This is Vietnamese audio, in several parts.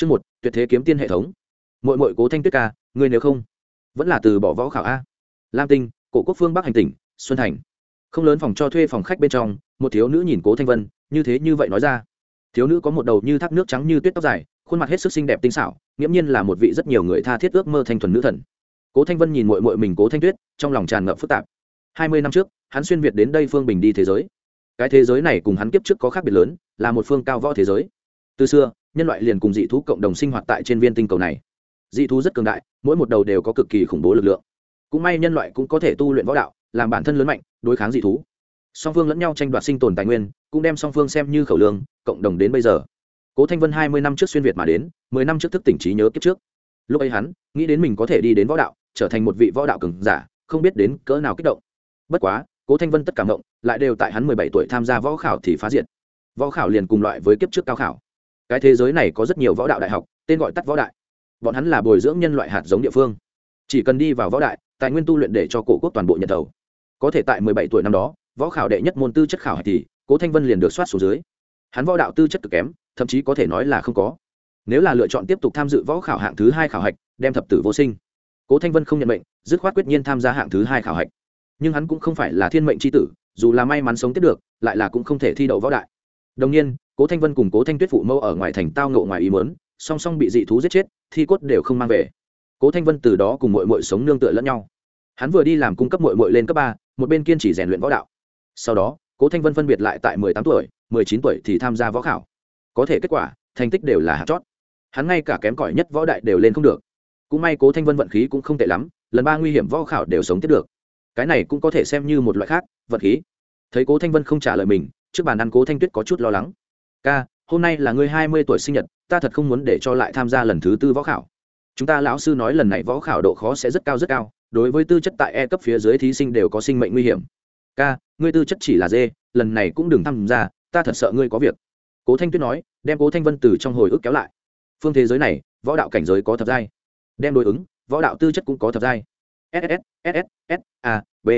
chương một, tuyệt thế kiếm tiên hệ thống. Muội muội cố thanh tuyết ca, ngươi nếu không, vẫn là từ bỏ võ khảo a. Lam tinh, cổ quốc phương bắc hành tỉnh, xuân thành. Không lớn phòng cho thuê phòng khách bên trong, một thiếu nữ nhìn cố thanh vân, như thế như vậy nói ra. Thiếu nữ có một đầu như thác nước trắng như tuyết tóc dài, khuôn mặt hết sức xinh đẹp tinh xảo, nghiễm nhiên là một vị rất nhiều người tha thiết ước mơ thanh thuần nữ thần. Cố thanh vân nhìn mội mội mình cố thanh tuyết, trong lòng tràn ngập phức tạp. Hai mươi năm trước, hắn xuyên việt đến đây phương bình đi thế giới. Cái thế giới này cùng hắn kiếp trước có khác biệt lớn, là một phương cao võ thế giới. Từ xưa nhân loại liền cùng dị thú cộng đồng sinh hoạt tại trên viên tinh cầu này. Dị thú rất cường đại, mỗi một đầu đều có cực kỳ khủng bố lực lượng. Cũng may nhân loại cũng có thể tu luyện võ đạo, làm bản thân lớn mạnh, đối kháng dị thú. Song phương lẫn nhau tranh đoạt sinh tồn tài nguyên, cũng đem song phương xem như khẩu lương, cộng đồng đến bây giờ. Cố thanh vân hai mươi năm trước xuyên việt mà đến, mười năm trước thức tỉnh trí nhớ kiếp trước. Lúc ấy hắn, nghĩ đến mình có thể đi đến võ đạo, trở thành một vị võ đạo cường giả, không biết đến cỡ nào kích động. Bất quá, cố thanh vân tất cả mộng, lại đều tại hắn mười bảy tuổi tham gia võ khảo thì phá diệt. Võ khảo liền cùng loại với kiếp trước cao khảo cái thế giới này có rất nhiều võ đạo đại học, tên gọi tắt võ đại. Bọn hắn là bồi dưỡng nhân loại hạt giống địa phương. Chỉ cần đi vào võ đại, tài nguyên tu luyện để cho cổ quốc toàn bộ nhận thầu. có thể tại mười bảy tuổi năm đó, võ khảo đệ nhất môn tư chất khảo hạch thì, cố thanh vân liền được soát xuống dưới. Hắn võ đạo tư chất cực kém, thậm chí có thể nói là không có. Nếu là lựa chọn tiếp tục tham dự võ khảo hạng thứ hai khảo hạch, đem thập tử vô sinh. Cố thanh vân không nhận mệnh, dứt khoát quyết nhiên tham gia hạng thứ hai khảo hạch. Nhưng hắn cũng không phải là thiên mệnh c h i tử, dù là may mắn sống tiếp được, lại là cũng không thể thi đậu võ đại. Đồng nhiên cố thanh vân cùng cố thanh tuyết phụ mẫu ở ngoài thành tao ngộ ngoài ý mớn song song bị dị thú giết chết, thi cốt đều không mang về. Cố thanh vân từ đó cùng mội mội sống nương tựa lẫn nhau. Hắn vừa đi làm cung cấp mội mội lên cấp ba, một bên kiên trì rèn luyện võ đạo. Sau đó, cố thanh vân phân biệt lại tại mười tám tuổi, mười chín tuổi thì tham gia võ khảo. Có thể kết quả, thành tích đều là hạt chót. Hắn ngay cả kém cỏi nhất võ đại đều lên không được. Cũng may cố thanh vân vận khí cũng không tệ lắm, lần ba nguy hiểm võ khảo đều sống tiếp được. Cái này cũng có thể xem như một loại khác vận khí. Thấy cố thanh vân không trả lời mình, trước bàn ăn cố thanh tuyết có chút lo lắng ca, hôm nay là ngươi hai mươi tuổi sinh nhật, ta thật không muốn để cho lại tham gia lần thứ tư võ khảo. Chúng ta lão sư nói lần này võ khảo độ khó sẽ rất cao rất cao. Đối với tư chất tại e cấp phía dưới thí sinh đều có sinh mệnh nguy hiểm. Ca, ngươi tư chất chỉ là dê, lần này cũng đừng tham gia, ta thật sợ ngươi có việc. Cố thanh tuyết nói, đem cố thanh vân từ trong hồi ức kéo lại. Phương thế giới này, võ đạo cảnh giới có thập giai. Đem đối ứng, võ đạo tư chất cũng có thập giai. Ss ss s a, b,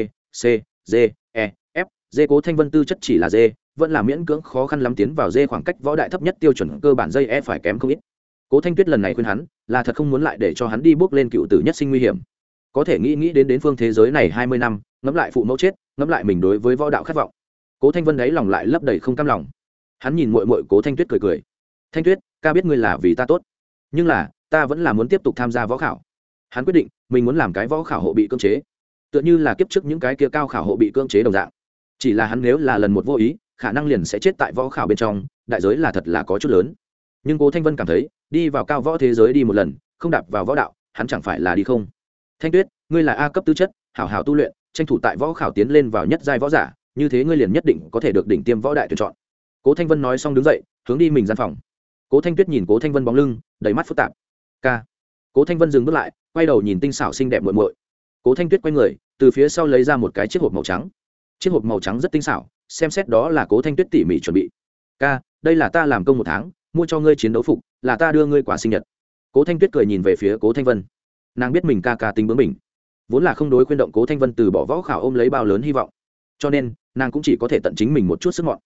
c, d e f, d, cố thanh vân tư chất chỉ là d vẫn là miễn cưỡng khó khăn lắm tiến vào dê khoảng cách võ đại thấp nhất tiêu chuẩn cơ bản dây e phải kém không ít. Cố thanh tuyết lần này khuyên hắn, là thật không muốn lại để cho hắn đi bước lên cựu tử nhất sinh nguy hiểm. Có thể nghĩ nghĩ đến đến phương thế giới này hai mươi năm, ngẫm lại phụ mẫu chết, ngẫm lại mình đối với võ đạo khát vọng. Cố thanh vân đấy lòng lại lấp đầy không cam lòng. Hắn nhìn mội mội cố thanh tuyết cười cười. Thanh tuyết, ca biết ngươi là vì ta tốt, nhưng là, ta vẫn là muốn tiếp tục tham gia võ khảo. Hắn quyết định, mình muốn làm cái võ khảo hộ bị cưỡng chế. Tựa như là kiếp trước những cái kia cao khảo hộ bị cưỡng chế đồng dạng. Chỉ là hắn nếu là lần một vô ý khả năng liền sẽ chết tại võ khảo bên trong, đại giới là thật là có chút lớn. Nhưng cố thanh vân cảm thấy, đi vào cao võ thế giới đi một lần, không đạp vào võ đạo, hắn chẳng phải là đi không? Thanh tuyết, ngươi là a cấp tư chất, hảo hảo tu luyện, tranh thủ tại võ khảo tiến lên vào nhất giai võ giả, như thế ngươi liền nhất định có thể được đỉnh tiêm võ đại tuyển chọn. Cố thanh vân nói xong đứng dậy, hướng đi mình gian phòng. Cố thanh tuyết nhìn cố thanh vân bóng lưng, đầy mắt phức tạp. K cố thanh vân dừng bước lại, quay đầu nhìn tinh xảo xinh đẹp muội muội. Cố thanh tuyết quay người, từ phía sau lấy ra một cái chiếc hộp màu trắng. Chiếc hộp màu trắng rất tinh xảo xem xét đó là cố thanh tuyết tỉ mỉ chuẩn bị. Ca, đây là ta làm công một tháng, mua cho ngươi chiến đấu phục, là ta đưa ngươi quả sinh nhật. Cố thanh tuyết cười nhìn về phía cố thanh vân. Nàng biết mình ca ca tính bướng mình vốn là không đối khuyên động cố thanh vân từ bỏ võ khảo ôm lấy bao lớn hy vọng. Cho nên, nàng cũng chỉ có thể tận chính mình một chút sức mọn.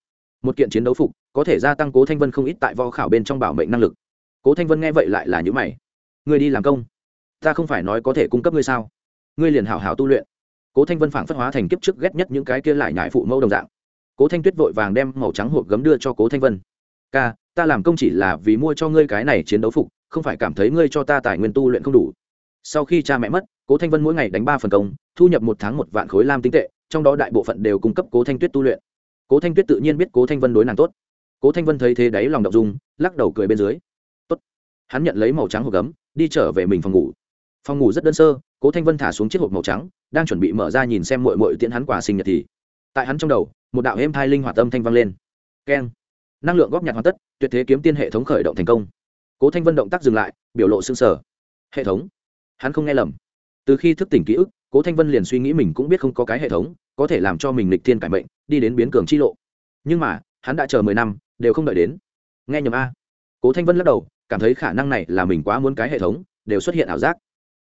Một kiện chiến đấu phục, có thể gia tăng cố thanh vân không ít tại võ khảo bên trong bảo mệnh năng lực. Cố thanh vân nghe vậy lại là những mày. Người đi làm công? Ta không phải nói có thể cung cấp ngươi sao? Ngươi liền hảo hảo tu luyện. Cố thanh vân phảng phất hóa thành kiếp trước ghét nhất những cái kia lại nhại phụ mẫu đồng dạng cố thanh tuyết vội vàng đem màu trắng hộp gấm đưa cho cố thanh vân. Ca, ta làm công chỉ là vì mua cho ngươi cái này chiến đấu phục, không phải cảm thấy ngươi cho ta tài nguyên tu luyện không đủ. Sau khi cha mẹ mất, cố thanh vân mỗi ngày đánh ba phần công, thu nhập một tháng một vạn khối lam tinh tệ, trong đó đại bộ phận đều cung cấp cố thanh tuyết tu luyện. Cố thanh tuyết tự nhiên biết cố thanh vân đối nàng tốt. Cố thanh vân thấy thế đáy lòng đ ộ n g dung, lắc đầu cười bên dưới. Tốt. Hắn nhận lấy màu trắng hộp gấm, đi trở về mình phòng ngủ. Phòng ngủ rất đơn sơ, cố thanh vân thả xuống chiếc hộp màu trắng, đang chuẩn bị mở ra nhìn xem mội mội tiễn hắn quà sinh nhật thì tại hắn trong đầu, một đạo êm thai linh hoạt âm thanh vang lên. Keng. Năng lượng góp nhặt hoàn tất, tuyệt thế kiếm tiên hệ thống khởi động thành công. Cố thanh vân động tác dừng lại, biểu lộ xương sở hệ thống. Hắn không nghe lầm. Từ khi thức tỉnh ký ức, cố thanh vân liền suy nghĩ mình cũng biết không có cái hệ thống, có thể làm cho mình lịch thiên cải mệnh, đi đến biến cường chi lộ. Nhưng mà, hắn đã chờ mười năm, đều không đợi đến. Nghe nhầm a. Cố thanh vân lắc đầu, cảm thấy khả năng này là mình quá muốn cái hệ thống, đều xuất hiện ảo giác.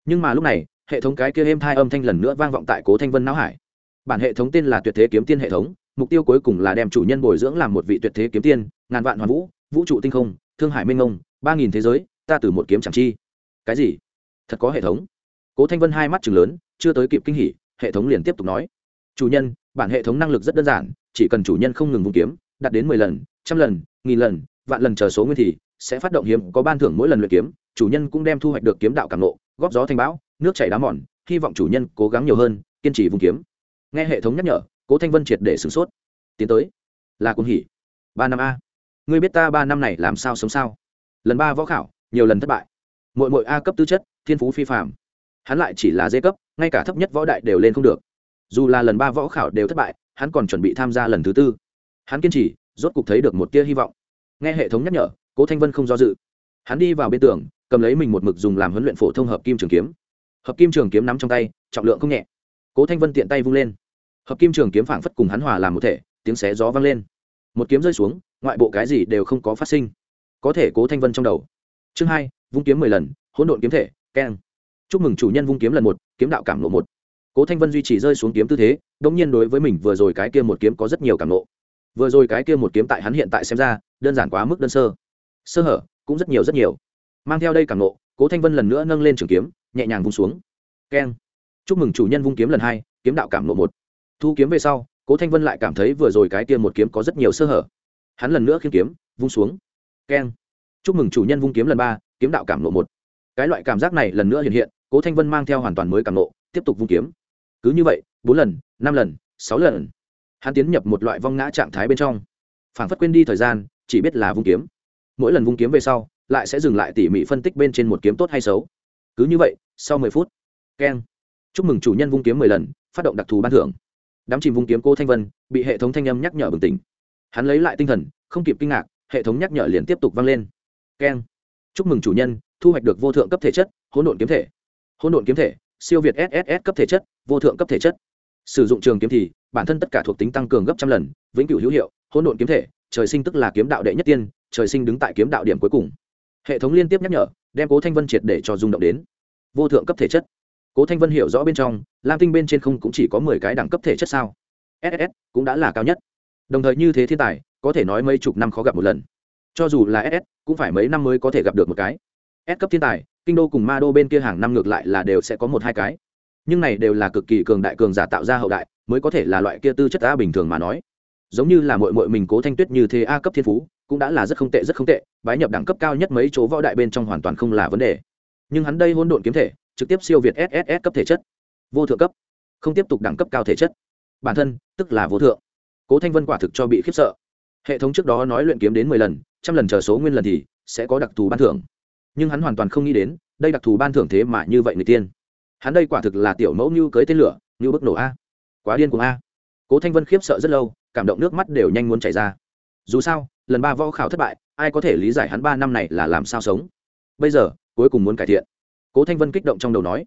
Nhưng mà lúc này, hệ thống cái kia êm thai âm thanh lần nữa vang vọng tại cố thanh vân não hải bản hệ thống tên là tuyệt thế kiếm tiên hệ thống, mục tiêu cuối cùng là đem chủ nhân bồi dưỡng làm một vị tuyệt thế kiếm tiên, ngàn vạn hoàn vũ vũ trụ tinh không, thương hải minh ông ba nghìn thế giới, ta từ một kiếm chẳng chi. Cái gì? Thật có hệ thống. Cố thanh vân hai mắt chừng lớn, chưa tới kịp kinh hỉ, hệ thống liền tiếp tục nói. Chủ nhân, bản hệ thống năng lực rất đơn giản, chỉ cần chủ nhân không ngừng vung kiếm, đạt đến mười lần, trăm lần, nghìn lần, vạn lần chờ số nguyên thì sẽ phát động hiếm, có ban thưởng mỗi lần luyện kiếm, chủ nhân cũng đem thu hoạch được kiếm đạo cảm nộ góp gió thành bão, nước chảy đá mòn, hy vọng chủ nhân cố gắng nhiều hơn, kiên trì vung kiếm nghe hệ thống nhắc nhở, cố thanh vân triệt để sửng sốt. Tiến tới. Là cung hỉ. Ba năm a. Ngươi biết ta ba năm này làm sao sống sao? Lần ba võ khảo, nhiều lần thất bại. Mỗi mỗi a cấp tư chất, thiên phú phi phạm hắn lại chỉ là dê cấp, ngay cả thấp nhất võ đại đều lên không được. Dù là lần ba võ khảo đều thất bại, hắn còn chuẩn bị tham gia lần thứ tư. Hắn kiên trì, rốt cục thấy được một tia hy vọng. Nghe hệ thống nhắc nhở, cố thanh vân không do dự. Hắn đi vào bên tường, cầm lấy mình một mực dùng làm huấn luyện phổ thông hợp kim trường kiếm. Hợp kim trường kiếm nắm trong tay, trọng lượng không nhẹ. Cố thanh vân tiện tay vung lên hợp kim trường kiếm phảng phất cùng hắn hòa làm một thể, tiếng xé gió vang lên. Một kiếm rơi xuống, ngoại bộ cái gì đều không có phát sinh. Có thể cố thanh vân trong đầu. Chương hai, vung kiếm mười lần, hỗn độn kiếm thể, keng. Chúc mừng chủ nhân vung kiếm lần một, kiếm đạo cảm lộ một. Cố thanh vân duy trì rơi xuống kiếm tư thế đ ỗ n g nhiên đối với mình vừa rồi cái kia một kiếm có rất nhiều cảm lộ vừa rồi cái kia một kiếm tại hắn hiện tại xem ra, đơn giản quá mức đơn sơ. Sơ hở, cũng rất nhiều rất nhiều. Mang theo đây cảm lộ cố thanh vân lần nữa nâng lên trường kiếm, nhẹ nhàng vung xuống. Keng. Chúc mừng chủ nhân vung kiếm lần hai, kiếm đạo cảm lộ một thu kiếm về sau, cố thanh vân lại cảm thấy vừa rồi cái kia một kiếm có rất nhiều sơ hở. Hắn lần nữa khiêm kiếm, vung xuống. Keng. Chúc mừng chủ nhân vung kiếm lần ba, kiếm đạo cảm lộ một. Cái loại cảm giác này lần nữa hiện hiện, cố thanh vân mang theo hoàn toàn mới cảm lộ tiếp tục vung kiếm. Cứ như vậy, bốn lần, năm lần, sáu lần. Hắn tiến nhập một loại vong ngã trạng thái bên trong. Phảng phất quên đi thời gian, chỉ biết là vung kiếm. Mỗi lần vung kiếm về sau, lại sẽ dừng lại tỉ mỉ phân tích bên trên một kiếm tốt hay xấu. Cứ như vậy, sau mười phút, keng. Chúc mừng chủ nhân vung kiếm mười lần, phát động đặc thù ban thưởng đám chìm vung kiếm cô thanh vân, bị hệ thống thanh âm nhắc nhở bừng tỉnh. Hắn lấy lại tinh thần, không kịp kinh ngạc, hệ thống nhắc nhở liền tiếp tục vang lên. Keng. Chúc mừng chủ nhân, thu hoạch được vô thượng cấp thể chất, hỗn độn kiếm thể. Hỗn độn kiếm thể, siêu việt sss cấp thể chất, vô thượng cấp thể chất. Sử dụng trường kiếm thì, bản thân tất cả thuộc tính tăng cường gấp trăm lần, vĩnh cửu hữu hiệu, hỗn độn kiếm thể, trời sinh tức là kiếm đạo đệ nhất tiên, trời sinh đứng tại kiếm đạo điểm cuối cùng. Hệ thống liên tiếp nhắc nhở, đem cố thanh vân triệt để cho rung động đến. Vô thượng cấp thể chất cố thanh vân hiểu rõ bên trong, lam tinh bên trên không cũng chỉ có mười cái đẳng cấp thể chất sao? Ss cũng đã là cao nhất. Đồng thời như thế thiên tài, có thể nói mấy chục năm khó gặp một lần. Cho dù là ss cũng phải mấy năm mới có thể gặp được một cái. S cấp thiên tài, kinh đô cùng ma đô bên kia hàng năm ngược lại là đều sẽ có một hai cái. Nhưng này đều là cực kỳ cường đại cường giả tạo ra hậu đại, mới có thể là loại kia tư chất a bình thường mà nói. Giống như là mội mội mình cố thanh tuyết như thế a cấp thiên phú, cũng đã là rất không tệ, rất không tệ, bái nhập đẳng cấp cao nhất mấy chỗ võ đại bên trong hoàn toàn không là vấn đề. Nhưng hắn đây hôn độn kiếm thể trực tiếp siêu việt sss cấp thể chất. Vô thượng cấp. Không tiếp tục đẳng cấp cao thể chất. Bản thân, tức là vô thượng. Cố thanh vân quả thực cho bị khiếp sợ. Hệ thống trước đó nói luyện kiếm đến mười lần, trăm lần chờ số nguyên lần thì sẽ có đặc thù ban thưởng. Nhưng hắn hoàn toàn không nghĩ đến, đây đặc thù ban thưởng thế mà như vậy người tiên. Hắn đây quả thực là tiểu mẫu như cưới tên lửa, như bức nổ a. Quá điên cuồng a. Cố thanh vân khiếp sợ rất lâu, cảm động nước mắt đều nhanh muốn chảy ra. Dù sao, lần ba võ khảo thất bại, ai có thể lý giải hắn ba năm này là làm sao sống? Bây giờ, cuối cùng muốn cải thiện cố thanh vân kích động trong đầu nói,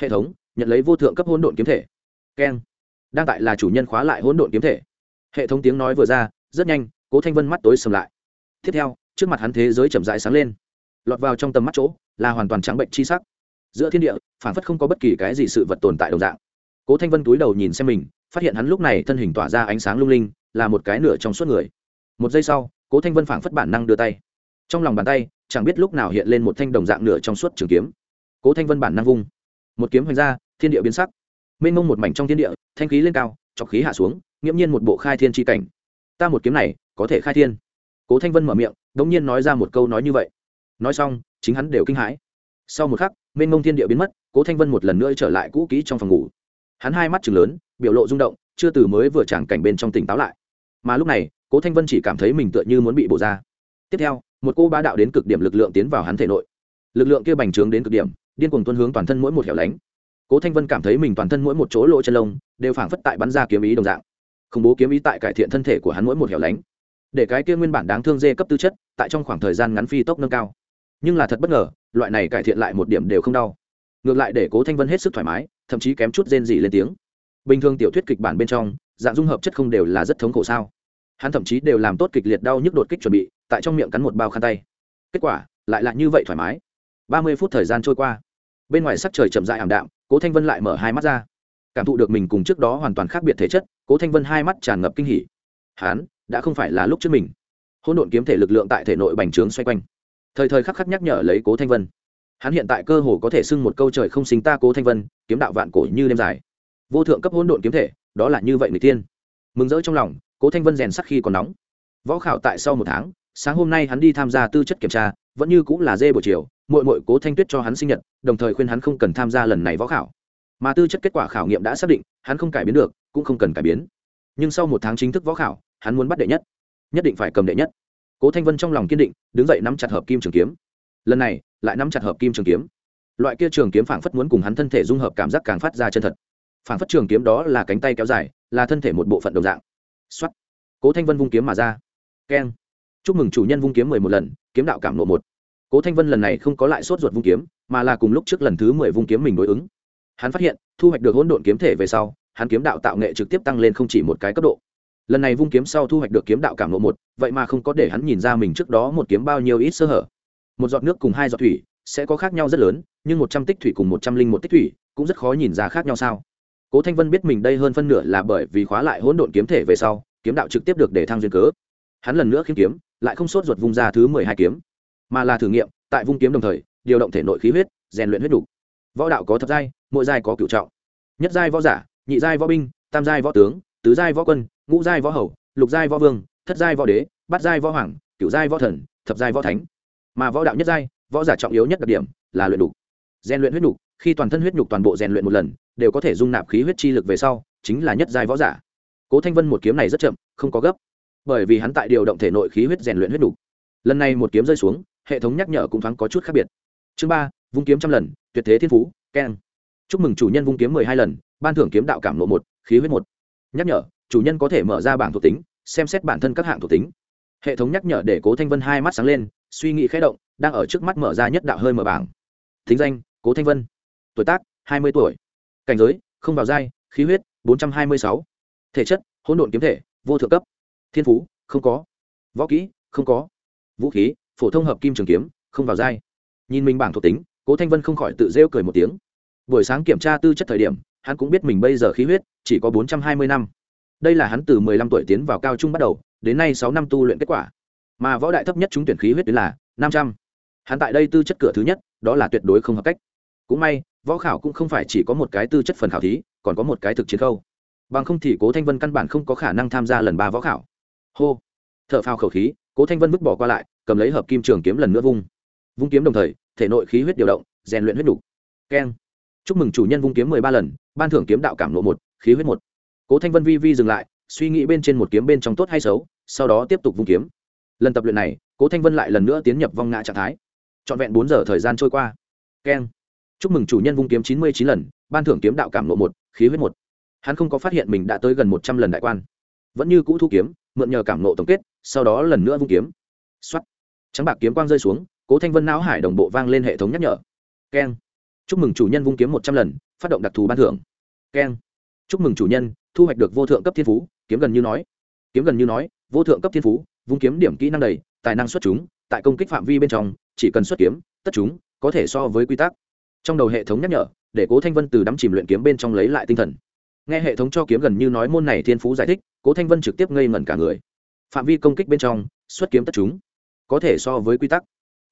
hệ thống, nhận lấy vô thượng cấp hỗn độn kiếm thể. Keng. Đang tại là chủ nhân khóa lại hỗn độn kiếm thể. Hệ thống tiếng nói vừa ra, rất nhanh, cố thanh vân mắt tối sầm lại. Tiếp theo, trước mặt hắn thế giới chậm dại sáng lên. Lọt vào trong tầm mắt chỗ, là hoàn toàn trắng bệnh chi sắc. Giữa thiên địa phản phất không có bất kỳ cái gì sự vật tồn tại đồng dạng. Cố thanh vân túi đầu nhìn xem mình, phát hiện hắn lúc này thân hình tỏa ra ánh sáng lung linh, là một cái nửa trong suốt người. Một giây sau, cố thanh vân phảng phất bản năng đưa tay. Trong lòng bàn tay, chẳng biết lúc nào hiện lên một thanh đồng dạng nửa trong suốt trường kiếm cố thanh vân bản năng vung. Một kiếm hoành ra, thiên địa biến sắc. Mênh mông một mảnh trong thiên địa, thanh khí lên cao, chọc khí hạ xuống, nghiễm nhiên một bộ khai thiên tri cảnh. Ta một kiếm này, có thể khai thiên. Cố thanh vân mở miệng đ ỗ n g nhiên nói ra một câu nói như vậy. Nói xong, chính hắn đều kinh hãi. Sau một khắc, mênh mông thiên địa biến mất, cố thanh vân một lần nữa trở lại cũ kỹ trong phòng ngủ. Hắn hai mắt chừng lớn, biểu lộ rung động, chưa từ mới vừa tràng cảnh bên trong tỉnh táo lại. Mà lúc này, cố thanh vân chỉ cảm thấy mình tựa như muốn bị bổ ra. Tiếp theo, một cô bá đạo đến cực điểm lực lượng tiến vào hắn thể nội. Lực lượng kia bành trướng đến cực điểm điên cuồng tuân hướng toàn thân mỗi một hẻo lánh. Cố thanh vân cảm thấy mình toàn thân mỗi một chỗ lỗ chân lông đều phảng phất tại bắn ra kiếm ý đồng dạng. Khủng bố kiếm ý tại cải thiện thân thể của hắn mỗi một hẻo lánh. Để cái kia nguyên bản đáng thương dê cấp tư chất tại trong khoảng thời gian ngắn phi tốc nâng cao. Nhưng là thật bất ngờ, loại này cải thiện lại một điểm đều không đau. Ngược lại để cố thanh vân hết sức thoải mái, thậm chí kém chút rên dị lên tiếng. Bình thường tiểu thuyết kịch bản bên trong, dạng dung hợp chất không đều là rất thống khổ sao? Hắn thậm chí đều làm tốt kịch liệt đau nhức đột kích chuẩn bị, tại trong miệng cắn một bao khăn tay. Kết quả, lại là như vậy thoải mái ba mươi phút thời gian trôi qua. Bên ngoài sắc trời chậm dại ảm đạm, cố thanh vân lại mở hai mắt ra. Cảm thụ được mình cùng trước đó hoàn toàn khác biệt thể chất, cố thanh vân hai mắt tràn ngập kinh hỉ. Hán đã không phải là lúc trước mình. Hỗn độn kiếm thể lực lượng tại thể nội bành trướng xoay quanh. Thời thời khắc khắc nhắc nhở lấy cố thanh vân. Hắn hiện tại cơ hồ có thể xưng một câu trời không xính ta cố thanh vân, kiếm đạo vạn cổ như đêm dài. Vô thượng cấp hỗn độn kiếm thể, đó là như vậy người tiên. Mừng rỡ trong lòng, cố thanh vân rèn sắc khi còn nóng. Võ khảo tại sau một tháng, sáng hôm nay hắn đi tham gia tư chất kiểm tra, vẫn như cũng là dê buổi chiều mội mội cố thanh tuyết cho hắn sinh nhật, đồng thời khuyên hắn không cần tham gia lần này võ khảo. Mà tư chất kết quả khảo nghiệm đã xác định, hắn không cải biến được, cũng không cần cải biến. Nhưng sau một tháng chính thức võ khảo, hắn muốn bắt đệ nhất. Nhất định phải cầm đệ nhất. Cố thanh vân trong lòng kiên định, đứng dậy nắm chặt hợp kim trường kiếm. Lần này, lại nắm chặt hợp kim trường kiếm. Loại kia trường kiếm phảng phất muốn cùng hắn thân thể dung hợp cảm giác càng phát ra chân thật. Phảng phất trường kiếm đó là cánh tay kéo dài, là thân thể một bộ phận đồng dạng. Xuất cố thanh vân vung kiếm mà ra. Keng. Chúc mừng chủ nhân vung kiếm mười một lần, kiếm đạo cảm nộ một cố thanh vân lần này không có lại sốt ruột vung kiếm, mà là cùng lúc trước lần thứ mười vung kiếm mình đối ứng. Hắn phát hiện, thu hoạch được hỗn độn kiếm thể về sau, hắn kiếm đạo tạo nghệ trực tiếp tăng lên không chỉ một cái cấp độ. Lần này vung kiếm sau thu hoạch được kiếm đạo cảm lộ một, vậy mà không có để hắn nhìn ra mình trước đó một kiếm bao nhiêu ít sơ hở. Một giọt nước cùng hai giọt thủy sẽ có khác nhau rất lớn, nhưng một trăm tích thủy cùng một trăm linh một tích thủy cũng rất khó nhìn ra khác nhau sao? Cố thanh vân biết mình đây hơn phân nửa là bởi vì khóa lại hỗn độn kiếm thể về sau, kiếm đạo trực tiếp được để thăng duyên cớ. Hắn lần nữa khiêm kiếm, lại không sốt ruột vung ra thứ mười hai kiếm mà là thử nghiệm tại vung kiếm đồng thời điều động thể nội khí huyết rèn luyện huyết đủ. võ đạo có thập giai mỗi giai có cựu trọng nhất giai võ giả nhị giai võ binh tam giai võ tướng tứ giai võ quân ngũ giai võ hầu lục giai võ vương thất giai võ đế bát giai võ hoàng cựu giai võ thần thập giai võ thánh mà võ đạo nhất giai võ giả trọng yếu nhất đặc điểm là luyện đủ. rèn luyện huyết đủ khi toàn thân huyết nhục toàn bộ rèn luyện một lần đều có thể dung nạp khí huyết chi lực về sau chính là nhất giai võ giả cố thanh vân một kiếm này rất chậm không có gấp bởi vì hắn tại điều động thể nội khí huyết rèn luyện huyết đủ. lần này một kiếm rơi xuống hệ thống nhắc nhở cũng thoáng có chút khác biệt. Chương ba, vung kiếm trăm lần, tuyệt thế thiên phú, keng. Chúc mừng chủ nhân vung kiếm mười hai lần, ban thưởng kiếm đạo cảm lộ một, khí huyết một. Nhắc nhở, chủ nhân có thể mở ra bảng thuộc tính, xem xét bản thân các hạng thuộc tính. Hệ thống nhắc nhở để cố thanh vân hai mắt sáng lên, suy nghĩ khé động, đang ở trước mắt mở ra nhất đạo hơi mở bảng. Thính danh, cố thanh vân. Tuổi tác, hai mươi tuổi. Cảnh giới, không vào giai, khí huyết, bốn trăm hai mươi sáu. Thể chất, hỗn độn kiếm thể, vô thượng cấp. Thiên phú, không có. Võ kỹ, không có. Vũ khí phổ thông hợp kim trường kiếm, không vào giai nhìn mình bảng thuộc tính, cố thanh vân không khỏi tự rêu cười một tiếng. Buổi sáng kiểm tra tư chất thời điểm, hắn cũng biết mình bây giờ khí huyết chỉ có bốn trăm hai mươi năm. Đây là hắn từ mười lăm tuổi tiến vào cao trung bắt đầu, đến nay sáu năm tu luyện kết quả. Mà võ đại thấp nhất trúng tuyển khí huyết đến là năm trăm. Hắn tại đây tư chất cửa thứ nhất, đó là tuyệt đối không hợp cách. Cũng may, võ khảo cũng không phải chỉ có một cái tư chất phần khảo thí, còn có một cái thực chiến khâu. Bằng không thì cố thanh vân căn bản không có khả năng tham gia lần ba võ khảo. Hô. T h ở phao khẩu khí, cố thanh vân vứt bỏ qua lại cầm lấy hợp kim trường kiếm lần nữa vung. Vung kiếm đồng thời, thể nội khí huyết điều động, rèn luyện huyết đủ. keng. Chúc mừng chủ nhân vung kiếm mười ba lần, ban thưởng kiếm đạo cảm lộ một, khí huyết một. Cố thanh vân vi vi dừng lại, suy nghĩ bên trên một kiếm bên trong tốt hay xấu, sau đó tiếp tục vung kiếm. Lần tập luyện này, cố thanh vân lại lần nữa tiến nhập vong ngã trạng thái. Trọn vẹn bốn giờ thời gian trôi qua. Keng. Chúc mừng chủ nhân vung kiếm chín mươi chín lần, ban thưởng kiếm đạo cảm lộ một, khí huyết một. Hắn không có phát hiện mình đã tới gần một trăm lần đại quan. Vẫn như cũ thu kiếm, mượn nhờ cảm nộ tổng kết, sau đó lần nữa vung kiếm. X o á t trắng bạc kiếm quang rơi xuống, cố thanh vân não hải đồng bộ vang lên hệ thống nhắc nhở. Keng. Chúc mừng chủ nhân vung kiếm một trăm lần, phát động đặc thù ban thưởng. Keng. Chúc mừng chủ nhân, thu hoạch được vô thượng cấp thiên phú, kiếm gần như nói. Kiếm gần như nói, vô thượng cấp thiên phú, vung kiếm điểm kỹ năng đầy, tài năng xuất chúng, tại công kích phạm vi bên trong, chỉ cần xuất kiếm, tất chúng, có thể so với quy tắc. Trong đầu hệ thống nhắc nhở, để cố thanh vân từ đắm chìm luyện kiếm bên trong lấy lại tinh thần. Nghe hệ thống cho kiếm gần như nói môn này thiên phú giải thích, cố thanh vân trực tiếp ngây ngẩn cả người. Phạm vi công kích bên trong, xuất kiếm tất chúng có thể so với quy tắc.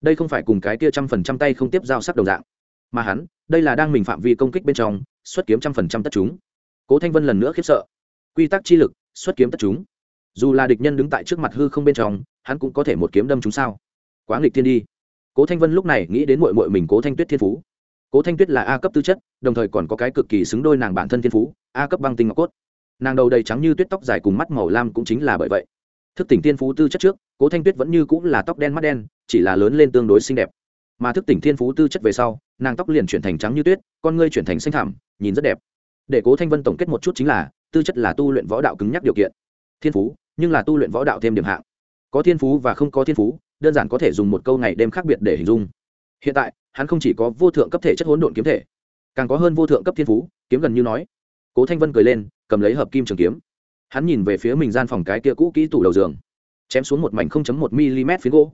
Đây không phải cùng cái kia trăm phần trăm tay không tiếp giao sắc đồng dạng. Mà hắn, đây là đang mình phạm vi công kích bên trong, xuất kiếm trăm phần trăm tất chúng. Cố thanh vân lần nữa khiếp sợ. Quy tắc chi lực, xuất kiếm tất chúng. Dù là địch nhân đứng tại trước mặt hư không bên trong, hắn cũng có thể một kiếm đâm chúng sao? Quá nghịch thiên đi. Cố thanh vân lúc này nghĩ đến mội mội mình cố thanh tuyết thiên phú. Cố thanh tuyết là a cấp tư chất, đồng thời còn có cái cực kỳ xứng đôi nàng bản thân thiên phú, a cấp băng tinh ngọc cốt. Nàng đầu đầy trắng như tuyết tóc dài cùng mắt màu lam cũng chính là bởi vậy thức tỉnh thiên phú tư chất trước, cố thanh tuyết vẫn như cũng là tóc đen mắt đen, chỉ là lớn lên tương đối xinh đẹp. Mà thức tỉnh thiên phú tư chất về sau, nàng tóc liền chuyển thành trắng như tuyết, con ngươi chuyển thành xanh thảm nhìn rất đẹp. Để cố thanh vân tổng kết một chút chính là, tư chất là tu luyện võ đạo cứng nhắc điều kiện. Thiên phú, nhưng là tu luyện võ đạo thêm điểm hạng. Có thiên phú và không có thiên phú, đơn giản có thể dùng một câu ngày đêm khác biệt để hình dung. Hiện tại, hắn không chỉ có vô thượng cấp thể chất hỗn độn kiếm thể, càng có hơn vô thượng cấp thiên phú, kiếm gần như nói. Cố thanh vân cười lên, cầm lấy hợp kim trường kiếm hắn nhìn về phía mình gian phòng cái kia cũ kỹ tủ đầu giường, chém xuống một mảnh một mm phiến gỗ.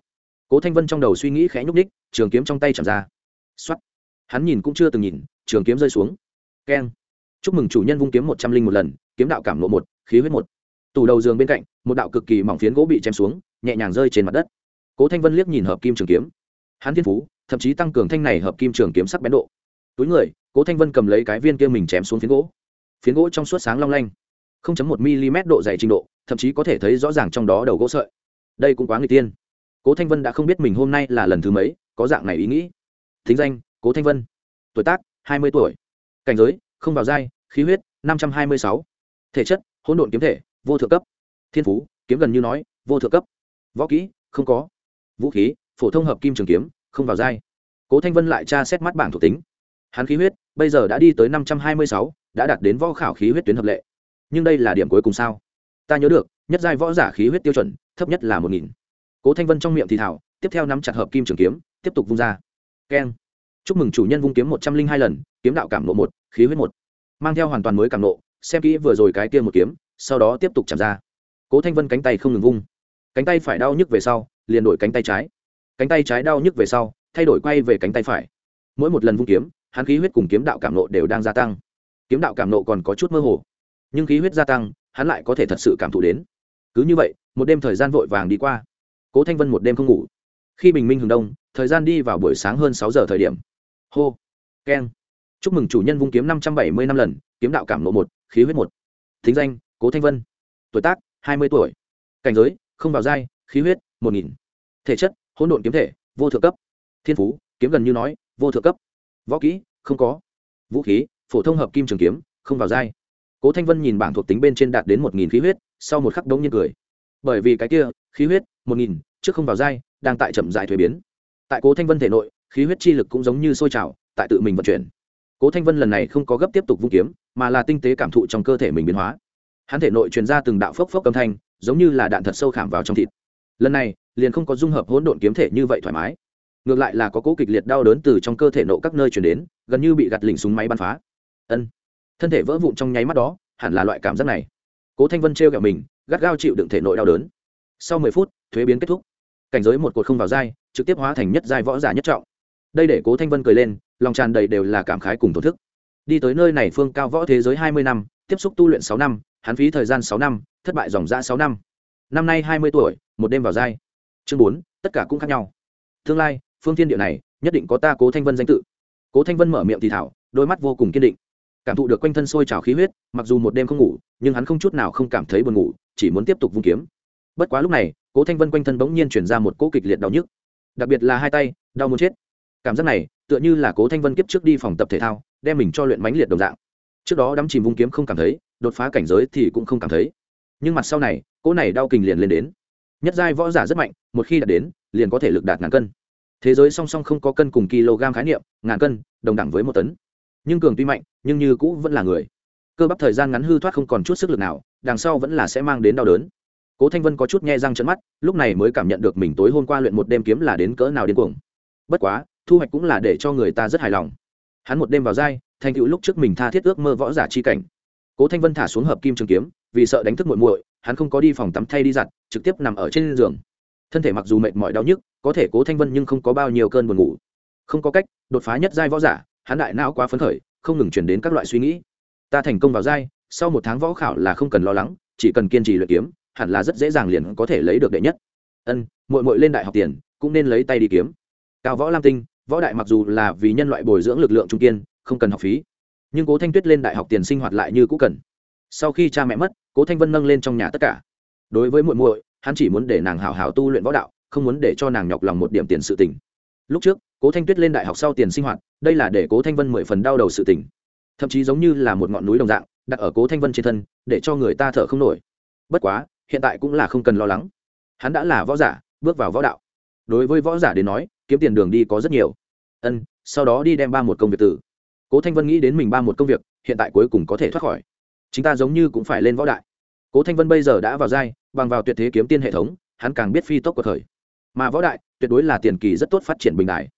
Cố thanh vân trong đầu suy nghĩ khẽ nhúc ních trường kiếm trong tay chạm ra. X hắn nhìn cũng chưa từng nhìn, trường kiếm rơi xuống. Keng. Chúc mừng chủ nhân vung kiếm một trăm linh một lần, kiếm đạo cảm lộ một, khí huyết một. Tủ đầu giường bên cạnh, một đạo cực kỳ mỏng phiến gỗ bị chém xuống, nhẹ nhàng rơi trên mặt đất. Cố thanh vân liếc nhìn hợp kim trường kiếm. Hắn thiên phú, thậm chí tăng cường thanh này hợp kim trường kiếm sắc bén độ. Túi người, cố thanh vân cầm lấy cái viên kia mình chém xuống phiến gỗ. Phiến gỗ trong suốt sáng long lanh. 0.1 mm độ dày trình độ, thậm chí có thể thấy rõ ràng trong đó đầu gỗ sợi. Đây cũng quá người tiên. Cố thanh vân đã không biết mình hôm nay là lần thứ mấy, có dạng này ý nghĩ. Thính danh, cố thanh vân. Tuổi tác 20 tuổi. Cảnh giới, không vào giai, khí huyết 526. thể chất, hỗn độn kiếm thể, vô thượng cấp. Thiên phú, kiếm gần như nói, vô thượng cấp. Võ kỹ, không có. Vũ khí, phổ thông hợp kim trường kiếm, không vào giai. Cố thanh vân lại tra xét mắt bảng thuộc tính. Hắn khí huyết, bây giờ đã đi tới năm trăm hai mươi sáu, đã đạt đến võ khảo khí huyết tuyến hợp lệ nhưng đây là điểm cuối cùng sao? Ta nhớ được, nhất giai võ giả khí huyết tiêu chuẩn, thấp nhất là một nghìn. Cố thanh vân trong miệng thì thảo tiếp theo nắm chặt hợp kim trường kiếm, tiếp tục vung ra. Keng. Chúc mừng chủ nhân vung kiếm một trăm linh hai lần, kiếm đạo cảm nộ một, khí huyết một. Mang theo hoàn toàn mới cảm nộ, xem kỹ vừa rồi cái kia một kiếm, sau đó tiếp tục chạm ra. Cố thanh vân cánh tay không ngừng vung. Cánh tay phải đau nhức về sau, liền đổi cánh tay trái. Cánh tay trái đau nhức về sau, thay đổi quay về cánh tay phải. Mỗi một lần vung kiếm, hắn khí huyết cùng kiếm đạo cảm nộ đều đang gia tăng. Kiếm đạo cảm nộ còn có chút mơ hồ nhưng khí huyết gia tăng, hắn lại có thể thật sự cảm thụ đến. Cứ như vậy, một đêm thời gian vội vàng đi qua. Cố thanh vân một đêm không ngủ. Khi bình minh hừng đông, thời gian đi vào buổi sáng hơn sáu giờ thời điểm. Hô. Keng. Chúc mừng chủ nhân vung kiếm năm trăm bảy mươi năm lần, kiếm đạo cảm lộ một, khí huyết một. Thính danh, cố thanh vân. Tuổi tác, hai mươi tuổi. Cảnh giới, không vào giai, khí huyết, một nghìn. Thể chất, hỗn độn kiếm thể, vô thượng cấp. Thiên phú, kiếm gần như nói, vô thượng cấp. Võ kỹ, không có. Vũ khí, phổ thông hợp kim trường kiếm, không vào giai cố thanh vân nhìn bảng thuộc tính bên trên đạt đến một nghìn khí huyết, sau một khắc đống nhiên cười. Bởi vì cái kia, khí huyết, một nghìn, trước không vào giai, đang tại chậm dài thuế biến. Tại cố thanh vân thể nội, khí huyết chi lực cũng giống như sôi trào, tại tự mình vận chuyển. Cố thanh vân lần này không có gấp tiếp tục vung kiếm, mà là tinh tế cảm thụ trong cơ thể mình biến hóa. Hắn thể nội truyền ra từng đạo phốc phốc âm thanh, giống như là đạn thật sâu khảm vào trong thịt. Lần này, liền không có dung hợp hỗn độn kiếm thể như vậy thoải mái. Ngược lại là có cố kịch liệt đau đớn từ trong cơ thể nộ các nơi chuyển đến, gần như bị gặt lỉnh súng máy bắn phá. Ân thân thể vỡ vụn trong nháy mắt đó, hẳn là loại cảm giác này. Cố thanh vân trêu kẹo mình, gắt gao chịu đựng thể nội đau đớn. Sau mười phút, thuế biến kết thúc. Cảnh giới một cột không vào dai trực tiếp hóa thành nhất giai võ giả nhất trọng. Đây để cố thanh vân cười lên, lòng tràn đầy đều là cảm khái cùng thổ thức. Đi tới nơi này phương cao võ thế giới hai mươi năm, tiếp xúc tu luyện sáu năm, hắn phí thời gian sáu năm, thất bại dòng ra sáu năm. Năm nay hai mươi tuổi, một đêm vào giai. Chương bốn, tất cả cũng khác nhau. Tương lai, phương thiên địa này, nhất định có ta cố thanh vân danh tự. Cố thanh vân mở miệng thì thảo, đôi mắt vô cùng kiên định cảm thụ được quanh thân sôi trào khí huyết, mặc dù một đêm không ngủ, nhưng hắn không chút nào không cảm thấy buồn ngủ, chỉ muốn tiếp tục vung kiếm. Bất quá lúc này, cố thanh vân quanh thân bỗng nhiên chuyển ra một cỗ kịch liệt đau nhức. Đặc biệt là hai tay, đau muốn chết. Cảm giác này, tựa như là cố thanh vân kiếp trước đi phòng tập thể thao, đem mình cho luyện mánh liệt đồng dạng. Trước đó đắm chìm vung kiếm không cảm thấy, đột phá cảnh giới thì cũng không cảm thấy. Nhưng mặt sau này, cỗ này đau kình liền lên đến. Nhất giai võ giả rất mạnh, một khi đạt đến, liền có thể lực đạt ngàn cân. Thế giới song song không có cân cùng kg khái niệm, ngàn cân, đồng đẳng với một tấn nhưng cường tuy mạnh, nhưng như cũ vẫn là người. Cơ bắp thời gian ngắn hư thoát không còn chút sức lực nào, đằng sau vẫn là sẽ mang đến đau đớn. Cố thanh vân có chút nghe răng trận mắt, lúc này mới cảm nhận được mình tối hôm qua luyện một đêm kiếm là đến cỡ nào điên cuồng. Bất quá, thu hoạch cũng là để cho người ta rất hài lòng. Hắn một đêm vào dai thành tựu lúc trước mình tha thiết ước mơ võ giả chi cảnh. Cố thanh vân thả xuống hợp kim trường kiếm, vì sợ đánh thức muội muội, hắn không có đi phòng tắm thay đi giặt, trực tiếp nằm ở trên giường. Thân thể mặc dù mệt mỏi đau nhức, có thể cố thanh vân nhưng không có bao nhiêu cơn buồn ngủ. Không có cách, đột phá nhất giai võ giả hắn đại não quá phấn khởi, không ngừng chuyển đến các loại suy nghĩ. Ta thành công vào giai, sau một tháng võ khảo là không cần lo lắng, chỉ cần kiên trì luyện kiếm, hẳn là rất dễ dàng liền có thể lấy được đệ nhất. Ân, muội muội lên đại học tiền, cũng nên lấy tay đi kiếm. Cao võ lam tinh, võ đại mặc dù là vì nhân loại bồi dưỡng lực lượng trung kiên, không cần học phí, nhưng cố thanh tuyết lên đại học tiền sinh hoạt lại như cũ cần. Sau khi cha mẹ mất, cố thanh vân nâng lên trong nhà tất cả. Đối với muội muội, hắn chỉ muốn để nàng hảo hảo tu luyện võ đạo, không muốn để cho nàng nhọc lòng một điểm tiền sự tình lúc trước cố thanh tuyết lên đại học sau tiền sinh hoạt đây là để cố thanh vân mười phần đau đầu sự tỉnh, thậm chí giống như là một ngọn núi đồng dạng đặt ở cố thanh vân trên thân để cho người ta thở không nổi. Bất quá hiện tại cũng là không cần lo lắng. Hắn đã là võ giả bước vào võ đạo. Đối với võ giả đến nói kiếm tiền đường đi có rất nhiều. Ân sau đó đi đem ba một công việc từ. cố thanh vân nghĩ đến mình ba một công việc hiện tại cuối cùng có thể thoát khỏi. Chúng ta giống như cũng phải lên võ đại. Cố thanh vân bây giờ đã vào giai bằng vào tuyệt thế kiếm tiên hệ thống hắn càng biết phi tốc của thời mà võ đại tuyệt đối là tiền kỳ rất tốt phát triển bình đại.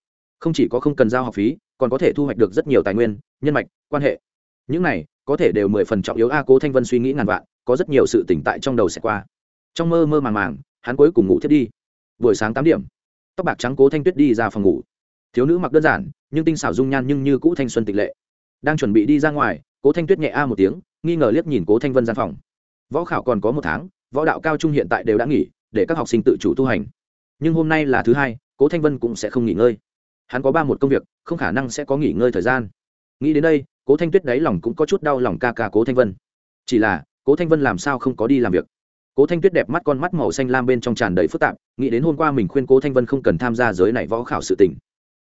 Không chỉ có không cần giao học phí, còn có thể thu hoạch được rất nhiều tài nguyên, nhân mạch, quan hệ. Những này có thể đều mười phần trọng yếu. A cố thanh vân suy nghĩ ngàn vạn, có rất nhiều sự tỉnh tại trong đầu sẽ qua. Trong mơ mơ màng màng, hắn cuối cùng ngủ thiết đi. Buổi sáng tám điểm, tóc bạc trắng cố thanh tuyết đi ra phòng ngủ. Thiếu nữ mặc đơn giản, nhưng tinh xảo dung nhan nhưng như cũ thanh xuân tịch lệ. Đang chuẩn bị đi ra ngoài, cố thanh tuyết nhẹ a một tiếng, nghi ngờ liếc nhìn cố thanh vân gian phòng. Võ khảo còn có một tháng, võ đạo cao trung hiện tại đều đã nghỉ, để các học sinh tự chủ tu hành nhưng hôm nay là thứ hai, cố thanh vân cũng sẽ không nghỉ ngơi. Hắn có ba một công việc, không khả năng sẽ có nghỉ ngơi thời gian. Nghĩ đến đây, cố thanh tuyết đáy lòng cũng có chút đau lòng ca ca cố thanh vân. Chỉ là, cố thanh vân làm sao không có đi làm việc? Cố thanh tuyết đẹp mắt con mắt màu xanh lam bên trong tràn đầy phức tạp, nghĩ đến hôm qua mình khuyên cố thanh vân không cần tham gia giới này võ khảo sự tình.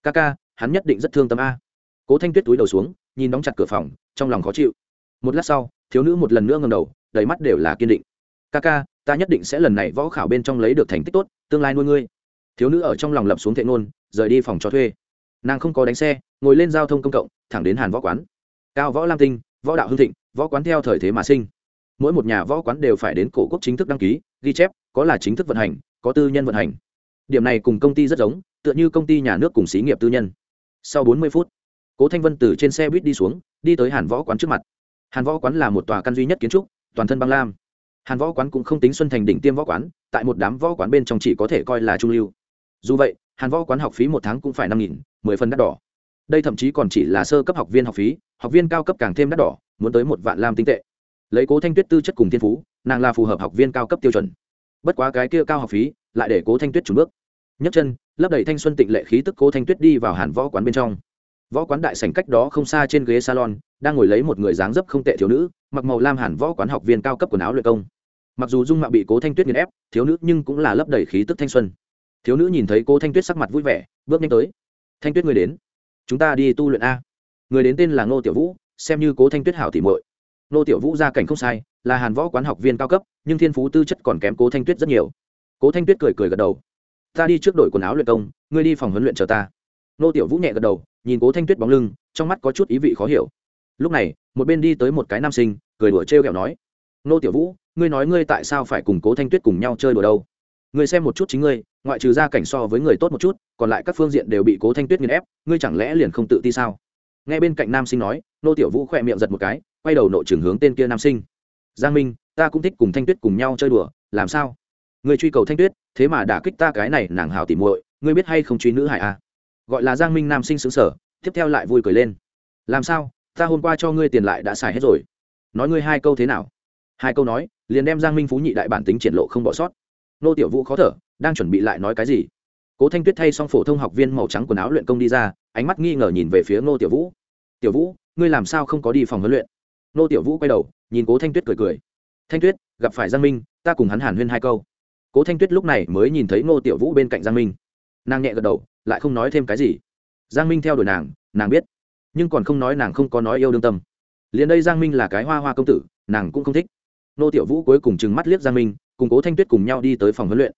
Ca ca, hắn nhất định rất thương tâm a. Cố thanh tuyết túi đầu xuống, nhìn đóng chặt cửa phòng, trong lòng khó chịu. Một lát sau, thiếu nữ một lần nữa ngầm đầu, đầy mắt đều là kiên định. Ca ca ta nhất định sẽ lần này võ khảo bên trong lấy được thành tích tốt, tương lai nuôi ngươi. Thiếu nữ ở trong lòng lập xuống thệ nôn rời đi phòng cho thuê. Nàng không có đánh xe, ngồi lên giao thông công cộng, thẳng đến hàn võ quán. Cao võ lam tinh, võ đạo hưng thịnh, võ quán theo thời thế mà sinh. Mỗi một nhà võ quán đều phải đến cổ quốc chính thức đăng ký, ghi chép, có là chính thức vận hành, có tư nhân vận hành. Điểm này cùng công ty rất giống, tựa như công ty nhà nước cùng xí nghiệp tư nhân. Sau bốn mươi phút, cố thanh vân từ trên xe buýt đi xuống, đi tới hàn võ quán trước mặt. Hàn võ quán là một tòa căn duy nhất kiến trúc, toàn thân băng lam hàn võ quán cũng không tính xuân thành đỉnh tiêm võ quán, tại một đám võ quán bên trong chỉ có thể coi là trung lưu. Dù vậy, hàn võ quán học phí một tháng cũng phải năm nghìn, mười phần đắt đỏ. Đây thậm chí còn chỉ là sơ cấp học viên học phí, học viên cao cấp càng thêm đắt đỏ, muốn tới một vạn lam tinh tệ. Lấy cố thanh tuyết tư chất cùng thiên phú, nàng là phù hợp học viên cao cấp tiêu chuẩn. Bất quá cái kia cao học phí, lại để cố thanh tuyết trùn bước. Nhấc chân lấp đầy thanh xuân tịnh lệ khí tức cố thanh tuyết đi vào hàn võ quán bên trong. Võ quán đại sảnh cách đó không xa trên ghế salon, đang ngồi lấy một người dáng dấp không tệ thiếu nữ, mặc màu lam hàn võ quán học viên cao cấp quần áo luyện công mặc dù dung mạo bị cố thanh tuyết nghiền ép thiếu nữ nhưng cũng là lấp đầy khí tức thanh xuân thiếu nữ nhìn thấy cố thanh tuyết sắc mặt vui vẻ bước nhanh tới thanh tuyết người đến chúng ta đi tu luyện a người đến tên là ngô tiểu vũ xem như cố thanh tuyết hảo tỉ mội ngô tiểu vũ gia cảnh không sai là hàn võ quán học viên cao cấp nhưng thiên phú tư chất còn kém cố thanh tuyết rất nhiều cố thanh tuyết cười cười gật đầu ta đi trước đội quần áo luyện công ngươi đi phòng huấn luyện chờ ta ngô tiểu vũ nhẹ gật đầu nhìn cố thanh tuyết bóng lưng trong mắt có chút ý vị khó hiểu lúc này một bên đi tới một cái nam sinh cười đùa trêu ghẹo nói ngô tiểu vũ ngươi nói ngươi tại sao phải cùng cố thanh tuyết cùng nhau chơi đùa đâu? Ngươi xem một chút chính ngươi, ngoại trừ gia cảnh so với người tốt một chút, còn lại các phương diện đều bị cố thanh tuyết nghiền ép, ngươi chẳng lẽ liền không tự ti sao? Nghe bên cạnh nam sinh nói, nô tiểu vũ khỏe miệng giật một cái, quay đầu nội trường hướng tên kia nam sinh. Giang minh, ta cũng thích cùng thanh tuyết cùng nhau chơi đùa, làm sao? Người truy cầu thanh tuyết, thế mà đả kích ta cái này, nàng hào tỉ muội, ngươi biết hay không truy nữ hải à? gọi là giang minh nam sinh xứng sở tiếp theo lại vui cười lên. Làm sao? Ta hôm qua cho ngươi tiền lại đã xài hết rồi. Nói ngươi hai câu thế nào? Hai câu nói liền đem giang minh phú nhị đại bản tính triển lộ không bỏ sót. Nô tiểu vũ khó thở, đang chuẩn bị lại nói cái gì? Cố thanh tuyết thay xong phổ thông học viên màu trắng quần áo luyện công đi ra, ánh mắt nghi ngờ nhìn về phía nô tiểu vũ. Tiểu vũ, ngươi làm sao không có đi phòng huấn luyện? Nô tiểu vũ quay đầu, nhìn cố thanh tuyết cười cười. Thanh tuyết, gặp phải giang minh, ta cùng hắn hàn huyên hai câu. Cố thanh tuyết lúc này mới nhìn thấy nô tiểu vũ bên cạnh giang minh. Nàng nhẹ gật đầu, lại không nói thêm cái gì. Giang minh theo đuổi nàng nàng biết. Nhưng còn không nói nàng không có nói yêu đương tâm. Liền đây giang minh là cái hoa hoa công tử, nàng cũng không thích nô tiểu vũ cuối cùng chừng mắt liếc giang minh, cùng cố thanh tuyết cùng nhau đi tới phòng huấn luyện.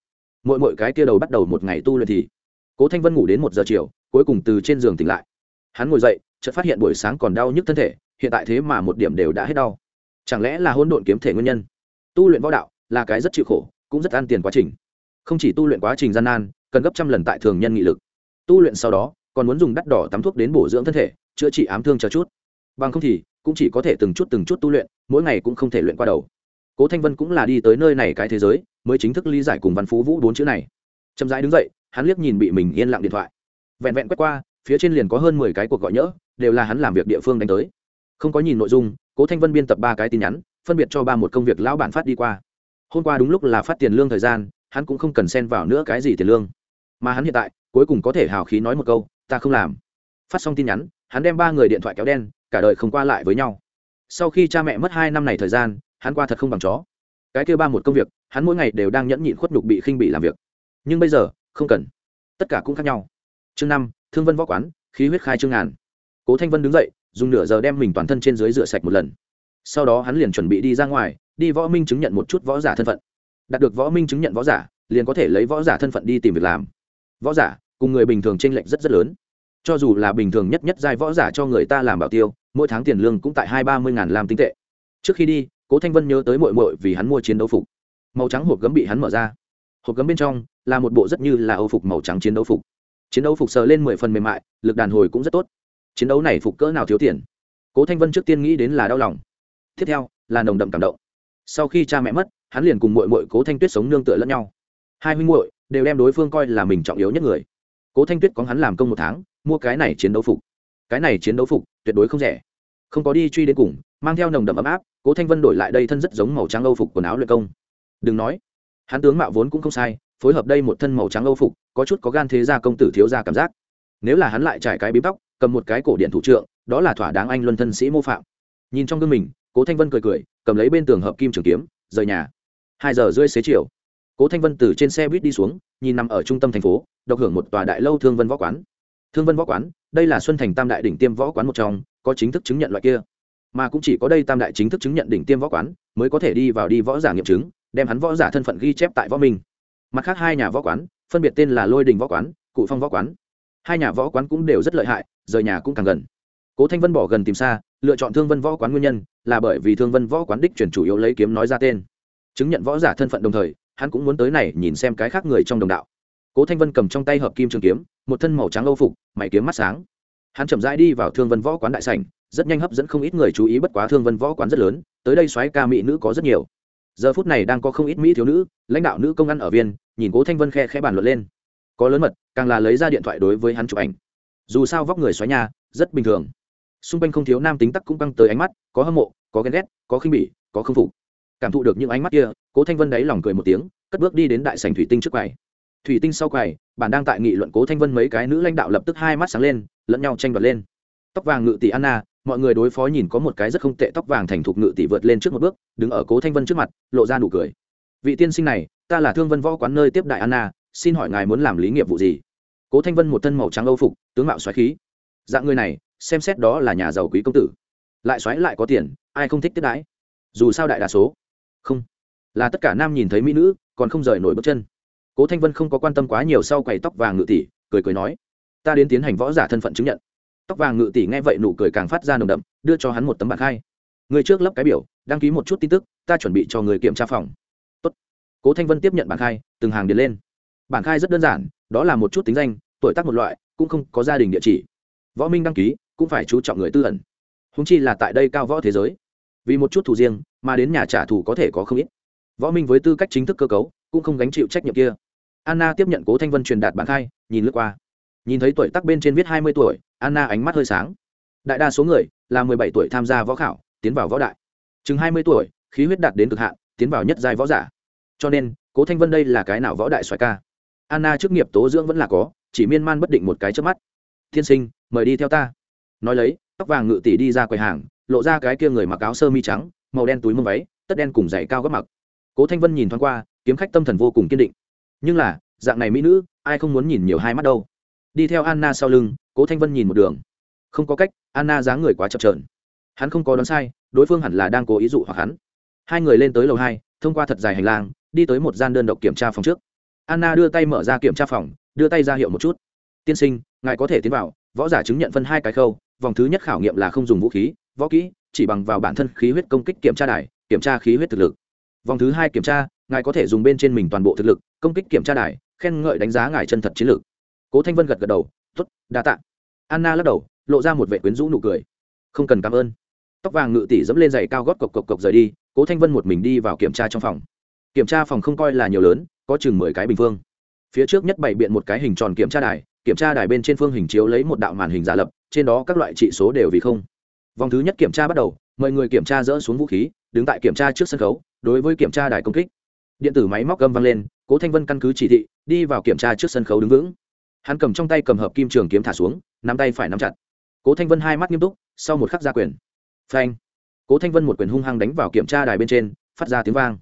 Mỗi mỗi cái kia đầu bắt đầu một ngày tu luyện thì, cố thanh vân ngủ đến một giờ chiều, cuối cùng từ trên giường tỉnh lại. Hắn ngồi dậy, chợt phát hiện buổi sáng còn đau nhức thân thể, hiện tại thế mà một điểm đều đã hết đau. Chẳng lẽ là hôn độn kiếm thể nguyên nhân? Tu luyện võ đạo là cái rất chịu khổ, cũng rất ăn tiền quá trình. Không chỉ tu luyện quá trình gian nan, cần gấp trăm lần tại thường nhân nghị lực. Tu luyện sau đó, còn muốn dùng đắt đỏ tắm thuốc đến bổ dưỡng thân thể, chữa trị ám thương cho chút. Bằng không thì, cũng chỉ có thể từng chút từng chút tu luyện, mỗi ngày cũng không thể luyện qua đầu cố thanh vân cũng là đi tới nơi này cái thế giới, mới chính thức lý giải cùng văn phú vũ bốn chữ này. Chậm rãi đứng dậy, hắn liếc nhìn bị mình yên lặng điện thoại. Vẹn vẹn quét qua, phía trên liền có hơn mười cái cuộc gọi nhỡ, đều là hắn làm việc địa phương đánh tới. Không có nhìn nội dung, cố thanh vân biên tập ba cái tin nhắn, phân biệt cho ba một công việc lão bản phát đi qua. Hôm qua đúng lúc là phát tiền lương thời gian, hắn cũng không cần xen vào nữa cái gì tiền lương. Mà hắn hiện tại, cuối cùng có thể hào khí nói một câu, ta không làm. Phát xong tin nhắn, hắn đem ba người điện thoại kéo đen, cả đời không qua lại với nhau. Sau khi cha mẹ mất hai năm này thời gian hắn qua thật không bằng chó. Cái kêu ba một công việc, hắn mỗi ngày đều đang nhẫn nhịn khuất nhục bị khinh bị làm việc. Nhưng bây giờ, không cần. Tất cả cũng khác nhau. Chương năm, thương vân võ quán, khí huyết khai trương ngàn. Cố thanh vân đứng dậy, dùng nửa giờ đem mình toàn thân trên dưới rửa sạch một lần. Sau đó hắn liền chuẩn bị đi ra ngoài, đi võ minh chứng nhận một chút võ giả thân phận. Đạt được võ minh chứng nhận võ giả, liền có thể lấy võ giả thân phận đi tìm việc làm. Võ giả, cùng người bình thường t r ê n lệch rất rất lớn. Cho dù là bình thường nhất nhất giai võ giả cho người ta làm bảo tiêu, mỗi tháng tiền lương cũng tại hai ba mươi ngàn làm tinh tệ. Trước khi đi cố thanh vân nhớ tới mội mội vì hắn mua chiến đấu phục. Màu trắng hộp gấm bị hắn mở ra. Hộp gấm bên trong là một bộ rất như là âu phục màu trắng chiến đấu phục. Chiến đấu phục sờ lên mười phần mềm mại, lực đàn hồi cũng rất tốt. Chiến đấu này phục cỡ nào thiếu tiền? Cố thanh vân trước tiên nghĩ đến là đau lòng. Tiếp theo, là nồng đậm cảm động. Sau khi cha mẹ mất, hắn liền cùng mội mội cố thanh tuyết sống nương tựa lẫn nhau. Hai huynh muội đều đem đối phương coi là mình trọng yếu nhất người. Cố thanh tuyết có hắn làm công một tháng, mua cái này chiến đấu phục. Cái này chiến đấu phục tuyệt đối không rẻ. Không có đi truy đến cùng mang theo nồng đậm ấm áp, cố thanh vân đổi lại đây thân rất giống màu trắng âu phục quần áo luyện công. Đừng nói, hắn tướng mạo vốn cũng không sai, phối hợp đây một thân màu trắng âu phục, có chút có gan thế gia công tử thiếu gia cảm giác. Nếu là hắn lại trải cái bím tóc, cầm một cái cổ điện thủ trượng, đó là thỏa đáng anh luân thân sĩ mô phạm. Nhìn trong gương mình, cố thanh vân cười cười, cầm lấy bên tường hợp kim trường kiếm, rời nhà. Hai giờ rưỡi xế chiều, cố thanh vân từ trên xe buýt đi xuống, nhìn nằm ở trung tâm thành phố, độc hưởng một tòa đại lâu thương vân võ quán. Thương vân võ quán, đây là xuân thành tam đại đỉnh tiêm võ quán một trong, có chính thức chứng nhận loại kia mà cũng chỉ có đây tam đại chính thức chứng nhận đỉnh tiêm võ quán mới có thể đi vào đi võ giả nghiệm chứng, đem hắn võ giả thân phận ghi chép tại võ minh. Mặt khác hai nhà võ quán, phân biệt tên là lôi đình võ quán, cụ phong võ quán. Hai nhà võ quán cũng đều rất lợi hại, rời nhà cũng càng gần. Cố thanh vân bỏ gần tìm xa, lựa chọn thương vân võ quán nguyên nhân là bởi vì thương vân võ quán đích chuyển chủ yếu lấy kiếm nói ra tên. Chứng nhận võ giả thân phận đồng thời, hắn cũng muốn tới này nhìn xem cái khác người trong đồng đạo. Cố thanh vân cầm trong tay hợp kim trường kiếm, một thân màu trắng âu phục, mày kiếm mắt sáng. Hắn chậm rãi đi vào thương vân võ quán đại sảnh rất nhanh hấp dẫn không ít người chú ý bất quá thương vân võ quán rất lớn, tới đây xoáy ca mỹ nữ có rất nhiều. Giờ phút này đang có không ít mỹ thiếu nữ, lãnh đạo nữ công ăn ở viên, nhìn cố thanh vân khe khẽ bàn luận lên. Có lớn mật, càng là lấy ra điện thoại đối với hắn chụp ảnh. Dù sao vóc người xoáy nhà rất bình thường. Xung quanh không thiếu nam tính tắc cũng căng tới ánh mắt, có hâm mộ, có ghen ghét, có khinh bỉ, có khâm phục. Cảm thụ được những ánh mắt kia, cố thanh vân đáy lòng cười một tiếng, cất bước đi đến đại sành thủy tinh trước quầy. Thủy tinh sau quầy, bản đang tại nghị luận cố thanh vân mấy cái nữ lãnh đạo lập tức hai mắt sáng lên, lẫn nhau tranh đoạt lên. Tóc vàng ngự tỷ anna mọi người đối phó nhìn có một cái rất không tệ tóc vàng thành thục ngự tỷ vượt lên trước một bước, đứng ở cố thanh vân trước mặt, lộ ra nụ cười. Vị tiên sinh này, ta là thương vân võ quán nơi tiếp đại anna, xin hỏi ngài muốn làm lý nghiệp vụ gì? Cố thanh vân một thân màu trắng âu phục, tướng mạo xoáy khí. Dạng người này, xem xét đó là nhà giàu quý công tử. Lại xoáy lại có tiền, ai không thích tiếp đãi? Dù sao đại đa số. Không. Là tất cả nam nhìn thấy mỹ nữ, còn không rời nổi bước chân. Cố thanh vân không có quan tâm quá nhiều sau quầy tóc vàng ngự tỷ, cười cười nói. Ta đến tiến hành võ giả thân phận chứng nhận tóc vàng ngự tỷ nghe vậy nụ cười càng phát ra nồng đậm, đưa cho hắn một tấm bảng khai. Người trước lấp cái biểu, đăng ký một chút tin tức, ta chuẩn bị cho người kiểm tra phòng. Tốt. cố thanh vân tiếp nhận bảng khai, từng hàng điền lên. Bảng khai rất đơn giản, đó là một chút tính danh, tuổi tác một loại, cũng không có gia đình địa chỉ. Võ minh đăng ký, cũng phải chú trọng người tư ẩn. Húng chi là tại đây cao võ thế giới. Vì một chút thù riêng, mà đến nhà trả thù có thể có không ít. Võ minh với tư cách chính thức cơ cấu, cũng không gánh chịu trách nhiệm kia. Anna tiếp nhận cố thanh vân truyền đạt bản khai, nhìn lướt qua nhìn thấy tuổi tác bên trên viết hai mươi tuổi, anna ánh mắt hơi sáng. Đại đa số người là mười bảy tuổi tham gia võ khảo, tiến vào võ đại. Chừng hai mươi tuổi, khí huyết đạt đến cực hạn, tiến vào nhất giai võ giả. Cho nên, cố thanh vân đây là cái nào võ đại xoài ca? Anna trước nghiệp tố dưỡng vẫn là có, chỉ miên man bất định một cái trước mắt. Thiên sinh, mời đi theo ta. Nói lấy, tóc vàng ngự tỷ đi ra quầy hàng, lộ ra cái kia người mặc áo sơ mi trắng, màu đen túi mông váy, tất đen cùng giày cao gấp mặc. Cố thanh vân nhìn thoáng qua, kiếm khách tâm thần vô cùng kiên định. Nhưng là, dạng này mỹ nữ, ai không muốn nhìn nhiều hai mắt đâu? Đi theo anna sau lưng, cố thanh vân nhìn một đường. Không có cách, anna dáng người quá chập trờn hắn không có đoán sai, đối phương hẳn là đang cố ý dụ hoặc hắn. Hai người lên tới lầu hai, thông qua thật dài hành lang, đi tới một gian đơn độc kiểm tra phòng trước. Anna đưa tay mở ra kiểm tra phòng, đưa tay ra hiệu một chút. Tiên sinh, ngài có thể tiến vào, võ giả chứng nhận phân hai cái khâu, vòng thứ nhất khảo nghiệm là không dùng vũ khí, võ kỹ, chỉ bằng vào bản thân khí huyết công kích kiểm tra đài, kiểm tra khí huyết thực lực. Vòng thứ hai kiểm tra, ngài có thể dùng bên trên mình toàn bộ thực lực, công kích kiểm tra đài, khen ngợi đánh giá ngài chân thật chiến lược cố thanh vân gật gật đầu t ố t đa t ạ anna lắc đầu, lộ ra một vệ quyến rũ nụ cười. Không cần cảm ơn. Tóc vàng ngự tỷ dẫm lên giày cao gót cộc cộc cộc rời đi, cố thanh vân một mình đi vào kiểm tra trong phòng. Kiểm tra phòng không coi là nhiều lớn, có chừng mười cái bình phương. Phía trước nhất bày biện một cái hình tròn kiểm tra đài, kiểm tra đài bên trên phương hình chiếu lấy một đạo màn hình giả lập, trên đó các loại trị số đều vì không. Vòng thứ nhất kiểm tra bắt đầu mời người kiểm tra dỡ xuống vũ khí, đứng tại kiểm tra trước sân khấu, đối với kiểm tra đài công kích. Điện tử máy móc gâm vang lên, cố thanh vân căn cứ chỉ thị, đi vào kiểm tra trước sân khấu đứng vững hắn cầm trong tay cầm hợp kim trường kiếm thả xuống, nắm tay phải nắm chặt. Cố thanh vân hai mắt nghiêm túc, sau một khắc ra quyền. Phanh. Cố thanh vân một quyền hung hăng đánh vào kiểm tra đài bên trên, phát ra tiếng vang.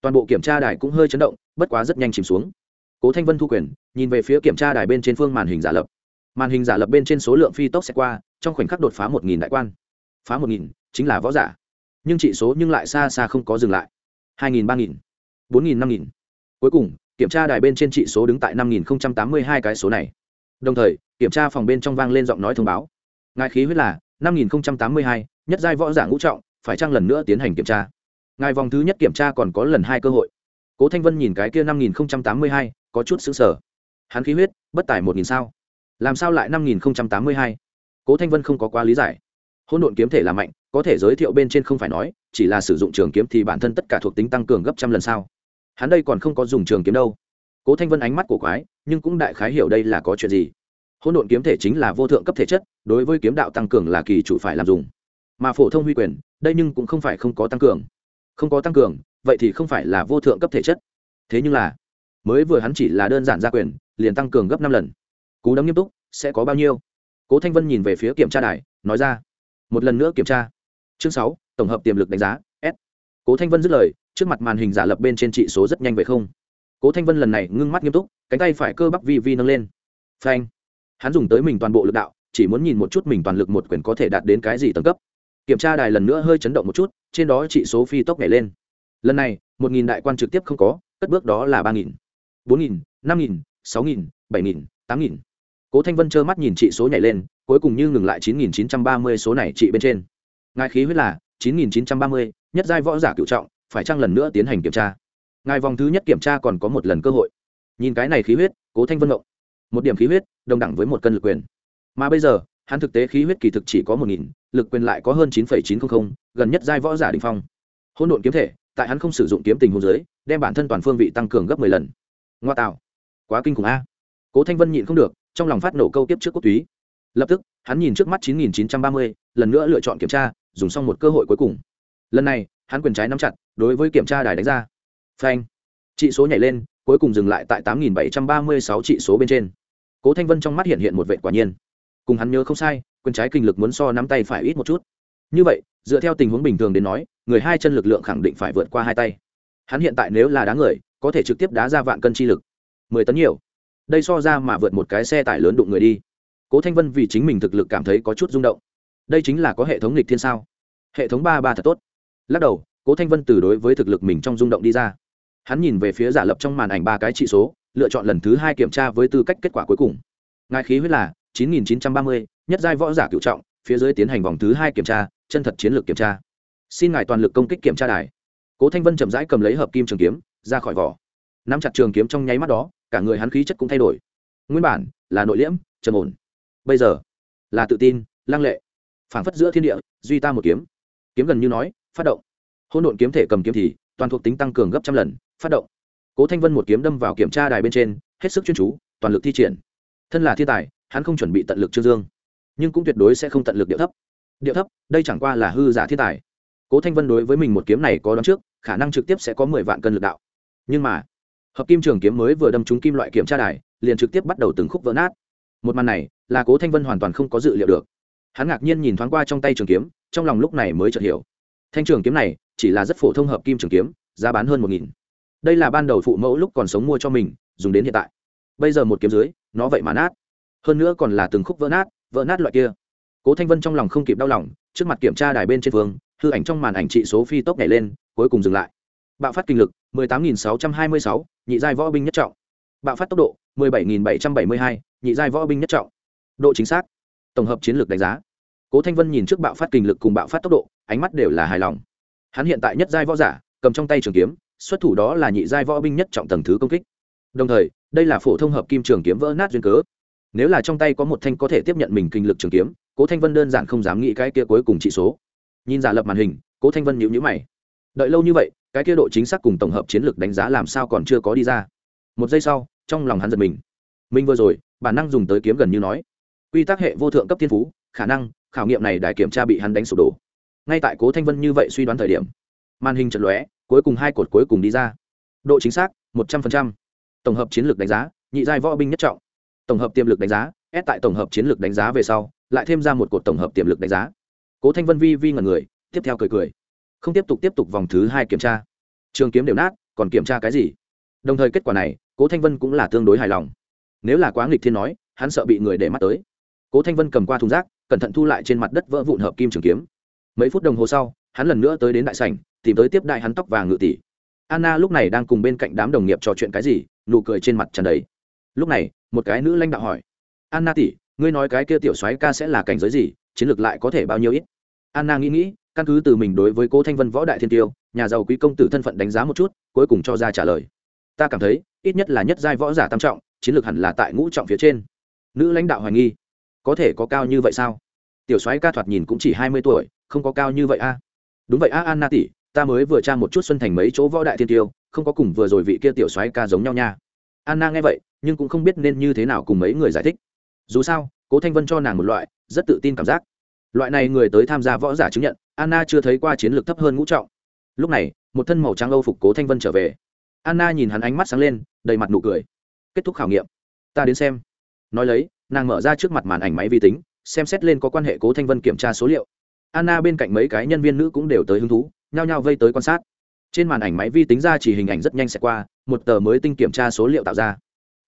Toàn bộ kiểm tra đài cũng hơi chấn động, bất quá rất nhanh chìm xuống. Cố thanh vân thu quyền, nhìn về phía kiểm tra đài bên trên phương màn hình giả lập. Màn hình giả lập bên trên số lượng phi tốc sẽ qua, trong khoảnh khắc đột phá một nghìn đại quan. Phá một nghìn, chính là võ giả. Nhưng trị số nhưng lại xa xa không có dừng lại. Hai nghìn, ba nghìn, bốn nghìn, năm nghìn. Cuối cùng kiểm tra đài bên trên trị số đứng tại năm nghìn tám mươi hai cái số này. Đồng thời, kiểm tra phòng bên trong vang lên giọng nói thông báo. Ngài khí huyết là năm nghìn tám mươi hai, nhất giai võ giả ngũ trọng, phải chăng lần nữa tiến hành kiểm tra? Ngài vòng thứ nhất kiểm tra còn có lần hai cơ hội. Cố thanh vân nhìn cái kia năm nghìn tám mươi hai, có chút xứng sở hắn khí huyết, bất tải một nghìn sao. Làm sao lại năm nghìn tám mươi hai? Cố thanh vân không có quá lý giải. Hỗn độn kiếm thể là mạnh, có thể giới thiệu bên trên không phải nói, chỉ là sử dụng trường kiếm thì bản thân tất cả thuộc tính tăng cường gấp trăm lần sao hắn đây còn không có dùng trường kiếm đâu. Cố thanh vân ánh mắt của quái, nhưng cũng đại khái hiểu đây là có chuyện gì. Hỗn độn kiếm thể chính là vô thượng cấp thể chất, đối với kiếm đạo tăng cường là kỳ chủ phải làm dùng. Mà phổ thông huy quyền, đây nhưng cũng không phải không có tăng cường. Không có tăng cường, vậy thì không phải là vô thượng cấp thể chất. Thế nhưng là, mới vừa hắn chỉ là đơn giản gia quyền, liền tăng cường gấp năm lần. Cú đấm nghiêm túc, sẽ có bao nhiêu? Cố thanh vân nhìn về phía kiểm tra đài, nói ra, một lần nữa kiểm tra. Chương sáu, tổng hợp tiềm lực đánh giá cố thanh vân dứt lời, trước mặt màn hình giả lập bên trên trị số rất nhanh về không. Cố thanh vân lần này ngưng mắt nghiêm túc, cánh tay phải cơ bắp vi vi nâng lên. Phanh. Hắn dùng tới mình toàn bộ lực đạo, chỉ muốn nhìn một chút mình toàn lực một quyền có thể đạt đến cái gì tầng cấp. Kiểm tra đài lần nữa hơi chấn động một chút, trên đó trị số phi tốc nhảy lên. Lần này, một nghìn đại quan trực tiếp không có, cất bước đó là ba nghìn, bốn nghìn, năm nghìn, sáu nghìn, bảy nghìn, tám nghìn. Cố thanh vân trơ mắt nhìn trị số nhảy lên, cuối cùng như ngừng lại chín nghìn chín trăm ba mươi số này trị bên trên. Ngài khí huyết là chín nghìn chín trăm ba mươi nhất giai võ giả cựu trọng, phải chăng lần nữa tiến hành kiểm tra? Ngài vòng thứ nhất kiểm tra còn có một lần cơ hội. Nhìn cái này khí huyết, cố thanh vân ngộng một điểm khí huyết, đồng đẳng với một cân lực quyền. Mà bây giờ, hắn thực tế khí huyết kỳ thực chỉ có một nghìn, lực quyền lại có hơn chín chín trăm linh gần nhất giai võ giả đình phong. Hôn độn kiếm thể, tại hắn không sử dụng kiếm tình hôn dưới, đem bản thân toàn phương vị tăng cường gấp mười lần. Ngoa tạo. Quá kinh khủng a. Cố thanh vân nhịn không được, trong lòng phát nổ câu tiếp trước quốc túy. Lập tức, hắn nhìn trước mắt chín nghìn chín trăm ba mươi, lần nữa lựa chọn kiểm tra, dùng xong một cơ hội cuối cùng lần này, hắn quyền trái nắm chặt, đối với kiểm tra đài đánh ra. Phanh. Trị số nhảy lên, cuối cùng dừng lại tại tám nghìn bảy trăm ba mươi sáu trị số bên trên. Cố thanh vân trong mắt hiện hiện một vệ quả nhiên. Cùng hắn nhớ không sai, quyền trái kinh lực muốn so nắm tay phải ít một chút. Như vậy, dựa theo tình huống bình thường đến nói, người hai chân lực lượng khẳng định phải vượt qua hai tay. Hắn hiện tại nếu là đá người, có thể trực tiếp đá ra vạn cân chi lực. Mười tấn nhiều. Đây so ra mà vượt một cái xe tải lớn đụng người đi. Cố thanh vân vì chính mình thực lực cảm thấy có chút rung động. Đây chính là có hệ thống lịch thiên sao? Hệ thống ba ba thật tốt lắc đầu, cố thanh vân từ đối với thực lực mình trong rung động đi ra. Hắn nhìn về phía giả lập trong màn ảnh ba cái trị số, lựa chọn lần thứ hai kiểm tra với tư cách kết quả cuối cùng. Ngài khí huyết là chín nghìn chín trăm ba mươi, nhất giai võ giả cựu trọng, phía dưới tiến hành vòng thứ hai kiểm tra, chân thật chiến lược kiểm tra. Xin ngài toàn lực công kích kiểm tra đài. Cố thanh vân chậm rãi cầm lấy hợp kim trường kiếm, ra khỏi vỏ. Nắm chặt trường kiếm trong nháy mắt đó, cả người hắn khí chất cũng thay đổi. Nguyên bản, là nội liễm, trầm ổn. Bây giờ, là tự tin, lăng lệ. Phảng phất giữa thiên địa, duy ta một kiếm. Kiếm gần như nói phát động. Hôn độn kiếm thể cầm kiếm thì toàn thuộc tính tăng cường gấp trăm lần, phát động. Cố thanh vân một kiếm đâm vào kiểm tra đài bên trên, hết sức chuyên chú, toàn lực thi triển. Thân là thiên tài, hắn không chuẩn bị tận lực trương dương, nhưng cũng tuyệt đối sẽ không tận lực điệu thấp. Điệu thấp, đây chẳng qua là hư giả thiên tài. Cố thanh vân đối với mình một kiếm này có đón trước, khả năng trực tiếp sẽ có mười vạn cân lực đạo. Nhưng mà, hợp kim trường kiếm mới vừa đâm trúng kim loại kiểm tra đài, liền trực tiếp bắt đầu từng khúc vỡ nát. Một màn này là cố thanh vân hoàn toàn không có dự liệu được. Hắn ngạc nhiên nhìn thoáng qua trong tay trường kiếm, trong lòng lúc này mới chợt hiểu thanh trường kiếm này chỉ là rất phổ thông hợp kim trường kiếm giá bán hơn một nghìn. Đây là ban đầu phụ mẫu lúc còn sống mua cho mình dùng đến hiện tại. Bây giờ một kiếm dưới nó vậy mà nát. Hơn nữa còn là từng khúc vỡ nát vỡ nát loại kia. Cố thanh vân trong lòng không kịp đau lòng trước mặt kiểm tra đài bên trên phương hư ảnh trong màn ảnh trị số phi tốc nhảy lên cuối cùng dừng lại. Bạo phát kinh lực 18.626, nhị giai võ binh nhất trọng. Bạo phát tốc độ 17.772, nhị giai võ binh nhất trọng. Độ chính xác. Tổng hợp chiến lược đánh giá. Cố thanh vân nhìn trước bạo phát kinh lực cùng bạo phát tốc độ ánh mắt đều là hài lòng. Hắn hiện tại nhất giai võ giả, cầm trong tay trường kiếm, xuất thủ đó là nhị giai võ binh nhất trọng tầng thứ công kích. Đồng thời, đây là phổ thông hợp kim trường kiếm vỡ nát duyên cớ. Nếu là trong tay có một thanh có thể tiếp nhận mình kinh lực trường kiếm, cố thanh vân đơn giản không dám nghĩ cái kia cuối cùng trị số. Nhìn giả lập màn hình, cố thanh vân nhíu nhíu mày. Đợi lâu như vậy, cái kia độ chính xác cùng tổng hợp chiến lược đánh giá làm sao còn chưa có đi ra. Một giây sau, trong lòng hắn giật mình. Mình vừa rồi, bản năng dùng tới kiếm gần như nói. Quy tắc hệ vô thượng cấp thiên phú, khả năng, khảo nghiệm này đài kiểm tra bị hắn đánh sụp đổ ngay tại cố thanh vân như vậy suy đoán thời điểm màn hình chật lóe, cuối cùng hai cột cuối cùng đi ra. Độ chính xác, một trăm linh tổng hợp chiến lược đánh giá, nhị giai võ binh nhất trọng. Tổng hợp tiềm lực đánh giá, S tại tổng hợp chiến lược đánh giá về sau, lại thêm ra một cột tổng hợp tiềm lực đánh giá. Cố thanh vân vi vi ngần người, tiếp theo cười cười. Không tiếp tục tiếp tục vòng thứ hai kiểm tra. Trường kiếm đều nát, còn kiểm tra cái gì? Đồng thời kết quả này, cố thanh vân cũng là tương đối hài lòng. Nếu là quá nghịch thiên nói, hắn sợ bị người để mắt tới. Cố thanh vân cầm qua thùng rác, cẩn thận thu lại trên mặt đất vỡ vụn hợp kim trường kiếm mấy phút đồng hồ sau, hắn lần nữa tới đến đại sảnh, tìm tới tiếp đại hắn tóc vàng ngự tỷ. Anna lúc này đang cùng bên cạnh đám đồng nghiệp trò chuyện cái gì, nụ cười trên mặt tràn đầy. Lúc này, một cái nữ lãnh đạo hỏi. Anna tỷ, ngươi nói cái kia tiểu soái ca sẽ là cảnh giới gì, chiến lược lại có thể bao nhiêu ít? Anna nghĩ nghĩ, căn cứ từ mình đối với cố thanh vân võ đại thiên tiêu, nhà giàu quý công tử thân phận đánh giá một chút, cuối cùng cho ra trả lời. Ta cảm thấy, ít nhất là nhất giai võ giả tam trọng, chiến lược hẳn là tại ngũ trọng phía trên. Nữ lãnh đạo hoài nghi. Có thể có cao như vậy sao? Tiểu soái ca thoạt nhìn cũng chỉ hai mươi tuổi không có cao như vậy a. Đúng vậy a, anna tỷ, ta mới vừa tra một chút xuân thành mấy chỗ võ đại thiên tiêu, không có cùng vừa rồi vị kia tiểu soái ca giống nhau nha. Anna nghe vậy, nhưng cũng không biết nên như thế nào cùng mấy người giải thích. Dù sao, cố thanh vân cho nàng một loại, rất tự tin cảm giác. Loại này người tới tham gia võ giả chứng nhận, anna chưa thấy qua chiến lược thấp hơn ngũ trọng. Lúc này, một thân màu trắng âu phục cố thanh vân trở về. Anna nhìn hắn ánh mắt sáng lên, đầy mặt nụ cười. Kết thúc khảo nghiệm. Ta đến xem. Nói lấy, nàng mở ra trước mặt màn ảnh máy vi tính, xem xét lên có quan hệ cố thanh vân kiểm tra số liệu anna bên cạnh mấy cái nhân viên nữ cũng đều tới hứng thú, nhao nhao vây tới quan sát. Trên màn ảnh máy vi tính ra chỉ hình ảnh rất nhanh sẽ qua, một tờ mới tinh kiểm tra số liệu tạo ra.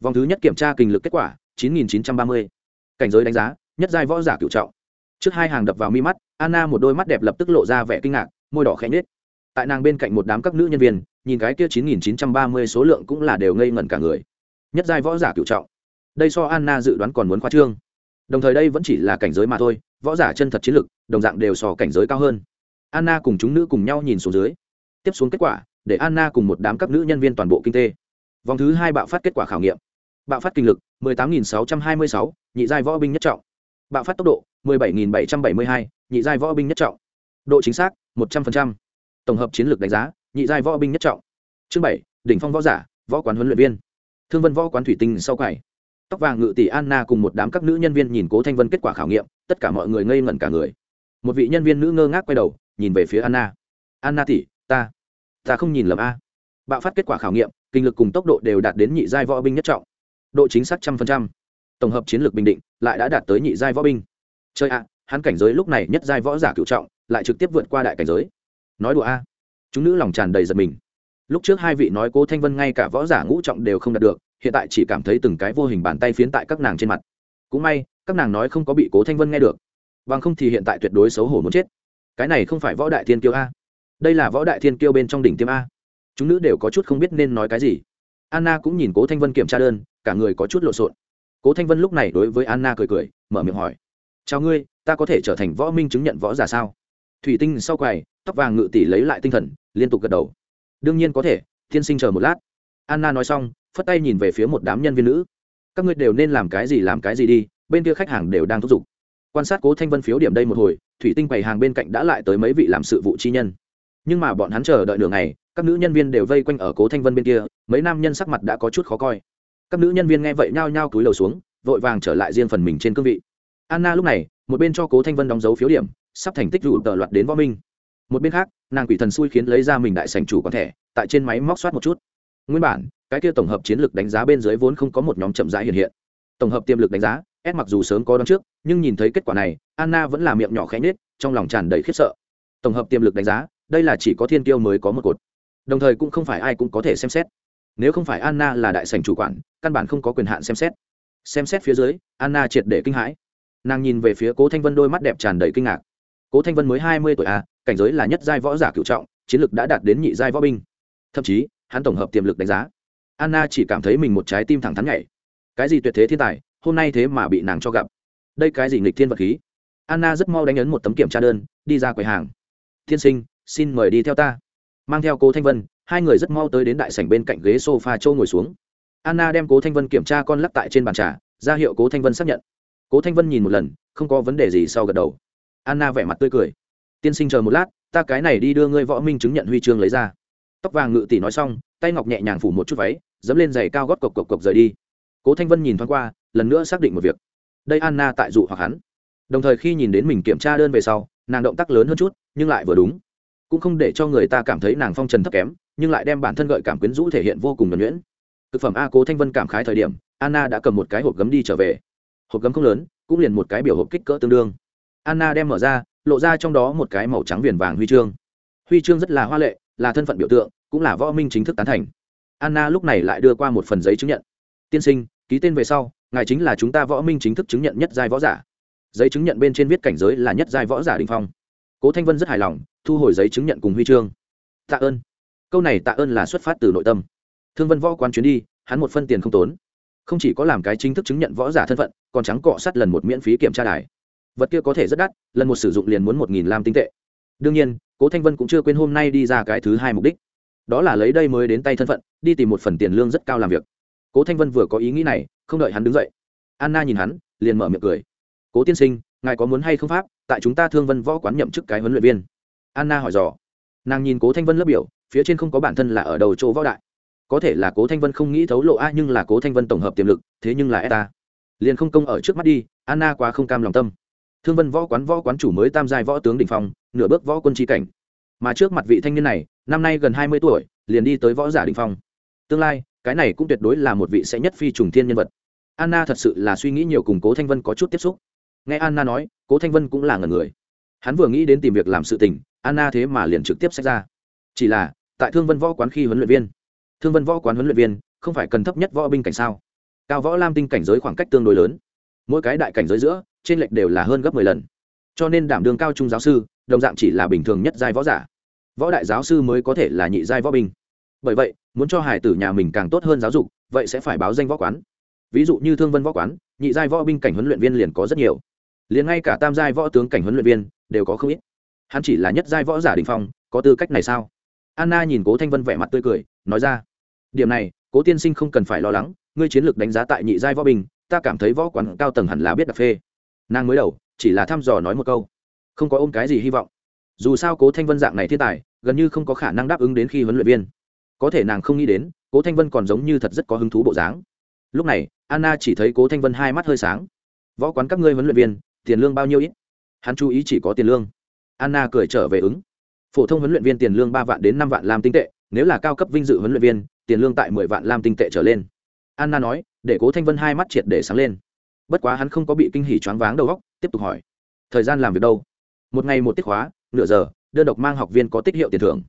Vòng thứ nhất kiểm tra kinh lực kết quả 9930. cảnh giới đánh giá, nhất giai võ giả cựu trọng. Trước hai hàng đập vào mi mắt, anna một đôi mắt đẹp lập tức lộ ra vẻ kinh ngạc, môi đỏ khẽ nhếch. Tại nàng bên cạnh một đám các nữ nhân viên, nhìn cái kia 9930 số lượng cũng là đều ngây ngẩn cả người. Nhất giai võ giả cựu trọng. Đây so anna dự đoán còn muốn khoa trương đồng thời đây vẫn chỉ là cảnh giới mà thôi võ giả chân thật chiến lực đồng dạng đều so cảnh giới cao hơn. Anna cùng chúng nữ cùng nhau nhìn xuống dưới. Tiếp xuống kết quả để anna cùng một đám các nữ nhân viên toàn bộ kinh tế vòng thứ hai bạo phát kết quả khảo nghiệm. Bạo phát kinh lực 18.626, nhị giai võ binh nhất trọng. Bạo phát tốc độ 17.772, nhị giai võ binh nhất trọng. Độ chính xác 100%. tổng hợp chiến lược đánh giá nhị giai võ binh nhất trọng. Chương bảy đỉnh phong võ giả võ quán huấn luyện viên. Thương vân võ quán thủy tinh sau quầy tóc vàng ngự tỷ anna cùng một đám các nữ nhân viên nhìn cố thanh vân kết quả khảo nghiệm, tất cả mọi người ngây ngẩn cả người. Một vị nhân viên nữ ngơ ngác quay đầu, nhìn về phía anna. Anna tỷ, ta ta không nhìn lầm a. Bạo phát kết quả khảo nghiệm, kinh lực cùng tốc độ đều đạt đến nhị giai võ binh nhất trọng. Độ chính xác trăm phần trăm. Tổng hợp chiến lược bình định, lại đã đạt tới nhị giai võ binh. Chơi ạ, hắn cảnh giới lúc này nhất giai võ giả cựu trọng, lại trực tiếp vượt qua đại cảnh giới. Nói đùa a. Chúng nữ lòng tràn đầy giật mình. Lúc trước hai vị nói cố thanh vân ngay cả võ giả ngũ trọng đều không đạt được hiện tại chỉ cảm thấy từng cái vô hình bàn tay phiến tại các nàng trên mặt. Cũng may, các nàng nói không có bị cố thanh vân nghe được. Bằng không thì hiện tại tuyệt đối xấu hổ muốn chết. Cái này không phải võ đại thiên kiêu a. Đây là võ đại thiên kiêu bên trong đỉnh tiêm a. Chúng nữ đều có chút không biết nên nói cái gì. Anna cũng nhìn cố thanh vân kiểm tra đơn, cả người có chút lộn xộn. Cố thanh vân lúc này đối với anna cười cười, mở miệng hỏi. Chào ngươi, ta có thể trở thành võ minh chứng nhận võ giả sao? Thủy tinh sau quầy, tóc vàng ngự tỷ lấy lại tinh thần, liên tục gật đầu. Đương nhiên có thể, tiên sinh chờ một lát. Anna nói xong phất tay nhìn về phía một đám nhân viên nữ. Các ngươi đều nên làm cái gì làm cái gì đi, bên kia khách hàng đều đang thúc giục. Quan sát cố thanh vân phiếu điểm đây một hồi, thủy tinh bày hàng bên cạnh đã lại tới mấy vị làm sự vụ chi nhân. Nhưng mà bọn hắn chờ đợi đường này các nữ nhân viên đều vây quanh ở cố thanh vân bên kia, mấy nam nhân sắc mặt đã có chút khó coi. Các nữ nhân viên nghe vậy nhao nhao cúi đầu xuống, vội vàng trở lại riêng phần mình trên cương vị. Anna lúc này, một bên cho cố thanh vân đóng dấu phiếu điểm, sắp thành tích rủ tờ loạt đến võ minh. Một bên khác, nàng quỷ thần xui khiến lấy ra mình đại sành chủ có thẻ, tại trên máy móc soát một chút nguyên bản cái kia tổng hợp chiến lược đánh giá bên dưới vốn không có một nhóm chậm rãi hiện hiện. Tổng hợp tiềm lực đánh giá s mặc dù sớm có đón trước nhưng nhìn thấy kết quả này anna vẫn là miệng nhỏ khẽ nhết trong lòng tràn đầy khiếp sợ. Tổng hợp tiềm lực đánh giá đây là chỉ có thiên tiêu mới có một cột. Đồng thời cũng không phải ai cũng có thể xem xét. Nếu không phải anna là đại sành chủ quản căn bản không có quyền hạn xem xét. Xem xét phía dưới anna triệt để kinh hãi. Nàng nhìn về phía cố thanh vân đôi mắt đẹp tràn đầy kinh ngạc. Cố thanh vân mới hai mươi tuổi a à, cảnh giới là nhất giai võ giả cựu trọng chiến lực đã đạt đến nhị giai võ binh. Thậm chí hắn tổng hợp tiềm lực đánh giá. Anna chỉ cảm thấy mình một trái tim thẳng thắn nhảy. Cái gì tuyệt thế thiên tài, hôm nay thế mà bị nàng cho gặp. Đây cái gì nghịch thiên vật khí. Anna rất mau đánh ấn một tấm kiểm tra đơn, đi ra quầy hàng. Tiên sinh, xin mời đi theo ta. Mang theo cố thanh vân, hai người rất mau tới đến đại sảnh bên cạnh ghế sofa châu ngồi xuống. Anna đem cố thanh vân kiểm tra con lắc tại trên bàn trà, ra hiệu cố thanh vân xác nhận. Cố thanh vân nhìn một lần, không có vấn đề gì sau gật đầu. Anna vẻ mặt tươi cười. Tiên sinh chờ một lát, ta cái này đi đưa ngươi võ minh chứng nhận huy chương lấy ra tóc vàng ngự tỷ nói xong, tay ngọc nhẹ nhàng phủ một chút váy, dẫm lên giày cao gót cộc cộc cộc rời đi. Cố thanh vân nhìn thoáng qua, lần nữa xác định một việc. Đây anna tại dụ hoặc hắn. Đồng thời khi nhìn đến mình kiểm tra đơn về sau, nàng động tác lớn hơn chút, nhưng lại vừa đúng. Cũng không để cho người ta cảm thấy nàng phong trần thấp kém, nhưng lại đem bản thân gợi cảm quyến rũ thể hiện vô cùng nhuẩn nhuyễn. Thực phẩm a cố thanh vân cảm khái thời điểm, anna đã cầm một cái hộp gấm đi trở về. Hộp gấm không lớn, cũng liền một cái biểu hộp kích cỡ tương đương. Anna đem mở ra, lộ ra trong đó một cái màu trắng viền vàng huy chương. Huy chương rất là hoa lệ là thân phận biểu tượng, cũng là võ minh chính thức tán thành. Anna lúc này lại đưa qua một phần giấy chứng nhận. Tiên sinh, ký tên về sau, ngài chính là chúng ta võ minh chính thức chứng nhận nhất giai võ giả. Giấy chứng nhận bên trên viết cảnh giới là nhất giai võ giả đình phong. Cố thanh vân rất hài lòng, thu hồi giấy chứng nhận cùng huy chương. Tạ ơn. Câu này tạ ơn là xuất phát từ nội tâm. Thương vân võ quán chuyến đi, hắn một phân tiền không tốn. Không chỉ có làm cái chính thức chứng nhận võ giả thân phận, còn trắng cọ sắt lần một miễn phí kiểm tra đài. Vật kia có thể rất đắt, lần một sử dụng liền muốn một nghìn lam tinh tệ. Đương nhiên cố thanh vân cũng chưa quên hôm nay đi ra cái thứ hai mục đích. Đó là lấy đây mới đến tay thân phận, đi tìm một phần tiền lương rất cao làm việc. Cố thanh vân vừa có ý nghĩ này, không đợi hắn đứng dậy. Anna nhìn hắn, liền mở miệng cười. Cố tiên sinh, ngài có muốn hay không pháp? Tại chúng ta thương vân võ quán nhậm chức cái huấn luyện viên. Anna hỏi dò. Nàng nhìn cố thanh vân lớp biểu, phía trên không có bản thân là ở đầu chỗ võ đại. Có thể là cố thanh vân không nghĩ thấu lộ a, nhưng là cố thanh vân tổng hợp tiềm lực, thế nhưng là eta. Liền không công ở trước mắt đi, anna quá không cam lòng tâm. Thương vân võ quán võ quán chủ mới tam giai võ tướng đình phong nửa bước võ quân tri cảnh. Mà trước mặt vị thanh niên này, năm nay gần hai mươi tuổi, liền đi tới võ giả đình phong. Tương lai, cái này cũng tuyệt đối là một vị sẽ nhất phi trùng thiên nhân vật. Anna thật sự là suy nghĩ nhiều cùng cố thanh vân có chút tiếp xúc. Nghe anna nói, cố thanh vân cũng là ngần người. Hắn vừa nghĩ đến tìm việc làm sự tình, anna thế mà liền trực tiếp xét ra. Chỉ là, tại thương vân võ quán khi huấn luyện viên, thương vân võ quán huấn luyện viên không phải cần thấp nhất võ binh cảnh sao? Cao võ lam tinh cảnh giới khoảng cách tương đối lớn. Mỗi cái đại cảnh giới giữa, trên lệch đều là hơn gấp mười lần cho nên đảm đương cao trung giáo sư, đồng dạng chỉ là bình thường nhất giai võ giả. Võ đại giáo sư mới có thể là nhị giai võ binh. Bởi vậy, muốn cho hải tử nhà mình càng tốt hơn giáo dục, vậy sẽ phải báo danh võ quán. Ví dụ như thương vân võ quán, nhị giai võ binh cảnh huấn luyện viên liền có rất nhiều. Liền ngay cả tam giai võ tướng cảnh huấn luyện viên đều có không ít. Hắn chỉ là nhất giai võ giả đình phong, có tư cách này sao? Anna nhìn cố thanh vân vẻ mặt tươi cười, nói ra, điểm này, cố tiên sinh không cần phải lo lắng, ngươi chiến lược đánh giá tại nhị giai võ binh, ta cảm thấy võ quán cao tầng hẳn là biết đặc phê. Nàng mới đầu chỉ là thăm dò nói một câu. Không có ôm cái gì hy vọng. Dù sao cố thanh vân dạng này thiên tài, gần như không có khả năng đáp ứng đến khi huấn luyện viên. Có thể nàng không nghĩ đến, cố thanh vân còn giống như thật rất có hứng thú bộ dáng. Lúc này, anna chỉ thấy cố thanh vân hai mắt hơi sáng. Võ quán các ngươi huấn luyện viên, tiền lương bao nhiêu ít? Hắn chú ý chỉ có tiền lương. Anna cười trở về ứng. Phổ thông huấn luyện viên tiền lương ba vạn đến năm vạn làm tinh tệ, nếu là cao cấp vinh dự huấn luyện viên, tiền lương tại mười vạn làm tinh tệ trở lên. Anna nói, để cố thanh vân hai mắt triệt để sáng lên. Bất quá hắn không có bị kinh hỉ choáng váng đầu góc tiếp tục hỏi, thời gian làm việc đâu? Một ngày một tiết khóa, nửa giờ, đơn độc mang học viên có tích hiệu tiền thưởng.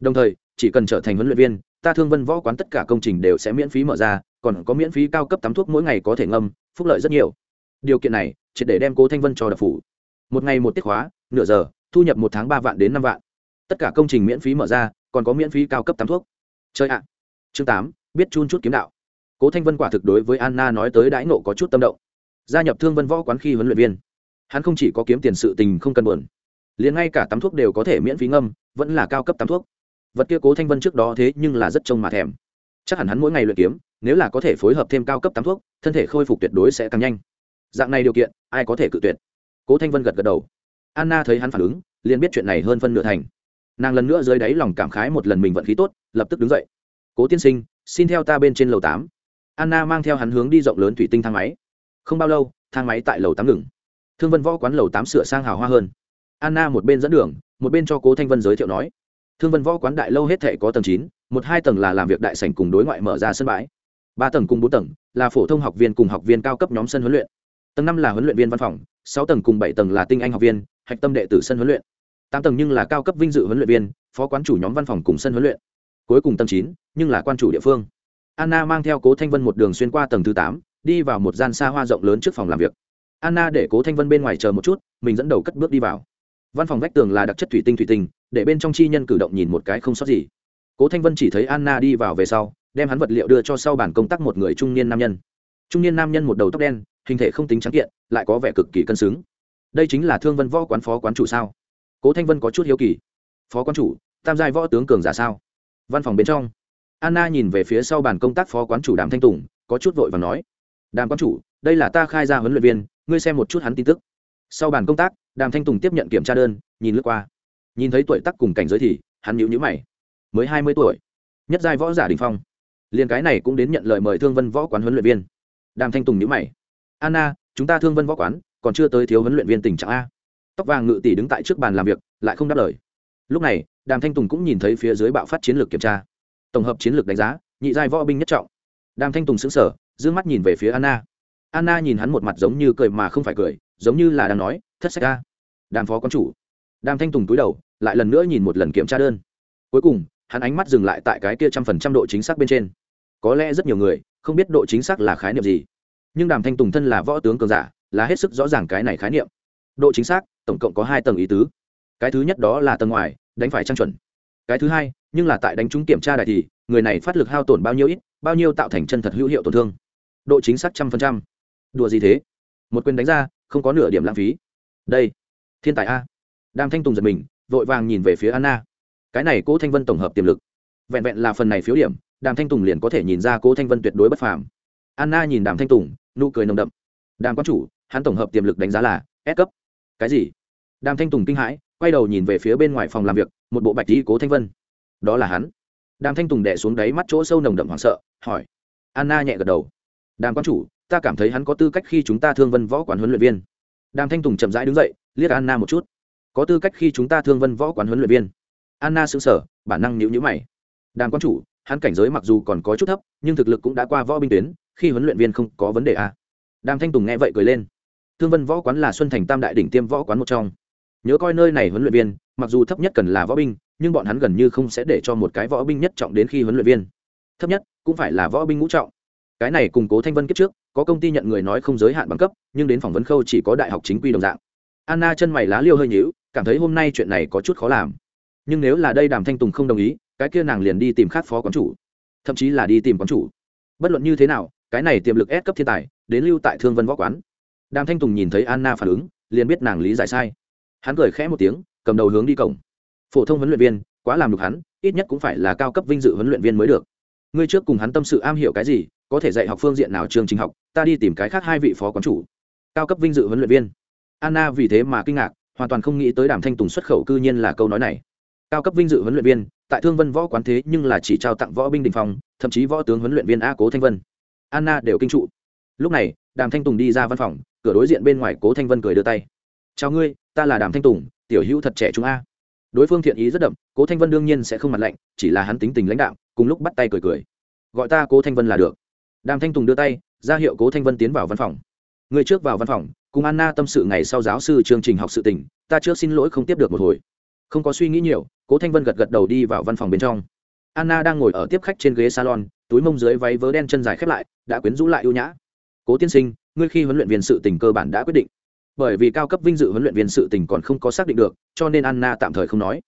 Đồng thời, chỉ cần trở thành huấn luyện viên, ta thương vân võ quán tất cả công trình đều sẽ miễn phí mở ra, còn có miễn phí cao cấp tắm thuốc mỗi ngày có thể ngâm, phúc lợi rất nhiều. Điều kiện này chỉ để đem cố thanh vân cho đập phủ. Một ngày một tiết khóa, nửa giờ, thu nhập một tháng ba vạn đến năm vạn. Tất cả công trình miễn phí mở ra, còn có miễn phí cao cấp tắm thuốc. Chơi ạ. Chương tám, biết chun chút kiếm đạo. Cố thanh vân quả thực đối với anna nói tới đãi nộ có chút tâm động. Gia nhập thương vân võ quán khi huấn luyện viên hắn không chỉ có kiếm tiền sự tình không cần buồn, liền ngay cả tắm thuốc đều có thể miễn phí ngâm, vẫn là cao cấp tắm thuốc. Vật kia cố thanh vân trước đó thế nhưng là rất trông mà thèm. Chắc hẳn hắn mỗi ngày luyện kiếm, nếu là có thể phối hợp thêm cao cấp tắm thuốc, thân thể khôi phục tuyệt đối sẽ càng nhanh. Dạng này điều kiện, ai có thể cự tuyệt? Cố thanh vân gật gật đầu. Anna thấy hắn phản ứng, liền biết chuyện này hơn phân nửa thành. Nàng lần nữa dưới đáy lòng cảm khái một lần mình vận khí tốt, lập tức đứng dậy. Cố tiên sinh, xin theo ta bên trên lầu tám. Anna mang theo hắn hướng đi rộng lớn thủy tinh thang máy. Không bao lâu, thang máy tại lầu tám ngừng thương vân võ quán lầu tám sửa sang hào hoa hơn. Anna một bên dẫn đường, một bên cho cố thanh vân giới thiệu nói. Thương vân võ quán đại lâu hết thể có tầng chín, một hai tầng là làm việc đại sảnh cùng đối ngoại mở ra sân bãi. Ba tầng cùng bốn tầng là phổ thông học viên cùng học viên cao cấp nhóm sân huấn luyện. Tầng năm là huấn luyện viên văn phòng, sáu tầng cùng bảy tầng là tinh anh học viên, hạch tâm đệ tử sân huấn luyện. Tám tầng nhưng là cao cấp vinh dự huấn luyện viên, phó quán chủ nhóm văn phòng cùng sân huấn luyện. Cuối cùng tầng chín, nhưng là quan chủ địa phương. Anna mang theo cố thanh vân một đường xuyên qua tầng thứ tám, đi vào một gian xa hoa rộng lớn trước phòng làm việc anna để cố thanh vân bên ngoài chờ một chút, mình dẫn đầu cất bước đi vào. Văn phòng vách tường là đặc chất thủy tinh thủy tinh, để bên trong chi nhân cử động nhìn một cái không sót gì. Cố thanh vân chỉ thấy anna đi vào về sau, đem hắn vật liệu đưa cho sau bàn công tác một người trung niên nam nhân. Trung niên nam nhân một đầu tóc đen, hình thể không tính trắng kiện, lại có vẻ cực kỳ cân xứng. Đây chính là thương vân võ quán phó quán chủ sao? Cố thanh vân có chút hiếu kỳ. Phó quán chủ, tam giai võ tướng cường giả sao? Văn phòng bên trong. Anna nhìn về phía sau bàn công tác phó quán chủ đàm thanh tùng, có chút vội và nói. Đàm quán chủ, đây là ta khai ra huấn luyện viên ngươi xem một chút hắn tin tức. Sau bàn công tác, đàm thanh tùng tiếp nhận kiểm tra đơn, nhìn lướt qua. Nhìn thấy tuổi tác cùng cảnh giới thì, hắn nhíu nhíu mày. Mới hai mươi tuổi. Nhất giai võ giả đình phong. Liền cái này cũng đến nhận lời mời thương vân võ quán huấn luyện viên. Đàm thanh tùng nhíu mày. Anna, chúng ta thương vân võ quán, còn chưa tới thiếu huấn luyện viên tình trạng a. Tóc vàng ngự tỷ đứng tại trước bàn làm việc, lại không đáp lời. Lúc này, đàm thanh tùng cũng nhìn thấy phía dưới bạo phát chiến lược kiểm tra. Tổng hợp chiến lược đánh giá, nhị giai võ binh nhất trọng. Đàm thanh tùng xứng sở d ư ơ n g mắt nhìn về phía anna anna nhìn hắn một mặt giống như cười mà không phải cười, giống như là đang nói, thất sách ca, đàm phó quán chủ. Đàm thanh tùng túi đầu, lại lần nữa nhìn một lần kiểm tra đơn. Cuối cùng, hắn ánh mắt dừng lại tại cái kia trăm phần trăm độ chính xác bên trên. Có lẽ rất nhiều người không biết độ chính xác là khái niệm gì, nhưng đàm thanh tùng thân là võ tướng cường giả, là hết sức rõ ràng cái này khái niệm. Độ chính xác, tổng cộng có hai tầng ý tứ. Cái thứ nhất đó là tầng ngoài, đánh phải trang chuẩn. Cái thứ hai, nhưng là tại đánh trúng kiểm tra đại thì, người này phát lực hao tổn bao nhiêu ít, bao nhiêu tạo thành chân thật hữu hiệu tổn thương. Độ chính xác trăm phần trăm đùa gì thế? Một quyền đánh ra, không có nửa điểm lãng phí. Đây, thiên tài a. Đàm thanh tùng giật mình, vội vàng nhìn về phía anna. Cái này cố thanh vân tổng hợp tiềm lực. Vẹn vẹn là phần này phiếu điểm, đàm thanh tùng liền có thể nhìn ra cố thanh vân tuyệt đối bất phàm. Anna nhìn đàm thanh tùng, nụ cười nồng đậm. Đàm quan chủ, hắn tổng hợp tiềm lực đánh giá là S cấp. Cái gì? Đàm thanh tùng kinh hãi, quay đầu nhìn về phía bên ngoài phòng làm việc, một bộ bạch tí cố thanh vân. Đó là hắn. Đàm thanh tùng đẻ xuống đáy mắt chỗ sâu nồng đậm hoảng sợ, hỏi. Anna nhẹ gật đầu. Đàm quan chủ ta cảm thấy hắn có tư cách khi chúng ta thương vân võ quán huấn luyện viên. Đàm thanh tùng chậm rãi đứng dậy, liếc anna một chút. Có tư cách khi chúng ta thương vân võ quán huấn luyện viên. Anna xứng sở bản năng nhữ nhữ mày. Đàm quan chủ, hắn cảnh giới mặc dù còn có chút thấp, nhưng thực lực cũng đã qua võ binh tuyến, khi huấn luyện viên không có vấn đề à. đàm thanh tùng nghe vậy cười lên. Thương vân võ quán là xuân thành tam đại đỉnh tiêm võ quán một trong. Nhớ coi nơi này huấn luyện viên, mặc dù thấp nhất cần là võ binh, nhưng bọn hắn gần như không sẽ để cho một cái võ binh nhất trọng đến khi huấn luyện viên. Thấp nhất cũng phải là võ binh ngũ trọng. Cái này củng cố thanh vân kiếp trước có công ty nhận người nói không giới hạn bằng cấp, nhưng đến phỏng vấn khâu chỉ có đại học chính quy đồng dạng. Anna chân mày lá liêu hơi nhữu cảm thấy hôm nay chuyện này có chút khó làm. Nhưng nếu là đây đàm thanh tùng không đồng ý, cái kia nàng liền đi tìm khác phó quán chủ. Thậm chí là đi tìm quán chủ. Bất luận như thế nào, cái này tiềm lực ép cấp thiên tài, đến lưu tại thương vân võ quán. Đàm thanh tùng nhìn thấy anna phản ứng, liền biết nàng lý giải sai. Hắn cười khẽ một tiếng, cầm đầu hướng đi cổng. Phổ thông huấn luyện viên, quá làm được hắn, ít nhất cũng phải là cao cấp vinh dự huấn luyện viên mới được. Ngươi trước cùng hắn tâm sự am hiểu cái gì, có thể dạy học phương diện nào trường trình học ta đi tìm cái khác hai vị phó quán chủ, cao cấp vinh dự huấn luyện viên. Anna vì thế mà kinh ngạc, hoàn toàn không nghĩ tới đàm thanh tùng xuất khẩu cư nhiên là câu nói này. Cao cấp vinh dự huấn luyện viên, tại thương vân võ quán thế nhưng là chỉ trao tặng võ binh đình phong, thậm chí võ tướng huấn luyện viên a cố thanh vân. Anna đều kinh trụ. Lúc này, đàm thanh tùng đi ra văn phòng, cửa đối diện bên ngoài cố thanh vân cười đưa tay. Chào ngươi, ta là đàm thanh tùng, tiểu hữu thật trẻ chúng a. Đối phương thiện ý rất đậm, cố thanh vân đương nhiên sẽ không mặt lạnh, chỉ là hắn tính tình lãnh đạo cùng lúc bắt tay cười cười. Gọi ta cố thanh vân là được. Đàm thanh tùng đưa tay ra hiệu cố thanh vân tiến vào văn phòng. Người trước vào văn phòng, cùng anna tâm sự ngày sau giáo sư chương trình học sự tình, ta trước xin lỗi không tiếp được một hồi. Không có suy nghĩ nhiều, cố thanh vân gật gật đầu đi vào văn phòng bên trong. Anna đang ngồi ở tiếp khách trên ghế salon, túi mông dưới váy vớ đen chân dài khép lại, đã quyến rũ lại ưu nhã. Cố tiên sinh, ngươi khi huấn luyện viên sự tình cơ bản đã quyết định. Bởi vì cao cấp vinh dự huấn luyện viên sự tình còn không có xác định được, cho nên anna tạm thời không nói.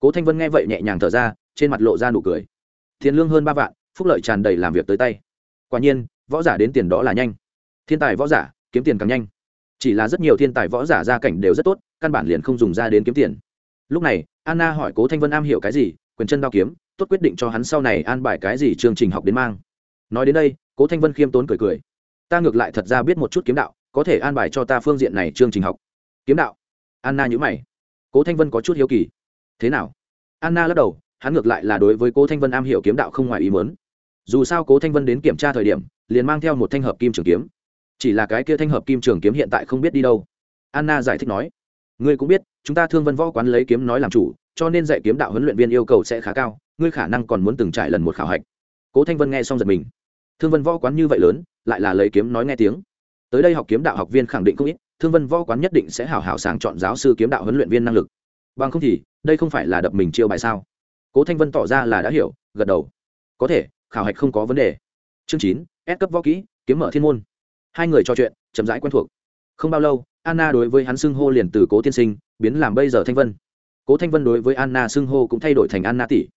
Cố thanh vân nghe vậy nhẹ nhàng thở ra, trên mặt lộ ra nụ cười. Tiền lương hơn ba vạn, phúc lợi tràn đầy làm việc tới tay. Quả nhiên võ giả đến tiền đó là nhanh. Thiên tài võ giả, kiếm tiền càng nhanh. Chỉ là rất nhiều thiên tài võ giả gia cảnh đều rất tốt, căn bản liền không dùng ra đến kiếm tiền. Lúc này, anna hỏi cố thanh vân am hiểu cái gì, quyền chân đao kiếm, tốt quyết định cho hắn sau này an bài cái gì chương trình học đến mang. Nói đến đây, cố thanh vân khiêm tốn cười cười. Ta ngược lại thật ra biết một chút kiếm đạo, có thể an bài cho ta phương diện này chương trình học. Kiếm đạo? Anna nhữ mày. Cố thanh vân có chút hiếu kỳ. Thế nào? Anna lắc đầu, hắn ngược lại là đối với cố thanh vân am hiểu kiếm đạo không ngoài ý mớn dù sao cố thanh vân đến kiểm tra thời điểm liền mang theo một thanh hợp kim trường kiếm. Chỉ là cái kia thanh hợp kim trường kiếm hiện tại không biết đi đâu. Anna giải thích nói, ngươi cũng biết, chúng ta thương vân võ quán lấy kiếm nói làm chủ, cho nên dạy kiếm đạo huấn luyện viên yêu cầu sẽ khá cao, ngươi khả năng còn muốn từng trải lần một khảo hạch. Cố thanh vân nghe xong giật mình. Thương vân võ quán như vậy lớn, lại là lấy kiếm nói nghe tiếng. Tới đây học kiếm đạo học viên khẳng định không ít, thương vân võ quán nhất định sẽ hảo hảo sàng chọn giáo sư kiếm đạo huấn luyện viên năng lực. Bằng không thì, đây không phải là đập mình chiêu bài sao? Cố thanh vân tỏ ra là đã hiểu, gật đầu. Có thể, khảo hạch không có vấn đề chương chín ép cấp võ kỹ, kiếm mở thiên môn. Hai người trò chuyện, chậm rãi quen thuộc. Không bao lâu, anna đối với hắn xưng hô liền từ cố tiên sinh, biến làm bây giờ thanh vân. Cố thanh vân đối với anna xưng hô cũng thay đổi thành anna tỷ.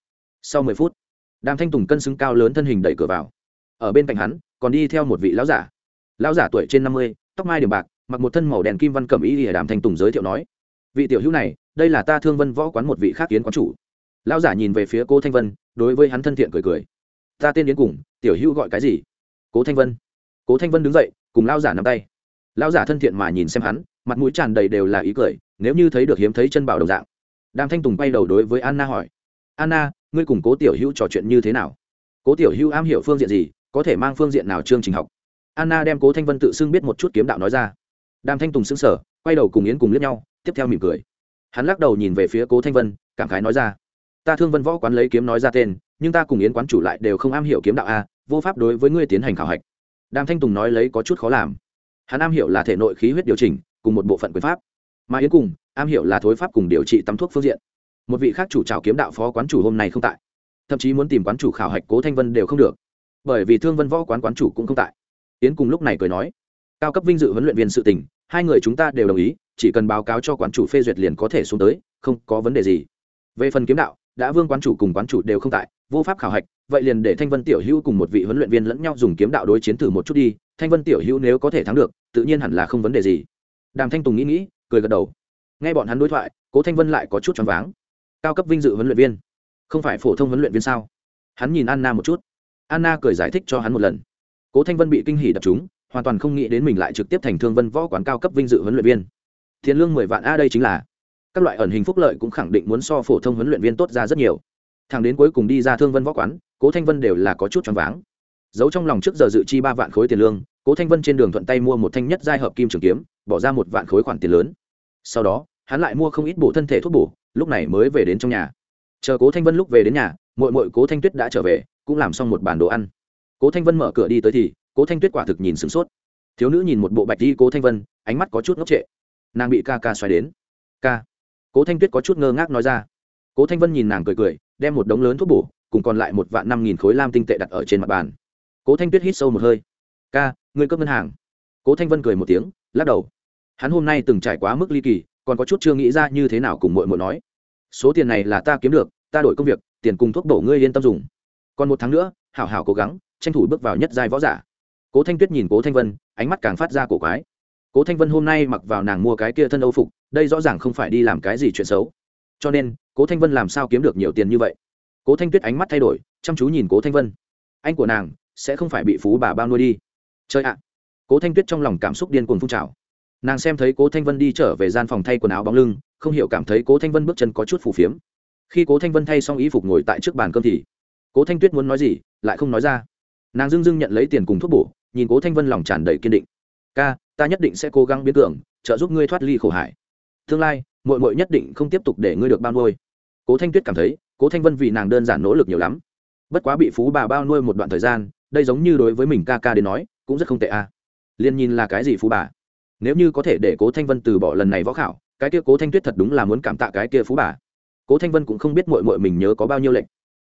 Sau mười phút, đàm thanh tùng cân xứng cao lớn thân hình đẩy cửa vào. Ở bên cạnh hắn, còn đi theo một vị lão giả. Lão giả tuổi trên năm mươi, tóc mai điểm bạc, mặc một thân màu đèn kim văn cẩm ý để đàm thanh tùng giới thiệu nói, vị tiểu hữu này, đây là ta thương vân võ quán một vị khác kiến quán chủ. Lão giả nhìn về phía cô thanh vân, đối với hắn thân thiện cười cười ta tên đến cùng, tiểu hữu gọi cái gì? Cố thanh vân. Cố thanh vân đứng dậy, cùng lão giả nắm tay. Lão giả thân thiện mà nhìn xem hắn, mặt mũi tràn đầy đều là ý cười, nếu như thấy được hiếm thấy chân bảo đồng dạng. Đàm thanh tùng bay đầu đối với anna hỏi. Anna, ngươi cùng cố tiểu hữu trò chuyện như thế nào? Cố tiểu hữu am hiểu phương diện gì, có thể mang phương diện nào chương trình học? Anna đem cố thanh vân tự xưng biết một chút kiếm đạo nói ra. Đàm thanh tùng xứng sở quay đầu cùng yến cùng liếc nhau, tiếp theo mỉm cười. Hắn lắc đầu nhìn về phía cố thanh vân, cảm khái nói ra. Ta thương vân võ quán lấy kiếm nói ra tên nhưng ta cùng yến quán chủ lại đều không am hiểu kiếm đạo a, vô pháp đối với ngươi tiến hành khảo hạch. Đàm thanh tùng nói lấy có chút khó làm. Hắn am hiểu là thể nội khí huyết điều chỉnh, cùng một bộ phận quyền pháp. Mà yến cùng, am hiểu là thối pháp cùng điều trị tắm thuốc phương diện. Một vị khác chủ trào kiếm đạo phó quán chủ hôm nay không tại. Thậm chí muốn tìm quán chủ khảo hạch cố thanh vân đều không được. Bởi vì thương vân võ quán quán chủ cũng không tại. Yến cùng lúc này cười nói, cao cấp vinh dự huấn luyện viên sự tình, hai người chúng ta đều đồng ý, chỉ cần báo cáo cho quán chủ phê duyệt liền có thể xuống tới, không có vấn đề gì. Về phần kiếm đạo đã vương quán chủ cùng quán chủ đều không tại, vô pháp khảo hạch, vậy liền để thanh vân tiểu hữu cùng một vị huấn luyện viên lẫn nhau dùng kiếm đạo đối chiến thử một chút đi, thanh vân tiểu hữu nếu có thể thắng được, tự nhiên hẳn là không vấn đề gì. Đàm thanh tùng nghĩ nghĩ, cười gật đầu. Nghe bọn hắn đối thoại, cố thanh vân lại có chút choáng váng. Cao cấp vinh dự huấn luyện viên, không phải phổ thông huấn luyện viên sao? Hắn nhìn anna một chút. Anna cười giải thích cho hắn một lần. Cố thanh vân bị kinh hỉ đập chúng, hoàn toàn không nghĩ đến mình lại trực tiếp thành thương vân võ quán cao cấp vinh dự huấn luyện viên. Thiện lương mười vạn a đây chính là các loại ẩn hình phúc lợi cũng khẳng định muốn so phổ thông huấn luyện viên tốt ra rất nhiều. Thằng đến cuối cùng đi ra thương vân võ quán, cố thanh vân đều là có chút choáng váng. Giấu trong lòng trước giờ dự chi ba vạn khối tiền lương, cố thanh vân trên đường thuận tay mua một thanh nhất giai hợp kim trường kiếm, bỏ ra một vạn khối khoản tiền lớn. Sau đó, hắn lại mua không ít bổ thân thể thuốc bổ, lúc này mới về đến trong nhà. Chờ cố thanh vân lúc về đến nhà mội mội cố thanh tuyết đã trở về, cũng làm xong một bản đồ ăn. Cố thanh vân mở cửa đi tới thì, cố thanh tuyết quả thực nhìn sửng sốt. Thiếu nữ nhìn một bộ bạch đi cố thanh vân, ánh mắt có chút ngốc trệ. Nàng bị ca ca xoáy đến. Ca cố thanh tuyết có chút ngơ ngác nói ra. Cố thanh vân nhìn nàng cười cười, đem một đống lớn thuốc bổ, cùng còn lại một vạn năm nghìn khối lam tinh tệ đặt ở trên mặt bàn. Cố thanh tuyết hít sâu một hơi. Ca, ngươi cướp ngân hàng. Cố thanh vân cười một tiếng, lắc đầu. Hắn hôm nay từng trải quá mức ly kỳ, còn có chút chưa nghĩ ra như thế nào cùng mội mội nói. Số tiền này là ta kiếm được, ta đổi công việc, tiền cùng thuốc bổ ngươi yên tâm dùng. Còn một tháng nữa, hảo hảo cố gắng, tranh thủ bước vào nhất giai võ giả. Cố thanh tuyết nhìn cố thanh vân, ánh mắt càng phát ra cổ quái cố thanh vân hôm nay mặc vào nàng mua cái kia thân âu phục đây rõ ràng không phải đi làm cái gì chuyện xấu cho nên cố thanh vân làm sao kiếm được nhiều tiền như vậy cố thanh tuyết ánh mắt thay đổi chăm chú nhìn cố thanh vân anh của nàng sẽ không phải bị phú bà bao nuôi đi chơi ạ cố thanh tuyết trong lòng cảm xúc điên cuồng phun trào nàng xem thấy cố thanh vân đi trở về gian phòng thay quần áo bóng lưng không hiểu cảm thấy cố thanh vân bước chân có chút phù phiếm khi cố thanh vân thay xong y phục ngồi tại trước bàn cơm thì cố thanh tuyết muốn nói gì lại không nói ra nàng dưng dưng nhận lấy tiền cùng thuốc bổ nhìn cố thanh vân lòng tràn đầy kiên định ca ta nhất định sẽ cố gắng biến tưởng trợ giúp ngươi thoát ly khổ hải. Tương lai mội mội nhất định không tiếp tục để ngươi được bao nuôi. Cố thanh tuyết cảm thấy, cố thanh vân vì nàng đơn giản nỗ lực nhiều lắm. Bất quá bị phú bà bao nuôi một đoạn thời gian, đây giống như đối với mình ca ca đến nói, cũng rất không tệ a. À. liên nhìn là cái gì phú bà? Nếu như có thể để cố thanh vân từ bỏ lần này võ khảo, cái kia cố thanh tuyết thật đúng là muốn cảm tạ cái kia phú bà. Cố thanh vân cũng không biết mội mội mình nhớ có bao nhiêu lệnh.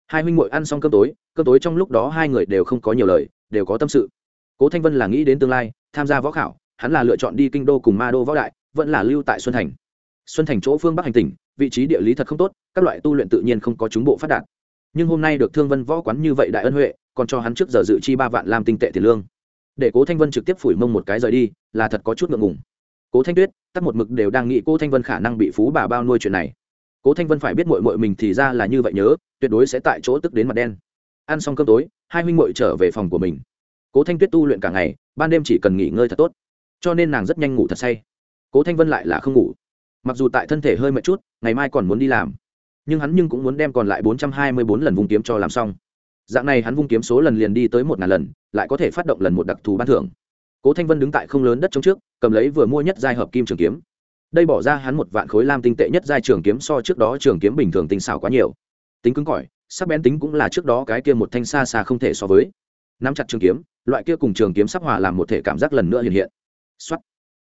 Hai huynh mội ăn xong cơm tối cơm tối trong lúc đó hai người đều không có nhiều lời, đều có tâm sự. Cố thanh vân là nghĩ đến tương lai, tham gia võ khảo hắn là lựa chọn đi kinh đô cùng ma đô võ đại, vẫn là lưu tại xuân thành. Xuân thành chỗ phương bắc hành tỉnh, vị trí địa lý thật không tốt, các loại tu luyện tự nhiên không có chúng bộ phát đạt. Nhưng hôm nay được thương vân võ quán như vậy đại ân huệ, còn cho hắn trước giờ dự chi ba vạn làm tinh tệ tiền lương. Để cố thanh vân trực tiếp phủi mông một cái rời đi, là thật có chút ngượng ngùng. Cố thanh tuyết, tắt một mực đều đang nghĩ cô thanh vân khả năng bị phú bà bao nuôi chuyện này. Cố thanh vân phải biết mội mội mình thì ra là như vậy nhớ, tuyệt đối sẽ tại chỗ tức đến mặt đen. Ăn xong cơm tối, hai huynh mội trở về phòng của mình. Cố thanh tuyết tu luyện cả ngày, ban đêm chỉ cần nghỉ ngơi thật tốt cho nên nàng rất nhanh ngủ thật say. Cố thanh vân lại là không ngủ. Mặc dù tại thân thể hơi mệt chút, ngày mai còn muốn đi làm. Nhưng hắn nhưng cũng muốn đem còn lại bốn trăm hai mươi bốn lần vung kiếm cho làm xong. Dạng này hắn vung kiếm số lần liền đi tới một ngàn lần, lại có thể phát động lần một đặc thù ban thưởng. Cố thanh vân đứng tại không lớn đất chống trước, cầm lấy vừa mua nhất giai hợp kim trường kiếm. Đây bỏ ra hắn một vạn khối lam tinh tệ nhất giai trường kiếm so trước đó trường kiếm bình thường tinh xảo quá nhiều. Tính cứng cỏi, sắc bén tính cũng là trước đó cái kia một thanh xa xa không thể so với. Nắm chặt trường kiếm, loại kia cùng trường kiếm sắp hòa làm một thể cảm giác lần nữa hiện hiện xuất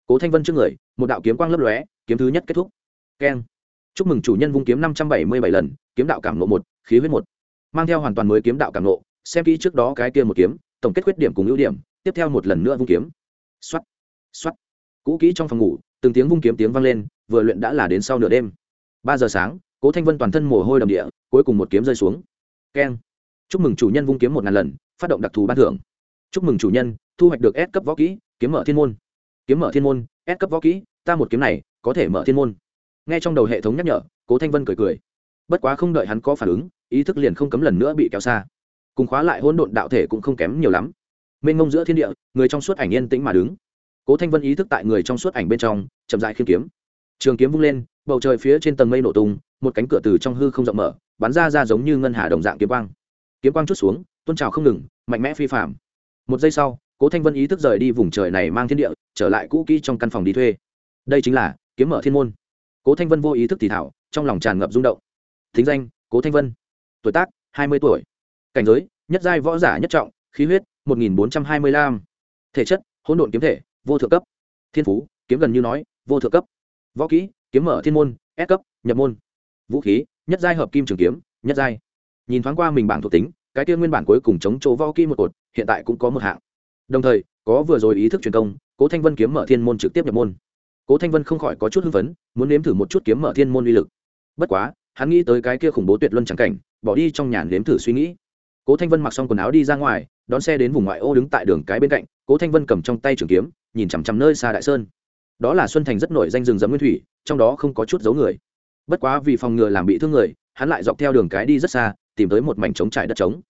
cố thanh vân trước người, một đạo kiếm quang lấp lóe, kiếm thứ nhất kết thúc. Keng. Chúc mừng chủ nhân vung kiếm năm trăm bảy mươi bảy lần, kiếm đạo cảm ngộ một, khí huyết một. Mang theo hoàn toàn mới kiếm đạo cảm ngộ, xem kỹ trước đó cái kia một kiếm, tổng kết khuyết điểm cùng ưu điểm, tiếp theo một lần nữa vung kiếm. Soát. Soát. cũ kỹ trong phòng ngủ, từng tiếng vung kiếm tiếng vang lên, vừa luyện đã là đến sau nửa đêm. Ba giờ sáng, cố thanh vân toàn thân mồ hôi đầm địa, cuối cùng một kiếm rơi xuống. Keng. Chúc mừng chủ nhân vung kiếm một ngàn lần, phát động đặc thù ban thưởng. Chúc mừng chủ nhân, thu hoạch được S cấp võ kỹ, kiếm mở thiên môn kiếm mở thiên môn ép cấp võ kỹ, ta một kiếm này, có thể mở thiên môn. Nghe trong đầu hệ thống nhắc nhở, cố thanh vân cười cười. Bất quá không đợi hắn có phản ứng, ý thức liền không cấm lần nữa bị kéo xa. Cùng khóa lại hỗn độn đạo thể cũng không kém nhiều lắm. Mênh mông giữa thiên địa, người trong suốt ảnh yên tĩnh mà đứng. Cố thanh vân ý thức tại người trong suốt ảnh bên trong, chậm dại khiêm kiếm. Trường kiếm vung lên, bầu trời phía trên tầng mây nổ tung, một cánh cửa từ trong hư không rộng mở, bắn ra ra giống như ngân hà đồng dạng kiếm quang. Kiếm quang chút xuống, tôn trào không ngừng, mạnh mẽ phi phạm một giây sau, cố thanh vân ý thức rời đi vùng trời này mang thiên địa trở lại cũ kỹ trong căn phòng đi thuê. Đây chính là kiếm mở thiên môn. Cố thanh vân vô ý thức thì thảo, trong lòng tràn ngập rung động. Thính danh, cố thanh vân. Tuổi tác, hai mươi tuổi. Cảnh giới, nhất giai võ giả nhất trọng, khí huyết, một nghìn bốn trăm hai mươi lăm. Thể chất, hỗn độn kiếm thể, vô thượng cấp. Thiên phú, kiếm gần như nói, vô thượng cấp. Võ kỹ, kiếm mở thiên môn, S cấp, nhập môn. Vũ khí, nhất giai hợp kim trường kiếm, nhất giai. Nhìn thoáng qua mình bảng thuộc tính, cái kia nguyên bản cuối cùng chống chỗ võ kỹ một cột, hiện tại cũng có một hạng. Đồng thời, có vừa rồi ý thức truyền công cố thanh vân kiếm mở thiên môn trực tiếp nhập môn. Cố thanh vân không khỏi có chút hưng phấn, muốn nếm thử một chút kiếm mở thiên môn uy lực. Bất quá, hắn nghĩ tới cái kia khủng bố tuyệt luân chẳng cảnh, bỏ đi trong nhà nếm thử suy nghĩ. Cố thanh vân mặc xong quần áo đi ra ngoài, đón xe đến vùng ngoại ô đứng tại đường cái bên cạnh, cố thanh vân cầm trong tay trường kiếm, nhìn chằm chằm nơi xa đại sơn. Đó là xuân thành rất nổi danh rừng rậm nguyên thủy, trong đó không có chút giấu người. Bất quá vì phòng ngừa làm bị thương người, hắn lại dọc theo đường cái đi rất xa, tìm tới một mảnh trống trải đất trống.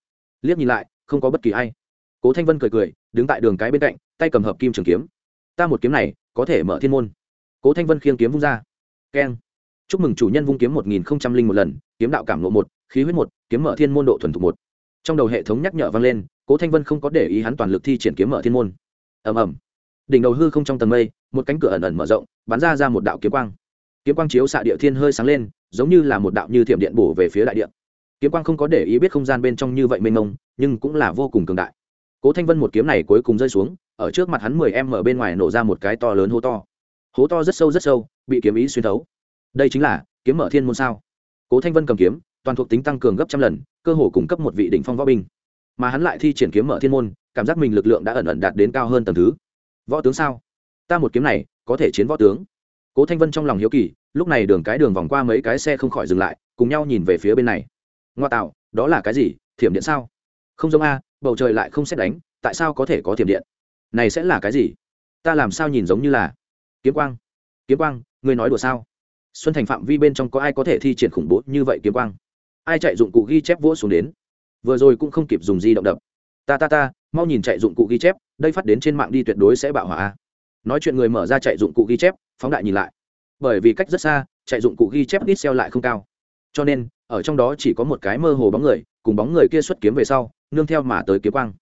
Liếc nhìn lại, không có bất kỳ ai. Cố thanh vân cười cười, đứng tại đường cái bên cạnh tay cầm hợp kim trường kiếm. Ta một kiếm này, có thể mở thiên môn. Cố thanh vân khiêng kiếm vung ra. Keng. Chúc mừng chủ nhân vung kiếm một nghìn không trăm linh một lần, kiếm đạo cảm lộ một, khí huyết một, kiếm mở thiên môn độ thuần thục một. Trong đầu hệ thống nhắc nhở vang lên, cố thanh vân không có để ý hắn toàn lực thi triển kiếm mở thiên môn. Ầm ầm. Đỉnh đầu hư không trong tầng mây, một cánh cửa ẩn ẩn mở rộng, bắn ra ra một đạo kiếm quang. Kiếm quang chiếu xạ địa thiên hơi sáng lên, giống như là một đạo như thiểm điện bổ về phía đại địa. Kiếm quang không có để ý biết không gian bên trong như vậy mênh mông, nhưng cũng là vô cùng cường đại. Cố thanh vân một kiếm này cuối cùng rơi xuống ở trước mặt hắn mười em ở bên ngoài nổ ra một cái to lớn hố to. Hố to rất sâu rất sâu, bị kiếm ý xuyên thấu. Đây chính là kiếm mở thiên môn sao? Cố thanh vân cầm kiếm, toàn thuộc tính tăng cường gấp trăm lần, cơ hồ cung cấp một vị đỉnh phong võ binh. Mà hắn lại thi triển kiếm mở thiên môn, cảm giác mình lực lượng đã ẩn ẩn đạt đến cao hơn tầng thứ. Võ tướng sao? Ta một kiếm này, có thể chiến võ tướng. Cố thanh vân trong lòng hiếu kỳ, lúc này đường cái đường vòng qua mấy cái xe không khỏi dừng lại, cùng nhau nhìn về phía bên này. Ngoa tạo, đó là cái gì? Thiểm điện sao? Không giống a, bầu trời lại không xét đánh, tại sao có thể có thiểm điện? Này sẽ là cái gì? Ta làm sao nhìn giống như là kiếm quang? Kiếm quang, ngươi nói đùa sao? Xuân thành phạm vi bên trong có ai có thể thi triển khủng bố như vậy kiếm quang? Ai chạy dụng cụ ghi chép vỗ xuống đến? Vừa rồi cũng không kịp dùng di động đập. Ta ta ta, mau nhìn chạy dụng cụ ghi chép, đây phát đến trên mạng đi tuyệt đối sẽ bạo hỏa nói chuyện người mở ra chạy dụng cụ ghi chép, phóng đại nhìn lại. Bởi vì cách rất xa, chạy dụng cụ ghi chép ít xeo lại không cao. Cho nên, ở trong đó chỉ có một cái mơ hồ bóng người, cùng bóng người kia xuất kiếm về sau, nương theo mà tới kiếm quang.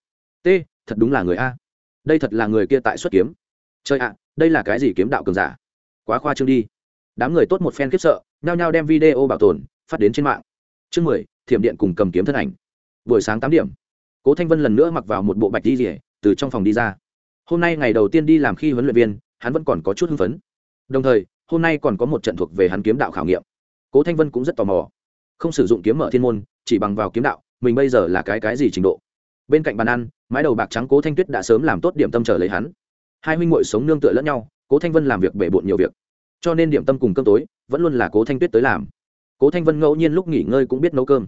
T, thật đúng là người a đây thật là người kia tại xuất kiếm. Chơi ạ, đây là cái gì kiếm đạo cường giả? Quá khoa trương đi. Đám người tốt một phen khiếp sợ, nhao nhao đem video bảo tồn, phát đến trên mạng. Chương mười, thiểm điện cùng cầm kiếm thân ảnh. Buổi sáng tám điểm, cố thanh vân lần nữa mặc vào một bộ bạch đi rỉa từ trong phòng đi ra. Hôm nay ngày đầu tiên đi làm khi huấn luyện viên, hắn vẫn còn có chút hưng phấn. Đồng thời, hôm nay còn có một trận thuộc về hắn kiếm đạo khảo nghiệm. Cố thanh vân cũng rất tò mò. Không sử dụng kiếm mở thiên môn, chỉ bằng vào kiếm đạo, mình bây giờ là cái cái gì trình độ? Bên cạnh bàn ăn mái đầu bạc trắng cố thanh tuyết đã sớm làm tốt điểm tâm trở lấy hắn hai huynh muội sống nương tựa lẫn nhau cố thanh vân làm việc bể bộn nhiều việc cho nên điểm tâm cùng cơm tối vẫn luôn là cố thanh tuyết tới làm cố thanh vân ngẫu nhiên lúc nghỉ ngơi cũng biết nấu cơm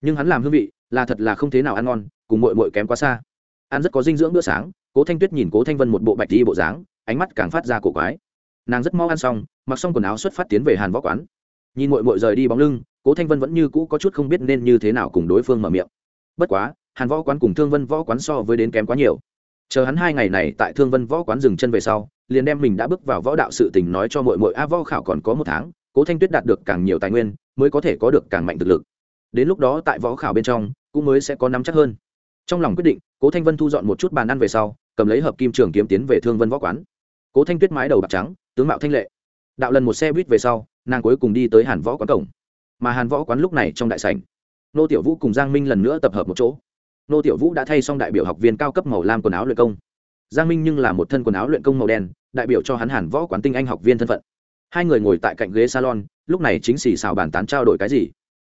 nhưng hắn làm hương vị là thật là không thế nào ăn ngon cùng mội mội kém quá xa ăn rất có dinh dưỡng bữa sáng cố thanh tuyết nhìn cố thanh vân một bộ bạch đi bộ dáng ánh mắt càng phát ra cổ quái nàng rất mau ăn xong mặc xong quần áo xuất phát tiến về hàn võ quán nhìn mội mội rời đi bóng lưng cố thanh vân vẫn như cũ có chút không biết nên như thế nào cùng đối phương mở miệng bất quá hàn võ quán cùng thương vân võ quán so với đến kém quá nhiều. Chờ hắn hai ngày này tại thương vân võ quán dừng chân về sau, liền đem mình đã bước vào võ đạo sự tình nói cho mội mội a võ khảo còn có một tháng, cố thanh tuyết đạt được càng nhiều tài nguyên, mới có thể có được càng mạnh thực lực. Đến lúc đó tại võ khảo bên trong, cũng mới sẽ có nắm chắc hơn. Trong lòng quyết định, cố thanh vân thu dọn một chút bàn ăn về sau, cầm lấy hợp kim trường kiếm tiến về thương vân võ quán. Cố thanh tuyết mái đầu bạc trắng, tướng mạo thanh lệ. Đạo lần một xe buýt về sau, nàng cuối cùng đi tới hàn võ quán cổng. Mà hàn võ quán lúc này trong đại sảnh. Nô tiểu vũ cùng giang minh lần nữa tập hợp một chỗ nô tiểu vũ đã thay xong đại biểu học viên cao cấp màu lam quần áo luyện công. Giang minh nhưng là một thân quần áo luyện công màu đen, đại biểu cho hắn hàn võ quán tinh anh học viên thân phận. Hai người ngồi tại cạnh ghế salon, lúc này chính xì xào bàn tán trao đổi cái gì?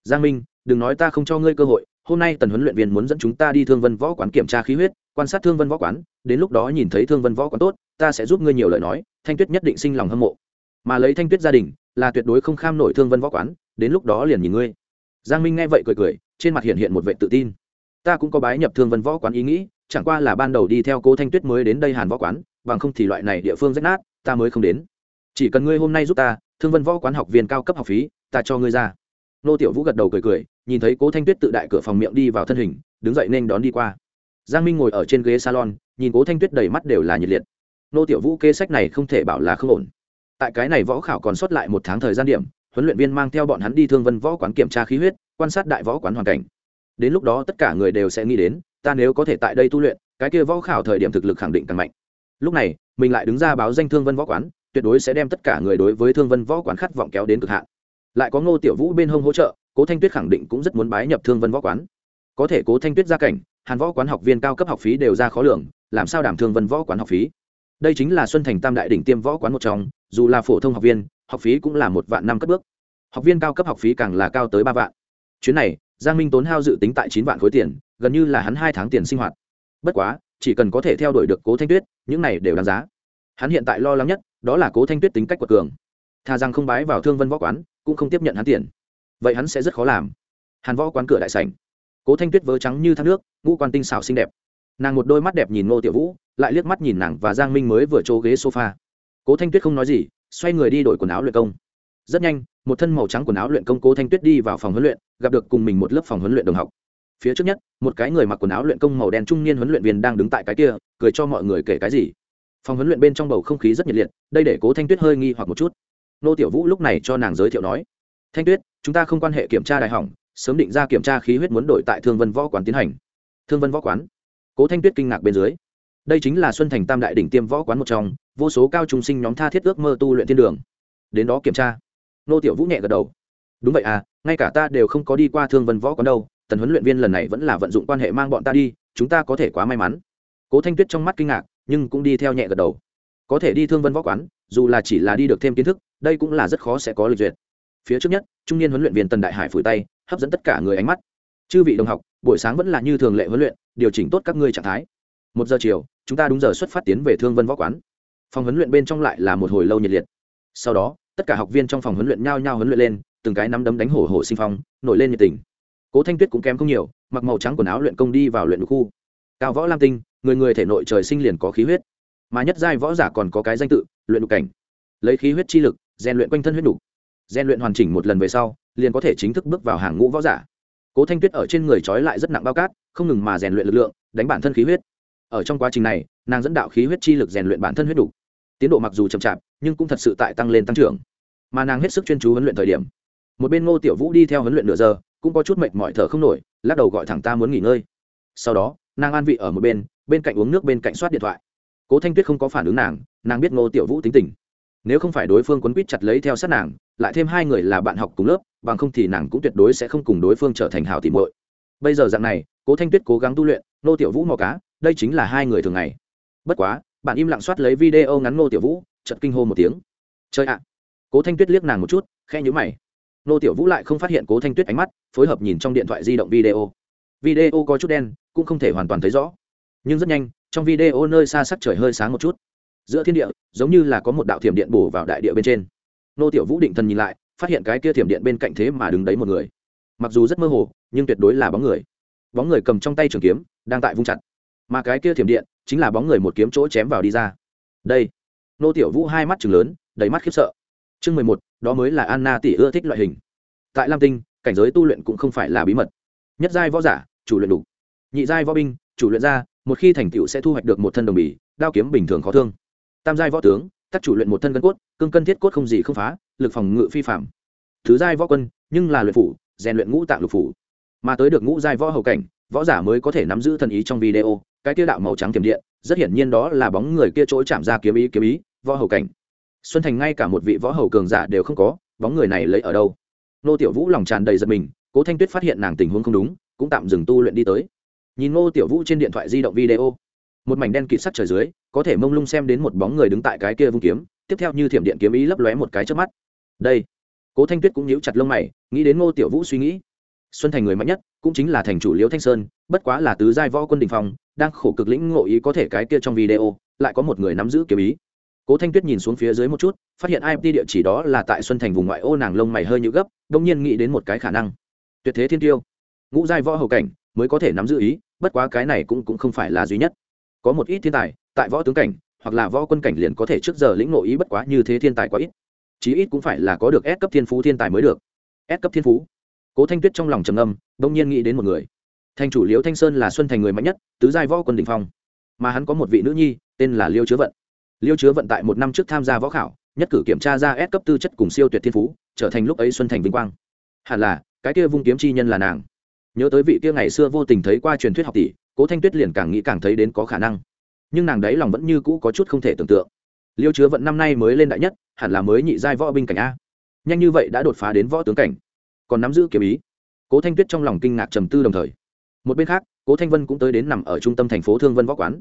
Giang minh, đừng nói ta không cho ngươi cơ hội, hôm nay tần huấn luyện viên muốn dẫn chúng ta đi thương vân võ quán kiểm tra khí huyết, quan sát thương vân võ quán, đến lúc đó nhìn thấy thương vân võ quán tốt, ta sẽ giúp ngươi nhiều lời nói, thanh tuyết nhất định sinh lòng hâm mộ. Mà lấy thanh tuyết gia đình, là tuyệt đối không kham nổi thương vân võ quán, đến lúc đó liền nhìn ngươi. Giang minh nghe vậy cười cười, trên mặt hiện hiện một vệ tự tin ta cũng có bái nhập thương vân võ quán ý nghĩ, chẳng qua là ban đầu đi theo cố thanh tuyết mới đến đây hàn võ quán, bằng không thì loại này địa phương rách nát, ta mới không đến. Chỉ cần ngươi hôm nay giúp ta, thương vân võ quán học viên cao cấp học phí, ta cho ngươi ra. Nô tiểu vũ gật đầu cười cười, nhìn thấy cố thanh tuyết tự đại cửa phòng miệng đi vào thân hình, đứng dậy nên đón đi qua. Giang minh ngồi ở trên ghế salon, nhìn cố thanh tuyết đầy mắt đều là nhiệt liệt. Nô tiểu vũ kế sách này không thể bảo là không ổn. Tại cái này võ khảo còn sót lại một tháng thời gian điểm, huấn luyện viên mang theo bọn hắn đi thương vân võ quán kiểm tra khí huyết, quan sát đại võ quán hoàn cảnh đến lúc đó tất cả người đều sẽ nghĩ đến, ta nếu có thể tại đây tu luyện, cái kia võ khảo thời điểm thực lực khẳng định càng mạnh. Lúc này, mình lại đứng ra báo danh thương vân võ quán, tuyệt đối sẽ đem tất cả người đối với thương vân võ quán khát vọng kéo đến cực hạn. Lại có ngô tiểu vũ bên hông hỗ trợ, cố thanh tuyết khẳng định cũng rất muốn bái nhập thương vân võ quán. Có thể cố thanh tuyết gia cảnh, hàn võ quán học viên cao cấp học phí đều ra khó lường, làm sao đảm thương vân võ quán học phí? Đây chính là xuân thành tam đại đỉnh tiêm võ quán một trong, dù là phổ thông học viên, học phí cũng là một vạn năm cất bước. Học viên cao cấp học phí càng là cao tới ba vạn. Chuyến này giang minh tốn hao dự tính tại chín vạn khối tiền, gần như là hắn hai tháng tiền sinh hoạt. Bất quá, chỉ cần có thể theo đuổi được cố thanh tuyết, những này đều đáng giá. Hắn hiện tại lo lắng nhất, đó là cố thanh tuyết tính cách quật cường. Thà rằng không bái vào thương vân võ quán, cũng không tiếp nhận hắn tiền. Vậy hắn sẽ rất khó làm. Hàn võ quán cửa đại sảnh. Cố thanh tuyết vớ trắng như thác nước, ngũ quan tinh xảo xinh đẹp. Nàng một đôi mắt đẹp nhìn ngô tiểu vũ, lại liếc mắt nhìn nàng và giang minh mới vừa chỗ ghế sofa. Cố thanh tuyết không nói gì, xoay người đi đổi quần áo luyện công rất nhanh, một thân màu trắng quần áo luyện công cố thanh tuyết đi vào phòng huấn luyện, gặp được cùng mình một lớp phòng huấn luyện đồng học. Phía trước nhất, một cái người mặc quần áo luyện công màu đen trung niên huấn luyện viên đang đứng tại cái kia, cười cho mọi người kể cái gì. Phòng huấn luyện bên trong bầu không khí rất nhiệt liệt, đây để cố thanh tuyết hơi nghi hoặc một chút. Nô tiểu vũ lúc này cho nàng giới thiệu nói, thanh tuyết, chúng ta không quan hệ kiểm tra đại hỏng, sớm định ra kiểm tra khí huyết muốn đổi tại thương vân võ quán tiến hành. Thương vân võ quán? Cố thanh tuyết kinh ngạc bên dưới. Đây chính là xuân thành tam đại đỉnh tiêm võ quán một trong, vô số cao trung sinh nhóm tha thiết ước mơ tu luyện thiên đường. Đến đó kiểm tra nô tiểu vũ nhẹ gật đầu. Đúng vậy à ngay cả ta đều không có đi qua thương vân võ quán đâu, tần huấn luyện viên lần này vẫn là vận dụng quan hệ mang bọn ta đi, chúng ta có thể quá may mắn. Cố thanh tuyết trong mắt kinh ngạc, nhưng cũng đi theo nhẹ gật đầu. Có thể đi thương vân võ quán, dù là chỉ là đi được thêm kiến thức, đây cũng là rất khó sẽ có lịch duyệt. Phía trước nhất, trung niên huấn luyện viên tần đại hải phủi tay, hấp dẫn tất cả người ánh mắt. Chư vị đồng học, buổi sáng vẫn là như thường lệ huấn luyện, điều chỉnh tốt các ngươi trạng thái. Một giờ chiều, chúng ta đúng giờ xuất phát tiến về thương vân võ quán. Phòng huấn luyện bên trong lại là một hồi lâu nhiệt liệt. Sau đó tất cả học viên trong phòng huấn luyện nhao nhao huấn luyện lên, từng cái nắm đấm đánh hổ hổ sinh phong, nổi lên nhiệt tình. Cố thanh tuyết cũng kém không nhiều, mặc màu trắng quần áo luyện công đi vào luyện khu. Cao võ lam tinh, người người thể nội trời sinh liền có khí huyết. Mà nhất giai võ giả còn có cái danh tự, luyện đục cảnh. Lấy khí huyết chi lực, rèn luyện quanh thân huyết đục rèn luyện hoàn chỉnh một lần về sau, liền có thể chính thức bước vào hàng ngũ võ giả. Cố thanh tuyết ở trên người trói lại rất nặng bao cát, không ngừng mà rèn luyện lực lượng, đánh bản thân khí huyết. Ở trong quá trình này, nàng dẫn đạo khí huyết chi lực rèn luyện bản thân huyết đục tiến độ mặc dù chậm chạp nhưng cũng thật sự tại tăng lên tăng trưởng. Mà nàng hết sức chuyên chú huấn luyện thời điểm. Một bên ngô tiểu vũ đi theo huấn luyện nửa giờ, cũng có chút mệt mỏi thở không nổi, lắc đầu gọi thẳng ta muốn nghỉ ngơi. Sau đó, nàng an vị ở một bên bên cạnh uống nước bên cạnh soát điện thoại. Cố thanh tuyết không có phản ứng nàng nàng biết ngô tiểu vũ tính tình. Nếu không phải đối phương quấn quýt chặt lấy theo sát nàng, lại thêm hai người là bạn học cùng lớp, bằng không thì nàng cũng tuyệt đối sẽ không cùng đối phương trở thành hào tìm muội. Bây giờ dạng này, cố thanh tuyết cố gắng tu luyện, ngô tiểu vũ mò cá, đây chính là hai người thường ngày. Bất quá, bạn im lặng soát lấy video ngắn ngô tiểu vũ chật kinh hô một tiếng. Chơi ạ! Cố thanh tuyết liếc nàng một chút khe nhữ mày. Nô tiểu vũ lại không phát hiện cố thanh tuyết ánh mắt, phối hợp nhìn trong điện thoại di động video. Video có chút đen, cũng không thể hoàn toàn thấy rõ. Nhưng rất nhanh, trong video nơi xa sắc trời hơi sáng một chút. Giữa thiên địa, giống như là có một đạo thiểm điện bổ vào đại địa bên trên. Nô tiểu vũ định thần nhìn lại, phát hiện cái kia thiểm điện bên cạnh thế mà đứng đấy một người. Mặc dù rất mơ hồ, nhưng tuyệt đối là bóng người. Bóng người cầm trong tay trường kiếm, đang tại vung chặt. Mà cái kia thiểm điện, chính là bóng người một kiếm chỗ chém vào đi ra. Đây nô tiểu vũ hai mắt chừng lớn, đầy mắt khiếp sợ. Chương mười một, đó mới là anna tỷ ưa thích loại hình. Tại lam tinh, cảnh giới tu luyện cũng không phải là bí mật. Nhất giai võ giả, chủ luyện đủ. Nhị giai võ binh, chủ luyện ra, một khi thành tựu sẽ thu hoạch được một thân đồng bì, đao kiếm bình thường khó thương. Tam giai võ tướng tác chủ luyện một thân cân cốt, cương cân thiết cốt không gì không phá, lực phòng ngự phi phạm thứ giai võ quân, nhưng là luyện phủ, rèn luyện ngũ tạng lục phủ. Mà tới được ngũ giai võ hầu cảnh, võ giả mới có thể nắm giữ thần ý trong video cái kia đạo màu trắng tiềm điện, rất hiển nhiên đó là bóng người kia chỗ chạm ra kiếm ý kiếm ý, võ hầu cảnh. Xuân thành ngay cả một vị võ hầu cường giả đều không có, bóng người này lấy ở đâu? Nô tiểu vũ lòng tràn đầy giật mình, cố thanh tuyết phát hiện nàng tình huống không đúng, cũng tạm dừng tu luyện đi tới. Nhìn ngô tiểu vũ trên điện thoại di động video, một mảnh đen kịt sắc trời dưới, có thể mông lung xem đến một bóng người đứng tại cái kia vung kiếm, tiếp theo như thiểm điện kiếm ý lấp lóe một cái trước mắt. Đây, cố thanh tuyết cũng nhíu chặt lông mày, nghĩ đến ngô tiểu vũ suy nghĩ. Xuân thành người mạnh nhất, cũng chính là thành chủ liễu thanh sơn, bất quá là tứ giai võ quân đình phong đang khổ cực lĩnh ngộ ý có thể cái kia trong video, lại có một người nắm giữ kiếm ý. Cố thanh tuyết nhìn xuống phía dưới một chút, phát hiện IP địa chỉ đó là tại xuân thành vùng ngoại ô nàng lông mày hơi nhũ gấp đông nhiên nghĩ đến một cái khả năng. Tuyệt thế thiên tiêu. Ngũ giai võ hầu cảnh mới có thể nắm giữ ý, bất quá cái này cũng cũng không phải là duy nhất. Có một ít thiên tài, tại võ tướng cảnh hoặc là võ quân cảnh liền có thể trước giờ lĩnh ngộ ý bất quá như thế thiên tài quá ít. Chí ít cũng phải là có được S cấp thiên phú thiên tài mới được. S cấp thiên phú. Cố thanh tuyết trong lòng trầm âm đông nhiên nghĩ đến một người thành chủ liễu thanh sơn là xuân thành người mạnh nhất, tứ giai võ quân đình phong. Mà hắn có một vị nữ nhi, tên là liêu chứa vận. Liêu chứa vận tại một năm trước tham gia võ khảo, nhất cử kiểm tra ra S cấp tư chất cùng siêu tuyệt thiên phú, trở thành lúc ấy xuân thành vinh quang. Hẳn là, cái kia vung kiếm chi nhân là nàng. Nhớ tới vị kia ngày xưa vô tình thấy qua truyền thuyết học tỷ, cố thanh tuyết liền càng nghĩ càng thấy đến có khả năng. Nhưng nàng đấy lòng vẫn như cũ có chút không thể tưởng tượng. Liêu chứa vận năm nay mới lên đại nhất, hẳn là mới nhị giai võ binh cảnh a. Nhanh như vậy đã đột phá đến võ tướng cảnh. Còn nắm giữ kiếm ý. Cố thanh tuyết trong lòng kinh ngạc trầm tư đồng thời một bên khác, cố thanh vân cũng tới đến nằm ở trung tâm thành phố thương vân võ quán.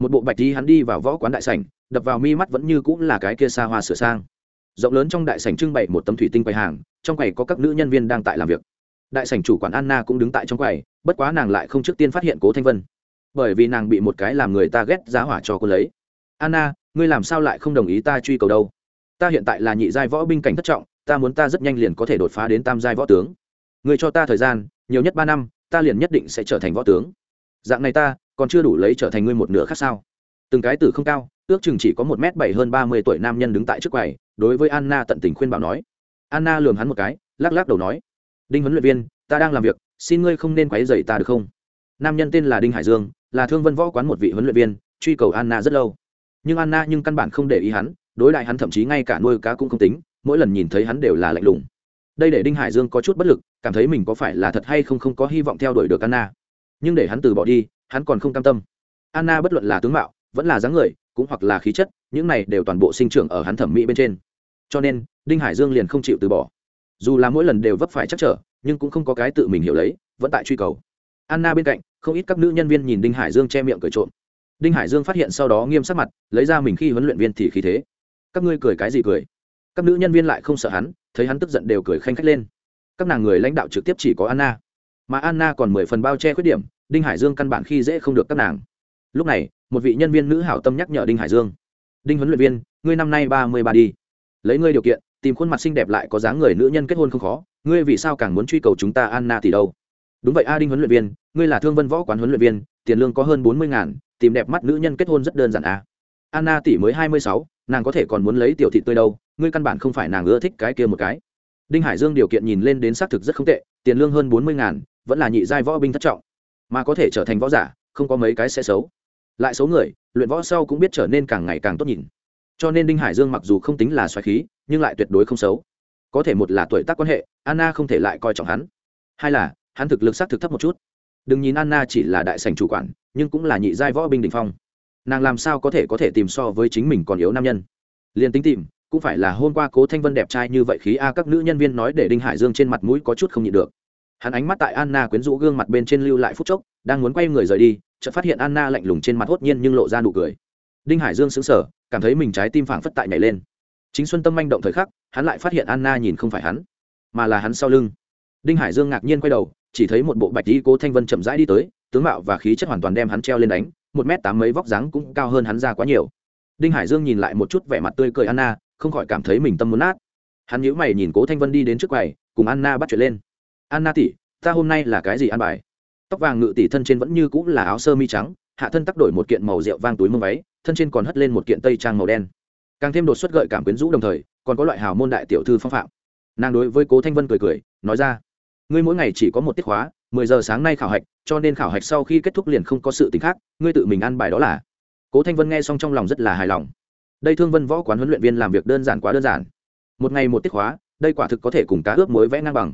Một bộ bạch đi hắn đi vào võ quán đại sảnh, đập vào mi mắt vẫn như cũng là cái kia xa hoa sửa sang. Rộng lớn trong đại sảnh trưng bày một tấm thủy tinh quầy hàng, trong quầy có các nữ nhân viên đang tại làm việc. Đại sảnh chủ quản anna cũng đứng tại trong quầy, bất quá nàng lại không trước tiên phát hiện cố thanh vân. Bởi vì nàng bị một cái làm người ta ghét giá hỏa cho cô lấy. Anna, ngươi làm sao lại không đồng ý ta truy cầu đâu? Ta hiện tại là nhị giai võ binh cảnh thất trọng, ta muốn ta rất nhanh liền có thể đột phá đến tam giai võ tướng. Ngươi cho ta thời gian, nhiều nhất ba năm ta liền nhất định sẽ trở thành võ tướng. Dạng này ta, còn chưa đủ lấy trở thành ngươi một nửa khác sao? Từng cái tử không cao, ước chừng chỉ có một m bảy hơn ba mươi tuổi nam nhân đứng tại trước quầy, đối với anna tận tình khuyên bảo nói. Anna lường hắn một cái, lắc lắc đầu nói. Đinh huấn luyện viên, ta đang làm việc, xin ngươi không nên quấy dày ta được không? Nam nhân tên là đinh hải dương, là thương vân võ quán một vị huấn luyện viên, truy cầu anna rất lâu. Nhưng anna nhưng căn bản không để ý hắn, đối lại hắn thậm chí ngay cả nuôi cá cũng không tính, mỗi lần nhìn thấy hắn đều là lạnh lùng đây để đinh hải dương có chút bất lực, cảm thấy mình có phải là thật hay không không có hy vọng theo đuổi được anna. Nhưng để hắn từ bỏ đi, hắn còn không cam tâm. Anna bất luận là tướng mạo, vẫn là dáng người, cũng hoặc là khí chất, những này đều toàn bộ sinh trưởng ở hắn thẩm mỹ bên trên. Cho nên, đinh hải dương liền không chịu từ bỏ. Dù là mỗi lần đều vấp phải chắc trở, nhưng cũng không có cái tự mình hiểu lấy, vẫn tại truy cầu. Anna bên cạnh, không ít các nữ nhân viên nhìn đinh hải dương che miệng cười trộm. Đinh hải dương phát hiện sau đó nghiêm sắc mặt, lấy ra mình khi huấn luyện viên thì khí thế. Các ngươi cười cái gì cười? Các nữ nhân viên lại không sợ hắn thấy hắn tức giận đều cười khanh khách lên. Các nàng người lãnh đạo trực tiếp chỉ có anna. Mà anna còn mười phần bao che khuyết điểm, đinh hải dương căn bản khi dễ không được các nàng. Lúc này, một vị nhân viên nữ hảo tâm nhắc nhở đinh hải dương. Đinh huấn luyện viên, ngươi năm nay ba mươi ba đi. Lấy ngươi điều kiện, tìm khuôn mặt xinh đẹp lại có dáng người nữ nhân kết hôn không khó, ngươi vì sao càng muốn truy cầu chúng ta anna thì đâu? Đúng vậy a, đinh huấn luyện viên, ngươi là thương vân võ quán huấn luyện viên, tiền lương có hơn bốn mươi ngàn, tìm đẹp mắt nữ nhân kết hôn rất đơn giản a. Anna tỷ mới hai mươi sáu nàng có thể còn muốn lấy tiểu thị tươi đâu, ngươi căn bản không phải nàng ưa thích cái kia một cái. Đinh hải dương điều kiện nhìn lên đến xác thực rất không tệ, tiền lương hơn bốn mươi ngàn, vẫn là nhị giai võ binh thất trọng. Mà có thể trở thành võ giả, không có mấy cái sẽ xấu. Lại xấu người, luyện võ sau cũng biết trở nên càng ngày càng tốt nhìn. Cho nên đinh hải dương mặc dù không tính là xoáy khí, nhưng lại tuyệt đối không xấu. Có thể một là tuổi tác quan hệ, anna không thể lại coi trọng hắn. Hai là, hắn thực lực xác thực thấp một chút. Đừng nhìn anna chỉ là đại sành chủ quản, nhưng cũng là nhị giai võ binh đình phong nàng làm sao có thể có thể tìm so với chính mình còn yếu nam nhân? Liền tính tìm, cũng phải là hôm qua cố thanh vân đẹp trai như vậy khí a các nữ nhân viên nói để đinh hải dương trên mặt mũi có chút không nhịn được. Hắn ánh mắt tại anna quyến rũ gương mặt bên trên lưu lại phút chốc, đang muốn quay người rời đi, chợt phát hiện anna lạnh lùng trên mặt hốt nhiên nhưng lộ ra nụ cười. Đinh hải dương sững sờ, cảm thấy mình trái tim phảng phất tại nhảy lên. Chính xuân tâm manh động thời khắc, hắn lại phát hiện anna nhìn không phải hắn, mà là hắn sau lưng. Đinh hải dương ngạc nhiên quay đầu, chỉ thấy một bộ bạch đi cố thanh vân chậm rãi đi tới, tướng mạo và khí chất hoàn toàn đem hắn treo lên đánh một m tám mấy vóc dáng cũng cao hơn hắn ra quá nhiều. Đinh hải dương nhìn lại một chút vẻ mặt tươi cười anna, không khỏi cảm thấy mình tâm muốn nát. Hắn nhíu mày nhìn cố thanh vân đi đến trước quầy, cùng anna bắt chuyện lên. Anna tỷ, ta hôm nay là cái gì ăn bài? Tóc vàng ngự tỷ thân trên vẫn như cũng là áo sơ mi trắng, hạ thân tắc đổi một kiện màu rượu vang túi mông váy, thân trên còn hất lên một kiện tây trang màu đen. Càng thêm đột xuất gợi cảm quyến rũ đồng thời, còn có loại hào môn đại tiểu thư phong phạm. Nàng đối với cố thanh vân cười cười, nói ra, ngươi mỗi ngày chỉ có một tiết khóa mười giờ sáng nay khảo hạch, cho nên khảo hạch sau khi kết thúc liền không có sự t ì n h khác, ngươi tự mình ăn bài đó là. Cố thanh vân nghe xong trong lòng rất là hài lòng. Đây thương vân võ quán huấn luyện viên làm việc đơn giản quá đơn giản. Một ngày một tiết khóa, đây quả thực có thể cùng cá ướp mối vẽ ngang bằng.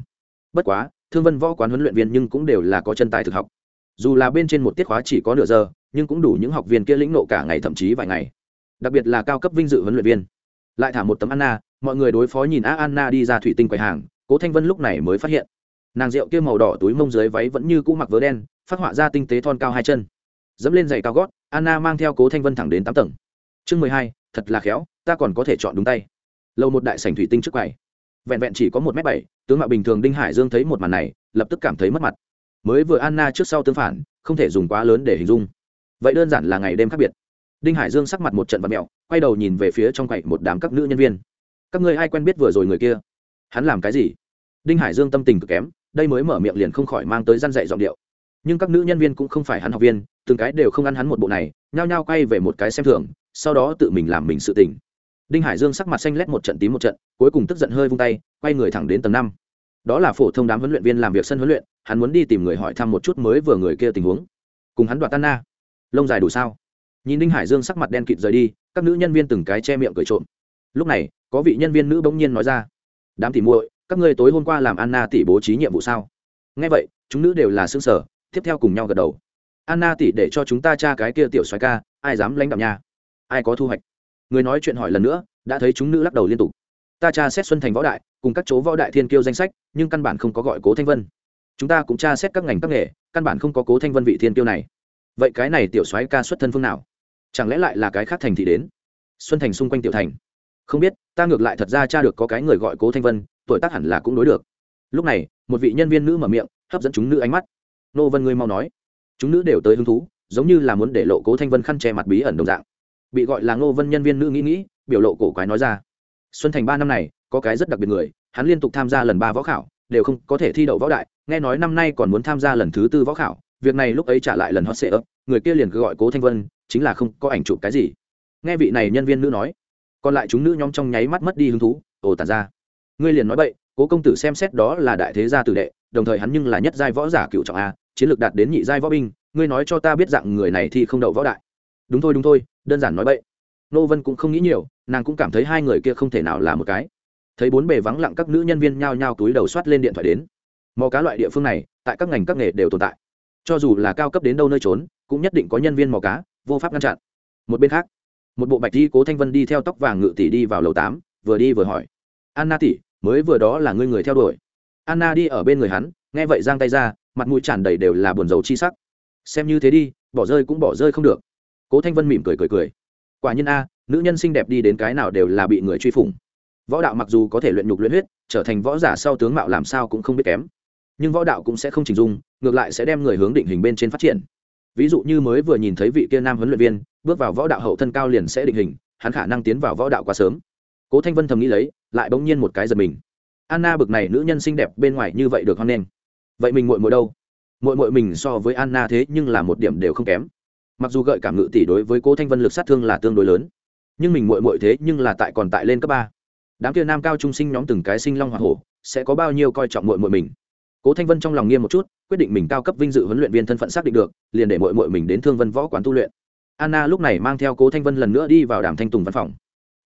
Bất quá, thương vân võ quán huấn luyện viên nhưng cũng đều là có chân tài thực học. Dù là bên trên một tiết khóa chỉ có nửa giờ, nhưng cũng đủ những học viên kia lĩnh nộ cả ngày thậm chí vài ngày. Đặc biệt là cao cấp vinh dự huấn luyện viên. Lại thả một tấm anna, mọi người đối phó nhìn a anna đi ra thủy tinh quầy hàng, cố thanh vân lúc này mới phát hiện nàng rượu kia màu đỏ túi mông dưới váy vẫn như cũ mặc vớ đen, phát họa ra tinh tế thon cao hai chân. Dẫm lên giày cao gót, anna mang theo cố thanh vân thẳng đến tám tầng. Chương mười hai, thật là khéo, ta còn có thể chọn đúng tay. Lâu một đại sảnh thủy tinh trước quầy. Vẹn vẹn chỉ có một m bảy, tướng mạo bình thường đinh hải dương thấy một màn này, lập tức cảm thấy mất mặt. Mới vừa anna trước sau tương phản, không thể dùng quá lớn để hình dung. Vậy đơn giản là ngày đêm khác biệt. Đinh hải dương sắc mặt một trận vật mẹo, quay đầu nhìn về phía trong quầy một đám các nữ nhân viên. Các ngươi ai quen biết vừa rồi người kia? Hắn làm cái gì? Đinh hải dương tâm tình cực kém đây mới mở miệng liền không khỏi mang tới răn dạy giọng điệu. Nhưng các nữ nhân viên cũng không phải hắn học viên, từng cái đều không ăn hắn một bộ này, nhao nhao quay về một cái xem thường, sau đó tự mình làm mình sự tình. Đinh hải dương sắc mặt xanh lét một trận tím một trận, cuối cùng tức giận hơi vung tay, quay người thẳng đến tầng năm. Đó là phổ thông đám huấn luyện viên làm việc sân huấn luyện, hắn muốn đi tìm người hỏi thăm một chút mới vừa người kia tình huống. Cùng hắn đoạt tan na. Lông dài đủ sao? Nhìn đinh hải dương sắc mặt đen kịt rời đi, các nữ nhân viên từng cái che miệng cười trộm. Lúc này, có vị nhân viên nữ bỗng nhiên nói ra. Đám tìm muội các ngươi tối hôm qua làm anna tỷ bố trí nhiệm vụ sao? Nghe vậy chúng nữ đều là xương sở tiếp theo cùng nhau gật đầu. Anna tỷ để cho chúng ta tra cái kia tiểu xoái ca ai dám lãnh đạo nhà, ai có thu hoạch? Người nói chuyện hỏi lần nữa đã thấy chúng nữ lắc đầu liên tục. Ta tra xét xuân thành võ đại cùng các chỗ võ đại thiên kiêu danh sách nhưng căn bản không có gọi cố thanh vân. Chúng ta cũng tra xét các ngành các nghề căn bản không có cố thanh vân vị thiên kiêu này. Vậy cái này tiểu soái ca xuất thân phương nào? Chẳng lẽ lại là cái khác thành thị đến? Xuân thành xung quanh tiểu thành. Không biết ta ngược lại thật ra tra được có cái người gọi cố thanh vân tuổi tác hẳn là cũng đối được. Lúc này, một vị nhân viên nữ mở miệng, hấp dẫn chúng nữ ánh mắt. Nô vân ngươi mau nói. Chúng nữ đều tới hứng thú, giống như là muốn để lộ cố thanh vân khăn che mặt bí ẩn đồng dạng. Bị gọi là ngô vân nhân viên nữ nghĩ nghĩ, biểu lộ cổ quái nói ra. Xuân thành ba năm này, có cái rất đặc biệt người, hắn liên tục tham gia lần ba võ khảo, đều không có thể thi đậu võ đại, nghe nói năm nay còn muốn tham gia lần thứ tư võ khảo, việc này lúc ấy trả lại lần hot sệ ấp người kia liền cứ gọi cố thanh vân, chính là không có ảnh chụp cái gì. Nghe vị này nhân viên nữ nói, còn lại chúng nữ nhóm trong nháy mắt mất đi hứng thú, ồ tàn ra ngươi liền nói vậy cố công tử xem xét đó là đại thế gia tử đệ, đồng thời hắn nhưng là nhất giai võ giả cựu trọng a, chiến lược đạt đến nhị giai võ binh, ngươi nói cho ta biết dạng người này thì không đậu võ đại. Đúng thôi đúng thôi, đơn giản nói vậy nô vân cũng không nghĩ nhiều, nàng cũng cảm thấy hai người kia không thể nào là một cái. Thấy bốn bề vắng lặng các nữ nhân viên nhao nhao túi đầu soát lên điện thoại đến. Mò cá loại địa phương này, tại các ngành các nghề đều tồn tại. Cho dù là cao cấp đến đâu nơi trốn, cũng nhất định có nhân viên mò cá, vô pháp ngăn chặn. Một bên khác, một bộ bạch đi cố thanh vân đi theo tóc vàng ngự tỷ đi vào lầu tám, vừa đi vừa hỏi. Anna tỷ mới vừa đó là ngươi người theo đuổi. Anna đi ở bên người hắn, nghe vậy giang tay ra, mặt mũi tràn đầy đều là buồn rầu chi sắc. Xem như thế đi, bỏ rơi cũng bỏ rơi không được. Cố thanh vân mỉm cười cười cười. Quả nhiên a, nữ nhân xinh đẹp đi đến cái nào đều là bị người truy phủng. Võ đạo mặc dù có thể luyện nhục luyện huyết, trở thành võ giả sau tướng mạo làm sao cũng không biết kém. Nhưng võ đạo cũng sẽ không chỉnh dung, ngược lại sẽ đem người hướng định hình bên trên phát triển. Ví dụ như mới vừa nhìn thấy vị kia nam huấn luyện viên, bước vào võ đạo hậu thân cao liền sẽ định hình, hắn khả năng tiến vào võ đạo quá sớm cố thanh vân thầm nghĩ lấy, lại bỗng nhiên một cái giật mình. Anna bực này nữ nhân xinh đẹp bên ngoài như vậy được hoan nghênh. Vậy mình muội muội đâu? Muội muội mình so với anna thế nhưng là một điểm đều không kém. Mặc dù gợi cảm ngự tỷ đối với cố thanh vân lực sát thương là tương đối lớn, nhưng mình muội muội thế nhưng là tại còn tại lên cấp ba. Đám kia nam cao trung sinh nhóm từng cái sinh long hoa hổ, sẽ có bao nhiêu coi trọng muội muội mình? Cố thanh vân trong lòng nghiêm một chút, quyết định mình cao cấp vinh dự huấn luyện viên thân phận xác định được, liền để muội muội mình đến thương vân võ quán tu luyện. Anna lúc này mang theo cố thanh vân lần nữa đi vào đàm thanh tùng văn phòng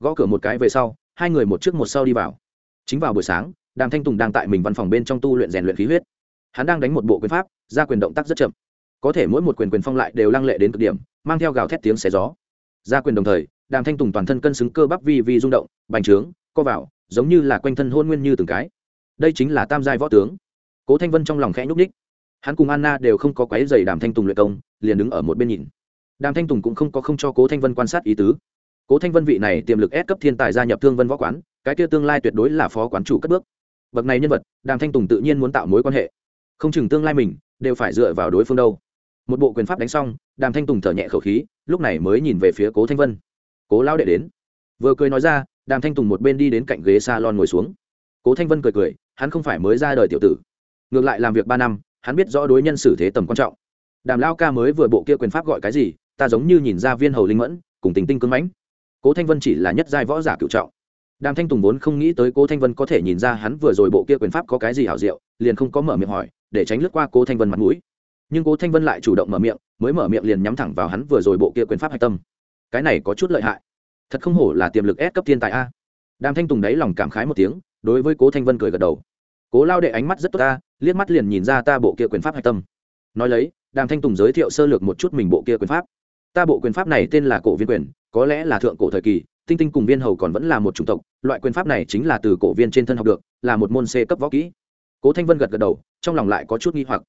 gõ cửa một cái về sau, hai người một trước một sau đi vào. Chính vào buổi sáng, đàm thanh tùng đang tại mình văn phòng bên trong tu luyện rèn luyện khí huyết. Hắn đang đánh một bộ quyền pháp, ra quyền động tác rất chậm. Có thể mỗi một quyền quyền phong lại đều lăng lệ đến cực điểm, mang theo gào thét tiếng xé gió. Ra quyền đồng thời, đàm thanh tùng toàn thân cân xứng cơ bắp vi vi rung động, bành trướng, co vào, giống như là quanh thân hôn nguyên như từng cái. Đây chính là tam giai võ tướng. Cố thanh vân trong lòng khẽ nhúc ních hắn cùng anna đều không có quái dày đàm thanh tùng luyện công, liền đứng ở một bên nhìn. Đàm thanh tùng cũng không có không cho cố thanh vân quan sát ý tứ cố thanh vân vị này tiềm lực ép cấp thiên tài gia nhập thương vân võ quán, cái kia tương lai tuyệt đối là phó quán chủ cất bước. Bậc này nhân vật, đàm thanh tùng tự nhiên muốn tạo mối quan hệ. Không chừng tương lai mình, đều phải dựa vào đối phương đâu. Một bộ quyền pháp đánh xong, đàm thanh tùng thở nhẹ khẩu khí, lúc này mới nhìn về phía cố thanh vân. Cố lao đệ đến. Vừa cười nói ra, đàm thanh tùng một bên đi đến cạnh ghế s a lon ngồi xuống. Cố thanh vân cười cười, hắn không phải mới ra đời tiểu tử. Ngược lại làm việc ba năm, hắn biết rõ đối nhân xử thế tầm quan trọng. Đàm lao ca mới vừa bộ kia quyền pháp gọi cái gì, ta giống như nhìn ra viên hầu linh mẫn, cùng tình tinh cưng mãnh cố thanh vân chỉ là nhất giai võ giả cựu trọng. Đàm thanh tùng vốn không nghĩ tới cố thanh vân có thể nhìn ra hắn vừa rồi bộ kia quyền pháp có cái gì hảo diệu, liền không có mở miệng hỏi, để tránh lướt qua cố thanh vân mặt mũi. Nhưng cố thanh vân lại chủ động mở miệng, mới mở miệng liền nhắm thẳng vào hắn vừa rồi bộ kia quyền pháp hạch tâm. Cái này có chút lợi hại. Thật không hổ là tiềm lực ép cấp thiên tài a. Đàm thanh tùng đáy lòng cảm khái một tiếng, đối với cố thanh vân cười gật đầu. Cố lao đệ ánh mắt rất tốt ta, liếc mắt liền nhìn ra ta bộ kia quyền pháp hạch tâm. Nói lấy, đàm thanh tùng giới thiệu sơ lược một chút mình bộ kia quyền pháp ta bộ quyền pháp này tên là cổ viên quyền, có lẽ là thượng cổ thời kỳ, tinh tinh cùng viên hầu còn vẫn là một chủng tộc, loại quyền pháp này chính là từ cổ viên trên thân học được, là một môn c cấp võ kỹ. Cố thanh vân gật gật đầu, trong lòng lại có chút nghi hoặc.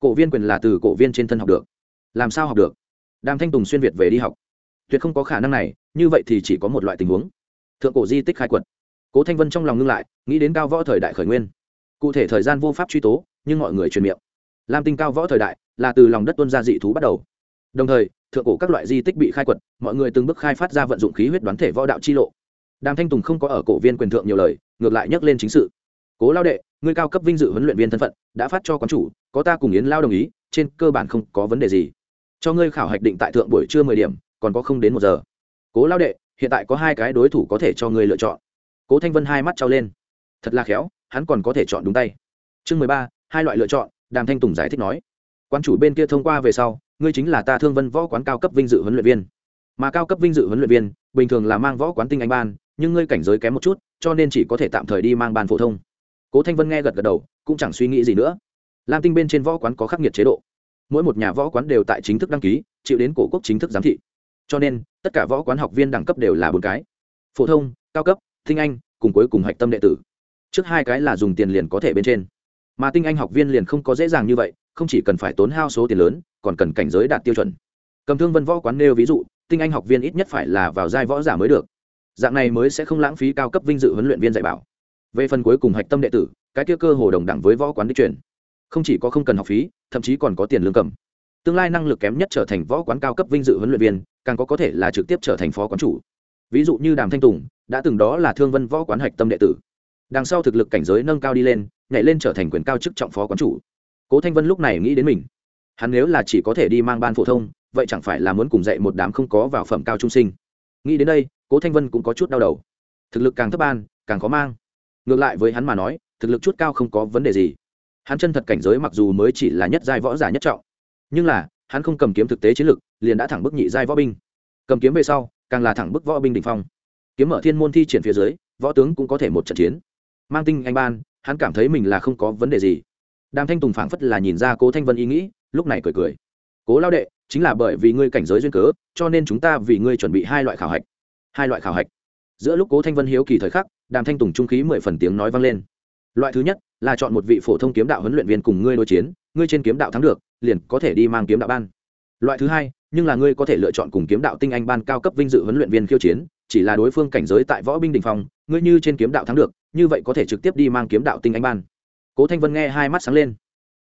Cổ viên quyền là từ cổ viên trên thân học được. Làm sao học được? Đàm thanh tùng xuyên việt về đi học. Tuyệt không có khả năng này, như vậy thì chỉ có một loại tình huống. Thượng cổ di tích khai quật. Cố thanh vân trong lòng ngưng lại, nghĩ đến cao võ thời đại khởi nguyên. Cụ thể thời gian vô pháp truy tố, nhưng mọi người truyền miệng. Lam tinh cao võ thời đại là từ lòng đất tuân ra dị thú bắt đầu đồng thời, thượng cổ các loại di tích bị khai quật, mọi người từng bước khai phát ra vận dụng khí huyết đoán thể võ đạo chi lộ. Đàm thanh tùng không có ở cổ viên quyền thượng nhiều lời, ngược lại nhắc lên chính sự. Cố lao đệ người cao cấp vinh dự huấn luyện viên thân phận, đã phát cho quán chủ, có ta cùng yến lao đồng ý, trên cơ bản không có vấn đề gì. Cho ngươi khảo hạch định tại thượng buổi trưa mười điểm, còn có không đến một giờ. Cố lao đệ, hiện tại có hai cái đối thủ có thể cho ngươi lựa chọn. Cố thanh vân hai mắt trao lên. Thật là khéo, hắn còn có thể chọn đúng tay. Chương mười ba, hai loại lựa chọn, đàm thanh tùng giải thích nói. Quan chủ bên kia thông qua về sau ngươi chính là ta thương vân võ quán cao cấp vinh dự huấn luyện viên. Mà cao cấp vinh dự huấn luyện viên, bình thường là mang võ quán tinh anh ban, nhưng ngươi cảnh giới kém một chút, cho nên chỉ có thể tạm thời đi mang ban phổ thông. Cố thanh vân nghe gật gật đầu, cũng chẳng suy nghĩ gì nữa. Lam tinh bên trên võ quán có khắc nghiệt chế độ. Mỗi một nhà võ quán đều tại chính thức đăng ký, chịu đến cổ quốc chính thức giám thị. Cho nên, tất cả võ quán học viên đẳng cấp đều là bốn cái. Phổ thông, cao cấp, tinh anh, cùng cuối cùng hạch tâm đệ tử. Trước hai cái là dùng tiền liền có thể bên trên. Mà tinh anh học viên liền không có dễ dàng như vậy không chỉ cần phải tốn hao số tiền lớn, còn cần cảnh giới đạt tiêu chuẩn. Cầm thương vân võ quán nêu ví dụ, tinh anh học viên ít nhất phải là vào giai võ giả mới được. Dạng này mới sẽ không lãng phí cao cấp vinh dự huấn luyện viên dạy bảo. Về phần cuối cùng hạch tâm đệ tử, cái kia cơ hồ đồng đẳng với võ quán đi chuyển không chỉ có không cần học phí, thậm chí còn có tiền lương cầm. Tương lai năng lực kém nhất trở thành võ quán cao cấp vinh dự huấn luyện viên, càng có có thể là trực tiếp trở thành phó quán chủ. Ví dụ như đàm thanh tùng, đã từng đó là thương vân võ quán hạch tâm đệ tử. Đằng sau thực lực cảnh giới nâng cao đi lên, nhảy lên trở thành quyền cao chức trọng phó quán chủ cố thanh vân lúc này nghĩ đến mình. Hắn nếu là chỉ có thể đi mang ban phổ thông, vậy chẳng phải là muốn cùng dạy một đám không có vào phẩm cao trung sinh. Nghĩ đến đây, cố thanh vân cũng có chút đau đầu. Thực lực càng thấp ban, càng khó mang. Ngược lại với hắn mà nói, thực lực chút cao không có vấn đề gì. Hắn chân thật cảnh giới mặc dù mới chỉ là nhất giai võ giả nhất trọng, nhưng là, hắn không cầm kiếm thực tế chiến lực, liền đã thẳng bức nhị giai võ binh. Cầm kiếm về sau, càng là thẳng bức võ binh đ ỉ n h phong. Kiếm mở thiên môn thi triển phía dưới, võ tướng cũng có thể một trận chiến. Mang tinh anh ban, hắn cảm thấy mình là không có vấn đề gì đàm thanh tùng phảng phất là nhìn ra cố thanh vân ý nghĩ, lúc này cười cười. Cố lao đệ, chính là bởi vì ngươi cảnh giới duyên cớ, cho nên chúng ta vì ngươi chuẩn bị hai loại khảo hạch. Hai loại khảo hạch. Giữa lúc cố thanh vân hiếu kỳ thời khắc, đàm thanh tùng trung khí mười phần tiếng nói vang lên. Loại thứ nhất là chọn một vị phổ thông kiếm đạo huấn luyện viên cùng ngươi đối chiến, ngươi trên kiếm đạo thắng được, liền có thể đi mang kiếm đạo ban. Loại thứ hai, nhưng là ngươi có thể lựa chọn cùng kiếm đạo tinh anh ban cao cấp vinh dự huấn luyện viên khiêu chiến, chỉ là đối phương cảnh giới tại võ binh đình phong, ngươi như trên kiếm đạo thắng được, như vậy có thể trực tiếp đi mang kiếm đạo tinh anh ban cố thanh vân nghe hai mắt sáng lên.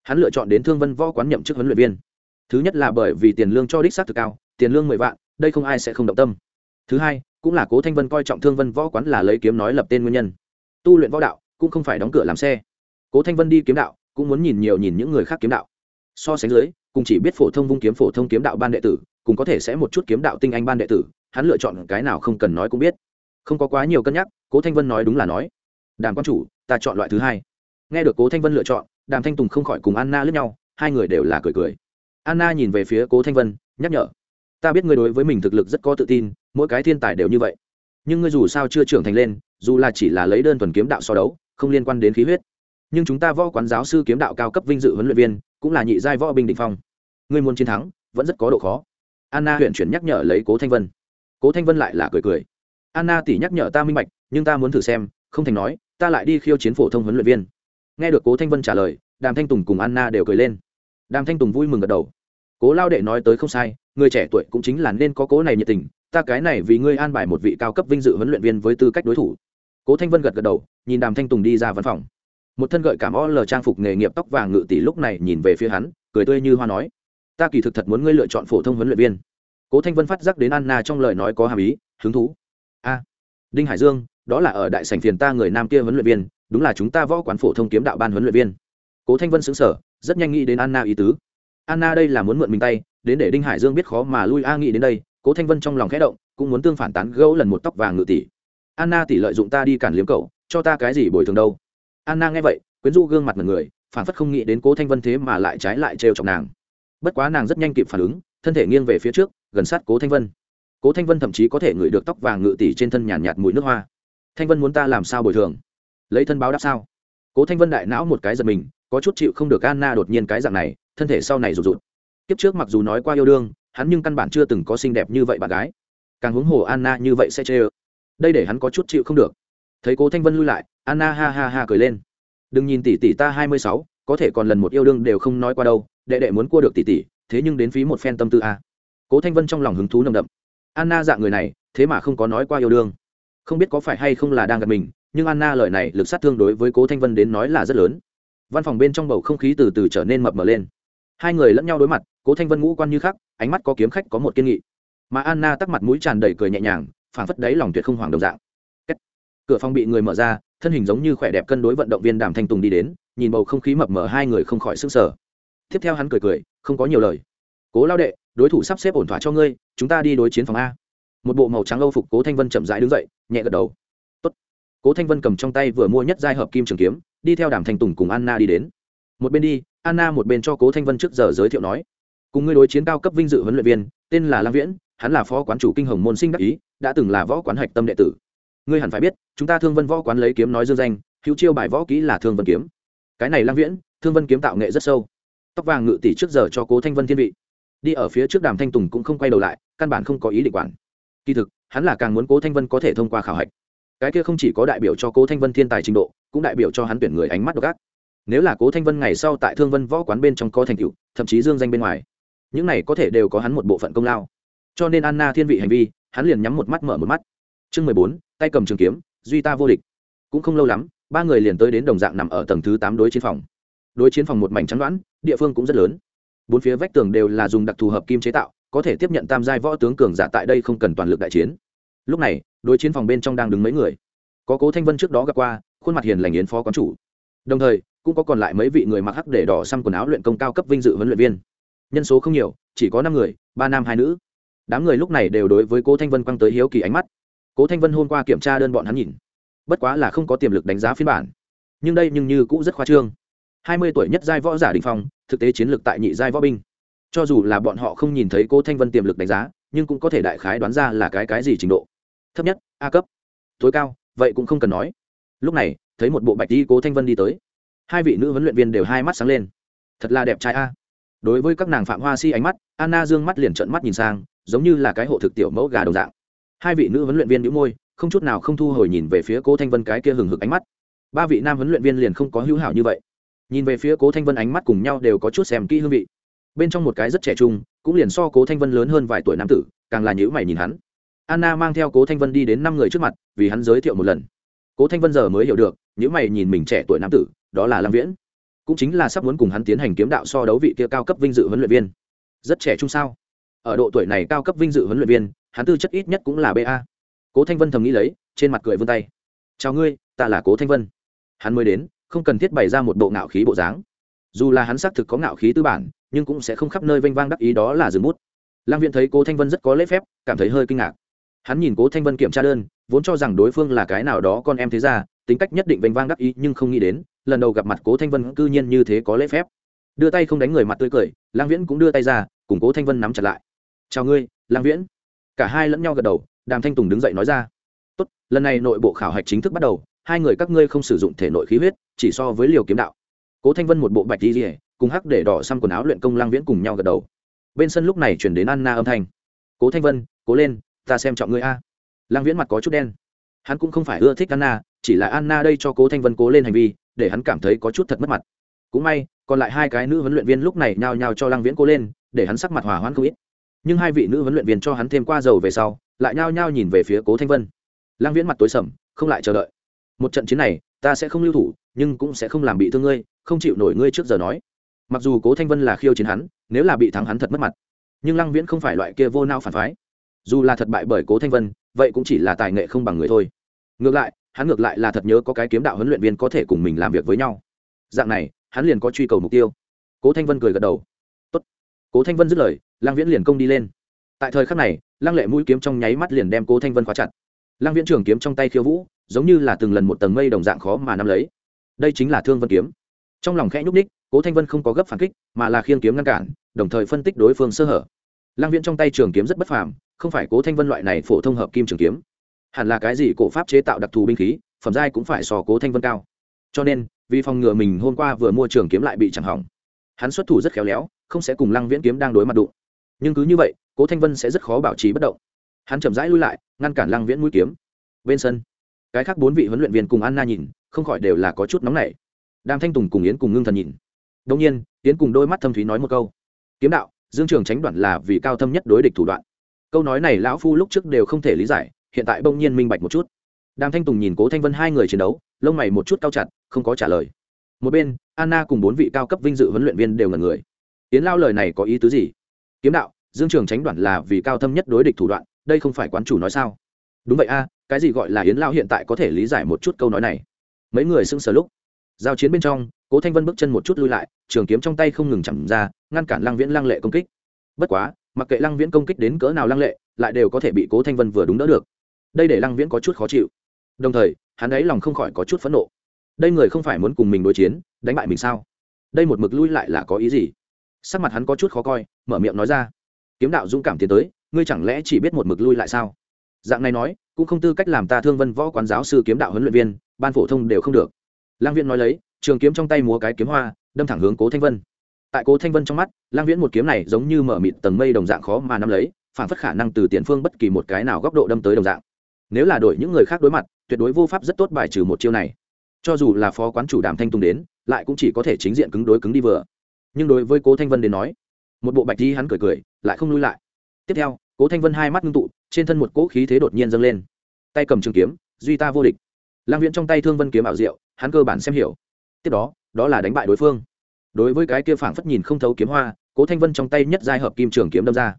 Hắn lựa chọn đến thương vân võ quán nhậm chức huấn luyện viên. Thứ nhất là bởi vì tiền lương cho đích xác thực cao, tiền lương mười vạn, đây không ai sẽ không động tâm. Thứ hai, cũng là cố thanh vân coi trọng thương vân võ quán là lấy kiếm nói lập tên nguyên nhân. Tu luyện võ đạo, cũng không phải đóng cửa làm xe. Cố thanh vân đi kiếm đạo, cũng muốn nhìn nhiều nhìn những người khác kiếm đạo. So sánh dưới, cùng chỉ biết phổ thông vung kiếm phổ thông kiếm đạo ban đệ tử, cùng có thể sẽ một chút kiếm đạo tinh anh ban đệ tử, hắn lựa chọn cái nào không cần nói cũng biết. Không có quá nhiều cân nhắc, cố thanh vân nói đúng là nói. Đàm quan chủ, ta chọn loại thứ hai nghe được cố thanh vân lựa chọn, đàm thanh tùng không khỏi cùng anna lướt nhau, hai người đều là cười cười. Anna nhìn về phía cố thanh vân, nhắc nhở, ta biết ngươi đối với mình thực lực rất có tự tin, mỗi cái thiên tài đều như vậy. Nhưng ngươi dù sao chưa trưởng thành lên, dù là chỉ là lấy đơn thuần kiếm đạo so đấu, không liên quan đến khí huyết. Nhưng chúng ta võ quán giáo sư kiếm đạo cao cấp vinh dự huấn luyện viên, cũng là nhị giai võ binh định phong. Ngươi muốn chiến thắng, vẫn rất có độ khó. Anna huyện chuyển nhắc nhở lấy cố thanh vân. Cố thanh vân lại là cười cười. Anna tỉ nhắc nhở ta minh bạch, nhưng ta muốn thử xem, không thành nói, ta lại đi khiêu chiến phổ thông huấn luyện viên nghe được cố thanh vân trả lời, đàm thanh tùng cùng anna đều cười lên. Đàm thanh tùng vui mừng gật đầu. Cố lao đệ nói tới không sai, người trẻ tuổi cũng chính là nên có cố này nhiệt tình, ta cái này vì ngươi an bài một vị cao cấp vinh dự huấn luyện viên với tư cách đối thủ. Cố thanh vân gật gật đầu, nhìn đàm thanh tùng đi ra văn phòng. Một thân gợi cảm o lờ trang phục nghề nghiệp tóc vàng ngự tỷ lúc này nhìn về phía hắn, cười tươi như hoa nói, ta kỳ thực thật muốn ngươi lựa chọn phổ thông huấn luyện viên. Cố thanh vân phát giác đến anna trong lời nói có hàm ý, hứng thú. A, đinh hải dương, đó là ở đại sảnh phiền ta người nam kia huấn luyện viên đúng là chúng ta võ quán phổ thông kiếm đạo ban huấn luyện viên. Cố thanh vân xứng sở rất nhanh nghĩ đến anna ý tứ. Anna đây là muốn mượn mình tay đến để đinh hải dương biết khó mà lui a nghĩ đến đây cố thanh vân trong lòng khẽ động cũng muốn tương phản tán gẫu lần một tóc vàng ngự tỷ. Anna tỷ lợi dụng ta đi cản liếm cậu cho ta cái gì bồi thường đâu? Anna nghe vậy quyến rũ gương mặt mật người phản phất không nghĩ đến cố thanh vân thế mà lại trái lại trêu chọc nàng. Bất quá nàng rất nhanh kịp phản ứng thân thể nghiêng về phía trước gần sát cố thanh vân. Cố thanh vân thậm chí có thể ngửi được tóc vàng ngự tỷ trên thân nhàn nhạt, nhạt mùi nước hoa. Thanh vân muốn ta làm sao bồi thường? Lấy thân báo đáp sao? Cố thanh vân đại não một cái giật mình, có chút chịu không được anna đột nhiên cái dạng này, thân thể sau này rụt rụt. Kiếp trước mặc dù nói qua yêu đương, hắn nhưng căn bản chưa từng có xinh đẹp như vậy bạn gái. Càng huống hồ anna như vậy sẽ chê ơ. Đây để hắn có chút chịu không được. Thấy cố thanh vân lui lại, anna ha ha ha cười lên. Đừng nhìn tỷ tỷ ta hai mươi sáu, có thể còn lần một yêu đương đều không nói qua đâu, đệ đệ muốn cua được tỷ tỷ, thế nhưng đến phí một phen tâm tư a. Cố thanh vân trong lòng hứng thú nồng đậm. Anna dạng người này, thế mà không có nói qua yêu đương. Không biết có phải hay không là đang gặp mình nhưng anna lời này lực sát thương đối với cố thanh vân đến nói là rất lớn. Văn phòng bên trong bầu không khí từ từ trở nên mập mờ lên. Hai người lẫn nhau đối mặt, cố thanh vân ngũ quan như khắc, ánh mắt có kiếm khách có một kiên nghị. Mà anna tắc mặt mũi tràn đầy cười nhẹ nhàng, phảng phất đáy lòng tuyệt không hoàng đồng dạng. Cửa phòng bị người mở ra, thân hình giống như khỏe đẹp cân đối vận động viên đàm thanh tùng đi đến, nhìn bầu không khí mập mờ hai người không khỏi sức sở tiếp theo hắn cười cười, không có nhiều lời. Cố lao đệ, đối thủ sắp xếp ổn thỏa cho ngươi, chúng ta đi đối chiến phòng a. Một bộ màu trắng âu phục cố thanh vân chậm rãi đứng dậy, nhẹ gật đầu cố thanh vân cầm trong tay vừa mua nhất giai hợp kim trường kiếm, đi theo đàm thanh tùng cùng anna đi đến. Một bên đi, anna một bên cho cố thanh vân trước giờ giới thiệu nói, cùng ngươi đối chiến cao cấp vinh dự huấn luyện viên, tên là lam viễn, hắn là phó quán chủ kinh hồng môn sinh đắc ý, đã từng là võ quán hạch tâm đệ tử. Ngươi hẳn phải biết, chúng ta thương vân võ quán lấy kiếm nói dương danh, hữu chiêu bài võ kỹ là thương vân kiếm. Cái này lam viễn, thương vân kiếm tạo nghệ rất sâu. Tóc vàng ngự tỷ trước giờ cho cố thanh vân thiên vị. Đi ở phía trước đàm thanh tùng cũng không quay đầu lại, căn bản không có ý định quản. Kỳ thực, hắn là càng muốn cố thanh vân có thể thông qua khảo hạch cái kia không chỉ có đại biểu cho cố thanh vân thiên tài trình độ, cũng đại biểu cho hắn tuyển người ánh mắt độc ác. Nếu là cố thanh vân ngày sau tại thương vân võ quán bên trong có thành tựu, thậm chí dương danh bên ngoài, những này có thể đều có hắn một bộ phận công lao. Cho nên anna thiên vị hành vi, hắn liền nhắm một mắt mở một mắt. Chương mười bốn, tay cầm trường kiếm, duy ta vô địch. Cũng không lâu lắm, ba người liền tới đến đồng dạng nằm ở tầng thứ tám đối chiến phòng. Đối chiến phòng một mảnh trắng đoán, địa phương cũng rất lớn. Bốn phía vách tường đều là dùng đặc thù hợp kim chế tạo, có thể tiếp nhận tam giai võ tướng cường giả tại đây không cần toàn lực đại chiến. Lúc này đối chiến phòng bên trong đang đứng mấy người. Có cố thanh vân trước đó gặp qua, khuôn mặt hiền lành yến phó quán chủ. Đồng thời, cũng có còn lại mấy vị người mặc hắc để đỏ xăm quần áo luyện công cao cấp vinh dự huấn luyện viên. Nhân số không nhiều, chỉ có năm người, ba nam hai nữ. Đám người lúc này đều đối với cố thanh vân quăng tới hiếu kỳ ánh mắt. Cố thanh vân hôm qua kiểm tra đơn bọn hắn nhìn. Bất quá là không có tiềm lực đánh giá phiên bản. Nhưng đây nhưng như cũng rất khoa trương. Hai mươi tuổi nhất giai võ giả đình phong, thực tế chiến lược tại nhị giai võ binh. Cho dù là bọn họ không nhìn thấy cố thanh vân tiềm lực đánh giá, nhưng cũng có thể đại khái đoán ra là cái cái gì trình độ thấp nhất, a cấp. Tối cao, vậy cũng không cần nói. Lúc này, thấy một bộ bạch đi cố thanh vân đi tới. Hai vị nữ huấn luyện viên đều hai mắt sáng lên. Thật là đẹp trai a. Đối với các nàng phạm hoa si ánh mắt, anna dương mắt liền trận mắt nhìn sang, giống như là cái hộ thực tiểu mẫu gà đồng dạng. Hai vị nữ huấn luyện viên đĩu môi, không chút nào không thu hồi nhìn về phía cố thanh vân cái kia hừng hực ánh mắt. Ba vị nam huấn luyện viên liền không có hữu hảo như vậy. Nhìn về phía cố thanh vân ánh mắt cùng nhau đều có chút xem kỹ hương vị. Bên trong một cái rất trẻ trung, cũng liền so cố thanh vân lớn hơn vài tuổi nam tử, càng là nhữ mày nhìn hắn anna mang theo cố thanh vân đi đến năm người trước mặt, vì hắn giới thiệu một lần. Cố thanh vân giờ mới hiểu được, những mày nhìn mình trẻ tuổi nam tử, đó là lam viễn. Cũng chính là sắp muốn cùng hắn tiến hành kiếm đạo so đấu vị kia cao cấp vinh dự huấn luyện viên. Rất trẻ trung sao? Ở độ tuổi này cao cấp vinh dự huấn luyện viên, hắn tư chất ít nhất cũng là ba cố thanh vân thầm nghĩ lấy, trên mặt cười vươn tay. Chào ngươi, ta là cố thanh vân. Hắn mới đến, không cần thiết bày ra một bộ ngạo khí bộ dáng. Dù là hắn xác thực có ngạo khí tư bản, nhưng cũng sẽ không khắp nơi vênh vang đắc ý đó là dừng bút. Lang viện thấy cố thanh vân rất có lễ phép, cảm thấy hơi kinh ngạc hắn nhìn cố thanh vân kiểm tra đơn, vốn cho rằng đối phương là cái nào đó con em thế ra tính cách nhất định vênh vang đắc ý nhưng không nghĩ đến, lần đầu gặp mặt cố thanh vân cư nhiên như thế có lễ phép. Đưa tay không đánh người mặt tươi cười lang viễn cũng đưa tay ra, cùng cố thanh vân nắm chặt lại. Chào ngươi lang viễn. Cả hai lẫn nhau gật đầu, đàm thanh tùng đứng dậy nói ra. Tốt, lần này nội bộ khảo hạch chính thức bắt đầu, hai người các ngươi không sử dụng thể nội khí huyết, chỉ so với liều kiếm đạo. Cố thanh vân một bộ bạch đi rỉa cùng hắc để đỏ xăm quần áo luyện công lang viễn cùng nhau gật đầu. Bên sân lúc này chuyển đến anna âm thanh. Cố thanh vân, cố lên ta xem trọng ngươi a. Lang viễn mặt có chút đen. Hắn cũng không phải ưa thích anna, chỉ là anna đây cho cố thanh vân cố lên hành vi, để hắn cảm thấy có chút thật mất mặt. Cũng may, còn lại hai cái nữ huấn luyện viên lúc này nhao nhao cho lang viễn cố lên, để hắn sắc mặt hòa hoãn không ít. Nhưng hai vị nữ huấn luyện viên cho hắn thêm qua dầu về sau, lại nhao nhao nhìn về phía cố thanh vân. Lang viễn mặt tối sầm, không lại chờ đợi. Một trận chiến này, ta sẽ không lưu thủ, nhưng cũng sẽ không làm bị thương ngươi, không chịu nổi ngươi trước giờ nói. Mặc dù cố thanh vân là khiêu chiến hắn, nếu là bị thắng hắn thật mất mặt. Nhưng lăng viễn không phải loại kia vô nao phản phái dù là thất bại bởi cố thanh vân, vậy cũng chỉ là tài nghệ không bằng người thôi. Ngược lại, hắn ngược lại là thật nhớ có cái kiếm đạo huấn luyện viên có thể cùng mình làm việc với nhau. Dạng này, hắn liền có truy cầu mục tiêu. Cố thanh vân cười gật đầu. Tốt. cố thanh vân dứt lời Lang viễn liền công đi lên. Tại thời khắc này Lang lệ mũi kiếm trong nháy mắt liền đem cố thanh vân khóa chặt. Lang viễn trường kiếm trong tay khiêu vũ, giống như là từng lần một tầng mây đồng dạng khó mà nắm lấy. Đây chính là thương vân kiếm. Trong lòng khẽ nhúc ních cố thanh vân không có gấp phản kích, mà là khiêng kiếm ngăn cản, đồng thời phân tích đối phương sơ hở. Lang viễn trong tay trường kiếm rất bất phàm không phải cố thanh vân loại này phổ thông hợp kim trường kiếm. Hẳn là cái gì cổ pháp chế tạo đặc thù binh khí, phẩm giai cũng phải sò cố thanh vân cao. Cho nên, vì phòng ngừa mình hôm qua vừa mua trường kiếm lại bị chẳng hỏng, hắn xuất thủ rất khéo léo, không sẽ cùng lăng viễn kiếm đang đối mặt đụng. Nhưng cứ như vậy, cố thanh vân sẽ rất khó bảo trì bất động. Hắn chậm rãi lui lại, ngăn cản lăng viễn mũi kiếm. Bên sân, cái khác bốn vị huấn luyện viên cùng anna nhìn, không khỏi đều là có chút nóng nảy. Đàm thanh tùng cùng yến cùng ngưng thần nhìn. Đông nhiên, yến cùng đôi mắt thâm thúy nói một câu. Kiếm đạo, dương trường tránh đoạn là vì cao thâm nhất đối địch thủ đoạn câu nói này lão phu lúc trước đều không thể lý giải, hiện tại bỗng nhiên minh bạch một chút. Đàm thanh tùng nhìn cố thanh vân hai người chiến đấu, lông mày một chút cao chặt, không có trả lời. Một bên, anna cùng bốn vị cao cấp vinh dự huấn luyện viên đều ngần người. Yến lao lời này có ý tứ gì? Kiếm đạo, dương trường tránh đoạn là vì cao thâm nhất đối địch thủ đoạn, đây không phải quán chủ nói sao? Đúng vậy a, cái gì gọi là yến lao hiện tại có thể lý giải một chút câu nói này? Mấy người sững sờ lúc, giao chiến bên trong, cố thanh vân bước chân một chút lui lại, trường kiếm trong tay không ngừng chầm ra, ngăn cản lăng viễn lăng lệ công kích. Bất quá mặc kệ lăng viễn công kích đến cỡ nào lăng lệ, lại đều có thể bị cố thanh vân vừa đúng đỡ được. Đây để lăng viễn có chút khó chịu. Đồng thời, hắn ấy lòng không khỏi có chút phẫn nộ. Đây người không phải muốn cùng mình đối chiến, đánh bại mình sao? Đây một mực lui lại là có ý gì? Sắc mặt hắn có chút khó coi, mở miệng nói ra. Kiếm đạo dũng cảm tiến tới, ngươi chẳng lẽ chỉ biết một mực lui lại sao? Dạng này nói, cũng không tư cách làm ta thương vân võ quán giáo sư kiếm đạo huấn luyện viên, ban phổ thông đều không được. Lang viễn nói lấy, trường kiếm trong tay múa cái kiếm hoa, đâm thẳng hướng cố thanh vân tại cố thanh vân trong mắt, lang viễn một kiếm này giống như mở mịt tầng mây đồng dạng khó mà nắm lấy, phản phất khả năng từ tiền phương bất kỳ một cái nào góc độ đâm tới đồng dạng. Nếu là đổi những người khác đối mặt, tuyệt đối vô pháp rất tốt bài trừ một chiêu này. Cho dù là phó quán chủ đàm thanh tùng đến, lại cũng chỉ có thể chính diện cứng đối cứng đi vừa. Nhưng đối với cố thanh vân đến nói, một bộ bạch di hắn cười cười, lại không lui lại. Tiếp theo, cố thanh vân hai mắt ngưng tụ, trên thân một cỗ khí thế đột nhiên dâng lên. Tay cầm trường kiếm, duy ta vô địch. Lang viễn trong tay thương vân kiếm ảo diệu, hắn cơ bản xem hiểu. Tiếp đó đó là đánh bại đối phương đối với cái kia phảng phất nhìn không thấu kiếm hoa, cố thanh vân trong tay nhất giai hợp kim trường kiếm đâm ra.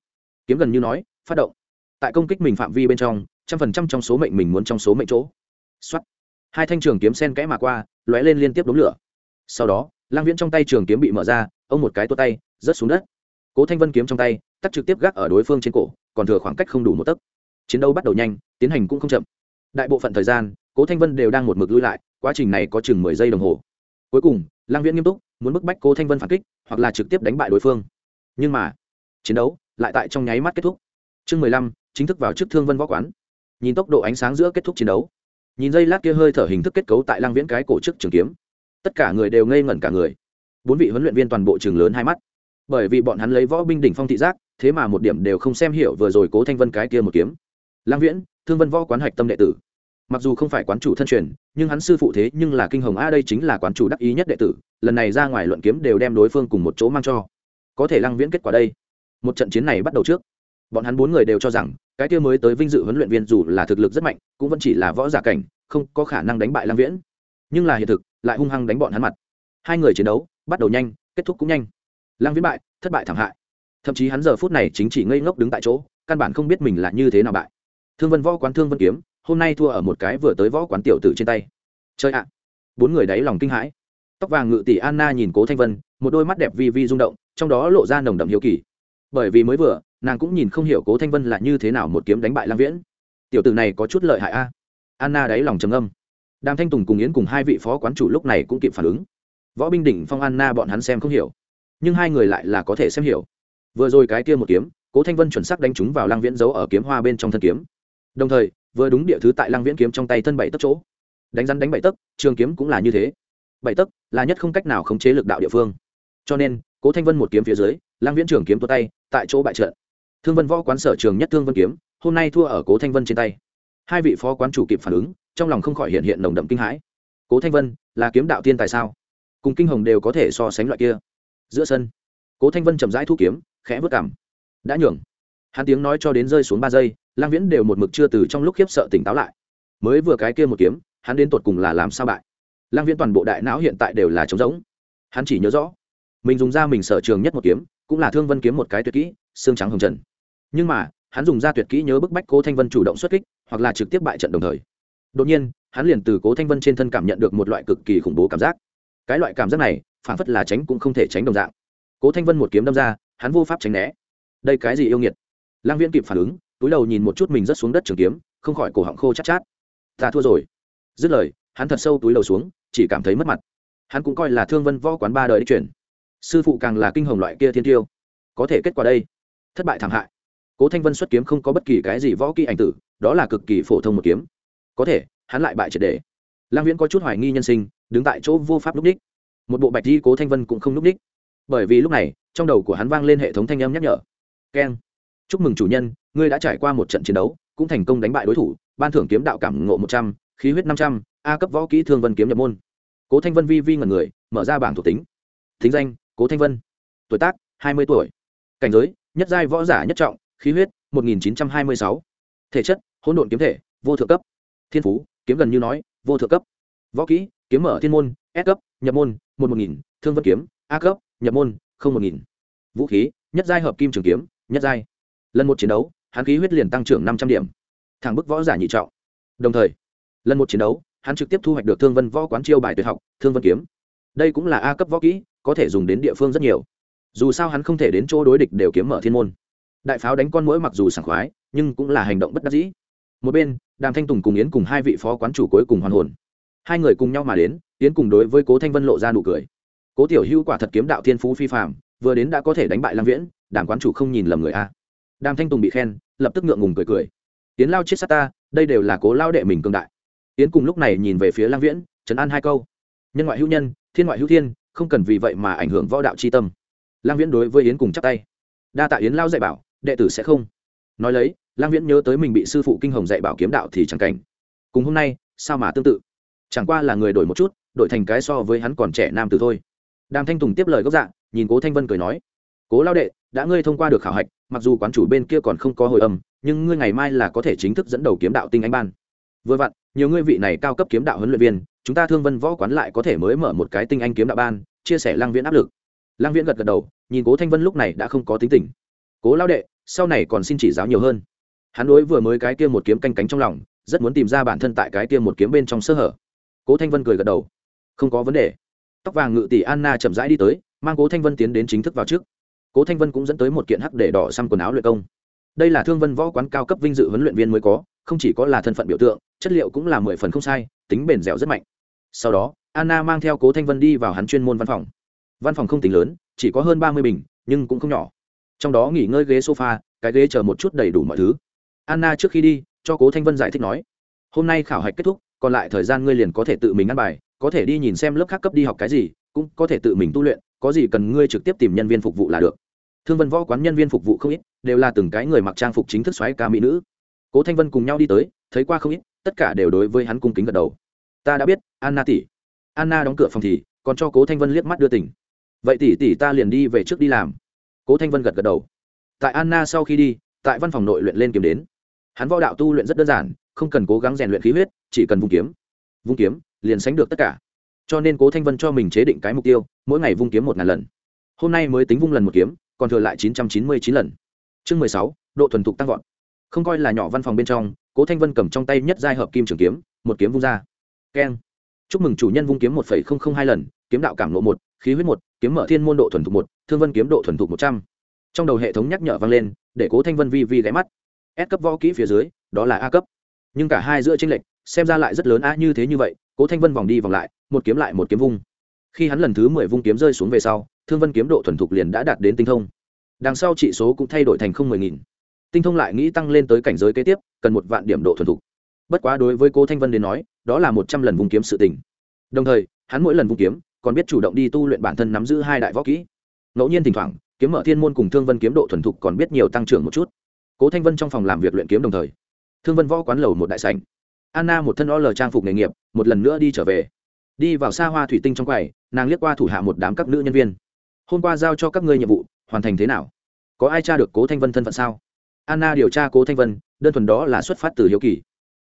Kiếm gần như nói, phát động. Tại công kích mình phạm vi bên trong, trăm phần trăm trong số mệnh mình muốn trong số mệnh chỗ. Xuất hai thanh trường kiếm sen kẽ mà qua, lóe lên liên tiếp đống lửa. Sau đó, lang viễn trong tay trường kiếm bị mở ra, ông một cái tua tay, rớt xuống đất. Cố thanh vân kiếm trong tay, tắt trực tiếp gác ở đối phương trên cổ, còn thừa khoảng cách không đủ một tấc. Chiến đấu bắt đầu nhanh, tiến hành cũng không chậm. Đại bộ phận thời gian, cố thanh vân đều đang một mực lui lại, quá trình này có chừng mười giây đồng hồ. Cuối cùng, lang viễn nghiêm túc muốn bức bách cố thanh vân phản kích hoặc là trực tiếp đánh bại đối phương nhưng mà chiến đấu lại tại trong nháy mắt kết thúc chương mười lăm chính thức vào trước thương vân võ quán nhìn tốc độ ánh sáng giữa kết thúc chiến đấu nhìn dây lát kia hơi thở hình thức kết cấu tại lang viễn cái cổ trước trường kiếm tất cả người đều ngây ngẩn cả người bốn vị huấn luyện viên toàn bộ trường lớn hai mắt bởi vì bọn hắn lấy võ binh đỉnh phong thị giác thế mà một điểm đều không xem hiểu vừa rồi cố thanh vân cái kia một kiếm lang viễn thương vân võ quán hạch tâm đệ tử mặc dù không phải quán chủ thân truyền, nhưng hắn sư phụ thế nhưng là kinh hồng. A, đây chính là quán chủ đắc ý nhất đệ tử, lần này ra ngoài luận kiếm đều đem đối phương cùng một chỗ mang cho. Có thể lăng viễn kết quả đây. Một trận chiến này bắt đầu trước, bọn hắn bốn người đều cho rằng, cái kia mới tới vinh dự huấn luyện viên dù là thực lực rất mạnh, cũng vẫn chỉ là võ giả cảnh, không có khả năng đánh bại lăng viễn. Nhưng là hiện thực, lại hung hăng đánh bọn hắn mặt. Hai người chiến đấu, bắt đầu nhanh, kết thúc cũng nhanh. Lăng viễn bại, thất bại thảm hại. Thậm chí hắn giờ phút này chính chỉ ngây ngốc đứng tại chỗ, căn bản không biết mình là như thế nào bại. Thương vân võ quán thương vân kiếm hôm nay thua ở một cái vừa tới võ quán tiểu tử trên tay. Chơi ạ. Bốn người đáy lòng kinh hãi. Tóc vàng ngự tỷ anna nhìn cố thanh vân, một đôi mắt đẹp vi vi rung động, trong đó lộ ra nồng đậm hiếu kỳ. Bởi vì mới vừa, nàng cũng nhìn không hiểu cố thanh vân là như thế nào một kiếm đánh bại lam viễn. Tiểu tử này có chút lợi hại a. Anna đáy lòng trầm âm đàm thanh tùng cùng yến cùng hai vị phó quán chủ lúc này cũng kịp phản ứng. Võ binh đỉnh phong anna bọn hắn xem không hiểu, nhưng hai người lại là có thể xem hiểu. Vừa rồi cái kia một kiếm, cố thanh vân chuẩn xác đánh trúng vào lang viễn giấu ở kiếm hoa bên trong thân kiếm. Đồng thời vừa đúng địa thứ tại lang viễn kiếm trong tay thân bảy tấc chỗ. Đánh rắn đánh bảy tấc, trường kiếm cũng là như thế. Bảy tấc là nhất không cách nào khống chế lực đạo địa phương. Cho nên, cố thanh vân một kiếm phía dưới lang viễn trường kiếm tua tay, tại chỗ bại trận. Thương vân võ quán sở trường nhất thương vân kiếm, hôm nay thua ở cố thanh vân trên tay. Hai vị phó quán chủ kịp phản ứng, trong lòng không khỏi hiện hiện nồng đậm kinh hãi. Cố thanh vân, là kiếm đạo tiên tại sao? Cùng kinh hồng đều có thể so sánh loại kia. Giữa sân, cố thanh vân chậm rãi thu kiếm, khẽ vất cảm đã nhường hắn tiếng nói cho đến rơi xuống ba giây lang viễn đều một mực chưa từ trong lúc khiếp sợ tỉnh táo lại. Mới vừa cái kia một kiếm, hắn đến tột cùng là làm sao bại? Lang viễn toàn bộ đại não hiện tại đều là trống rỗng. Hắn chỉ nhớ rõ, mình dùng ra mình sở trường nhất một kiếm, cũng là thương vân kiếm một cái tuyệt kỹ, xương trắng hồng trần. Nhưng mà, hắn dùng ra tuyệt kỹ nhớ bức bách cố thanh vân chủ động xuất kích, hoặc là trực tiếp bại trận đồng thời. Đột nhiên, hắn liền từ cố thanh vân trên thân cảm nhận được một loại cực kỳ khủng bố cảm giác. Cái loại cảm giác này, phản phất là tránh cũng không thể tránh đồng dạng. Cố thanh vân một kiếm đâm ra, hắn vô pháp tránh né. Đây cái gì yêu nghiệt? Lang viễn kịp phản ứng, túi đầu nhìn một chút mình rớt xuống đất trường kiếm, không khỏi cổ họng khô chát chát. Ta thua rồi. Dứt lời, hắn thật sâu túi đầu xuống, chỉ cảm thấy mất mặt. Hắn cũng coi là thương vân võ quán ba đời đi chuyển sư phụ càng là kinh hồng loại kia thiên tiêu. Có thể kết quả đây. Thất bại thảm hại. Cố thanh vân xuất kiếm không có bất kỳ cái gì võ kỹ ảnh tử, đó là cực kỳ phổ thông một kiếm. Có thể, hắn lại bại triệt đề lang viễn có chút hoài nghi nhân sinh, đứng tại chỗ vô pháp lúc ních. Một bộ bạch di cố thanh vân cũng không lúc ních. Bởi vì lúc này, trong đầu của hắn vang lên hệ thống thanh âm nhắc nhở. Keng chúc mừng chủ nhân, ngươi đã trải qua một trận chiến đấu, cũng thành công đánh bại đối thủ, ban thưởng kiếm đạo cảm ngộ một trăm, khí huyết năm trăm, a cấp võ kỹ thương vân kiếm nhập môn. Cố thanh vân vi vi ngần người, mở ra bảng thuộc tính. Thính danh, cố thanh vân. Tuổi tác, hai mươi tuổi. Cảnh giới, nhất giai võ giả nhất trọng, khí huyết, một nghìn chín trăm hai mươi sáu. Thể chất, hỗn độn kiếm thể, vô thượng cấp. Thiên phú, kiếm gần như nói, vô thượng cấp. Võ kỹ, kiếm mở thiên môn, s cấp, nhập môn, một một nghìn, thương vân kiếm, a cấp, nhập môn, không một nghìn. Vũ khí, nhất giai hợp kim trường kiếm, nhất giai lần một chiến đấu, hắn khí huyết liền tăng trưởng năm trăm điểm. Thẳng bức võ giả nhị trọng. Đồng thời, lần một chiến đấu, hắn trực tiếp thu hoạch được thương vân võ quán chiêu bài tuyệt học, thương vân kiếm. Đây cũng là a cấp võ kỹ, có thể dùng đến địa phương rất nhiều. Dù sao hắn không thể đến chỗ đối địch đều kiếm mở thiên môn. Đại pháo đánh con mũi mặc dù sảng khoái, nhưng cũng là hành động bất đắc dĩ. Một bên, đàm thanh tùng cùng yến cùng hai vị phó quán chủ cuối cùng hoàn hồn. Hai người cùng nhau mà đến, yến cùng đối với cố thanh vân lộ ra nụ cười. Cố tiểu hữu quả thật kiếm đạo thiên phú phi phạm vừa đến đã có thể đánh bại lam viễn đàm quán chủ không nhìn lầm người a đàm thanh tùng bị khen, lập tức ngượng ngùng cười cười. Yến lao chết sát ta, đây đều là cố lao đệ mình cương đại. Yến cùng lúc này nhìn về phía Lang viễn, trấn an hai câu. Nhân ngoại hữu nhân, thiên ngoại hữu thiên, không cần vì vậy mà ảnh hưởng võ đạo c h i tâm. Lang viễn đối với yến cùng chắp tay. Đa tạ yến lao dạy bảo, đệ tử sẽ không. Nói lấy Lang viễn nhớ tới mình bị sư phụ kinh hồng dạy bảo kiếm đạo thì chẳng cảnh. Cùng hôm nay, sao mà tương tự? Chẳng qua là người đổi một chút, đổi thành cái so với hắn còn trẻ nam từ thôi. Đàm thanh tùng tiếp lời gốc dạ nhìn cố thanh vân cười nói cố lao đệ, đã ngươi thông qua được khảo hạch, mặc dù quán chủ bên kia còn không có hồi âm, nhưng ngươi ngày mai là có thể chính thức dẫn đầu kiếm đạo tinh anh ban. Vừa vặn, nhiều ngươi vị này cao cấp kiếm đạo huấn luyện viên, chúng ta thương vân võ quán lại có thể mới mở một cái tinh anh kiếm đạo ban, chia sẻ lang viễn áp lực. Lang viễn gật gật đầu, nhìn cố thanh vân lúc này đã không có tính tình. Cố lao đệ, sau này còn xin chỉ giáo nhiều hơn. Hắn đối vừa mới cái kia một kiếm canh cánh trong lòng, rất muốn tìm ra bản thân tại cái kia một kiếm bên trong sơ hở. Cố thanh vân cười gật đầu. Không có vấn đề. Tóc vàng ngự tỷ anna chậm rãi đi tới, mang cố thanh vân tiến đến chính thức vào trước cố thanh vân cũng dẫn tới một kiện hắc để đỏ xăm quần áo luyện công. Đây là thương vân võ quán cao cấp vinh dự huấn luyện viên mới có, không chỉ có là thân phận biểu tượng, chất liệu cũng là mười phần không sai, tính bền dẻo rất mạnh. Sau đó, anna mang theo cố thanh vân đi vào hắn chuyên môn văn phòng. Văn phòng không tính lớn, chỉ có hơn ba mươi bình, nhưng cũng không nhỏ. Trong đó nghỉ ngơi ghế sofa, cái ghế chờ một chút đầy đủ mọi thứ. Anna trước khi đi, cho cố thanh vân giải thích nói, hôm nay khảo hạch kết thúc, còn lại thời gian ngươi liền có thể tự mình ăn bài, có thể đi nhìn xem lớp khác cấp đi học cái gì, cũng có thể tự mình tu luyện, có gì cần ngươi trực tiếp tìm nhân viên phục vụ là được thương vân võ quán nhân viên phục vụ không ít, đều là từng cái người mặc trang phục chính thức xoáy ca mỹ nữ. Cố thanh vân cùng nhau đi tới, thấy qua không ít, tất cả đều đối với hắn cung kính gật đầu. Ta đã biết, anna tỷ. Anna đóng cửa phòng thì, còn cho cố thanh vân liếc mắt đưa tỉnh vậy tỷ tỷ ta liền đi về trước đi làm. Cố thanh vân gật gật đầu. Tại anna sau khi đi, tại văn phòng nội luyện lên kiếm đến. Hắn võ đạo tu luyện rất đơn giản, không cần cố gắng rèn luyện khí huyết, chỉ cần vung kiếm. Vung kiếm, liền sánh được tất cả. Cho nên cố thanh vân cho mình chế định cái mục tiêu, mỗi ngày vung kiếm một ngàn lần. Hôm nay mới tính vung lần một kiếm còn thừa lại chín trăm chín mươi chín lần. Chương mười sáu, độ thuần thục tăng vọt. Không coi là nhỏ văn phòng bên trong, cố thanh vân cầm trong tay nhất giai hợp kim trường kiếm, một kiếm vung ra. Keng. Chúc mừng chủ nhân vung kiếm một phẩy không không hai lần, kiếm đạo cảm lộ một, khí huyết một, kiếm mở thiên môn độ thuần thục một, thương vân kiếm độ thuần thục một trăm. Trong đầu hệ thống nhắc nhở vang lên, để cố thanh vân vi vi ghé mắt. S cấp võ kỹ phía dưới, đó là a cấp. Nhưng cả hai giữa tranh lệch, xem ra lại rất lớn a như thế như vậy, cố thanh vân vòng đi vòng lại, một kiếm lại một kiếm vung khi hắn lần thứ mười vung kiếm rơi xuống về sau, thương vân kiếm độ thuần thục liền đã đạt đến tinh thông. Đằng sau trị số cũng thay đổi thành không mười nghìn. Tinh thông lại nghĩ tăng lên tới cảnh giới kế tiếp, cần một vạn điểm độ thuần thục. Bất quá đối với cố thanh vân đến nói, đó là một trăm lần vung kiếm sự tình. Đồng thời, hắn mỗi lần vung kiếm, còn biết chủ động đi tu luyện bản thân nắm giữ hai đại võ kỹ. Ngẫu nhiên thỉnh thoảng, kiếm mở thiên môn cùng thương vân kiếm độ thuần thục còn biết nhiều tăng trưởng một chút. Cố thanh vân trong phòng làm việc luyện kiếm đồng thời, thương vân võ quán lầu một đại sảnh. Anna một thân o lờ trang phục nghề nghiệp, một lần nữa đi trở về đi vào xa hoa thủy tinh trong quầy, nàng liếc qua thủ hạ một đám các nữ nhân viên. Hôm qua giao cho các ngươi nhiệm vụ, hoàn thành thế nào? Có ai tra được cố thanh vân thân phận sao? Anna điều tra cố thanh vân, đơn thuần đó là xuất phát từ hiếu kỳ.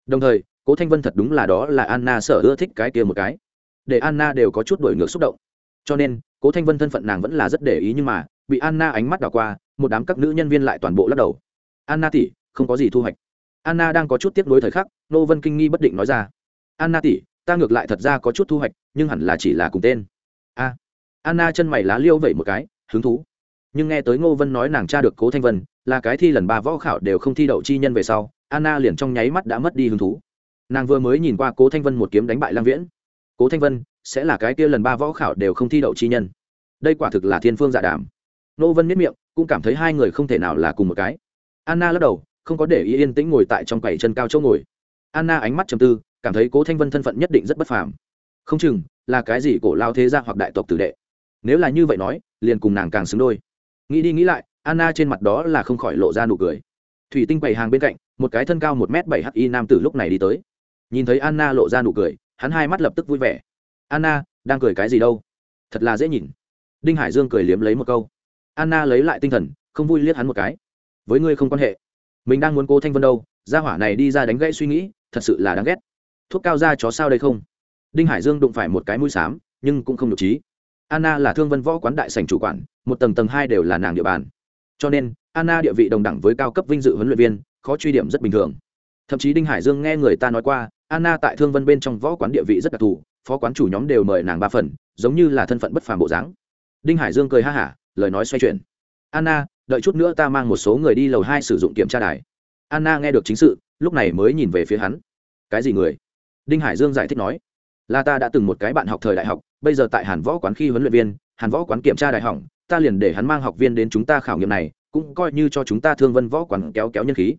Đồng thời, cố thanh vân thật đúng là đó là anna sở ưa thích cái kia một cái. Để anna đều có chút đổi ngược xúc động. Cho nên, cố thanh vân thân phận nàng vẫn là rất để ý nhưng mà, bị anna ánh mắt đảo qua, một đám các nữ nhân viên lại toàn bộ lắc đầu. Anna tỷ, không có gì thu hoạch. Anna đang có chút tiếp nối thời khắc, nô vân kinh nghi bất định nói ra. Anna tỷ ta ngược lại thật ra có chút thu hoạch, nhưng hẳn là chỉ là cùng tên. A, anna chân mày lá liêu vậy một cái, hứng thú. Nhưng nghe tới ngô vân nói nàng cha được cố thanh vân, là cái thi lần ba võ khảo đều không thi đậu chi nhân về sau, anna liền trong nháy mắt đã mất đi hứng thú. Nàng vừa mới nhìn qua cố thanh vân một kiếm đánh bại lang viễn. Cố thanh vân, sẽ là cái kia lần ba võ khảo đều không thi đậu chi nhân. Đây quả thực là thiên phương dạ đảm Ngô vân miết miệng, cũng cảm thấy hai người không thể nào là cùng một cái. Anna lắc đầu, không có để ý yên tĩnh ngồi tại trong quầy chân cao chỗ ngồi. Anna ánh mắt trầm tư cảm thấy cố thanh vân thân phận nhất định rất bất phàm. Không chừng, là cái gì cổ lao thế gia hoặc đại tộc tử đệ. Nếu là như vậy nói, liền cùng nàng càng xứng đôi. Nghĩ đi nghĩ lại, anna trên mặt đó là không khỏi lộ ra nụ cười. Thủy tinh quầy hàng bên cạnh, một cái thân cao một m bảy hi nam tử lúc này đi tới. Nhìn thấy anna lộ ra nụ cười, hắn hai mắt lập tức vui vẻ. Anna, đang cười cái gì đâu? Thật là dễ nhìn. Đinh hải dương cười liếm lấy một câu. Anna lấy lại tinh thần, không vui liếc hắn một cái. Với ngươi không quan hệ. Mình đang muốn cô thanh vân đâu? Gia hỏa này đi ra đánh gãy suy nghĩ, thật sự là đáng ghét thuốc cao ra chó sao đây không? Đinh hải dương đụng phải một cái mũi xám, nhưng cũng không được trí. Anna là thương vân võ quán đại sành chủ quản, một tầng tầng hai đều là nàng địa bàn. Cho nên, anna địa vị đồng đẳng với cao cấp vinh dự huấn luyện viên, khó truy điểm rất bình thường. Thậm chí đinh hải dương nghe người ta nói qua, anna tại thương vân bên trong võ quán địa vị rất đặc thù, phó quán chủ nhóm đều mời nàng ba phần, giống như là thân phận bất phàm bộ dáng. Đinh hải dương cười ha hả, lời nói xoay chuyển. Anna, đợi chút nữa ta mang một số người đi lầu hai sử dụng kiểm tra đài. Anna nghe được chính sự, lúc này mới nhìn về phía hắn. Cái gì người? Đinh hải dương giải thích nói, là ta đã từng một cái bạn học thời đại học, bây giờ tại hàn võ quán khi huấn luyện viên, hàn võ quán kiểm tra đại hỏng, ta liền để hắn mang học viên đến chúng ta khảo nghiệm này, cũng coi như cho chúng ta thương vân võ quán kéo kéo nhân khí.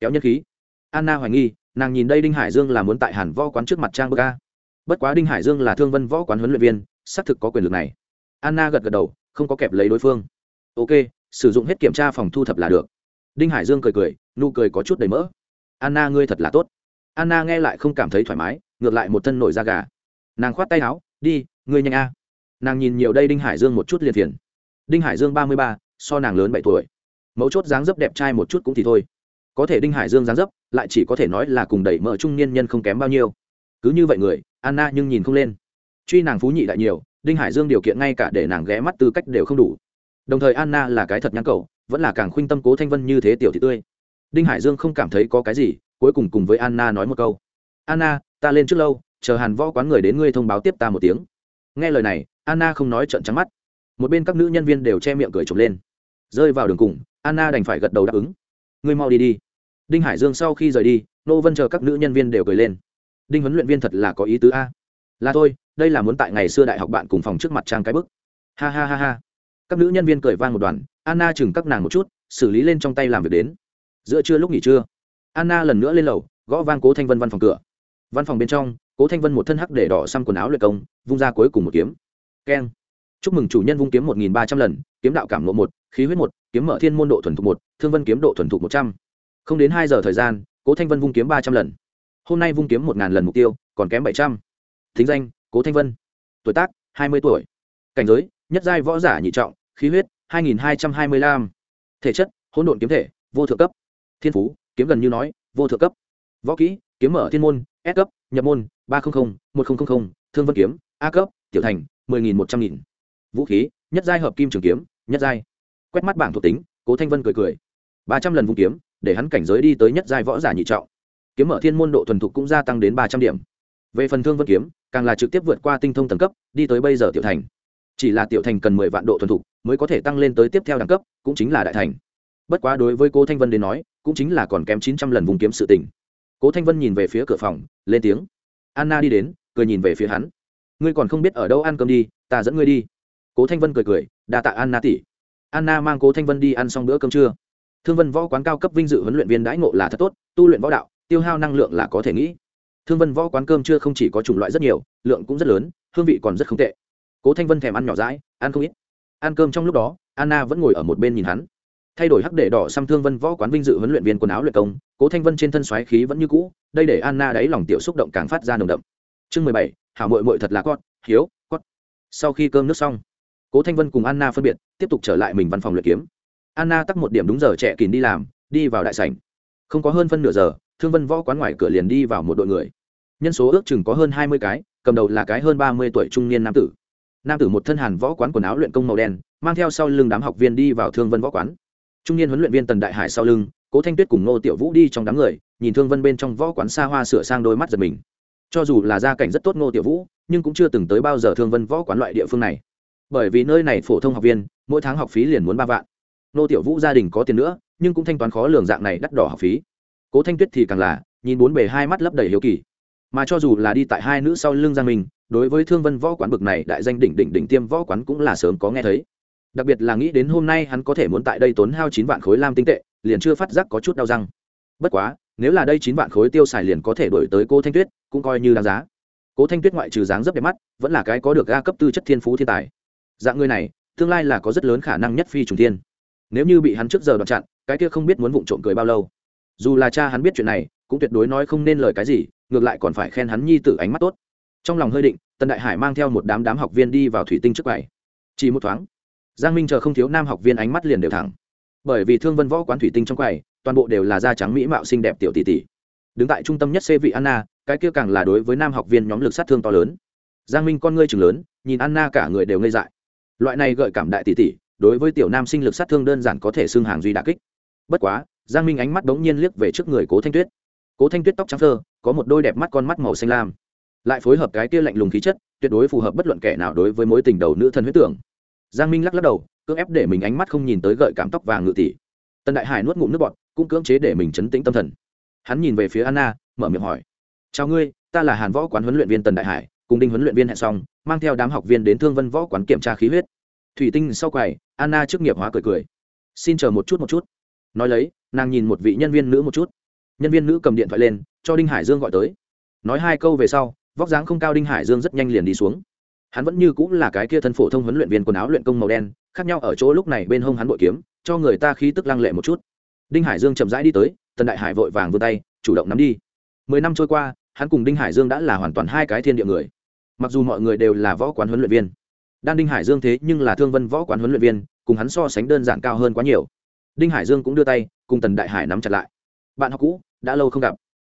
Kéo nhân khí? Anna hoài nghi, nàng nhìn đây đinh hải dương là muốn tại hàn võ quán trước mặt trang bờ ca bất quá đinh hải dương là thương vân võ quán huấn luyện viên, xác thực có quyền lực này. Anna gật gật đầu, không có kẹp lấy đối phương. Ok, sử dụng hết kiểm tra phòng thu thập là được. Đinh hải dương cười cười, nụ cười có chút đầy mỡ. Anna, ngươi thật là tốt anna nghe lại không cảm thấy thoải mái, ngược lại một thân nổi da gà. Nàng khoát tay áo, đi, ngươi nhanh a. Nàng nhìn nhiều đây đinh hải dương một chút liền phiền. Đinh hải dương ba mươi ba, so nàng lớn bảy tuổi. Mấu chốt dáng dấp đẹp trai một chút cũng thì thôi. Có thể đinh hải dương dáng dấp, lại chỉ có thể nói là cùng đẩy mỡ trung niên nhân không kém bao nhiêu. Cứ như vậy người, anna nhưng nhìn không lên. Truy nàng phú nhị đại nhiều, đinh hải dương điều kiện ngay cả để nàng ghé mắt tư cách đều không đủ. Đồng thời anna là cái thật nhãn cầu, vẫn là càng khuynh tâm cố thanh vân như thế tiểu thị tươi. Đinh hải dương không cảm thấy có cái gì cuối cùng cùng với anna nói một câu. Anna, ta lên trước lâu, chờ hàn võ quán người đến ngươi thông báo tiếp ta một tiếng. Nghe lời này, anna không nói trận trắng mắt. Một bên các nữ nhân viên đều che miệng cười trộm lên. Rơi vào đường cùng, anna đành phải gật đầu đáp ứng. Ngươi mau đi đi. Đinh hải dương sau khi rời đi, nô vân chờ các nữ nhân viên đều cười lên. Đinh huấn luyện viên thật là có ý tứ a. Là thôi, đây là muốn tại ngày xưa đại học bạn cùng phòng trước mặt trang cái bức. Ha ha ha ha. Các nữ nhân viên cười vang một đoàn, anna chừng các nàng một chút, xử lý lên trong tay làm việc đến. Giữa trưa lúc nghỉ trưa anna lần nữa lên lầu, gõ vang cố thanh vân văn phòng cửa. Văn phòng bên trong, cố thanh vân một thân hắc để đỏ xăm quần áo luyện công, vung ra cuối cùng một kiếm. Keng. Chúc mừng chủ nhân vung kiếm một nghìn ba trăm lần, kiếm đạo cảm lộ một, khí huyết một, kiếm mở thiên môn độ thuần thục một, thương vân kiếm độ thuần thục một trăm. Không đến hai giờ thời gian, cố thanh vân vung kiếm ba trăm lần. Hôm nay vung kiếm một ngàn lần mục tiêu, còn kém bảy trăm. Thính danh, cố thanh vân. Tuổi tác, hai mươi tuổi. Cảnh giới, nhất giai võ giả nhị trọng, khí huyết, hai nghìn hai trăm hai mươi lăm. Thể chất, hỗn độn kiếm thể, vô thượng cấp. Thiên phú kiếm gần như nói, vô thượng cấp. Võ kỹ, kiếm mở thiên môn, s cấp, nhập môn, ba trăm linh một nghìn thương vân kiếm, a cấp, tiểu thành, mười nghìn một trăm nghìn. Vũ khí, nhất giai hợp kim trường kiếm, nhất giai. Quét mắt bảng thuộc tính, cố thanh vân cười cười. ba trăm lần vung kiếm, để hắn cảnh giới đi tới nhất giai võ giả nhị trọng. Kiếm mở thiên môn độ thuần thục cũng gia tăng đến ba trăm điểm. Về phần thương vân kiếm, càng là trực tiếp vượt qua tinh thông tầng cấp, đi tới bây giờ tiểu thành. Chỉ là tiểu thành cần mười vạn độ thuần thục, mới có thể tăng lên tới tiếp theo đẳng cấp, cũng chính là đại thành. Bất quá đối với cố thanh vân đến nói cũng chính là còn kém chín trăm lần vùng kiếm sự tỉnh cố thanh vân nhìn về phía cửa phòng, lên tiếng. Anna đi đến, cười nhìn về phía hắn. Ngươi còn không biết ở đâu ăn cơm đi, ta dẫn ngươi đi. Cố thanh vân cười cười, đa tạ anna tỷ. Anna mang cố thanh vân đi ăn xong bữa cơm trưa. Thương vân võ quán cao cấp vinh dự huấn luyện viên đãi ngộ là thật tốt, tu luyện võ đạo, tiêu hao năng lượng là có thể nghĩ. Thương vân võ quán cơm trưa không chỉ có chủng loại rất nhiều, lượng cũng rất lớn, hương vị còn rất không tệ. Cố thanh vân thèm ăn nhỏ rãi ăn không ít. Ăn cơm trong lúc đó, anna vẫn ngồi ở một bên nhìn hắn thay đổi hắc để đỏ xăm thương vân võ quán vinh dự huấn luyện viên quần áo luyện công, cố thanh vân trên thân xoáy khí vẫn như cũ, đây để anna đáy lòng tiểu xúc động càng phát ra nồng đậm. Chương mười bảy, hảo mội mội thật là con, hiếu, con. Sau khi cơm nước xong, cố thanh vân cùng anna phân biệt, tiếp tục trở lại mình văn phòng luyện kiếm. Anna tắt một điểm đúng giờ trẻ kín đi làm, đi vào đại sảnh. Không có hơn phân nửa giờ, thương vân võ quán ngoài cửa liền đi vào một đội người. Nhân số ước chừng có hơn hai mươi cái, cầm đầu là cái hơn ba mươi tuổi trung niên nam tử. Nam tử một thân hàn võ quán quần áo luyện công màu đen, mang theo sau lưng đám học viên đi vào thương vân võ quán trung niên huấn luyện viên tần đại hải sau lưng cố thanh tuyết cùng ngô tiểu vũ đi trong đám người nhìn thương vân bên trong võ quán xa hoa sửa sang đôi mắt giật mình. Cho dù là gia cảnh rất tốt ngô tiểu vũ nhưng cũng chưa từng tới bao giờ thương vân võ quán loại địa phương này. Bởi vì nơi này phổ thông học viên mỗi tháng học phí liền muốn ba vạn. Ngô tiểu vũ gia đình có tiền nữa nhưng cũng thanh toán khó lường dạng này đắt đỏ học phí. Cố thanh tuyết thì càng là nhìn bốn bề hai mắt lấp đầy hiếu kỳ. Mà cho dù là đi tại hai nữ sau lưng giang mình, đối với thương vân võ quán bực này đại danh đỉnh đỉnh đỉnh tiêm võ quán cũng là sớm có nghe thấy đặc biệt là nghĩ đến hôm nay hắn có thể muốn tại đây tốn hao chín vạn khối lam tinh tệ, liền chưa phát giác có chút đau răng. Bất quá, nếu là đây chín vạn khối tiêu xài liền có thể đổi tới cô thanh tuyết, cũng coi như đáng giá. Cố thanh tuyết ngoại trừ dáng rất đẹp mắt, vẫn là cái có được ga cấp tư chất thiên phú thiên tài. Dạng người này, tương lai là có rất lớn khả năng nhất phi trùng thiên. Nếu như bị hắn trước giờ đoạn chặn, cái kia không biết muốn vụng trộm cười bao lâu. Dù là cha hắn biết chuyện này, cũng tuyệt đối nói không nên lời cái gì, ngược lại còn phải khen hắn nhi tử ánh mắt tốt. Trong lòng hơi định, tần đại hải mang theo một đám đám học viên đi vào thủy tinh trước quầy. Chỉ một thoáng giang minh chờ không thiếu nam học viên ánh mắt liền đều thẳng. Bởi vì thương vân võ quán thủy tinh trong quầy, toàn bộ đều là da trắng mỹ mạo xinh đẹp tiểu tỷ tỷ. Đứng tại trung tâm nhất xê vị anna, cái kia càng là đối với nam học viên nhóm lực sát thương to lớn. Giang minh con ngươi chừng lớn, nhìn anna cả người đều ngây dại. Loại này gợi cảm đại tỷ tỷ, đối với tiểu nam sinh lực sát thương đơn giản có thể xưng hàng duy đà kích. Bất quá, giang minh ánh mắt bỗng nhiên liếc về trước người cố thanh tuyết. Cố thanh tuyết tóc trắng thơ có một đôi đẹp mắt con mắt màu xanh lam. Lại phối hợp cái kia lạnh lùng khí chất, tuyệt đối phù hợp bất luận kẻ nào đối với mối tình đầu nữ thân huyết tưởng giang minh lắc lắc đầu, cưỡng ép để mình ánh mắt không nhìn tới gợi cảm tóc vàng ngự tỷ. Tần đại hải nuốt ngụm nước bọt, cũng cưỡng chế để mình chấn tĩnh tâm thần. Hắn nhìn về phía anna, mở miệng hỏi. Chào ngươi, ta là hàn võ quán huấn luyện viên tần đại hải, cùng đinh huấn luyện viên hẹn xong, mang theo đám học viên đến thương vân võ quán kiểm tra khí huyết. Thủy tinh sau quầy, anna trước nghiệp hóa cười cười. Xin chờ một chút một chút. Nói lấy, nàng nhìn một vị nhân viên nữ một chút. Nhân viên nữ cầm điện thoại lên, cho đinh hải dương gọi tới. Nói hai câu về sau, vóc dáng không cao đinh hải dương rất nhanh liền đi xuống hắn vẫn như cũng là cái kia thân phổ thông huấn luyện viên quần áo luyện công màu đen, khác nhau ở chỗ lúc này bên hông hắn bội kiếm, cho người ta khí tức lăng lệ một chút. Đinh hải dương chậm rãi đi tới, tần đại hải vội vàng vươn tay, chủ động nắm đi. Mười năm trôi qua, hắn cùng đinh hải dương đã là hoàn toàn hai cái thiên địa người. Mặc dù mọi người đều là võ quán huấn luyện viên, đan đinh hải dương thế nhưng là thương vân võ quán huấn luyện viên, cùng hắn so sánh đơn giản cao hơn quá nhiều. Đinh hải dương cũng đưa tay, cùng tần đại hải nắm chặt lại. Bạn học cũ, đã lâu không gặp.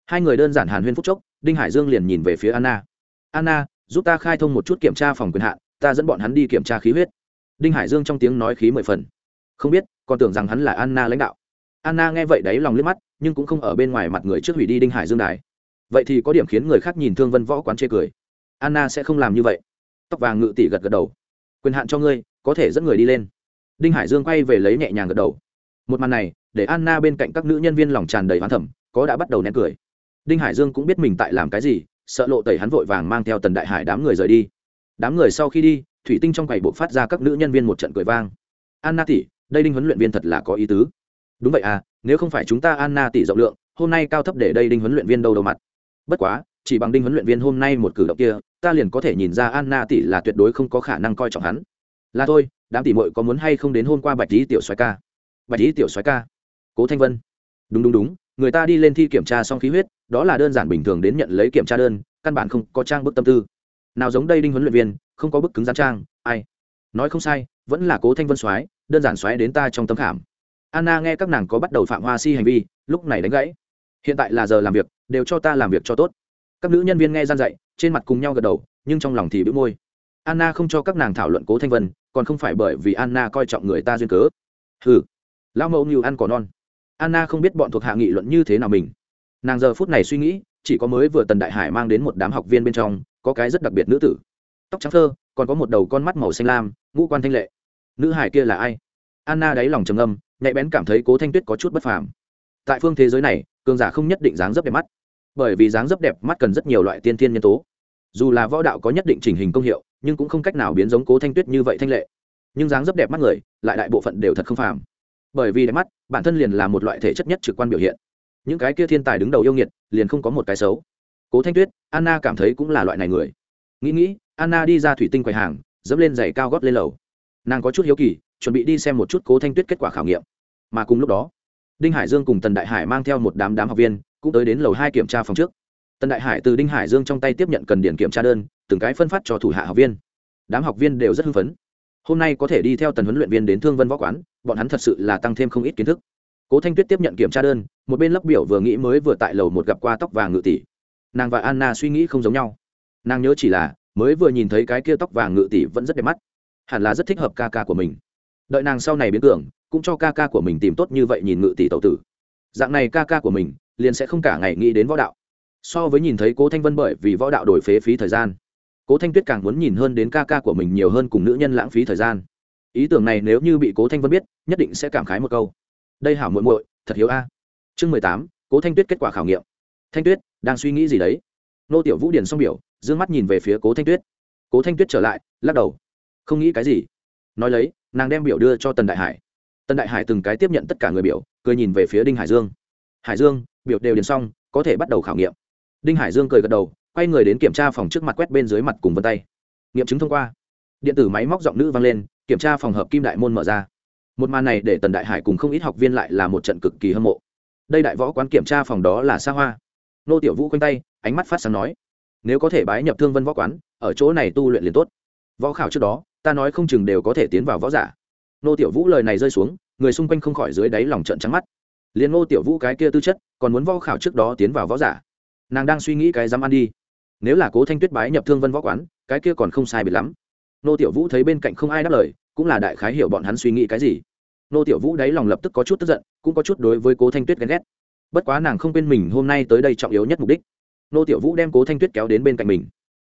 Hai người đơn giản hàn huyên phúc chốc, đinh hải dương liền nhìn về phía anna. Anna giúp ta khai thông một chút kiểm tra phòng quyền hạn, ta dẫn bọn hắn đi kiểm tra khí huyết. Đinh hải dương trong tiếng nói khí mười phần. Không biết, còn tưởng rằng hắn là anna lãnh đạo. Anna nghe vậy đáy lòng liếc mắt, nhưng cũng không ở bên ngoài mặt người trước hủy đi đinh hải dương đài. Vậy thì có điểm khiến người khác nhìn thương vân võ quán chê cười. Anna sẽ không làm như vậy. Tóc vàng ngự tỷ gật gật đầu. Quyền hạn cho ngươi, có thể dẫn người đi lên. Đinh hải dương quay về lấy nhẹ nhàng gật đầu. Một màn này, để anna bên cạnh các nữ nhân viên lòng tràn đầy hoán thẩm có đã bắt đầu nén cười. Đinh hải dương cũng biết mình tại làm cái gì sợ lộ tẩy hắn vội vàng mang theo tần đại hải đám người rời đi. Đám người sau khi đi, thủy tinh trong quầy bộ phát ra các nữ nhân viên một trận cười vang. Anna tỷ, đây đinh huấn luyện viên thật là có ý tứ. Đúng vậy à nếu không phải chúng ta anna tỷ rộng lượng, hôm nay cao thấp để đây đinh huấn luyện viên đâu đầu mặt. Bất quá, chỉ bằng đinh huấn luyện viên hôm nay một cử động kia, ta liền có thể nhìn ra anna tỷ là tuyệt đối không có khả năng coi trọng hắn. Là thôi, đám tỷ muội có muốn hay không đến hôm qua bạch lý tiểu xoái ca? Bạch lý tiểu xoái ca? Cố thanh vân. Đúng đúng đúng người ta đi lên thi kiểm tra xong khí huyết, đó là đơn giản bình thường đến nhận lấy kiểm tra đơn, căn bản không có trang bức tâm tư. Nào giống đây đinh huấn luyện viên, không có bức cứng gian trang, ai? Nói không sai, vẫn là cố thanh vân soái, đơn giản soái đến ta trong tâm khảm. Anna nghe các nàng có bắt đầu phạm hoa si hành vi, lúc này đánh gãy. Hiện tại là giờ làm việc, đều cho ta làm việc cho tốt. Các nữ nhân viên nghe gian dạy, trên mặt cùng nhau gật đầu, nhưng trong lòng thì bĩu môi. Anna không cho các nàng thảo luận cố thanh vân, còn không phải bởi vì anna coi trọng người ta duyên cớ. Hừ. Lão mẫu như ăn cỏ non anna không biết bọn thuộc hạ nghị luận như thế nào mình. Nàng giờ phút này suy nghĩ, chỉ có mới vừa tần đại hải mang đến một đám học viên bên trong, có cái rất đặc biệt nữ tử. Tóc trắng thơ, còn có một đầu con mắt màu xanh lam, ngũ quan thanh lệ. Nữ hải kia là ai? Anna đáy lòng trầm âm nhạy bén cảm thấy cố thanh tuyết có chút bất phàm. Tại phương thế giới này, cường giả không nhất định dáng dấp đẹp mắt. Bởi vì dáng dấp đẹp mắt cần rất nhiều loại tiên thiên nhân tố. Dù là võ đạo có nhất định trình hình công hiệu, nhưng cũng không cách nào biến giống cố thanh tuyết như vậy thanh lệ. Nhưng dáng dấp đẹp mắt người, lại đại bộ phận đều thật không phàm bởi vì đẹp mắt, bản thân liền là một loại thể chất nhất trực quan biểu hiện. Những cái kia thiên tài đứng đầu yêu nghiệt, liền không có một cái xấu. Cố thanh tuyết, anna cảm thấy cũng là loại này người. Nghĩ nghĩ, anna đi ra thủy tinh quầy hàng, dẫm lên giày cao gót lên lầu. Nàng có chút hiếu kỳ, chuẩn bị đi xem một chút cố thanh tuyết kết quả khảo nghiệm. Mà cùng lúc đó, đinh hải dương cùng tần đại hải mang theo một đám đám học viên, cũng tới đến lầu hai kiểm tra phòng trước. Tần đại hải từ đinh hải dương trong tay tiếp nhận cần điển kiểm tra đơn, từng cái phân phát cho thủ hạ học viên. Đám học viên đều rất hưng phấn hôm nay có thể đi theo tần huấn luyện viên đến thương vân võ quán, bọn hắn thật sự là tăng thêm không ít kiến thức. Cố thanh tuyết tiếp nhận kiểm tra đơn, một bên lấp biểu vừa nghĩ mới vừa tại lầu một gặp qua tóc vàng ngự tỷ. Nàng và anna suy nghĩ không giống nhau. Nàng nhớ chỉ là, mới vừa nhìn thấy cái kia tóc vàng ngự tỷ vẫn rất đẹp mắt. Hẳn là rất thích hợp ca ca của mình. Đợi nàng sau này biến tưởng cũng cho ca ca của mình tìm tốt như vậy nhìn ngự tỷ tậu tử. Dạng này ca ca của mình, liền sẽ không cả ngày nghĩ đến võ đạo. So với nhìn thấy cố thanh vân bởi vì võ đạo đổi phế phí thời gian cố thanh tuyết càng muốn nhìn hơn đến ca ca của mình nhiều hơn cùng nữ nhân lãng phí thời gian. Ý tưởng này nếu như bị cố thanh vân biết, nhất định sẽ cảm khái một câu. Đây hảo muội muội, thật hiếu a. Chương mười tám, cố thanh tuyết kết quả khảo nghiệm. Thanh tuyết, đang suy nghĩ gì đấy? Nô tiểu vũ điền xong biểu d ư ơ n g mắt nhìn về phía cố thanh tuyết. Cố thanh tuyết trở lại, lắc đầu. Không nghĩ cái gì. Nói lấy, nàng đem biểu đưa cho tần đại hải. Tần đại hải từng cái tiếp nhận tất cả người biểu, cười nhìn về phía đinh hải dương. Hải dương, biểu đều điền xong, có thể bắt đầu khảo nghiệm. Đinh hải dương cười gật đầu quay người đến kiểm tra phòng trước mặt quét bên dưới mặt cùng vân tay. Nghiệm chứng thông qua. Điện tử máy móc giọng nữ vang lên, kiểm tra phòng hợp kim đại môn mở ra. Một màn này để tần đại hải cùng không ít học viên lại là một trận cực kỳ hâm mộ. Đây đại võ quán kiểm tra phòng đó là xa hoa. Nô tiểu vũ quanh tay, ánh mắt phát sáng nói, nếu có thể bái nhập thương vân võ quán, ở chỗ này tu luyện liền tốt. Võ khảo trước đó, ta nói không chừng đều có thể tiến vào võ giả. Nô tiểu vũ lời này rơi xuống, người xung quanh không khỏi dưới đáy lòng trận trắng mắt. Liền nô tiểu vũ cái kia tư chất, còn muốn võ khảo trước đó tiến vào võ giả. Nàng đang suy nghĩ cái dám ăn đi nếu là cố thanh tuyết bái nhập thương vân võ quán, cái kia còn không sai biệt lắm. Nô tiểu vũ thấy bên cạnh không ai đáp lời, cũng là đại khái hiểu bọn hắn suy nghĩ cái gì. Nô tiểu vũ đáy lòng lập tức có chút tức giận, cũng có chút đối với cố thanh tuyết ghen ghét. Bất quá nàng không quên mình hôm nay tới đây trọng yếu nhất mục đích. Nô tiểu vũ đem cố thanh tuyết kéo đến bên cạnh mình.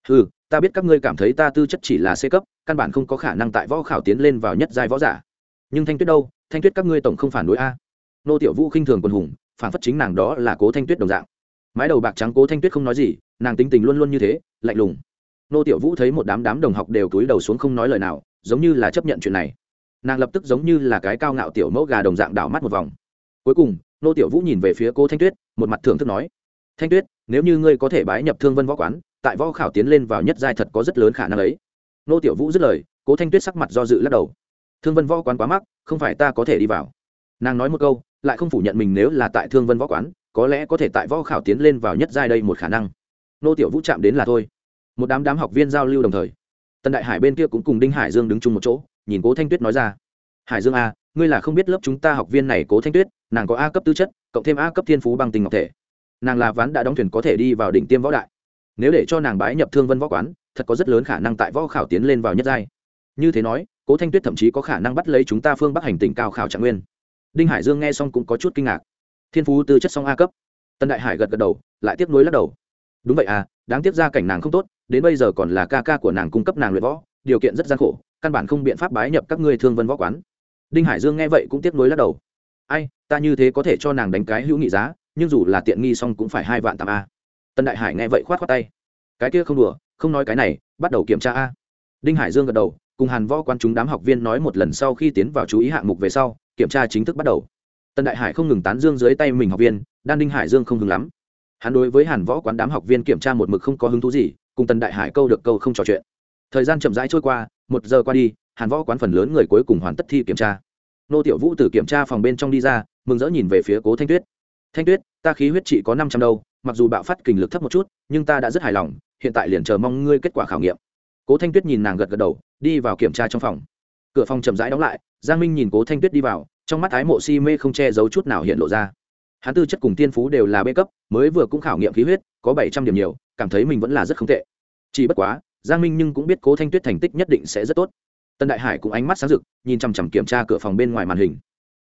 Ừ ta biết các ngươi cảm thấy ta tư chất chỉ là c cấp, căn bản không có khả năng tại võ khảo tiến lên vào nhất giai võ giả. Nhưng thanh tuyết đâu? Thanh tuyết các ngươi tổng không phản đối a. Nô tiểu vũ khinh thường quần hùng, phản phất chính nàng đó là cố thanh tuyết đồng dạng. Mái đầu bạc trắng cố thanh tuyết không nói gì nàng tính tình luôn luôn như thế, lạnh lùng. Nô tiểu vũ thấy một đám đám đồng học đều cúi đầu xuống không nói lời nào, giống như là chấp nhận chuyện này. Nàng lập tức giống như là cái cao ngạo tiểu mẫu gà đồng dạng đảo mắt một vòng. Cuối cùng, nô tiểu vũ nhìn về phía cô thanh tuyết, một mặt thưởng thức nói, thanh tuyết, nếu như ngươi có thể bái nhập thương vân võ quán, tại võ khảo tiến lên vào nhất giai thật có rất lớn khả năng ấy. Nô tiểu vũ dứt lời cố thanh tuyết sắc mặt do dự lắc đầu. Thương vân võ quán quá mắc, không phải ta có thể đi vào. Nàng nói một câu, lại không phủ nhận mình nếu là tại thương vân võ quán, có lẽ có thể tại võ khảo tiến lên vào nhất giai đây một khả năng nô tiểu vũ chạm đến là thôi. Một đám đám học viên giao lưu đồng thời, tần đại hải bên kia cũng cùng đinh hải dương đứng chung một chỗ, nhìn cố thanh tuyết nói ra. Hải dương a ngươi là không biết lớp chúng ta học viên này cố thanh tuyết, nàng có a cấp tư chất, cộng thêm a cấp thiên phú bằng tình ngọc thể. Nàng là ván đã đóng thuyền có thể đi vào đỉnh tiêm võ đại. Nếu để cho nàng bái nhập thương vân võ quán, thật có rất lớn khả năng tại võ khảo tiến lên vào nhất giai. Như thế nói, cố thanh tuyết thậm chí có khả năng bắt lấy chúng ta phương bắc hành tỉnh cao khảo trạng nguyên. Đinh hải dương nghe xong cũng có chút kinh ngạc. Thiên phú tư chất song a cấp. Tân đại hải gật gật đầu, lại tiếp nối lắc đầu đúng vậy à đáng tiếc ra cảnh nàng không tốt, đến bây giờ còn là ca ca của nàng cung cấp nàng luyện võ, điều kiện rất gian khổ, căn bản không biện pháp bái nhập các ngươi thương vân võ quán. Đinh hải dương nghe vậy cũng tiếc nuối lắc đầu. Ai, ta như thế có thể cho nàng đánh cái hữu nghị giá, nhưng dù là tiện nghi xong cũng phải hai vạn tám a. Tân đại hải nghe vậy khoát khoát tay. Cái kia không đùa, không nói cái này, bắt đầu kiểm tra a. Đinh hải dương gật đầu, cùng hàn võ quan chúng đám học viên nói một lần sau khi tiến vào chú ý hạng mục về sau, kiểm tra chính thức bắt đầu. Tân đại hải không ngừng tán dương dưới tay mình học viên, đan đinh hải dương không ngừng lắm hắn đối với hàn võ quán đám học viên kiểm tra một mực không có hứng thú gì, cùng tần đại hải câu được câu không trò chuyện. Thời gian chậm rãi trôi qua, một giờ qua đi, hàn võ quán phần lớn người cuối cùng hoàn tất thi kiểm tra. Nô tiểu vũ từ kiểm tra phòng bên trong đi ra, mừng rỡ nhìn về phía cố thanh tuyết. Thanh tuyết, ta khí huyết trị có năm trăm đâu, mặc dù bạo phát kình lực thấp một chút, nhưng ta đã rất hài lòng, hiện tại liền chờ mong ngươi kết quả khảo nghiệm. Cố thanh tuyết nhìn nàng gật gật đầu, đi vào kiểm tra trong phòng. Cửa phòng chậm rãi đóng lại, giang minh nhìn cố thanh tuyết đi vào, trong mắt ái mộ si mê không che giấu chút nào hiện lộ ra hắn tư chất cùng tiên phú đều là bê cấp, mới vừa cũng khảo nghiệm khí huyết, có bảy trăm điểm nhiều, cảm thấy mình vẫn là rất không tệ. Chỉ bất quá, giang minh nhưng cũng biết cố thanh tuyết thành tích nhất định sẽ rất tốt. Tân đại hải cũng ánh mắt sáng rực, nhìn chằm chằm kiểm tra cửa phòng bên ngoài màn hình.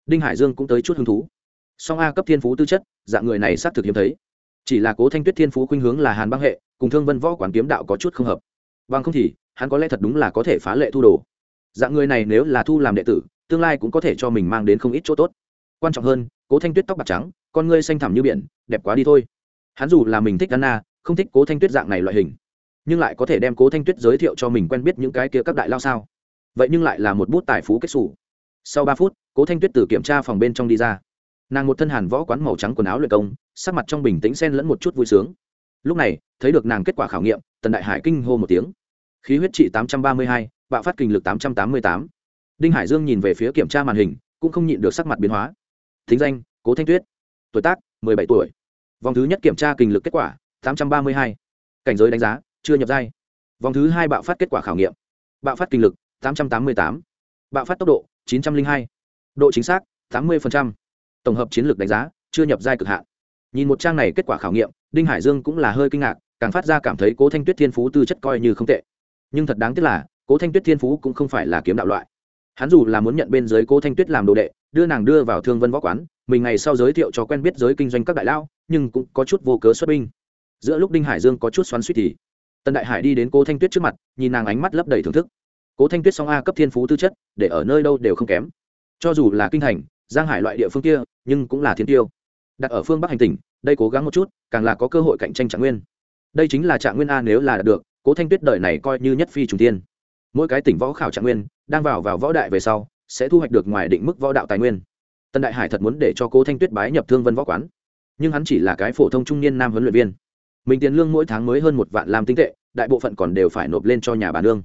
Đinh hải dương cũng tới chút hứng thú. Song a cấp thiên phú tư chất, dạng người này xác thực hiếm thấy. Chỉ là cố thanh tuyết thiên phú khuynh hướng là hàn băng hệ, cùng thương vân võ quán kiếm đạo có chút không hợp. Bằng không thì, hắn có lẽ thật đúng là có thể phá lệ thu đồ. Dạng người này nếu là thu làm đệ tử, tương lai cũng có thể cho mình mang đến không ít chỗ tốt. Quan trọng hơn cố thanh tuyết tóc bạc trắng, con ngươi xanh thẳm như biển, đẹp quá đi thôi. Hắn dù là mình thích anna, không thích cố thanh tuyết dạng này loại hình, nhưng lại có thể đem cố thanh tuyết giới thiệu cho mình quen biết những cái kia các đại lao sao? Vậy nhưng lại là một bút tài phú kết xù. Sau ba phút, cố thanh tuyết từ kiểm tra phòng bên trong đi ra. Nàng một thân hàn võ quán màu trắng quần áo luyện công, sắc mặt trong bình tĩnh xen lẫn một chút vui sướng. Lúc này, thấy được nàng kết quả khảo nghiệm, tần đại hải kinh hô một tiếng. Khí huyết trị tám trăm ba mươi hai, bạo phát kinh lực tám trăm tám mươi tám. Đinh hải dương nhìn về phía kiểm tra màn hình, cũng không nhịn được sắc mặt biến hóa thính danh, cố thanh tuyết. Tuổi tác, mười bảy tuổi. Vòng thứ nhất kiểm tra kinh lực kết quả, tám trăm ba mươi hai. Cảnh giới đánh giá, chưa nhập giai. Vòng thứ hai bạo phát kết quả khảo nghiệm, bạo phát kinh lực, tám trăm tám mươi tám. Bạo phát tốc độ, chín trăm linh hai. Độ chính xác, tám mươi tổng hợp chiến lược đánh giá, chưa nhập giai cực hạn. Nhìn một trang này kết quả khảo nghiệm, đinh hải dương cũng là hơi kinh ngạc, càng phát ra cảm thấy cố thanh tuyết thiên phú tư chất coi như không tệ. Nhưng thật đáng tiếc là, cố thanh tuyết thiên phú cũng không phải là kiếm đạo loại. Hắn dù là muốn nhận bên dưới cố thanh tuyết làm đồ đệ đưa nàng đưa vào thương vân võ quán, mình ngày sau giới thiệu cho quen biết giới kinh doanh các đại lao nhưng cũng có chút vô cớ xuất binh. Giữa lúc đinh hải dương có chút xoắn suýt thì, tần đại hải đi đến cố thanh tuyết trước mặt, nhìn nàng ánh mắt lấp đầy thưởng thức. Cố thanh tuyết song a cấp thiên phú tư chất, để ở nơi đâu đều không kém. Cho dù là kinh thành, giang hải loại địa phương kia, nhưng cũng là thiên tiêu. Đặt ở phương bắc hành tỉnh, đây cố gắng một chút, càng là có cơ hội cạnh tranh trạng nguyên. Đây chính là trạng nguyên a nếu là đạt được, cố thanh tuyết đời này coi như nhất phi trùng tiên mỗi cái tỉnh võ khảo trạng nguyên, đang vào vào võ đại về sau sẽ thu hoạch được ngoài định mức võ đạo tài nguyên. Tân đại hải thật muốn để cho cố thanh tuyết bái nhập thương vân võ quán. Nhưng hắn chỉ là cái phổ thông trung niên nam huấn luyện viên. Mình tiền lương mỗi tháng mới hơn một vạn làm tinh tệ, đại bộ phận còn đều phải nộp lên cho nhà bà nương.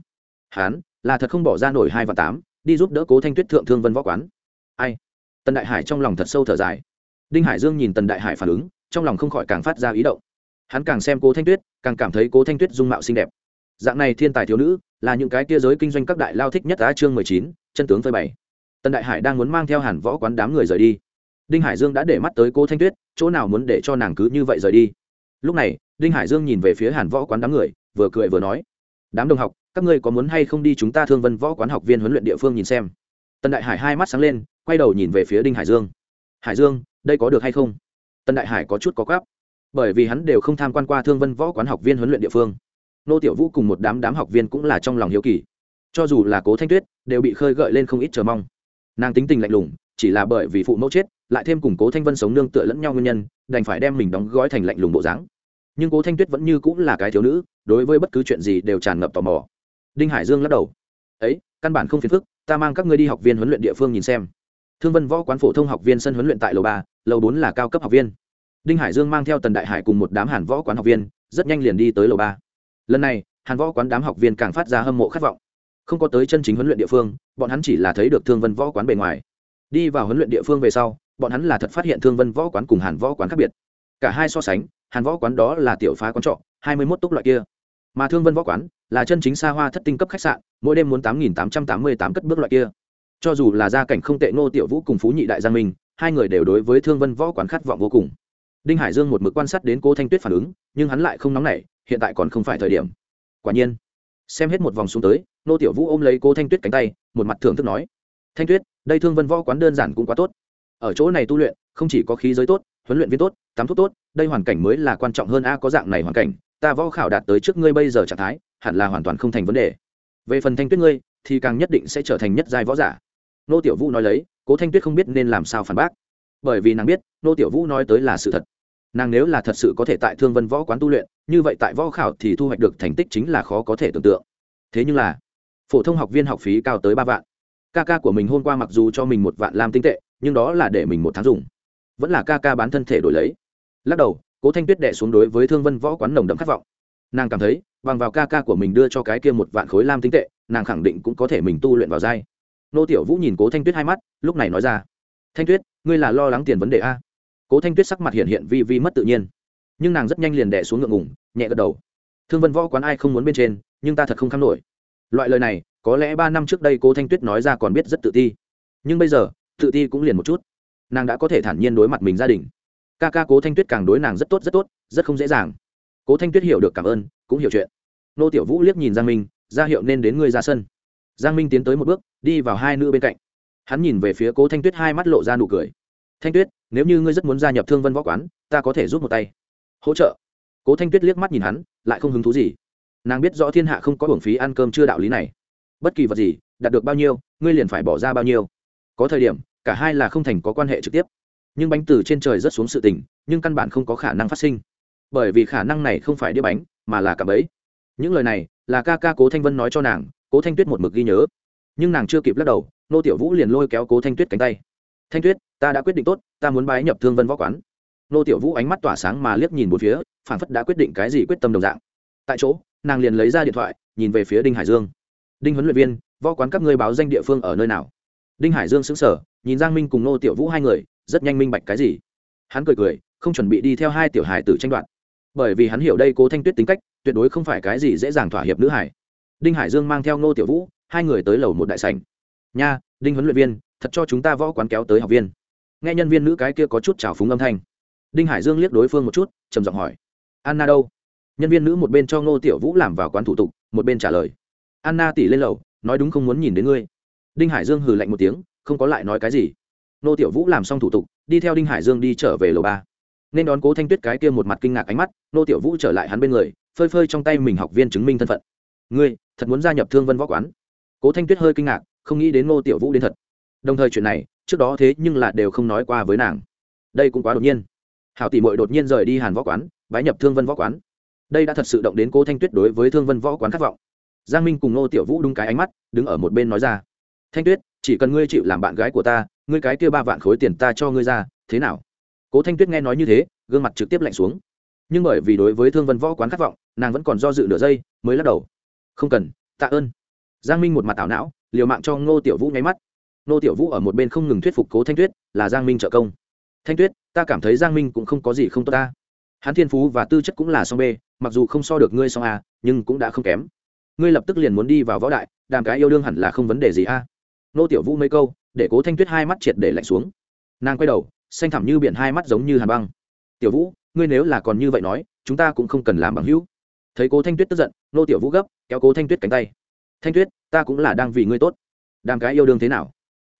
Hắn là thật không bỏ ra nổi hai vạn tám, đi giúp đỡ cố thanh tuyết thượng thương vân võ quán. Ai? Tần đại hải trong lòng thật sâu thở dài. Đinh hải dương nhìn tần đại hải phản ứng, trong lòng không khỏi càng phát ra ý động. Hắn càng xem cố thanh tuyết, càng cảm thấy cố thanh tuyết dung mạo xinh đẹp dạng này thiên tài thiếu nữ, là những cái kia giới kinh doanh các đại lao thích nhất á chương mười chín, chân tướng phơi bày. Tần đại hải đang muốn mang theo hàn võ quán đám người rời đi. Đinh hải dương đã để mắt tới cô thanh tuyết, chỗ nào muốn để cho nàng cứ như vậy rời đi? Lúc này, đinh hải dương nhìn về phía hàn võ quán đám người, vừa cười vừa nói, đám đồng học, các ngươi có muốn hay không đi chúng ta thương vân võ quán học viên huấn luyện địa phương nhìn xem? Tần đại hải hai mắt sáng lên, quay đầu nhìn về phía đinh hải dương. Hải dương, đây có được hay không? Tần đại hải có chút có gáp bởi vì hắn đều không tham quan qua thương vân võ quán học viên huấn luyện địa phương nô tiểu vũ cùng một đám đám học viên cũng là trong lòng hiếu kỳ. Cho dù là cố thanh tuyết, đều bị khơi gợi lên không ít chờ mong. Nàng tính tình lạnh lùng, chỉ là bởi vì phụ mẫu chết, lại thêm cùng cố thanh vân sống nương tựa lẫn nhau nguyên nhân, đành phải đem mình đóng gói thành lạnh lùng bộ dáng. Nhưng cố thanh tuyết vẫn như cũng là cái thiếu nữ, đối với bất cứ chuyện gì đều tràn ngập tò mò. Đinh hải dương lắc đầu. Ấy, căn bản không phiền phức, ta mang các ngươi đi học viên huấn luyện địa phương nhìn xem. Thương vân võ quán phổ thông học viên sân huấn luyện tại lầu ba, lầu bốn là cao cấp học viên. Đinh hải dương mang theo tần đại hải cùng một đám hàn võ quán học viên, rất nhanh liền đi tới lầu ba lần này, hàn võ quán đám học viên càng phát ra hâm mộ khát vọng. Không có tới chân chính huấn luyện địa phương, bọn hắn chỉ là thấy được thương vân võ quán bề ngoài. Đi vào huấn luyện địa phương về sau, bọn hắn là thật phát hiện thương vân võ quán cùng hàn võ quán khác biệt. Cả hai so sánh, hàn võ quán đó là tiểu phá quán trọ, hai mươi mốt túc loại kia. Mà thương vân võ quán là chân chính xa hoa thất tinh cấp khách sạn, mỗi đêm muốn tám nghìn tám trăm tám mươi tám cất bước loại kia. Cho dù là gia cảnh không tệ ngô tiểu vũ cùng phú nhị đại gia minh, hai người đều đối với thương vân võ quán khát vọng vô cùng. Đinh hải dương một mực quan sát đến cô thanh tuyết phản ứng, nhưng hắn lại không nóng nảy hiện tại còn không phải thời điểm. Quả nhiên, xem hết một vòng xuống tới, nô tiểu vũ ôm lấy cô thanh tuyết cánh tay, một mặt thưởng thức nói, thanh tuyết, đây thương vân võ quán đơn giản cũng quá tốt. Ở chỗ này tu luyện, không chỉ có khí giới tốt, huấn luyện viên tốt, tắm thuốc tốt, đây hoàn cảnh mới là quan trọng hơn a, có dạng này hoàn cảnh, ta võ khảo đạt tới trước ngươi bây giờ trạng thái, hẳn là hoàn toàn không thành vấn đề. Về phần thanh tuyết ngươi, thì càng nhất định sẽ trở thành nhất giai võ giả. Nô tiểu vũ nói lấy, cố thanh tuyết không biết nên làm sao phản bác. Bởi vì nàng biết, nô tiểu vũ nói tới là sự thật. Nàng nếu là thật sự có thể tại thương vân võ quán tu luyện như vậy tại võ khảo thì thu hoạch được thành tích chính là khó có thể tưởng tượng. Thế nhưng là, phổ thông học viên học phí cao tới ba vạn. Ca ca của mình hôm qua mặc dù cho mình một vạn làm tinh tệ, nhưng đó là để mình một tháng dùng. Vẫn là ca ca bán thân thể đổi lấy. Lắc đầu, cố thanh tuyết đệ xuống đối với thương vân võ quán nồng đậm khát vọng. Nàng cảm thấy, bằng vào ca ca của mình đưa cho cái kia một vạn khối lam tinh tệ, nàng khẳng định cũng có thể mình tu luyện vào dai nô tiểu vũ nhìn cố thanh tuyết hai mắt, lúc này nói ra, thanh tuyết, ngươi là lo lắng tiền vấn đề a? Cố thanh tuyết sắc mặt hiện hiện vi vi mất tự nhiên nhưng nàng rất nhanh liền đẻ xuống ngượng ngủng nhẹ gật đầu. Thương vân võ quán ai không muốn bên trên, nhưng ta thật không kham nổi. Loại lời này, có lẽ ba năm trước đây cố thanh tuyết nói ra còn biết rất tự ti. Nhưng bây giờ, tự ti cũng liền một chút. Nàng đã có thể thản nhiên đối mặt mình gia đình. Ca ca cố thanh tuyết càng đối nàng rất tốt rất tốt, rất không dễ dàng. Cố thanh tuyết hiểu được cảm ơn, cũng hiểu chuyện. Nô tiểu vũ liếc nhìn giang minh, ra hiệu nên đến ngươi ra sân. Giang minh tiến tới một bước, đi vào hai nữ bên cạnh. Hắn nhìn về phía cố thanh tuyết hai mắt lộ ra nụ cười. Thanh tuyết, nếu như ngươi rất muốn gia nhập thương vân võ quán, ta có thể giúp một tay hỗ trợ. Cố thanh tuyết liếc mắt nhìn hắn, lại không hứng thú gì. Nàng biết rõ thiên hạ không có hưởng phí ăn cơm chưa đạo lý này. Bất kỳ vật gì, đạt được bao nhiêu, ngươi liền phải bỏ ra bao nhiêu. Có thời điểm, cả hai là không thành có quan hệ trực tiếp. Nhưng bánh từ trên trời rất xuống sự tình, nhưng căn bản không có khả năng phát sinh. Bởi vì khả năng này không phải đĩa bánh, mà là cả bấy những lời này, là ca ca cố thanh vân nói cho nàng, cố thanh tuyết một mực ghi nhớ. Nhưng nàng chưa kịp lắc đầu, nô tiểu vũ liền lôi kéo cố thanh tuyết cánh tay. Thanh tuyết, ta đã quyết định tốt, ta muốn bái nhập thương vân võ quán nô tiểu vũ ánh mắt tỏa sáng mà liếc nhìn một phía phản phất đã quyết định cái gì quyết tâm đồng dạng. Tại chỗ, nàng liền lấy ra điện thoại, nhìn về phía đinh hải dương. Đinh huấn luyện viên, võ quán các ngươi báo danh địa phương ở nơi nào? Đinh hải dương xứng sở nhìn giang minh cùng nô tiểu vũ hai người, rất nhanh minh bạch cái gì. Hắn cười cười, không chuẩn bị đi theo hai tiểu hải tử tranh đoạt. Bởi vì hắn hiểu đây cố thanh tuyết tính cách, tuyệt đối không phải cái gì dễ dàng thỏa hiệp nữ hải đinh hải dương mang theo nô tiểu vũ, hai người tới lầu một đại sảnh. Nha, đinh huấn luyện viên, thật cho chúng ta võ quán kéo tới học viên. Nghe nhân viên nữ cái kia có chút trào phúng âm thanh đinh hải dương liếc đối phương một chút, trầm giọng hỏi, anna đâu? Nhân viên nữ một bên cho ngô tiểu vũ làm vào quán thủ tục, một bên trả lời, anna tỉ lên lầu, nói đúng không muốn nhìn đến ngươi. Đinh hải dương hừ lạnh một tiếng, không có lại nói cái gì. Ngô tiểu vũ làm xong thủ tục, đi theo đinh hải dương đi trở về lầu ba. Nên đón cố thanh tuyết cái kia một mặt kinh ngạc ánh mắt, ngô tiểu vũ trở lại hắn bên người, phơi phơi trong tay mình học viên chứng minh thân phận. Ngươi, thật muốn gia nhập thương vân võ quán? Cố thanh tuyết hơi kinh ngạc, không nghĩ đến ngô tiểu vũ đến thật. Đồng thời chuyện này, trước đó thế nhưng là đều không nói qua với nàng. Đây cũng quá đột nhiên hảo tỷ mội đột nhiên rời đi hàn võ quán, bái nhập thương vân võ quán. Đây đã thật sự động đến cố thanh tuyết đối với thương vân võ quán khát vọng. Giang minh cùng ngô tiểu vũ đúng cái ánh mắt, đứng ở một bên nói ra. Thanh tuyết, chỉ cần ngươi chịu làm bạn gái của ta, ngươi cái kia ba vạn khối tiền ta cho ngươi ra, thế nào? Cố thanh tuyết nghe nói như thế, gương mặt trực tiếp lạnh xuống. Nhưng bởi vì đối với thương vân võ quán khát vọng, nàng vẫn còn do dự nửa giây, mới lắc đầu. Không cần, tạ ơn. Giang minh một mặt ảo não, liều mạng cho ngô tiểu vũ nháy mắt. Ngô tiểu vũ ở một bên không ngừng thuyết phục cố thanh tuyết, là giang minh trợ công thanh tuyết, ta cảm thấy giang minh cũng không có gì không tốt ta. Hắn thiên phú và tư chất cũng là song b mặc dù không so được ngươi song a, nhưng cũng đã không kém. Ngươi lập tức liền muốn đi vào võ đại, đàm cái yêu đương hẳn là không vấn đề gì a. Nô tiểu vũ mấy câu, để cố thanh tuyết hai mắt triệt để lạnh xuống. Nàng quay đầu, xanh thẳm như biển hai mắt giống như hàn băng. Tiểu vũ, ngươi nếu là còn như vậy nói, chúng ta cũng không cần làm bằng hữu. Thấy cố thanh tuyết tức giận, nô tiểu vũ gấp, kéo cố thanh tuyết cánh tay. Thanh tuyết, ta cũng là đang vì ngươi tốt. Đàm cái yêu đương thế nào?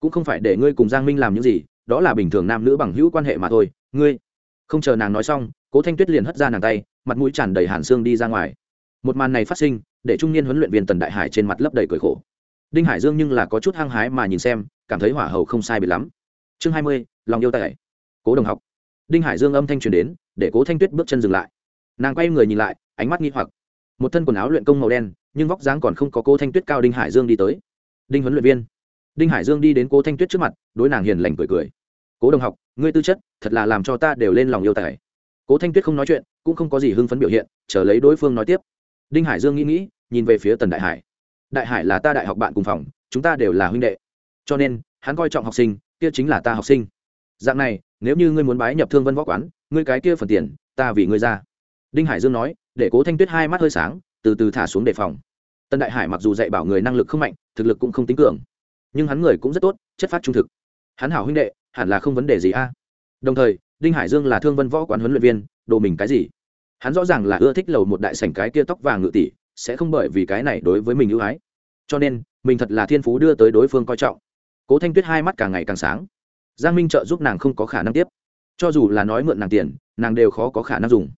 Cũng không phải để ngươi cùng giang minh làm những gì đó là bình thường nam nữ bằng hữu quan hệ mà thôi, ngươi. Không chờ nàng nói xong, cố thanh tuyết liền hất ra nàng tay, mặt mũi tràn đầy hàn xương đi ra ngoài. Một màn này phát sinh, để trung niên huấn luyện viên tần đại hải trên mặt lấp đầy cười khổ. Đinh hải dương nhưng là có chút hăng hái mà nhìn xem, cảm thấy hỏa hầu không sai bị lắm. Chương hai mươi, lòng yêu tài. Cố đồng học. Đinh hải dương âm thanh truyền đến, để cố thanh tuyết bước chân dừng lại. Nàng quay người nhìn lại, ánh mắt nghi hoặc. Một thân quần áo luyện công màu đen, nhưng vóc dáng còn không có cố thanh tuyết cao đinh hải dương đi tới. Đinh huấn luyện viên. Đinh hải dương đi đến cố thanh tuyết trước mặt, đối nàng hiền lành cười cười cố đồng học, ngươi tư chất, thật là làm cho ta đều lên lòng yêu tài. Cố thanh tuyết không nói chuyện, cũng không có gì hưng phấn biểu hiện, chờ lấy đối phương nói tiếp. Đinh hải dương nghĩ nghĩ, nhìn về phía tần đại hải. Đại hải là ta đại học bạn cùng phòng, chúng ta đều là huynh đệ. Cho nên, hắn coi trọng học sinh, kia chính là ta học sinh. Dạng này, nếu như ngươi muốn bái nhập thương vân võ quán, ngươi cái kia phần tiền, ta vì ngươi ra. Đinh hải dương nói, để cố thanh tuyết hai mắt hơi sáng, từ từ thả xuống đề phòng. Tần đại hải mặc dù dạy bảo người năng lực không mạnh, thực lực cũng không tính cường. Nhưng hắn người cũng rất tốt, chất phát trung thực hắn hảo huynh đệ, hẳn là không vấn đề gì a. Đồng thời, đinh hải dương là thương vân võ quán huấn luyện viên, đồ mình cái gì? Hắn rõ ràng là ưa thích lầu một đại sảnh cái kia tóc vàng ngự tỷ, sẽ không bởi vì cái này đối với mình ưu ái. Cho nên, mình thật là thiên phú đưa tới đối phương coi trọng. Cố thanh tuyết hai mắt càng ngày càng sáng. Giang minh trợ giúp nàng không có khả năng tiếp. Cho dù là nói mượn nàng tiền, nàng đều khó có khả năng dùng.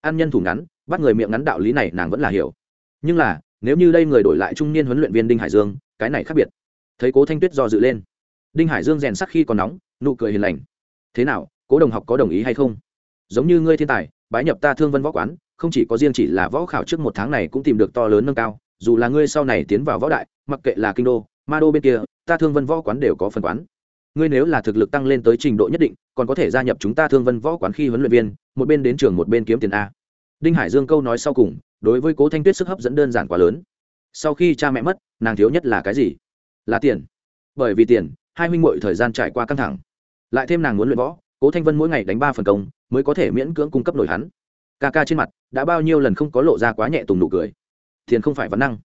An nhân thủ ngắn, bắt người miệng ngắn đạo lý này nàng vẫn là hiểu. Nhưng là, nếu như đây người đổi lại trung niên huấn luyện viên đinh hải dương, cái này khác biệt. Thấy cố thanh tuyết do dự lên đinh hải dương rèn sắc khi còn nóng, nụ cười hiền lành. Thế nào, cố đồng học có đồng ý hay không? Giống như ngươi thiên tài, bái nhập ta thương vân võ quán, không chỉ có riêng chỉ là võ khảo trước một tháng này cũng tìm được to lớn nâng cao, dù là ngươi sau này tiến vào võ đại, mặc kệ là kinh đô, ma đô bên kia, ta thương vân võ quán đều có phần quán. Ngươi nếu là thực lực tăng lên tới trình độ nhất định, còn có thể gia nhập chúng ta thương vân võ quán khi huấn luyện viên, một bên đến trường một bên kiếm tiền a. Đinh hải dương câu nói sau cùng, đối với cố thanh tuyết sức hấp dẫn đơn giản quá lớn. Sau khi cha mẹ mất, nàng thiếu nhất là cái gì? Là tiền. Bởi vì tiền hai huynh muội thời gian trải qua căng thẳng. Lại thêm nàng muốn luyện võ, cố thanh vân mỗi ngày đánh ba phần công, mới có thể miễn cưỡng cung cấp nổi hắn. Ca ca trên mặt đã bao nhiêu lần không có lộ ra quá nhẹ tùng nụ cười. Tiền không phải vấn năng,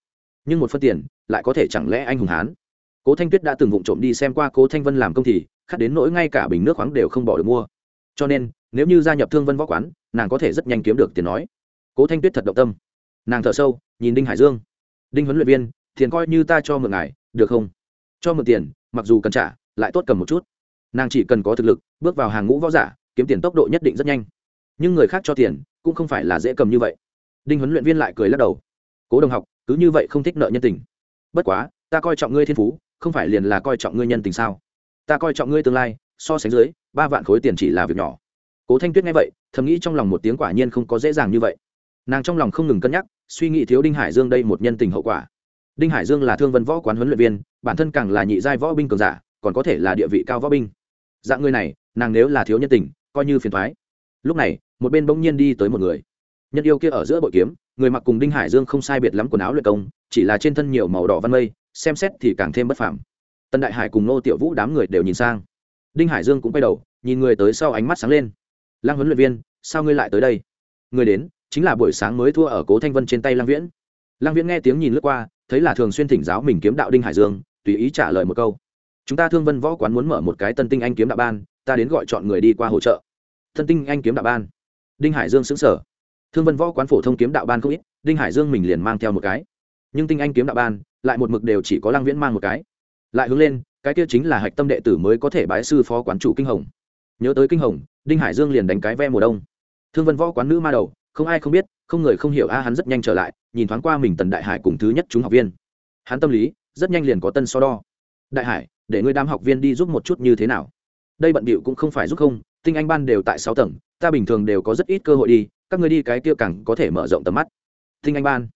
nhưng một phân tiền lại có thể chẳng lẽ anh hùng hán? Cố thanh tuyết đã từng vụng trộm đi xem qua cố thanh vân làm công thì khát đến nỗi ngay cả bình nước khoáng đều không bỏ được mua. Cho nên, nếu như gia nhập thương vân võ quán, nàng có thể rất nhanh kiếm được tiền nói. Cố thanh tuyết thật động tâm. Nàng thở sâu, nhìn đinh hải dương. Đinh huấn luyện viên, tiền coi như ta cho mượn ngài, được không? Cho mượn tiền mặc dù cần trả, lại tốt cầm một chút. Nàng chỉ cần có thực lực, bước vào hàng ngũ võ giả, kiếm tiền tốc độ nhất định rất nhanh. Nhưng người khác cho tiền, cũng không phải là dễ cầm như vậy. Đinh huấn luyện viên lại cười lắc đầu. Cố đồng học, cứ như vậy không thích nợ nhân tình. Bất quá, ta coi trọng ngươi thiên phú, không phải liền là coi trọng ngươi nhân tình sao? Ta coi trọng ngươi tương lai, so sánh dưới, ba vạn khối tiền chỉ là việc nhỏ. Cố thanh tuyết nghe vậy, thầm nghĩ trong lòng một tiếng quả nhiên không có dễ dàng như vậy. Nàng trong lòng không ngừng cân nhắc, suy nghĩ thiếu đinh hải dương đây một nhân tình hậu quả đinh hải dương là thương vân võ quán huấn luyện viên, bản thân càng là nhị giai võ binh cường giả, còn có thể là địa vị cao võ binh. Dạng người này, nàng nếu là thiếu nhân tình, coi như phiền thoái lúc này, một bên bỗng nhiên đi tới một người. Nhân yêu kia ở giữa bội kiếm, người mặc cùng đinh hải dương không sai biệt lắm quần áo luyện công, chỉ là trên thân nhiều màu đỏ văn mây, xem xét thì càng thêm bất phàm. Tân đại hải cùng nô tiểu vũ đám người đều nhìn sang. Đinh hải dương cũng quay đầu, nhìn người tới sau ánh mắt sáng lên. Lăng huấn luyện viên, sao ngươi lại tới đây? Người đến, chính là buổi sáng mới thua ở cố thanh vân trên tay lăng viễn. Lăng viễn nghe tiếng nhìn lướt qua thấy là thường xuyên thỉnh giáo mình kiếm đạo đinh hải dương, tùy ý trả lời một câu. Chúng ta thương vân võ quán muốn mở một cái tân tinh anh kiếm đạo ban, ta đến gọi chọn người đi qua hỗ trợ. Tân tinh anh kiếm đạo ban. Đinh hải dương xứng sở thương vân võ quán phổ thông kiếm đạo ban không ít, đinh hải dương mình liền mang theo một cái. Nhưng tinh anh kiếm đạo ban, lại một mực đều chỉ có lăng viễn mang một cái. Lại hướng lên, cái kia chính là hạch tâm đệ tử mới có thể bái sư phó quán chủ kinh hồng. Nhớ tới kinh hồng, đinh hải dương liền đánh cái ve mùa đông. Thương vân võ quán nữ ma đầu, không ai không biết không người không hiểu a, hắn rất nhanh trở lại, nhìn thoáng qua mình tần đại hải cùng thứ nhất chúng học viên. Hắn tâm lý, rất nhanh liền có tân so đo. Đại hải, để ngươi đám học viên đi giúp một chút như thế nào? Đây bận bịu cũng không phải giúp không, tinh anh ban đều tại sáu tầng, ta bình thường đều có rất ít cơ hội đi, các ngươi đi cái kia càng có thể mở rộng tầm mắt. Tinh anh ban.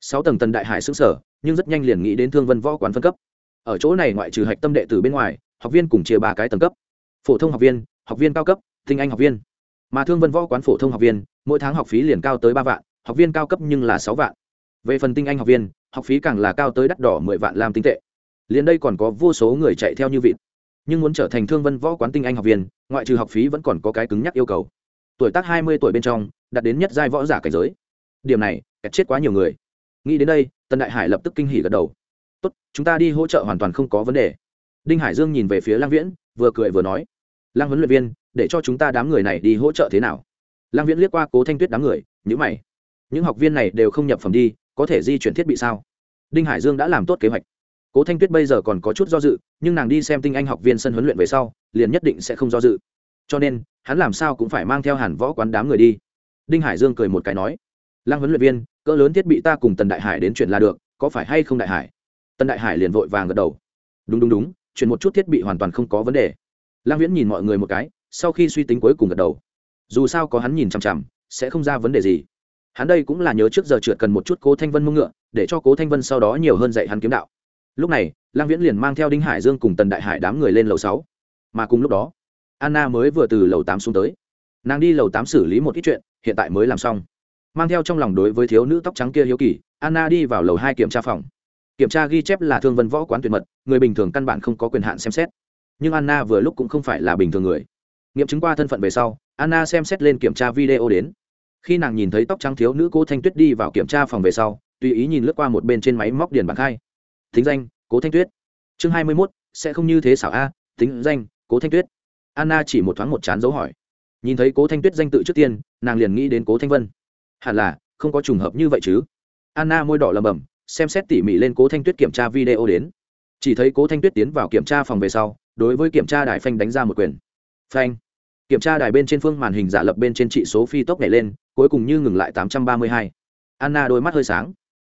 Sáu tầng tần đại hải xứng sở nhưng rất nhanh liền nghĩ đến thương vân võ quán phân cấp. Ở chỗ này ngoại trừ hạch tâm đệ từ bên ngoài, học viên cùng chia ba cái tầng cấp. Phổ thông học viên học viên cao cấp, tinh anh học viên mà thương vân võ quán phổ thông học viên, mỗi tháng học phí liền cao tới ba vạn, học viên cao cấp nhưng là sáu vạn. Về phần tinh anh học viên, học phí càng là cao tới đắt đỏ mười vạn làm tinh tệ. Liền đây còn có vô số người chạy theo như vịt. Nhưng muốn trở thành thương vân võ quán tinh anh học viên, ngoại trừ học phí vẫn còn có cái cứng nhắc yêu cầu. Tuổi tác hai mươi tuổi bên trong, đạt đến nhất giai võ giả cảnh giới. Điểm này, kẹt chết quá nhiều người. Nghĩ đến đây, tần đại hải lập tức kinh hỉ gật đầu. Tốt, chúng ta đi hỗ trợ hoàn toàn không có vấn đề. Đinh hải dương nhìn về phía lang viễn, vừa cười vừa nói. Lang huấn luyện viên để cho chúng ta đám người này đi hỗ trợ thế nào? Lang viễn liếc qua cố thanh tuyết đám người nhữ mày. Những học viên này đều không nhập phẩm đi, có thể di chuyển thiết bị sao? Đinh hải dương đã làm tốt kế hoạch. Cố thanh tuyết bây giờ còn có chút do dự, nhưng nàng đi xem tinh anh học viên sân huấn luyện về sau, liền nhất định sẽ không do dự. Cho nên, hắn làm sao cũng phải mang theo hàn võ quán đám người đi. Đinh hải dương cười một cái nói, lăng huấn luyện viên, cỡ lớn thiết bị ta cùng tần đại hải đến chuyển là được, có phải hay không đại hải? Tần đại hải liền vội vàng gật đầu. Đúng đúng đúng, chuyển một chút thiết bị hoàn toàn không có vấn đề. Lăng viễn nhìn mọi người một cái sau khi suy tính cuối cùng gật đầu. Dù sao có hắn nhìn chằm chằm, sẽ không ra vấn đề gì. Hắn đây cũng là nhớ trước giờ trượt cần một chút cố thanh vân mông ngựa, để cho cố thanh vân sau đó nhiều hơn dạy hắn kiếm đạo. Lúc này, lăng viễn liền mang theo đinh hải dương cùng tần đại hải đám người lên lầu sáu. Mà cùng lúc đó, anna mới vừa từ lầu tám xuống tới. Nàng đi lầu tám xử lý một ít chuyện, hiện tại mới làm xong. Mang theo trong lòng đối với thiếu nữ tóc trắng kia hiếu kỳ, anna đi vào lầu hai kiểm tra phòng. Kiểm tra ghi chép là thương vân võ quán tuyệt mật, người bình thường căn bản không có quyền hạn xem xét. Nhưng anna vừa lúc cũng không phải là bình thường người nghiệm chứng qua thân phận về sau, anna xem xét lên kiểm tra video đến. Khi nàng nhìn thấy tóc trắng thiếu nữ cô thanh tuyết đi vào kiểm tra phòng về sau, tùy ý nhìn lướt qua một bên trên máy móc điền bảng khai. Thính danh, cố thanh tuyết. Chương hai mươi mốt, sẽ không như thế xảo a tính danh, cố thanh tuyết. Anna chỉ một thoáng một chán dấu hỏi. Nhìn thấy cố thanh tuyết danh tự trước tiên, nàng liền nghĩ đến cố thanh vân. Hẳn là, không có trùng hợp như vậy chứ. Anna môi đỏ lầm bầm, xem xét tỉ mỉ lên cố thanh tuyết kiểm tra video đến. Chỉ thấy cố thanh tuyết tiến vào kiểm tra phòng về sau, đối với kiểm tra đài phanh đánh ra một quyền. Phanh kiểm tra đài bên trên phương màn hình giả lập bên trên trị số phi tốc nhảy lên, cuối cùng như ngừng lại tám trăm ba mươi hai. Anna đôi mắt hơi sáng.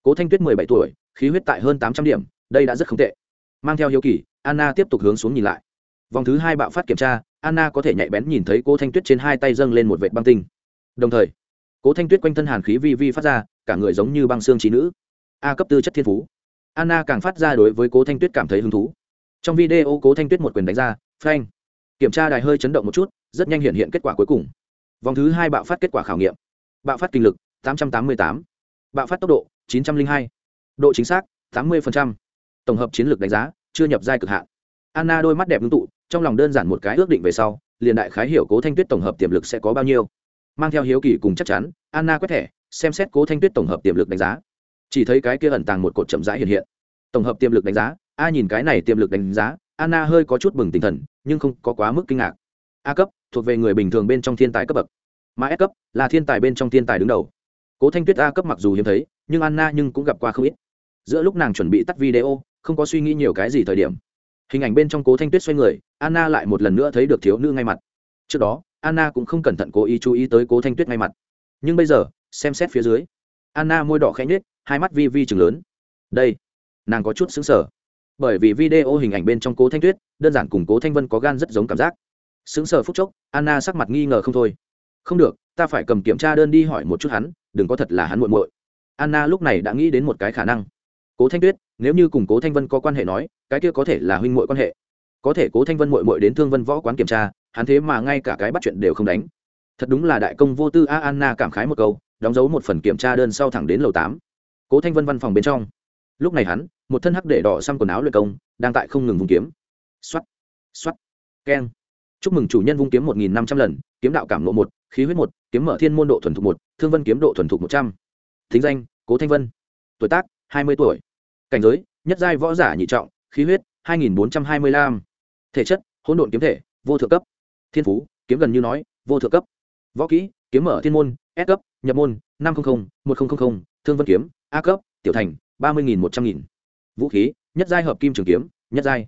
Cố thanh tuyết mười bảy tuổi, khí huyết tại hơn tám trăm điểm, đây đã rất không tệ. Mang theo hiếu kỳ, anna tiếp tục hướng xuống nhìn lại. Vòng thứ hai bạo phát kiểm tra, anna có thể nhạy bén nhìn thấy cố thanh tuyết trên hai tay dâng lên một vệt băng tinh. Đồng thời, cố thanh tuyết quanh thân hàn khí vi vi phát ra, cả người giống như băng xương trí nữ. A cấp tư chất thiên phú. Anna càng phát ra đối với cố thanh tuyết cảm thấy hứng thú. Trong video cố thanh tuyết một quyền đánh ra, phanh. Kiểm tra đài hơi chấn động một chút rất nhanh hiện hiện kết quả cuối cùng. Vòng thứ hai bạo phát kết quả khảo nghiệm. Bạo phát kinh lực 888. bạo phát tốc độ 902. độ chính xác 80%. tổng hợp chiến lược đánh giá, chưa nhập giai cực hạn. Anna đôi mắt đẹp ngưng tụ, trong lòng đơn giản một cái ước định về sau, liền đại khái hiểu cố thanh tuyết tổng hợp tiềm lực sẽ có bao nhiêu. Mang theo hiếu kỳ cùng chắc chắn, anna quét thẻ, xem xét cố thanh tuyết tổng hợp tiềm lực đánh giá. Chỉ thấy cái kia ẩn tàng một cột chậm rãi hiện hiện. Tổng hợp tiềm lực đánh giá a nhìn cái này tiềm lực đánh giá, anna hơi có chút bừng tinh thần, nhưng không có quá mức kinh ngạc. A cấp thuộc về người bình thường bên trong thiên tài cấp bậc. Mà s cấp là thiên tài bên trong thiên tài đứng đầu. Cố thanh tuyết a cấp mặc dù hiếm thấy, nhưng anna nhưng cũng gặp qua không ít. Giữa lúc nàng chuẩn bị tắt video, không có suy nghĩ nhiều cái gì thời điểm. Hình ảnh bên trong cố thanh tuyết xoay người, anna lại một lần nữa thấy được thiếu nữ ngay mặt. Trước đó, anna cũng không cẩn thận cố ý chú ý tới cố thanh tuyết ngay mặt. Nhưng bây giờ, xem xét phía dưới, anna môi đỏ khẽ nhếch, hai mắt vi vi chừng lớn. Đây, nàng có chút xứng sở bởi vì video hình ảnh bên trong cố thanh tuyết, đơn giản cùng cố thanh vân có gan rất giống cảm giác sững sờ phút chốc, anna sắc mặt nghi ngờ không thôi. Không được, ta phải cầm kiểm tra đơn đi hỏi một chút hắn, đừng có thật là hắn muộn muội. Anna lúc này đã nghĩ đến một cái khả năng. Cố thanh tuyết, nếu như cùng cố thanh vân có quan hệ nói, cái kia có thể là huynh muội quan hệ. Có thể cố thanh vân muội muội đến thương vân võ quán kiểm tra, hắn thế mà ngay cả cái bắt chuyện đều không đánh. Thật đúng là đại công vô tư a, anna cảm khái một câu, đóng dấu một phần kiểm tra đơn sau thẳng đến lầu tám. Cố thanh vân văn phòng bên trong. Lúc này hắn, một thân hắc để đỏ xăm quần áo luyện công, đang tại không ngừng vùng kiếm. X o á t x o á t keng chúc mừng chủ nhân vung kiếm một nghìn năm trăm lần, kiếm đạo cảm lộ một, khí huyết một, kiếm mở thiên môn độ thuần thục một, thương vân kiếm độ thuần thục một trăm. Thính danh, cố thanh vân. Tuổi tác, hai mươi tuổi. Cảnh giới, nhất giai võ giả nhị trọng, khí huyết, hai nghìn bốn trăm hai mươi lăm. Thể chất, hỗn độn kiếm thể, vô thượng cấp. Thiên phú, kiếm gần như nói, vô thượng cấp. Võ kỹ, kiếm mở thiên môn, s cấp, nhập môn, năm trăm linh một nghìn thương vân kiếm, a cấp, tiểu thành, ba mươi nghìn một trăm nghìn. Vũ khí, nhất giai hợp kim trường kiếm, nhất giai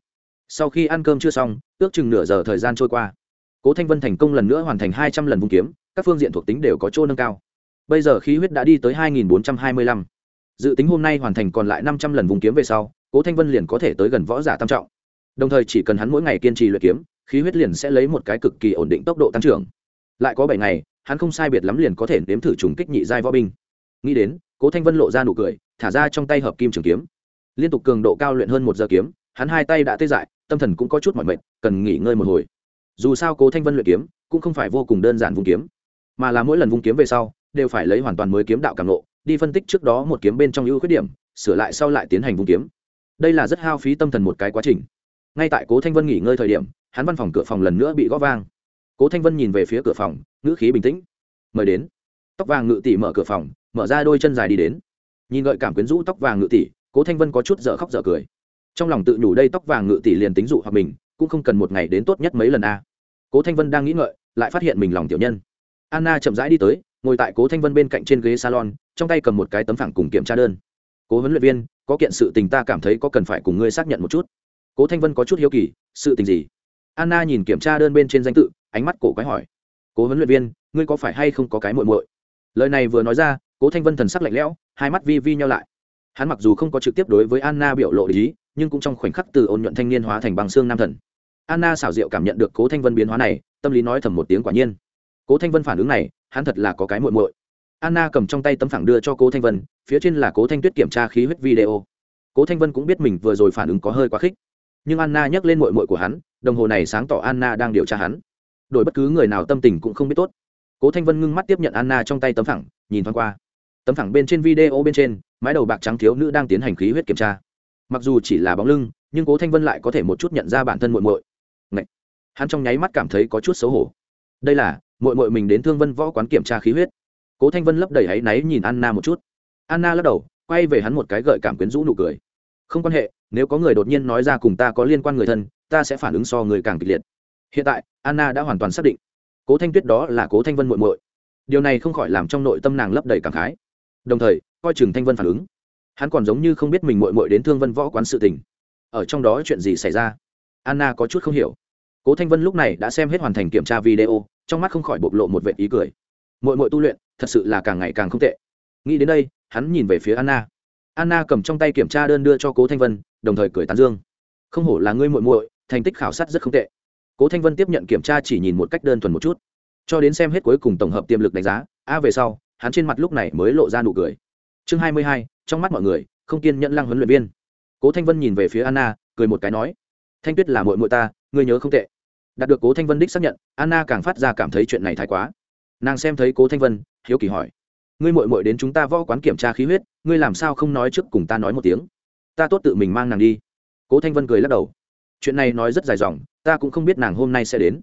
sau khi ăn cơm chưa xong, ước chừng nửa giờ thời gian trôi qua. Cố thanh vân thành công lần nữa hoàn thành hai trăm lần vung kiếm, các phương diện thuộc tính đều có chỗ nâng cao. Bây giờ khí huyết đã đi tới hai nghìn bốn trăm hai mươi lăm. Dự tính hôm nay hoàn thành còn lại năm trăm lần vung kiếm về sau, cố thanh vân liền có thể tới gần võ giả tam trọng. Đồng thời chỉ cần hắn mỗi ngày kiên trì luyện kiếm, khí huyết liền sẽ lấy một cái cực kỳ ổn định tốc độ tăng trưởng. Lại có bảy ngày, hắn không sai biệt lắm liền có thể nếm thử trùng kích nhị giai võ binh. Nghĩ đến, cố thanh vân lộ ra nụ cười, thả ra trong tay hợp kim trường kiếm. Liên tục cường độ cao luyện hơn một giờ kiếm, hắn hai tay đã tê dại tâm thần cũng có chút mỏi mệt, cần nghỉ ngơi một hồi. Dù sao cố thanh vân luyện kiếm cũng không phải vô cùng đơn giản vung kiếm, mà là mỗi lần vung kiếm về sau đều phải lấy hoàn toàn mới kiếm đạo càng lộ đi phân tích trước đó một kiếm bên trong ưu khuyết điểm, sửa lại sau lại tiến hành vung kiếm. Đây là rất hao phí tâm thần một cái quá trình. Ngay tại cố thanh vân nghỉ ngơi thời điểm, hắn văn phòng cửa phòng lần nữa bị gõ vang. Cố thanh vân nhìn về phía cửa phòng, ngữ khí bình tĩnh. Mời đến. Tóc vàng ngự tỷ mở cửa phòng, mở ra đôi chân dài đi đến. Nhìn gợi cảm quyến rũ tóc vàng ngự tỷ, cố thanh vân có chút dở khóc dở cười trong lòng tự nhủ đây tóc vàng ngự tỷ liền tính dụ hoặc mình, cũng không cần một ngày đến tốt nhất mấy lần a. Cố thanh vân đang nghĩ ngợi, lại phát hiện mình lòng tiểu nhân. Anna chậm rãi đi tới, ngồi tại cố thanh vân bên cạnh trên ghế salon, trong tay cầm một cái tấm phẳng cùng kiểm tra đơn. Cố huấn luyện viên, có kiện sự tình ta cảm thấy có cần phải cùng ngươi xác nhận một chút. Cố thanh vân có chút hiếu kỳ, sự tình gì? Anna nhìn kiểm tra đơn bên trên danh tự, ánh mắt cổ quái hỏi. Cố huấn luyện viên, ngươi có phải hay không có cái muội muội? Lời này vừa nói ra, cố thanh vân thần sắc lạnh lẽo, hai mắt vi vi nhau lại hắn mặc dù không có trực tiếp đối với anna biểu lộ ý, nhưng cũng trong khoảnh khắc từ ôn nhuận thanh niên hóa thành bằng xương nam thần. Anna xảo diệu cảm nhận được cố thanh vân biến hóa này, tâm lý nói thầm một tiếng quả nhiên. Cố thanh vân phản ứng này, hắn thật là có cái muội muội. Anna cầm trong tay tấm phẳng đưa cho cố thanh vân, phía trên là cố thanh tuyết kiểm tra khí huyết video. Cố thanh vân cũng biết mình vừa rồi phản ứng có hơi quá khích. Nhưng anna nhắc lên muội muội của hắn, đồng hồ này sáng tỏ anna đang điều tra hắn. Đổi bất cứ người nào tâm tình cũng không biết tốt. Cố thanh vân ngưng mắt tiếp nhận anna trong tay tấm phẳng, nhìn thoáng qua. Tấm phẳng bên trên video bên trên mái đầu bạc trắng thiếu nữ đang tiến hành khí huyết kiểm tra. Mặc dù chỉ là bóng lưng, nhưng cố thanh vân lại có thể một chút nhận ra bản thân muội muội. Hắn trong nháy mắt cảm thấy có chút xấu hổ. Đây là, muội muội mình đến thương vân võ quán kiểm tra khí huyết. Cố thanh vân lấp đầy áy náy nhìn anna một chút. Anna lắc đầu, quay về hắn một cái gợi cảm quyến rũ nụ cười. Không quan hệ, nếu có người đột nhiên nói ra cùng ta có liên quan người thân, ta sẽ phản ứng so người càng kịch liệt. Hiện tại, anna đã hoàn toàn xác định. Cố thanh tuyết đó là cố thanh vân muội muội. Điều này không khỏi làm trong nội tâm nàng lấp đầy cảm khái. Đồng thời coi chừng thanh vân phản ứng. Hắn còn giống như không biết mình muội muội đến thương vân võ quán sự tình. Ở trong đó chuyện gì xảy ra? Anna có chút không hiểu. Cố thanh vân lúc này đã xem hết hoàn thành kiểm tra video, trong mắt không khỏi bộc lộ một vệ ý cười. Muội muội tu luyện, thật sự là càng ngày càng không tệ. Nghĩ đến đây, hắn nhìn về phía anna. Anna cầm trong tay kiểm tra đơn đưa cho cố thanh vân, đồng thời cười tán dương. Không hổ là ngươi muội muội, thành tích khảo sát rất không tệ. Cố thanh vân tiếp nhận kiểm tra chỉ nhìn một cách đơn thuần một chút. Cho đến xem hết cuối cùng tổng hợp tiềm lực đánh giá, a về sau, hắn trên mặt lúc này mới lộ ra nụ cười chương hai mươi hai, trong mắt mọi người, không kiên nhẫn lăng huấn luyện viên. Cố thanh vân nhìn về phía anna, cười một cái nói, thanh tuyết là muội muội ta, ngươi nhớ không tệ. Đạt được cố thanh vân đích xác nhận, anna càng phát ra cảm thấy chuyện này thái quá. Nàng xem thấy cố thanh vân, hiếu kỳ hỏi, ngươi muội muội đến chúng ta võ quán kiểm tra khí huyết, ngươi làm sao không nói trước cùng ta nói một tiếng? Ta tốt tự mình mang nàng đi. Cố thanh vân cười lắc đầu, chuyện này nói rất dài dòng, ta cũng không biết nàng hôm nay sẽ đến.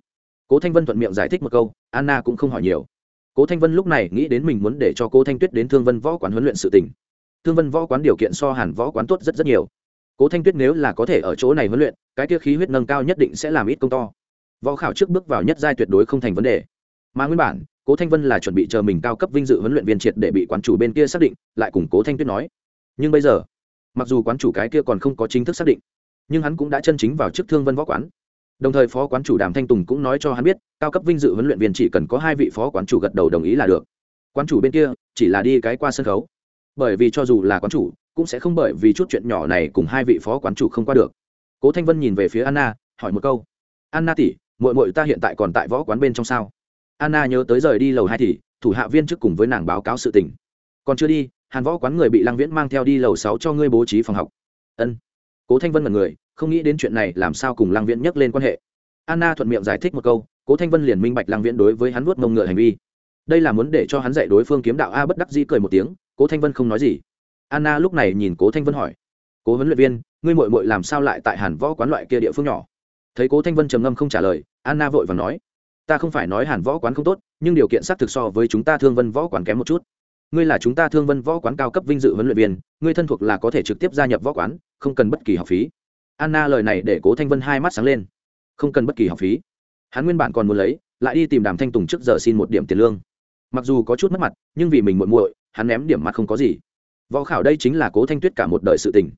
Cố thanh vân thuận miệng giải thích một câu, anna cũng không hỏi nhiều cố thanh vân lúc này nghĩ đến mình muốn để cho cố thanh tuyết đến thương vân võ quán huấn luyện sự tình. Thương vân võ quán điều kiện so hàn võ quán tốt rất rất nhiều. Cố thanh tuyết nếu là có thể ở chỗ này huấn luyện, cái kia khí huyết nâng cao nhất định sẽ làm ít công to. Võ khảo trước bước vào nhất giai tuyệt đối không thành vấn đề. Mà nguyên bản, cố thanh vân là chuẩn bị chờ mình cao cấp vinh dự huấn luyện viên triệt để bị quán chủ bên kia xác định, lại cùng cố thanh tuyết nói. Nhưng bây giờ, mặc dù quán chủ cái kia còn không có chính thức xác định, nhưng hắn cũng đã chân chính vào chức thương vân võ quán đồng thời phó quán chủ đàm thanh tùng cũng nói cho hắn biết, cao cấp vinh dự huấn luyện viên chỉ cần có hai vị phó quán chủ gật đầu đồng ý là được. Quán chủ bên kia chỉ là đi cái qua sân khấu. Bởi vì cho dù là quán chủ, cũng sẽ không bởi vì chút chuyện nhỏ này cùng hai vị phó quán chủ không qua được. Cố thanh vân nhìn về phía anna, hỏi một câu. Anna tỉ mội mội ta hiện tại còn tại võ quán bên trong sao? Anna nhớ tới rời đi lầu hai thì, thủ hạ viên trước cùng với nàng báo cáo sự tình. Còn chưa đi, hàn võ quán người bị lăng viễn mang theo đi lầu sáu cho ngươi bố trí phòng học. Ân. Cố thanh vân là người không nghĩ đến chuyện này làm sao cùng lăng viễn nhắc lên quan hệ. Anna thuận miệng giải thích một câu, cố thanh vân liền minh bạch lăng viễn đối với hắn vuốt mông ngựa hành vi. Đây là muốn để cho hắn dạy đối phương kiếm đạo a bất đắc dĩ cười một tiếng, cố thanh vân không nói gì. Anna lúc này nhìn cố thanh vân hỏi, cố huấn luyện viên, ngươi mội mội làm sao lại tại hàn võ quán loại kia địa phương nhỏ? Thấy cố thanh vân trầm ngâm không trả lời, anna vội và nói, ta không phải nói hàn võ quán không tốt, nhưng điều kiện xác thực so với chúng ta thương vân võ quán kém một chút. Ngươi là chúng ta thương vân võ quán cao cấp vinh dự huấn luyện viên, ngươi thân thuộc là có thể trực tiếp gia nhập võ quán, không cần bất kỳ học phí anna lời này để cố thanh vân hai mắt sáng lên. Không cần bất kỳ học phí. Hắn nguyên bản còn muốn lấy, lại đi tìm đàm thanh tùng trước giờ xin một điểm tiền lương. Mặc dù có chút mất mặt, nhưng vì mình muội muội, hắn ném điểm mặt không có gì. Võ khảo đây chính là cố thanh tuyết cả một đời sự tình.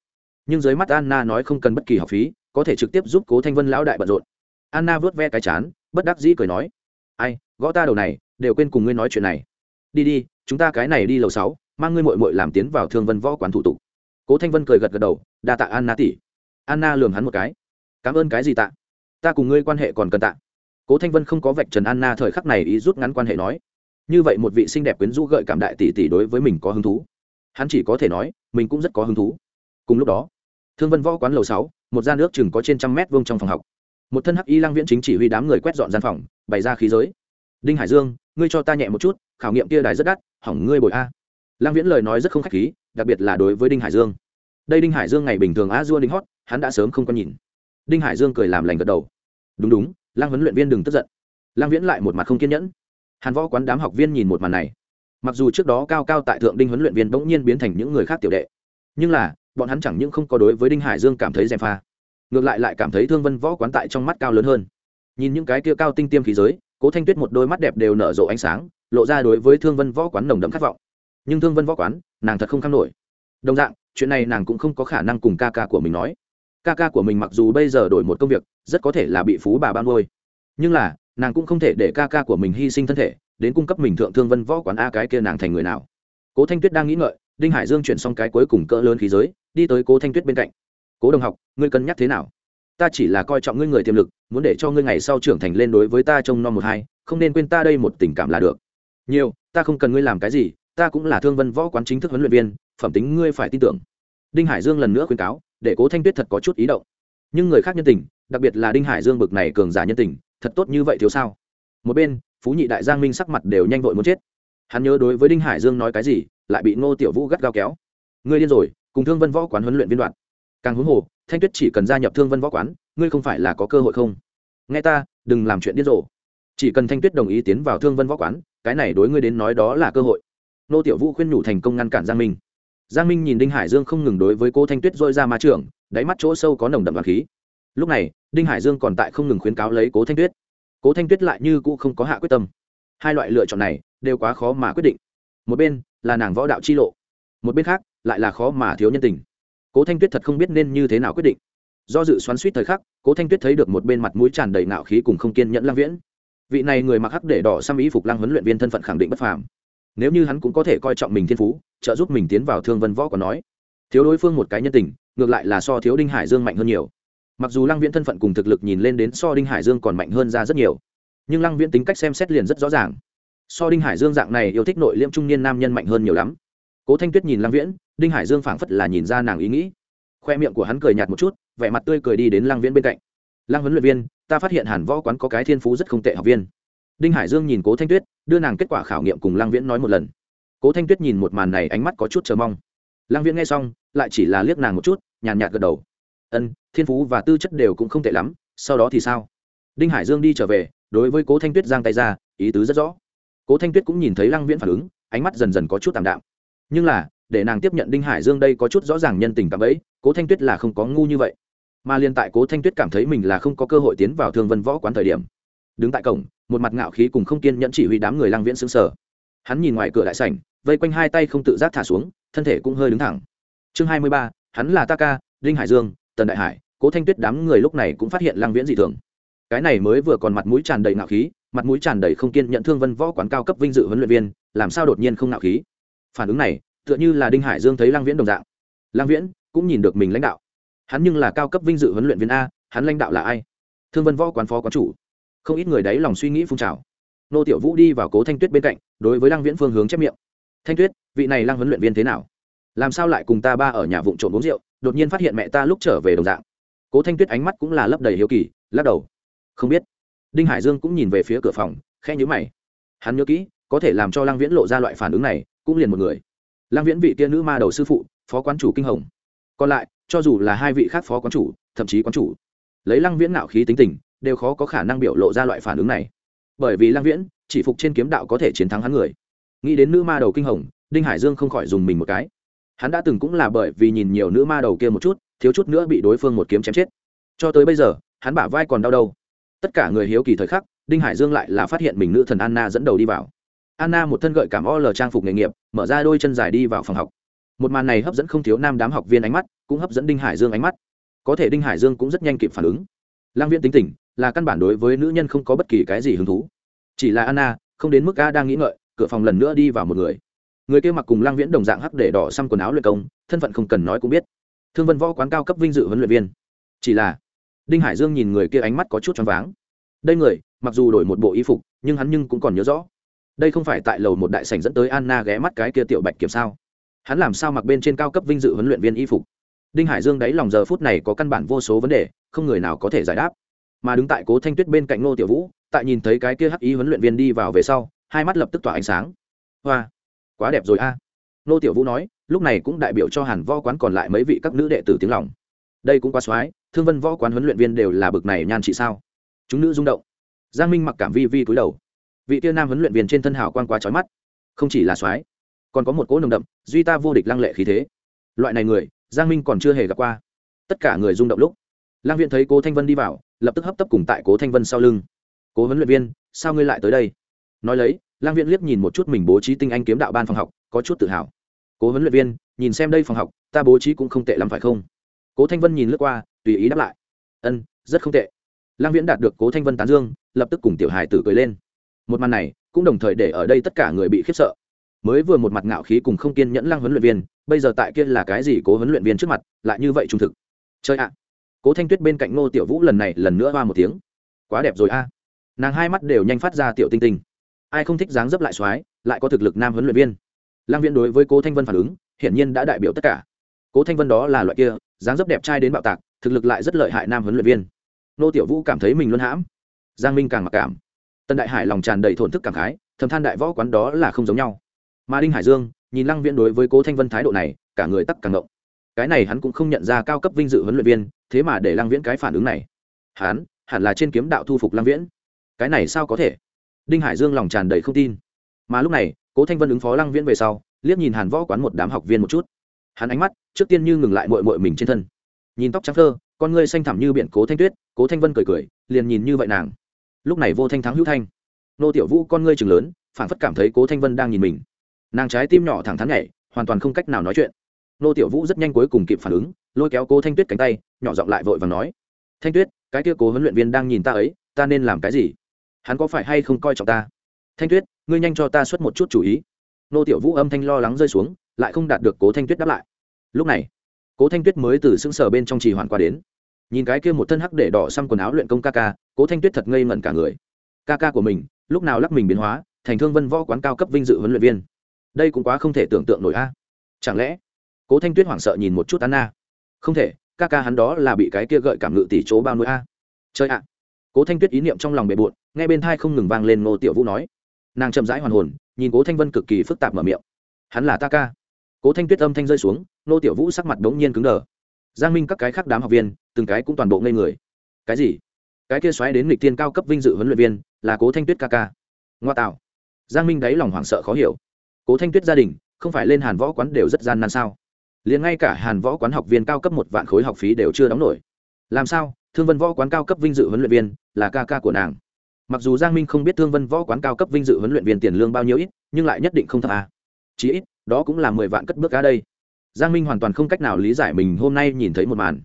Nhưng dưới mắt anna nói không cần bất kỳ học phí, có thể trực tiếp giúp cố thanh vân lão đại bận rộn. Anna vớt ve cái chán, bất đắc dĩ cười nói, ai, gõ ta đầu này, đều quên cùng ngươi nói chuyện này. Đi đi, chúng ta cái này đi lầu sáu, mang ngươi mội mội làm tiến vào thương vân võ quán thủ tục. Cố thanh vân cười gật gật đầu, đa tạ anna tỷ anna lường hắn một cái. Cảm ơn cái gì tạ? Ta cùng ngươi quan hệ còn cần tạ. Cố thanh vân không có vạch trần anna thời khắc này ý rút ngắn quan hệ nói. Như vậy một vị xinh đẹp quyến rũ gợi cảm đại tỷ tỷ đối với mình có hứng thú. Hắn chỉ có thể nói, mình cũng rất có hứng thú. Cùng lúc đó, thương vân võ quán lầu sáu, một gian nước chừng có trên trăm mét vuông trong phòng học. Một thân hắc y lang viễn chính chỉ huy đám người quét dọn gian phòng, bày ra khí giới. Đinh hải dương, ngươi cho ta nhẹ một chút, khảo nghiệm kia đài rất đắt, hỏng ngươi bồi a. Lang viễn lời nói rất không khách khí, đặc biệt là đối với đinh hải dương. Đây đinh hải dương ngày bình thường a dua đinh hót hắn đã sớm không có nhìn. Đinh hải dương cười làm lành gật đầu. Đúng đúng lang huấn luyện viên đừng tức giận. Lang viễn lại một mặt không kiên nhẫn. Hàn võ quán đám học viên nhìn một màn này. Mặc dù trước đó cao cao tại thượng đinh huấn luyện viên bỗng nhiên biến thành những người khác tiểu đệ, nhưng là, bọn hắn chẳng những không có đối với đinh hải dương cảm thấy gièm pha, ngược lại lại cảm thấy thương vân võ quán tại trong mắt cao lớn hơn. Nhìn những cái kia cao tinh tiêm khí giới, cố thanh tuyết một đôi mắt đẹp đều nở rộ ánh sáng, lộ ra đối với thương vân võ quán nồng đậm khát vọng. Nhưng thương vân võ quán, nàng thật không kham nổi. Đồng dạng, chuyện này nàng cũng không có khả năng cùng ca ca của mình nói ca ca của mình mặc dù bây giờ đổi một công việc, rất có thể là bị phú bà ban nuôi. Nhưng là, nàng cũng không thể để ca ca của mình hy sinh thân thể, đến cung cấp mình thượng thương vân võ quán a cái kia nàng thành người nào. Cố thanh tuyết đang nghĩ ngợi, đinh hải dương chuyển xong cái cuối cùng cỡ lớn khí giới, đi tới cố thanh tuyết bên cạnh. Cố đồng học, ngươi cân nhắc thế nào? Ta chỉ là coi trọng ngươi người tiềm lực, muốn để cho ngươi ngày sau trưởng thành lên đối với ta trông nom một hai, không nên quên ta đây một tình cảm là được. Nhiều, ta không cần ngươi làm cái gì, ta cũng là thương vân võ quán chính thức huấn luyện viên, phẩm tính ngươi phải tin tưởng. Đinh hải dương lần nữa khuyên cáo để cố thanh tuyết thật có chút ý động nhưng người khác nhân tình đặc biệt là đinh hải dương bực này cường giả nhân tình thật tốt như vậy thiếu sao một bên phú nhị đại giang minh sắc mặt đều nhanh vội muốn chết hắn nhớ đối với đinh hải dương nói cái gì lại bị ngô tiểu vũ gắt gao kéo ngươi điên rồi cùng thương vân võ quán huấn luyện viên đoạn càng huống hồ thanh tuyết chỉ cần gia nhập thương vân võ quán ngươi không phải là có cơ hội không nghe ta đừng làm chuyện điên rồ chỉ cần thanh tuyết đồng ý tiến vào thương vân võ quán cái này đối ngươi đến nói đó là cơ hội nô tiểu vũ khuyên nhủ thành công ngăn cản giang minh giang minh nhìn đinh hải dương không ngừng đối với cô thanh tuyết dôi ra ma trưởng, đáy mắt chỗ sâu có nồng đậm đoàn khí. Lúc này đinh hải dương còn tại không ngừng khuyến cáo lấy cố thanh tuyết. Cố thanh tuyết lại như cũ không có hạ quyết tâm. Hai loại lựa chọn này đều quá khó mà quyết định. Một bên là nàng võ đạo chi lộ một bên khác lại là khó mà thiếu nhân tình. Cố thanh tuyết thật không biết nên như thế nào quyết định. Do dự xoắn suýt thời khắc cố thanh tuyết thấy được một bên mặt mũi tràn đầy ngạo khí cùng không kiên nhẫn lang viễn. Vị này người mặc hắc để đỏ xăm ý phục lang huấn luyện viên thân phận khẳng định bất phàm nếu như hắn cũng có thể coi trọng mình thiên phú, trợ giúp mình tiến vào thương vân võ còn nói, thiếu đối phương một cái nhân tình, ngược lại là so thiếu đinh hải dương mạnh hơn nhiều. Mặc dù lăng viễn thân phận cùng thực lực nhìn lên đến so đinh hải dương còn mạnh hơn ra rất nhiều, nhưng lăng viễn tính cách xem xét liền rất rõ ràng. So đinh hải dương dạng này yêu thích nội liêm trung niên nam nhân mạnh hơn nhiều lắm. Cố thanh tuyết nhìn lăng viễn, đinh hải dương phảng phất là nhìn ra nàng ý nghĩ. Khoe miệng của hắn cười nhạt một chút, vẻ mặt tươi cười đi đến lăng viễn bên cạnh. Lăng huấn luyện viên, ta phát hiện hàn võ quán có cái thiên phú rất không tệ học viên đinh hải dương nhìn cố thanh tuyết, đưa nàng kết quả khảo nghiệm cùng lăng viễn nói một lần. Cố thanh tuyết nhìn một màn này ánh mắt có chút chờ mong. Lăng viễn nghe xong, lại chỉ là liếc nàng một chút, nhàn nhạt gật đầu. Ân, thiên phú và tư chất đều cũng không tệ lắm, sau đó thì sao? Đinh hải dương đi trở về, đối với cố thanh tuyết giang tay ra, ý tứ rất rõ. Cố thanh tuyết cũng nhìn thấy lăng viễn phản ứng, ánh mắt dần dần có chút tạm đạm. Nhưng là, để nàng tiếp nhận đinh hải dương đây có chút rõ ràng nhân tình cảm ấy, cố thanh tuyết là không có ngu như vậy. Mà liên tại cố thanh tuyết cảm thấy mình là không có cơ hội tiến vào thương vân võ quán thời điểm. Đứng tại cổng một mặt ngạo khí cùng không kiên nhẫn chỉ huy đám người lăng viễn xứng sở hắn nhìn ngoài cửa đại sảnh, vây quanh hai tay không tự giác thả xuống, thân thể cũng hơi đứng thẳng. Chương hai mươi ba, hắn là Taka, đinh hải dương, tần đại hải, cố thanh tuyết đám người lúc này cũng phát hiện lăng viễn dị thường. Cái này mới vừa còn mặt mũi tràn đầy ngạo khí, mặt mũi tràn đầy không kiên nhận thương vân võ quán cao cấp vinh dự huấn luyện viên, làm sao đột nhiên không ngạo khí? Phản ứng này, tựa như là đinh hải dương thấy lăng viễn đồng dạng. Lăng viễn cũng nhìn được mình lãnh đạo. Hắn nhưng là cao cấp vinh dự huấn luyện viên a, hắn lãnh đạo là ai? Thương vân võ quán phó quán chủ không ít người đấy lòng suy nghĩ phun trào. Nô tiểu vũ đi vào cố thanh tuyết bên cạnh, đối với lăng viễn phương hướng chép miệng. Thanh tuyết, vị này lăng huấn luyện viên thế nào? Làm sao lại cùng ta ba ở nhà vụng trộm uống rượu, đột nhiên phát hiện mẹ ta lúc trở về đồng dạng? Cố thanh tuyết ánh mắt cũng là lấp đầy hiếu kỳ, lắc đầu. Không biết. Đinh hải dương cũng nhìn về phía cửa phòng khe nhữ mày. Hắn nhớ kỹ, có thể làm cho lăng viễn lộ ra loại phản ứng này, cũng liền một người. Lăng viễn vị tiên nữ ma đầu sư phụ, phó quán chủ kinh hồng. Còn lại, cho dù là hai vị khác phó quán chủ, thậm chí quán chủ, lấy lăng viễn nạo khí tính tình đều khó có khả năng biểu lộ ra loại phản ứng này. Bởi vì lăng viễn chỉ phục trên kiếm đạo có thể chiến thắng hắn người. Nghĩ đến nữ ma đầu kinh hồng, đinh hải dương không khỏi dùng mình một cái. Hắn đã từng cũng là bởi vì nhìn nhiều nữ ma đầu kia một chút, thiếu chút nữa bị đối phương một kiếm chém chết. Cho tới bây giờ, hắn bả vai còn đau đâu. Tất cả người hiếu kỳ thời khắc, đinh hải dương lại là phát hiện mình nữ thần anna dẫn đầu đi vào. Anna một thân gợi cảm o l trang phục nghề nghiệp, mở ra đôi chân dài đi vào phòng học. Một màn này hấp dẫn không thiếu nam đám học viên ánh mắt, cũng hấp dẫn đinh hải dương ánh mắt. Có thể đinh hải dương cũng rất nhanh kịp phản ứng. Lang viễn tính tình là căn bản đối với nữ nhân không có bất kỳ cái gì hứng thú. Chỉ là anna, không đến mức a đang nghĩ ngợi, cửa phòng lần nữa đi vào một người. Người kia mặc cùng lang viễn đồng dạng hắc để đỏ xăm quần áo luyện công, thân phận không cần nói cũng biết. Thương vân võ quán cao cấp vinh dự huấn luyện viên. Chỉ là, đinh hải dương nhìn người kia ánh mắt có chút choáng váng. Đây người, mặc dù đổi một bộ y phục, nhưng hắn nhưng cũng còn nhớ rõ. Đây không phải tại lầu một đại sảnh dẫn tới anna ghé mắt cái kia tiểu bạch kiểm sao? Hắn làm sao mặc bên trên cao cấp vinh dự huấn luyện viên y phục? Đinh hải dương đáy lòng giờ phút này có căn bản vô số vấn đề, không người nào có thể giải đáp mà đứng tại cố thanh tuyết bên cạnh ngô tiểu vũ tại nhìn thấy cái kia hắc ý huấn luyện viên đi vào về sau hai mắt lập tức tỏa ánh sáng hoa quá đẹp rồi a à. ngô tiểu vũ nói lúc này cũng đại biểu cho hàn võ quán còn lại mấy vị các nữ đệ tử tiếng lòng đây cũng quá soái thương vân võ quán huấn luyện viên đều là bực này nhan trị sao chúng nữ rung động giang minh mặc cảm vi vi cúi đầu vị tiêu nam huấn luyện viên trên thân hào quan quá trói mắt không chỉ là soái còn có một cỗ nồng đậm duy ta vô địch lăng lệ khí thế loại này người giang minh còn chưa hề gặp qua tất cả người rung động lúc lang viện thấy cố thanh vân đi vào lập tức hấp tấp cùng tại cố thanh vân sau lưng. Cố huấn luyện viên, sao ngươi lại tới đây? Nói lấy, lang viện liếc nhìn một chút mình bố trí tinh anh kiếm đạo ban phòng học, có chút tự hào. Cố huấn luyện viên, nhìn xem đây phòng học, ta bố trí cũng không tệ lắm phải không? Cố thanh vân nhìn lướt qua, tùy ý đáp lại. Ân, rất không tệ. Lang viễn đạt được cố thanh vân tán dương, lập tức cùng tiểu hài tử cười lên. Một màn này, cũng đồng thời để ở đây tất cả người bị khiếp sợ. Mới vừa một mặt ngạo khí cùng không kiên nhẫn lang huấn luyện viên, bây giờ tại kia là cái gì cố huấn luyện viên trước mặt, lại như vậy trung thực. Chơi ạ cố thanh tuyết bên cạnh ngô tiểu vũ lần này lần nữa hoa một tiếng. Quá đẹp rồi a. Nàng hai mắt đều nhanh phát ra tiểu tinh tinh. Ai không thích dáng dấp lại x lại có thực lực nam huấn luyện viên. Lăng viễn đối với cố thanh vân phản ứng, hiển nhiên đã đại biểu tất cả. Cố thanh vân đó là loại kia, dáng dấp đẹp trai đến bạo tạc, thực lực lại rất lợi hại nam huấn luyện viên. Nô tiểu vũ cảm thấy mình luân hãm. Giang minh càng mặc cảm. Tân đại hải lòng tràn đầy thổn thức cảm khái, thầm than đại võ quán đó là không giống nhau. Mà đinh hải dương, nhìn lăng viễn đối với cố thanh vân thái độ này, cả người tắc càng động cái này hắn cũng không nhận ra cao cấp vinh dự huấn luyện viên, thế mà để lăng viễn cái phản ứng này. Hắn, hẳn là trên kiếm đạo thu phục lăng viễn. Cái này sao có thể? Đinh hải dương lòng tràn đầy không tin. Mà lúc này, cố thanh vân ứng phó lăng viễn về sau, liếc nhìn hàn võ quán một đám học viên một chút. Hắn ánh mắt, trước tiên như ngừng lại mội mội mình trên thân. Nhìn tóc trắng thơ, con ngươi xanh thẳm như biển cố thanh tuyết, cố thanh vân cười cười, liền nhìn như vậy nàng. Lúc này vô thanh thắng hữu thanh. Nô tiểu vũ con ngươi chừng lớn, phản phất cảm thấy cố thanh vân đang nhìn mình. Nàng trái tim nhỏ thẳng thắn nhảy, hoàn toàn không cách nào nói chuyện nô tiểu vũ rất nhanh cuối cùng kịp phản ứng, lôi kéo cô thanh tuyết cánh tay, nhỏ giọng lại vội và nói, thanh tuyết, cái kia cố huấn luyện viên đang nhìn ta ấy, ta nên làm cái gì? Hắn có phải hay không coi trọng ta? Thanh tuyết, ngươi nhanh cho ta xuất một chút chú ý. Nô tiểu vũ âm thanh lo lắng rơi xuống, lại không đạt được cố thanh tuyết đáp lại. Lúc này, cố thanh tuyết mới từ sững sờ bên trong trì hoàn qua đến. Nhìn cái kia một thân hắc để đỏ xăm quần áo luyện công ca ca, cố thanh tuyết thật ngây ngẩn cả người. Ca ca của mình, lúc nào lắc mình biến hóa, thành thương vân võ quán cao cấp vinh dự huấn luyện viên. Đây cũng quá không thể tưởng tượng nổi a. Chẳng lẽ cố thanh tuyết hoảng sợ nhìn một chút anna. Không thể, ca ca hắn đó là bị cái kia gợi cảm ngự tỷ chỗ bao nuôi a. Chơi ạ. Cố thanh tuyết ý niệm trong lòng bề bộn, nghe bên thai không ngừng vang lên ngô tiểu vũ nói. Nàng chậm rãi hoàn hồn, nhìn cố thanh vân cực kỳ phức tạp mở miệng. Hắn là ta ca. Cố thanh tuyết âm thanh rơi xuống, Ngô tiểu vũ sắc mặt đ ố n g nhiên cứng đờ. Giang minh các cái khác đám học viên, từng cái cũng toàn bộ ngây người. Cái gì? Cái kia xoáy đến lịch tiên cao cấp vinh dự huấn luyện viên, là cố thanh tuyết ca ca. Ngoa tạo. Giang minh đáy lòng hoảng sợ khó hiểu. Cố thanh tuyết gia đình, không phải lên hàn võ quán đều rất gian nan sao? Liền ngay cả hàn võ quán học viên cao cấp một vạn khối học phí đều chưa đóng nổi. Làm sao? Thương vân võ quán cao cấp vinh dự huấn luyện viên là ca ca của nàng. Mặc dù giang minh không biết thương vân võ quán cao cấp vinh dự huấn luyện viên tiền lương bao nhiêu ít, nhưng lại nhất định không thật à. chí ít, đó cũng là mười vạn cất bước cá đây. Giang minh hoàn toàn không cách nào lý giải mình hôm nay nhìn thấy một màn.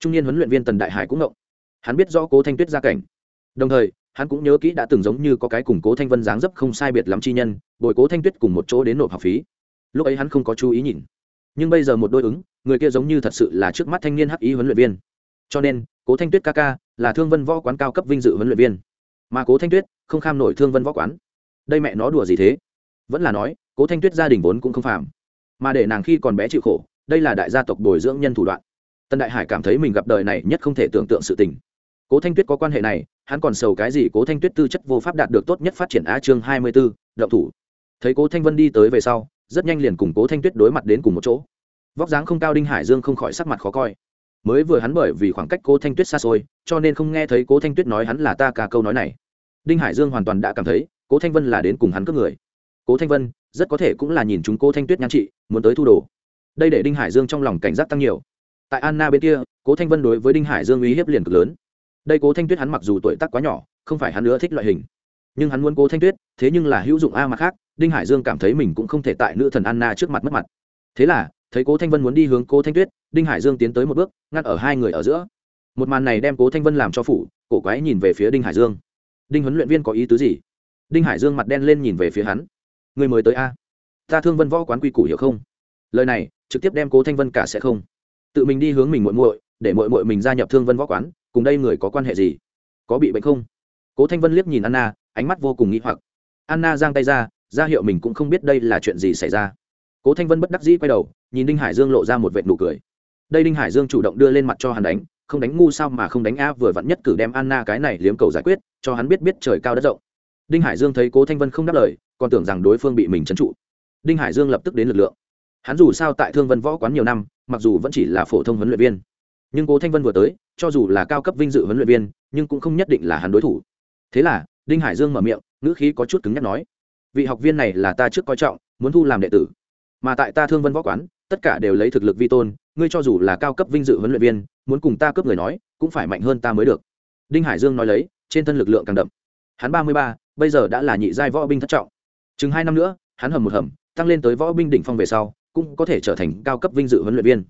Trung niên huấn luyện viên tần đại hải cũng ngộng. Hắn biết rõ cố thanh tuyết gia cảnh. Đồng thời, hắn cũng nhớ kỹ đã từng giống như có cái củng cố thanh vân dáng dấp không sai biệt lắm chi nhân, bồi cố thanh tuyết cùng một chỗ đến nộp học phí. Lúc ấy hắn không có chú ý nhìn nhưng bây giờ một đôi ứng, người kia giống như thật sự là trước mắt thanh niên hắc ý huấn luyện viên. Cho nên, cố thanh tuyết ca ca là thương vân võ quán cao cấp vinh dự huấn luyện viên. Mà cố thanh tuyết không kham nổi thương vân võ quán. Đây mẹ nó đùa gì thế? Vẫn là nói, cố thanh tuyết gia đình vốn cũng không phàm. Mà để nàng khi còn bé chịu khổ, đây là đại gia tộc bồi dưỡng nhân thủ đoạn. Tân đại hải cảm thấy mình gặp đời này nhất không thể tưởng tượng sự tình. Cố thanh tuyết có quan hệ này, hắn còn sầu cái gì cố thanh tuyết tư chất vô pháp đạt được tốt nhất phát triển á chương hai mươi b ố động thủ. Thấy cố thanh vân đi tới về sau rất nhanh liền cùng cố thanh tuyết đối mặt đến cùng một chỗ vóc dáng không cao đinh hải dương không khỏi sắc mặt khó coi mới vừa hắn bởi vì khoảng cách cố thanh tuyết xa xôi cho nên không nghe thấy cố thanh tuyết nói hắn là ta cả câu nói này đinh hải dương hoàn toàn đã cảm thấy cố thanh vân là đến cùng hắn cướp người cố thanh vân rất có thể cũng là nhìn chúng cố thanh tuyết nhan trị muốn tới thu đồ đây để đinh hải dương trong lòng cảnh giác tăng nhiều tại anna bên kia cố thanh vân đối với đinh hải dương uy hiếp liền cực lớn đây cố thanh tuyết hắn mặc dù tuổi tác quá nhỏ không phải hắn nữa thích loại hình nhưng hắn muốn cố thanh tuyết thế nhưng là hữu dụng a mặt khác đinh hải dương cảm thấy mình cũng không thể tại nữ thần anna trước mặt mất mặt. Thế là, thấy cố thanh vân muốn đi hướng cố thanh tuyết, đinh hải dương tiến tới một bước, ngăn ở hai người ở giữa. Một màn này đem cố thanh vân làm cho phủ, cổ quái nhìn về phía đinh hải dương. Đinh huấn luyện viên có ý tứ gì? Đinh hải dương mặt đen lên nhìn về phía hắn. Người mới tới a. Ta thương vân võ quán quy củ hiểu không? Lời này, trực tiếp đem cố thanh vân cả sẽ không. Tự mình đi hướng mình muội muội, để muội muội mình gia nhập thương vân võ quán, cùng đây người có quan hệ gì? Có bị bệnh không? Cố thanh vân liếc nhìn anna, ánh mắt vô cùng nghĩ hoặc. Anna giang tay ra ra hiệu mình cũng không biết đây là chuyện gì xảy ra. Cố thanh vân bất đắc dĩ quay đầu, nhìn đinh hải dương lộ ra một vệt nụ cười. Đây đinh hải dương chủ động đưa lên mặt cho hắn đánh, không đánh ngu sao mà không đánh a, vừa vặn nhất cử đem anna cái này liếm cầu giải quyết, cho hắn biết biết trời cao đất rộng. Đinh hải dương thấy cố thanh vân không đáp lời, còn tưởng rằng đối phương bị mình trấn trụ. Đinh hải dương lập tức đến lực lượng. Hắn dù sao tại thương vân võ quán nhiều năm, mặc dù vẫn chỉ là phổ thông huấn luyện viên, nhưng cố thanh vân vừa tới, cho dù là cao cấp vinh dự huấn luyện viên, nhưng cũng không nhất định là hắn đối thủ. Thế là, đinh hải dương mở miệng, ngữ khí có chút cứng nhắc nói vị học viên này là ta trước coi trọng, muốn thu làm đệ tử. Mà tại ta thương vân võ quán, tất cả đều lấy thực lực vi tôn, ngươi cho dù là cao cấp vinh dự huấn luyện viên, muốn cùng ta cướp người nói, cũng phải mạnh hơn ta mới được. Đinh hải dương nói lấy, trên thân lực lượng càng đậm. Hắn ba mươi ba, bây giờ đã là nhị giai võ binh thất trọng. Chừng hai năm nữa, hắn hầm một hầm, tăng lên tới võ binh đỉnh phong về sau, cũng có thể trở thành cao cấp vinh dự huấn luyện viên.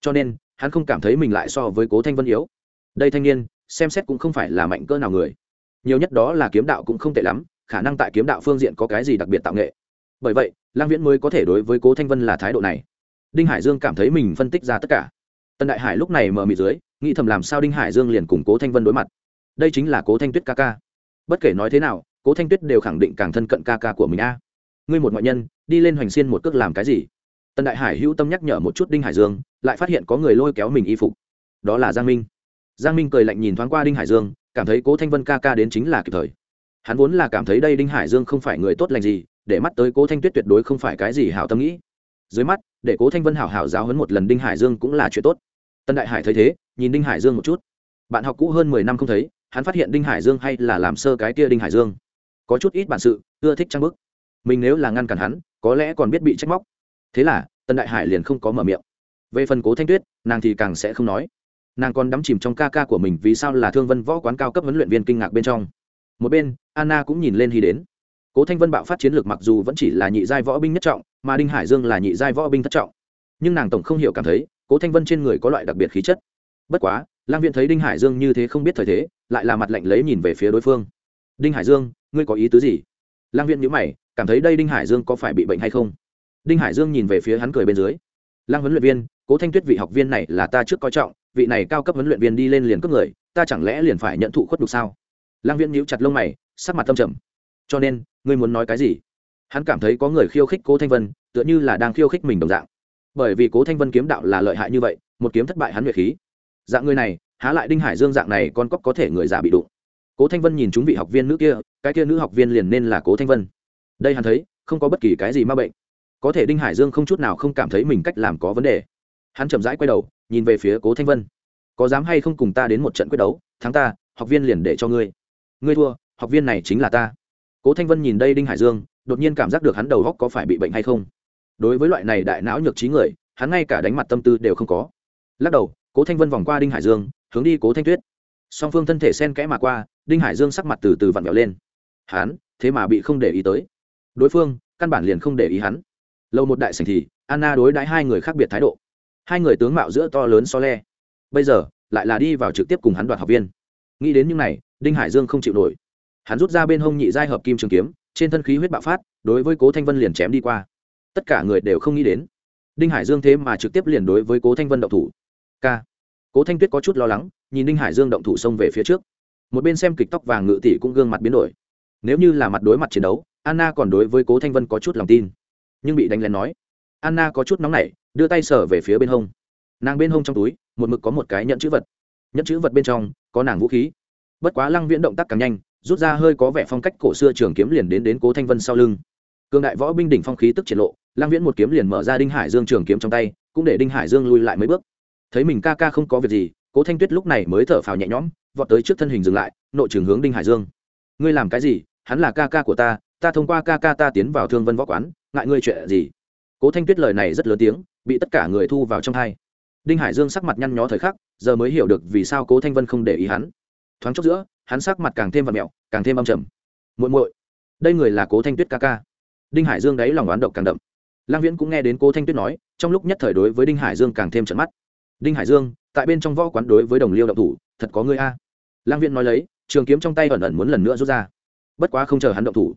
Cho nên, hắn không cảm thấy mình lại so với cố thanh vân yếu. Đây thanh niên, xem xét cũng không phải là mạnh cỡ nào người. Nhiều nhất đó là kiếm đạo cũng không tệ lắm khả năng tại kiếm đạo phương diện có cái gì đặc biệt tạo nghệ. Bởi vậy lang viễn mới có thể đối với cố thanh vân là thái độ này. Đinh hải dương cảm thấy mình phân tích ra tất cả. Tân đại hải lúc này mở mịt dưới, nghĩ thầm làm sao đinh hải dương liền cùng cố thanh vân đối mặt. Đây chính là cố thanh tuyết ca ca. Bất kể nói thế nào, cố thanh tuyết đều khẳng định càng thân cận ca ca của mình a. Ngươi một ngoại nhân, đi lên hoành xiên một cước làm cái gì? Tân đại hải hữu tâm nhắc nhở một chút đinh hải dương, lại phát hiện có người lôi kéo mình y phục. Đó là giang minh. Giang minh cười lạnh nhìn thoáng qua đinh hải dương, cảm thấy cố thanh vân ca ca đến chính là kịp thời hắn vốn là cảm thấy đây đinh hải dương không phải người tốt lành gì, để mắt tới cố thanh tuyết tuyệt đối không phải cái gì hảo tâm nghĩ. Dưới mắt, để cố thanh vân hảo hảo giáo hấn một lần đinh hải dương cũng là chuyện tốt. Tân đại hải thấy thế, nhìn đinh hải dương một chút. Bạn học cũ hơn mười năm không thấy, hắn phát hiện đinh hải dương hay là làm sơ cái kia đinh hải dương. Có chút ít bản sự, ưa thích trang bức. Mình nếu là ngăn cản hắn, có lẽ còn biết bị trách móc. Thế là, tân đại hải liền không có mở miệng. Về phần cố thanh tuyết, nàng thì càng sẽ không nói. Nàng còn đắm chìm trong ca ca của mình vì sao là thương vân võ quán cao cấp huấn luyện viên kinh ngạc bên trong. Một bên anna cũng nhìn lên hy đến. Cố thanh vân bạo phát chiến lược mặc dù vẫn chỉ là nhị giai võ binh nhất trọng, mà đinh hải dương là nhị giai võ binh thất trọng. Nhưng nàng tổng không hiểu cảm thấy, cố thanh vân trên người có loại đặc biệt khí chất. Bất quá, lang viện thấy đinh hải dương như thế không biết thời thế, lại là mặt lạnh lấy nhìn về phía đối phương. Đinh hải dương, ngươi có ý tứ gì? Lang viện nhữ mày, cảm thấy đây đinh hải dương có phải bị bệnh hay không? Đinh hải dương nhìn về phía hắn cười bên dưới. Lang huấn luyện viên, cố thanh tuyết vị học viên này là ta trước coi trọng, vị này cao cấp huấn luyện viên đi lên liền cấp người, ta chẳng lẽ liền phải nhận thụ khuất đục sao? Lang viễn nhíu chặt lông mày sắc mặt tâm trầm. Cho nên, ngươi muốn nói cái gì? Hắn cảm thấy có người khiêu khích cố thanh vân, tựa như là đang khiêu khích mình đồng dạng. Bởi vì cố thanh vân kiếm đạo là lợi hại như vậy, một kiếm thất bại hắn nguyệt khí. Dạng người này, há lại đinh hải dương dạng này con cóc có thể người già bị đụng. Cố thanh vân nhìn chúng vị học viên nữ kia, cái kia nữ học viên liền nên là cố thanh vân. Đây hắn thấy, không có bất kỳ cái gì ma bệnh. Có thể đinh hải dương không chút nào không cảm thấy mình cách làm có vấn đề. Hắn chậm rãi quay đầu, nhìn về phía cố thanh vân. Có dám hay không cùng ta đến một trận quyết đấu? Thắng ta, học viên liền để cho ngươi. Ngươi thua học viên này chính là ta. Cố thanh vân nhìn đây đinh hải dương, đột nhiên cảm giác được hắn đầu góc có phải bị bệnh hay không. Đối với loại này đại não nhược trí người, hắn ngay cả đánh mặt tâm tư đều không có. Lắc đầu, cố thanh vân vòng qua đinh hải dương, hướng đi cố thanh tuyết. Song phương thân thể sen kẽ mà qua, đinh hải dương sắc mặt từ từ vặn vẹo lên. Hắn, thế mà bị không để ý tới. Đối phương, căn bản liền không để ý hắn. Lâu một đại sảnh thì, anna đối đãi hai người khác biệt thái độ. Hai người tướng mạo giữa to lớn so le. Bây giờ, lại là đi vào trực tiếp cùng hắn đoạt học viên. Nghĩ đến những này, đinh hải dương không chịu nổi hắn rút ra bên hông nhị giai hợp kim trường kiếm, trên thân khí huyết bạo phát, đối với cố thanh vân liền chém đi qua. Tất cả người đều không nghĩ đến, đinh hải dương thế mà trực tiếp liền đối với cố thanh vân động thủ. K. Cố thanh tuyết có chút lo lắng, nhìn đinh hải dương động thủ xông về phía trước. Một bên xem kịch tóc vàng ngự tỷ cũng gương mặt biến đổi. Nếu như là mặt đối mặt chiến đấu, anna còn đối với cố thanh vân có chút lòng tin. Nhưng bị đánh lén nói, anna có chút nóng nảy, đưa tay sở về phía bên hông. Nàng bên hông trong túi, một mực có một cái nhẫn chữ vật. Nhẫn chữ vật bên trong, có nàng vũ khí. Bất quá lăng viễn động tác càng nhanh rút ra hơi có vẻ phong cách cổ xưa trường kiếm liền đến đến cố thanh vân sau lưng cường đại võ binh đỉnh phong khí tức triển lộ Lang viễn một kiếm liền mở ra đinh hải dương trường kiếm trong tay cũng để đinh hải dương lui lại mấy bước thấy mình ca ca không có việc gì cố thanh tuyết lúc này mới thở phào nhẹ nhõm vọt tới trước thân hình dừng lại nội trường hướng đinh hải dương ngươi làm cái gì hắn là ca ca của ta ta thông qua ca ca ta tiến vào thương vân võ quán ngại ngươi chuyện gì cố thanh tuyết lời này rất lớn tiếng bị tất cả người thu vào trong hai đinh hải dương sắc mặt nhăn nhó thời khắc giờ mới hiểu được vì sao cố thanh vân không để ý hắn thoáng chốc giữa hắn sắc mặt càng thêm vật mẹo càng thêm âm trầm. Muội muội, đây người là cố thanh tuyết ca ca. Đinh hải dương đáy lòng oán độc càng đậm. Lang viễn cũng nghe đến cố thanh tuyết nói, trong lúc nhất thời đối với đinh hải dương càng thêm trận mắt. Đinh hải dương, tại bên trong võ quán đối với đồng liêu động thủ, thật có người a. Lang viễn nói lấy, trường kiếm trong tay ẩn ẩn muốn lần nữa rút ra. Bất quá không chờ hắn động thủ,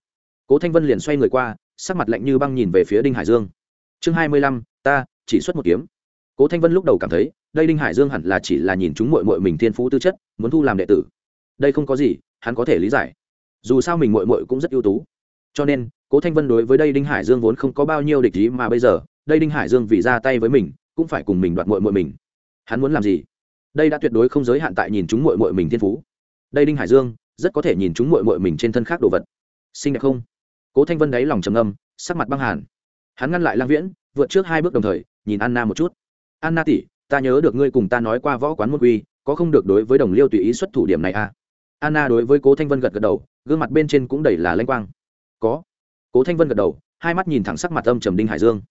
cố thanh vân liền xoay người qua, sắc mặt lạnh như băng nhìn về phía đinh hải dương. Chương hai mươi lăm, ta, chỉ xuất một kiếm. Cố thanh vân lúc đầu cảm thấy, đây đinh hải dương hẳn là chỉ là nhìn chúng mội mội mình thiên phú tư chất, muốn thu làm đệ tử. Đây không có gì hắn có thể lý giải. Dù sao mình mội mội cũng rất ưu tú. Cho nên, cố thanh vân đối với đây đinh hải dương vốn không có bao nhiêu địch ý mà bây giờ, đây đinh hải dương vì ra tay với mình, cũng phải cùng mình đoạt mội mội mình. Hắn muốn làm gì? Đây đã tuyệt đối không giới hạn tại nhìn chúng mội mội mình thiên phú. Đây đinh hải dương rất có thể nhìn chúng mội mội mình trên thân khác đồ vật. Xinh đẹp không? Cố thanh vân đáy lòng trầm âm sắc mặt băng hàn. Hắn ngăn lại lang viễn, vượt trước hai bước đồng thời, nhìn anna một chút. Anna tỷ, ta nhớ được ngươi cùng ta nói qua võ quán môn quy, có không được đối với đồng liêu tùy ý xuất thủ điểm này à? Anna đối với cố thanh vân gật gật đầu, gương mặt bên trên cũng đầy là lanh quang. Có. Cố thanh vân gật đầu, hai mắt nhìn thẳng sắc mặt âm trầm đinh hải dương.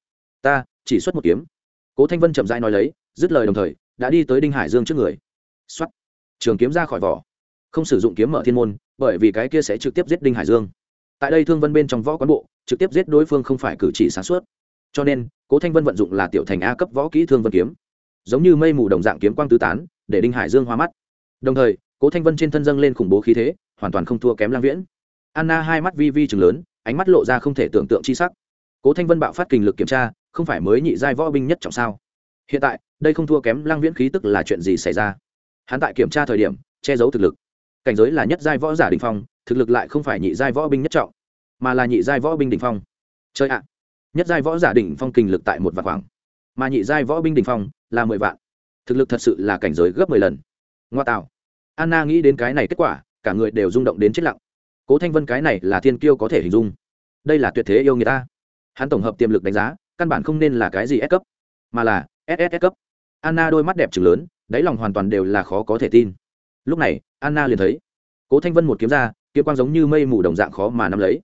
Ta, chỉ xuất một kiếm. Cố thanh vân chậm rãi nói lấy, dứt lời đồng thời, đã đi tới đinh hải dương trước người. Xuất trường kiếm ra khỏi vỏ. Không sử dụng kiếm mở thiên môn, bởi vì cái kia sẽ trực tiếp giết đinh hải dương. Tại đây thương vân bên trong võ quán bộ, trực tiếp giết đối phương không phải cử chỉ sáng suốt. Cho nên, cố thanh vân vận dụng là tiểu thành a cấp võ kỹ thương vân kiếm. Giống như mây mù đồng dạng kiếm quang tứ tán, để đinh hải dương hoa mắt. Đồng thời cố thanh vân trên thân dâng lên khủng bố khí thế, hoàn toàn không thua kém lang viễn. Anna hai mắt vi vi chừng lớn, ánh mắt lộ ra không thể tưởng tượng chi sắc. Cố thanh vân bạo phát kình lực kiểm tra, không phải mới nhị giai võ binh nhất trọng sao? Hiện tại, đây không thua kém lang viễn khí tức là chuyện gì xảy ra? Hắn tại kiểm tra thời điểm, che giấu thực lực. Cảnh giới là nhất giai võ giả đình phong, thực lực lại không phải nhị giai võ binh nhất trọng, mà là nhị giai võ binh đình phong. Chơi ạ! Nhất giai võ giả đỉnh phong kình lực tại một vạn khoảng, mà nhị giai võ binh đỉnh phong là mười vạn. Thực lực thật sự là cảnh giới gấp mười lần. Ngoa tạo! Anna nghĩ đến cái này kết quả, cả người đều rung động đến chết lặng. Cố thanh vân cái này là thiên kiêu có thể hình dung. Đây là tuyệt thế yêu người ta. Hắn tổng hợp tiềm lực đánh giá, căn bản không nên là cái gì S cấp, mà là SS cấp. Anna đôi mắt đẹp trừng lớn, đáy lòng hoàn toàn đều là khó có thể tin. Lúc này, anna liền thấy, cố thanh vân một kiếm ra, kiếm quang giống như mây mù đồng dạng khó mà nắm lấy.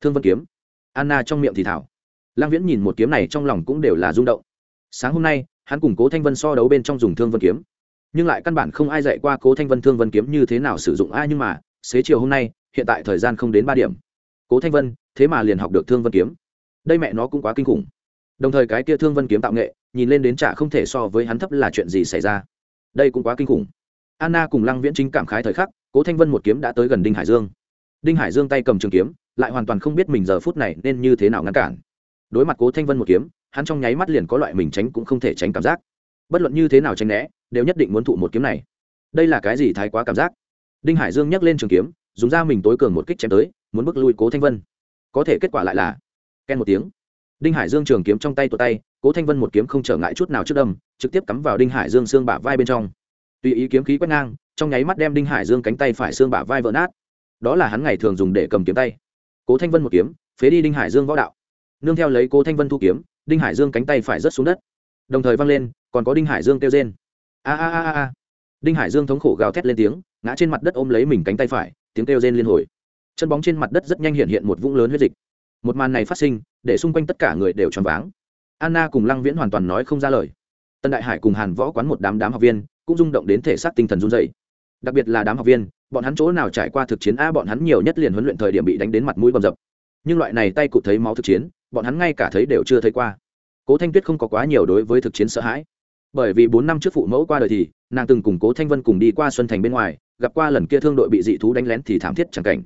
Thương vân kiếm. Anna trong miệng thì thảo. Lang viễn nhìn một kiếm này trong lòng cũng đều là rung động. Sáng hôm nay, hắn cùng cố thanh vân so đấu bên trong dùng thương vân kiếm nhưng lại căn bản không ai dạy qua cố thanh vân thương vân kiếm như thế nào sử dụng. Ai nhưng mà, xế chiều hôm nay, hiện tại thời gian không đến ba điểm. Cố thanh vân, thế mà liền học được thương vân kiếm. Đây mẹ nó cũng quá kinh khủng. Đồng thời cái kia thương vân kiếm tạo nghệ, nhìn lên đến chả không thể so với hắn thấp là chuyện gì xảy ra. Đây cũng quá kinh khủng. Anna cùng lăng viễn chính cảm khái thời khắc, cố thanh vân một kiếm đã tới gần đinh hải dương. Đinh hải dương tay cầm trường kiếm, lại hoàn toàn không biết mình giờ phút này nên như thế nào ngăn cản. Đối mặt cố thanh vân một kiếm, hắn trong nháy mắt liền có loại mình tránh cũng không thể tránh cảm giác. Bất luận như thế nào tránh né đều nhất định muốn thụ một kiếm này. Đây là cái gì thái quá cảm giác? Đinh hải dương nhắc lên trường kiếm, dùng ra mình tối cường một kích chém tới, muốn bước lui cố thanh vân. Có thể kết quả lại là, ken một tiếng. Đinh hải dương trường kiếm trong tay tuột tay, cố thanh vân một kiếm không trở ngại chút nào trước đâm, trực tiếp cắm vào đinh hải dương xương bả vai bên trong. Tùy ý kiếm khí quét ngang, trong nháy mắt đem đinh hải dương cánh tay phải xương bả vai vỡ nát. Đó là hắn ngày thường dùng để cầm kiếm tay. Cố thanh vân một kiếm, phế đi đinh hải dương võ đạo. Nương theo lấy cố thanh vân thu kiếm, đinh hải dương cánh tay phải rớt xuống đất. Đồng thời văng lên, còn có đinh hải dương kêu trên a a a a đinh hải dương thống khổ gào thét lên tiếng, ngã trên mặt đất ôm lấy mình cánh tay phải, tiếng kêu rên liên hồi. Chân bóng trên mặt đất rất nhanh hiện hiện một vũng lớn huyết dịch. Một màn này phát sinh, để xung quanh tất cả người đều choáng váng. Anna cùng lăng viễn hoàn toàn nói không ra lời. Tân đại hải cùng hàn võ quán một đám đám học viên, cũng rung động đến thể xác tinh thần run dày đặc biệt là đám học viên, bọn hắn chỗ nào trải qua thực chiến a, bọn hắn nhiều nhất liền huấn luyện thời điểm bị đánh đến mặt mũi bầm dập. Nhưng loại này tay cụ thấy máu thực chiến, bọn hắn ngay cả thấy đều chưa thấy qua. Cố thanh tuyết không có quá nhiều đối với thực chiến sợ hãi bởi vì bốn năm trước phụ mẫu qua đời thì, nàng từng cùng cố thanh vân cùng đi qua xuân thành bên ngoài, gặp qua lần kia thương đội bị dị thú đánh lén thì thảm thiết chẳng cảnh.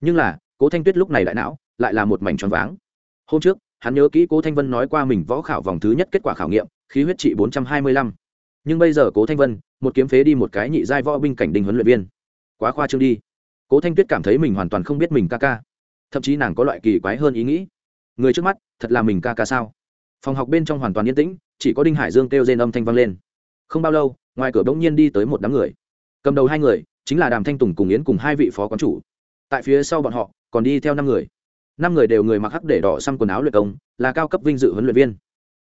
Nhưng là, cố thanh tuyết lúc này đại não, lại là một mảnh tròn váng. Hôm trước, hắn nhớ kỹ cố thanh vân nói qua mình võ khảo vòng thứ nhất kết quả khảo nghiệm, khí huyết trị bốn trăm hai mươi lăm. Nhưng bây giờ cố thanh vân, một kiếm phế đi một cái nhị giai võ binh cảnh đình huấn luyện viên. Quá khoa trương đi. Cố thanh tuyết cảm thấy mình hoàn toàn không biết mình ca ca. Thậm chí nàng có loại kỳ quái hơn ý nghĩ. Người trước mắt, thật là mình ca ca sao? Phòng học bên trong hoàn toàn yên tĩnh chỉ có đinh hải dương kêu rên âm thanh vang lên. Không bao lâu, ngoài cửa bỗng nhiên đi tới một đám người. Cầm đầu hai người, chính là đàm thanh tùng cùng yến cùng hai vị phó quán chủ. Tại phía sau bọn họ, còn đi theo năm người. Năm người đều người mặc hắc để đỏ xăm quần áo luyện công, là cao cấp vinh dự huấn luyện viên.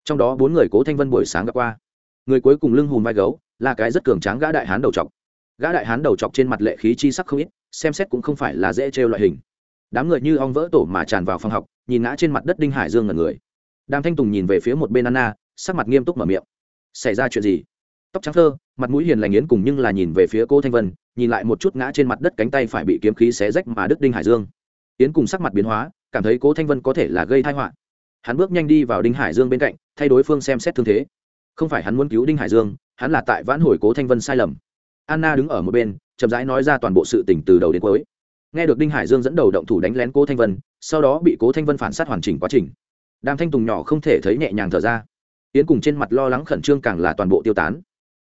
Trong đó bốn người cố thanh vân buổi sáng gặp qua. Người cuối cùng lưng hùm vai gấu, là cái rất cường tráng gã đại hán đầu chọc gã đại hán đầu chọc trên mặt lệ khí chi sắc không ít, xem xét cũng không phải là dễ trêu loại hình. Đám người như ong vỡ tổ mà tràn vào phòng học, nhìn ngã trên mặt đất đinh hải dương ngần người. Đàm thanh tùng nhìn về phía một bên anna sắc mặt nghiêm túc mở miệng. Xảy ra chuyện gì? Tóc trắng thơ, mặt mũi hiền lành yến cùng nhưng là nhìn về phía cô thanh vân, nhìn lại một chút ngã trên mặt đất cánh tay phải bị kiếm khí xé rách mà đức đinh hải dương. Yến cùng sắc mặt biến hóa, cảm thấy cố thanh vân có thể là gây thai họa. Hắn bước nhanh đi vào đinh hải dương bên cạnh, thay đối phương xem xét thương thế. Không phải hắn muốn cứu đinh hải dương, hắn là tại vãn hồi cố thanh vân sai lầm. Anna đứng ở một bên, chậm rãi nói ra toàn bộ sự tình từ đầu đến cuối. Nghe được đinh hải dương dẫn đầu động thủ đánh lén cố thanh vân, sau đó bị cố thanh vân phản s á t hoàn chỉnh quá trình. Đàm thanh tùng nhỏ không thể thấy nhẹ nhàng thở ra yến cùng trên mặt lo lắng khẩn trương càng là toàn bộ tiêu tán.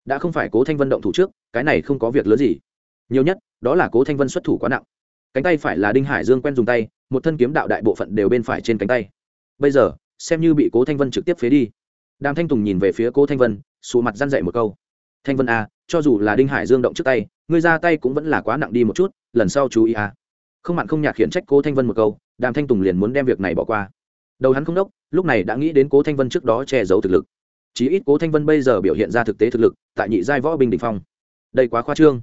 Đã không phải cố thanh vân động thủ trước cái này không có việc lớn gì. Nhiều nhất đó là cố thanh vân xuất thủ quá nặng. Cánh tay phải là đinh hải dương quen dùng tay một thân kiếm đạo đại bộ phận đều bên phải trên cánh tay. Bây giờ xem như bị cố thanh vân trực tiếp phế đi. Đàm thanh tùng nhìn về phía cố thanh vân sụ mặt răn dậy một câu. Thanh vân a à, cho dù là đinh hải dương động trước tay ngươi ra tay cũng vẫn là quá nặng đi một chút lần sau chú ý a à. không mặn không nhạt khiển trách cố thanh vân một câu đàm thanh tùng liền muốn đem việc này bỏ qua đầu hắn không đốc, lúc này đã nghĩ đến cố thanh vân trước đó che giấu thực lực. Chí ít cố thanh vân bây giờ biểu hiện ra thực tế thực lực, tại nhị giai võ binh đình phong. Đây quá khoa trương.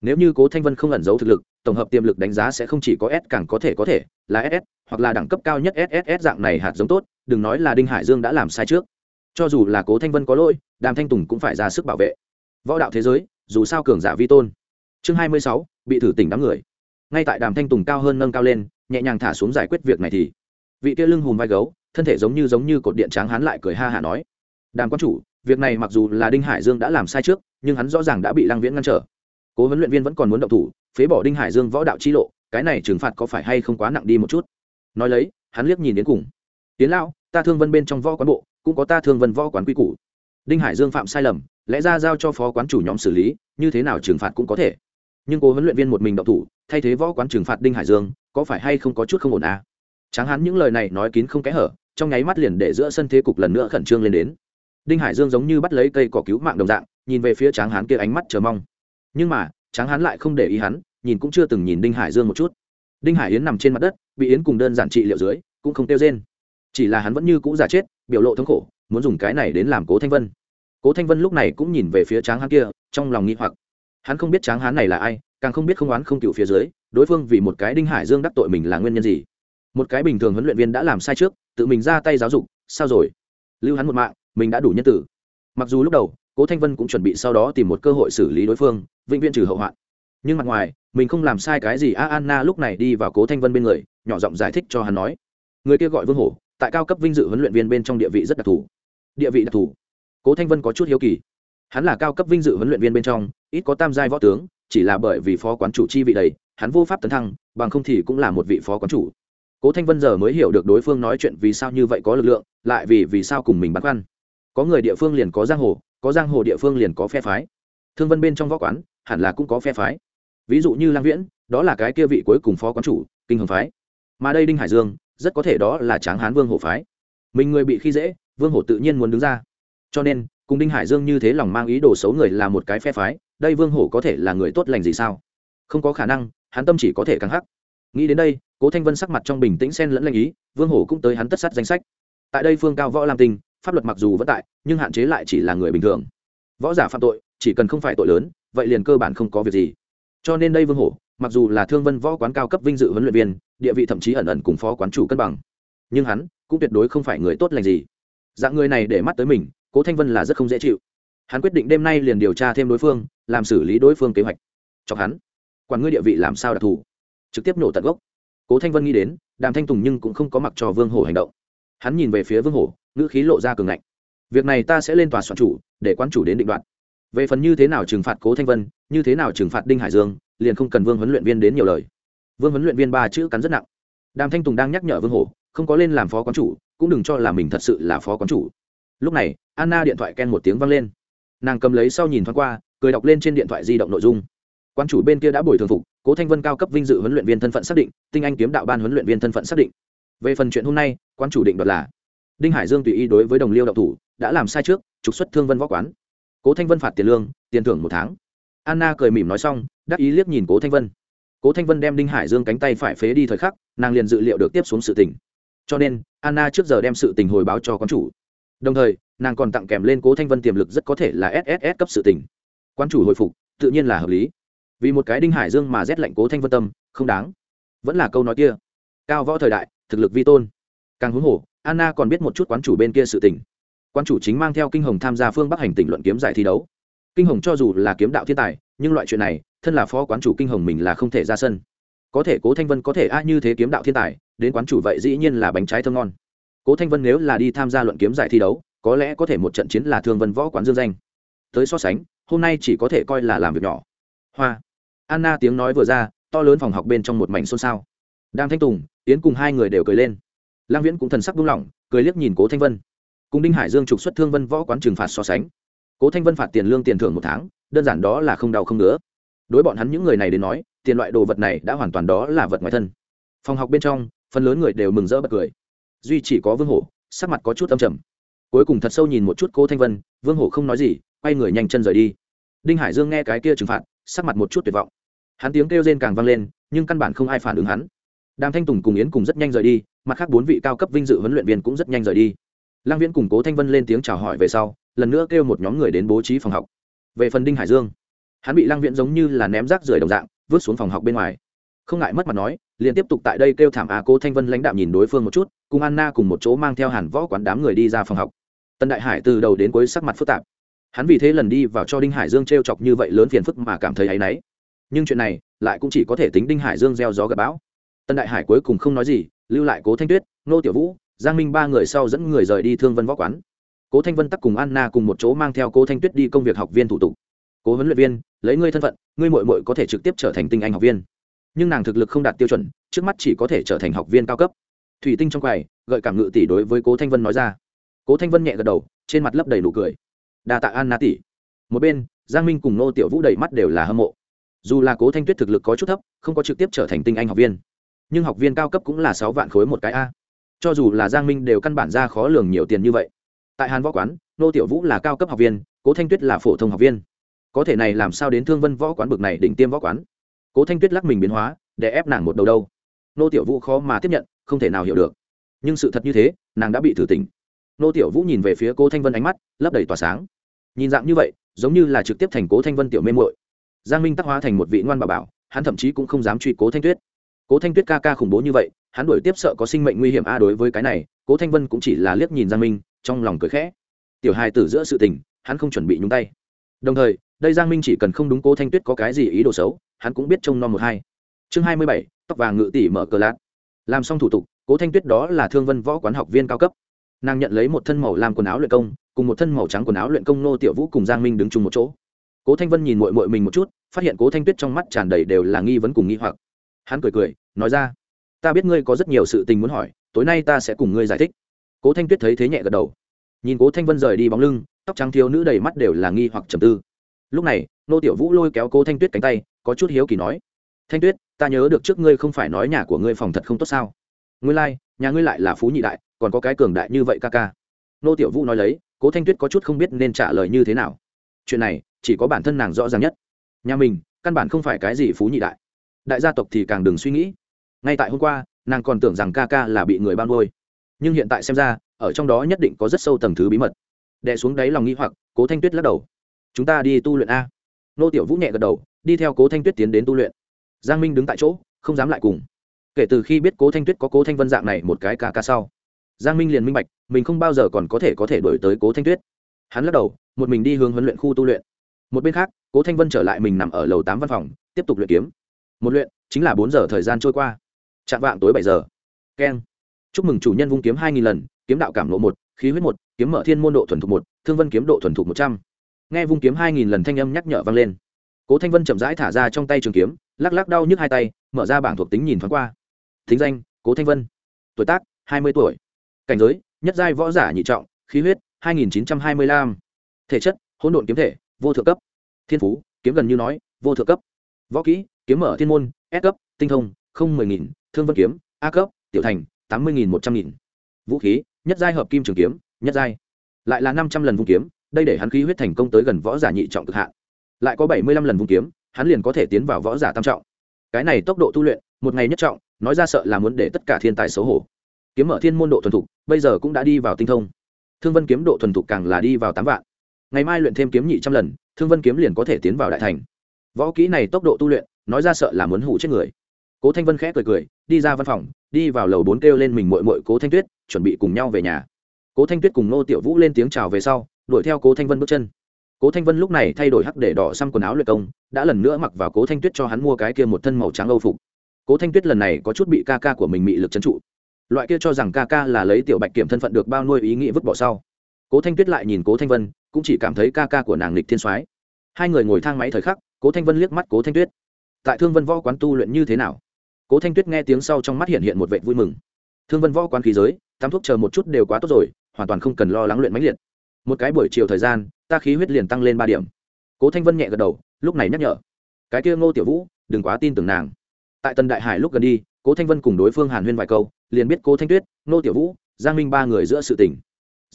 Nếu như cố thanh vân không ẩn giấu thực lực, tổng hợp tiềm lực đánh giá sẽ không chỉ có s càng có thể có thể là ss hoặc là đẳng cấp cao nhất sss dạng này hạt giống tốt, đừng nói là đinh hải dương đã làm sai trước. Cho dù là cố thanh vân có lỗi, đàm thanh tùng cũng phải ra sức bảo vệ. Võ đạo thế giới, dù sao cường giả vi tôn. Chương hai mươi sáu, bị thử tỉnh đám người. Ngay tại đàm thanh tùng cao hơn nâng cao lên, nhẹ nhàng thả xuống giải quyết việc này thì vị kia lưng hùm vai gấu, thân thể giống như giống như cột điện tráng hắn lại cười ha hả nói. Đàm quan chủ, việc này mặc dù là đinh hải dương đã làm sai trước, nhưng hắn rõ ràng đã bị lăng viễn ngăn trở. Cố huấn luyện viên vẫn còn muốn động thủ, phế bỏ đinh hải dương võ đạo chi lộ, cái này trừng phạt có phải hay không quá nặng đi một chút. Nói lấy, hắn liếc nhìn đến cùng. Tiến lão, ta thương vân bên trong võ quán bộ, cũng có ta thương vân võ quán quy củ. Đinh hải dương phạm sai lầm, lẽ ra giao cho phó quán chủ nhóm xử lý, như thế nào trừng phạt cũng có thể. Nhưng cố huấn luyện viên một mình động thủ, thay thế võ quán trừng phạt đinh hải dương, có phải hay không có chút không ổn à? Tráng Hán những lời này nói kín không kẽ hở, trong nháy mắt liền để giữa sân thế cục lần nữa khẩn trương lên đến. Đinh hải dương giống như bắt lấy cây cỏ cứu mạng đồng dạng, nhìn về phía tráng hán kia ánh mắt chờ mong. Nhưng mà, tráng hán lại không để ý hắn, nhìn cũng chưa từng nhìn đinh hải dương một chút. Đinh hải yến nằm trên mặt đất, bị yến cùng đơn giản trị liệu dưới, cũng không kêu rên. Chỉ là hắn vẫn như cũ giả chết, biểu lộ thống khổ, muốn dùng cái này đến làm cố thanh vân. Cố thanh vân lúc này cũng nhìn về phía tráng hán kia, trong lòng nghi hoặc. Hắn không biết tráng hán này là ai, càng không biết không oán không cựu phía dưới, đối phương vì một cái đinh hải dương đắc tội mình là nguyên nhân gì một cái bình thường huấn luyện viên đã làm sai trước, tự mình ra tay giáo dục, sao rồi? Lưu hắn một mạng, mình đã đủ nhân tử. Mặc dù lúc đầu, cố thanh vân cũng chuẩn bị sau đó tìm một cơ hội xử lý đối phương, vĩnh viễn trừ hậu hoạn. Nhưng mặt ngoài, mình không làm sai cái gì, a anna lúc này đi vào cố thanh vân bên người, nhỏ giọng giải thích cho hắn nói. Người kia gọi vương hổ, tại cao cấp vinh dự huấn luyện viên bên trong địa vị rất đặc thù. Địa vị đặc thù? Cố thanh vân có chút hiếu kỳ. Hắn là cao cấp vinh dự huấn luyện viên bên trong, ít có tam giai võ tướng, chỉ là bởi vì phó quán chủ chi vị đầy, hắn vô pháp tấn thăng, bằng không thì cũng là một vị phó quán chủ cố thanh vân giờ mới hiểu được đối phương nói chuyện vì sao như vậy có lực lượng, lại vì vì sao cùng mình băn khoăn. Có người địa phương liền có giang hồ, có giang hồ địa phương liền có phe phái. Thương vân bên trong võ quán, hẳn là cũng có phe phái. Ví dụ như lang viễn, đó là cái kia vị cuối cùng phó quán chủ, kinh hồng phái. Mà đây đinh hải dương, rất có thể đó là tráng hán vương hổ phái. Mình người bị khi dễ, vương hổ tự nhiên muốn đứng ra. Cho nên, cùng đinh hải dương như thế lòng mang ý đồ xấu người là một cái phe phái, đây vương hổ có thể là người tốt lành gì sao? Không có khả năng, hắn tâm chỉ có thể căng hắc nghĩ đến đây, cố thanh vân sắc mặt trong bình tĩnh xen lẫn lanh ý, vương hổ cũng tới hắn tất sát danh sách. Tại đây phương cao võ lam tinh pháp luật mặc dù vẫn tại, nhưng hạn chế lại chỉ là người bình thường. Võ giả phạm tội, chỉ cần không phải tội lớn, vậy liền cơ bản không có việc gì. Cho nên đây vương hổ, mặc dù là thương vân võ quán cao cấp vinh dự huấn luyện viên, địa vị thậm chí ẩn ẩn cùng phó quán chủ cân bằng. Nhưng hắn, cũng tuyệt đối không phải người tốt lành gì. Dạng người này để mắt tới mình, cố thanh vân là rất không dễ chịu. Hắn quyết định đêm nay liền điều tra thêm đối phương, làm xử lý đối phương kế hoạch. Cho hắn. Quản ngươi địa vị làm sao đặc thù trực tiếp nổ tận gốc. Cố thanh vân nghĩ đến, đàm thanh tùng nhưng cũng không có mặc cho vương hổ hành động. Hắn nhìn về phía vương hổ, ngữ khí lộ ra cường ngạnh. Việc này ta sẽ lên tòa soạn chủ, để quán chủ đến định đoạt. Về phần như thế nào trừng phạt cố thanh vân, như thế nào trừng phạt đinh hải dương, liền không cần vương huấn luyện viên đến nhiều lời. Vương huấn luyện viên ba chữ cắn rất nặng. Đàm thanh tùng đang nhắc nhở vương hổ, không có lên làm phó quán chủ, cũng đừng cho là mình thật sự là phó quán chủ. Lúc này, anna điện thoại ken một tiếng vang lên. Nàng cầm lấy sau nhìn thoáng qua, cười đọc lên trên điện thoại di động nội dung quan chủ bên kia đã bồi thường phục, cố thanh vân cao cấp vinh dự huấn luyện viên thân phận xác định, tinh anh kiếm đạo ban huấn luyện viên thân phận xác định. Về phần chuyện hôm nay quan chủ định đoạt là đinh hải dương tùy ý đối với đồng liêu đạo thủ, đã làm sai trước, trục xuất thương vân võ quán. Cố thanh vân phạt tiền lương, tiền thưởng một tháng. Anna cười mỉm nói xong, đắc ý liếc nhìn cố thanh vân. Cố thanh vân đem đinh hải dương cánh tay phải phế đi thời khắc, nàng liền dự liệu được tiếp xuống sự tình. Cho nên, anna trước giờ đem sự tình hồi báo cho quán chủ. Đồng thời, nàng còn tặng kèm lên cố thanh vân tiềm lực rất có thể là sss cấp sự tình. Quán chủ hồi phục, tự nhiên là hợp lý vì một cái đinh hải dương mà rét lạnh cố thanh vân tâm, không đáng. Vẫn là câu nói kia. Cao võ thời đại, thực lực vi tôn. Càng huống hồ, anna còn biết một chút quán chủ bên kia sự tình. Quan chủ chính mang theo kinh hồng tham gia phương bắc hành tỉnh luận kiếm giải thi đấu. Kinh hồng cho dù là kiếm đạo thiên tài, nhưng loại chuyện này, thân là phó quán chủ kinh hồng mình là không thể ra sân. Có thể cố thanh vân có thể a như thế kiếm đạo thiên tài, đến quán chủ vậy dĩ nhiên là bánh trái thơm ngon. Cố thanh vân nếu là đi tham gia luận kiếm giải thi đấu, có lẽ có thể một trận chiến là thương vân võ quán dương danh. Tới so sánh, hôm nay chỉ có thể coi là làm việc nhỏ. Hoa anna tiếng nói vừa ra, to lớn phòng học bên trong một mảnh xôn xao. Đang thanh tùng, Yến cùng hai người đều cười lên. Lang viễn cũng thần sắc buông lỏng, cười liếc nhìn cố thanh vân. Cùng đinh hải dương trục xuất thương vân võ quán trừng phạt so sánh. Cố thanh vân phạt tiền lương tiền thưởng một tháng, đơn giản đó là không đau không nữa đối bọn hắn những người này đến nói, tiền loại đồ vật này đã hoàn toàn đó là vật ngoài thân. Phòng học bên trong, phần lớn người đều mừng rỡ bật cười. Duy chỉ có vương hổ, sắc mặt có chút âm trầm. Cuối cùng thật sâu nhìn một chút cô thanh vân, vương hổ không nói gì, quay người nhanh chân rời đi. Đinh hải dương nghe cái kia trừng phạt, sắc mặt một chút tuyệt vọng hắn tiếng kêu rên càng vang lên, nhưng căn bản không ai phản ứng hắn. Đàm thanh tùng cùng yến cùng rất nhanh rời đi, mặt khác bốn vị cao cấp vinh dự huấn luyện viên cũng rất nhanh rời đi. Lăng viễn cùng cố thanh vân lên tiếng chào hỏi về sau, lần nữa kêu một nhóm người đến bố trí phòng học. Về phần đinh hải dương, hắn bị lăng viễn giống như là ném rác rưởi đồng dạng, vứt xuống phòng học bên ngoài. Không ngại mất mặt nói, liền tiếp tục tại đây kêu thảm á cố thanh vân lãnh đạo nhìn đối phương một chút, cùng anna cùng một chỗ mang theo hàn võ quán đám người đi ra phòng học. Tân đại hải từ đầu đến cuối sắc mặt phức tạp. Hắn vì thế lần đi vào cho đinh hải dương t r e o chọc như vậy lớn phiền phức mà cảm thấy áy náy nhưng chuyện này lại cũng chỉ có thể tính đinh hải dương gieo gió gặp bão tân đại hải cuối cùng không nói gì lưu lại cố thanh tuyết nô tiểu vũ giang minh ba người sau dẫn người rời đi thương vân võ quán cố thanh vân tắc cùng anna cùng một chỗ mang theo cố thanh tuyết đi công việc học viên thủ tục cố huấn luyện viên lấy ngươi thân phận ngươi mội mội có thể trực tiếp trở thành tinh anh học viên nhưng nàng thực lực không đạt tiêu chuẩn trước mắt chỉ có thể trở thành học viên cao cấp thủy tinh trong quầy gợi cảm ngự tỷ đối với cố thanh vân nói ra cố thanh vân nhẹ gật đầu trên mặt lấp đầy nụ cười đa tạ Anna tỷ một bên giang minh cùng nô tiểu vũ đầy mắt đều là hâm mộ dù là cố thanh tuyết thực lực có chút thấp, không có trực tiếp trở thành tinh anh học viên, nhưng học viên cao cấp cũng là sáu vạn khối một cái a. Cho dù là giang minh đều căn bản ra khó lường nhiều tiền như vậy. Tại hàn võ quán, nô tiểu vũ là cao cấp học viên, cố thanh tuyết là phổ thông học viên. Có thể này làm sao đến thương vân võ quán bực này đỉnh tiêm võ quán? Cố thanh tuyết lắc mình biến hóa, để ép nàng một đầu đâu. Nô tiểu vũ khó mà tiếp nhận, không thể nào hiểu được. Nhưng sự thật như thế, nàng đã bị thử tỉnh. Nô tiểu vũ nhìn về phía cố thanh vân ánh mắt, lấp đầy tỏa sáng. Nhìn dạng như vậy, giống như là trực tiếp thành cố thanh vân tiểu mê mội giang minh tắc hóa thành một vị ngoan bà bảo, hắn thậm chí cũng không dám truy cố thanh tuyết. Cố thanh tuyết ca ca khủng bố như vậy, hắn đuổi tiếp sợ có sinh mệnh nguy hiểm a đối với cái này, cố thanh vân cũng chỉ là liếc nhìn giang minh, trong lòng cười khẽ. Tiểu hài tử giữa sự tình, hắn không chuẩn bị nhúng tay. Đồng thời, đây giang minh chỉ cần không đúng cố thanh tuyết có cái gì ý đồ xấu, hắn cũng biết trông non một hai. Chương hai mươi bảy, tóc vàng ngự tỷ mở cờ lạc làm xong thủ tục, cố thanh tuyết đó là thương vân võ quán học viên cao cấp. Nàng nhận lấy một thân màu làm quần áo luyện công, cùng một thân màu trắng quần áo luyện công nô tiểu vũ cùng giang minh đứng chung một chỗ cố thanh vân nhìn mội mội mình một chút phát hiện cố thanh tuyết trong mắt tràn đầy đều là nghi vấn cùng nghi hoặc. Hắn cười cười nói ra ta biết ngươi có rất nhiều sự tình muốn hỏi tối nay ta sẽ cùng ngươi giải thích. Cố thanh tuyết thấy thế nhẹ gật đầu. Nhìn cố thanh vân rời đi bóng lưng tóc trắng thiếu nữ đầy mắt đều là nghi hoặc trầm tư. Lúc này nô tiểu vũ lôi kéo cố thanh tuyết cánh tay có chút hiếu kỳ nói thanh tuyết ta nhớ được trước ngươi không phải nói nhà của ngươi phòng thật không tốt sao? Ngươi lai、like, nhà ngươi lại là phú nhị đại còn có cái cường đại như vậy ca ca. Nô tiểu vũ nói lấy cố thanh tuyết có chút không biết nên trả lời như thế nào. Chuyện này chỉ có bản thân nàng rõ ràng nhất. Nhà mình, căn bản không phải cái gì phú nhị đại. Đại gia tộc thì càng đừng suy nghĩ. Ngay tại hôm qua, nàng còn tưởng rằng ca ca là bị người ban vôi nhưng hiện tại xem ra, ở trong đó nhất định có rất sâu tầng thứ bí mật. Đè xuống đáy lòng nghĩ hoặc, cố thanh tuyết lắc đầu. Chúng ta đi tu luyện a. Nô tiểu vũ nhẹ gật đầu, đi theo cố thanh tuyết tiến đến tu luyện. Giang minh đứng tại chỗ, không dám lại cùng. Kể từ khi biết cố thanh tuyết có cố thanh vân dạng này một cái ca ca sau, giang minh liền minh bạch, mình không bao giờ còn có thể có thể đổi tới cố thanh tuyết. Hắn lắc đầu, một mình đi hướng huấn luyện khu tu luyện một bên khác, cố thanh vân trở lại mình nằm ở lầu tám văn phòng, tiếp tục luyện kiếm. Một luyện, chính là bốn giờ thời gian trôi qua. Chạm vạng tối bảy giờ. Keng. Chúc mừng chủ nhân vung kiếm hai nghìn lần, kiếm đạo cảm lộ một, khí huyết một, kiếm mở thiên môn độ thuần thục một, thương vân kiếm độ thuần thục một trăm. Nghe vung kiếm hai nghìn lần thanh âm nhắc nhở vang lên. Cố thanh vân chậm rãi thả ra trong tay trường kiếm, lắc lắc đau nhức hai tay, mở ra bảng thuộc tính nhìn thoáng qua. Thính danh, cố thanh vân. Tuổi tác, hai mươi tuổi. Cảnh giới, nhất giai võ giả nhị trọng, khí huyết, hai nghìn chín trăm hai mươi lăm. Thể chất, hỗn độn kiếm thể vô thượng cấp. Thiên phú, kiếm gần như nói, vô thượng cấp. Võ kỹ, kiếm mở thiên môn, s cấp, tinh thông, không mười nghìn, thương vân kiếm, a cấp, tiểu thành, tám mươi nghìn một trăm nghìn. Vũ khí, nhất giai hợp kim trường kiếm, nhất giai. Lại là năm trăm lần vung kiếm, đây để hắn khí huyết thành công tới gần võ giả nhị trọng cực hạn. Lại có bảy mươi lăm lần vung kiếm, hắn liền có thể tiến vào võ giả tam trọng. Cái này tốc độ tu luyện, một ngày nhất trọng, nói ra sợ là muốn để tất cả thiên tài xấu hổ. Kiếm mở thiên môn độ thuần thục, bây giờ cũng đã đi vào tinh thông. Thương vân kiếm độ thuần thục càng là đi vào tám vạn ngày mai luyện thêm kiếm nhị trăm lần, thương vân kiếm liền có thể tiến vào đại thành. Võ kỹ này tốc độ tu luyện, nói ra sợ là muốn hủ chết người. Cố thanh vân khẽ cười cười, đi ra văn phòng, đi vào lầu bốn kêu lên mình mội mội cố thanh tuyết, chuẩn bị cùng nhau về nhà. Cố thanh tuyết cùng nô tiểu vũ lên tiếng chào về sau, đuổi theo cố thanh vân bước chân. Cố thanh vân lúc này thay đổi hắc để đỏ xăm quần áo luyện công, đã lần nữa mặc vào cố thanh tuyết cho hắn mua cái kia một thân màu trắng âu phục. Cố thanh tuyết lần này có chút bị ca ca của mình bị lực trấn trụ. Loại kia cho rằng ca ca là lấy tiểu bạch kiểm thân phận được bao nuôi ý nghĩa vứt bỏ sau cố thanh tuyết lại nhìn cố thanh vân, cũng chỉ cảm thấy ca ca của nàng lịch thiên soái. Hai người ngồi thang máy thời khắc, cố thanh vân liếc mắt cố thanh tuyết. Tại thương vân võ quán tu luyện như thế nào? Cố thanh tuyết nghe tiếng sau trong mắt hiện hiện một vệ vui mừng. Thương vân võ quán khí giới, tắm thuốc chờ một chút đều quá tốt rồi, hoàn toàn không cần lo lắng luyện mãnh liệt. Một cái buổi chiều thời gian, ta khí huyết liền tăng lên ba điểm. Cố thanh vân nhẹ gật đầu, lúc này nhắc nhở. Cái kia ngô tiểu vũ, đừng quá tin tưởng nàng. Tại Tần đại hải lúc gần đi, cố thanh vân cùng đối phương hàn huyên vài câu, liền biết cố thanh tuyết, ngô tiểu vũ, giang minh ba người giữa sự tình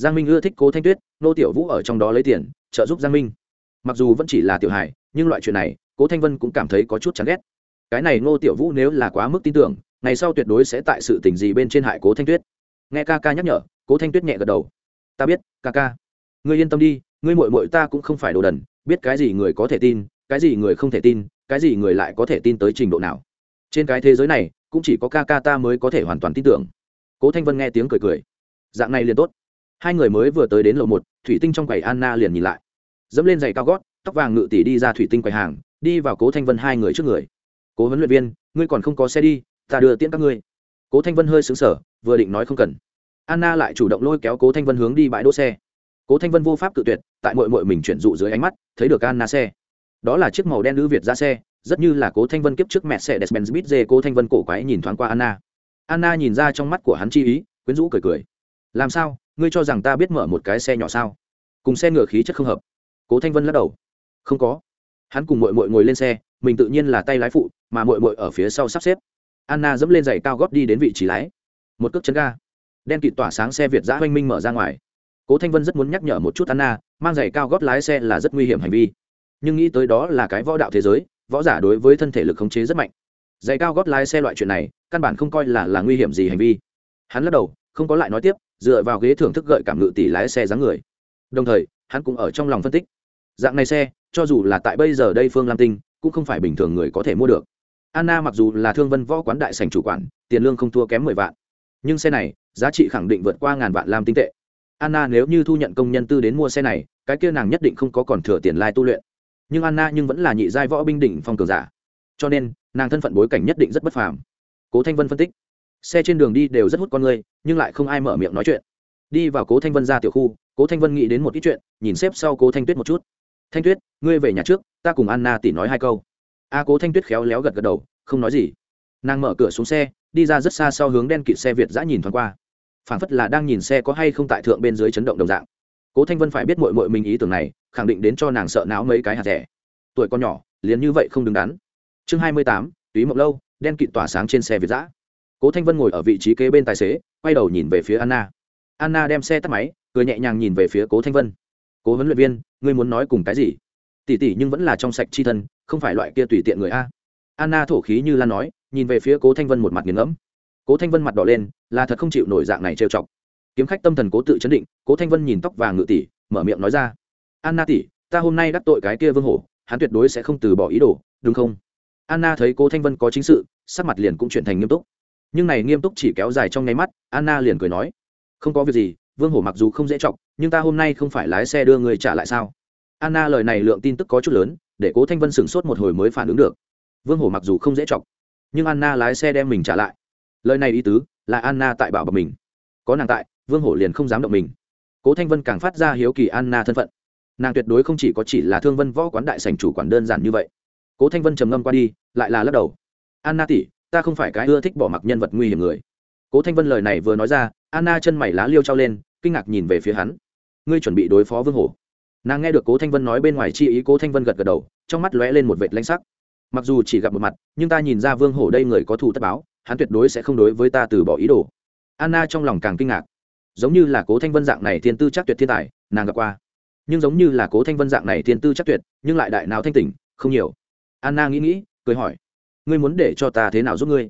giang minh ưa thích cố thanh tuyết ngô tiểu vũ ở trong đó lấy tiền, trợ giúp giang minh. Mặc dù vẫn chỉ là tiểu hải nhưng loại chuyện này, cố thanh vân cũng cảm thấy có chút chán ghét. Cái này ngô tiểu vũ nếu là quá mức tin tưởng, ngày sau tuyệt đối sẽ tại sự tình gì bên trên hại cố thanh tuyết. Nghe ca ca nhắc nhở, cố thanh tuyết nhẹ gật đầu. Ta biết, ca ca. Ngươi yên tâm đi, ngươi mội mội ta cũng không phải đồ đần, biết cái gì người có thể tin, cái gì người không thể tin, cái gì người lại có thể tin tới trình độ nào. Trên cái thế giới này, cũng chỉ có ca ca ta mới có thể hoàn toàn tin tưởng. Cố thanh vân nghe tiếng cười cười. Dạng này liền tốt hai người mới vừa tới đến lầu một, thủy tinh trong quầy anna liền nhìn lại. Dẫm lên giày cao gót, tóc vàng ngự tỷ đi ra thủy tinh quầy hàng, đi vào cố thanh vân hai người trước người. Cố huấn luyện viên, ngươi còn không có xe đi, ta đưa tiễn các ngươi. Cố thanh vân hơi xứng sở vừa định nói không cần. Anna lại chủ động lôi kéo cố thanh vân hướng đi bãi đỗ xe. Cố thanh vân vô pháp tự tuyệt, tại mội mội mình chuyển dụ dưới ánh mắt, thấy được anna xe. Đó là chiếc màu đen nữ việt ra xe, rất như là cố thanh vân kiếp trước mẹ xe despen bít dê cố thanh vân cổ quái nhìn thoáng qua anna. Anna nhìn ra trong mắt của hắn chi ý, quyến rũ cười cười. Làm sao? Ngươi cho rằng ta biết mở một cái xe nhỏ sao? Cùng xe ngựa khí chất không hợp. Cố thanh vân lắc đầu. Không có. Hắn cùng mội mội ngồi lên xe, mình tự nhiên là tay lái phụ, mà mội mội ở phía sau sắp xếp. Anna dẫm lên giày cao góp đi đến vị trí lái. Một cước chân ga. Đen kịt tỏa sáng xe việt giã oanh minh mở ra ngoài. Cố thanh vân rất muốn nhắc nhở một chút anna, mang giày cao góp lái xe là rất nguy hiểm hành vi. Nhưng nghĩ tới đó là cái võ đạo thế giới, võ giả đối với thân thể lực khống chế rất mạnh. Giày cao góp lái xe loại chuyện này, căn bản không coi là là nguy hiểm gì hành vi. Hắn lắc đầu, không có lại nói tiếp dựa vào ghế thưởng thức gợi cảm ngự tỷ lái xe dáng người. Đồng thời, hắn cũng ở trong lòng phân tích. Dạng này xe, cho dù là tại bây giờ đây phương lam tinh, cũng không phải bình thường người có thể mua được. Anna mặc dù là thương vân võ quán đại sành chủ quản, tiền lương không thua kém mười vạn. Nhưng xe này, giá trị khẳng định vượt qua ngàn vạn lam tinh tệ. Anna nếu như thu nhận công nhân tư đến mua xe này, cái kia nàng nhất định không có còn thừa tiền lai tu luyện. Nhưng anna nhưng vẫn là nhị giai võ binh đỉnh phong cường giả. Cho nên, nàng thân phận bối cảnh nhất định rất bất phàm. Cố thanh vân phân tích xe trên đường đi đều rất hút con người, nhưng lại không ai mở miệng nói chuyện. Đi vào cố thanh vân ra tiểu khu, cố thanh vân nghĩ đến một ít chuyện, nhìn xếp sau cố thanh tuyết một chút. Thanh tuyết, ngươi về nhà trước, ta cùng anna tỉ nói hai câu. A cố thanh tuyết khéo léo gật gật đầu, không nói gì. Nàng mở cửa xuống xe, đi ra rất xa sau hướng đen kịt xe việt giã nhìn thoáng qua. Phản phất là đang nhìn xe có hay không tại thượng bên dưới chấn động đồng dạng. Cố thanh vân phải biết mội mội mình ý tưởng này, khẳng định đến cho nàng sợ náo mấy cái hạt rẻ. Tuổi con nhỏ, liền như vậy không đứng đắn. Chương hai mươi tám, túy mộng lâu, đen kịt tỏa sáng trên xe việt giã cố thanh vân ngồi ở vị trí kế bên tài xế, quay đầu nhìn về phía anna. Anna đem xe tắt máy, cười nhẹ nhàng nhìn về phía cố thanh vân. Cố huấn luyện viên, ngươi muốn nói cùng cái gì? Tỉ tỉ nhưng vẫn là trong sạch chi thân, không phải loại kia tùy tiện người a. Anna thổ khí như lan nói, nhìn về phía cố thanh vân một mặt nghiền ngẫm. Cố thanh vân mặt đỏ lên, là thật không chịu nổi dạng này trêu chọc. Kiếm khách tâm thần cố tự chấn định, cố thanh vân nhìn tóc vàng ngự tỷ, mở miệng nói ra. Anna tỷ, ta hôm nay đắc tội cái kia vương hổ, hắn tuyệt đối sẽ không từ bỏ ý đồ, đúng không? Anna thấy cố thanh vân có chính sự, sắc mặt liền cũng chuyển thành nghiêm túc nhưng này nghiêm túc chỉ kéo dài trong nháy mắt, anna liền cười nói, không có việc gì, vương hổ mặc dù không dễ chọc, nhưng ta hôm nay không phải lái xe đưa người trả lại sao? Anna lời này lượng tin tức có chút lớn, để cố thanh vân sửng sốt một hồi mới phản ứng được. Vương hổ mặc dù không dễ chọc, nhưng anna lái xe đem mình trả lại. Lời này ý tứ là anna tại bảo bọc mình. Có nàng tại, vương hổ liền không dám động mình. Cố thanh vân càng phát ra hiếu kỳ anna thân phận. Nàng tuyệt đối không chỉ có chỉ là thương vân võ quán đại sành chủ quản đơn giản như vậy. Cố thanh vân trầm ngâm qua đi, lại là lắc đầu. Anna tỷ ta không phải cái ưa thích bỏ mặc nhân vật nguy hiểm người. Cố thanh vân lời này vừa nói ra, anna chân mày lá liêu trao lên, kinh ngạc nhìn về phía hắn. Ngươi chuẩn bị đối phó vương hổ. Nàng nghe được cố thanh vân nói bên ngoài chi ý, cố thanh vân gật gật đầu, trong mắt lóe lên một vệt lanh sắc. Mặc dù chỉ gặp một mặt, nhưng ta nhìn ra vương hổ đây người có thù tất báo, hắn tuyệt đối sẽ không đối với ta từ bỏ ý đồ. Anna trong lòng càng kinh ngạc. Giống như là cố thanh vân dạng này thiên tư chắc tuyệt thiên tài, nàng gặp qua. Nhưng giống như là cố thanh vân dạng này thiên tư chắc tuyệt, nhưng lại đại nào thanh tỉnh, không nhiều. Anna nghĩ nghĩ, cười hỏi ngươi muốn để cho ta thế nào giúp ngươi?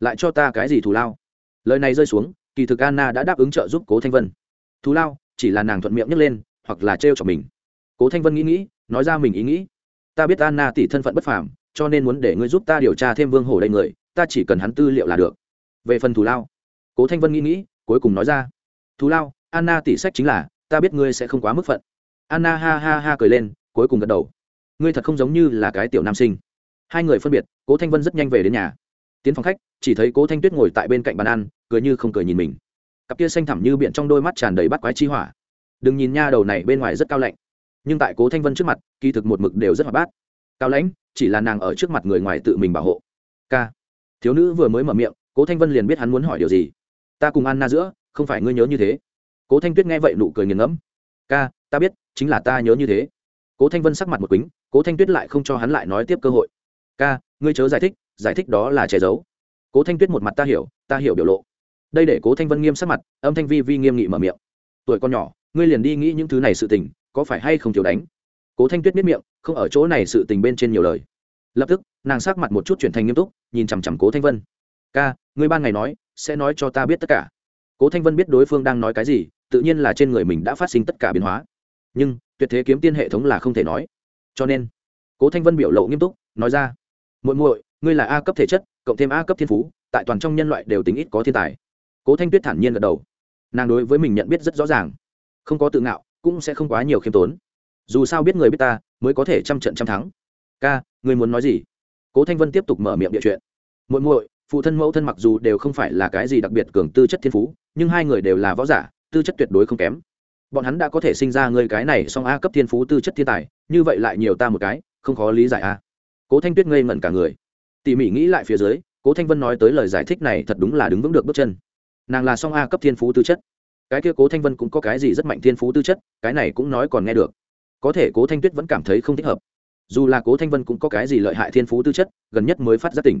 Lại cho ta cái gì thù lao? Lời này rơi xuống, kỳ thực anna đã đáp ứng trợ giúp cố thanh vân. Thù lao, chỉ là nàng thuận miệng nhấc lên, hoặc là trêu cho mình. Cố thanh vân nghĩ nghĩ, nói ra mình ý nghĩ. Ta biết anna tỷ thân phận bất phàm, cho nên muốn để ngươi giúp ta điều tra thêm vương hổ đây người, ta chỉ cần hắn tư liệu là được. Về phần thù lao, cố thanh vân nghĩ nghĩ, cuối cùng nói ra. Thù lao, anna tỷ sách chính là, ta biết ngươi sẽ không quá mức phận. Anna ha ha ha cười lên, cuối cùng gật đầu. Ngươi thật không giống như là cái tiểu nam sinh hai người phân biệt, cố thanh vân rất nhanh về đến nhà. Tiến phòng khách, chỉ thấy cố thanh tuyết ngồi tại bên cạnh bàn ăn, cười như không cười nhìn mình. Cặp kia xanh thẳm như biển trong đôi mắt tràn đầy bắt quái chi hỏa. Đừng nhìn nha đầu này bên ngoài rất cao lạnh, nhưng tại cố thanh vân trước mặt, kỳ thực một mực đều rất hoạt bát. Cao lãnh, chỉ là nàng ở trước mặt người ngoài tự mình bảo hộ. K thiếu nữ vừa mới mở miệng, cố thanh vân liền biết hắn muốn hỏi điều gì. Ta cùng anna giữa, không phải ngươi nhớ như thế. Cố thanh tuyết nghe vậy nụ cười nghiền ngẫm. Ca, ta biết, chính là ta nhớ như thế. Cố thanh vân sắc mặt một quýnh cố thanh tuyết lại không cho hắn lại nói tiếp cơ hội ca, ngươi chớ giải thích giải thích đó là che giấu. Cố thanh tuyết một mặt ta hiểu ta hiểu biểu lộ. Đây để cố thanh vân nghiêm sắc mặt, âm thanh vi vi nghiêm nghị mở miệng. Tuổi con nhỏ, ngươi liền đi nghĩ những thứ này sự tình, có phải hay không thiếu đánh? Cố thanh tuyết biết miệng, không ở chỗ này sự tình bên trên nhiều lời. Lập tức, nàng sắc mặt một chút chuyển thành nghiêm túc, nhìn chằm chằm cố thanh vân. Ca, ngươi ban ngày nói, sẽ nói cho ta biết tất cả. Cố thanh vân biết đối phương đang nói cái gì, tự nhiên là trên người mình đã phát sinh tất cả biến hóa. Nhưng, tuyệt thế kiếm tiên hệ thống là không thể nói. Cho nên, cố thanh vân biểu lộ nghiêm túc, nói ra muội muội, ngươi là a cấp thể chất, cộng thêm a cấp thiên phú, tại toàn trong nhân loại đều tính ít có thiên tài. Cố thanh tuyết thản nhiên gật đầu. Nàng đối với mình nhận biết rất rõ ràng. Không có tự ngạo, cũng sẽ không quá nhiều khiêm tốn. Dù sao biết người biết ta, mới có thể trăm trận trăm thắng. Ca người muốn nói gì? Cố thanh vân tiếp tục mở miệng địa chuyện. Muội muội, phụ thân mẫu thân mặc dù đều không phải là cái gì đặc biệt cường tư chất thiên phú, nhưng hai người đều là võ giả, tư chất tuyệt đối không kém. Bọn hắn đã có thể sinh ra người cái này song a cấp thiên phú tư chất thiên tài, như vậy lại nhiều ta một cái, không khó lý giải a cố thanh tuyết ngây ngẩn cả người. Tỉ mỉ nghĩ lại phía dưới, cố thanh vân nói tới lời giải thích này thật đúng là đứng vững được bước chân. Nàng là song a cấp thiên phú tư chất. Cái kia cố thanh vân cũng có cái gì rất mạnh thiên phú tư chất, cái này cũng nói còn nghe được. Có thể cố thanh tuyết vẫn cảm thấy không thích hợp. Dù là cố thanh vân cũng có cái gì lợi hại thiên phú tư chất, gần nhất mới phát ra tỉnh.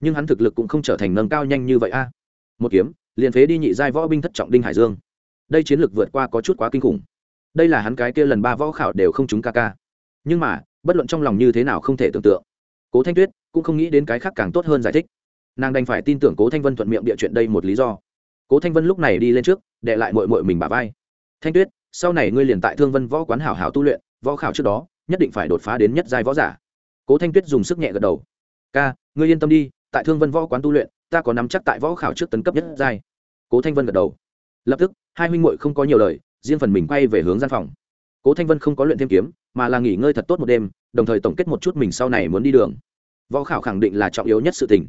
Nhưng hắn thực lực cũng không trở thành nâng cao nhanh như vậy a. Một kiếm, liền phế đi nhị giai võ binh thất trọng đinh hải dương. Đây chiến lược vượt qua có chút quá kinh khủng. Đây là hắn cái kia lần ba võ khảo đều không trúng ca ca. Nhưng mà bất luận trong lòng như thế nào không thể tưởng tượng. Cố thanh tuyết cũng không nghĩ đến cái khác càng tốt hơn giải thích. Nàng đành phải tin tưởng cố thanh vân thuận miệng địa chuyện đây một lý do. Cố thanh vân lúc này đi lên trước đệ lại mội mội mình bà vai. Thanh tuyết, sau này ngươi liền tại thương vân võ quán hảo hảo tu luyện, võ khảo trước đó, nhất định phải đột phá đến nhất giai võ giả. Cố thanh tuyết dùng sức nhẹ gật đầu. Ca, ngươi yên tâm đi, tại thương vân võ quán tu luyện, ta có nắm chắc tại võ khảo trước tấn cấp nhất giai. Cố thanh vân gật đầu. Lập tức, hai huynh muội không có nhiều lời, riêng phần mình quay về hướng gian phòng. Cố thanh vân không có luyện thêm kiếm mà là nghỉ ngơi thật tốt một đêm, đồng thời tổng kết một chút mình sau này muốn đi đường. Võ khảo khẳng định là trọng yếu nhất sự tình.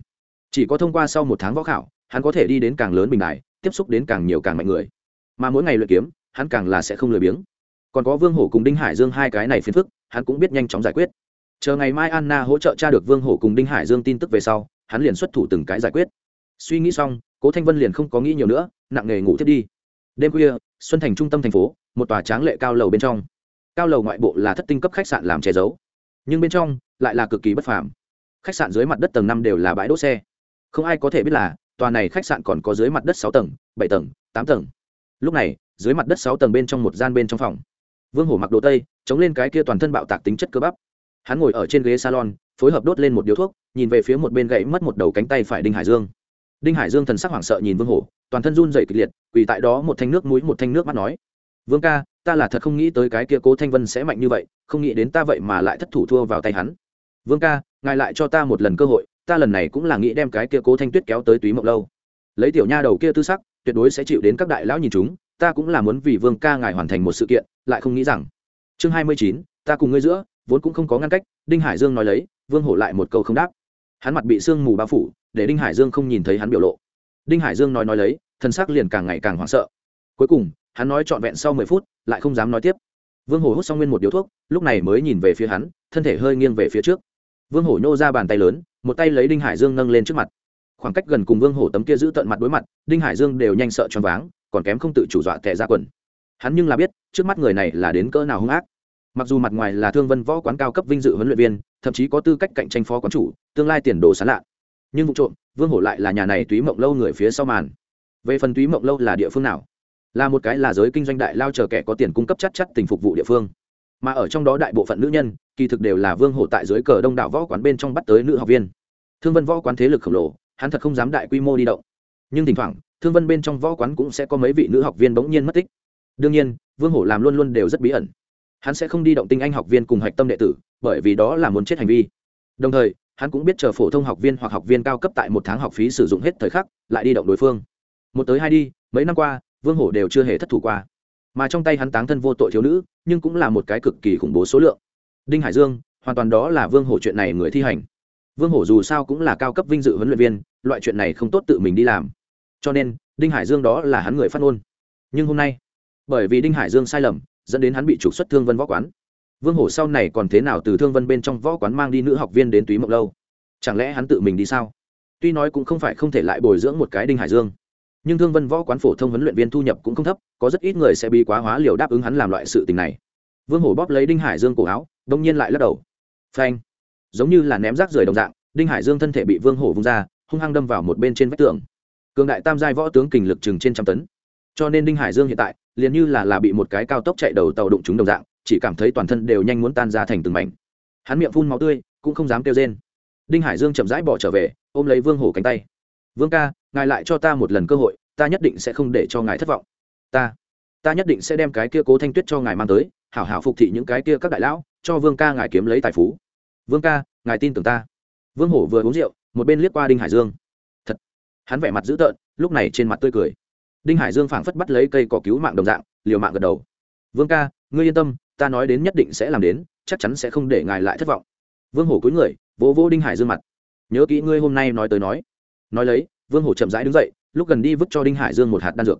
Chỉ có thông qua sau một tháng võ khảo, hắn có thể đi đến càng lớn bình đại tiếp xúc đến càng nhiều càng mạnh người. Mà mỗi ngày luyện kiếm, hắn càng là sẽ không lười biếng. Còn có vương hổ cùng đinh hải dương hai cái này phiền phức, hắn cũng biết nhanh chóng giải quyết. Chờ ngày mai anna hỗ trợ cha được vương hổ cùng đinh hải dương tin tức về sau, hắn liền xuất thủ từng cái giải quyết. Suy nghĩ xong, cố thanh vân liền không có nghĩ nhiều nữa, nặng nề ngủ thiết đi. Đêm khuya, xuân thành trung tâm thành phố, một tòa tráng lệ cao lầu bên trong cao lầu ngoại bộ là thất tinh cấp khách sạn làm che giấu. Nhưng bên trong lại là cực kỳ bất phàm. Khách sạn dưới mặt đất tầng năm đều là bãi đỗ xe. Không ai có thể biết là, tòa này khách sạn còn có dưới mặt đất sáu tầng, bảy tầng, tám tầng. Lúc này, dưới mặt đất sáu tầng bên trong một gian bên trong phòng. Vương hổ mặc đồ tây, chống lên cái kia toàn thân bạo tạc tính chất cơ bắp. Hắn ngồi ở trên ghế salon, phối hợp đốt lên một điếu thuốc, nhìn về phía một bên gãy mất một đầu cánh tay phải đinh hải dương. Đinh hải dương thần sắc hoảng sợ nhìn vương hổ, toàn thân run dày kịch liệt, quỳ tại đó một thanh nước mũi, một thanh nước mắt nói, vương ca ta là thật không nghĩ tới cái kia cố thanh vân sẽ mạnh như vậy, không nghĩ đến ta vậy mà lại thất thủ thua vào tay hắn. Vương ca, ngài lại cho ta một lần cơ hội, ta lần này cũng là nghĩ đem cái kia cố thanh tuyết kéo tới túy mộng lâu. Lấy tiểu nha đầu kia tư sắc, tuyệt đối sẽ chịu đến các đại lão nhìn chúng, ta cũng là muốn vì vương ca ngài hoàn thành một sự kiện, lại không nghĩ rằng. Chương hai mươi chín, ta cùng ngươi giữa, vốn cũng không có ngăn cách, đinh hải dương nói lấy, vương hổ lại một câu không đáp. Hắn mặt bị sương mù bao phủ, để đinh hải dương không nhìn thấy hắn biểu lộ. Đinh hải dương nói nói lấy, thân xác liền càng ngày càng hoảng sợ. Cuối cùng hắn nói trọn vẹn sau mười phút, lại không dám nói tiếp. Vương hổ hút xong nguyên một điếu thuốc, lúc này mới nhìn về phía hắn, thân thể hơi nghiêng về phía trước. Vương hổ nhô ra bàn tay lớn, một tay lấy đinh hải dương nâng lên trước mặt. Khoảng cách gần cùng vương hổ tấm kia giữ tận mặt đối mặt, đinh hải dương đều nhanh sợ choáng váng, còn kém không tự chủ dọa tệ ra quần. Hắn nhưng là biết, trước mắt người này là đến cỡ nào hung ác. Mặc dù mặt ngoài là thương vân võ quán cao cấp vinh dự huấn luyện viên, thậm chí có tư cách cạnh tranh phó quán chủ, tương lai tiền đồ sán lạ. Nhưng vụ trộm, vương hổ lại là nhà này túy mộng lâu người phía sau màn. Về phần túy mộng lâu là địa phương nào? Là một cái là giới kinh doanh đại lao chờ kẻ có tiền cung cấp chắc chắc tình phục vụ địa phương. Mà ở trong đó đại bộ phận nữ nhân, kỳ thực đều là vương hổ tại dưới cờ đông đảo võ quán bên trong bắt tới nữ học viên. Thương vân võ quán thế lực khổng lồ, hắn thật không dám đại quy mô đi động. Nhưng thỉnh thoảng, thương vân bên trong võ quán cũng sẽ có mấy vị nữ học viên bỗng nhiên mất tích. Đương nhiên, vương hổ làm luôn luôn đều rất bí ẩn. Hắn sẽ không đi động tinh anh học viên cùng hạch tâm đệ tử, bởi vì đó là muốn chết hành vi. Đồng thời, hắn cũng biết chờ phổ thông học viên hoặc học viên cao cấp tại một tháng học phí sử dụng hết thời khắc, lại đi động đối phương. Một tới hai đi, mấy năm qua vương hổ đều chưa hề thất thủ qua. Mà trong tay hắn táng thân vô tội thiếu nữ, nhưng cũng là một cái cực kỳ khủng bố số lượng. Đinh hải dương, hoàn toàn đó là vương hổ chuyện này người thi hành. Vương hổ dù sao cũng là cao cấp vinh dự huấn luyện viên, loại chuyện này không tốt tự mình đi làm. Cho nên, đinh hải dương đó là hắn người phát ngôn. Nhưng hôm nay, bởi vì đinh hải dương sai lầm, dẫn đến hắn bị trục xuất thương vân võ quán. Vương hổ sau này còn thế nào từ thương vân bên trong võ quán mang đi nữ học viên đến túy mộng lâu? Chẳng lẽ hắn tự mình đi sao? Tuy nói cũng không phải không thể lại bồi dưỡng một cái đinh hải dương nhưng thương vân võ quán phổ thông huấn luyện viên thu nhập cũng không thấp, có rất ít người sẽ bị quá hóa liều đáp ứng hắn làm loại sự tình này. Vương hổ bóp lấy đinh hải dương cổ áo, đông nhiên lại lắc đầu. Phanh! Giống như là ném rác rời đồng dạng, đinh hải dương thân thể bị vương hổ vung ra, hung hăng đâm vào một bên trên vách tường. Cường đại tam giai võ tướng kình lực chừng trên trăm tấn. Cho nên đinh hải dương hiện tại, liền như là là bị một cái cao tốc chạy đầu tàu đụng chúng đồng dạng, chỉ cảm thấy toàn thân đều nhanh muốn tan ra thành từng mảnh. Hắn miệng phun máu tươi, cũng không dám kêu rên. Đinh hải dương chậm rãi bỏ trở về, ôm lấy vương hổ cánh tay. Vương ca ngài lại cho ta một lần cơ hội, ta nhất định sẽ không để cho ngài thất vọng. Ta ta nhất định sẽ đem cái kia cố thanh tuyết cho ngài mang tới, hảo hảo phục thị những cái kia các đại lão, cho vương ca ngài kiếm lấy tài phú. Vương ca, ngài tin tưởng ta. Vương hổ vừa uống rượu, một bên liếc qua đinh hải dương. Thật, hắn vẻ mặt dữ tợn, lúc này trên mặt tươi cười. Đinh hải dương phảng phất bắt lấy cây cỏ cứu mạng đồng dạng, liều mạng gật đầu. Vương ca, ngươi yên tâm, ta nói đến nhất định sẽ làm đến, chắc chắn sẽ không để ngài lại thất vọng. Vương hổ cúi người, vỗ vỗ đinh hải dương mặt. Nhớ kỹ ngươi hôm nay nói tới nói. Nói lấy vương hổ chậm rãi đứng dậy, lúc gần đi vứt cho đinh hải dương một hạt đan dược.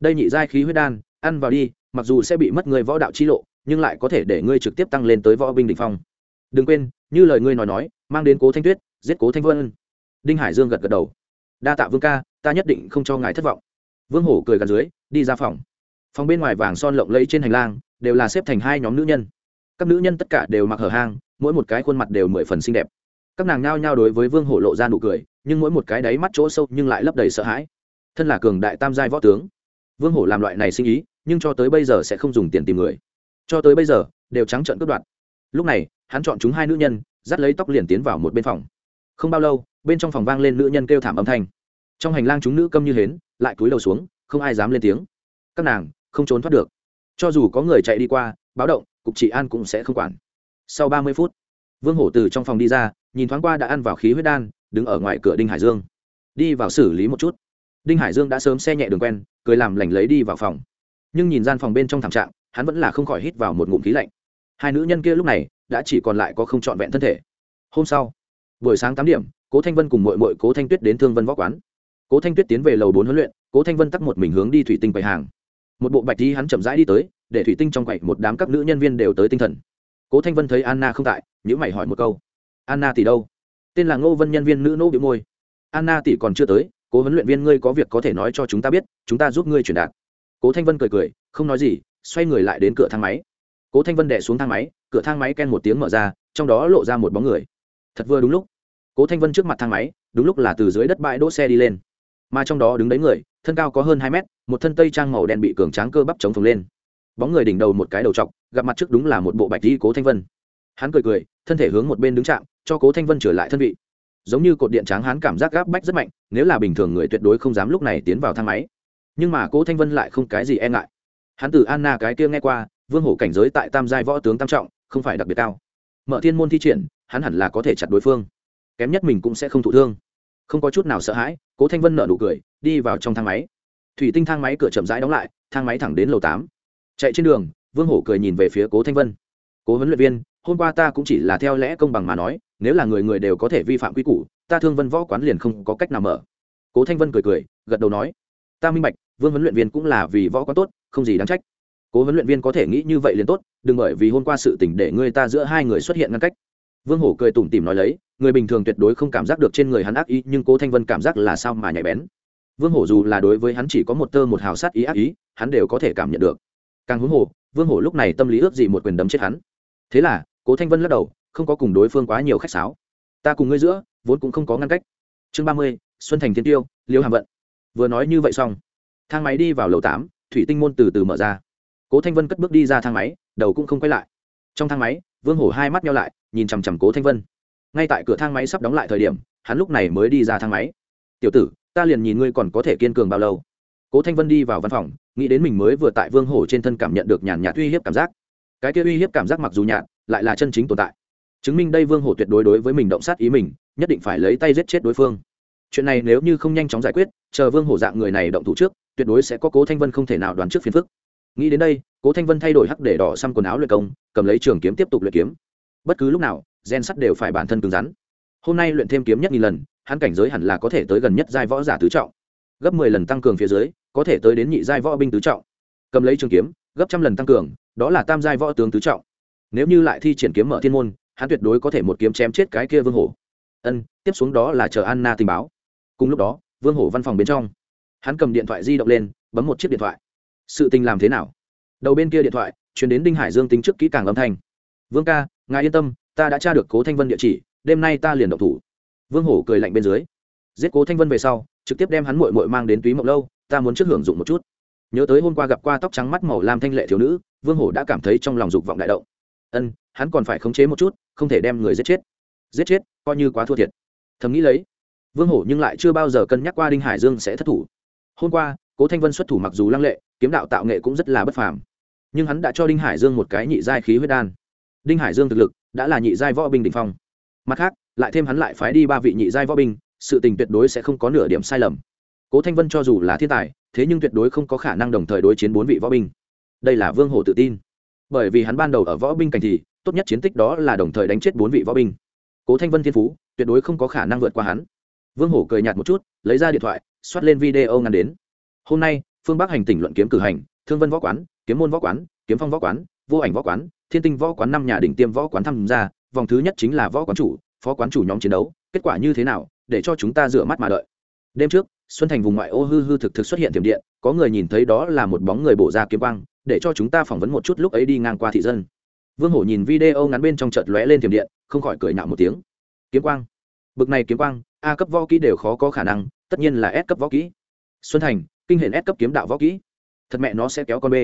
Đây nhị giai khí huyết đan, ăn vào đi, mặc dù sẽ bị mất người võ đạo chi lộ, nhưng lại có thể để ngươi trực tiếp tăng lên tới võ binh đ ỉ n h phong. Đừng quên, như lời ngươi nói nói, mang đến cố thanh tuyết, giết cố thanh vân. Đinh hải dương gật gật đầu. Đa tạ vương ca, ta nhất định không cho ngài thất vọng. Vương hổ cười gần dưới, đi ra phòng. Phòng bên ngoài vàng son lộng lẫy trên hành lang, đều là xếp thành hai nhóm nữ nhân. Các nữ nhân tất cả đều mặc hở hang, mỗi một cái khuôn mặt đều mười phần xinh đẹp. Các nàng nao nhao đối với vương hổ lộ ra nụ cười nhưng mỗi một cái đáy mắt chỗ sâu nhưng lại lấp đầy sợ hãi. Thân là cường đại tam giai võ tướng, vương hổ làm loại này sinh ý, nhưng cho tới bây giờ sẽ không dùng tiền tìm người. Cho tới bây giờ, đều trắng trợn cướp đoạt. Lúc này, hắn chọn chúng hai nữ nhân, dắt lấy tóc liền tiến vào một bên phòng. Không bao lâu, bên trong phòng vang lên nữ nhân kêu thảm âm thanh. Trong hành lang chúng nữ câm như hến, lại cúi đầu xuống, không ai dám lên tiếng. Các nàng, không trốn thoát được. Cho dù có người chạy đi qua, báo động, cục trị an cũng sẽ không quản. Sau ba mươi phút, vương hổ từ trong phòng đi ra, nhìn thoáng qua đã ăn vào khí huyết đan đứng ở ngoài cửa đinh hải dương. Đi vào xử lý một chút. Đinh hải dương đã sớm xe nhẹ đường quen, cười làm lành lấy đi vào phòng. Nhưng nhìn gian phòng bên trong thảm trạng, hắn vẫn là không khỏi hít vào một ngụm khí lạnh. Hai nữ nhân kia lúc này, đã chỉ còn lại có không trọn vẹn thân thể. Hôm sau, buổi sáng tám điểm, cố thanh vân cùng mội mội cố thanh tuyết đến thương vân võ quán. Cố thanh tuyết tiến về lầu bốn huấn luyện, cố thanh vân tắt một mình hướng đi thủy tinh quầy hàng. Một bộ bạch đi hắn chậm rãi đi tới, để thủy tinh trong quầy một đám các nữ nhân viên đều tới tinh thần. Cố thanh vân thấy anna không tại nhữ mày hỏi một câu. Anna tỷ đâu? Tên là ngô vân nhân viên nữ nô bị môi. Anna tỷ còn chưa tới, cố huấn luyện viên ngươi có việc có thể nói cho chúng ta biết, chúng ta giúp ngươi truyền đạt. Cố thanh vân cười cười, không nói gì, xoay người lại đến cửa thang máy. Cố thanh vân đẻ xuống thang máy, cửa thang máy ken một tiếng mở ra, trong đó lộ ra một bóng người. Thật vừa đúng lúc, cố thanh vân trước mặt thang máy, đúng lúc là từ dưới đất bãi đỗ xe đi lên. Mà trong đó đứng đấy người, thân cao có hơn hai mét, một thân tây trang màu đen bị cường tráng cơ bắp chống phồng lên. Bóng người đỉnh đầu một cái đầu t gặp mặt trước đúng là một bộ bạch đi cố thanh vân hắn cười cười, thân thể hướng một bên đứng chạm, cho cố thanh vân trở lại thân vị. Giống như cột điện tráng hắn cảm giác gáp bách rất mạnh, nếu là bình thường người tuyệt đối không dám lúc này tiến vào thang máy. Nhưng mà cố thanh vân lại không cái gì e ngại. Hắn từ anna cái kia nghe qua, vương hổ cảnh giới tại tam giai võ tướng tam trọng, không phải đặc biệt cao. Mở thiên môn thi triển, hắn hẳn là có thể chặt đối phương. Kém nhất mình cũng sẽ không thụ thương. Không có chút nào sợ hãi, cố thanh vân nở nụ cười, đi vào trong thang máy. Thủy tinh thang máy cửa chậm rãi đóng lại, thang máy thẳng đến lầu tám. Chạy trên đường, vương hổ cười nhìn về phía cố thanh vân. Cố huấn luyện viên hôm qua ta cũng chỉ là theo lẽ công bằng mà nói, nếu là người người đều có thể vi phạm quy củ, ta thương vân võ quán liền không có cách nào mở. Cố thanh vân cười cười, gật đầu nói, ta minh bạch, vương huấn luyện viên cũng là vì võ quán tốt, không gì đáng trách. Cố huấn luyện viên có thể nghĩ như vậy liền tốt, đừng bởi vì hôm qua sự tỉnh để ngươi ta giữa hai người xuất hiện ngăn cách. Vương hổ cười tủm tỉm nói lấy, người bình thường tuyệt đối không cảm giác được trên người hắn ác ý, nhưng cố thanh vân cảm giác là sao mà nhạy bén. Vương hổ dù là đối với hắn chỉ có một tơ một hào sát ý ác ý, hắn đều có thể cảm nhận được. Càng huống hồ, vương hổ lúc này tâm lý ước gì một quyền đấm chết hắn. Thế là cố thanh vân lắc đầu, không có cùng đối phương quá nhiều khách sáo. Ta cùng ngươi giữa, vốn cũng không có ngăn cách. Chương ba mươi, xuân thành thiên tiêu, liêu hàm vận. Vừa nói như vậy xong, thang máy đi vào lầu tám, thủy tinh môn từ từ mở ra. Cố thanh vân cất bước đi ra thang máy, đầu cũng không quay lại. Trong thang máy, vương hổ hai mắt nhau lại, nhìn chằm chằm cố thanh vân. Ngay tại cửa thang máy sắp đóng lại thời điểm, hắn lúc này mới đi ra thang máy. Tiểu tử, ta liền nhìn ngươi còn có thể kiên cường bao lâu? Cố thanh vân đi vào văn phòng, nghĩ đến mình mới vừa tại vương hổ trên thân cảm nhận được nhàn nhạt uy hiếp cảm giác. Cái kia uy hiếp cảm giác mặc dù nhạt lại là chân chính tồn tại. Chứng minh đây vương hổ tuyệt đối đối với mình động sát ý mình, nhất định phải lấy tay giết chết đối phương. Chuyện này nếu như không nhanh chóng giải quyết, chờ vương hổ dạng người này động thủ trước, tuyệt đối sẽ có cố thanh vân không thể nào đoán trước phiền phức. Nghĩ đến đây, cố thanh vân thay đổi hắc để đỏ xăm quần áo luyện công, cầm lấy trường kiếm tiếp tục luyện kiếm. Bất cứ lúc nào, gen sắt đều phải bản thân cứng rắn. Hôm nay luyện thêm kiếm nhất nghìn lần, hắn cảnh giới hẳn là có thể tới gần nhất giai võ giả tứ trọng. Gấp mười lần tăng cường phía dưới, có thể tới đến nhị giai võ binh tứ trọng. Cầm lấy trường kiếm, gấp trăm lần tăng cường, đó là tam giai võ tướng tứ trọng nếu như lại thi triển kiếm mở thiên môn, hắn tuyệt đối có thể một kiếm chém chết cái kia vương hổ. Ân, tiếp xuống đó là chờ anna tình báo. Cùng lúc đó, vương hổ văn phòng bên trong, hắn cầm điện thoại di động lên, bấm một chiếc điện thoại. Sự tình làm thế nào? Đầu bên kia điện thoại chuyển đến đinh hải dương tính trước kỹ càng âm thanh. Vương ca, ngài yên tâm, ta đã tra được cố thanh vân địa chỉ, đêm nay ta liền động thủ. Vương hổ cười lạnh bên dưới. Giết cố thanh vân về sau, trực tiếp đem hắn mội mội mang đến túy mộng lâu, ta muốn trước hưởng dụng một chút. Nhớ tới hôm qua gặp qua tóc trắng mắt màu lam thanh lệ thiếu nữ, vương hổ đã cảm thấy trong lòng dục vọng đại động ân, hắn còn phải khống chế một chút, không thể đem người giết chết. Giết chết, coi như quá thua thiệt. Thầm nghĩ lấy, vương hổ nhưng lại chưa bao giờ cân nhắc qua đinh hải dương sẽ thất thủ. Hôm qua, cố thanh vân xuất thủ mặc dù lăng lệ, kiếm đạo tạo nghệ cũng rất là bất phàm. Nhưng hắn đã cho đinh hải dương một cái nhị giai khí huyết đan. Đinh hải dương thực lực đã là nhị giai võ binh đ ỉ n h phong. Mặt khác, lại thêm hắn lại phái đi ba vị nhị giai võ binh, sự tình tuyệt đối sẽ không có nửa điểm sai lầm. Cố thanh vân cho dù là thiên tài, thế nhưng tuyệt đối không có khả năng đồng thời đối chiến bốn vị võ binh. Đây là vương hổ tự tin bởi vì hắn ban đầu ở võ binh cảnh thì, tốt nhất chiến tích đó là đồng thời đánh chết bốn vị võ binh. Cố thanh vân thiên phú, tuyệt đối không có khả năng vượt qua hắn. Vương hổ cười nhạt một chút, lấy ra điện thoại xoát lên video ngắn đến. Hôm nay, phương bắc hành tỉnh luận kiếm cử hành, thương vân võ quán, kiếm môn võ quán, kiếm phong võ quán, vô ảnh võ quán, thiên tinh võ quán năm nhà đỉnh tiêm võ quán tham gia, vòng thứ nhất chính là võ quán chủ, phó quán chủ nhóm chiến đấu, kết quả như thế nào, để cho chúng ta rửa mắt mà đợi. Đêm trước, xuân thành vùng ngoại ô hư hư thực thực xuất hiện tiềm điện, có người nhìn thấy đó là một bóng người bổ ra kiếm quang để cho chúng ta phỏng vấn một chút lúc ấy đi ngang qua thị dân. Vương hổ nhìn video ngắn bên trong chợt lóe lên thiểm điện, không khỏi cười nhạo một tiếng. Kiếm quang. Bực này kiếm quang, a cấp võ kỹ đều khó có khả năng, tất nhiên là s cấp võ kỹ. Xuân thành, kinh hiện s cấp kiếm đạo võ kỹ. Thật mẹ nó sẽ kéo con b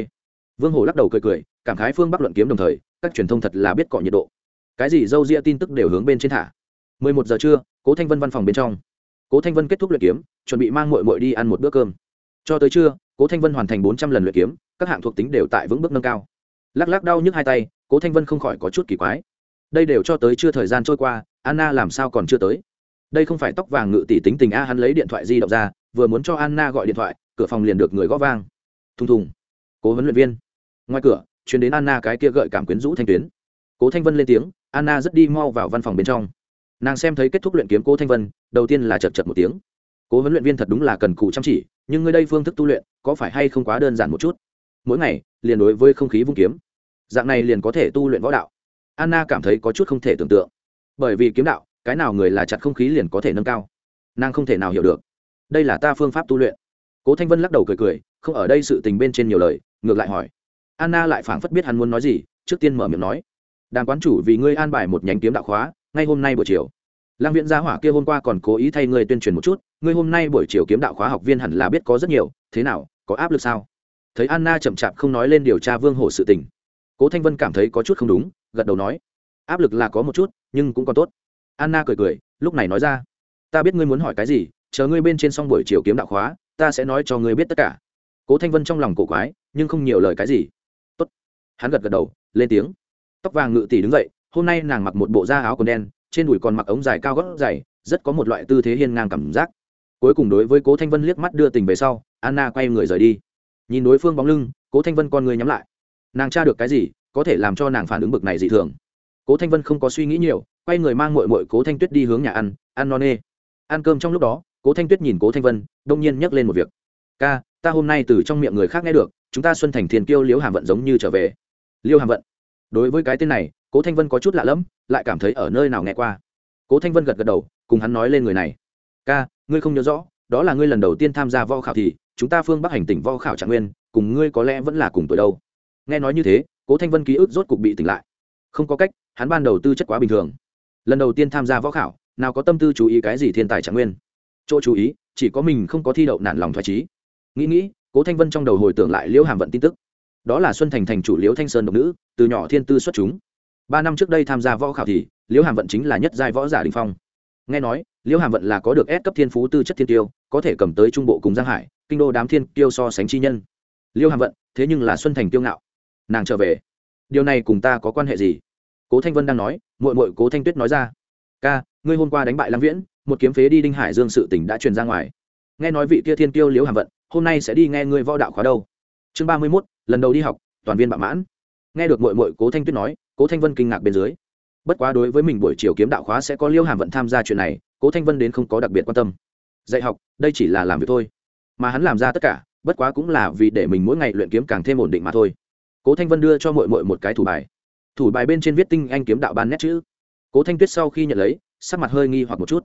vương Hổ lắc đầu cười cười, cảm khái phương bắc luận kiếm đồng thời, các truyền thông thật là biết cọ nhiệt độ. Cái gì dâu ria tin tức đều hướng bên trên thả. Mười một giờ trưa, cố thanh vân văn phòng bên trong. Cố thanh vân kết thúc luyện kiếm, chuẩn bị mang mội mội đi ăn một bữa cơm. Cho tới trưa, cố thanh vân hoàn thành bốn trăm lần luyện kiếm các hạng thuộc tính đều tại vững bước nâng cao. Lắc lắc đau nhức hai tay, cố thanh vân không khỏi có chút kỳ quái. Đây đều cho tới chưa thời gian trôi qua, anna làm sao còn chưa tới? Đây không phải tóc vàng ngự tỷ tính tình a, hắn lấy điện thoại di động ra, vừa muốn cho anna gọi điện thoại, cửa phòng liền được người gõ vang. Thùng thùng. Cố huấn luyện viên. Ngoài cửa chuyến đến anna cái kia gợi cảm quyến rũ thanh tuyến. Cố thanh vân lên tiếng, anna rất đi mau vào văn phòng bên trong. Nàng xem thấy kết thúc luyện kiếm cố thanh vân, đầu tiên là chật chật một tiếng. Cố huấn luyện viên thật đúng là cần cù chăm chỉ, nhưng ngươi đây phương thức tu luyện, có phải hay không quá đơn giản một chút? Mỗi ngày liền đối với không khí vung kiếm. Dạng này liền có thể tu luyện võ đạo. Anna cảm thấy có chút không thể tưởng tượng. Bởi vì kiếm đạo, cái nào người là chặt không khí liền có thể nâng cao. Nàng không thể nào hiểu được. Đây là ta phương pháp tu luyện. Cố thanh vân lắc đầu cười cười, không ở đây sự tình bên trên nhiều lời, ngược lại hỏi. Anna lại phảng phất biết hắn muốn nói gì, trước tiên mở miệng nói. Đàn quán chủ vì ngươi an bài một nhánh kiếm đạo khóa, ngay hôm nay buổi chiều. Lang viện gia hỏa kia hôm qua còn cố ý thay ngươi tuyên truyền một chút, ngươi hôm nay buổi chiều kiếm đạo khóa học viên hẳn là biết có rất nhiều, thế nào, có áp lực sao? Thấy anna chậm chạp không nói lên điều tra vương hổ sự tình. Cố thanh vân cảm thấy có chút không đúng, gật đầu nói, áp lực là có một chút, nhưng cũng còn tốt. Anna cười cười, lúc này nói ra, ta biết ngươi muốn hỏi cái gì, chờ ngươi bên trên xong buổi chiều kiếm đạo khóa, ta sẽ nói cho ngươi biết tất cả. Cố thanh vân trong lòng cổ quái, nhưng không nhiều lời cái gì. Tốt. Hắn gật gật đầu, lên tiếng. Tóc vàng ngự tỷ đứng dậy, hôm nay nàng mặc một bộ da áo quần đen, trên đùi còn mặc ống dài cao gót dày, rất có một loại tư thế hiên ngang cảm giác. Cuối cùng đối với cố thanh vân liếc mắt đưa tình về sau, anna quay người rời đi nhìn đối phương bóng lưng, cố thanh vân con người nhắm lại. Nàng tra được cái gì, có thể làm cho nàng phản ứng bực này dị thường. Cố thanh vân không có suy nghĩ nhiều, quay người mang mội mội cố thanh tuyết đi hướng nhà ăn ăn no nê. Ăn cơm trong lúc đó, cố thanh tuyết nhìn cố thanh vân, đông nhiên nhắc lên một việc. Ca, ta hôm nay từ trong miệng người khác nghe được, chúng ta xuân thành thiền kiêu liễu hàm vận giống như trở về. Liêu hàm vận? Đối với cái tên này, cố thanh vân có chút lạ lẫm, lại cảm thấy ở nơi nào nghe qua. Cố thanh vân gật gật đầu, cùng hắn nói lên người này. Ca, ngươi không nhớ rõ, đó là ngươi lần đầu tiên tham gia võ khảo thì chúng ta phương bắc hành tỉnh vo khảo trạng nguyên cùng ngươi có lẽ vẫn là cùng tuổi đâu nghe nói như thế cố thanh vân ký ức rốt cục bị tỉnh lại không có cách hắn ban đầu tư chất quá bình thường lần đầu tiên tham gia võ khảo nào có tâm tư chú ý cái gì thiên tài trạng nguyên chỗ chú ý chỉ có mình không có thi đậu nản lòng thoải trí nghĩ nghĩ cố thanh vân trong đầu hồi tưởng lại liễu hàm vận tin tức đó là xuân thành thành chủ liễu thanh sơn độc nữ từ nhỏ thiên tư xuất chúng ba năm trước đây tham gia võ khảo thì liễu hàm vận chính là nhất giai võ giả đình phong nghe nói liễu hàm vận là có được ép cấp thiên phú tư chất thiên tiêu có thể cầm tới trung bộ cùng giang hải kinh đô đám thiên tiêu so sánh chi nhân. Liêu hàm vận, thế nhưng là xuân thành tiêu ngạo. Nàng trở về. Điều này cùng ta có quan hệ gì? Cố thanh vân đang nói mội mội cố thanh tuyết nói ra. Ca, ngươi hôm qua đánh bại lăng viễn, một kiếm phế đi đinh hải dương sự tỉnh đã truyền ra ngoài. Nghe nói vị kia thiên tiêu liêu hàm vận, hôm nay sẽ đi nghe ngươi võ đạo khóa đâu. Chương ba mươi mốt, lần đầu đi học, toàn viên bạo mãn. Nghe được mội mội cố thanh tuyết nói, cố thanh vân kinh ngạc bên dưới. Bất quá đối với mình buổi chiều kiếm đạo khóa sẽ có liêu hàm vận tham gia chuyện này, cố thanh vân đến không có đặc biệt quan tâm. Dạy học, đây chỉ là làm việc thôi mà hắn làm ra tất cả, bất quá cũng là vì để mình mỗi ngày luyện kiếm càng thêm ổn định mà thôi. Cố thanh vân đưa cho mội mội một cái thủ bài. Thủ bài bên trên viết tinh anh kiếm đạo ban nét chữ. Cố thanh tuyết sau khi nhận lấy, sắc mặt hơi nghi hoặc một chút.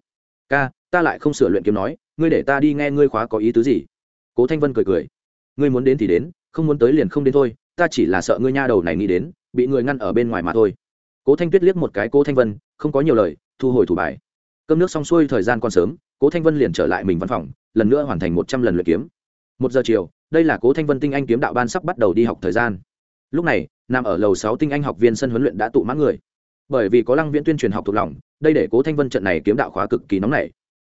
Ca, ta lại không sửa luyện kiếm nói, ngươi để ta đi nghe ngươi khóa có ý tứ gì? Cố thanh vân cười cười. Ngươi muốn đến thì đến, không muốn tới liền không đến thôi, ta chỉ là sợ ngươi nha đầu này nghĩ đến, bị người ngăn ở bên ngoài mà thôi. Cố thanh tuyết liếc một cái cố thanh vân, không có nhiều lời, thu hồi thủ bài. Cơm nước xong xuôi thời gian còn sớm, cố thanh vân liền trở lại mình văn phòng lần nữa hoàn thành một trăm lần luyện kiếm. Một giờ chiều, đây là cố thanh vân tinh anh kiếm đạo ban sắp bắt đầu đi học thời gian. Lúc này, nằm ở lầu sáu tinh anh học viên sân huấn luyện đã tụ mã người. Bởi vì có lăng viễn tuyên truyền học thuộc lòng, đây để cố thanh vân trận này kiếm đạo khóa cực kỳ nóng nảy.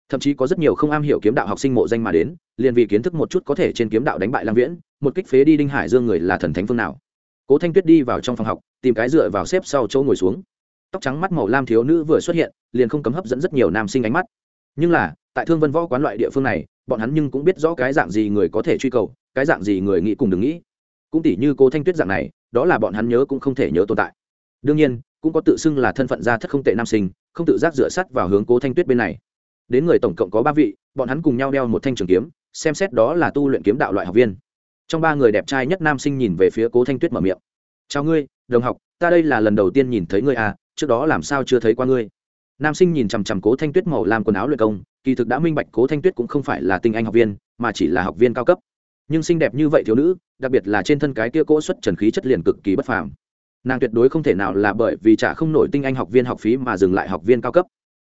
Thậm chí có rất nhiều không am hiểu kiếm đạo học sinh mộ danh mà đến, liền vì kiến thức một chút có thể trên kiếm đạo đánh bại lăng viễn, một kích phế đi đinh hải dương người là thần thánh phương nào. Cố thanh tuyết đi vào trong phòng học, tìm cái dựa vào xếp sau chỗ ngồi xuống. Tóc trắng mắt màu lam thiếu nữ vừa xuất hiện, liền không cấm hấp dẫn rất nhiều nam sinh ánh mắt. Nhưng là, tại thương vân võ quán loại địa phương này bọn hắn nhưng cũng biết rõ cái dạng gì người có thể truy cầu, cái dạng gì người nghĩ cùng đừng nghĩ. Cũng tỉ như cô thanh tuyết dạng này, đó là bọn hắn nhớ cũng không thể nhớ tồn tại. Đương nhiên, cũng có tự xưng là thân phận gia thất không tệ nam sinh, không tự giác dựa sắt vào hướng cố thanh tuyết bên này. Đến người tổng cộng có ba vị, bọn hắn cùng nhau đeo một thanh trường kiếm, xem xét đó là tu luyện kiếm đạo loại học viên. Trong ba người đẹp trai nhất nam sinh nhìn về phía cố thanh tuyết mở miệng. Chào ngươi, đồng học, ta đây là lần đầu tiên nhìn thấy ngươi à trước đó làm sao chưa thấy qua ngươi? Nam sinh nhìn chằm chằm cố thanh tuyết màu làm quần áo luyện công, kỳ thực đã minh bạch cố thanh tuyết cũng không phải là tinh anh học viên, mà chỉ là học viên cao cấp. Nhưng xinh đẹp như vậy thiếu nữ, đặc biệt là trên thân cái kia cỗ xuất trần khí chất liền cực kỳ bất phàm. Nàng tuyệt đối không thể nào là bởi vì trả không nổi tinh anh học viên học phí mà dừng lại học viên cao cấp.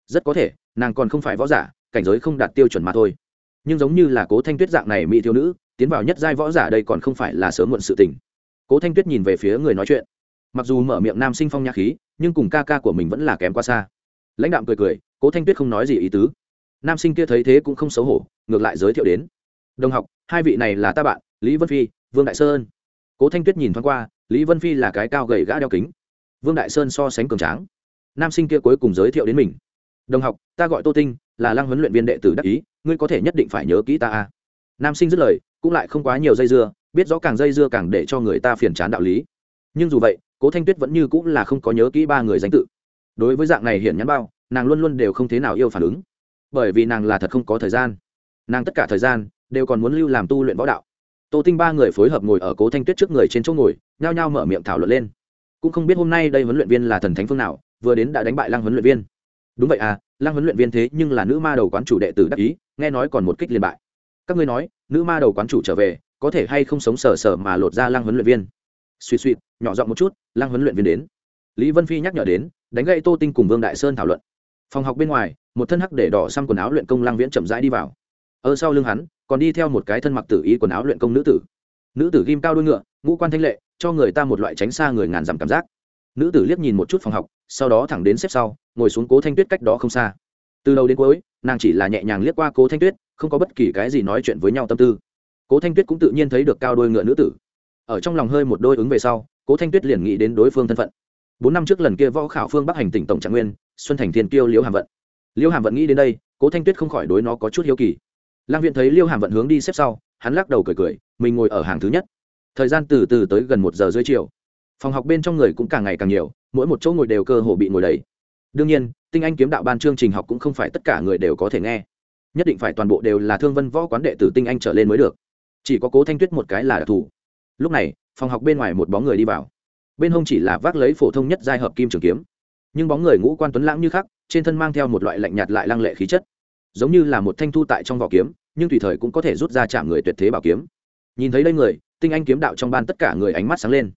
Rất có thể, nàng còn không phải võ giả, cảnh giới không đạt tiêu chuẩn mà thôi. Nhưng giống như là cố thanh tuyết dạng này mỹ thiếu nữ, tiến vào nhất giai võ giả đây còn không phải là sớm muộn sự tình. Cố thanh tuyết nhìn về phía người nói chuyện. Mặc dù mở miệng nam sinh phong nhã khí, nhưng cùng ca ca của mình vẫn là kém quá xa lãnh đạm cười cười, cố thanh tuyết không nói gì ý tứ. Nam sinh kia thấy thế cũng không xấu hổ, ngược lại giới thiệu đến. Đồng học, hai vị này là ta bạn, lý vân phi, vương đại sơn. Cố thanh tuyết nhìn thoáng qua, lý vân phi là cái cao gầy gã đeo kính. Vương đại sơn so sánh cường tráng. Nam sinh kia cuối cùng giới thiệu đến mình. Đồng học, ta gọi tô tinh, là lăng huấn luyện viên đệ tử đắc ý, ngươi có thể nhất định phải nhớ kỹ ta a. Nam sinh dứt lời, cũng lại không quá nhiều dây dưa, biết rõ càng dây dưa càng để cho người ta phiền chán đạo lý. Nhưng dù vậy, cố thanh tuyết vẫn như cũng là không có nhớ kỹ ba người danh tự đối với dạng này hiện nhắn bao, nàng luôn luôn đều không thế nào yêu phản ứng. Bởi vì nàng là thật không có thời gian. Nàng tất cả thời gian đều còn muốn lưu làm tu luyện võ đạo. Tô tinh ba người phối hợp ngồi ở cố thanh tuyết trước người trên chỗ ngồi, nhao nhao mở miệng thảo luận lên. Cũng không biết hôm nay đây huấn luyện viên là thần thánh phương nào, vừa đến đã đánh bại lăng huấn luyện viên. Đúng vậy à lăng huấn luyện viên thế nhưng là nữ ma đầu quán chủ đệ tử đắc ý, nghe nói còn một kích liền bại. Các ngươi nói, nữ ma đầu quán chủ trở về, có thể hay không sống sờ sờ mà lột ra lăng huấn luyện viên? Suy suy nhỏ giọng một chút, lăng huấn luyện viên đến lý vân phi nhắc nhở đến, đánh gậy tô tinh cùng vương đại sơn thảo luận. Phòng học bên ngoài, một thân hắc để đỏ xăm quần áo luyện công Lang viễn chậm rãi đi vào. Ở sau lưng hắn, còn đi theo một cái thân mặc tử y quần áo luyện công nữ tử. Nữ tử ghim cao đôi ngựa, ngũ quan thanh lệ, cho người ta một loại tránh xa người ngàn dặm cảm giác. Nữ tử liếc nhìn một chút phòng học, sau đó thẳng đến xếp sau, ngồi xuống cố thanh tuyết cách đó không xa. Từ đầu đến cuối, nàng chỉ là nhẹ nhàng liếc qua cố thanh tuyết, không có bất kỳ cái gì nói chuyện với nhau tâm tư. Cố thanh tuyết cũng tự nhiên thấy được cao đôi ngựa nữ tử. Ở trong lòng hơi một đôi ứng về sau, cố thanh tuyết liền nghĩ đến đối phương thân phận bốn năm trước lần kia võ khảo phương bắc hành tỉnh tổng trạng nguyên, xuân thành thiên kiêu liễu hàm vận. Liễu hàm vận nghĩ đến đây, cố thanh tuyết không khỏi đối nó có chút hiếu kỳ. Lang viện thấy liêu hàm vận hướng đi xếp sau, hắn lắc đầu cười cười, mình ngồi ở hàng thứ nhất. Thời gian từ từ tới gần một giờ dưới chiều. Phòng học bên trong người cũng càng ngày càng nhiều, mỗi một chỗ ngồi đều cơ hồ bị ngồi đầy. Đương nhiên, tinh anh kiếm đạo ban chương trình học cũng không phải tất cả người đều có thể nghe. Nhất định phải toàn bộ đều là thương vân võ quán đệ tử tinh anh trở lên mới được. Chỉ có cố thanh tuyết một cái là đặc thù. Lúc này, phòng học bên ngoài một bóng người đi vào bên hông chỉ là vác lấy phổ thông nhất giai hợp kim trường kiếm. Nhưng bóng người ngũ quan tuấn lãng như khắc, trên thân mang theo một loại lạnh nhạt lại lăng lệ khí chất. Giống như là một thanh thu tại trong vỏ kiếm, nhưng tùy thời cũng có thể rút ra chạm người tuyệt thế bảo kiếm. Nhìn thấy đây người, tinh anh kiếm đạo trong ban tất cả người ánh mắt sáng lên.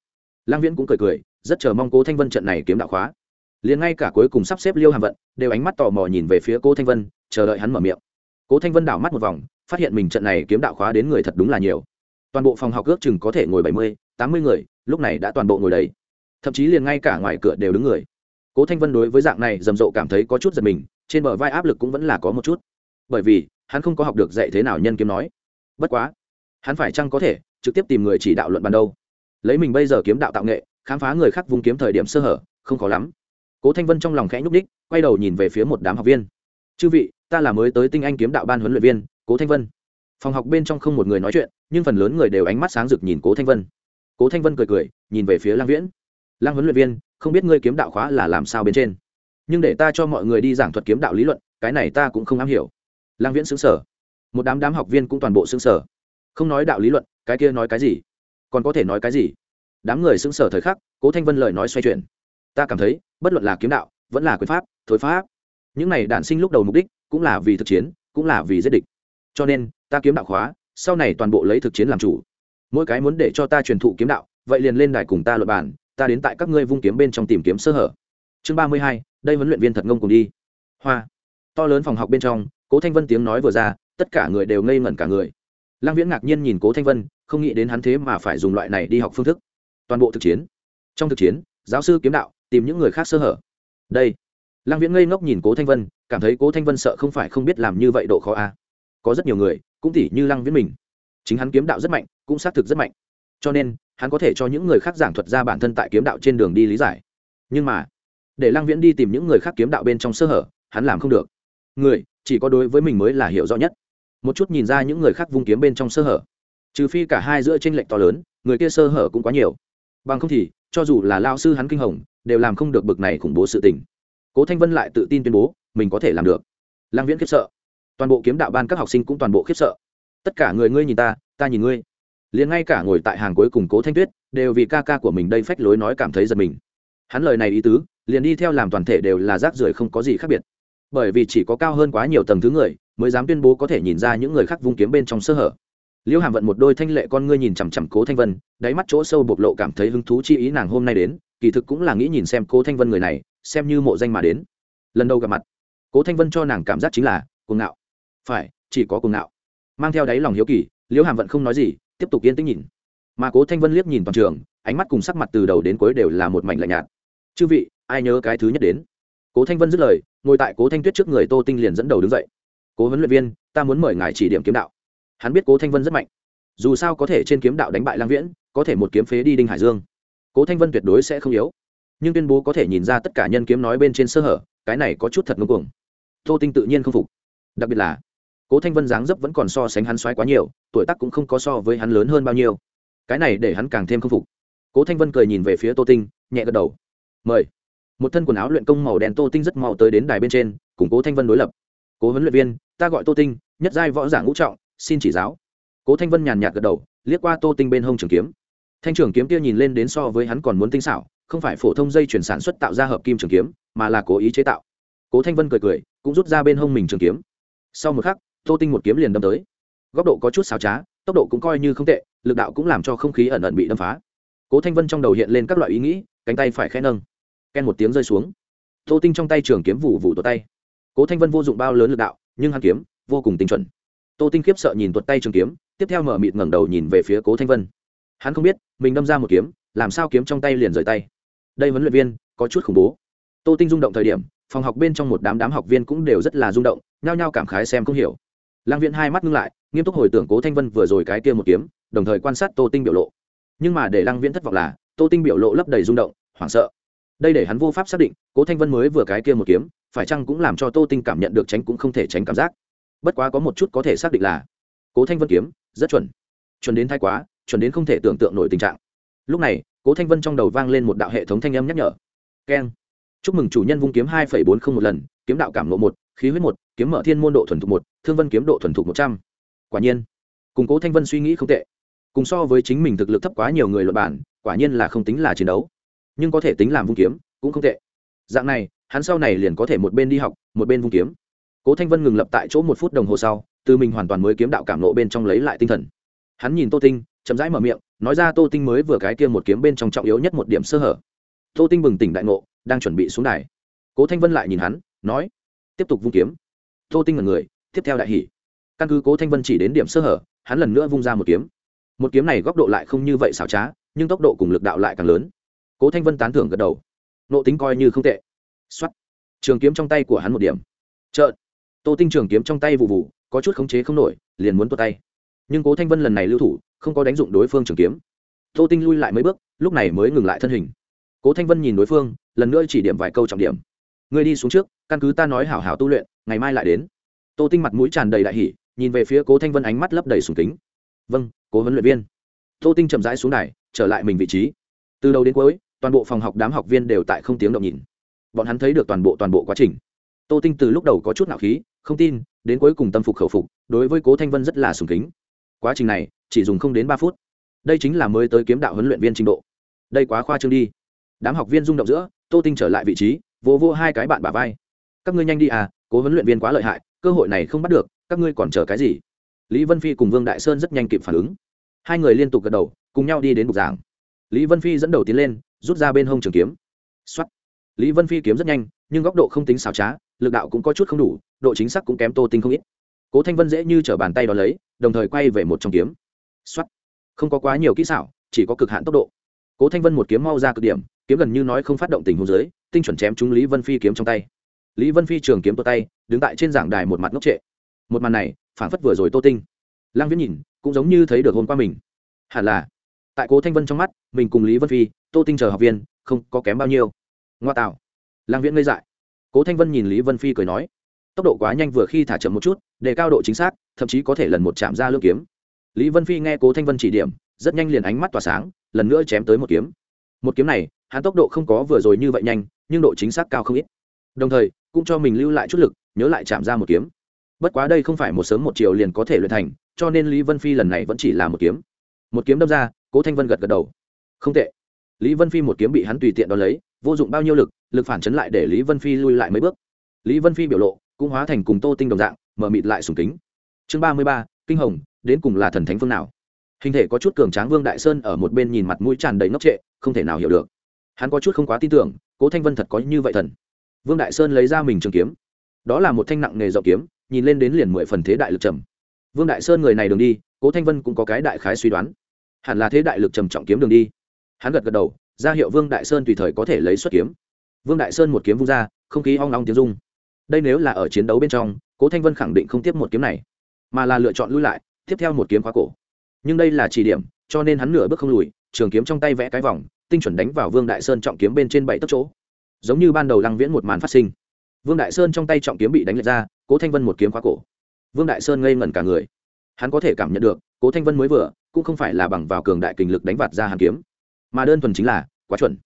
Lang viễn cũng cười cười, rất chờ mong cố thanh vân trận này kiếm đạo khóa. Liền ngay cả cuối cùng sắp xếp liêu hàm vận, đều ánh mắt tò mò nhìn về phía cố thanh vân, chờ đợi hắn mở miệng. Cố thanh vân đảo mắt một vòng, phát hiện mình trận này kiếm đạo khóa đến người thật đúng là nhiều. Toàn bộ phòng học ước chừng có thể ngồi bảy mươi, tám mươi người lúc này đã toàn bộ ngồi đầy. Thậm chí liền ngay cả ngoài cửa đều đứng người. Cố thanh vân đối với dạng này rầm rộ cảm thấy có chút giật mình, trên bờ vai áp lực cũng vẫn là có một chút. Bởi vì, hắn không có học được dạy thế nào nhân kiếm nói. Bất quá, hắn phải chăng có thể trực tiếp tìm người chỉ đạo luận bàn đâu? Lấy mình bây giờ kiếm đạo tạo nghệ, khám phá người khác vùng kiếm thời điểm sơ hở, không khó lắm. Cố thanh vân trong lòng khẽ nhúc ních quay đầu nhìn về phía một đám học viên. Chư vị, ta là mới tới tinh anh kiếm đạo ban huấn luyện viên, cố thanh vân. Phòng học bên trong không một người nói chuyện, nhưng phần lớn người đều ánh mắt sáng rực nhìn cố thanh vân cố thanh vân cười cười, nhìn về phía lang viễn. Lang huấn luyện viên, không biết ngươi kiếm đạo khóa là làm sao bên trên? Nhưng để ta cho mọi người đi giảng thuật kiếm đạo lý luận, cái này ta cũng không am hiểu. Lang viễn xứng sở một đám đám học viên cũng toàn bộ xứng sở không nói đạo lý luận, cái kia nói cái gì? Còn có thể nói cái gì? Đám người xứng sở thời khắc, cố thanh vân lời nói xoay chuyển. Ta cảm thấy, bất luận là kiếm đạo, vẫn là quyền pháp, thối pháp, những này đản sinh lúc đầu mục đích cũng là vì thực chiến, cũng là vì giết địch. Cho nên, ta kiếm đạo khóa, sau này toàn bộ lấy thực chiến làm chủ mỗi cái muốn để cho ta truyền thụ kiếm đạo, vậy liền lên đài cùng ta luật bản ta đến tại các ngươi vung kiếm bên trong tìm kiếm sơ hở. Chương ba mươi hai, đây huấn luyện viên thật ngông cùng đi. Hoa. To lớn phòng học bên trong, cố thanh vân tiếng nói vừa ra, tất cả người đều ngây ngẩn cả người. Lăng viễn ngạc nhiên nhìn cố thanh vân, không nghĩ đến hắn thế mà phải dùng loại này đi học phương thức. Toàn bộ thực chiến. Trong thực chiến, giáo sư kiếm đạo, tìm những người khác sơ hở. Đây. Lăng viễn ngây ngốc nhìn cố thanh vân, cảm thấy cố thanh vân sợ không phải không biết làm như vậy độ khó a. À. có rất nhiều người, cũng tỉ như lăng viễn mình chính hắn kiếm đạo rất mạnh, cũng xác thực rất mạnh. Cho nên, hắn có thể cho những người khác giảng thuật ra bản thân tại kiếm đạo trên đường đi lý giải. Nhưng mà, để lăng viễn đi tìm những người khác kiếm đạo bên trong sơ hở, hắn làm không được. Người, chỉ có đối với mình mới là hiểu rõ nhất. Một chút nhìn ra những người khác vung kiếm bên trong sơ hở. Trừ phi cả hai giữa tranh lệch to lớn, người kia sơ hở cũng quá nhiều. Bằng không thì, cho dù là lao sư hắn kinh hồng, đều làm không được bực này khủng bố sự tình. Cố thanh vân lại tự tin tuyên bố, mình có thể làm được. Lang viễn khiếp sợ. Toàn bộ kiếm đạo ban các học sinh cũng toàn bộ khiếp sợ tất cả người ngươi nhìn ta ta nhìn ngươi. Liền ngay cả ngồi tại hàng cuối cùng cố thanh tuyết, đều vì ca ca của mình đây phách lối nói cảm thấy giật mình. Hắn lời này ý tứ, liền đi theo làm toàn thể đều là rác rưởi không có gì khác biệt. Bởi vì chỉ có cao hơn quá nhiều tầng thứ người, mới dám tuyên bố có thể nhìn ra những người khác vung kiếm bên trong sơ hở. Liễu hàm vận một đôi thanh lệ con ngươi nhìn chằm chằm cố thanh vân, đáy mắt chỗ sâu bộc lộ cảm thấy hứng thú chi ý nàng hôm nay đến, kỳ thực cũng là nghĩ nhìn xem cố thanh vân người này, xem như mộ danh mà đến. Lần đầu gặp mặt, cố thanh vân cho nàng cảm giác chính là cuồng ngạo. Phải, chỉ có cuồng ngạo mang theo đáy lòng hiếu kỳ, liễu hàm vẫn không nói gì, tiếp tục yên tĩnh nhìn. Mà cố thanh vân liếc nhìn toàn trường, ánh mắt cùng sắc mặt từ đầu đến cuối đều là một mảnh lạnh nhạt. Chư vị, ai nhớ cái thứ nhất đến? Cố thanh vân dứt lời, ngồi tại cố thanh tuyết trước người tô tinh liền dẫn đầu đứng dậy. Cố huấn luyện viên, ta muốn mời ngài chỉ điểm kiếm đạo. Hắn biết cố thanh vân rất mạnh. Dù sao có thể trên kiếm đạo đánh bại lang viễn, có thể một kiếm phế đi đinh hải dương. Cố thanh vân tuyệt đối sẽ không yếu. Nhưng tuyên bố có thể nhìn ra tất cả nhân kiếm nói bên trên sơ hở, cái này có chút thật ngưng cuồng. Tô tinh tự nhiên không phục. Đặc biệt là cố thanh vân dáng dấp vẫn còn so sánh hắn xoáy quá nhiều, tuổi tác cũng không có so với hắn lớn hơn bao nhiêu. Cái này để hắn càng thêm khâm phục. Cố thanh vân cười nhìn về phía tô tinh, nhẹ gật đầu. Mời. Một thân quần áo luyện công màu đen tô tinh rất mau tới đến đài bên trên, cùng cố thanh vân đối lập. Cố huấn luyện viên, ta gọi tô tinh, nhất giai võ giả ngũ trọng, xin chỉ giáo. Cố thanh vân nhàn nhạt gật đầu, liếc qua tô tinh bên hông trường kiếm. Thanh trường kiếm kia nhìn lên đến so với hắn còn muốn tinh xảo, không phải phổ thông dây chuyển sản xuất tạo ra hợp kim trường kiếm, mà là cố ý chế tạo. Cố thanh vân cười cười, cũng rút ra bên hông mình trường kiếm. Sau một khắc tô tinh một kiếm liền đâm tới. Góc độ có chút xào trá, tốc độ cũng coi như không tệ, lực đạo cũng làm cho không khí ẩn ẩn bị đâm phá. Cố thanh vân trong đầu hiện lên các loại ý nghĩ, cánh tay phải khẽ nâng. Ken một tiếng rơi xuống. Tô tinh trong tay trường kiếm vụ vụ tuột tay. Cố thanh vân vô dụng bao lớn lực đạo, nhưng hắn kiếm, vô cùng tinh chuẩn. Tô tinh khiếp sợ nhìn tuột tay trường kiếm, tiếp theo mở mịt ngẩng đầu nhìn về phía cố thanh vân. Hắn không biết, mình đâm ra một kiếm, làm sao kiếm trong tay liền rời tay. Đây huấn luyện viên, có chút khủng bố. Tô tinh rung động thời điểm, phòng học bên trong một đám đám học viên cũng đều rất là rung động, nhao nhao cảm khái xem không hiểu lang viễn hai mắt ngưng lại, nghiêm túc hồi tưởng cố thanh vân vừa rồi cái kia một kiếm, đồng thời quan sát tô tinh biểu lộ. Nhưng mà để lăng viễn thất vọng là, tô tinh biểu lộ lấp đầy rung động, hoảng sợ. Đây để hắn vô pháp xác định, cố thanh vân mới vừa cái kia một kiếm, phải chăng cũng làm cho tô tinh cảm nhận được tránh cũng không thể tránh cảm giác. Bất quá có một chút có thể xác định là, cố thanh vân kiếm, rất chuẩn. Chuẩn đến thái quá, chuẩn đến không thể tưởng tượng nổi tình trạng. Lúc này, cố thanh vân trong đầu vang lên một đạo hệ thống thanh âm nhắc nhở. Keng. Chúc mừng chủ nhân vung kiếm hai bốn không một lần, kiếm đạo cảm ngộ một khí huyết một, kiếm mở thiên môn độ thuần thục một, thương vân kiếm độ thuần thục một trăm. Quả nhiên, cùng cố thanh vân suy nghĩ không tệ. Cùng so với chính mình thực lực thấp quá nhiều người luật bản quả nhiên là không tính là chiến đấu. Nhưng có thể tính làm vung kiếm, cũng không tệ. Dạng này, hắn sau này liền có thể một bên đi học, một bên vung kiếm. Cố thanh vân ngừng lập tại chỗ một phút đồng hồ sau, từ mình hoàn toàn mới kiếm đạo cảm lộ bên trong lấy lại tinh thần. Hắn nhìn tô tinh, chậm rãi mở miệng, nói ra tô tinh mới vừa cái kia một kiếm bên trong trọng yếu nhất một điểm sơ hở. Tô tinh bừng tỉnh đại ngộ, đang chuẩn bị xuống đài. Cố thanh vân lại nhìn hắn, nói tiếp tục vung kiếm. Tô tinh là người, tiếp theo đại hỷ căn cứ cố thanh vân chỉ đến điểm sơ hở, hắn lần nữa vung ra một kiếm. Một kiếm này góc độ lại không như vậy xảo trá, nhưng tốc độ cùng lực đạo lại càng lớn. Cố thanh vân tán thưởng gật đầu. Nộ tính coi như không tệ. X o á t trường kiếm trong tay của hắn một điểm. Trợn tô tinh trường kiếm trong tay vụ vụ, có chút khống chế không nổi, liền muốn tuột tay. Nhưng cố thanh vân lần này lưu thủ, không có đánh dụng đối phương trường kiếm. Tô tinh lui lại mấy bước, lúc này mới ngừng lại thân hình. Cố thanh vân nhìn đối phương, lần nữa chỉ điểm vài câu trọng điểm người đi xuống trước, căn cứ ta nói hảo hảo tu luyện, ngày mai lại đến. Tô tinh mặt mũi tràn đầy đại hỉ, nhìn về phía cố thanh vân ánh mắt lấp đầy sùng kính. Vâng cố huấn luyện viên. Tô tinh chậm rãi xuống đài, trở lại mình vị trí. Từ đầu đến cuối, toàn bộ phòng học đám học viên đều tại không tiếng động nhìn. Bọn hắn thấy được toàn bộ toàn bộ quá trình. Tô tinh từ lúc đầu có chút nạo khí, không tin, đến cuối cùng tâm phục khẩu phục, đối với cố thanh vân rất là sùng kính. Quá trình này, chỉ dùng không đến ba phút. Đây chính là mới tới kiếm đạo huấn luyện viên trình độ. Đây quá khoa trương đi. Đám học viên rung động giữa, tô tinh trở lại vị trí vô vô hai cái bạn bà vai. Các ngươi nhanh đi à cố huấn luyện viên quá lợi hại, cơ hội này không bắt được, các ngươi còn chờ cái gì? Lý vân phi cùng vương đại sơn rất nhanh kịp phản ứng. Hai người liên tục gật đầu, cùng nhau đi đến bục giảng. Lý vân phi dẫn đầu tiến lên, rút ra bên hông trường kiếm. X lý vân phi kiếm rất nhanh, nhưng góc độ không tính xảo trá, lực đạo cũng có chút không đủ, độ chính xác cũng kém tô tinh không ít. Cố thanh vân dễ như t bàn tay đ ó lấy, đồng thời quay về một trong kiếm. X không có quá nhiều kỹ xảo, chỉ có cực hạn tốc độ. Cố thanh vân một kiếm mau ra cực điểm, kiếm gần như nói không phát động tình huống dưới tinh chuẩn chém trúng lý vân phi kiếm trong tay. Lý vân phi trường kiếm tô tay, đứng tại trên giảng đài một mặt ngốc trệ. Một màn này phản phất vừa rồi tô tinh. Lang viễn nhìn, cũng giống như thấy được hôm qua mình. Hẳn là, tại cố thanh vân trong mắt, mình cùng lý vân phi, tô tinh chờ học viên, không có kém bao nhiêu. Ngoa tạo. Lang viễn ngây dại. Cố thanh vân nhìn lý vân phi cười nói, tốc độ quá nhanh vừa khi thả chậm một chút để cao độ chính xác, thậm chí có thể lần một chạm ra lương kiếm. Lý vân phi nghe cố thanh vân chỉ điểm, rất nhanh liền ánh mắt tỏa sáng, lần nữa chém tới một kiếm. Một kiếm này, hắn tốc độ không có vừa rồi như vậy nhanh nhưng độ chính xác cao không ít. Đồng thời, cũng cho mình lưu lại chút lực, nhớ lại chạm ra một kiếm. Bất quá đây không phải một sớm một chiều liền có thể luyện thành, cho nên lý vân phi lần này vẫn chỉ là một kiếm. Một kiếm đâm ra, cố thanh vân gật gật đầu. Không tệ. Lý vân phi một kiếm bị hắn tùy tiện đ ó lấy, vô dụng bao nhiêu lực lực phản chấn lại để lý vân phi lui lại mấy bước. Lý vân phi biểu lộ cũng hóa thành cùng tô tinh đồng dạng, mở mịt lại sùng kính. Chương ba mươi ba, kinh hồng, đến cùng là thần thánh phương nào? Hình thể có chút cường tráng vương đại sơn ở một bên nhìn mặt mũi tràn đầy ngốc trệ, không thể nào hiểu được hắn có chút không quá tin tưởng, cố thanh vân thật có như vậy thần. Vương đại sơn lấy ra mình trường kiếm. Đó là một thanh nặng nghề rộng kiếm, nhìn lên đến liền mười phần thế đại lực trầm. Vương đại sơn người này đường đi, cố thanh vân cũng có cái đại khái suy đoán. Hẳn là thế đại lực trầm trọng kiếm đường đi. Hắn gật gật đầu, ra hiệu vương đại sơn tùy thời có thể lấy xuất kiếm. Vương đại sơn một kiếm vung ra, không khí hoang long tiếng dung đây nếu là ở chiến đấu bên trong, cố thanh vân khẳng định không tiếp một kiếm này, mà là lựa chọn lui lại, tiếp theo một kiếm khóa cổ. Nhưng đây là chỉ điểm, cho nên hắn nửa bước không lùi, trường kiếm trong tay vẽ cái vòng tinh chuẩn đánh vào vương đại sơn trọng kiếm bên trên bảy tấc chỗ. Giống như ban đầu lăng viễn một màn phát sinh. Vương đại sơn trong tay trọng kiếm bị đánh lệch ra, cố thanh vân một kiếm khóa cổ. Vương đại sơn ngây ngẩn cả người. Hắn có thể cảm nhận được, cố thanh vân mới vừa, cũng không phải là bằng vào cường đại kình lực đánh vạt ra hàn kiếm, mà đơn thuần chính là, quá chuẩn.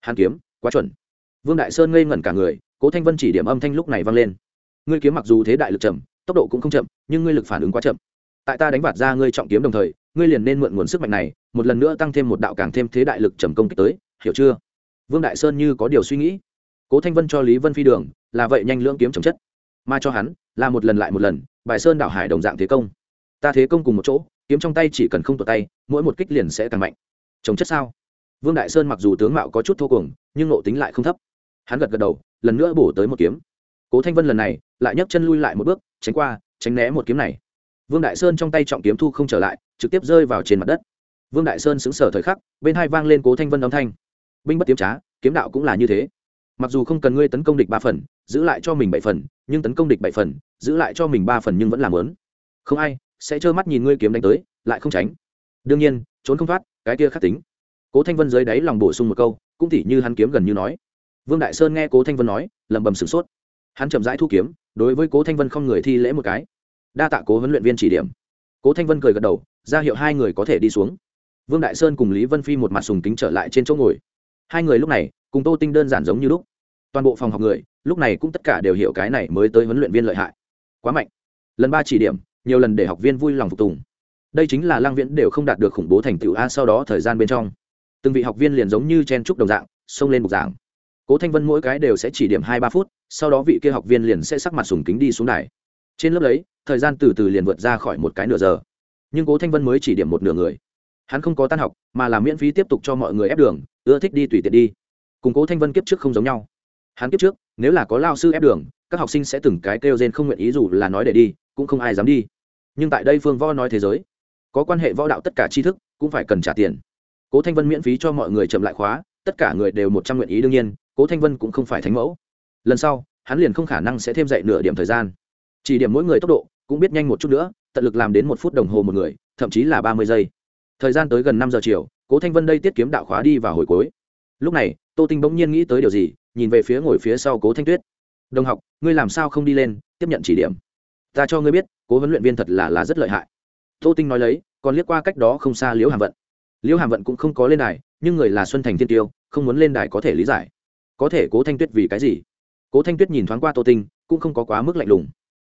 Hàn kiếm, quá chuẩn. Vương đại sơn ngây ngẩn cả người, cố thanh vân chỉ điểm âm thanh lúc này vang lên. Ngươi kiếm mặc dù thế đại lực chậm, tốc độ cũng không chậm, nhưng ngươi lực phản ứng quá chậm. Tại ta đánh vạt ra ngươi trọng kiếm đồng thời ngươi liền nên mượn nguồn sức mạnh này, một lần nữa tăng thêm một đạo càng thêm thế đại lực trầm công kích tới, hiểu chưa? Vương đại sơn như có điều suy nghĩ. Cố thanh vân cho lý vân phi đường, là vậy nhanh lưỡng kiếm trồng chất. Mà cho hắn, là một lần lại một lần, bài sơn đảo hải đồng dạng thế công. Ta thế công cùng một chỗ, kiếm trong tay chỉ cần không tột tay, mỗi một kích liền sẽ càng mạnh. Trồng chất sao? Vương đại sơn mặc dù tướng mạo có chút thô cuồng, nhưng nộ tính lại không thấp. Hắn gật gật đầu, lần nữa bổ tới một kiếm. Cố thanh vân lần này, lại nhấc chân lui lại một bước, tránh qua, tránh né một kiếm này vương đại sơn trong tay trọng kiếm thu không trở lại, trực tiếp rơi vào trên mặt đất. Vương đại sơn xứng sở thời khắc, bên hai vang lên cố thanh vân âm thanh. Binh bất tiếm trá, kiếm đạo cũng là như thế. Mặc dù không cần ngươi tấn công địch ba phần, giữ lại cho mình bảy phần, nhưng tấn công địch bảy phần, giữ lại cho mình ba phần nhưng vẫn làm lớn. Không ai sẽ trơ mắt nhìn ngươi kiếm đánh tới, lại không tránh. Đương nhiên, trốn không thoát, cái kia khắc tính. Cố thanh vân dưới đáy lòng bổ sung một câu, cũng tỉ như hắn kiếm gần như nói. Vương đại sơn nghe cố thanh vân nói, lẩm bẩm sửng sốt. Hắn chậm rãi thu kiếm, đối với cố thanh vân không người thi lễ một cái đa tạ cố huấn luyện viên chỉ điểm. Cố thanh vân cười gật đầu, ra hiệu hai người có thể đi xuống. Vương đại sơn cùng lý vân phi một mặt sùng kính trở lại trên chỗ ngồi. Hai người lúc này, cùng tô tinh đơn giản giống như lúc. Toàn bộ phòng học người, lúc này cũng tất cả đều hiểu cái này mới tới huấn luyện viên lợi hại. Quá mạnh. Lần ba chỉ điểm, nhiều lần để học viên vui lòng phục tùng. Đây chính là lang viễn đều không đạt được khủng bố thành tựu a sau đó thời gian bên trong. Từng vị học viên liền giống như chen trúc đồng dạng, xông lên bục giảng. Cố thanh vân mỗi cái đều sẽ chỉ điểm hai ba phút, sau đó vị kia học viên liền sẽ sắc mặt sùng kính đi xuống đài trên lớp đấy, thời gian từ từ liền vượt ra khỏi một cái nửa giờ. Nhưng cố thanh vân mới chỉ điểm một nửa người. Hắn không có tan học, mà làm miễn phí tiếp tục cho mọi người ép đường, ưa thích đi tùy tiện đi. Cùng cố thanh vân kiếp trước không giống nhau. Hắn kiếp trước, nếu là có lao sư ép đường, các học sinh sẽ từng cái kêu gen không nguyện ý dù là nói để đi, cũng không ai dám đi. Nhưng tại đây phương võ nói thế giới, có quan hệ võ đạo tất cả tri thức, cũng phải cần trả tiền. Cố thanh vân miễn phí cho mọi người chậm lại khóa, tất cả người đều một trăm nguyện ý đương nhiên, cố thanh vân cũng không phải thánh mẫu. Lần sau, hắn liền không khả năng sẽ thêm dạy nửa điểm thời gian chỉ điểm mỗi người tốc độ, cũng biết nhanh một chút nữa, tận lực làm đến một phút đồng hồ một người, thậm chí là ba mươi giây. Thời gian tới gần năm giờ chiều, cố thanh vân đây tiết kiếm đạo khóa đi vào hồi cuối. Lúc này, tô tinh bỗng nhiên nghĩ tới điều gì, nhìn về phía ngồi phía sau cố thanh tuyết. Đồng học, ngươi làm sao không đi lên, tiếp nhận chỉ điểm? Ta cho ngươi biết, cố huấn luyện viên thật là là rất lợi hại. Tô tinh nói lấy, còn liếc qua cách đó không xa liễu hàm vận. Liễu hàm vận cũng không có lên đài, nhưng người là xuân thành thiên tiêu, không muốn lên đài có thể lý giải. Có thể cố thanh tuyết vì cái gì? Cố thanh tuyết nhìn thoáng qua tô tinh, cũng không có quá mức lạnh lùng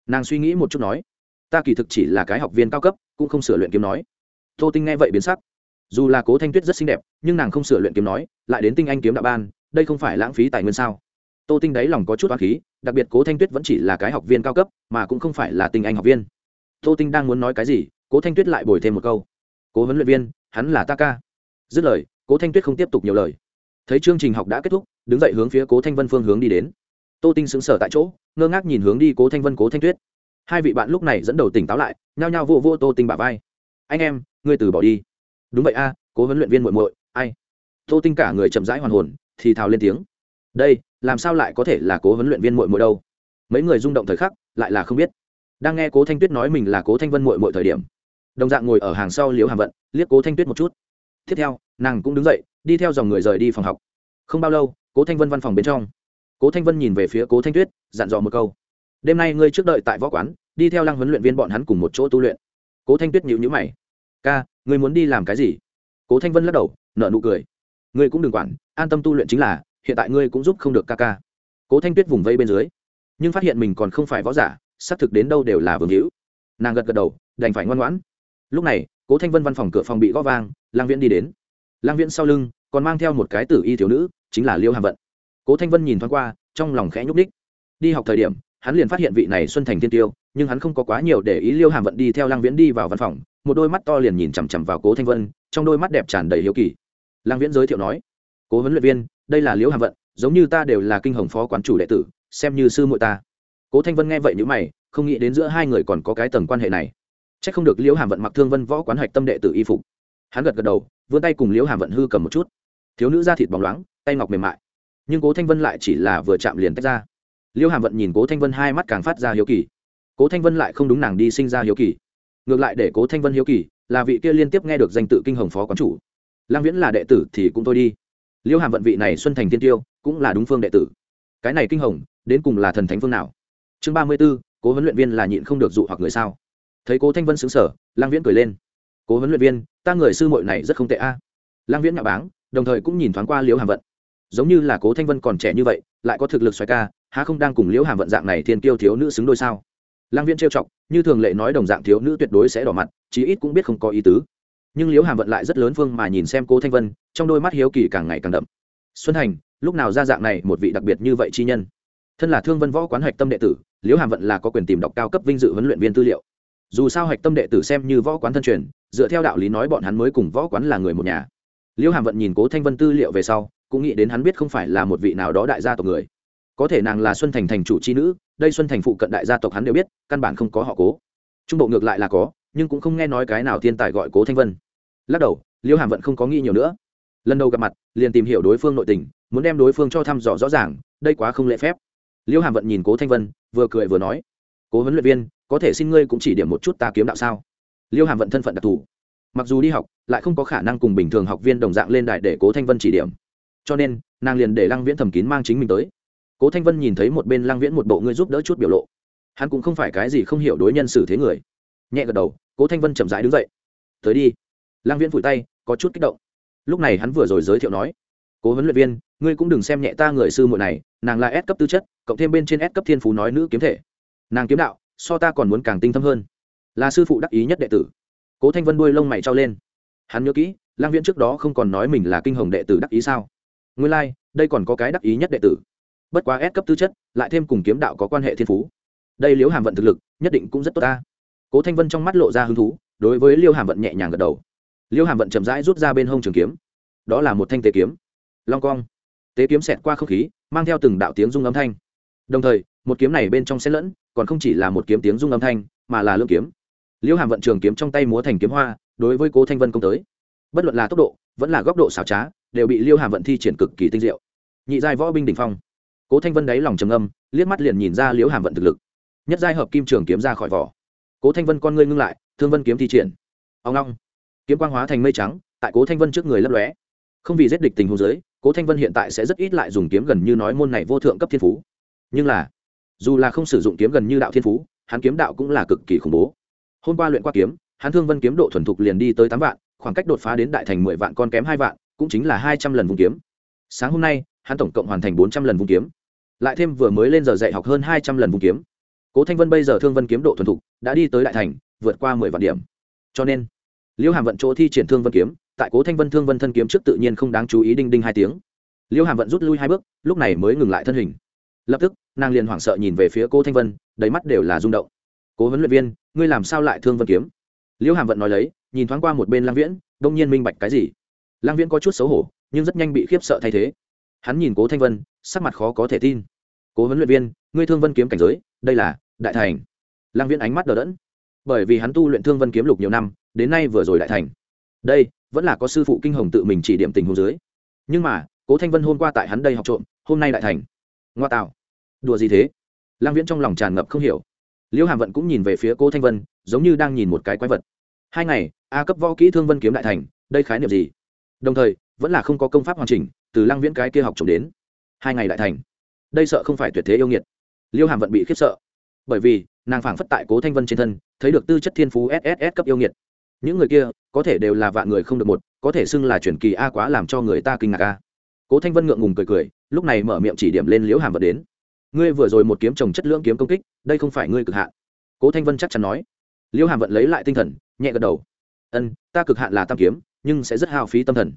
nàng suy nghĩ một chút nói, ta kỳ thực chỉ là cái học viên cao cấp, cũng không sửa luyện kiếm nói. Tô tinh nghe vậy biến sắc. Dù là cố thanh tuyết rất xinh đẹp, nhưng nàng không sửa luyện kiếm nói, lại đến tinh anh kiếm đạo ban, đây không phải lãng phí tài nguyên sao? Tô tinh đáy lòng có chút oán khí, đặc biệt cố thanh tuyết vẫn chỉ là cái học viên cao cấp, mà cũng không phải là tinh anh học viên. Tô tinh đang muốn nói cái gì, cố thanh tuyết lại bồi thêm một câu. Cố huấn luyện viên, hắn là ta ca. Dứt lời, cố thanh tuyết không tiếp tục nhiều lời. Thấy chương trình học đã kết thúc, đứng dậy hướng phía cố thanh vân phương hướng đi đến tô tinh xứng sở tại chỗ, ngơ ngác nhìn hướng đi cố thanh vân, cố thanh tuyết. Hai vị bạn lúc này dẫn đầu tỉnh táo lại, nhao nhao vô vô tô tinh bả vai. Anh em, ngươi từ bỏ đi. Đúng vậy a, cố huấn luyện viên muội muội, ai? Tô tinh cả người chậm rãi hoàn hồn, thì thào lên tiếng. Đây, làm sao lại có thể là cố huấn luyện viên muội muội đâu? Mấy người rung động thời khắc, lại là không biết. Đang nghe cố thanh tuyết nói mình là cố thanh vân muội muội thời điểm, đồng dạng ngồi ở hàng sau liễu hàm vận, liếc cố thanh tuyết một chút. Tiếp theo, nàng cũng đứng dậy, đi theo dòng người rời đi phòng học. Không bao lâu, cố thanh vân văn phòng bên trong cố thanh vân nhìn về phía cố thanh tuyết, dặn dò một câu. Đêm nay ngươi trước đợi tại võ quán, đi theo lăng huấn luyện viên bọn hắn cùng một chỗ tu luyện. Cố thanh tuyết nhịu nhữ mày. Ca, ngươi muốn đi làm cái gì? Cố thanh vân lắc đầu nợ nụ cười. Ngươi cũng đừng quản, an tâm tu luyện chính là, hiện tại ngươi cũng giúp không được ca ca. Cố thanh tuyết vùng vây bên dưới, nhưng phát hiện mình còn không phải võ giả, xác thực đến đâu đều là vương hữu. Nàng gật gật đầu, đành phải ngoan ngoãn. Lúc này, cố thanh vân văn phòng cửa phòng bị gõ vang lang viễn đi đến. Lang viễn sau lưng, còn mang theo một cái tử y thiếu nữ, chính là liêu hàm vận cố thanh vân nhìn thoáng qua, trong lòng khẽ nhúc ních đi học thời điểm, hắn liền phát hiện vị này xuân thành Thiên tiêu, nhưng hắn không có quá nhiều để ý liêu hàm vận đi theo lang viễn đi vào văn phòng, một đôi mắt to liền nhìn chằm chằm vào cố thanh vân, trong đôi mắt đẹp tràn đầy hiếu kỳ. Lang viễn giới thiệu nói, cố huấn luyện viên, đây là liễu hàm vận, giống như ta đều là kinh hồng phó quán chủ đệ tử, xem như sư muội ta. Cố thanh vân nghe vậy n mày, không nghĩ đến giữa hai người còn có cái tầng quan hệ này. C h ắ c không được liễu hàm vận mặc thương vân võ quán hạch tâm đệ tử y phục. Hắn gật gật đầu, vươn tay cùng liễu hàm vận hư cầm một chút. Thiếu nữ da thịt bóng loáng, tay ngọc mềm mại nhưng cố thanh vân lại chỉ là vừa chạm liền tách ra liễu hàm vận nhìn cố thanh vân hai mắt càng phát ra hiếu kỳ cố thanh vân lại không đúng nàng đi sinh ra hiếu kỳ ngược lại để cố thanh vân hiếu kỳ là vị kia liên tiếp nghe được danh tự kinh hồng phó quán chủ lang viễn là đệ tử thì cũng thôi đi liêu hàm vận vị này xuân thành tiên tiêu cũng là đúng phương đệ tử cái này kinh hồng đến cùng là thần thánh phương nào chương ba mươi b ố cố huấn luyện viên là nhịn không được dụ hoặc người sao thấy cố thanh vân xứng sở lang viễn cười lên cố huấn luyện viên ta người sư mội này rất không tệ a à. lang viễn nhạo báng đồng thời cũng nhìn thoáng qua liễu hàm vận giống như là cố thanh vân còn trẻ như vậy lại có thực lực xoài ca há không đang cùng liễu hàm vận dạng này thiên kiêu thiếu nữ xứng đôi sao? Lang viễn trêu chọc như thường lệ nói đồng dạng thiếu nữ tuyệt đối sẽ đỏ mặt chí ít cũng biết không có ý tứ. Nhưng liễu hàm vận lại rất lớn phương mà nhìn xem cố thanh vân trong đôi mắt hiếu kỳ càng ngày càng đậm. Xuân Hành, lúc nào ra dạng này một vị đặc biệt như vậy chi nhân? Thân là thương vân võ quán hạch tâm đệ tử liễu hàm vận là có quyền tìm đọc cao cấp vinh dự huấn luyện viên tư liệu. Dù sao hạch tâm đệ tử xem như võ quán thân truyền dựa theo đạo lý nói bọn hắn mới cùng võ quán là người một nhà. Liễu hàm vận nhìn cố thanh vân tư liệu về sau cũng nghĩ đến hắn biết không phải là một vị nào đó đại gia tộc người. Có thể nàng là xuân thành thành chủ c h i nữ, đây xuân thành phụ cận đại gia tộc hắn đều biết, căn bản không có họ cố. Trung bộ ngược lại là có, nhưng cũng không nghe nói cái nào thiên tài gọi cố thanh vân. Lắc đầu, liêu hàm vận không có nghĩ nhiều nữa. Lần đầu gặp mặt, liền tìm hiểu đối phương nội tình, muốn đem đối phương cho thăm dò rõ ràng, đây quá không lễ phép. Liêu hàm vận nhìn cố thanh vân, vừa cười vừa nói, cố huấn luyện viên, có thể xin ngươi cũng chỉ điểm một chút ta kiếm đạo sao? Liêu hàm vận thân phận đặc thù. Mặc dù đi học, lại không có khả năng cùng bình thường học viên đồng dạng lên đài để cố thanh vân chỉ điểm cho nên, nàng liền để lăng viễn thầm kín mang chính mình tới. Cố thanh vân nhìn thấy một bên lăng viễn một bộ ngươi giúp đỡ chút biểu lộ. Hắn cũng không phải cái gì không hiểu đối nhân xử thế người. Nhẹ gật đầu, cố thanh vân chậm rãi đứng dậy. Tới đi. Lăng viễn vùi tay, có chút kích động. Lúc này hắn vừa rồi giới thiệu nói, cố huấn luyện viên, ngươi cũng đừng xem nhẹ ta người sư muội này, nàng là S cấp tư chất, cộng thêm bên trên S cấp thiên phú nói nữ kiếm thể. Nàng kiếm đạo, so ta còn muốn càng tinh thâm hơn. Là sư phụ đắc ý nhất đệ tử. Cố thanh vân đuôi lông mày trao lên. Hắn nhớ kỹ lang viễn trước đó không còn nói mình là kinh hồng đệ tử đắc ý sao? Nguyên lai、like, đây còn có cái đắc ý nhất đệ tử. Bất quá ép cấp tư chất lại thêm cùng kiếm đạo có quan hệ thiên phú. Đây liễu hàm vận thực lực nhất định cũng rất tốt ta. Cố thanh vân trong mắt lộ ra hứng thú đối với liêu hàm vận nhẹ nhàng gật đầu. Liêu hàm vận chậm rãi rút ra bên hông trường kiếm. Đó là một thanh tế kiếm. Long cong. Tế kiếm xẹt qua không khí mang theo từng đạo tiếng rung âm thanh. Đồng thời một kiếm này bên trong xen lẫn còn không chỉ là một kiếm tiếng rung âm thanh mà là lương kiếm. Liêu hàm vận trường kiếm trong tay múa thành kiếm hoa đối với cố thanh vân công tới. Bất luận là tốc độ vẫn là góc độ xảo trá đều bị liêu hàm vận thi triển cực kỳ tinh diệu. Nhị giai võ binh đ ỉ n h phong. Cố thanh vân đáy lòng trầm âm liếc mắt liền nhìn ra liêu hàm vận thực lực. Nhất giai hợp kim trường kiếm ra khỏi vỏ. Cố thanh vân con ngươi ngưng lại, thương vân kiếm thi triển. Ông long kiếm quang hóa thành mây trắng, tại cố thanh vân trước người lấp lóe. Không vì giết địch tình hồ dưới, cố thanh vân hiện tại sẽ rất ít lại dùng kiếm gần như nói môn này vô thượng cấp thiên phú. Nhưng là, dù là không sử dụng kiếm gần như đạo thiên phú, hắn kiếm đạo cũng là cực kỳ khủng bố. Hôm qua luyện qua kiếm, hắn thương vân kiếm độ thuần thục liền đi tới tám vạn, khoảng cách đột phá đến đại thành mười vạn con kém hai vạn cũng chính là hai trăm lần vung kiếm. Sáng hôm nay, hắn tổng cộng hoàn thành bốn trăm lần vung kiếm. Lại thêm vừa mới lên giờ dạy học hơn hai trăm lần vung kiếm. Cố thanh vân bây giờ thương vân kiếm độ thuần thục, đã đi tới đại thành, vượt qua mười vạn điểm. Cho nên liễu hàm vận chỗ thi triển thương vân kiếm, tại cố thanh vân thương vân thân kiếm trước tự nhiên không đáng chú ý đinh đinh hai tiếng. Liễu hàm vận rút lui hai bước, lúc này mới ngừng lại thân hình. Lập tức, nàng liền hoảng sợ nhìn về phía cố thanh vân, đầy mắt đều là rung động. Cố huấn luyện viên, ngươi làm sao lại thương vân kiếm? Liễu hàm vận nói lấy, nhìn thoáng qua một bên lang viễn, đông nhiên minh bạch cái gì? Lang viễn có chút xấu hổ, nhưng rất nhanh bị khiếp sợ thay thế. Hắn nhìn cố thanh vân, sắc mặt khó có thể tin. Cố huấn luyện viên, ngươi thương vân kiếm cảnh giới, đây là đại thành. Lang viễn ánh mắt đờ đẫn. Bởi vì hắn tu luyện thương vân kiếm lục nhiều năm, đến nay vừa rồi đại thành. Đây, vẫn là có sư phụ kinh hồng tự mình chỉ điểm tình hồ dưới. Nhưng mà, cố thanh vân hôm qua tại hắn đây học trộm, hôm nay đại thành. Ngoa tạo. Đùa gì thế? Lang viễn trong lòng tràn ngập không hiểu. Liễu hàm vận cũng nhìn về phía cố thanh vân, giống như đang nhìn một cái quái vật. Hai ngày, a cấp võ kỹ thương vân kiếm đại thành, đây khái niệm gì? Đồng thời, vẫn là không có công pháp hoàn chỉnh, từ lang viễn cái kia học trộm đến, hai ngày lại thành. Đây sợ không phải tuyệt thế yêu nghiệt. Liêu hàm vận bị khiếp sợ. Bởi vì, nàng phảng phất tại cố thanh vân trên thân, thấy được tư chất thiên phú sss cấp yêu nghiệt. Những người kia, có thể đều là vạn người không được một, có thể xưng là truyền kỳ a quá làm cho người ta kinh ngạc a. Cố thanh vân ngượng ngùng cười cười, lúc này mở miệng chỉ điểm lên liễu hàm vật đến. Ngươi vừa rồi một kiếm trồng chất lượng kiếm công kích, đây không phải ngươi cực hạn. Cố thanh vân chắc chắn nói. Liễu hàm vận lấy lại tinh thần, nhẹ gật đầu. Ân, ta cực hạn là tam kiếm nhưng sẽ rất hao phí tâm thần.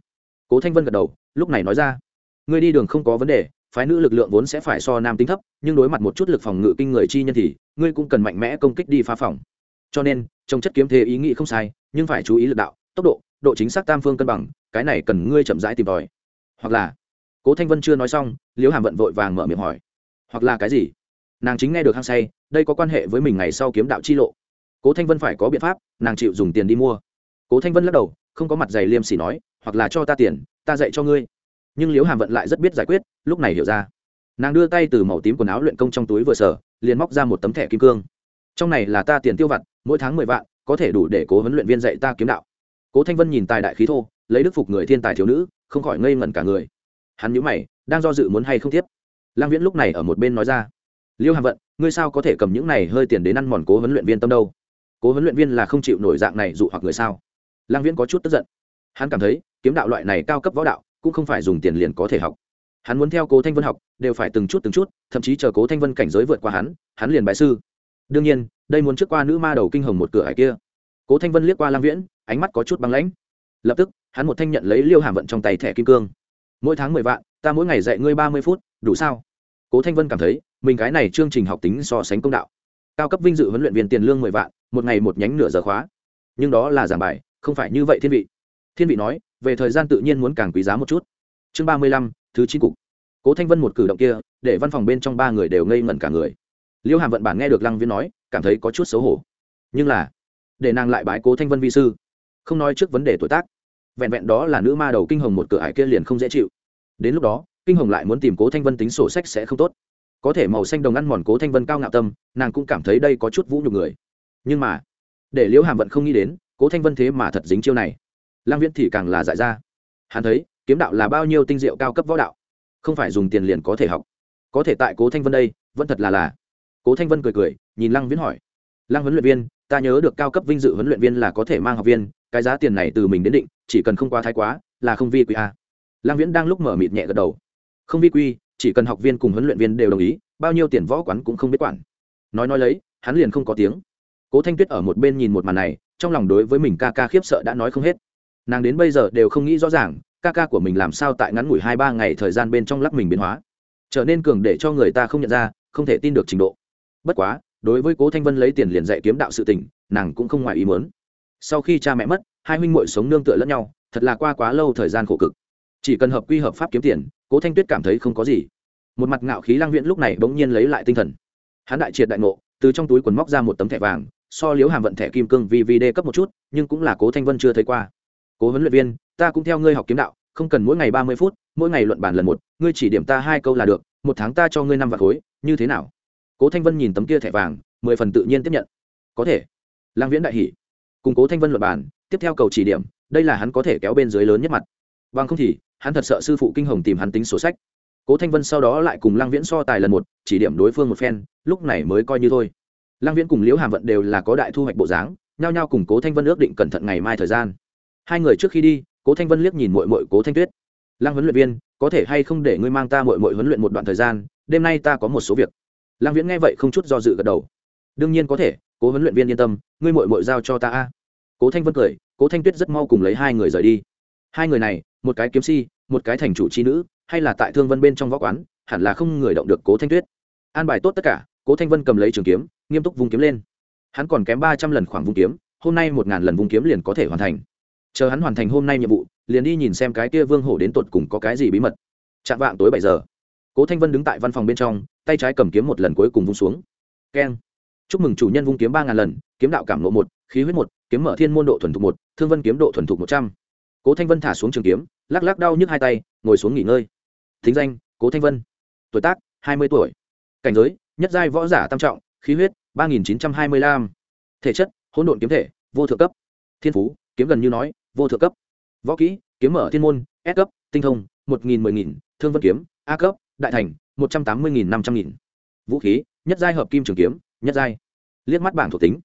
Cố thanh vân gật đầu, lúc này nói ra, ngươi đi đường không có vấn đề, phái nữ lực lượng vốn sẽ phải so nam tính thấp, nhưng đối mặt một chút lực phòng ngự kinh người chi nhân thì, ngươi cũng cần mạnh mẽ công kích đi phá phòng. Cho nên trong chất kiếm thế ý nghĩ không sai, nhưng phải chú ý lực đạo, tốc độ độ chính xác tam phương cân bằng, cái này cần ngươi chậm rãi tìm tòi. Hoặc là, cố thanh vân chưa nói xong, liễu hàm vận vội vàng mở miệng hỏi, hoặc là cái gì? Nàng chính nghe được hăng say, đây có quan hệ với mình ngày sau kiếm đạo chi lộ. Cố thanh vân phải có biện pháp, nàng chịu dùng tiền đi mua. Cố thanh vân lắc đầu không có mặt giày liêm sỉ nói, hoặc là cho ta tiền, ta dạy cho ngươi. Nhưng liễu hàm vận lại rất biết giải quyết, lúc này hiểu ra. Nàng đưa tay từ màu tím quần áo luyện công trong túi vừa sở liền móc ra một tấm thẻ kim cương. Trong này là ta tiền tiêu vặt, mỗi tháng mười vạn, có thể đủ để cố huấn luyện viên dạy ta kiếm đạo. Cố thanh vân nhìn tài đại khí thô, lấy đức phục người thiên tài thiếu nữ, không khỏi ngây ngẩn cả người. Hắn nhíu mày, đang do dự muốn hay không tiếp. Lang viễn lúc này ở một bên nói ra liêu hàm vận, ngươi sao có thể cầm những này hơi tiền đến ăn mòn cố huấn luyện viên tâm đâu? Cố huấn luyện viên là không chịu nổi dạng này dụ hoặc người sao? Lang viễn có chút tức giận. Hắn cảm thấy, kiếm đạo loại này cao cấp võ đạo, cũng không phải dùng tiền liền có thể học. Hắn muốn theo cố thanh vân học, đều phải từng chút từng chút, thậm chí chờ cố thanh vân cảnh giới vượt qua hắn hắn liền bại sư. Đương nhiên, đây muốn trước qua nữ ma đầu kinh hồng một cửa hải kia. Cố thanh vân liếc qua lang viễn, ánh mắt có chút băng lãnh. Lập tức, hắn một thanh nhận lấy liêu hàm vận trong tay thẻ kim cương. Mỗi tháng mười vạn, ta mỗi ngày dạy ngươi ba mươi phút, đủ sao? Cố thanh vân cảm thấy, mình cái này chương trình học tính so sánh công đạo. Cao cấp vinh dự huấn luyện viên tiền lương mười vạn, một ngày một nhánh nửa giờ khóa. Nhưng đó là giảng bài không phải như vậy thiên vị. Thiên vị nói, về thời gian tự nhiên muốn càng quý giá một chút. Chương ba mươi lăm, thứ chín cục. Cố thanh vân một cử động kia, để văn phòng bên trong ba người đều ngây ngẩn cả người. Liêu hàm vận bản nghe được lăng viên nói, cảm thấy có chút xấu hổ. Nhưng là, để nàng lại bái cố thanh vân vi sư. Không nói trước vấn đề tuổi tác. Vẹn vẹn đó là nữ ma đầu kinh hồng một cửa ải kia liền không dễ chịu. Đến lúc đó, kinh hồng lại muốn tìm cố thanh vân tính sổ sách sẽ không tốt. Có thể màu xanh đồng ăn mòn cố thanh vân cao ngạo tâm, nàng cũng cảm thấy đây có chút vũ nhục người. Nhưng mà, để liễu hàm vận không nghĩ đến cố thanh vân thế mà thật dính chiêu này lang viễn thì càng là dại ra hắn thấy kiếm đạo là bao nhiêu tinh diệu cao cấp võ đạo không phải dùng tiền liền có thể học có thể tại cố thanh vân đây vẫn thật là là cố thanh vân cười cười nhìn lăng viễn hỏi lăng huấn luyện viên ta nhớ được cao cấp vinh dự huấn luyện viên là có thể mang học viên cái giá tiền này từ mình đến định chỉ cần không quá thái quá là không vi quy a lăng viễn đang lúc mở mịt nhẹ gật đầu không vi quy chỉ cần học viên cùng huấn luyện viên đều đồng ý bao nhiêu tiền võ quán cũng không biết quản nói nói lấy hắn liền không có tiếng cố thanh tuyết ở một bên nhìn một màn này trong lòng đối với mình ca ca khiếp sợ đã nói không hết. Nàng đến bây giờ đều không nghĩ rõ ràng, ca ca của mình làm sao tại ngắn ngủi hai ba ngày thời gian bên trong lắc mình biến hóa. Trở nên cường để cho người ta không nhận ra, không thể tin được trình độ. Bất quá, đối với cố thanh vân lấy tiền liền dạy kiếm đạo sự tình, nàng cũng không ngoài ý muốn. Sau khi cha mẹ mất, hai huynh muội sống nương tựa lẫn nhau, thật là qua quá lâu thời gian khổ cực. Chỉ cần hợp quy hợp pháp kiếm tiền, cố thanh tuyết cảm thấy không có gì. Một mặt ngạo khí lang viện lúc này bỗng nhiên lấy lại tinh thần. Hắn đại triệt đại ngộ, từ trong túi quần móc ra một tấm thẻ vàng so liếu hàm vận thẻ kim cương vvd cấp một chút, nhưng cũng là cố thanh vân chưa thấy qua. Cố huấn luyện viên, ta cũng theo ngươi học kiếm đạo, không cần mỗi ngày ba mươi phút, mỗi ngày luận bản lần một, ngươi chỉ điểm ta hai câu là được, một tháng ta cho ngươi năm vạn khối, như thế nào? Cố thanh vân nhìn tấm kia thẻ vàng, mười phần tự nhiên tiếp nhận. Có thể. Lang viễn đại hỷ cùng cố thanh vân luận bản tiếp theo cầu chỉ điểm, đây là hắn có thể kéo bên dưới lớn nhất mặt. Bằng không thì, hắn thật sợ sư phụ kinh hồng tìm hắn tính sổ sách. Cố thanh vân sau đó lại cùng lang viễn so tài lần một, chỉ điểm đối phương một phen, lúc này mới coi như thôi lang viễn cùng liễu hàm vận đều là có đại thu hoạch bộ dáng, nhao nhao cùng cố thanh vân ước định cẩn thận ngày mai thời gian. Hai người trước khi đi, cố thanh vân liếc nhìn mội mội cố thanh tuyết. Lang huấn luyện viên, có thể hay không để ngươi mang ta mội mội huấn luyện một đoạn thời gian, đêm nay ta có một số việc. Lang viễn nghe vậy không chút do dự gật đầu. Đương nhiên có thể, cố huấn luyện viên yên tâm, ngươi mội mội giao cho ta a. Cố thanh vân cười, cố thanh tuyết rất mau cùng lấy hai người rời đi. Hai người này, một cái kiếm si, một cái thành chủ c h i nữ, hay là tại thương vân bên trong võ quán, hẳn là không người động được cố thanh tuyết. An bài tốt tất cả, cố thanh vân cầm lấy trường kiếm nghiêm túc vung kiếm lên. Hắn còn kém ba trăm lần khoảng vung kiếm, hôm nay một ngàn lần vung kiếm liền có thể hoàn thành. Chờ hắn hoàn thành hôm nay nhiệm vụ, liền đi nhìn xem cái kia vương hổ đến tột cùng có cái gì bí mật. Chạm vạng tối bảy giờ, cố thanh vân đứng tại văn phòng bên trong, tay trái cầm kiếm một lần cuối cùng vung xuống. Keng. Chúc mừng chủ nhân vung kiếm ba ngàn lần, kiếm đạo cảm lộ một, khí huyết một, kiếm mở thiên môn độ thuần thục một, thương vân kiếm độ thuần thục một trăm. Cố thanh vân thả xuống trường kiếm, lắc lắc đau nhức hai tay, ngồi xuống nghỉ ngơi. Thính danh, cố thanh vân. Tuổi tác, hai mươi tuổi. Cảnh giới, nhất giai võ giả tam trọng, khí huyết ba nghìn chín trăm hai mươi lăm. Thể chất, hỗn độn kiếm thể, vô thượng cấp. Thiên phú, kiếm gần như nói, vô thượng cấp. Võ kỹ, kiếm mở thiên môn, s cấp, tinh thông, một nghìn mười nghìn, thương vân kiếm, a cấp, đại thành, một trăm tám mươi nghìn năm trăm nghìn. Vũ khí, nhất giai hợp kim trường kiếm, nhất giai. Liếc mắt bảng thuộc tính.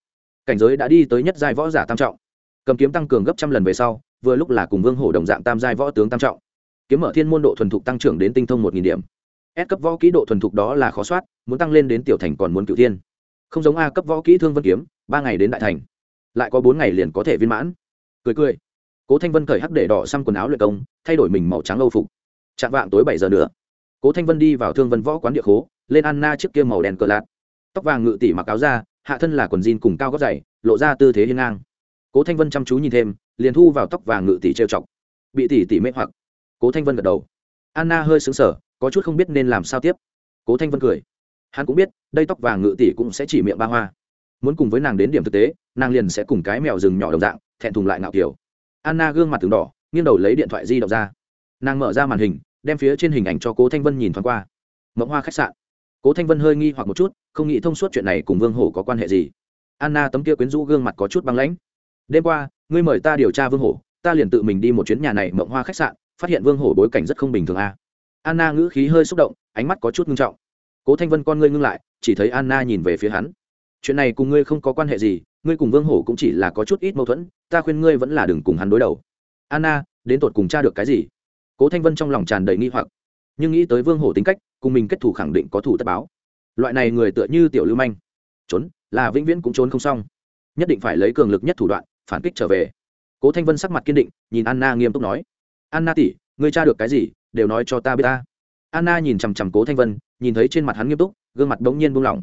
Cảnh giới đã đi tới nhất giai võ giả tam trọng. Cầm kiếm tăng cường gấp trăm lần về sau, vừa lúc là cùng vương hổ đồng dạng tam giai võ tướng tam trọng. Kiếm mở thiên môn độ thuần thục tăng trưởng đến tinh thông một nghìn điểm. S cấp võ kỹ độ thuần thục đó là khó soát, muốn tăng lên đến tiểu thành còn muốn cựu thiên không giống A cấp võ kỹ thương vân kiếm, ba ngày đến đại thành. Lại có bốn ngày liền có thể viên mãn. Cười cười. Cố thanh vân cởi hắc để đỏ xăm quần áo luyện công, thay đổi mình màu trắng âu phục. Chạm vạng tối bảy giờ nữa. Cố thanh vân đi vào thương vân võ quán địa khố, lên anna trước kia màu đen cờ lạt. Tóc vàng ngự tỉ mặc áo ra hạ thân là quần jean cùng cao gót dày lộ ra tư thế hiên ngang. Cố thanh vân chăm chú nhìn thêm, liền thu vào tóc vàng ngự tỉ trêu chọc. Bị tỉ tỉ mê hoặc. Cố thanh vân gật đầu. Anna hơi xứng sở có chút không biết nên làm sao tiếp. Cố thanh vân cười hắn cũng biết, đây tóc vàng ngự tỷ cũng sẽ chỉ miệng ba hoa. Muốn cùng với nàng đến điểm thực tế, nàng liền sẽ cùng cái mèo rừng nhỏ đồng dạng, thẹn thùng lại ngạo kiểu. Anna gương mặt từng đỏ, nghiêng đầu lấy điện thoại di động ra. Nàng mở ra màn hình, đem phía trên hình ảnh cho cố thanh vân nhìn thoáng qua. Mộng hoa khách sạn. Cố thanh vân hơi nghi hoặc một chút, không nghĩ thông suốt chuyện này cùng vương hổ có quan hệ gì. Anna tấm kia quyến rũ gương mặt có chút băng lãnh. Đêm qua, ngươi mời ta điều tra vương hổ, ta liền tự mình đi một chuyến nhà này mộng hoa khách sạn, phát hiện vương hổ bối cảnh rất không bình thường a. Anna ngữ khí hơi xúc động, ánh mắt có chút ngưng trọng cố thanh vân con ngươi ngưng lại, chỉ thấy anna nhìn về phía hắn. Chuyện này cùng ngươi không có quan hệ gì, ngươi cùng vương hổ cũng chỉ là có chút ít mâu thuẫn, ta khuyên ngươi vẫn là đừng cùng hắn đối đầu. Anna, đến tột cùng cha được cái gì? Cố thanh vân trong lòng tràn đầy nghi hoặc. Nhưng nghĩ tới vương hổ tính cách, cùng mình kết thủ khẳng định có thủ tất báo. Loại này người tựa như tiểu lưu manh. Trốn, là vĩnh viễn cũng trốn không xong. Nhất định phải lấy cường lực nhất thủ đoạn, phản kích trở về. Cố thanh vân sắc mặt kiên định, nhìn anna nghiêm túc nói. Anna tỉ ngươi tra được cái gì, đều nói cho ta biết ta. Anna nhìn chằm chằm cố thanh vân nhìn thấy trên mặt hắn nghiêm túc, gương mặt bỗng nhiên buông lỏng.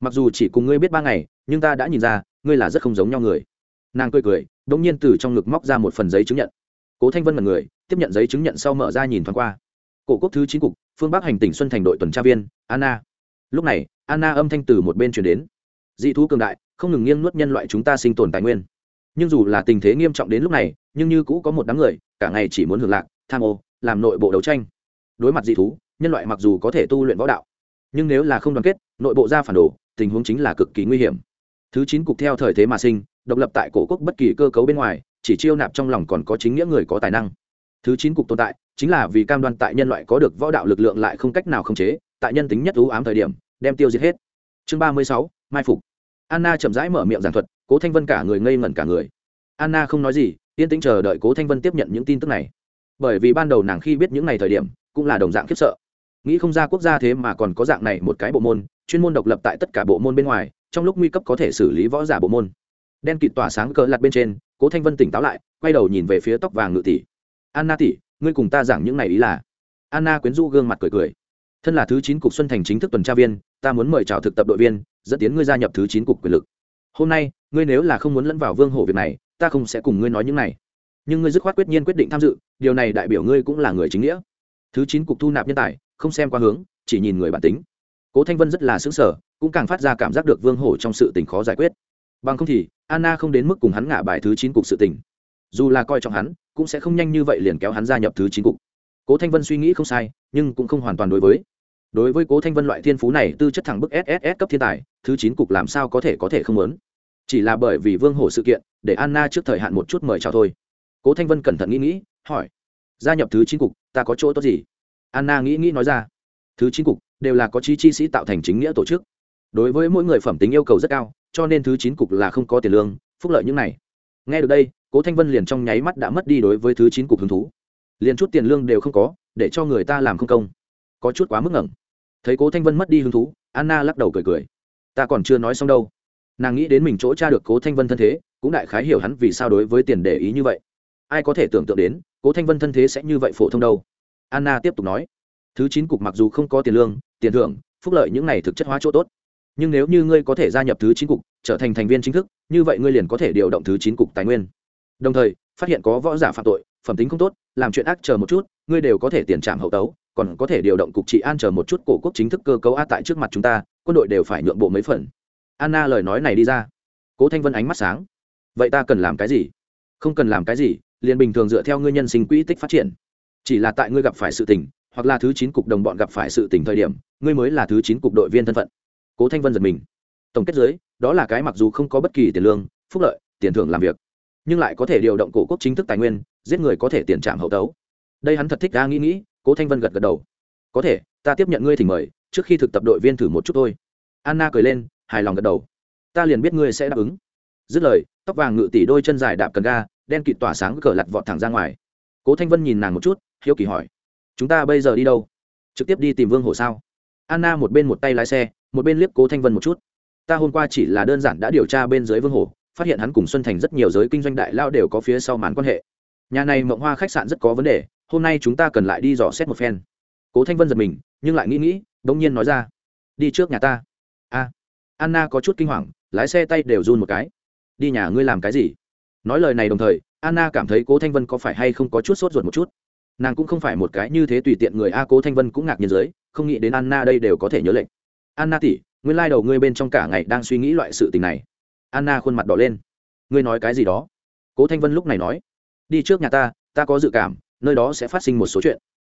Mặc dù chỉ cùng ngươi biết ba ngày, nhưng ta đã nhìn ra, ngươi là rất không giống nhau người. Nàng cười cười, bỗng nhiên từ trong ngực móc ra một phần giấy chứng nhận. Cố thanh vân là người, tiếp nhận giấy chứng nhận sau mở ra nhìn thoáng qua. Cổ quốc thứ chín cục, phương bắc hành tỉnh xuân thành đội tuần tra viên, anna. Lúc này, anna âm thanh từ một bên chuyển đến. Dị thú cường đại, không ngừng nghiêng nuốt nhân loại chúng ta sinh tồn tài nguyên. Nhưng dù là tình thế nghiêm trọng đến lúc này, nhưng như cũ có một đám người, cả ngày chỉ muốn hưởng lạc, tham ô, làm nội bộ đấu tranh. Đối mặt dị thú nhân loại mặc dù có thể tu luyện võ đạo, nhưng nếu là không đoàn kết, nội bộ ra phản đồ, tình huống chính là cực kỳ nguy hiểm. Thứ chín cục theo thời thế mà sinh, độc lập tại cổ quốc bất kỳ cơ cấu bên ngoài, chỉ chiêu nạp trong lòng còn có chính nghĩa người có tài năng. Thứ chín cục tồn tại, chính là vì cam đoan tại nhân loại có được võ đạo lực lượng lại không cách nào khống chế, tại nhân tính nhất ưu ám thời điểm, đem tiêu diệt hết. Chương ba mươi sáu, mai phục. Anna chậm rãi mở miệng giảng thuật, cố thanh vân cả người ngây ngẩn cả người. Anna không nói gì, yên tĩnh chờ đợi cố thanh vân tiếp nhận những tin tức này. Bởi vì ban đầu nàng khi biết những ngày thời điểm, cũng là đồng dạng khiếp sợ nghĩ không ra quốc gia thế mà còn có dạng này một cái bộ môn, chuyên môn độc lập tại tất cả bộ môn bên ngoài, trong lúc nguy cấp có thể xử lý võ giả bộ môn. Đen kịt tỏa sáng cỡ lặt bên trên, cố thanh vân tỉnh táo lại, quay đầu nhìn về phía tóc vàng ngự tỷ. Anna tỷ, ngươi cùng ta giảng những này ý là? Anna quyến rũ gương mặt cười cười. Thân là thứ chín cục xuân thành chính thức tuần tra viên, ta muốn mời chào thực tập đội viên, dẫn tiến ngươi gia nhập thứ chín cục quyền lực. Hôm nay, ngươi nếu là không muốn lẫn vào vương hổ việc này, ta không sẽ cùng ngươi nói những này. Nhưng ngươi dứt khoát quyết nhiên quyết định tham dự, điều này đại biểu ngươi cũng là người chính nghĩa. Thứ chín cục thu nạp nhân tài không xem qua hướng, chỉ nhìn người bản tính. Cố thanh vân rất là xứng sở cũng càng phát ra cảm giác được vương hổ trong sự tình khó giải quyết. Bằng không thì, anna không đến mức cùng hắn ngả bài thứ chín cục sự tình. Dù là coi trọng hắn, cũng sẽ không nhanh như vậy liền kéo hắn gia nhập thứ chín cục. Cố thanh vân suy nghĩ không sai, nhưng cũng không hoàn toàn đối với. Đối với cố thanh vân loại thiên phú này, tư chất thẳng bức sss cấp thiên tài, thứ chín cục làm sao có thể có thể không lớn chỉ là bởi vì vương hổ sự kiện, để anna trước thời hạn một chút mời chào thôi. Cố thanh vân cẩn thận nghĩ nghĩ, hỏi. Gia nhập thứ chín cục, ta có chỗ tốt gì? Anna nghĩ nghĩ nói ra. Thứ chín cục, đều là có trí chi sĩ tạo thành chính nghĩa tổ chức. Đối với mỗi người phẩm tính yêu cầu rất cao, cho nên thứ chín cục là không có tiền lương, phúc lợi những này. Nghe được đây, cố thanh vân liền trong nháy mắt đã mất đi đối với thứ chín cục hứng thú. Liền chút tiền lương đều không có, để cho người ta làm không công. Có chút quá mức ngẩng. Thấy cố thanh vân mất đi hứng thú, anna lắc đầu cười cười. Ta còn chưa nói xong đâu. Nàng nghĩ đến mình chỗ cha được cố thanh vân thân thế, cũng đại khái hiểu hắn vì sao đối với tiền để ý như vậy. Ai có thể tưởng tượng đến, cố thanh vân thân thế sẽ như vậy phổ thông đâu anna tiếp tục nói, thứ chín cục mặc dù không có tiền lương, tiền thưởng, phúc lợi những này thực chất hóa chỗ tốt. Nhưng nếu như ngươi có thể gia nhập thứ chín cục, trở thành thành viên chính thức, như vậy ngươi liền có thể điều động thứ chín cục tài nguyên. Đồng thời, phát hiện có võ giả phạm tội, phẩm tính không tốt, làm chuyện ác chờ một chút, ngươi đều có thể tiền trạm hậu tấu, còn có thể điều động cục trị an chờ một chút cổ quốc chính thức cơ cấu a tại trước mặt chúng ta, quân đội đều phải nhượng bộ mấy phần. Anna lời nói này đi ra. Cố thanh vân ánh mắt sáng. Vậy ta cần làm cái gì? Không cần làm cái gì, liền bình thường dựa theo ngươi nhân sinh quỹ tích phát triển chỉ là tại ngươi gặp phải sự tình hoặc là thứ chín cục đồng bọn gặp phải sự tình thời điểm ngươi mới là thứ chín cục đội viên thân phận. Cố thanh vân giật mình. Tổng kết dưới, đó là cái mặc dù không có bất kỳ tiền lương phúc lợi tiền thưởng làm việc nhưng lại có thể điều động cổ quốc chính thức tài nguyên giết người có thể tiền trạm hậu tấu. Đây hắn thật thích ra nghĩ nghĩ cố thanh vân gật gật đầu. Có thể ta tiếp nhận ngươi thì mời trước khi thực tập đội viên thử một chút thôi. Anna cười lên hài lòng gật đầu. Ta liền biết ngươi sẽ đáp ứng. Dứt lời tóc vàng ngự tỉ đôi chân dài đạp cần ga đen kịt tỏa sáng cờ lặt vọt thẳng ra ngoài cố thanh vân nhìn nàng một chút, hiếu kỳ hỏi, chúng ta bây giờ đi đâu? Trực tiếp đi tìm vương hổ sao? Anna một bên một tay lái xe, một bên liếc cố thanh vân một chút. Ta hôm qua chỉ là đơn giản đã điều tra bên dưới vương hổ, phát hiện hắn cùng xuân thành rất nhiều giới kinh doanh đại lao đều có phía sau màn quan hệ. Nhà này mộng hoa khách sạn rất có vấn đề, hôm nay chúng ta cần lại đi dò xét một phen. Cố thanh vân giật mình, nhưng lại nghĩ nghĩ đ ỗ n g nhiên nói ra, đi trước nhà ta. A. Anna có chút kinh hoàng, lái xe tay đều run một cái. Đi nhà ngươi làm cái gì? Nói lời này đồng thời anna cảm thấy cố thanh vân có phải hay không có chút sốt ruột một chút? Nàng cũng không phải một cái như thế tùy tiện người a cố thanh vân cũng ngạc nhiên dưới, không nghĩ đến anna đây đều có thể nhớ lệnh. Anna tỉ nguyên lai、like、đầu ngươi bên trong cả ngày đang suy nghĩ loại sự tình này. Anna khuôn mặt đỏ lên. Ngươi nói cái gì đó? Cố thanh vân lúc này nói. Đi trước nhà ta ta có dự cảm nơi đó sẽ phát sinh một số chuyện.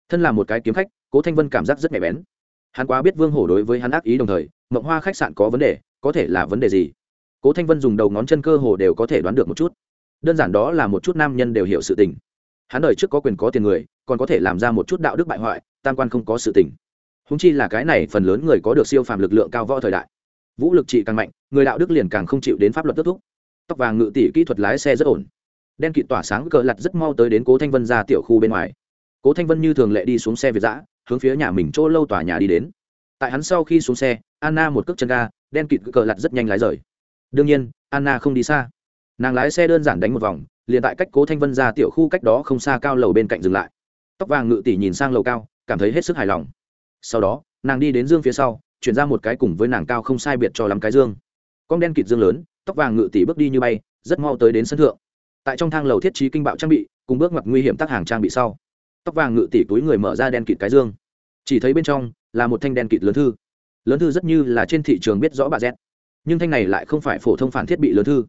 Thân là một cái kiếm khách cố thanh vân cảm giác rất nhạy bén. Hắn quá biết vương hổ đối với hắn ác ý đồng thời mộng hoa khách sạn có vấn đề có thể là vấn đề gì? Cố thanh vân dùng đầu ngón chân cơ hồ đều có thể đoán được một chút đơn giản đó là một chút nam nhân đều hiểu sự tình. Hắn đời trước có quyền có tiền người, còn có thể làm ra một chút đạo đức bại hoại, tam quan không có sự tình. Húng chi là cái này phần lớn người có được siêu phàm lực lượng cao võ thời đại. Vũ lực trị càng mạnh, người đạo đức liền càng không chịu đến pháp luật kết thúc. Tóc vàng ngự tỷ kỹ thuật lái xe rất ổn. Đen kịt tỏa sáng cờ lặt rất mau tới đến cố thanh vân ra tiểu khu bên ngoài. Cố thanh vân như thường lệ đi xuống xe việt giã hướng phía nhà mình chỗ lâu tòa nhà đi đến. Tại hắn sau khi xuống xe, anna một cước chân ga, đen kịt cờ lặt rất nhanh lái rời. Đương nhiên, anna không đi xa nàng lái xe đơn giản đánh một vòng, liền tại cách cố thanh vân ra tiểu khu cách đó không xa cao lầu bên cạnh dừng lại. Tóc vàng ngự tỷ nhìn sang lầu cao, cảm thấy hết sức hài lòng. Sau đó, nàng đi đến dương phía sau, chuyển ra một cái cùng với nàng cao không sai biệt cho lắm cái dương. Con đen kịt dương lớn, tóc vàng ngự tỷ bước đi như bay, rất mau tới đến sân thượng. Tại trong thang lầu thiết trí kinh bạo trang bị, cùng bước ngoặt nguy hiểm tác hàng trang bị sau, tóc vàng ngự tỷ túi người mở ra đen kịt cái dương. Chỉ thấy bên trong là một thanh đen kịt lớn thư. Lớn thư rất như là trên thị trường biết rõ bà z. Nhưng thanh này lại không phải phổ thông phản thiết bị lớn thư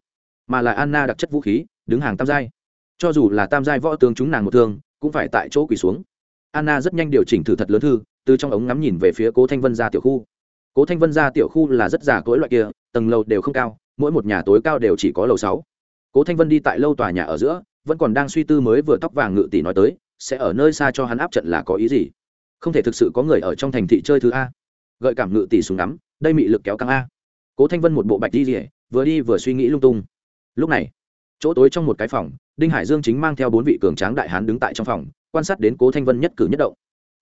mà là anna đặc chất vũ khí, đứng hàng tam giai. Cho dù là tam giai võ tướng chúng nàng một thương, cũng phải tại chỗ quỳ xuống. Anna rất nhanh điều chỉnh thử thật lớn thư, từ trong ống ngắm nhìn về phía cố thanh vân ra tiểu khu. Cố thanh vân ra tiểu khu là rất già cỗi loại kia, tầng lầu đều không cao, mỗi một nhà tối cao đều chỉ có lầu sáu. Cố thanh vân đi tại lâu tòa nhà ở giữa, vẫn còn đang suy tư mới vừa tóc vàng ngự tỷ nói tới, sẽ ở nơi xa cho hắn áp trận là có ý gì? Không thể thực sự có người ở trong thành thị chơi thứ a. Gợi cảm ngự tỷ súng ngắm, đây mị lực kéo căng a. Cố thanh vân một bộ bạch đi rỉa vừa đi vừa suy nghĩ lung tung lúc này, chỗ tối trong một cái phòng, đinh hải dương chính mang theo bốn vị cường tráng đại hán đứng tại trong phòng, quan sát đến cố thanh vân nhất cử nhất động.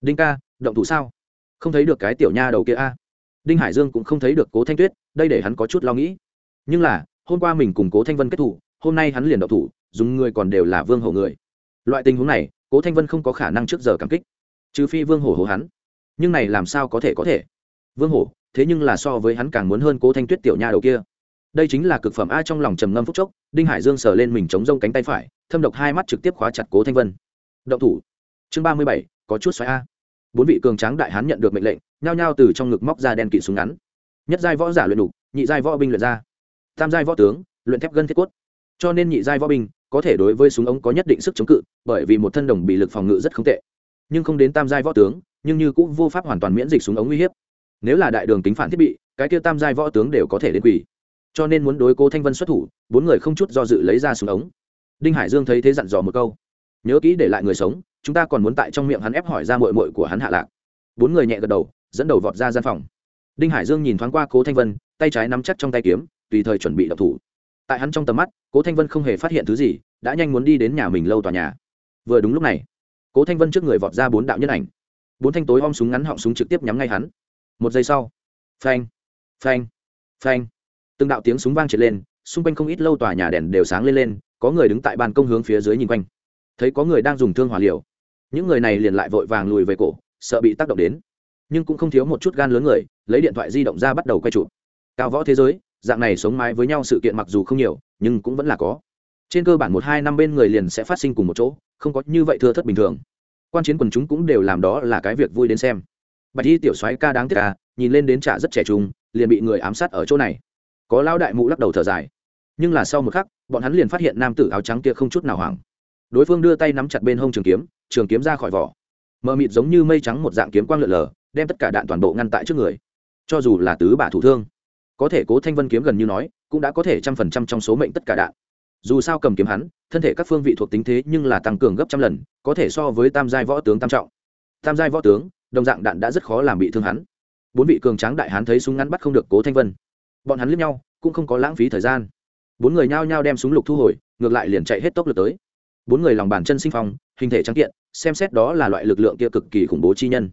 Đinh ca, động thủ sao? Không thấy được cái tiểu nha đầu kia a? Đinh hải dương cũng không thấy được cố thanh tuyết, đây để hắn có chút lo nghĩ. Nhưng là, hôm qua mình cùng cố thanh vân kết thủ, hôm nay hắn liền động thủ, dùng người còn đều là vương hổ người. Loại tình huống này, cố thanh vân không có khả năng trước giờ cảm kích, trừ phi vương hổ hổ hắn. Nhưng này làm sao có thể có thể? Vương hổ, thế nhưng là so với hắn càng muốn hơn cố thanh tuyết tiểu nha đầu kia đây chính là cực phẩm a trong lòng trầm ngâm phúc chốc, đinh hải dương sờ lên mình chống rông cánh tay phải, thâm độc hai mắt trực tiếp khóa chặt cố thanh vân. Động thủ. Chương ba mươi bảy, có chút xoáy a. Bốn vị cường tráng đại hán nhận được mệnh lệnh, nhao nhao từ trong ngực móc ra đen kỵ súng ngắn. Nhất giai võ giả luyện đục, nhị giai võ binh luyện ra. Tam giai võ tướng, luyện thép gân thiết quất cho nên nhị giai võ binh, có thể đối với súng ống có nhất định sức chống cự, bởi vì một thân đồng bị lực phòng ngự rất không tệ. Nhưng không đến tam giai võ tướng, nhưng như cũng vô pháp hoàn toàn miễn dịch súng ống uy hiếp. Nếu là đại đường tính phản thiết bị, cái kia tam giai võ tướng đều có thể đến quỷ cho nên muốn đối cố thanh vân xuất thủ, bốn người không chút do dự lấy ra súng ống. Đinh hải dương thấy thế dặn dò một câu, nhớ kỹ để lại người sống, chúng ta còn muốn tại trong miệng hắn ép hỏi ra mội mội của hắn hạ lạc. Bốn người nhẹ gật đầu, dẫn đầu vọt ra gian phòng. Đinh hải dương nhìn thoáng qua cố thanh vân, tay trái nắm chắc trong tay kiếm, tùy thời chuẩn bị đập thủ. Tại hắn trong tầm mắt, cố thanh vân không hề phát hiện thứ gì, đã nhanh muốn đi đến nhà mình lâu tòa nhà. Vừa đúng lúc này, cố thanh vân trước người vọt ra bốn đạo nhân ảnh. Bốn thanh tối om súng ngắn họng súng trực tiếp nhắm ngay hắn. Một giây sau, phanh phanh phanh từng đạo tiếng súng vang trệt lên, xung quanh không ít lâu tòa nhà đèn đều sáng lên lên, có người đứng tại ban công hướng phía dưới nhìn quanh. Thấy có người đang dùng thương hỏa liều. Những người này liền lại vội vàng lùi về cổ, sợ bị tác động đến. Nhưng cũng không thiếu một chút gan lớn người, lấy điện thoại di động ra bắt đầu quay chụp cao võ thế giới, dạng này sống mái với nhau sự kiện mặc dù không nhiều, nhưng cũng vẫn là có. Trên cơ bản một hai năm bên người liền sẽ phát sinh cùng một chỗ, không có như vậy thưa thất bình thường. Quan chiến quần chúng cũng đều làm đó là cái việc vui đến xem. Bạch y tiểu soái ca đáng tiếc ca nhìn lên đến trả rất trẻ trung, liền bị người ám sát ở chỗ này có lao đại mụ lắc đầu thở dài. Nhưng là sau một khắc, bọn hắn liền phát hiện nam tử áo trắng kia không chút nào hoảng. Đối phương đưa tay nắm chặt bên hông trường kiếm trường kiếm ra khỏi vỏ. Mờ mịt giống như mây trắng một dạng kiếm quang lượn lờ, đem tất cả đạn toàn bộ ngăn tại trước người. Cho dù là tứ bả thủ thương, có thể cố thanh vân kiếm gần như nói, cũng đã có thể trăm phần trăm trong số mệnh tất cả đạn. Dù sao cầm kiếm hắn, thân thể các phương vị thuộc tính thế nhưng là tăng cường gấp trăm lần, có thể so với tam giai võ tướng tam trọng. Tam giai võ tướng, đồng dạng đạn đã rất khó làm bị thương hắn. Bốn vị cường tráng đại hán thấy súng ngắn bắt không được cố thanh vân bọn hắn liếc nhau, cũng không có lãng phí thời gian. Bốn người nhao nhao đem súng lục thu hồi, ngược lại liền chạy hết tốc lực tới. Bốn người lòng bàn chân sinh phong, hình thể trắng kiện, xem xét đó là loại lực lượng kia cực kỳ khủng bố chi nhân.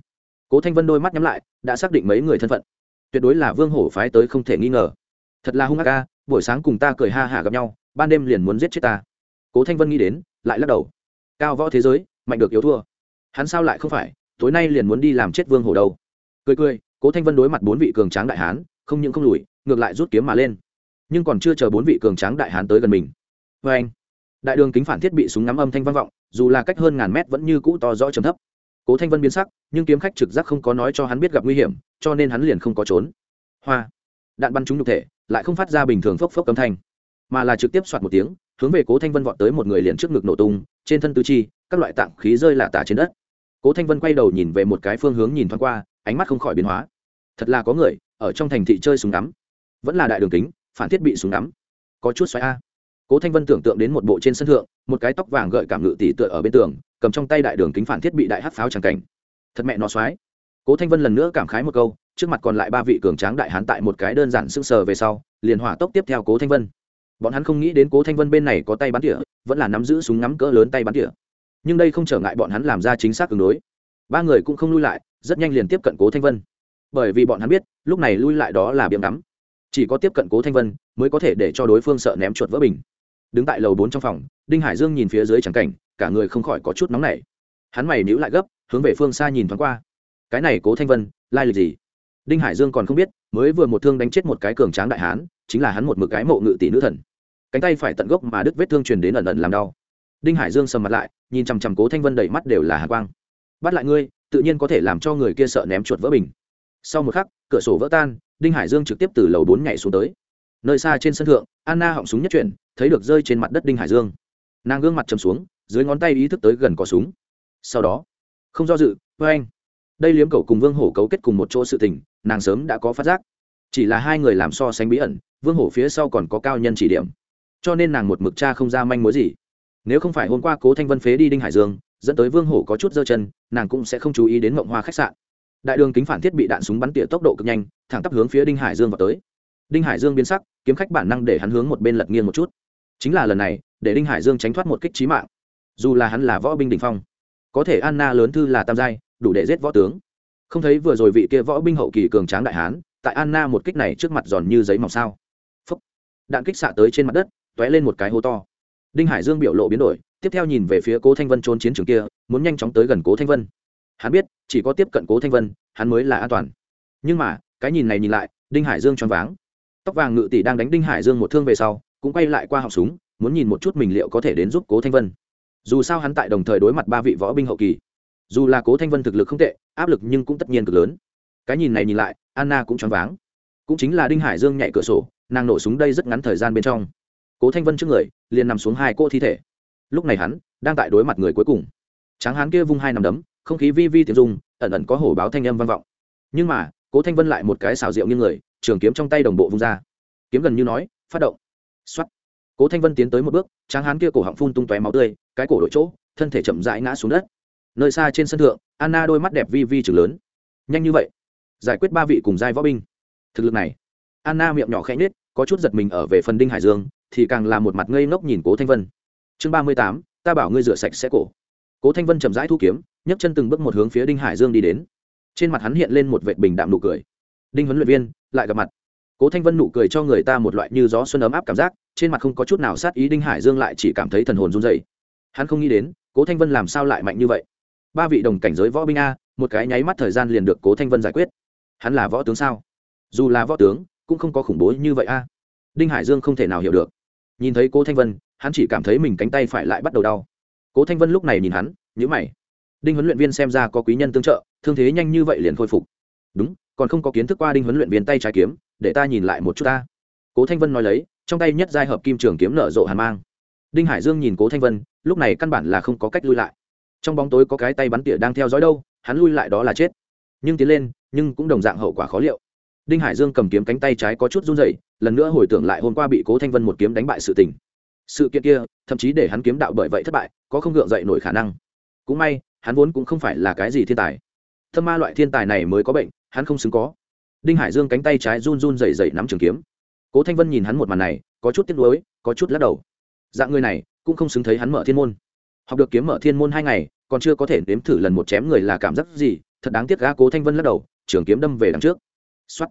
Cố thanh vân đôi mắt nhắm lại, đã xác định mấy người thân phận. Tuyệt đối là vương hổ phái tới không thể nghi ngờ. Thật là hung ác ca buổi sáng cùng ta cười ha hả gặp nhau, ban đêm liền muốn giết chết ta. Cố thanh vân nghĩ đến, lại lắc đầu. Cao võ thế giới, mạnh được yếu thua. Hắn sao lại không phải, tối nay liền muốn đi làm chết vương hổ đâu. Cười cười, cố thanh vân đối mặt bốn vị cường tráng đại hán, không những không lùi ngược lại rút kiếm mà lên. Nhưng còn chưa chờ bốn vị cường tráng đại hán tới gần mình. Vê anh, đại đường kính phản thiết bị súng ngắm âm thanh vang vọng, dù là cách hơn ngàn mét vẫn như cũ to rõ trầm thấp. Cố thanh vân biến sắc, nhưng kiếm khách trực giác không có nói cho hắn biết gặp nguy hiểm, cho nên hắn liền không có trốn. Hoa, đạn bắn trúng nhục thể, lại không phát ra bình thường phốc phốc cấm thanh, mà là trực tiếp soạt một tiếng, hướng về cố thanh vân vọt tới một người liền trước ngực nổ tung, trên thân tứ chi, các loại tạng khí rơi lạ tả trên đất. Cố thanh vân quay đầu nhìn về một cái phương hướng nhìn thoáng qua, ánh mắt không khỏi biến hóa. Thật là có người, ở trong thành thị chơi súng ngắm vẫn là đại đường kính, phản thiết bị súng ngắm. Có chút xoáy a. Cố thanh vân tưởng tượng đến một bộ trên sân thượng, một cái tóc vàng gợi cảm ngự tỷ tựa ở bên tường, cầm trong tay đại đường kính phản thiết bị đại hát pháo tràng cảnh. Thật mẹ nó xoáy. Cố thanh vân lần nữa cảm khái một câu, trước mặt còn lại ba vị cường tráng đại hán tại một cái đơn giản sưng sờ về sau, liền hỏa tốc tiếp theo cố thanh vân. Bọn hắn không nghĩ đến cố thanh vân bên này có tay bắn tỉa, vẫn là nắm giữ súng ngắm cỡ lớn tay bắn tỉa. Nhưng đây không trở ngại bọn hắn làm ra chính xác ứng đối. Ba người cũng không lui lại, rất nhanh liền tiếp cận cố thanh vân. Bởi vì bọn hắn biết, lúc này lui lại đó là biếm đắm chỉ có tiếp cận cố thanh vân mới có thể để cho đối phương sợ ném chuột vỡ bình. Đứng tại lầu bốn trong phòng, đinh hải dương nhìn phía dưới trắng cảnh, cả người không khỏi có chút nóng nảy. Hắn mày níu lại gấp, hướng về phương xa nhìn thoáng qua. Cái này cố thanh vân, lai lịch gì? Đinh hải dương còn không biết, mới vừa một thương đánh chết một cái cường tráng đại hán, chính là hắn một mực cái mộ ngự tỷ nữ thần. Cánh tay phải tận gốc mà đứt vết thương truyền đến ẩn ẩn làm đau. Đinh hải dương sầm mặt lại, nhìn chằm chằm cố thanh vân đầy mắt đều là hạ quang. Bắt lại ngươi, tự nhiên có thể làm cho người kia sợ ném chuột vỡ bình. Sau một khắc, cửa sổ vỡ tan đinh hải dương trực tiếp từ lầu bốn nhảy xuống tới. Nơi xa trên sân thượng, anna họng súng nhất chuyển, thấy được rơi trên mặt đất đinh hải dương. Nàng gương mặt chầm xuống, dưới ngón tay ý thức tới gần có súng. Sau đó, không do dự với anh đây liếm cầu cùng vương hổ cấu kết cùng một chỗ sự tình, nàng sớm đã có phát giác. Chỉ là hai người làm so sánh bí ẩn, vương hổ phía sau còn có cao nhân chỉ điểm. Cho nên nàng một mực cha không ra manh mối gì. Nếu không phải hôm qua cố thanh vân phế đi đinh hải dương, dẫn tới vương hổ có chút dơ chân, nàng cũng sẽ không chú ý đến mộng hoa khách sạn đại đường kính phản thiết bị đạn súng bắn tỉa tốc độ cực nhanh, thẳng tắp hướng phía đinh hải dương vào tới. Đinh hải dương biến sắc, kiếm khách bản năng để hắn hướng một bên lật nghiêng một chút. Chính là lần này, để đinh hải dương tránh thoát một kích trí mạng. Dù là hắn là võ binh đình phong, có thể anna lớn thư là tam giai, đủ để giết võ tướng. Không thấy vừa rồi vị kia võ binh hậu kỳ cường tráng đại hán, tại anna một kích này trước mặt giòn như giấy mỏng sao. Phúc. đạn kích xạ tới trên mặt đất t ó é lên một cái hố to. Đinh hải dương biểu lộ biến đổi, tiếp theo nhìn về phía cố thanh vân trốn chiến trường kia, muốn nhanh chóng tới gần cố thanh vân hắn biết, chỉ có tiếp cận cố thanh vân, hắn mới là an toàn. Nhưng mà, cái nhìn này nhìn lại, đinh hải dương choáng váng. Tóc vàng ngự tỷ đang đánh đinh hải dương một thương về sau, cũng quay lại qua họng súng, muốn nhìn một chút mình liệu có thể đến giúp cố thanh vân. Dù sao hắn tại đồng thời đối mặt ba vị võ binh hậu kỳ. Dù là cố thanh vân thực lực không tệ, áp lực nhưng cũng tất nhiên cực lớn. Cái nhìn này nhìn lại, anna cũng choáng váng. Cũng chính là đinh hải dương nhảy cửa sổ, nàng nổ súng đây rất ngắn thời gian bên trong. Cố thanh vân trước người, liền nằm xuống hai cô thi thể. Lúc này hắn đang tại đối mặt người cuối cùng. Tráng hán kia vung hai nằm đấm không khí vi vi tiếng dung ẩn ẩn có hổ báo thanh âm vang vọng. Nhưng mà, cố thanh vân lại một cái xào rượu như người, trường kiếm trong tay đồng bộ vung ra. Kiếm gần như nói, phát động. X cố thanh vân tiến tới một bước, tráng hán kia cổ họng phun tung tóe máu tươi, cái cổ đội chỗ, thân thể chậm rãi ngã xuống đất. Nơi xa trên sân thượng, anna đôi mắt đẹp vi vi chừng lớn. Nhanh như vậy, giải quyết ba vị cùng giai võ binh. Thực lực này, anna miệng nhỏ khẽ nhết có chút giật mình ở về phần đinh hải dương, thì càng là một mặt ngây ngốc nhìn cố thanh vân. Chương ba mươi tám, ta bảo ngươi rửa sạch sẽ cổ. Cố thanh vân chậm rãi thu kiếm nhấc chân từng bước một hướng phía đinh hải dương đi đến. Trên mặt hắn hiện lên một vệ bình đạm nụ cười. Đinh huấn luyện viên, lại gặp mặt. Cố thanh vân nụ cười cho người ta một loại như gió xuân ấm áp cảm giác, trên mặt không có chút nào sát ý, đinh hải dương lại chỉ cảm thấy thần hồn run dày hắn không nghĩ đến, cố thanh vân làm sao lại mạnh như vậy? Ba vị đồng cảnh giới võ binh a, một cái nháy mắt thời gian liền được cố thanh vân giải quyết. Hắn là võ tướng sao? Dù là võ tướng, cũng không có khủng bố như vậy a. Đinh hải dương không thể nào hiểu được. Nhìn thấy cố thanh vân, hắn chỉ cảm thấy mình cánh tay phải lại bắt đầu đau. Cố thanh vân lúc này nhìn hắn nhữ mày đinh huấn luyện viên xem ra có quý nhân tương trợ, thương thế nhanh như vậy liền khôi phục. Đúng, còn không có kiến thức qua đinh huấn luyện viên tay trái kiếm, để ta nhìn lại một chút ta. Cố thanh vân nói lấy, trong tay nhất giai hợp kim trường kiếm nở rộ hàn mang. Đinh hải dương nhìn cố thanh vân, lúc này căn bản là không có cách lui lại. Trong bóng tối có cái tay bắn tỉa đang theo dõi đâu, hắn lui lại đó là chết. Nhưng tiến lên, nhưng cũng đồng dạng hậu quả khó liệu. Đinh hải dương cầm kiếm cánh tay trái có chút run rẩy, lần nữa hồi tưởng lại hôm qua bị cố thanh vân một kiếm đánh bại sự tình. Sự kiện kia, thậm chí để hắn kiếm đạo bởi vậy thất bại, có không gượng dậy nổi khả năng. Cũng may hắn vốn cũng không phải là cái gì thiên tài. Thâm ma loại thiên tài này mới có bệnh, hắn không xứng có. Đinh hải dương cánh tay trái run run dày dày nắm trường kiếm. Cố thanh vân nhìn hắn một màn này, có chút tiếc nuối, có chút lắc đầu. Dạng người này, cũng không xứng thấy hắn mở thiên môn. Học được kiếm mở thiên môn hai ngày, còn chưa có thể nếm thử lần một chém người là cảm giác gì, thật đáng tiếc ga cố thanh vân lắc đầu, trường kiếm đâm về đằng trước. X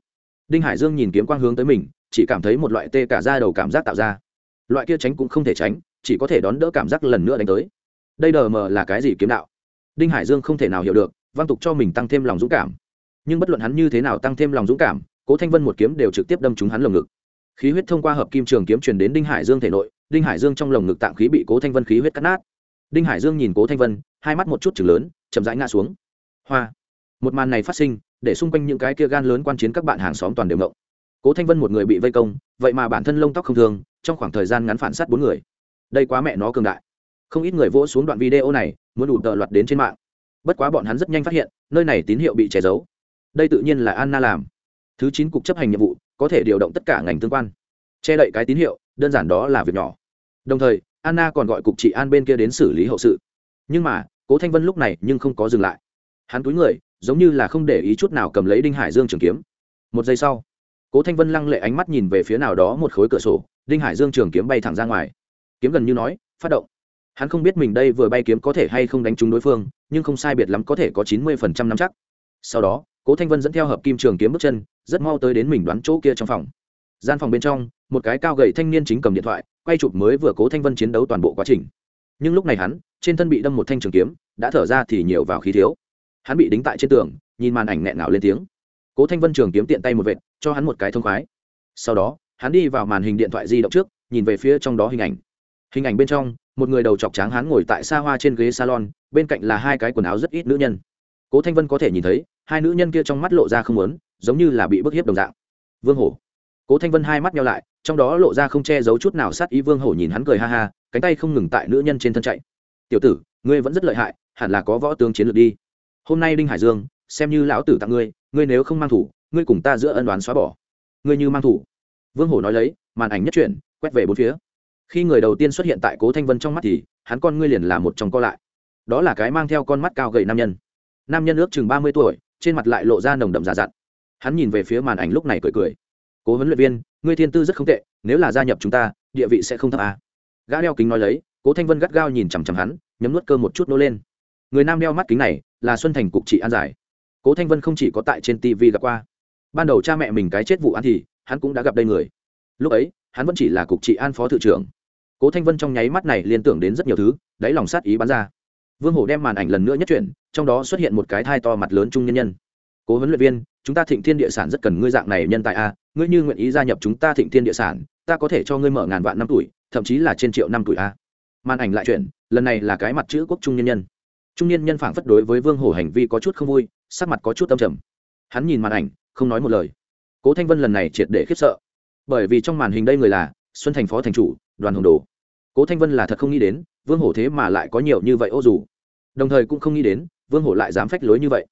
đinh hải dương nhìn kiếm quang hướng tới mình, chỉ cảm thấy một loại tê cả ra đầu cảm giác tạo ra. Loại kia tránh cũng không thể tránh, chỉ có thể đón đỡ cảm giác lần nữa đánh tới. Đây đờ mờ là cái gì kiếm đạo? Đinh hải dương không thể nào hiểu được văn tục cho mình tăng thêm lòng dũng cảm. Nhưng bất luận hắn như thế nào tăng thêm lòng dũng cảm, cố thanh vân một kiếm đều trực tiếp đâm trúng hắn lồng ngực. Khí huyết thông qua hợp kim trường kiếm truyền đến đinh hải dương thể nội, đinh hải dương trong lồng ngực tạm khí bị cố thanh vân khí huyết cắt nát. Đinh hải dương nhìn cố thanh vân, hai mắt một chút chừng lớn, chậm rãi ngã xuống. Hoa! Một màn này phát sinh, để xung quanh những cái kia gan lớn quan chiến các bạn hàng xóm toàn đều ngộng. Cố thanh vân một người bị vây công, vậy mà bản thân lông tóc không thường, trong khoảng thời gian ngắn phản sát bốn người. Đây quá mẹ nó cường đại. Không ít người vỗ xuống đoạn video này muốn đủ tợ loạt đến trên mạng. Bất quá bọn hắn rất nhanh phát hiện, nơi này tín hiệu bị che giấu. Đây tự nhiên là anna làm. Thứ chín cục chấp hành nhiệm vụ, có thể điều động tất cả ngành tương quan. Che đậy cái tín hiệu, đơn giản đó là việc nhỏ. Đồng thời, anna còn gọi cục trị an bên kia đến xử lý hậu sự. Nhưng mà, cố thanh vân lúc này nhưng không có dừng lại. Hắn túi người, giống như là không để ý chút nào cầm lấy đinh hải dương trường kiếm. Một giây sau, cố thanh vân lăng lệ ánh mắt nhìn về phía nào đó một khối cửa sổ, đinh hải dương trường kiếm bay thẳng ra ngoài. Kiếm gần như nói, phát động hắn không biết mình đây vừa bay kiếm có thể hay không đánh trúng đối phương, nhưng không sai biệt lắm có thể có chín mươi phần trăm năm chắc. Sau đó, cố thanh vân dẫn theo hợp kim trường kiếm bước chân, rất mau tới đến mình đoán chỗ kia trong phòng. Gian phòng bên trong, một cái cao gầy thanh niên chính cầm điện thoại, quay chụp mới vừa cố thanh vân chiến đấu toàn bộ quá trình. Nhưng lúc này hắn, trên thân bị đâm một thanh trường kiếm, đã thở ra thì nhiều vào khí thiếu. Hắn bị đính tại trên tường, nhìn màn ảnh nghẹn ngào lên tiếng. Cố thanh vân trường kiếm tiện tay một vệt, cho hắn một cái thông khoái. Sau đó, hắn đi vào màn hình điện thoại di động trước, nhìn về phía trong đó hình ảnh. Hình ảnh bên trong một người đầu chọc tráng hắn ngồi tại xa hoa trên ghế salon, bên cạnh là hai cái quần áo rất ít nữ nhân. Cố thanh vân có thể nhìn thấy, hai nữ nhân kia trong mắt lộ ra không lớn giống như là bị bức hiếp đồng dạng. Vương hổ. Cố thanh vân hai mắt nhau lại, trong đó lộ ra không che giấu chút nào sát ý vương hổ nhìn hắn cười ha ha, cánh tay không ngừng tại nữ nhân trên thân chạy. Tiểu tử, ngươi vẫn rất lợi hại, hẳn là có võ tướng chiến lược đi. Hôm nay đinh hải dương, xem như lão tử tặng ngươi ngươi nếu không mang thủ, ngươi cùng ta giữa ân đoán xóa bỏ. Ngươi như mang thủ. Vương hổ nói lấy, màn ảnh nhất chuyển, quét về bốn phía khi người đầu tiên xuất hiện tại cố thanh vân trong mắt thì, hắn con ngươi liền là một trong co lại. Đó là cái mang theo con mắt cao gầy nam nhân. Nam nhân ước chừng ba mươi tuổi, trên mặt lại lộ ra nồng đậm giả dặn. Hắn nhìn về phía màn ảnh lúc này cười cười. Cố huấn luyện viên, ngươi thiên tư rất không tệ, nếu là gia nhập chúng ta, địa vị sẽ không thấp à. gã đeo kính nói lấy, cố thanh vân gắt gao nhìn chằm chằm hắn, nhấm nuốt cơ một chút nô lên. Người nam đeo mắt kính này, là xuân thành cục trị an giải. Cố thanh vân không chỉ có tại trên tv gặp qua. Ban đầu cha mẹ mình cái chết vụ án thì, hắn cũng đã gặp đây người. Lúc ấy, hắn vẫn chỉ là cục trị an phó thự trưởng cố thanh vân trong nháy mắt này liên tưởng đến rất nhiều thứ, đáy lòng sát ý bắn ra. Vương hổ đem màn ảnh lần nữa nhất chuyển, trong đó xuất hiện một cái thai to mặt lớn trung nhân nhân. Cố huấn luyện viên, chúng ta thịnh thiên địa sản rất cần ngươi dạng này nhân tài a, ngươi như nguyện ý gia nhập chúng ta thịnh thiên địa sản, ta có thể cho ngươi mở ngàn vạn năm tuổi, thậm chí là trên triệu năm tuổi a. Màn ảnh lại chuyển, lần này là cái mặt chữ quốc trung nhân nhân. Trung nhân nhân phảng phất đối với vương hổ hành vi có chút không vui, sắc mặt có chút âm trầm. Hắn nhìn màn ảnh, không nói một lời. Cố thanh vân lần này triệt để khiếp sợ. Bởi vì trong màn hình đây người là xuân thành phó thành chủ, đoàn hồng đồ. Cố thanh vân là thật không nghĩ đến, vương hổ thế mà lại có nhiều như vậy ô dù. Đồng thời cũng không nghĩ đến, vương hổ lại dám phách lối như vậy.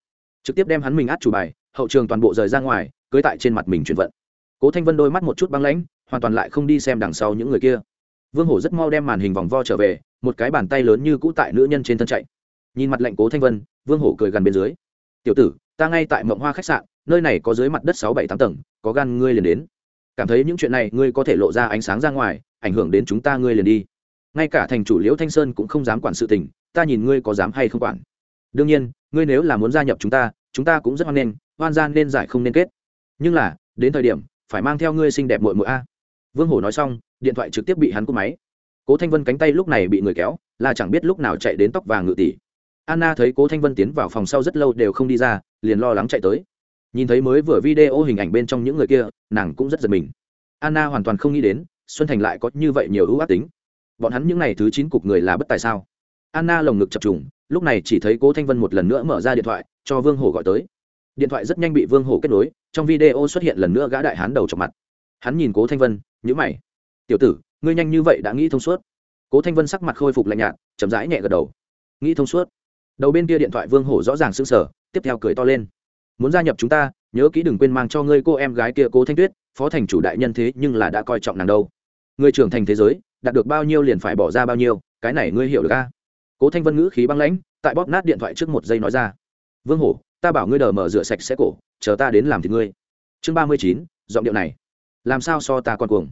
Trực tiếp đem hắn mình át chủ bài, hậu trường toàn bộ rời ra ngoài, cưới tại trên mặt mình chuyển vận. Cố thanh vân đôi mắt một chút băng lãnh, hoàn toàn lại không đi xem đằng sau những người kia. Vương hổ rất mau đem màn hình vòng vo trở về, một cái bàn tay lớn như cũ tại nữ nhân trên thân chạy. Nhìn mặt lệnh cố thanh vân, vương hổ cười gần bên dưới. Tiểu tử, ta ngay tại mộng hoa khách sạn, nơi này có dưới mặt đất sáu bảy tám tầng, có gan ngươi liền đến cảm thấy những chuyện này ngươi có thể lộ ra ánh sáng ra ngoài, ảnh hưởng đến chúng ta ngươi liền đi. Ngay cả thành chủ liễu thanh sơn cũng không dám quản sự tình, ta nhìn ngươi có dám hay không quản. Đương nhiên, ngươi nếu là muốn gia nhập chúng ta chúng ta cũng rất hoan nghênh, hoan gian nên giải không nên kết. Nhưng là, đến thời điểm, phải mang theo ngươi xinh đẹp mội mội a. Vương hổ nói xong, điện thoại trực tiếp bị hắn cúp máy. Cố thanh vân cánh tay lúc này bị người kéo, là chẳng biết lúc nào chạy đến tóc vàng ngự tỷ. Anna thấy cố thanh vân tiến vào phòng sau rất lâu đều không đi ra, liền lo lắng chạy tới nhìn thấy mới vừa video hình ảnh bên trong những người kia, nàng cũng rất giật mình. Anna hoàn toàn không nghĩ đến, xuân thành lại có như vậy nhiều ưu ác tính. Bọn hắn những n à y thứ chín cục người là bất tài sao? Anna lồng ngực chập trùng, lúc này chỉ thấy cố thanh vân một lần nữa mở ra điện thoại, cho vương hổ gọi tới. Điện thoại rất nhanh bị vương hổ kết nối, trong video xuất hiện lần nữa gã đại hán đầu chọc mặt. Hắn nhìn cố thanh vân nhữ mày. Tiểu tử, ngươi nhanh như vậy đã nghĩ thông suốt? Cố thanh vân sắc mặt khôi phục lạnh nhạt, chậm rãi nhẹ gật đầu. Nghĩ thông suốt. Đầu bên kia điện thoại vương hổ rõ ràng s ư n g sở tiếp theo cười to lên muốn gia nhập chúng ta, nhớ kỹ đừng quên mang cho ngươi cô em gái kia cố thanh tuyết, phó thành chủ đại nhân thế nhưng là đã coi trọng nàng đâu. Người trưởng thành thế giới, đạt được bao nhiêu liền phải bỏ ra bao nhiêu, cái này ngươi hiểu được ca cố thanh vân ngữ khí băng lãnh, tại bóp nát điện thoại trước một giây nói ra. Vương hổ, ta bảo ngươi đờ mở rửa sạch sẽ cổ, chờ ta đến làm thì ngươi. Chương ba mươi chín, giọng điệu này. Làm sao so ta còn cuồng?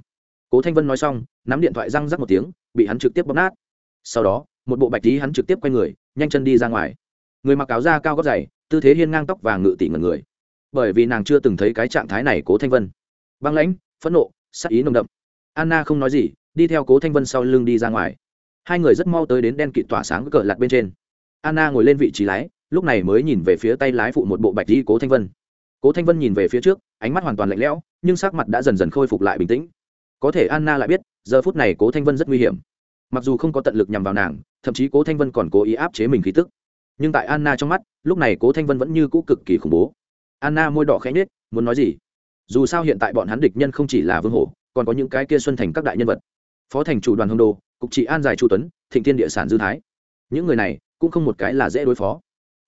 Cố thanh vân nói xong, nắm điện thoại răng rắc một tiếng, bị hắn trực tiếp bóp nát. Sau đó, một bộ bạch tí hắn trực tiếp quay người, nhanh chân đi ra ngoài. Người mặc áo da cao gót dày tư thế hiên ngang tóc vàng ngự tỉ ngần người. Bởi vì nàng chưa từng thấy cái trạng thái này cố thanh vân. Băng lãnh, phẫn nộ sắc ý nồng đậm. Anna không nói gì, đi theo cố thanh vân sau lưng đi ra ngoài. Hai người rất mau tới đến đen kịt tỏa sáng cờ lặt bên trên. Anna ngồi lên vị trí lái, lúc này mới nhìn về phía tay lái phụ một bộ bạch đi cố thanh vân. Cố thanh vân nhìn về phía trước, ánh mắt hoàn toàn lạnh lẽo, nhưng sắc mặt đã dần dần khôi phục lại bình tĩnh. Có thể anna lại biết, giờ phút này cố thanh vân rất nguy hiểm. Mặc dù không có tận lực nhằm vào nàng, thậm chí cố thanh vân còn cố ý áp chế mình khí tức nhưng tại anna trong mắt, lúc này cố thanh vân vẫn như cũ cực kỳ khủng bố. Anna môi đỏ khẽ nhết muốn nói gì? Dù sao hiện tại bọn hắn địch nhân không chỉ là vương hổ, còn có những cái kia xuân thành các đại nhân vật. Phó thành chủ đoàn hồng đô, cục trị an giải chu tuấn, thịnh thiên địa sản dư thái. Những người này cũng không một cái là dễ đối phó.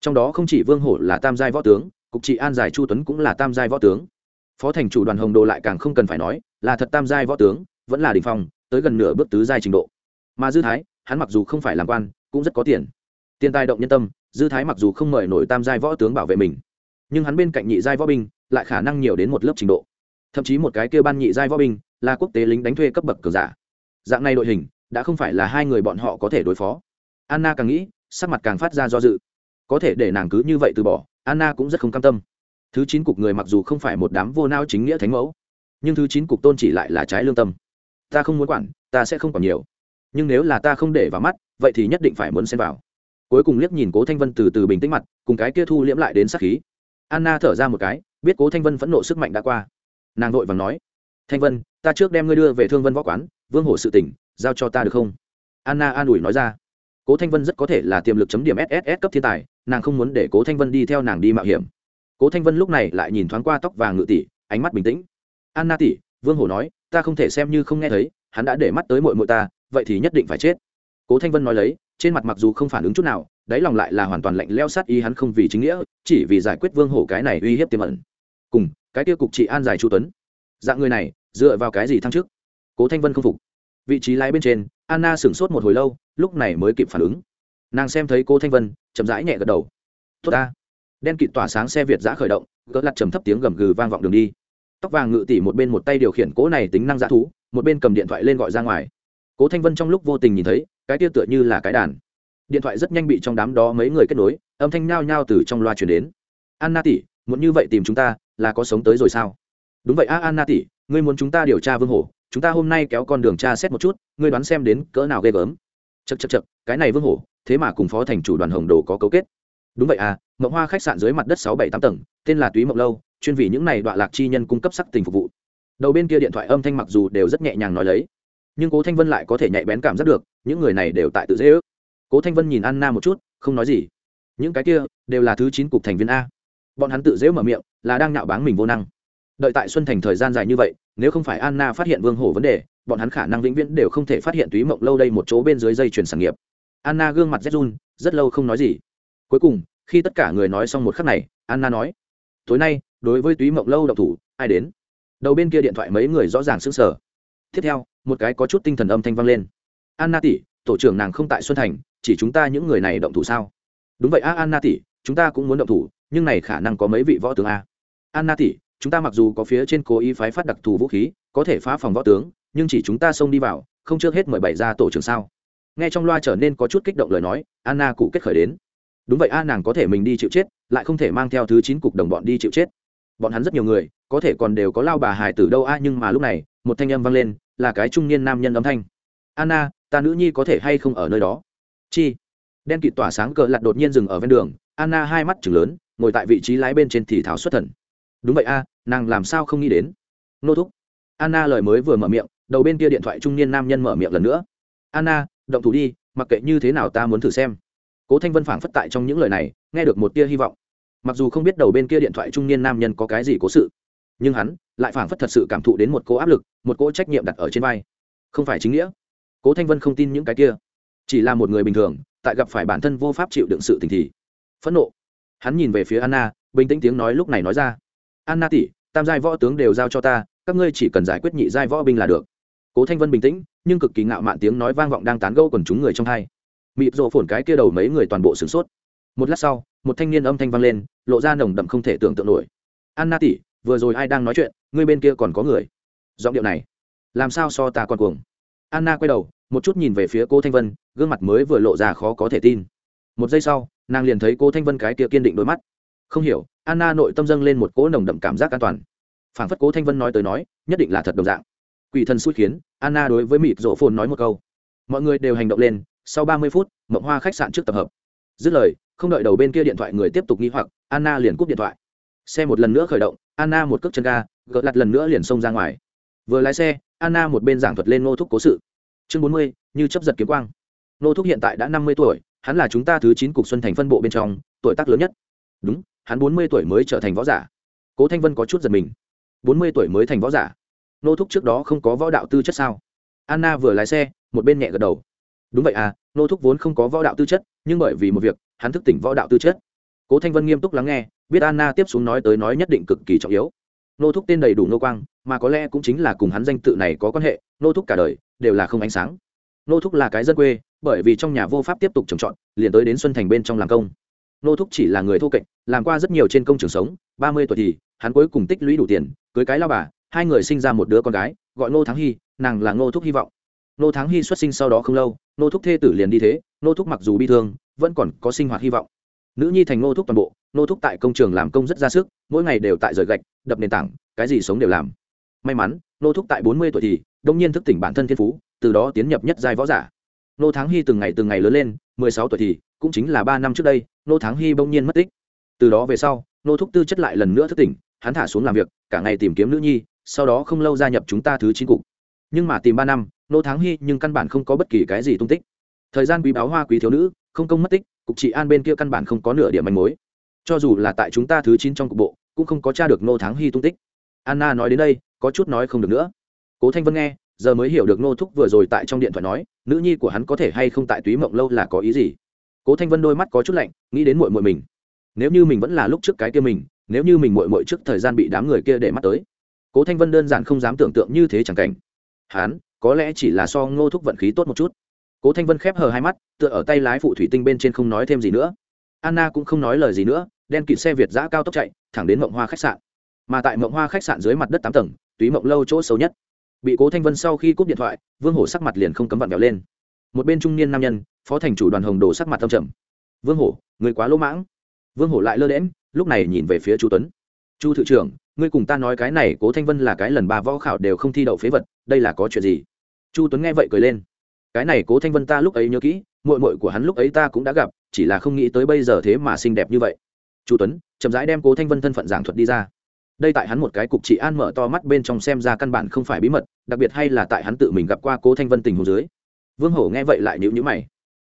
Trong đó không chỉ vương hổ là tam giai võ tướng, cục trị an giải chu tuấn cũng là tam giai võ tướng. Phó thành chủ đoàn hồng đồ lại càng không cần phải nói, là thật tam giai võ tướng, vẫn là đình phong, tới gần nửa bước tứ giai trình độ. Mà dư thái, hắn mặc dù không phải làm quan, cũng rất có tiền. Tiền tài động nhân tâm dư thái mặc dù không mời nổi tam giai võ tướng bảo vệ mình, nhưng hắn bên cạnh nhị giai võ binh lại khả năng nhiều đến một lớp trình độ. Thậm chí một cái kêu ban nhị giai võ binh là quốc tế lính đánh thuê cấp bậc cường giả. Dạng này đội hình, đã không phải là hai người bọn họ có thể đối phó. Anna càng nghĩ, sắc mặt càng phát ra do dự. Có thể để nàng cứ như vậy từ bỏ, anna cũng rất không cam tâm. Thứ chín cục người mặc dù không phải một đám vô nao chính nghĩa thánh mẫu, nhưng thứ chín cục tôn chỉ lại là trái lương tâm. Ta không muốn quản, ta sẽ không còn nhiều. Nhưng nếu là ta không để vào mắt, vậy thì nhất định phải muốn xem vào cuối cùng liếc nhìn cố thanh vân từ từ bình tĩnh mặt, cùng cái kia thu liễm lại đến sắc khí. Anna thở ra một cái, biết cố thanh vân phẫn nộ sức mạnh đã qua. Nàng vội vàng nói, thanh vân, ta trước đem ngươi đưa về thương vân võ quán, vương hổ sự tỉnh giao cho ta được không? Anna an ủi nói ra, cố thanh vân rất có thể là tiềm lực chấm điểm ss cấp thiên tài, nàng không muốn để cố thanh vân đi theo nàng đi mạo hiểm. Cố thanh vân lúc này lại nhìn thoáng qua tóc vàng ngự tỷ, ánh mắt bình tĩnh. Anna tỷ, vương hổ nói, ta không thể xem như không nghe thấy, hắn đã để mắt tới mội mội ta, vậy thì nhất định phải chết. Cố thanh vân nói lấy trên mặt mặc dù không phản ứng chút nào, đáy lòng lại là hoàn toàn lạnh leo sát ý hắn không vì chính nghĩa, chỉ vì giải quyết vương hổ cái này uy hiếp tiềm ẩn. Cùng, cái tiêu cục trị an giải chu tuấn. Dạng người này, dựa vào cái gì thăng chức? Cố thanh vân không phục. Vị trí lái bên trên, anna sửng sốt một hồi lâu, lúc này mới kịp phản ứng. Nàng xem thấy cô thanh vân, chậm rãi nhẹ gật đầu. Tốt ta. Đen kịt tỏa sáng xe việt giã khởi động, gỡ lặt trầm thấp tiếng gầm gừ vang vọng đường đi. Tóc vàng ngự tỉ một bên một tay điều khiển cỗ này tính năng dã thú, một bên cầm điện thoại lên gọi ra ngoài. Cố thanh vân trong lúc vô tình nhìn thấy cái tia tựa như là cái đàn. Điện thoại rất nhanh bị trong đám đó mấy người kết nối, âm thanh nhao nhao từ trong loa chuyển đến. Anna tỷ, muốn như vậy tìm chúng ta là có sống tới rồi sao? Đúng vậy a, anna tỷ, ngươi muốn chúng ta điều tra vương hổ, chúng ta hôm nay kéo con đường tra xét một chút, ngươi đoán xem đến cỡ nào ghê gớm. Chật chật chật cái này vương hổ, thế mà cùng phó thành chủ đoàn hồng đồ có cấu kết. Đúng vậy à mộng hoa khách sạn dưới mặt đất sáu bảy tám tầng, tên là túy mộng lâu, chuyên vì những này đoạn lạc chi nhân cung cấp sắc tình phục vụ. Đầu bên kia điện thoại âm thanh mặc dù đều rất nhẹ nhàng nói lấy, nhưng cố thanh vân lại có thể nhạy bén cảm giác được những người này đều tại tự dễ ước. Cố thanh vân nhìn anna một chút, không nói gì. Những cái kia đều là thứ chín cục thành viên a. Bọn hắn tự dễ mở miệng, là đang nạo báng mình vô năng. Đợi tại xuân thành thời gian dài như vậy, nếu không phải anna phát hiện vương hổ vấn đề, bọn hắn khả năng vĩnh viễn đều không thể phát hiện túy mộng lâu đây một chỗ bên dưới dây chuyển sản nghiệp. Anna gương mặt rét run, rất lâu không nói gì. Cuối cùng, khi tất cả người nói xong một khắc này, anna nói, tối nay, đối với túy mộng lâu độc thủ, ai đến? Đầu bên kia điện thoại mấy người rõ ràng sững sờ. Tiếp theo, một cái có chút tinh thần âm thanh vang lên anna tỷ, tổ trưởng nàng không tại xuân thành, chỉ chúng ta những người này động thủ sao? Đúng vậy a, anna tỷ, chúng ta cũng muốn động thủ, nhưng này khả năng có mấy vị võ tướng a? Anna tỷ, chúng ta mặc dù có phía trên cố ý phái phát đặc thù vũ khí, có thể phá phòng võ tướng, nhưng chỉ chúng ta xông đi vào, không trước hết mời bảy ra tổ trưởng sao? Nghe trong loa trở nên có chút kích động lời nói, anna cụ kết khởi đến. Đúng vậy a, nàng có thể mình đi chịu chết, lại không thể mang theo thứ chín cục đồng bọn đi chịu chết. Bọn hắn rất nhiều người, có thể còn đều có lao bà hài tử đâu a, nhưng mà lúc này, một thanh âm vang lên, là cái trung niên nam nhân âm thanh. Anna ta nữ nhi có thể hay không ở nơi đó? Chi. Đen kịt tỏa sáng cờ lặt đột nhiên dừng ở ven đường, anna hai mắt chừng lớn, ngồi tại vị trí lái bên trên thì thảo xuất thần. Đúng vậy a, nàng làm sao không nghĩ đến? Nô thúc. Anna lời mới vừa mở miệng, đầu bên kia điện thoại trung niên nam nhân mở miệng lần nữa. Anna, động thủ đi, mặc kệ như thế nào ta muốn thử xem. Cố thanh vân phảng phất tại trong những lời này, nghe được một tia hy vọng. Mặc dù không biết đầu bên kia điện thoại trung niên nam nhân có cái gì cố sự, nhưng hắn lại phảng phất thật sự cảm thụ đến một cô áp lực, một cô trách nhiệm đặt ở trên vai. Không phải chính nghĩa cố thanh vân không tin những cái kia. Chỉ là một người bình thường, tại gặp phải bản thân vô pháp chịu đựng sự tình thì phẫn nộ. Hắn nhìn về phía anna, bình tĩnh tiếng nói lúc này nói ra. Anna tỷ, tam giai võ tướng đều giao cho ta, các ngươi chỉ cần giải quyết nhị giai võ binh là được. Cố thanh vân bình tĩnh, nhưng cực kỳ ngạo mạn tiếng nói vang vọng đang tán gẫu quần chúng người trong hai. Mịp rộ phổn cái kia đầu mấy người toàn bộ sửng sốt. Một lát sau, một thanh niên âm thanh vang lên, lộ ra nồng đậm không thể tưởng tượng nổi. Anna tỷ, vừa rồi ai đang nói chuyện? Ngươi bên kia còn có người. Giọng điệu này, làm sao so ta còn cuồng? Anna quay đầu, một chút nhìn về phía cô thanh vân, gương mặt mới vừa lộ ra khó có thể tin. Một giây sau, nàng liền thấy cô thanh vân cái kia kiên định đôi mắt. Không hiểu, anna nội tâm dâng lên một cỗ nồng đậm cảm giác an toàn. Phản phất cố thanh vân nói tới nói, nhất định là thật đồng dạng. Quỷ thần xui khiến, anna đối với mịt rộ phồn nói một câu. Mọi người đều hành động lên, sau ba mươi phút, mộng hoa khách sạn trước tập hợp. Dứt lời, không đợi đầu bên kia điện thoại người tiếp tục nghi hoặc, anna liền cúp điện thoại. Xe một lần nữa khởi động, anna một cước chân ga, gợt lặt lần nữa liền xông ra ngoài vừa lái xe, anna một bên giảng thuật lên nô thúc cố sự. Chương bốn mươi, như chấp giật kiếm quang. Nô thúc hiện tại đã năm mươi tuổi, hắn là chúng ta thứ chín cục xuân thành phân bộ bên trong, tuổi tác lớn nhất. Đúng, hắn bốn mươi tuổi mới trở thành võ giả. Cố thanh vân có chút giật mình. Bốn mươi tuổi mới thành võ giả? Nô thúc trước đó không có võ đạo tư chất sao? Anna vừa lái xe, một bên nhẹ gật đầu. Đúng vậy à nô thúc vốn không có võ đạo tư chất, nhưng bởi vì một việc, hắn thức tỉnh võ đạo tư chất. Cố thanh vân nghiêm túc lắng nghe, biết anna tiếp xuống nói tới nói nhất định cực kỳ trọng yếu nô thúc tên đầy đủ nô quang, mà có lẽ cũng chính là cùng hắn danh tự này có quan hệ, nô thúc cả đời đều là không ánh sáng. Nô thúc là cái dân quê, bởi vì trong nhà vô pháp tiếp tục trồng trọt, liền tới đến xuân thành bên trong làm công. Nô thúc chỉ là người thô kệch, làm qua rất nhiều trên công trường sống, ba mươi tuổi thì, hắn cuối cùng tích lũy đủ tiền, cưới cái lao bà, hai người sinh ra một đứa con gái, gọi nô thắng hy, nàng là nô thúc hy vọng. Nô thắng hy xuất sinh sau đó không lâu, nô thúc thê tử liền đi thế, nô thúc mặc dù bi thương, vẫn còn có sinh hoạt hy vọng nữ nhi thành nô thúc toàn bộ nô thúc tại công trường làm công rất ra sức, mỗi ngày đều tại rời gạch, đập nền tảng, cái gì sống đều làm. May mắn nô thúc tại bốn mươi tuổi thì, đông nhiên thức tỉnh bản thân thiên phú, từ đó tiến nhập nhất giai võ giả. Nô thắng hy từng ngày từng ngày lớn lên, mười sáu tuổi thì, cũng chính là ba năm trước đây nô thắng hy bỗng nhiên mất tích. Từ đó về sau nô thúc tư chất lại lần nữa thức tỉnh, hắn thả xuống làm việc, cả ngày tìm kiếm nữ nhi, sau đó không lâu gia nhập chúng ta thứ chín cục. Nhưng mà tìm ba năm nô thắng hy nhưng căn bản không có bất kỳ cái gì tung tích. Thời gian quý báo hoa quý thiếu nữ, không công mất tích cục trị an bên kia căn bản không có nửa điểm manh mối. Cho dù là tại chúng ta thứ chín trong cục bộ, cũng không có t r a được nô thắng hy tung tích. Anna nói đến đây, có chút nói không được nữa. Cố thanh vân nghe, giờ mới hiểu được nô thúc vừa rồi tại trong điện thoại nói, nữ nhi của hắn có thể hay không tại túy mộng lâu là có ý gì? Cố thanh vân đôi mắt có chút lạnh, nghĩ đến mội mội mình. Nếu như mình vẫn là lúc trước cái kia mình, nếu như mình mội mội trước thời gian bị đám người kia để mắt tới. Cố thanh vân đơn giản không dám tưởng tượng như thế chẳng cảnh. Hắn, có lẽ chỉ là so ngô thúc vận khí tốt một chút cố thanh vân khép hờ hai mắt, tựa ở tay lái phụ thủy tinh bên trên không nói thêm gì nữa. Anna cũng không nói lời gì nữa, đen kịt xe việt giã cao tốc chạy, thẳng đến mộng hoa khách sạn. Mà tại mộng hoa khách sạn dưới mặt đất tám tầng, túy mộng lâu chỗ xấu nhất. Bị cố thanh vân sau khi cúp điện thoại, vương hổ sắc mặt liền không cấm vặn vẹo lên. Một bên trung niên nam nhân, phó thành chủ đoàn hồng đồ sắc mặt tâm trầm. Vương hổ người quá lỗ mãng. Vương hổ lại lơ đễm lúc này nhìn về phía chu tuấn. Chu thự trưởng, ngươi cùng ta nói cái này cố thanh vân là cái lần ba võ khảo đều không thi đậu phế vật, đây là có chuyện gì? Chu tuấn nghe vậy cười lên cái này cố thanh vân ta lúc ấy nhớ kỹ mội mội của hắn lúc ấy ta cũng đã gặp, chỉ là không nghĩ tới bây giờ thế mà xinh đẹp như vậy. Chu tuấn, chậm rãi đem cố thanh vân thân phận giảng thuật đi ra. Đây tại hắn một cái cục trị an mở to mắt bên trong xem ra căn bản không phải bí mật, đặc biệt hay là tại hắn tự mình gặp qua cố thanh vân tình hồ dưới. Vương hổ nghe vậy lại nhữ nhữ mày.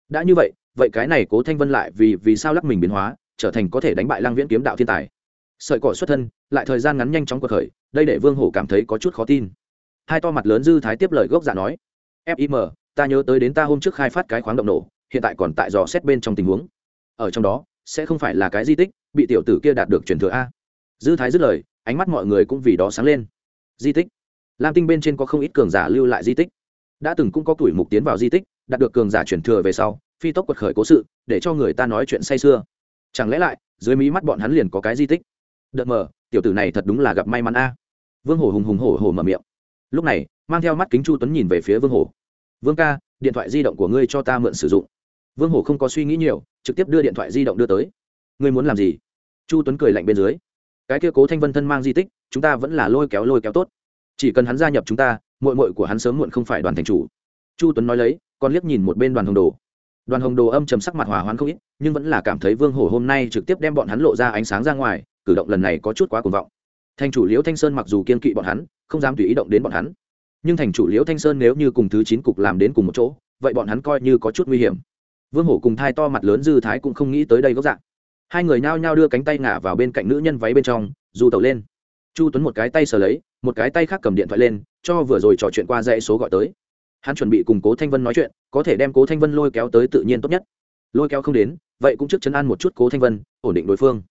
Đã như vậy vậy cái này cố thanh vân lại vì vì sao lắc mình biến hóa, trở thành có thể đánh bại lang viễn kiếm đạo thiên tài? Sợi cỏ xuất thân, lại thời gian ngắn nhanh chóng cuộc khởi, đây để vương hổ cảm thấy có chút khó tin. Hai to mặt lớn dư thái tiếp lời gốc giả nói. Fim ta nhớ tới đến ta hôm trước khai phát cái khoáng động nổ, hiện tại còn tại dò xét bên trong tình huống. Ở trong đó, sẽ không phải là cái di tích bị tiểu tử kia đạt được truyền thừa a. Dư thái dứt lời, ánh mắt mọi người cũng vì đó sáng lên. Di tích? Lam tinh bên trên có không ít cường giả lưu lại di tích. Đã từng cũng có tuổi mục tiến vào di tích, đạt được cường giả truyền thừa về sau, phi tốc quật khởi cố sự, để cho người ta nói chuyện say sưa. Chẳng lẽ lại, dưới mí mắt bọn hắn liền có cái di tích? Đợt mờ, tiểu tử này thật đúng là gặp may mắn a. Vương hổ hùng hùng hổ hổ mở miệng. Lúc này, mang theo mắt kính chu tuấn nhìn về phía vương hổ vương ca, điện thoại di động của ngươi cho ta mượn sử dụng. Vương hổ không có suy nghĩ nhiều, trực tiếp đưa điện thoại di động đưa tới. Ngươi muốn làm gì? Chu tuấn cười lạnh bên dưới. Cái kia cố thanh vân thân mang di tích, chúng ta vẫn là lôi kéo lôi kéo tốt. Chỉ cần hắn gia nhập chúng ta mội mội của hắn sớm muộn không phải đoàn thành chủ. Chu tuấn nói lấy, còn liếc nhìn một bên đoàn hồng đồ. Đoàn hồng đồ âm trầm sắc mặt hòa hoãn không ít, nhưng vẫn là cảm thấy vương hổ hôm nay trực tiếp đem bọn hắn lộ ra ánh sáng ra ngoài, cử động lần này có chút quá cuồng vọng. Thành chủ liễu thanh sơn mặc dù kiên kỵ bọn hắn, không dám tùy ý động đến bọn hắn nhưng thành chủ liễu thanh sơn nếu như cùng thứ chín cục làm đến cùng một chỗ, vậy bọn hắn coi như có chút nguy hiểm. Vương hổ cùng thai to mặt lớn dư thái cũng không nghĩ tới đây góc dạng. Hai người nhao nhao đưa cánh tay ngả vào bên cạnh nữ nhân váy bên trong dù tẩu lên. Chu tuấn một cái tay sờ lấy, một cái tay khác cầm điện thoại lên, cho vừa rồi trò chuyện qua dãy số gọi tới. Hắn chuẩn bị cùng cố thanh vân nói chuyện, có thể đem cố thanh vân lôi kéo tới tự nhiên tốt nhất. Lôi kéo không đến, vậy cũng trước chấn an một chút cố thanh vân, ổn định đối phương.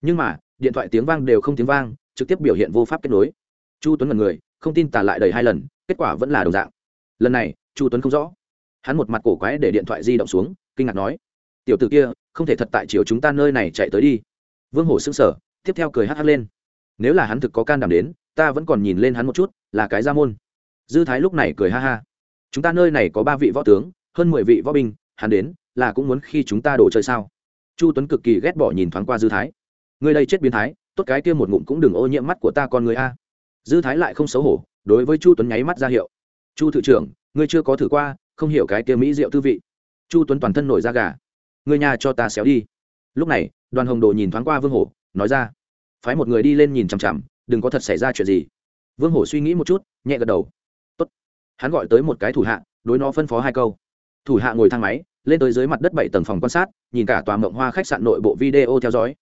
Nhưng mà, điện thoại tiếng vang đều không tiếng vang, trực tiếp biểu hiện vô pháp kết nối. Chu tuấn là người, không tin tả lại đầy hai lần kết quả vẫn là đồng dạng. Lần này, chu tuấn không rõ. Hắn một mặt cổ quái để điện thoại di động xuống, kinh ngạc nói, tiểu t ử kia, không thể thật tại chiều chúng ta nơi này chạy tới đi. Vương hổ xưng sở tiếp theo cười hắc hắc lên, nếu là hắn thực có can đảm đến, ta vẫn còn nhìn lên hắn một chút, là cái gia môn. Dư thái lúc này cười ha ha, chúng ta nơi này có ba vị võ tướng, hơn mười vị võ binh, hắn đến, là cũng muốn khi chúng ta đổ chơi sao? Chu tuấn cực kỳ ghét bỏ nhìn thoáng qua dư thái người đây chết biến thái, tốt cái kia một ngụm cũng đừng ô nhiễm mắt của ta con người a. Dư thái lại không xấu hổ đối với chu tuấn nháy mắt ra hiệu. Chu thự trưởng, ngươi chưa có thử qua, không hiểu cái kia mỹ rượu tư vị. Chu tuấn toàn thân nổi da gà. Người nhà cho ta xéo đi. Lúc này, đoàn hồng đồ nhìn thoáng qua vương hổ, nói ra. Phái một người đi lên nhìn chằm chằm, đừng có thật xảy ra chuyện gì. Vương hổ suy nghĩ một chút, nhẹ gật đầu. Tốt. hắn gọi tới một cái thủ hạ, đối nó phân phó hai câu. Thủ hạ ngồi thang máy, lên tới dưới mặt đất bảy tầng phòng quan sát, nhìn cả tòa mộng hoa khách sạn nội bộ video theo dõi.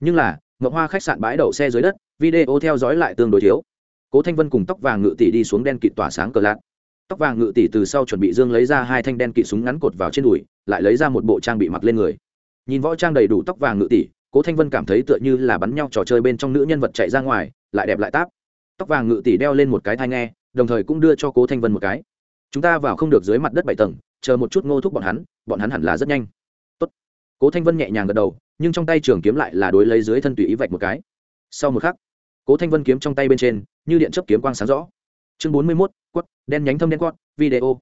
Nhưng là, mộng hoa khách sạn bãi đậu xe dưới đất, video theo dõi lại tương đối thiếu cố thanh vân cùng tóc vàng ngự tỷ đi xuống đen kịt tỏa sáng cờ lạc tóc vàng ngự tỷ từ sau chuẩn bị dương lấy ra hai thanh đen kịt súng ngắn cột vào trên đùi, lại lấy ra một bộ trang bị mặc lên người. Nhìn võ trang đầy đủ tóc vàng ngự tỷ, cố thanh vân cảm thấy tựa như là bắn nhau trò chơi bên trong nữ nhân vật chạy ra ngoài, lại đẹp lại táp. Tóc vàng ngự tỷ đeo lên một cái thai nghe, đồng thời cũng đưa cho cố thanh vân một cái. Chúng ta vào không được dưới mặt đất bảy tầng, chờ một chút ngô thúc bọn hắn bọn hắn hẳn là rất nhanh. Tốt. cố thanh vân nhẹ nhàng gật đầu, nhưng trong tay trường kiếm lại là đối lấy dưới thân tùy ý vạch một cái. Sau một khắc, cố thanh vân kiếm trong tay bên trên như điện chấp kiếm quang sáng rõ. Chương bốn mươi mốt, quất, đen nhánh thâm đen quất video.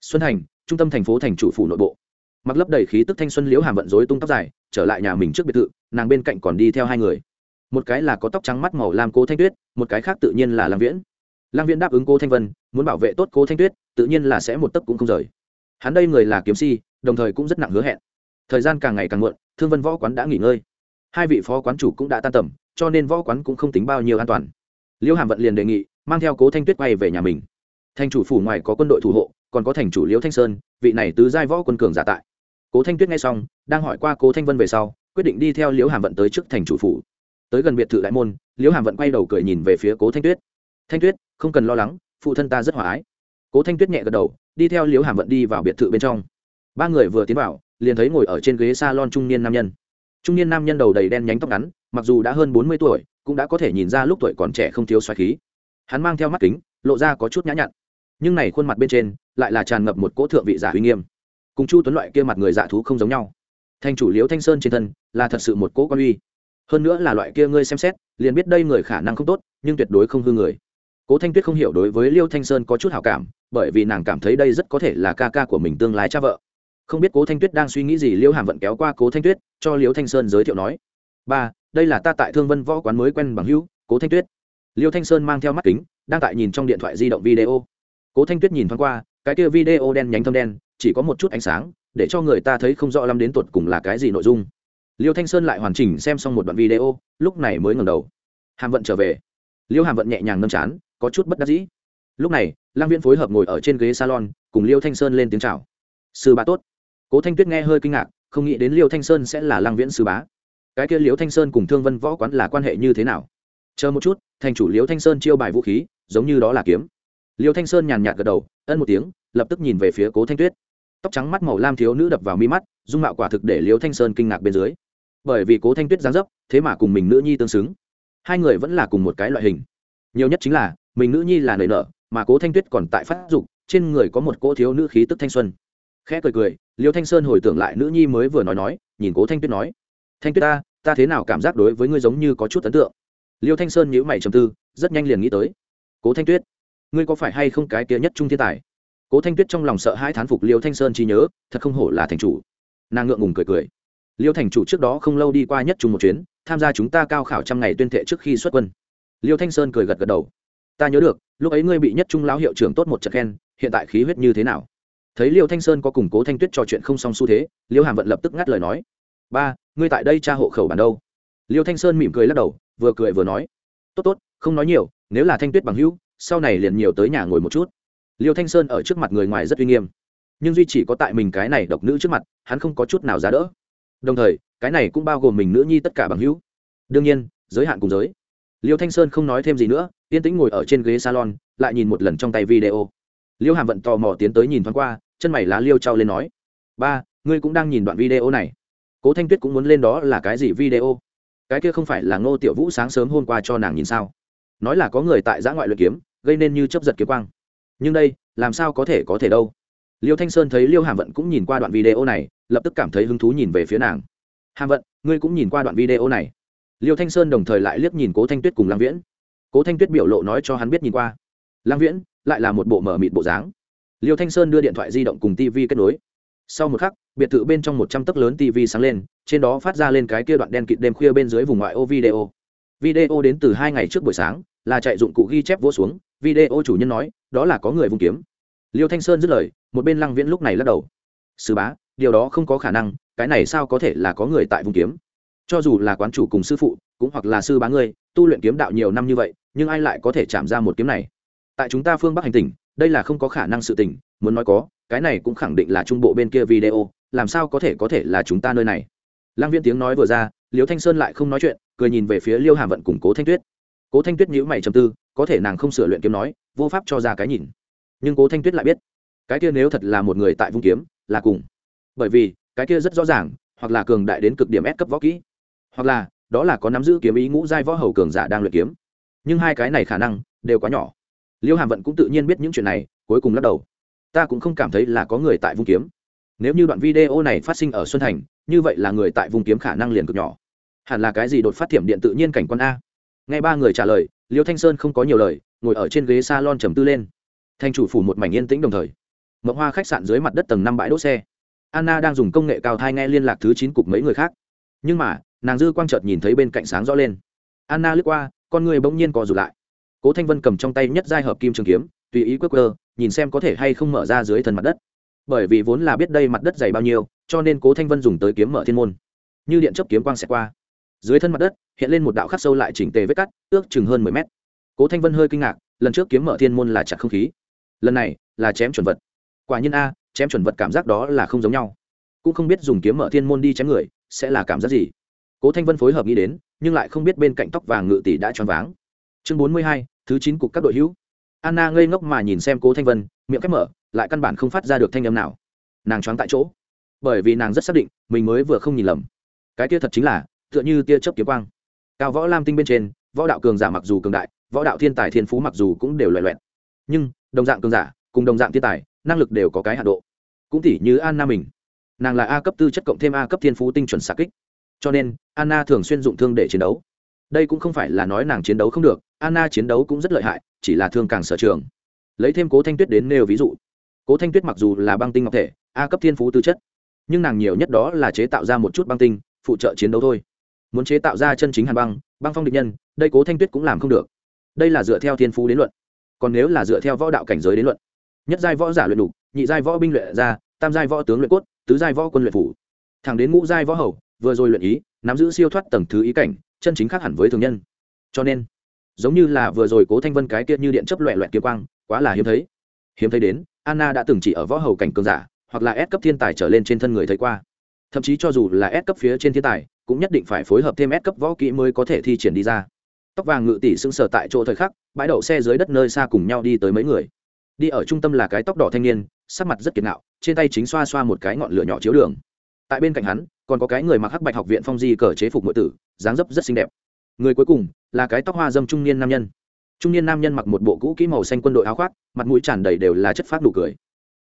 Xuân hành, trung tâm thành phố thành chủ phủ nội bộ. Mặc lấp đầy khí tức thanh xuân liễu hàm vận rối tung tóc dài, trở lại nhà mình trước biệt thự, nàng bên cạnh còn đi theo hai người. Một cái là có tóc trắng mắt màu lam cố thanh tuyết, một cái khác tự nhiên là lang viễn. Lang viễn đáp ứng cô thanh vân, muốn bảo vệ tốt cô thanh tuyết, tự nhiên là sẽ một tấc cũng không rời. Hắn đây người là kiếm si, đồng thời cũng rất nặng hứa hẹn. Thời gian càng ngày càng muộn, thương vân võ quán đã nghỉ ngơi. Hai vị phó quán chủ cũng đã tan tầm, cho nên võ quán cũng không tính bao nhiêu an toàn liễu hàm vận liền đề nghị, mang theo cố thanh tuyết quay về nhà mình. Thành chủ phủ ngoài có quân đội thủ hộ, còn có thành chủ liễu thanh sơn, vị này tứ giai võ quân cường giả tại. Cố thanh tuyết nghe xong, đang hỏi qua cố thanh vân về sau, quyết định đi theo liễu hàm vận tới trước thành chủ phủ. Tới gần biệt thự đại môn, liễu hàm vận quay đầu cười nhìn về phía cố thanh tuyết. Thanh tuyết, không cần lo lắng, phụ thân ta rất hòa ái. Cố thanh tuyết nhẹ gật đầu, đi theo liễu hàm vận đi vào biệt thự bên trong. Ba người vừa tiến vào, liền thấy ngồi ở trên ghế s a lon trung niên nam nhân. Trung niên nam nhân đầu đầy đen nhánh tóc ngắn, mặc dù đã hơn bốn mươi tuổi cũng đã có thể nhìn ra lúc tuổi còn trẻ không thiếu xoáy khí. Hắn mang theo mắt kính, lộ ra có chút nhã nhặn. Nhưng này khuôn mặt bên trên, lại là tràn ngập một cỗ thượng vị giả uy nghiêm. Cùng chu tuấn loại kia mặt người dạ thú không giống nhau. Thành chủ liễu thanh sơn trên thân, là thật sự một cỗ quan uy. Hơn nữa là loại kia ngươi xem xét, liền biết đây người khả năng không tốt, nhưng tuyệt đối không hư người. Cố thanh tuyết không hiểu đối với liêu thanh sơn có chút hảo cảm, bởi vì nàng cảm thấy đây rất có thể là ca ca của mình tương lai cha vợ. Không biết cố thanh tuyết đang suy nghĩ gì liêu hàm vận kéo qua cố thanh tuyết, cho liêu thanh sơn giới thiệu nói. Ba đây là ta tại thương vân võ quán mới quen bằng hữu, cố thanh tuyết. Liêu thanh sơn mang theo mắt kính, đang tại nhìn trong điện thoại di động video. Cố thanh tuyết nhìn thoáng qua, cái kia video đen nhánh thâm đen, chỉ có một chút ánh sáng, để cho người ta thấy không rõ lắm đến tột cùng là cái gì nội dung. Liêu thanh sơn lại hoàn chỉnh xem xong một đoạn video, lúc này mới ngầm đầu. Hàm vận trở về. Liêu hàm vận nhẹ nhàng nâm chán, có chút bất đắc dĩ. Lúc này lang viễn phối hợp ngồi ở trên ghế salon, cùng liêu thanh sơn lên tiếng chào. Sư bá tốt. Cố thanh tuyết nghe hơi kinh ngạc, không nghĩ đến liêu thanh sơn sẽ là lang viễn sư bá cái kia Liễu thanh sơn cùng thương vân võ quán là quan hệ như thế nào? Chờ một chút, thành chủ Liễu thanh sơn chiêu bài vũ khí, giống như đó là kiếm. Liêu thanh sơn nhàn nhạt gật đầu, ân một tiếng, lập tức nhìn về phía cố thanh tuyết. Tóc trắng mắt màu lam thiếu nữ đập vào mi mắt, dung mạo quả thực để liêu thanh sơn kinh ngạc bên dưới. Bởi vì cố thanh tuyết giáng dấp, thế mà cùng mình nữ nhi tương xứng. Hai người vẫn là cùng một cái loại hình. Nhiều nhất chính là, mình nữ nhi là nảy nở, mà cố thanh tuyết còn tại phát dục, trên người có một cỗ thiếu nữ khí tức thanh xuân. Khẽ cười cười liêu thanh sơn hồi tưởng lại nữ nhi mới vừa nói nói, nhìn cố thanh tuyết nói thanh tuyết ta ta thế nào cảm giác đối với ngươi giống như có chút ấn tượng? Liêu thanh sơn nhữ mày trầm tư, rất nhanh liền nghĩ tới. Cố thanh tuyết, ngươi có phải hay không cái kia nhất trung thiên tài? Cố thanh tuyết trong lòng sợ hai thán phục liêu thanh sơn trí nhớ, thật không hổ là thành chủ. Nàng ngượng ngùng cười cười. Liêu thành chủ trước đó không lâu đi qua nhất trung một chuyến, tham gia chúng ta cao khảo trăm ngày tuyên thệ trước khi xuất quân. Liêu thanh sơn cười gật gật đầu. Ta nhớ được, lúc ấy ngươi bị nhất trung lão hiệu trưởng tốt một trận khen, hiện tại khí huyết như thế nào? Thấy liêu thanh sơn có củng cố thanh tuyết trò chuyện không xong xu thế, liêu hàm vận lập tức ngắt lời nói. Ba ngươi tại đây tra hộ khẩu bản đâu? Liêu thanh sơn mỉm cười lắc đầu, vừa cười vừa nói. Tốt tốt, không nói nhiều, nếu là thanh tuyết bằng hữu, sau này liền nhiều tới nhà ngồi một chút. Liêu thanh sơn ở trước mặt người ngoài rất uy nghiêm. Nhưng duy chỉ có tại mình cái này độc nữ trước mặt, hắn không có chút nào giá đỡ. Đồng thời, cái này cũng bao gồm mình nữ nhi tất cả bằng hữu. Đương nhiên, giới hạn cùng giới. Liêu thanh sơn không nói thêm gì nữa, yên tĩnh ngồi ở trên ghế salon, lại nhìn một lần trong tay video. Liêu hàm vận tò mò tiến tới nhìn thoáng qua, chân mày lá liêu trao lên nói, ba, ngươi cũng đang nhìn đoạn video này cố thanh tuyết cũng muốn lên đó là cái gì video? Cái kia không phải là ngô tiểu vũ sáng sớm hôm qua cho nàng nhìn sao? Nói là có người tại giã ngoại luyện kiếm, gây nên như chấp giật kiếm quang. Nhưng đây, làm sao có thể có thể đâu? Liêu thanh sơn thấy liêu hàm vận cũng nhìn qua đoạn video này, lập tức cảm thấy hứng thú nhìn về phía nàng. Hàm vận, ngươi cũng nhìn qua đoạn video này? Liêu thanh sơn đồng thời lại liếc nhìn cố thanh tuyết cùng lang viễn. Cố thanh tuyết biểu lộ nói cho hắn biết nhìn qua. Lang viễn, lại là một bộ mở mịt bộ dáng. Liêu thanh sơn đưa điện thoại di động cùng tv kết nối sau một khắc, biệt thự bên trong một trăm tấc lớn tv sáng lên, trên đó phát ra lên cái kia đoạn đen kịt đêm khuya bên dưới vùng ngoại ô video. Video đến từ hai ngày trước buổi sáng, là chạy dụng cụ ghi chép vỗ xuống. Video chủ nhân nói, đó là có người vung kiếm. Liêu thanh sơn dứt lời, một bên lăng viễn lúc này lắc đầu. Sư bá, điều đó không có khả năng, cái này sao có thể là có người tại vùng kiếm? Cho dù là quán chủ cùng sư phụ, cũng hoặc là sư bá ngươi, tu luyện kiếm đạo nhiều năm như vậy, nhưng ai lại có thể chạm ra một kiếm này? Tại chúng ta phương bắc hành tỉnh, đây là không có khả năng sự tỉnh muốn nói có cái này cũng khẳng định là trung bộ bên kia video, làm sao có thể có thể là chúng ta nơi này? Lang viên tiếng nói vừa ra liêu thanh sơn lại không nói chuyện, cười nhìn về phía liêu hàm vận củng cố thanh tuyết. Cố thanh tuyết nhữ mày trầm tư, có thể nàng không sửa luyện kiếm nói, vô pháp cho ra cái nhìn. Nhưng cố thanh tuyết lại biết, cái kia nếu thật là một người tại vung kiếm, là cùng. Bởi vì, cái kia rất rõ ràng, hoặc là cường đại đến cực điểm ép cấp võ kỹ, hoặc là, đó là có nắm giữ kiếm ý ngũ giai võ hầu cường giả đang luyện kiếm. Nhưng hai cái này khả năng đều quá nhỏ. Liêu hàm vận cũng tự nhiên biết những chuyện này, cuối cùng lắc đầu ta cũng không cảm thấy là có người tại vung kiếm. Nếu như đoạn video này phát sinh ở xuân thành, như vậy là người tại vùng kiếm khả năng liền cực nhỏ. Hẳn là cái gì đột phát thiểm điện tự nhiên cảnh quan a? Nghe ba người trả lời, liêu thanh sơn không có nhiều lời, ngồi ở trên ghế s a lon trầm tư lên. Thanh chủ phủ một mảnh yên tĩnh đồng thời. Mộng hoa khách sạn dưới mặt đất tầng năm bãi đỗ xe. Anna đang dùng công nghệ cao thai nghe liên lạc thứ chín cục mấy người khác. Nhưng mà, nàng dư quang chợt nhìn thấy bên cạnh sáng rõ lên. Anna lướt qua, con người bỗng nhiên co rụt lại. Cố thanh vân cầm trong tay nhất giai hợp kim trường kiếm, tùy ý quất quơ nhìn xem có thể hay không mở ra dưới thân mặt đất. Bởi vì vốn là biết đây mặt đất dày bao nhiêu, cho nên cố thanh vân dùng tới kiếm mở thiên môn. Như điện chấp kiếm quang xẹt qua. Dưới thân mặt đất, hiện lên một đạo khắc sâu lại chỉnh tề vết cắt, ước chừng hơn mười mét. Cố thanh vân hơi kinh ngạc, lần trước kiếm mở thiên môn là chặt không khí. Lần này, là chém chuẩn vật. Quả nhiên a, chém chuẩn vật cảm giác đó là không giống nhau. Cũng không biết dùng kiếm mở thiên môn đi chém người, sẽ là cảm giác gì. Cố thanh vân phối hợp nghĩ đến, nhưng lại không biết bên cạnh tóc vàng ngự tỷ đã choáng váng. Chương bốn mươi hai, thứ chín cục các đội hữu anna ngây ngốc mà nhìn xem cố thanh vân miệng khép mở lại căn bản không phát ra được thanh âm nào. Nàng choáng tại chỗ. Bởi vì nàng rất xác định mình mới vừa không nhìn lầm. Cái tia thật chính là tựa như tia chớp kiếm quang. Cao võ lam tinh bên trên võ đạo cường giả mặc dù cường đại võ đạo thiên tài thiên phú mặc dù cũng đều loè loẹt, nhưng đồng dạng cường giả cùng đồng dạng thiên tài năng lực đều có cái hạ độ. Cũng tỉ như anna mình. Nàng là a cấp tư chất cộng thêm a cấp thiên phú tinh chuẩn xạ kích. Cho nên anna thường xuyên dụng thương để chiến đấu đây cũng không phải là nói nàng chiến đấu không được anna chiến đấu cũng rất lợi hại chỉ là thương càng sở trường. Lấy thêm cố thanh tuyết đến nêu ví dụ. Cố thanh tuyết mặc dù là băng tinh ngọc thể a cấp thiên phú tư chất nhưng nàng nhiều nhất đó là chế tạo ra một chút băng tinh phụ trợ chiến đấu thôi. Muốn chế tạo ra chân chính hàn băng băng phong địch nhân đây cố thanh tuyết cũng làm không được. Đây là dựa theo thiên phú đến luận. Còn nếu là dựa theo võ đạo cảnh giới đến luận nhất giai võ giả luyện đủ, nhị giai võ binh luyện ra tam giai võ tướng luyện cốt tứ giai võ quân luyện phủ. Thẳng đến ngũ giai võ hầu vừa rồi luyện ý nắm giữ siêu thoát tầng thứ ý cảnh chân chính khác hẳn với thường nhân. Cho nên, giống như là vừa rồi cố thanh vân cái kia như điện chấp loẹ loẹt kia quang, quá là hiếm thấy. Hiếm thấy đến, anna đã từng chỉ ở võ hầu cảnh cường giả, hoặc là S cấp thiên tài trở lên trên thân người thấy qua. Thậm chí cho dù là S cấp phía trên thiên tài, cũng nhất định phải phối hợp thêm S cấp võ kỹ mới có thể thi triển đi ra. Tóc vàng ngự tỷ sững sờ tại chỗ thời khắc, bãi đậu xe dưới đất nơi xa cùng nhau đi tới mấy người. Đi ở trung tâm là cái tóc đỏ thanh niên, sắc mặt rất kiệt nạo, trên tay chính xoa xoa một cái ngọn lửa nhỏ chiếu đường. Tại bên cạnh hắn còn có cái người mặc hắc bạch học viện phong di cờ chế phục nội tử, dáng dấp rất xinh đẹp. Người cuối cùng là cái tóc hoa dâm trung niên nam nhân. Trung niên nam nhân mặc một bộ cũ kỹ màu xanh quân đội áo khoác, mặt mũi tràn đầy đều là chất phát đủ cười.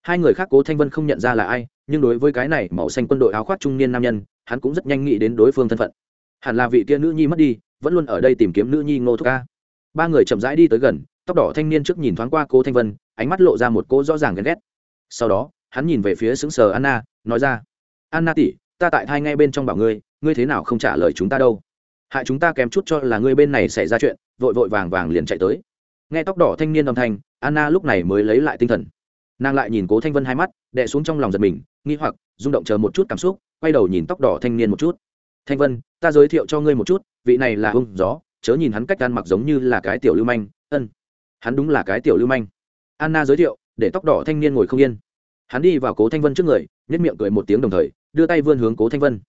Hai người khác cố thanh vân không nhận ra là ai, nhưng đối với cái này màu xanh quân đội áo khoác trung niên nam nhân, hắn cũng rất nhanh nghĩ đến đối phương thân phận. Hẳn là vị kia nữ nhi mất đi, vẫn luôn ở đây tìm kiếm nữ nhi ngô thúc ca ba người chậm rãi đi tới gần, tóc đỏ thanh niên trước nhìn thoáng qua cố thanh vân, ánh mắt lộ ra một cô rõ ràng ghen ghét. Sau đó, hắn nhìn về phía xứng sờ anna, nói ra, anna tỉ ta tại thai ngay bên trong bảo ngươi ngươi thế nào không trả lời chúng ta đâu? Hại chúng ta kém chút cho là ngươi bên này xảy ra chuyện, vội vội vàng vàng liền chạy tới. Nghe tóc đỏ thanh niên âm thanh, anna lúc này mới lấy lại tinh thần. Nàng lại nhìn cố thanh vân hai mắt, đè xuống trong lòng giật mình, nghi hoặc, rung động chờ một chút cảm xúc, quay đầu nhìn tóc đỏ thanh niên một chút. Thanh vân, ta giới thiệu cho ngươi một chút, vị này là hông gió, chớ nhìn hắn cách ăn mặc giống như là cái tiểu lưu manh, ân, hắn đúng là cái tiểu lưu manh. Anna giới thiệu, để tóc đỏ thanh niên ngồi không yên. Hắn đi vào cố thanh vân trước người nhất miệng cười một tiếng đồng thời đưa tay vươn hướng cố thanh vân.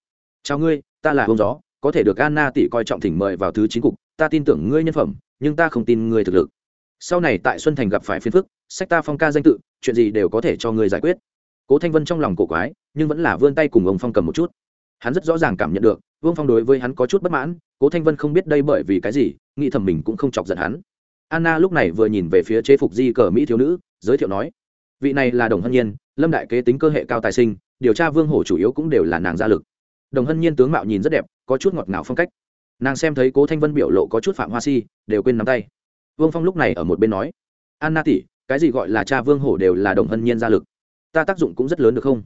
Chào ngươi, ta là hông gió, có thể được anna tỷ coi trọng thỉnh mời vào thứ chín cục, ta tin tưởng ngươi nhân phẩm, nhưng ta không tin ngươi thực lực. Sau này tại xuân thành gặp phải phiền phức, sách ta phong ca danh tự, chuyện gì đều có thể cho ngươi giải quyết. Cố thanh vân trong lòng cổ quái, nhưng vẫn là vươn tay cùng ông phong cầm một chút. Hắn rất rõ ràng cảm nhận được, vương phong đối với hắn có chút bất mãn, cố thanh vân không biết đây bởi vì cái gì, nghĩ thầm mình cũng không chọc giận hắn. Anna lúc này vừa nhìn về phía chế phục di cờ mỹ thiếu nữ, giới thiệu nói, vị này là đồng hân nhiên, lâm đại kế tính cơ hệ cao tài sinh điều tra vương hổ chủ yếu cũng đều là nàng gia lực. Đồng hân nhiên tướng mạo nhìn rất đẹp, có chút ngọt ngào phong cách. Nàng xem thấy cố thanh vân biểu lộ có chút phạm hoa si, đều quên nắm tay. Vương phong lúc này ở một bên nói, anna tỷ, cái gì gọi là cha vương hổ đều là đồng hân nhiên gia lực. Ta tác dụng cũng rất lớn được không?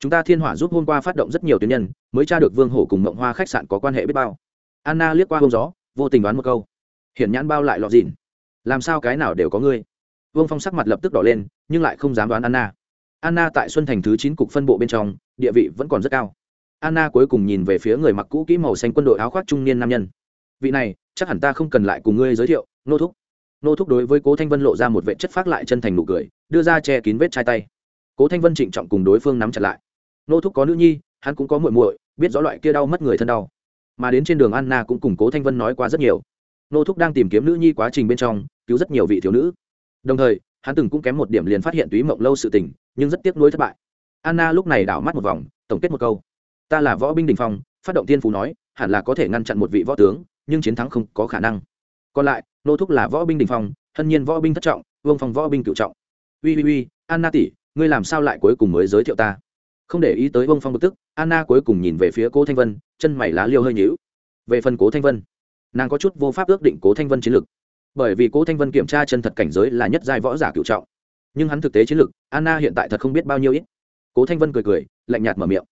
Chúng ta thiên hỏa giúp hôm qua phát động rất nhiều tuyến nhân, mới tra được vương hổ cùng mộng hoa khách sạn có quan hệ biết bao. Anna liếc qua hông gió, vô tình đoán một câu, hiển nhãn bao lại lọt dịn. Làm sao cái nào đều có ngươi? Vương phong sắc mặt lập tức đỏ lên, nhưng lại không dám đoán anna anna tại xuân thành thứ chín cục phân bộ bên trong, địa vị vẫn còn rất cao. Anna cuối cùng nhìn về phía người mặc cũ kỹ màu xanh quân đội áo khoác trung niên nam nhân. Vị này, chắc hẳn ta không cần lại cùng ngươi giới thiệu, nô thúc. Nô thúc đối với cố thanh vân lộ ra một vẻ chất phát lại chân thành nụ cười, đưa ra che kín vết chai tay. Cố thanh vân trịnh trọng cùng đối phương nắm chặt lại. Nô thúc có nữ nhi, hắn cũng có muội muội, biết rõ loại kia đau mất người thân đau. Mà đến trên đường anna cũng cùng cố thanh vân nói qua rất nhiều. Nô thúc đang tìm kiếm nữ nhi quá trình bên trong, cứu rất nhiều vị thiếu nữ. Đồng thời, hắn từng cũng kém một điểm liền phát hiện túy mộng lâu sự tình nhưng rất tiếc nuối thất bại. Anna lúc này đảo mắt một vòng, tổng kết một câu. Ta là võ binh đình phong, phát động tiên phú nói, hẳn là có thể ngăn chặn một vị võ tướng, nhưng chiến thắng không có khả năng. Còn lại, nô thúc là võ binh đình phong, hân nhiên võ binh thất trọng, vương phong võ binh cựu trọng. Ui ui ui anna tỷ, ngươi làm sao lại cuối cùng mới giới thiệu ta? Không để ý tới vương phong bực tức, anna cuối cùng nhìn về phía cố thanh vân, chân mày lá liêu hơi nhữu về phần cố thanh vân, nàng có chút vô pháp ước định cố thanh vân chiến lược bởi vì cố thanh vân kiểm tra chân thật cảnh giới là nhất giai võ giả cựu trọng nhưng hắn thực tế chiến lược, anna hiện tại thật không biết bao nhiêu ít. Cố thanh vân cười cười, lạnh nhạt mở miệng.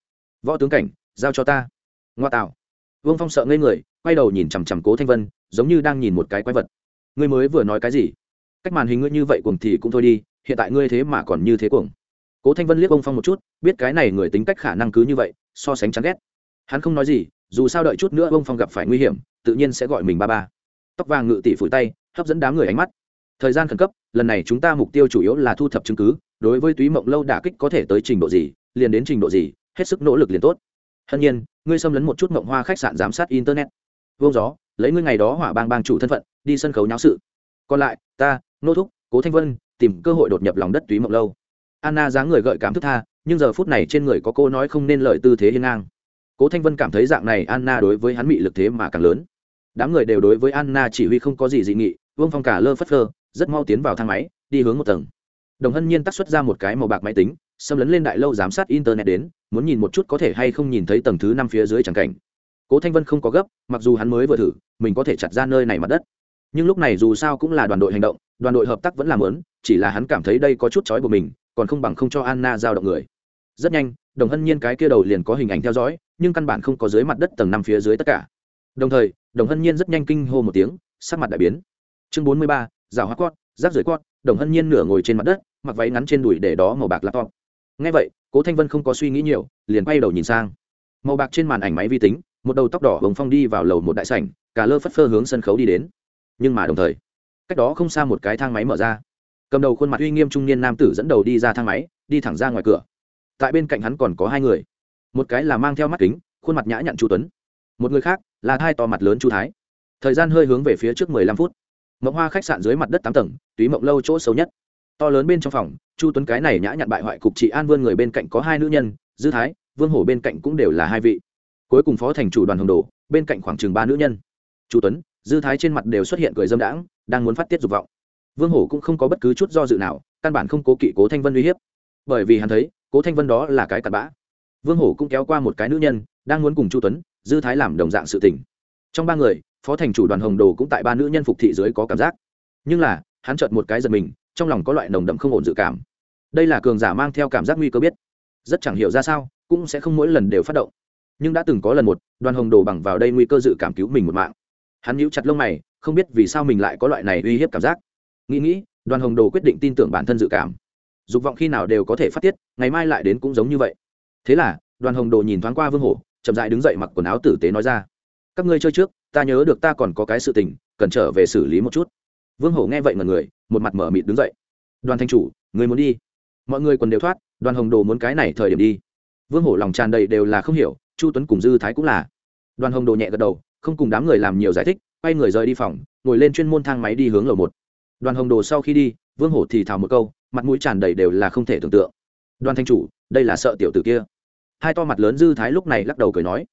Võ tướng cảnh, giao cho ta. Ngoa tạo. Vương phong sợ ngây người, quay đầu nhìn chằm chằm cố thanh vân, giống như đang nhìn một cái quái vật. Ngươi mới vừa nói cái gì? Cách màn hình ngươi như vậy cuồng thì cũng thôi đi, hiện tại ngươi thế mà còn như thế cuồng. Cố thanh vân liếc ông phong một chút, biết cái này người tính cách khả năng cứ như vậy, so sánh chán ghét. Hắn không nói gì, dù sao đợi chút nữa ông phong gặp phải nguy hiểm, tự nhiên sẽ gọi mình ba ba. Tóc vàng ngự tỷ phủi tay, hấp dẫn đám người ánh mắt thời gian khẩn cấp, lần này chúng ta mục tiêu chủ yếu là thu thập chứng cứ, đối với túy mộng lâu đả kích có thể tới trình độ gì, liền đến trình độ gì, hết sức nỗ lực liền tốt. Hân nhiên, ngươi xâm lấn một chút mộng hoa khách sạn giám sát internet. Vương gió, lấy ngươi ngày đó hỏa bang bang chủ thân phận, đi sân khấu nháo sự. Còn lại, ta, nô thúc, cố thanh vân, tìm cơ hội đột nhập lòng đất túy mộng lâu. Anna dáng người gợi cảm thức tha, nhưng giờ phút này trên người có cô nói không nên lời tư thế hiên ngang. Cố thanh vân cảm thấy dạng này anna đối với hắn bị lực thế mà càng lớn. Đám người đều đối với anna chỉ huy không có gì dị nghị, vương phong cả lơ phất lơ rất mau tiến vào thang máy, đi hướng một tầng. Đồng hân nhiên tắt xuất ra một cái màu bạc máy tính, xâm lấn lên đại lâu giám sát internet đến, muốn nhìn một chút có thể hay không nhìn thấy tầng thứ năm phía dưới chẳng cảnh. Cố thanh vân không có gấp, mặc dù hắn mới vừa thử, mình có thể chặt ra nơi này mặt đất. Nhưng lúc này dù sao cũng là đoàn đội hành động, đoàn đội hợp tác vẫn làm lớn chỉ là hắn cảm thấy đây có chút chói của mình, còn không bằng không cho anna giao động người. Rất nhanh, đồng hân nhiên cái kia đầu liền có hình ảnh theo dõi, nhưng căn bản không có dưới mặt đất tầng năm phía dưới tất cả. Đồng thời, đồng hân nhiên rất nhanh kinh hô một tiếng, sắc mặt đại biến. Chương bốn mươi ba rào hoa cót, rác rưởi cót, đồng hân nhiên nửa ngồi trên mặt đất, mặc váy ngắn trên đùi để đó màu bạc laptop. Ngay vậy, cố thanh vân không có suy nghĩ nhiều, liền quay đầu nhìn sang. Màu bạc trên màn ảnh máy vi tính, một đầu tóc đỏ hồng phong đi vào lầu một đại sảnh, cả lơ phất phơ hướng sân khấu đi đến. Nhưng mà đồng thời, cách đó không xa một cái thang máy mở ra. Cầm đầu khuôn mặt uy nghiêm trung niên nam tử dẫn đầu đi ra thang máy, đi thẳng ra ngoài cửa. Tại bên cạnh hắn còn có hai người. Một cái là mang theo mắt kính, khuôn mặt nhã nhặn chu tuấn. Một người khác là hai to mặt lớn chu thái. Thời gian hơi hướng về phía trước mười lăm phút mộng hoa khách sạn dưới mặt đất tám tầng, túy mộng lâu chỗ xấu nhất. To lớn bên trong phòng, chu tuấn cái này nhã nhặn bại hoại cục trị an vương người bên cạnh có hai nữ nhân, dư thái, vương hổ bên cạnh cũng đều là hai vị. Cuối cùng phó thành chủ đoàn hồng đồ, bên cạnh khoảng chừng ba nữ nhân. Chu tuấn, dư thái trên mặt đều xuất hiện cười dâm đãng, đang muốn phát tiết dục vọng. Vương hổ cũng không có bất cứ chút do dự nào, căn bản không cố kỵ cố thanh vân uy hiếp. Bởi vì hắn thấy, cố thanh vân đó là cái cặn bã. Vương hổ cũng kéo qua một cái nữ nhân, đang muốn cùng chu tuấn, dư thái làm đồng dạng sự tình. Trong ba người phó thành chủ đoàn hồng đồ cũng tại ba nữ nhân phục thị dưới có cảm giác. Nhưng là, hắn chợt một cái giật mình, trong lòng có loại nồng đậm không ổn dự cảm. Đây là cường giả mang theo cảm giác nguy cơ biết. Rất chẳng hiểu ra sao, cũng sẽ không mỗi lần đều phát động. Nhưng đã từng có lần một, đoàn hồng đồ bằng vào đây nguy cơ dự cảm cứu mình một mạng. Hắn nhíu chặt lông mày, không biết vì sao mình lại có loại này uy hiếp cảm giác. Nghĩ nghĩ, đoàn hồng đồ quyết định tin tưởng bản thân dự cảm. Dục vọng khi nào đều có thể phát tiết, ngày mai lại đến cũng giống như vậy. Thế là, đoàn hồng đồ nhìn thoáng qua vương hổ, chậm dại đứng dậy mặc quần áo tử tế nói ra. Các ngươi chơi trước ta nhớ được ta còn có cái sự tình, cần trở về xử lý một chút. Vương hổ nghe vậy ngần người, một mặt mở mịt đứng dậy. Đoàn thanh chủ, người muốn đi. Mọi người còn đều thoát, đoàn hồng đồ muốn cái này thời điểm đi. Vương hổ lòng tràn đầy đều là không hiểu, chu tuấn cùng dư thái cũng là. Đoàn hồng đồ nhẹ gật đầu, không cùng đám người làm nhiều giải thích, quay người rời đi phòng, ngồi lên chuyên môn thang máy đi hướng lầu một. Đoàn hồng đồ sau khi đi, vương hổ thì thào một câu, mặt mũi tràn đầy đều là không thể tưởng tượng. Đoàn thanh chủ, đây là sợ tiểu tử kia. Hai to mặt lớn dư thái lúc này lắc đầu cười nói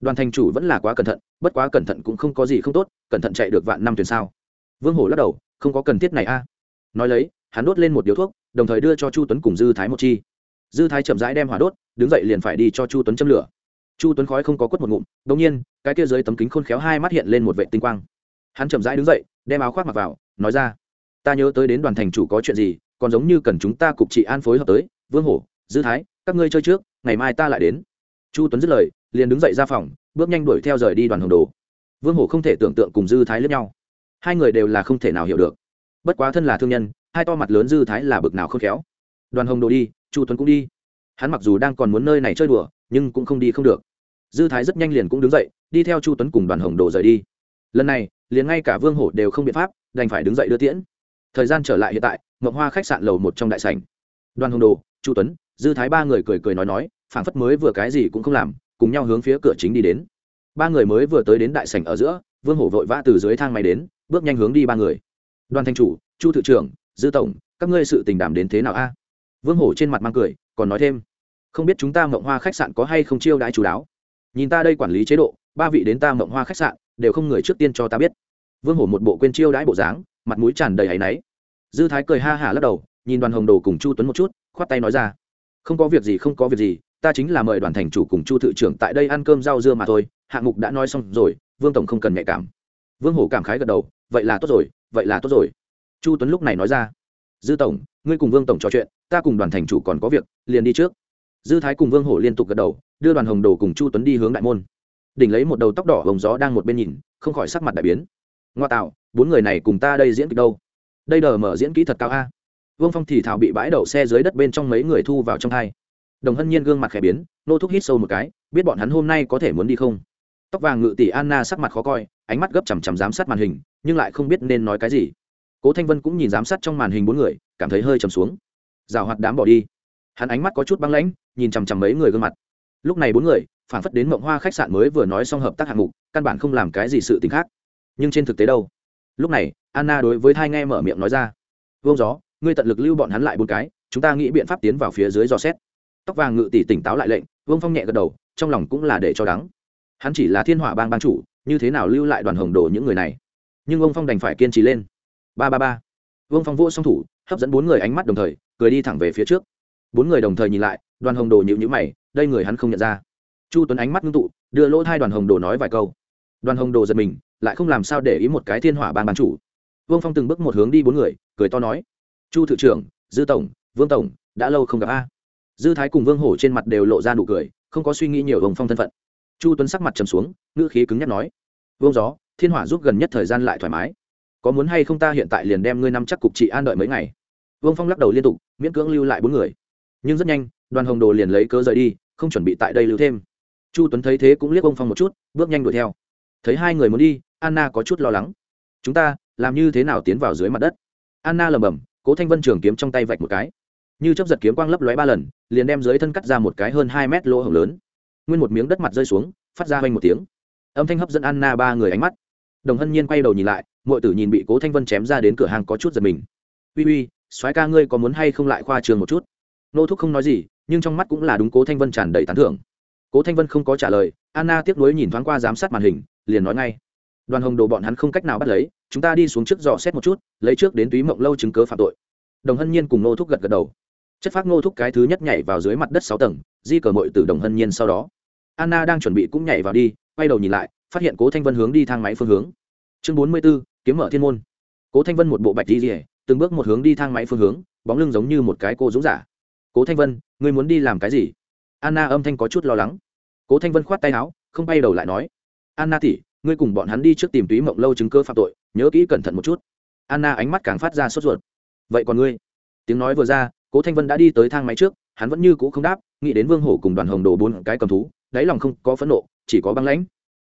đoàn Thành chủ vẫn là quá cẩn thận, bất quá cẩn thận cũng không có gì không tốt, cẩn thận chạy được vạn năm tuyển sao? Vương hổ lắc đầu, không có cần thiết này a. Nói lấy, hắn đốt lên một điếu thuốc, đồng thời đưa cho chu tuấn cùng dư thái một chi. Dư thái chậm rãi đem hỏa đốt, đứng dậy liền phải đi cho chu tuấn châm lửa. Chu tuấn khói không có quất một ngụm đ ỗ n g nhiên, cái kia dưới tấm kính khôn khéo hai mắt hiện lên một vệ tinh quang. Hắn chậm rãi đứng dậy, đem áo khoác mặc vào, nói ra, ta nhớ tới đến đoàn thành chủ có chuyện gì, còn giống như cần chúng ta cục trị an phối hợp tới. Vương hổ, dư thái, các ngươi chơi trước, ngày mai ta lại đến. Chu tuấn dứt lời liền đứng dậy ra phòng, bước nhanh đuổi theo rời đi đoàn hồng đồ. Vương hổ không thể tưởng tượng cùng dư thái lẫn nhau. Hai người đều là không thể nào hiểu được. Bất quá thân là thương nhân, hai to mặt lớn dư thái là bực nào không khéo. Đoàn hồng đồ đi, chu tuấn cũng đi. Hắn mặc dù đang còn muốn nơi này chơi đùa, nhưng cũng không đi không được. Dư thái rất nhanh liền cũng đứng dậy, đi theo chu tuấn cùng đoàn hồng đồ rời đi. Lần này, liền ngay cả vương hổ đều không biện pháp, đành phải đứng dậy đưa tiễn. Thời gian trở lại hiện tại mộng hoa khách sạn lầu một trong đại sảnh. Đoàn hồng đồ, chu tuấn, dư thái ba người cười cười nói nói, phảng phất mới vừa cái gì cũng không làm cùng nhau hướng phía cửa chính đi đến. Ba người mới vừa tới đến đại sảnh ở giữa, vương hổ vội vã từ dưới thang máy đến, bước nhanh hướng đi ba người. Đoàn thanh chủ, chu thự trưởng, dư tổng, các ngươi sự tình đảm đến thế nào a? Vương hổ trên mặt mang cười, còn nói thêm, không biết chúng ta mộng hoa khách sạn có hay không chiêu đãi chú đáo? Nhìn ta đây quản lý chế độ, ba vị đến ta mộng hoa khách sạn, đều không người trước tiên cho ta biết. Vương hổ một bộ quên chiêu đãi bộ dáng, mặt mũi tràn đầy áy náy. Dư thái cười ha hả lắc đầu, nhìn đoàn hồng đồ cùng chu tuấn một chút, khoát tay nói ra, không có việc gì, không có việc gì ta chính là mời đoàn thành chủ cùng chu thự trưởng tại đây ăn cơm rau dưa mà thôi, hạng mục đã nói xong rồi, vương tổng không cần nhạy cảm. Vương hổ cảm khái gật đầu, vậy là tốt rồi, vậy là tốt rồi. Chu tuấn lúc này nói ra, dư tổng, ngươi cùng vương tổng trò chuyện, ta cùng đoàn thành chủ còn có việc, liền đi trước. Dư thái cùng vương hổ liên tục gật đầu, đưa đoàn hồng đồ cùng chu tuấn đi hướng đại môn. Đỉnh lấy một đầu tóc đỏ hồng gió đang một bên nhìn, không khỏi sắc mặt đại biến. Ngoa tạo, bốn người này cùng ta đây diễn kịch đâu? Đây đờ mở diễn kỹ thật cao a. Vương phong thì thảo bị bãi đậu xe dưới đất bên trong mấy người thu vào trong hai đồng hân nhiên gương mặt khẽ biến, nô thúc hít sâu một cái, biết bọn hắn hôm nay có thể muốn đi không? Tóc vàng ngự tỷ anna sắc mặt khó coi, ánh mắt gấp chằm chằm giám sát màn hình, nhưng lại không biết nên nói cái gì. Cố thanh vân cũng nhìn giám sát trong màn hình bốn người, cảm thấy hơi trầm xuống. Rào hoạt đám bỏ đi. Hắn ánh mắt có chút băng lãnh, nhìn chằm chằm mấy người gương mặt. Lúc này bốn người, phản phất đến mộng hoa khách sạn mới vừa nói xong hợp tác hạng mục, căn bản không làm cái gì sự t ì n h khác. Nhưng trên thực tế đâu? Lúc này, anna đối với thai nghe mở miệng nói ra. Vông gió, ngươi tận lực lưu bọn hắn lại bốn cái, chúng ta nghĩ biện pháp tiến vào phía dưới dò xét tóc vàng ngự tỷ tỉnh táo lại lệnh, vương phong nhẹ gật đầu, trong lòng cũng là để cho đắng. Hắn chỉ là thiên hỏa bang ban chủ, như thế nào lưu lại đoàn hồng đồ những người này? Nhưng ông phong đành phải kiên trì lên. Ba ba ba. Vương phong vỗ song thủ, hấp dẫn bốn người ánh mắt đồng thời, cười đi thẳng về phía trước. Bốn người đồng thời nhìn lại, đoàn hồng đồ nhịu nhữ mày, đây người hắn không nhận ra. Chu tuấn ánh mắt ngưng tụ, đưa lỗ hai đoàn hồng đồ nói vài câu. Đoàn hồng đồ giật mình, lại không làm sao để ý một cái thiên hỏa ban ban chủ. Vương phong từng bước một hướng đi bốn người, cười to nói. Chu thự trưởng, dư tổng, vương tổng, đã lâu không gặp a dư thái cùng vương hổ trên mặt đều lộ ra nụ cười, không có suy nghĩ nhiều vương phong thân phận. Chu tuấn sắc mặt trầm xuống, ngữ khí cứng nhắc nói, vương gió, thiên hỏa giúp gần nhất thời gian lại thoải mái. Có muốn hay không ta hiện tại liền đem ngươi năm chắc cục trị an đợi mấy ngày? Vương phong lắc đầu liên tục, miễn cưỡng lưu lại bốn người. Nhưng rất nhanh, đoàn hồng đồ liền lấy cớ rời đi, không chuẩn bị tại đây lưu thêm. Chu tuấn thấy thế cũng liếc ông phong một chút, bước nhanh đuổi theo. Thấy hai người muốn đi, anna có chút lo lắng. Chúng ta, làm như thế nào tiến vào dưới mặt đất? Anna lầm bầm cố thanh vân trường kiếm trong tay vạch một cái như chấp giật kiếm quang lấp lóe ba lần, liền đem dưới thân cắt ra một cái hơn hai mét lỗ hổng lớn. Nguyên một miếng đất mặt rơi xuống, phát ra quanh một tiếng. Âm thanh hấp dẫn anna ba người ánh mắt. Đồng hân nhiên quay đầu nhìn lại mọi tử nhìn bị cố thanh vân chém ra đến cửa hàng có chút giật mình. Uy uy, soái ca ngươi có muốn hay không lại khoa trường một chút? Nô thúc không nói gì, nhưng trong mắt cũng là đúng cố thanh vân tràn đầy tán thưởng. Cố thanh vân không có trả lời, anna tiếc nuối nhìn thoáng qua giám sát màn hình, liền nói ngay. Đoàn hồng đồ bọn hắn không cách nào bắt lấy, chúng ta đi xuống trước dò xét một chút, lấy trước đến túy mộng lâu chứng cớ phạm tội. Đồng hân nhiên cùng nô thúc gật gật đầu chất phát Ngô thúc cái thứ nhất nhảy vào dưới mặt đất sáu tầng, di cờ mội từ đồng hân nhiên sau đó. Anna đang chuẩn bị cũng nhảy vào đi, quay đầu nhìn lại, phát hiện cố thanh vân hướng đi thang máy phương hướng. Chương bốn mươi b ố kiếm mở thiên môn. Cố thanh vân một bộ bạch đi rỉa từng bước một hướng đi thang máy phương hướng, bóng lưng giống như một cái cô dũng giả. Cố thanh vân, ngươi muốn đi làm cái gì? Anna âm thanh có chút lo lắng. Cố thanh vân khoát tay áo, không bay đầu lại nói, anna tỉ ngươi cùng bọn hắn đi trước tìm túy mộng lâu chứng cơ phạm tội, nhớ kỹ cẩn thận một chút. Anna ánh mắt càng phát ra sốt ruột. Vậy còn ngươi? Tiếng nói vừa ra cố thanh vân đã đi tới thang máy trước, hắn vẫn như cũ không đáp, nghĩ đến vương hổ cùng đoàn hồng đồ bốn cái cầm thú, đáy lòng không có phẫn nộ, chỉ có băng lãnh.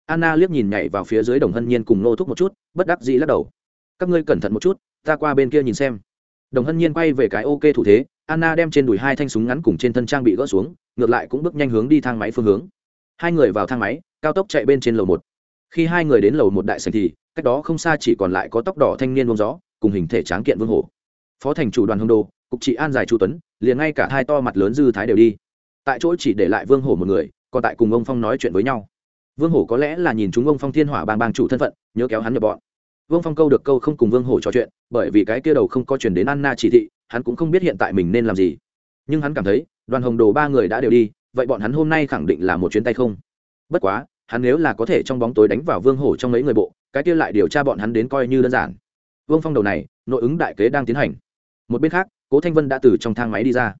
Anna liếc nhìn nhảy vào phía dưới đồng hân nhiên cùng nô thúc một chút, bất đắc dĩ lắc đầu. Các ngươi cẩn thận một chút, ta qua bên kia nhìn xem. Đồng hân nhiên quay về cái ok thủ thế, anna đem trên đùi hai thanh súng ngắn cùng trên thân trang bị gỡ xuống, ngược lại cũng bước nhanh hướng đi thang máy phương hướng. Hai người vào thang máy, cao tốc chạy bên trên lầu một. Khi hai người đến lầu một đại sành thì, cách đó không xa chỉ còn lại có tóc đỏ thanh niên bông gió, cùng hình thể tráng kiện vương hổ. Phó thành chủ đoàn hồng đô cục trị an giải chu tuấn, liền ngay cả hai to mặt lớn dư thái đều đi. Tại chỗ chỉ để lại vương hổ một người, còn tại cùng ông phong nói chuyện với nhau. Vương hổ có lẽ là nhìn chúng ông phong thiên hỏa bang bang chủ thân phận, nhớ kéo hắn nhập bọn. Vương phong câu được câu không cùng vương hổ trò chuyện, bởi vì cái kia đầu không có chuyển đến anna chỉ thị, hắn cũng không biết hiện tại mình nên làm gì. Nhưng hắn cảm thấy, đoàn hồng đồ ba người đã đều đi, vậy bọn hắn hôm nay khẳng định là một chuyến tay không. Bất quá, hắn nếu là có thể trong bóng tối đánh vào vương hổ trong mấy người bộ, cái kia lại điều tra bọn hắn đến coi như đơn giản. Vương phong đầu này, nội ứng đại kế đang tiến hành. Một bên khác cố thanh vân đã từ trong thang máy đi ra.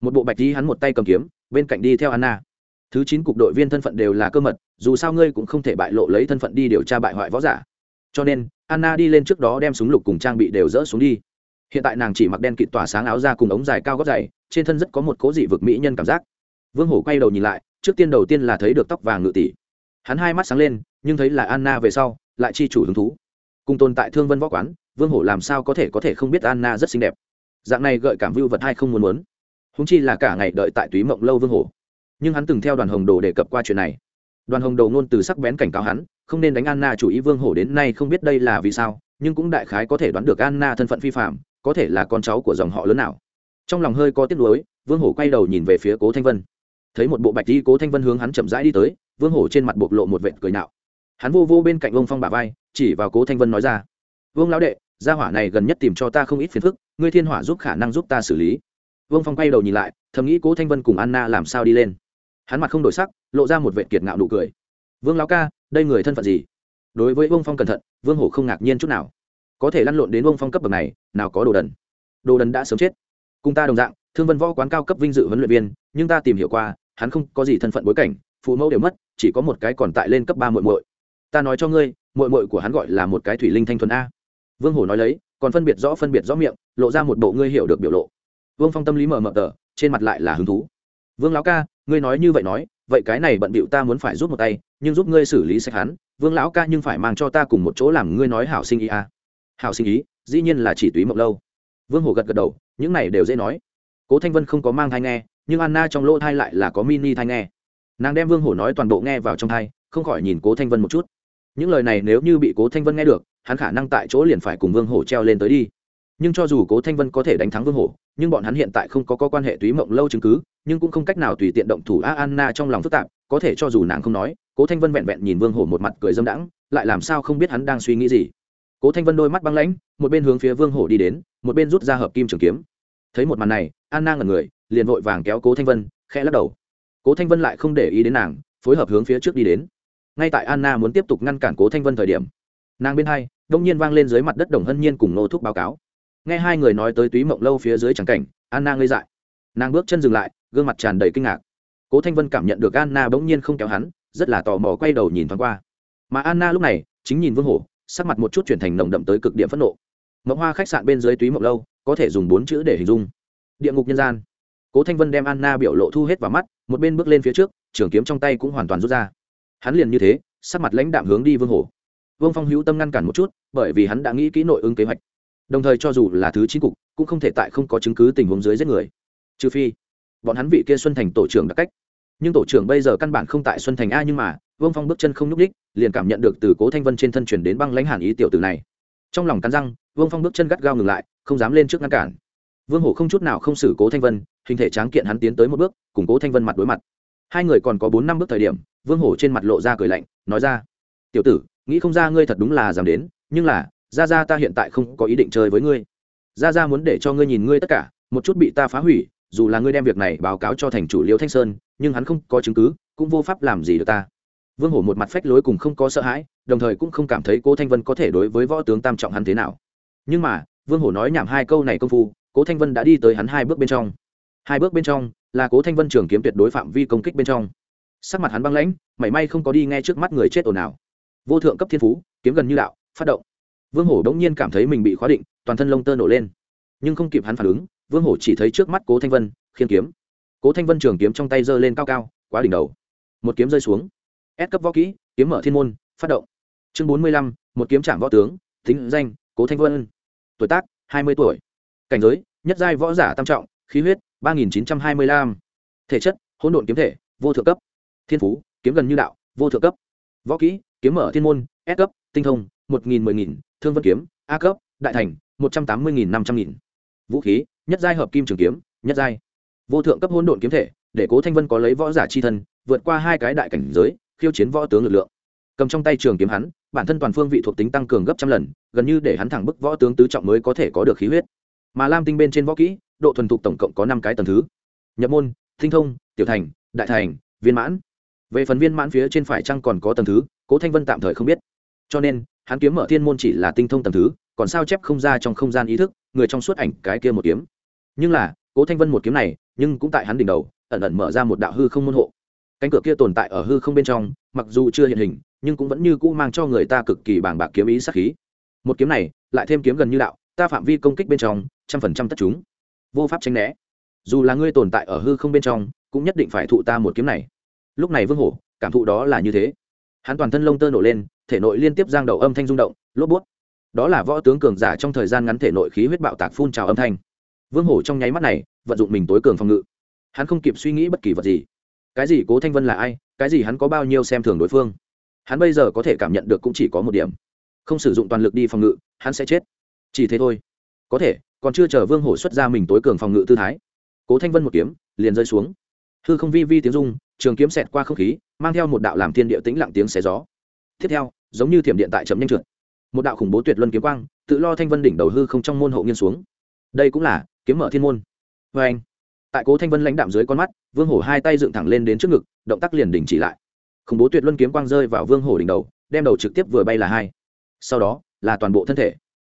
Một bộ bạch đi hắn một tay cầm kiếm, bên cạnh đi theo anna. Thứ chín cục đội viên thân phận đều là cơ mật, dù sao ngươi cũng không thể bại lộ lấy thân phận đi điều tra bại hoại võ giả. Cho nên, anna đi lên trước đó đem súng lục cùng trang bị đều dỡ xuống đi. Hiện tại nàng chỉ mặc đen kịt tỏa sáng áo ra cùng ống dài cao gót dày, trên thân rất có một cố dị vực mỹ nhân cảm giác. Vương hổ quay đầu nhìn lại, trước tiên đầu tiên là thấy được tóc vàng ngự tỷ. Hắn hai mắt sáng lên, nhưng thấy là anna về sau, lại chi chủ hứng thú. Cùng tồn tại thương vân võ quán, vương hổ làm sao có thể có thể không biết anna rất xinh đẹp dạng này gợi cảm vưu vật hay không muốn muốn. Húng chi là cả ngày đợi tại túy mộng lâu vương hồ, nhưng hắn từng theo đoàn hồng đồ đề cập qua chuyện này. Đoàn hồng đồ ngôn từ sắc bén cảnh cáo hắn không nên đánh anna chủ ý vương hổ đến nay không biết đây là vì sao nhưng cũng đại khái có thể đoán được anna thân phận phi phạm có thể là con cháu của dòng họ lớn nào. Trong lòng hơi có tiếc nuối vương hổ quay đầu nhìn về phía cố thanh vân. Thấy một bộ bạch đi cố thanh vân hướng hắn chậm rãi đi tới vương hổ trên mặt bộc lộ một vệt cười nạo hắn vô vô bên cạnh ông phong bà vai chỉ vào cố thanh vân nói ra vương lão đệ gia hỏa này gần nhất tìm cho ta không ít phiền phức ngươi thiên hỏa giúp khả năng giúp ta xử lý. Vương phong quay đầu nhìn lại, thầm nghĩ cố thanh vân cùng anna làm sao đi lên. Hắn mặt không đổi sắc, lộ ra một vệ kiệt ngạo nụ cười. Vương lão ca, đây người thân phận gì? Đối với vương phong cẩn thận, vương hổ không ngạc nhiên chút nào. Có thể lăn lộn đến vương phong cấp bậc này, nào có đồ đần. Đồ đần đã sớm chết. Cùng ta đồng dạng, thương vân võ quán cao cấp vinh dự huấn luyện viên, nhưng ta tìm hiểu qua, hắn không có gì thân phận bối cảnh, phụ mẫu đều mất, chỉ có một cái còn tại lên cấp ba muội muội. Ta nói cho ngươi, muội muội của hắn gọi là một cái thủy linh thanh thuần a. Vương hổ nói lấy còn phân biệt rõ phân biệt rõ miệng, lộ ra một bộ ngươi hiểu được biểu lộ. Vương phong tâm lý mở mở tờ, trên mặt lại là hứng thú. Vương lão ca, ngươi nói như vậy nói, vậy cái này bận bịu ta muốn phải giúp một tay, nhưng giúp ngươi xử lý sạch hắn, vương lão ca nhưng phải mang cho ta cùng một chỗ làm ngươi nói hảo sinh ý a hảo sinh ý, dĩ nhiên là chỉ túy mộng lâu. Vương hổ gật gật đầu, những này đều dễ nói. Cố thanh vân không có mang thai nghe, nhưng anna trong lỗ thai lại là có mini thai nghe. Nàng đem vương hổ nói toàn bộ nghe vào trong thai, không khỏi nhìn cố thanh vân một chút những lời này nếu như bị cố thanh vân nghe được hắn khả năng tại chỗ liền phải cùng vương hổ treo lên tới đi. Nhưng cho dù cố thanh vân có thể đánh thắng vương hổ nhưng bọn hắn hiện tại không có, có quan hệ túy mộng lâu chứng cứ nhưng cũng không cách nào tùy tiện động thủ a anna trong lòng phức tạp có thể cho dù nàng không nói cố thanh vân vẹn vẹn nhìn vương hổ một mặt cười dâm đãng lại làm sao không biết hắn đang suy nghĩ gì. Cố thanh vân đôi mắt băng lãnh một bên hướng phía vương hổ đi đến một bên rút ra hợp kim trường kiếm. Thấy một màn này anna ngẩn người liền vội vàng kéo cố thanh vân khẽ lắc đầu. Cố thanh vân lại không để ý đến nàng phối hợp hướng phía trước đi đến ngay tại anna muốn tiếp tục ngăn cản cố thanh vân thời điểm, nàng bên hai đông nhiên vang lên dưới mặt đất đồng hân nhiên cùng nô thúc báo cáo. Nghe hai người nói tới túy mộng lâu phía dưới trắng cảnh, anna ngây dại. Nàng bước chân dừng lại, gương mặt tràn đầy kinh ngạc. Cố thanh vân cảm nhận được anna bỗng nhiên không kéo hắn, rất là tò mò quay đầu nhìn thoáng qua. Mà anna lúc này, chính nhìn vương hổ, sắc mặt một chút chuyển thành nồng đậm tới cực điểm phẫn nộ. Mộng hoa khách sạn bên dưới túy mộng lâu, có thể dùng bốn chữ để hình dung. Địa ngục nhân gian. Cố thanh vân đem anna biểu lộ thu hết vào mắt, một bên bước lên phía trước, trường kiếm trong tay cũng hoàn toàn rút ra hắn liền như thế, sắc mặt lãnh đạm hướng đi vương hổ vương phong hữu tâm ngăn cản một chút, bởi vì hắn đã nghĩ kỹ nội ứng kế hoạch. Đồng thời cho dù là thứ chín cục, cũng không thể tại không có chứng cứ tình huống dưới giết người. Trừ phi, bọn hắn vị kia xuân thành tổ trưởng đặc cách. Nhưng tổ trưởng bây giờ căn bản không tại xuân thành a nhưng mà, vương phong bước chân không nhúc ních liền cảm nhận được từ cố thanh vân trên thân chuyển đến băng lãnh hàn ý tiểu tử này. Trong lòng cắn răng, vương phong bước chân gắt gao ngừng lại, không dám lên trước ngăn cản. Vương hổ không chút nào không xử cố thanh vân, hình thể tráng kiện hắn tiến tới một bước, cùng cố thanh vân mặt đối mặt. Hai người còn có bốn năm bước thời điểm vương hổ trên mặt lộ ra cười lạnh, nói ra, tiểu tử, nghĩ không ra ngươi thật đúng là dám đến, nhưng là ra ra ta hiện tại không có ý định chơi với ngươi. Ra ra muốn để cho ngươi nhìn ngươi tất cả, một chút bị ta phá hủy, dù là ngươi đem việc này báo cáo cho thành chủ liêu thanh sơn, nhưng hắn không có chứng cứ, cũng vô pháp làm gì được ta. Vương hổ một mặt phách lối cùng không có sợ hãi, đồng thời cũng không cảm thấy cố thanh vân có thể đối với võ tướng tam trọng hắn thế nào. Nhưng mà, vương hổ nói nhảm hai câu này công phu, cố thanh vân đã đi tới hắn hai bước bên trong. Hai bước bên trong là cố thanh vân trường kiếm tuyệt đối phạm vi công kích bên trong sắc mặt hắn băng lãnh, mảy may không có đi nghe trước mắt người chết ồn ào. Vô thượng cấp thiên phú, kiếm gần như đạo, phát động. Vương hổ đống nhiên cảm thấy mình bị khóa định, toàn thân lông tơ nổ lên. Nhưng không kịp hắn phản ứng, vương hổ chỉ thấy trước mắt cố thanh vân, khiên kiếm. Cố thanh vân trường kiếm trong tay giơ lên cao cao, quá đỉnh đầu. Một kiếm rơi xuống. Ép cấp võ kỹ, kiếm mở thiên môn, phát động. Chương bốn mươi lăm, một kiếm trạm võ tướng, thính danh, cố thanh vân. Tuổi tác, hai mươi tuổi. Cảnh giới, nhất giai võ giả tam trọng, khí huyết, ba nghìn chín trăm hai mươi lăm. Thể chất, hỗn độn kiếm thể, vô thượng cấp thiên phú, kiếm gần như đạo, vô thượng cấp. Võ kỹ, kiếm mở thiên môn, s cấp, tinh thông, một nghìn mười nghìn, thương vân kiếm, a cấp, đại thành, một trăm tám mươi nghìn năm trăm nghìn. Vũ khí, nhất giai hợp kim trường kiếm, nhất giai. Vô thượng cấp hỗn độn kiếm thể, để cố thanh vân có lấy võ giả c h i thân, vượt qua hai cái đại cảnh giới, khiêu chiến võ tướng lực lượng. Cầm trong tay trường kiếm hắn, bản thân toàn phương vị thuộc tính tăng cường gấp trăm lần, gần như để hắn thẳng bức võ tướng tứ trọng mới có thể có được khí huyết. Mà lam tinh bên trên võ kỹ, độ thuần thục tổng cộng có năm cái tầng thứ. Nhập môn Thinh thông, tiểu thành, đại thành, viên mãn về phần viên mãn phía trên phải chăng còn có tầng thứ, cố thanh vân tạm thời không biết. Cho nên, hắn kiếm mở thiên môn chỉ là tinh thông tầng thứ, còn sao chép không ra trong không gian ý thức, người trong suốt ảnh cái kia một kiếm. Nhưng là, cố thanh vân một kiếm này, nhưng cũng tại hắn đỉnh đầu, ẩn ẩn mở ra một đạo hư không môn hộ. Cánh cửa kia tồn tại ở hư không bên trong, mặc dù chưa hiện hình, nhưng cũng vẫn như cũ mang cho người ta cực kỳ bàng bạc kiếm ý sắc khí. Một kiếm này, lại thêm kiếm gần như đạo, ta phạm vi công kích bên trong, trăm phần trăm tất chúng. Vô pháp tránh né. Dù là ngươi tồn tại ở hư không bên trong, cũng nhất định phải thụ ta một kiếm này lúc này vương hổ, cảm thụ đó là như thế. Hắn toàn thân lông tơ nổ lên, thể nội liên tiếp giang đầu âm thanh rung động, lốp bút. Đó là võ tướng cường giả trong thời gian ngắn thể nội khí huyết bạo tạc phun trào âm thanh. Vương hổ trong nháy mắt này, vận dụng mình tối cường phòng ngự. Hắn không kịp suy nghĩ bất kỳ vật gì. Cái gì cố thanh vân là ai, cái gì hắn có bao nhiêu xem thường đối phương. Hắn bây giờ có thể cảm nhận được cũng chỉ có một điểm. Không sử dụng toàn lực đi phòng ngự, hắn sẽ chết. Chỉ thế thôi. Có thể, còn chưa chờ vương hổ xuất ra mình tối cường phòng ngự tư thái. Cố thanh vân một kiếm, liền rơi xuống. Hư không vi vi tiếng rung trường kiếm xẹt qua không khí, mang theo một đạo làm thiên địa tĩnh lặng tiếng xé gió. Tiếp theo, giống như thiểm điện tại chấm nhanh trượt. Một đạo khủng bố tuyệt luân kiếm quang, tự lo thanh vân đỉnh đầu hư không trong môn hộ nghiêng xuống. Đây cũng là kiếm mở thiên môn. Vê anh, tại cố thanh vân lãnh đạm dưới con mắt, vương hổ hai tay dựng thẳng lên đến trước ngực, động tác liền đỉnh chỉ lại. Khủng bố tuyệt luân kiếm quang rơi vào vương hổ đỉnh đầu, đem đầu trực tiếp vừa bay là hai. Sau đó, là toàn bộ thân thể.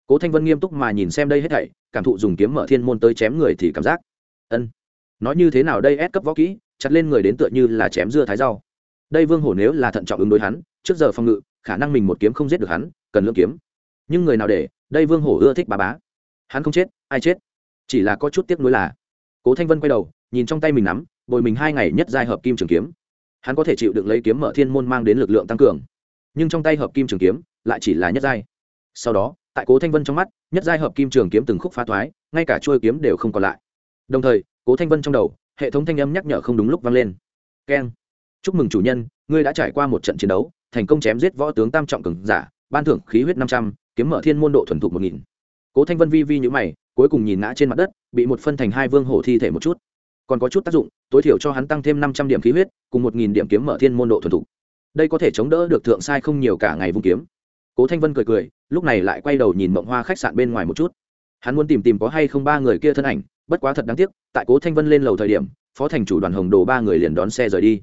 Cố thanh vân nghiêm túc mà nhìn xem đây hết thảy, cảm thụ dùng kiếm mở thiên môn tới chém người thì cảm giác. Ân, nói như thế nào đây ép cấp võ kỹ chặt lên người đến tựa như là chém dưa thái rau. Đây vương hổ nếu là thận trọng ứng đối hắn, trước giờ phòng ngự, khả năng mình một kiếm không giết được hắn, cần lương kiếm. Nhưng người nào để, đây vương hổ ưa thích bà bá. Hắn không chết, ai chết? Chỉ là có chút tiếc nuối là, cố thanh vân quay đầu, nhìn trong tay mình nắm, bồi mình hai ngày nhất giai hợp kim trường kiếm. Hắn có thể chịu được lấy kiếm mở thiên môn mang đến lực lượng tăng cường. Nhưng trong tay hợp kim trường kiếm, lại chỉ là nhất giai. Sau đó, tại cố thanh vân trong mắt, nhất giai hợp kim trường kiếm từng khúc phá thoái, ngay cả trôi kiếm đều không còn lại. Đồng thời, cố thanh vân trong đầu hệ thống thanh âm nhắc nhở không đúng lúc vang lên. Keng. Chúc mừng chủ nhân, ngươi đã trải qua một trận chiến đấu, thành công chém giết võ tướng tam trọng cường giả, ban thưởng khí huyết năm trăm, kiếm mở thiên môn độ thuần thục một nghìn. Cố thanh vân vi vi nhữ mày, cuối cùng nhìn ngã trên mặt đất, bị một phân thành hai vương hổ thi thể một chút. Còn có chút tác dụng, tối thiểu cho hắn tăng thêm năm trăm điểm khí huyết, cùng một nghìn điểm kiếm mở thiên môn độ thuần thục. Đây có thể chống đỡ được thượng sai không nhiều cả ngày vung kiếm. Cố thanh vân cười cười, lúc này lại quay đầu nhìn mộng hoa khách sạn bên ngoài một chút. Hắn muốn tìm tìm có hay không ba người kia thân ảnh bất quá thật đáng tiếc, tại cố thanh vân lên lầu thời điểm, phó thành chủ đoàn hồng đồ ba người liền đón xe rời đi.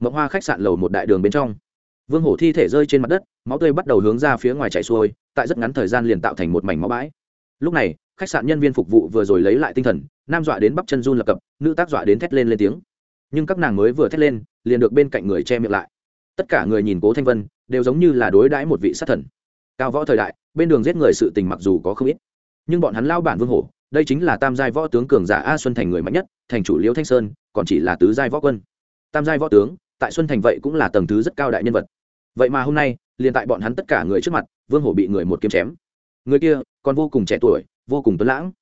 Mộng hoa khách sạn lầu một đại đường bên trong. Vương hổ thi thể rơi trên mặt đất, máu tươi bắt đầu hướng ra phía ngoài chạy xuôi, tại rất ngắn thời gian liền tạo thành một mảnh máu bãi. Lúc này, khách sạn nhân viên phục vụ vừa rồi lấy lại tinh thần, nam dọa đến bắp chân run lập cập, nữ tác dọa đến thét lên lên tiếng. Nhưng các nàng mới vừa thét lên, liền được bên cạnh người che miệng lại. Tất cả người nhìn cố thanh vân, đều giống như là đối đãi một vị sát thần. Cao võ thời đại, bên đường giết người sự tình mặc dù có không ít, nhưng bọn hắn lao bản vương hổ đây chính là tam giai võ tướng cường giả a xuân thành người mạnh nhất, thành chủ liễu thanh sơn, còn chỉ là tứ giai võ quân. Tam giai võ tướng, tại xuân thành vậy cũng là tầng thứ rất cao đại nhân vật. Vậy mà hôm nay, liền tại bọn hắn tất cả người trước mặt, vương hổ bị người một kiếm chém. Người kia, còn vô cùng trẻ tuổi, vô cùng tuấn lãng.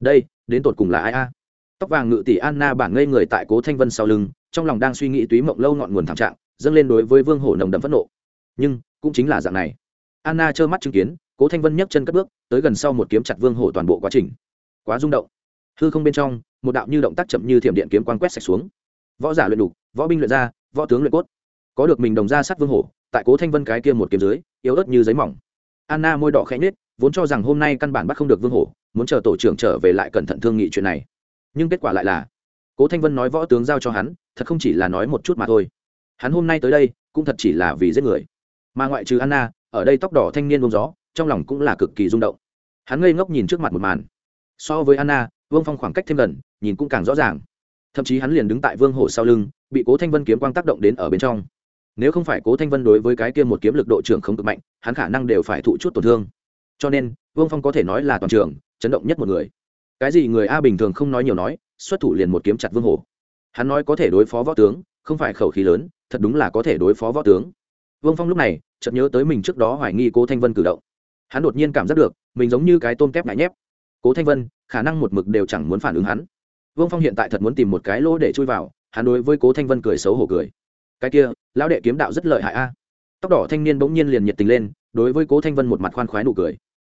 Đây, đến tột cùng là ai a? Tóc vàng ngự tỷ anna bản ngây người tại cố thanh vân sau lưng, trong lòng đang suy nghĩ túy mộng lâu ngọn nguồn thảm trạng, dâng lên đối với vương hổ nồng đậm phẫn nộ. Nhưng, cũng chính là dạng này. Anna trơ mắt chứng kiến, cố thanh vân nhấc chân cất bước, tới gần sau một kiếm chặt vương hổ toàn bộ quá trình quá rung động. Hư không bên trong, một đạo như động tác chậm như thiểm điện kiếm quan quét sạch xuống. Võ giả luyện đục, võ binh luyện ra, võ tướng luyện cốt. Có được mình đồng ra sát vương hổ, tại cố thanh vân cái kia một kiếm dưới, yếu ớt như giấy mỏng. Anna môi đỏ khẽ nết vốn cho rằng hôm nay căn bản bắt không được vương hổ, muốn chờ tổ trưởng trở về lại cẩn thận thương nghị chuyện này. Nhưng kết quả lại là, cố thanh vân nói võ tướng giao cho hắn, thật không chỉ là nói một chút mà thôi. Hắn hôm nay tới đây, cũng thật chỉ là vì giết người. Mà ngoại trừ anna, ở đây tóc đỏ thanh niên bông gió, trong lòng cũng là cực kỳ rung động. Hắn ngây ngốc nhìn trước mặt một màn so với anna, vương phong khoảng cách thêm gần, nhìn cũng càng rõ ràng. Thậm chí hắn liền đứng tại vương hổ sau lưng, bị cố thanh vân kiếm quang tác động đến ở bên trong. Nếu không phải cố thanh vân đối với cái kia một kiếm lực độ trưởng không cực mạnh, hắn khả năng đều phải thụ chút tổn thương. Cho nên, vương phong có thể nói là toàn trường, chấn động nhất một người. Cái gì người a bình thường không nói nhiều nói, xuất thủ liền một kiếm chặt vương hổ hắn nói có thể đối phó võ tướng, không phải khẩu khí lớn, thật đúng là có thể đối phó võ tướng. Vương phong lúc này, chợt nhớ tới mình trước đó hoài nghi cố thanh vân cử động. Hắn đột nhiên cảm giác được, mình giống như cái tôm kép ngại nhép cố thanh vân, khả năng một mực đều chẳng muốn phản ứng hắn. Vương phong hiện tại thật muốn tìm một cái lỗ để chui vào, hắn đối với cố thanh vân cười xấu hổ cười. Cái kia, lão đệ kiếm đạo rất lợi hại a. Tóc đỏ thanh niên bỗng nhiên liền nhiệt tình lên, đối với cố thanh vân một mặt khoan khoái nụ cười.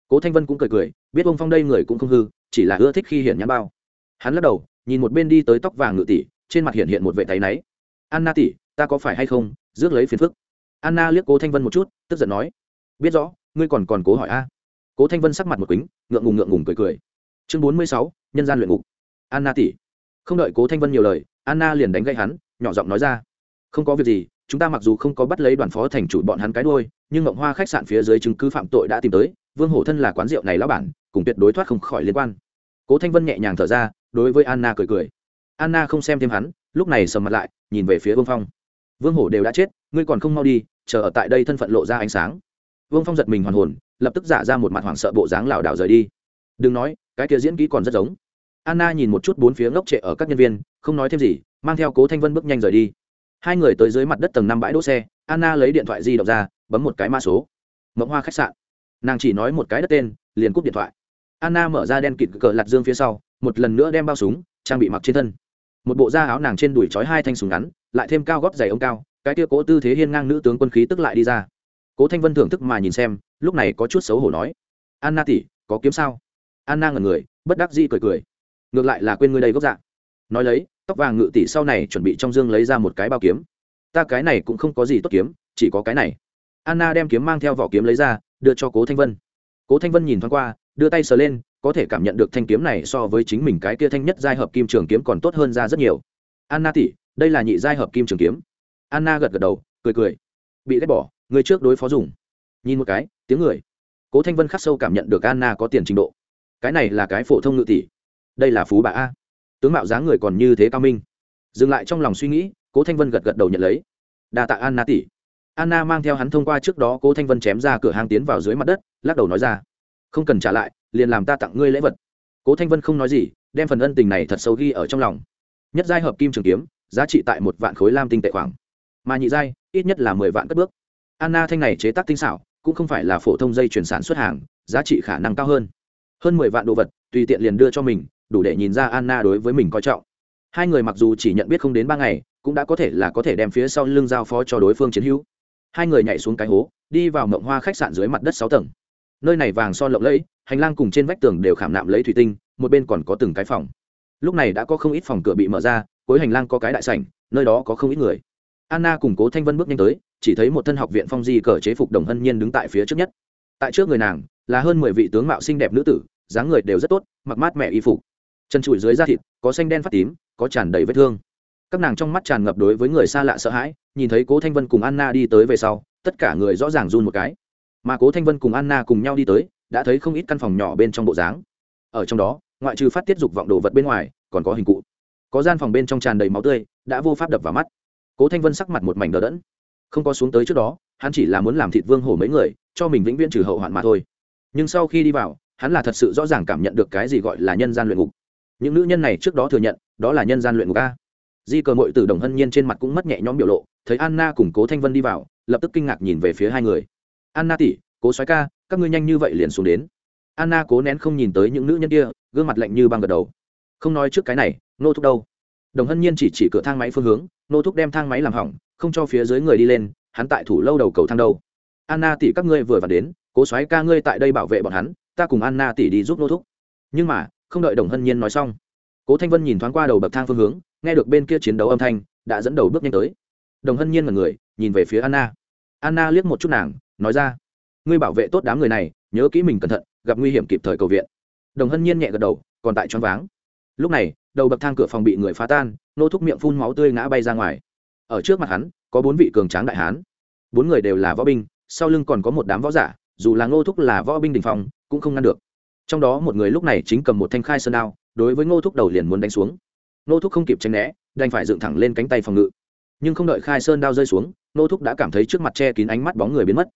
Cố thanh vân cũng cười cười, biết vương phong đây người cũng không hư, chỉ là ưa thích khi hiện nhãn bao. Hắn lắc đầu, nhìn một bên đi tới tóc vàng ngự tỷ, trên mặt hiện hiện một vệ tay náy. Anna tỷ, ta có phải hay không? Rước lấy phiền phức. Anna liếc cố thanh vân một chút, tức giận nói. Biết rõ, ngươi còn còn cố hỏi a cố thanh vân sắc mặt một kính ngượng ngùng ngượng ngùng cười cười. Chương bốn mươi sáu, nhân gian luyện ngục. Anna tỷ. Không đợi cố thanh vân nhiều lời, anna liền đánh gây hắn, nhỏ giọng nói ra. Không có việc gì, chúng ta mặc dù không có bắt lấy đoàn phó thành chủ bọn hắn cái đôi nhưng mộng hoa khách sạn phía dưới chứng cứ phạm tội đã tìm tới, vương hổ thân là quán rượu này lão bản, cùng tuyệt đối thoát không khỏi liên quan. Cố thanh vân nhẹ nhàng thở ra, đối với anna cười cười. Anna không xem thêm hắn, lúc này sầm mặt lại, nhìn về phía vương phong. Vương hổ đều đã chết, ngươi còn không mau đi, chờ ở tại đây thân phận lộ ra ánh sáng. Vương phong giật mình hoàn hồn lập tức giả ra một mặt hoảng sợ bộ dáng lảo đảo rời đi. Đừng nói, cái kia diễn kỹ còn rất giống. Anna nhìn một chút bốn phía ngốc trệ ở các nhân viên, không nói thêm gì, mang theo cố thanh vân bước nhanh rời đi. Hai người tới dưới mặt đất tầng năm bãi đỗ xe, anna lấy điện thoại di động ra, bấm một cái mã số. Mộng hoa khách sạn. Nàng chỉ nói một cái đất tên, liền cúp điện thoại. Anna mở ra đen kịt cờ lạt dương phía sau, một lần nữa đem bao súng, trang bị mặc trên thân. Một bộ da áo nàng trên đùi trói hai thanh súng ngắn, lại thêm cao gót giày ông cao, cái kia cố tư thế hiên ngang nữ tướng quân khí tức lại đi ra. Cố thanh vân thưởng thức mà nhìn xem lúc này có chút xấu hổ nói, anna tỷ, có kiếm sao? Anna ngần người, bất đắc dĩ cười cười, ngược lại là quên ngươi đây gốc dạ. nói lấy, tóc vàng ngự tỷ sau này chuẩn bị trong dương lấy ra một cái bao kiếm. Ta cái này cũng không có gì tốt kiếm, chỉ có cái này. Anna đem kiếm mang theo vỏ kiếm lấy ra, đưa cho cố thanh vân. Cố thanh vân nhìn thoáng qua, đưa tay sờ lên, có thể cảm nhận được thanh kiếm này so với chính mình cái kia thanh nhất giai hợp kim trường kiếm còn tốt hơn ra rất nhiều. Anna tỷ, đây là nhị giai hợp kim trường kiếm. Anna gật gật đầu, cười cười, bị ghét bỏ, người trước đối phó dùng nhìn một cái, tiếng người. Cố thanh vân khắc sâu cảm nhận được anna có tiền trình độ. Cái này là cái phổ thông ngự tỷ. Đây là phú bà a. Tướng mạo dáng người còn như thế cao minh. Dừng lại trong lòng suy nghĩ, cố thanh vân gật gật đầu nhận lấy. Đa tạ anna tỷ. Anna mang theo hắn thông qua trước đó cố thanh vân chém ra cửa hang tiến vào dưới mặt đất, lắc đầu nói ra. Không cần trả lại, liền làm ta tặng ngươi lễ vật. Cố thanh vân không nói gì, đem phần ân tình này thật sâu ghi ở trong lòng. Nhất giai hợp kim trường kiếm, giá trị tại một vạn khối lam tinh tệ khoảng. Mà nhị giai, ít nhất là mười vạn cất bước. Anna thanh này chế tác tinh xảo cũng không phải là phổ thông dây chuyển sản xuất hàng, giá trị khả năng cao hơn. Hơn mười vạn đồ vật, tùy tiện liền đưa cho mình, đủ để nhìn ra anna đối với mình coi trọng. Hai người mặc dù chỉ nhận biết không đến ba ngày, cũng đã có thể là có thể đem phía sau lưng giao phó cho đối phương chiến hữu. Hai người nhảy xuống cái hố, đi vào mộng hoa khách sạn dưới mặt đất sáu tầng. Nơi này vàng son lộng lẫy, hành lang cùng trên vách tường đều khảm nạm lấy thủy tinh, một bên còn có từng cái phòng. Lúc này đã có không ít phòng cửa bị mở ra, cuối hành lang có cái đại sảnh, nơi đó có không ít người anna cùng cố thanh vân bước nhanh tới, chỉ thấy một thân học viện phong di cờ chế phục đồng hân nhiên đứng tại phía trước nhất. Tại trước người nàng, là hơn mười vị tướng mạo xinh đẹp nữ tử, dáng người đều rất tốt, mặc mát mẻ y phục. Chân trụi dưới da thịt, có xanh đen phát tím, có tràn đầy vết thương. Các nàng trong mắt tràn ngập đối với người xa lạ sợ hãi, nhìn thấy cố thanh vân cùng anna đi tới về sau, tất cả người rõ ràng run một cái. Mà cố thanh vân cùng anna cùng nhau đi tới, đã thấy không ít căn phòng nhỏ bên trong bộ dáng. Ở trong đó, ngoại trừ phát tiết dục vọng đồ vật bên ngoài, còn có hình cụ. Có gian phòng bên trong tràn đầy máu tươi, đã vô pháp đập vào mắt cố thanh vân sắc mặt một mảnh đờ đẫn. Không có xuống tới trước đó, hắn chỉ là muốn làm thịt vương hổ mấy người, cho mình vĩnh viễn trừ hậu hoạn mà thôi. Nhưng sau khi đi vào, hắn là thật sự rõ ràng cảm nhận được cái gì gọi là nhân gian luyện ngục. Những nữ nhân này trước đó thừa nhận, đó là nhân gian luyện ngục a. Di cờ mội từ đồng hân nhiên trên mặt cũng mất nhẹ nhõm biểu lộ, thấy anna cùng cố thanh vân đi vào, lập tức kinh ngạc nhìn về phía hai người. Anna tỷ, cố soái ca, các ngươi nhanh như vậy liền xuống đến. Anna cố nén không nhìn tới những nữ nhân kia, gương mặt lạnh như băng gật đầu. Không nói trước cái này, nô thúc đâu? Đồng hân nhiên chỉ chỉ cửa thang máy phương hướng, nô thúc đem thang máy làm hỏng, không cho phía dưới người đi lên, hắn tại thủ lâu đầu cầu thang đâu. Anna tỷ các ngươi vừa và đến, cố soái ca ngươi tại đây bảo vệ bọn hắn, ta cùng anna tỷ đi giúp nô thúc. Nhưng mà, không đợi đồng hân nhiên nói xong, cố thanh vân nhìn thoáng qua đầu bậc thang phương hướng, nghe được bên kia chiến đấu âm thanh, đã dẫn đầu bước nhanh tới. Đồng hân nhiên là người, nhìn về phía anna. Anna liếc một chút nàng, nói ra, ngươi bảo vệ tốt đám người này, nhớ kỹ mình cẩn thận, gặp nguy hiểm kịp thời cầu viện. Đồng hân nhiên nhẹ gật đầu, còn tại choáng váng. Lúc này đầu bậc thang cửa phòng bị người phá tan, nô thúc miệng phun máu tươi ngã bay ra ngoài. Ở trước mặt hắn, có bốn vị cường tráng đại hán. Bốn người đều là võ binh, sau lưng còn có một đám võ giả, dù là ngô thúc là võ binh đình phong, cũng không ngăn được. Trong đó một người lúc này chính cầm một thanh khai sơn đao, đối với ngô thúc đầu liền muốn đánh xuống. Ngô thúc không kịp tránh né, đành phải dựng thẳng lên cánh tay phòng ngự. Nhưng không đợi khai sơn đao rơi xuống, ngô thúc đã cảm thấy trước mặt che kín ánh mắt bóng người biến mất.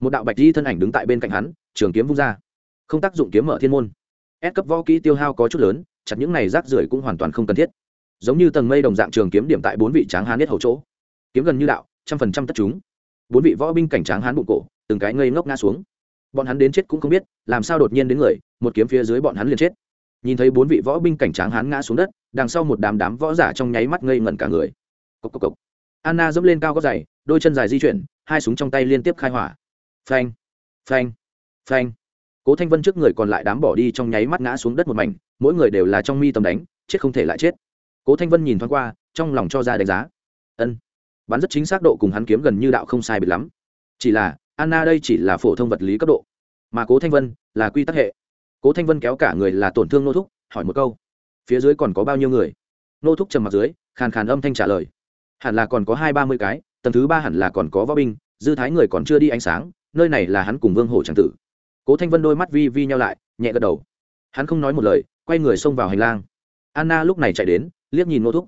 Một đạo bạch di thân ảnh đứng tại bên cạnh hắn, trường kiếm vung ra. Không tác dụng kiếm mở thiên môn. Ép cấp võ kỹ tiêu hao có chút lớn chặt những này rác rưởi cũng hoàn toàn không cần thiết. Giống như tầng mây đồng dạng trường kiếm điểm tại bốn vị tráng hán nhất hầu chỗ. Kiếm gần như đạo, trăm phần trăm tất chúng. Bốn vị võ binh cảnh tráng hán bụng cổ, từng cái ngây ngốc ngã xuống. Bọn hắn đến chết cũng không biết, làm sao đột nhiên đến người, một kiếm phía dưới bọn hắn liền chết. Nhìn thấy bốn vị võ binh cảnh tráng hán ngã xuống đất, đằng sau một đám đám võ giả trong nháy mắt ngây ngẩn cả người. Cốc cốc cốc. anna dẫm lên cao có giày, đôi chân dài di chuyển, hai súng trong tay liên tiếp khai hỏa. Phanh phanh phanh cố thanh vân trước người còn lại đám bỏ đi trong nháy mắt ngã xuống đất một mảnh, mỗi người đều là trong mi tầm đánh, chết không thể lại chết. Cố thanh vân nhìn thoáng qua, trong lòng cho ra đánh giá. Ân, bắn rất chính xác độ cùng hắn kiếm gần như đạo không sai biệt lắm. Chỉ là, anna đây chỉ là phổ thông vật lý cấp độ, mà cố thanh vân là quy tắc hệ. Cố thanh vân kéo cả người là tổn thương nô thúc, hỏi một câu, phía dưới còn có bao nhiêu người? Nô thúc trầm mặt dưới, khàn khàn âm thanh trả lời, hẳn là còn có hai ba mươi cái, tầng thứ ba hẳn là còn có võ binh, dư thái người còn chưa đi ánh sáng, nơi này là hắn cùng vương hổ tràng tử cố thanh vân đôi mắt vi vi nhau lại, nhẹ gật đầu. Hắn không nói một lời, quay người xông vào hành lang. Anna lúc này chạy đến, liếc nhìn nô thúc.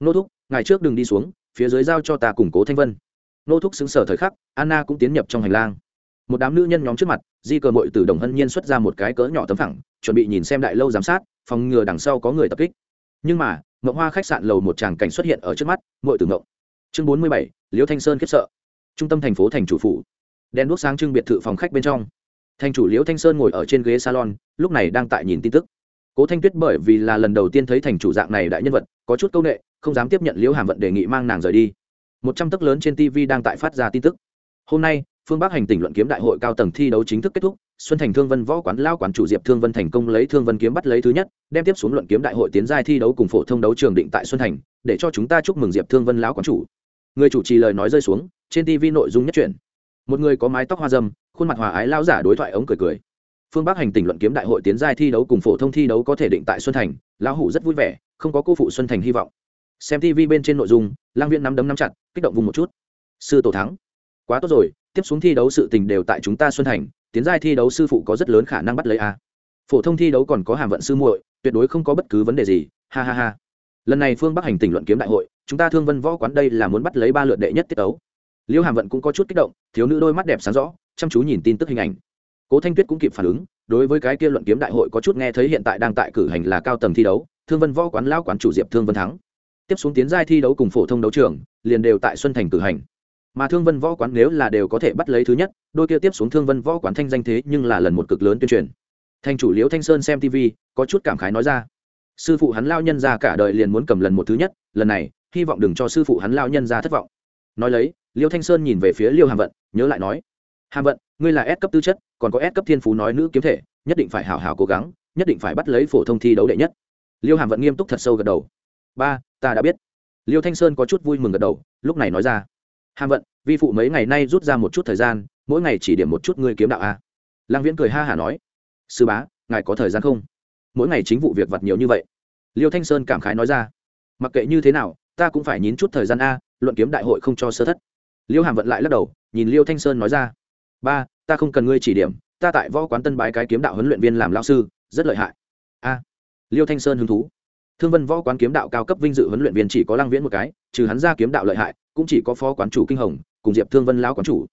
Nô thúc ngày trước đừng đi xuống, phía dưới giao cho ta củng cố thanh vân. Nô thúc xứng sở thời khắc, anna cũng tiến nhập trong hành lang. Một đám nữ nhân nhóm trước mặt, di cờ mội từ đồng hân nhiên xuất ra một cái cỡ nhỏ tấm phẳng, chuẩn bị nhìn xem đại lâu giám sát, phòng ngừa đằng sau có người tập kích. Nhưng mà Ngậu hoa khách sạn lầu một tràng cảnh xuất hiện ở trước mắt, mội từ Ngậu. chương bốn mươi bảy, liễu thanh sơn khiếp sợ. Trung tâm thành phố thành chủ phủ. Đèn đuốc sáng trưng biệt thự phòng khách bên trong thành chủ liễu thanh sơn ngồi ở trên ghế salon, lúc này đang tại nhìn tin tức. Cố thanh tuyết bởi vì là lần đầu tiên thấy thành chủ dạng này đại nhân vật, có chút c â u n ệ không dám tiếp nhận liễu hàm vận đề nghị mang nàng rời đi. Một trăm tấc lớn trên tv đang tại phát ra tin tức. Hôm nay, phương bắc hành tỉnh luận kiếm đại hội cao tầng thi đấu chính thức kết thúc, xuân thành thương vân võ quán lao quán chủ diệp thương vân thành công lấy thương vân kiếm bắt lấy thứ nhất, đem tiếp xuống luận kiếm đại hội tiến giai thi đấu cùng phổ thông đấu trường định tại xuân thành, để cho chúng ta chúc mừng diệp thương vân lão quán chủ. Người chủ trì lời nói rơi xuống, trên tv nội dung nhất truyền một người có mái tóc hoa dâm, khuôn mặt hòa ái lao giả đối thoại ống cười cười. Phương bắc hành tỉnh luận kiếm đại hội tiến giai thi đấu cùng phổ thông thi đấu có thể định tại xuân thành, lão hủ rất vui vẻ, không có cô phụ xuân thành hy vọng. Xem tv bên trên nội dung, lang viên nắm đấm nắm chặt, kích động vùng một chút. Sư tổ thắng. Quá tốt rồi, tiếp xuống thi đấu sự tình đều tại chúng ta xuân thành, tiến giai thi đấu sư phụ có rất lớn khả năng bắt lấy a. Phổ thông thi đấu còn có hàm vận sư muội, tuyệt đối không có bất cứ vấn đề gì, ha ha ha. Lần này phương bắc hành tỉnh luận kiếm đại hội, chúng ta thương vân võ quán đây là muốn bắt lấy ba lượt đệ nhất tiết đấu. Liễu hàm vận cũng có chút kích động, thiếu nữ đôi mắt đẹp sáng rõ, chăm chú nhìn tin tức hình ảnh. Cố thanh tuyết cũng kịp phản ứng, đối với cái kia luận kiếm đại hội có chút nghe thấy hiện tại đang tại cử hành là cao tầng thi đấu, thương vân võ quán lao quán chủ diệp thương vân thắng. Tiếp xuống tiến giai thi đấu cùng phổ thông đấu trường, liền đều tại xuân thành cử hành. Mà thương vân võ quán nếu là đều có thể bắt lấy thứ nhất, đôi kia tiếp xuống thương vân võ quán thanh danh thế nhưng là lần một cực lớn tuyên truyền. Thành chủ liễu thanh sơn xem tv có chút cảm khái nói ra. Sư phụ hắn lao nhân ra cả đời liền muốn cầm lần một thứ nhất, lần này, hy vọng đừng cho sư phụ hắn lao nhân ra thất vọng. Nói lấy liêu thanh sơn nhìn về phía liêu hàm vận, nhớ lại nói, hàm vận, ngươi là S cấp tư chất, còn có S cấp thiên phú nói nữ kiếm thể, nhất định phải hào hào cố gắng, nhất định phải bắt lấy phổ thông thi đấu đệ nhất. Liêu hàm vận nghiêm túc thật sâu gật đầu. Ba, ta đã biết. Liêu thanh sơn có chút vui mừng gật đầu, lúc này nói ra, hàm vận, vi phụ mấy ngày nay rút ra một chút thời gian, mỗi ngày chỉ điểm một chút ngươi kiếm đạo a. Lang viễn cười ha hả nói, sư bá, ngài có thời gian không? Mỗi ngày chính vụ việc vặt nhiều như vậy. Liêu thanh sơn cảm khái nói ra, mặc kệ như thế nào, ta cũng phải nhín chút thời gian a, luận kiếm đại hội không cho sơ thất liêu hàm vận lại lắc đầu, nhìn liêu thanh sơn nói ra, ba, ta không cần ngươi chỉ điểm, ta tại võ quán tân bái cái kiếm đạo huấn luyện viên làm lao sư, rất lợi hại. A, liêu thanh sơn hứng thú. Thương vân võ quán kiếm đạo cao cấp vinh dự huấn luyện viên chỉ có lăng viễn một cái, trừ hắn ra kiếm đạo lợi hại, cũng chỉ có phó quán chủ kinh hồng, cùng diệp thương vân lão quán chủ.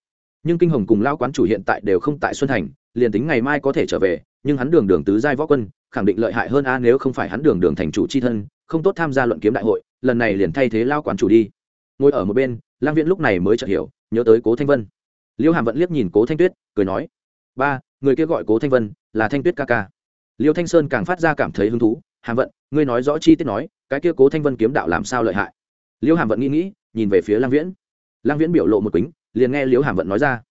Nhưng kinh hồng cùng lao quán chủ hiện tại đều không tại xuân thành, liền tính ngày mai có thể trở về, nhưng hắn đường đường tứ giai võ quân, khẳng định lợi hại hơn a nếu không phải hắn đường đường thành chủ c h i thân, không tốt tham gia luận kiếm đại hội, lần này liền thay thế lao quán chủ đi ngồi ở một bên lang viễn lúc này mới chợt hiểu, nhớ tới cố thanh vân. Liêu hàm vẫn liếc nhìn cố thanh tuyết, cười nói, ba, người kia gọi cố thanh vân là thanh tuyết ca ca. Liêu thanh sơn càng phát ra cảm thấy hứng thú, hàm vận, ngươi nói rõ chi tiết nói, cái kia cố thanh vân kiếm đạo làm sao lợi hại? Liêu hàm vận nghĩ nghĩ, nhìn về phía lang viễn. Lang viễn biểu lộ một kính liền nghe liêu hàm vận nói ra,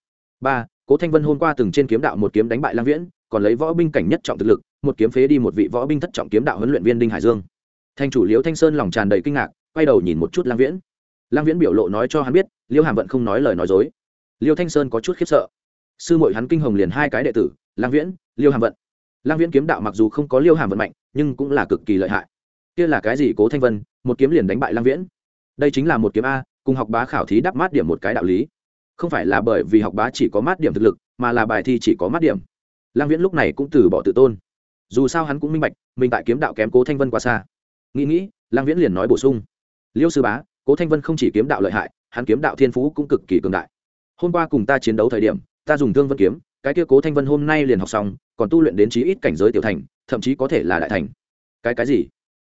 ba, cố thanh vân hôm qua từng trên kiếm đạo một kiếm đánh bại lang viễn, còn lấy võ binh cảnh nhất trọng thực lực, một kiếm phế đi một vị võ binh thất trọng kiếm đạo huấn luyện viên đinh hải dương. Thanh chủ Liêu thanh sơn lòng tràn đầy kinh ngạc, quay đầu nhìn một chút lang viễn lang viễn biểu lộ nói cho hắn biết, liêu hàm vận không nói lời nói dối. Liêu thanh sơn có chút khiếp sợ. Sư mội hắn kinh hồng liền hai cái đệ tử lang viễn, liêu hàm vận. Lang viễn kiếm đạo mặc dù không có liêu hàm vận mạnh, nhưng cũng là cực kỳ lợi hại. Kia là cái gì cố thanh vân, một kiếm liền đánh bại lang viễn. Đây chính là một kiếm a, cùng học bá khảo thí đắp mát điểm một cái đạo lý. Không phải là bởi vì học bá chỉ có mát điểm thực lực, mà là bài thi chỉ có mát điểm. Lang viễn lúc này cũng từ bỏ tự tôn. Dù sao hắn cũng minh bạch, mình tại kiếm đạo kém cố thanh vân quá xa. Nghĩ nghĩ lang viễn liền nói bổ sung. Liêu sư bá cố thanh vân không chỉ kiếm đạo lợi hại, hắn kiếm đạo thiên phú cũng cực kỳ cường đại. Hôm qua cùng ta chiến đấu thời điểm, ta dùng thương vân kiếm, cái kia cố thanh vân hôm nay liền học xong, còn tu luyện đến chí ít cảnh giới tiểu thành, thậm chí có thể là đại thành. Cái cái gì?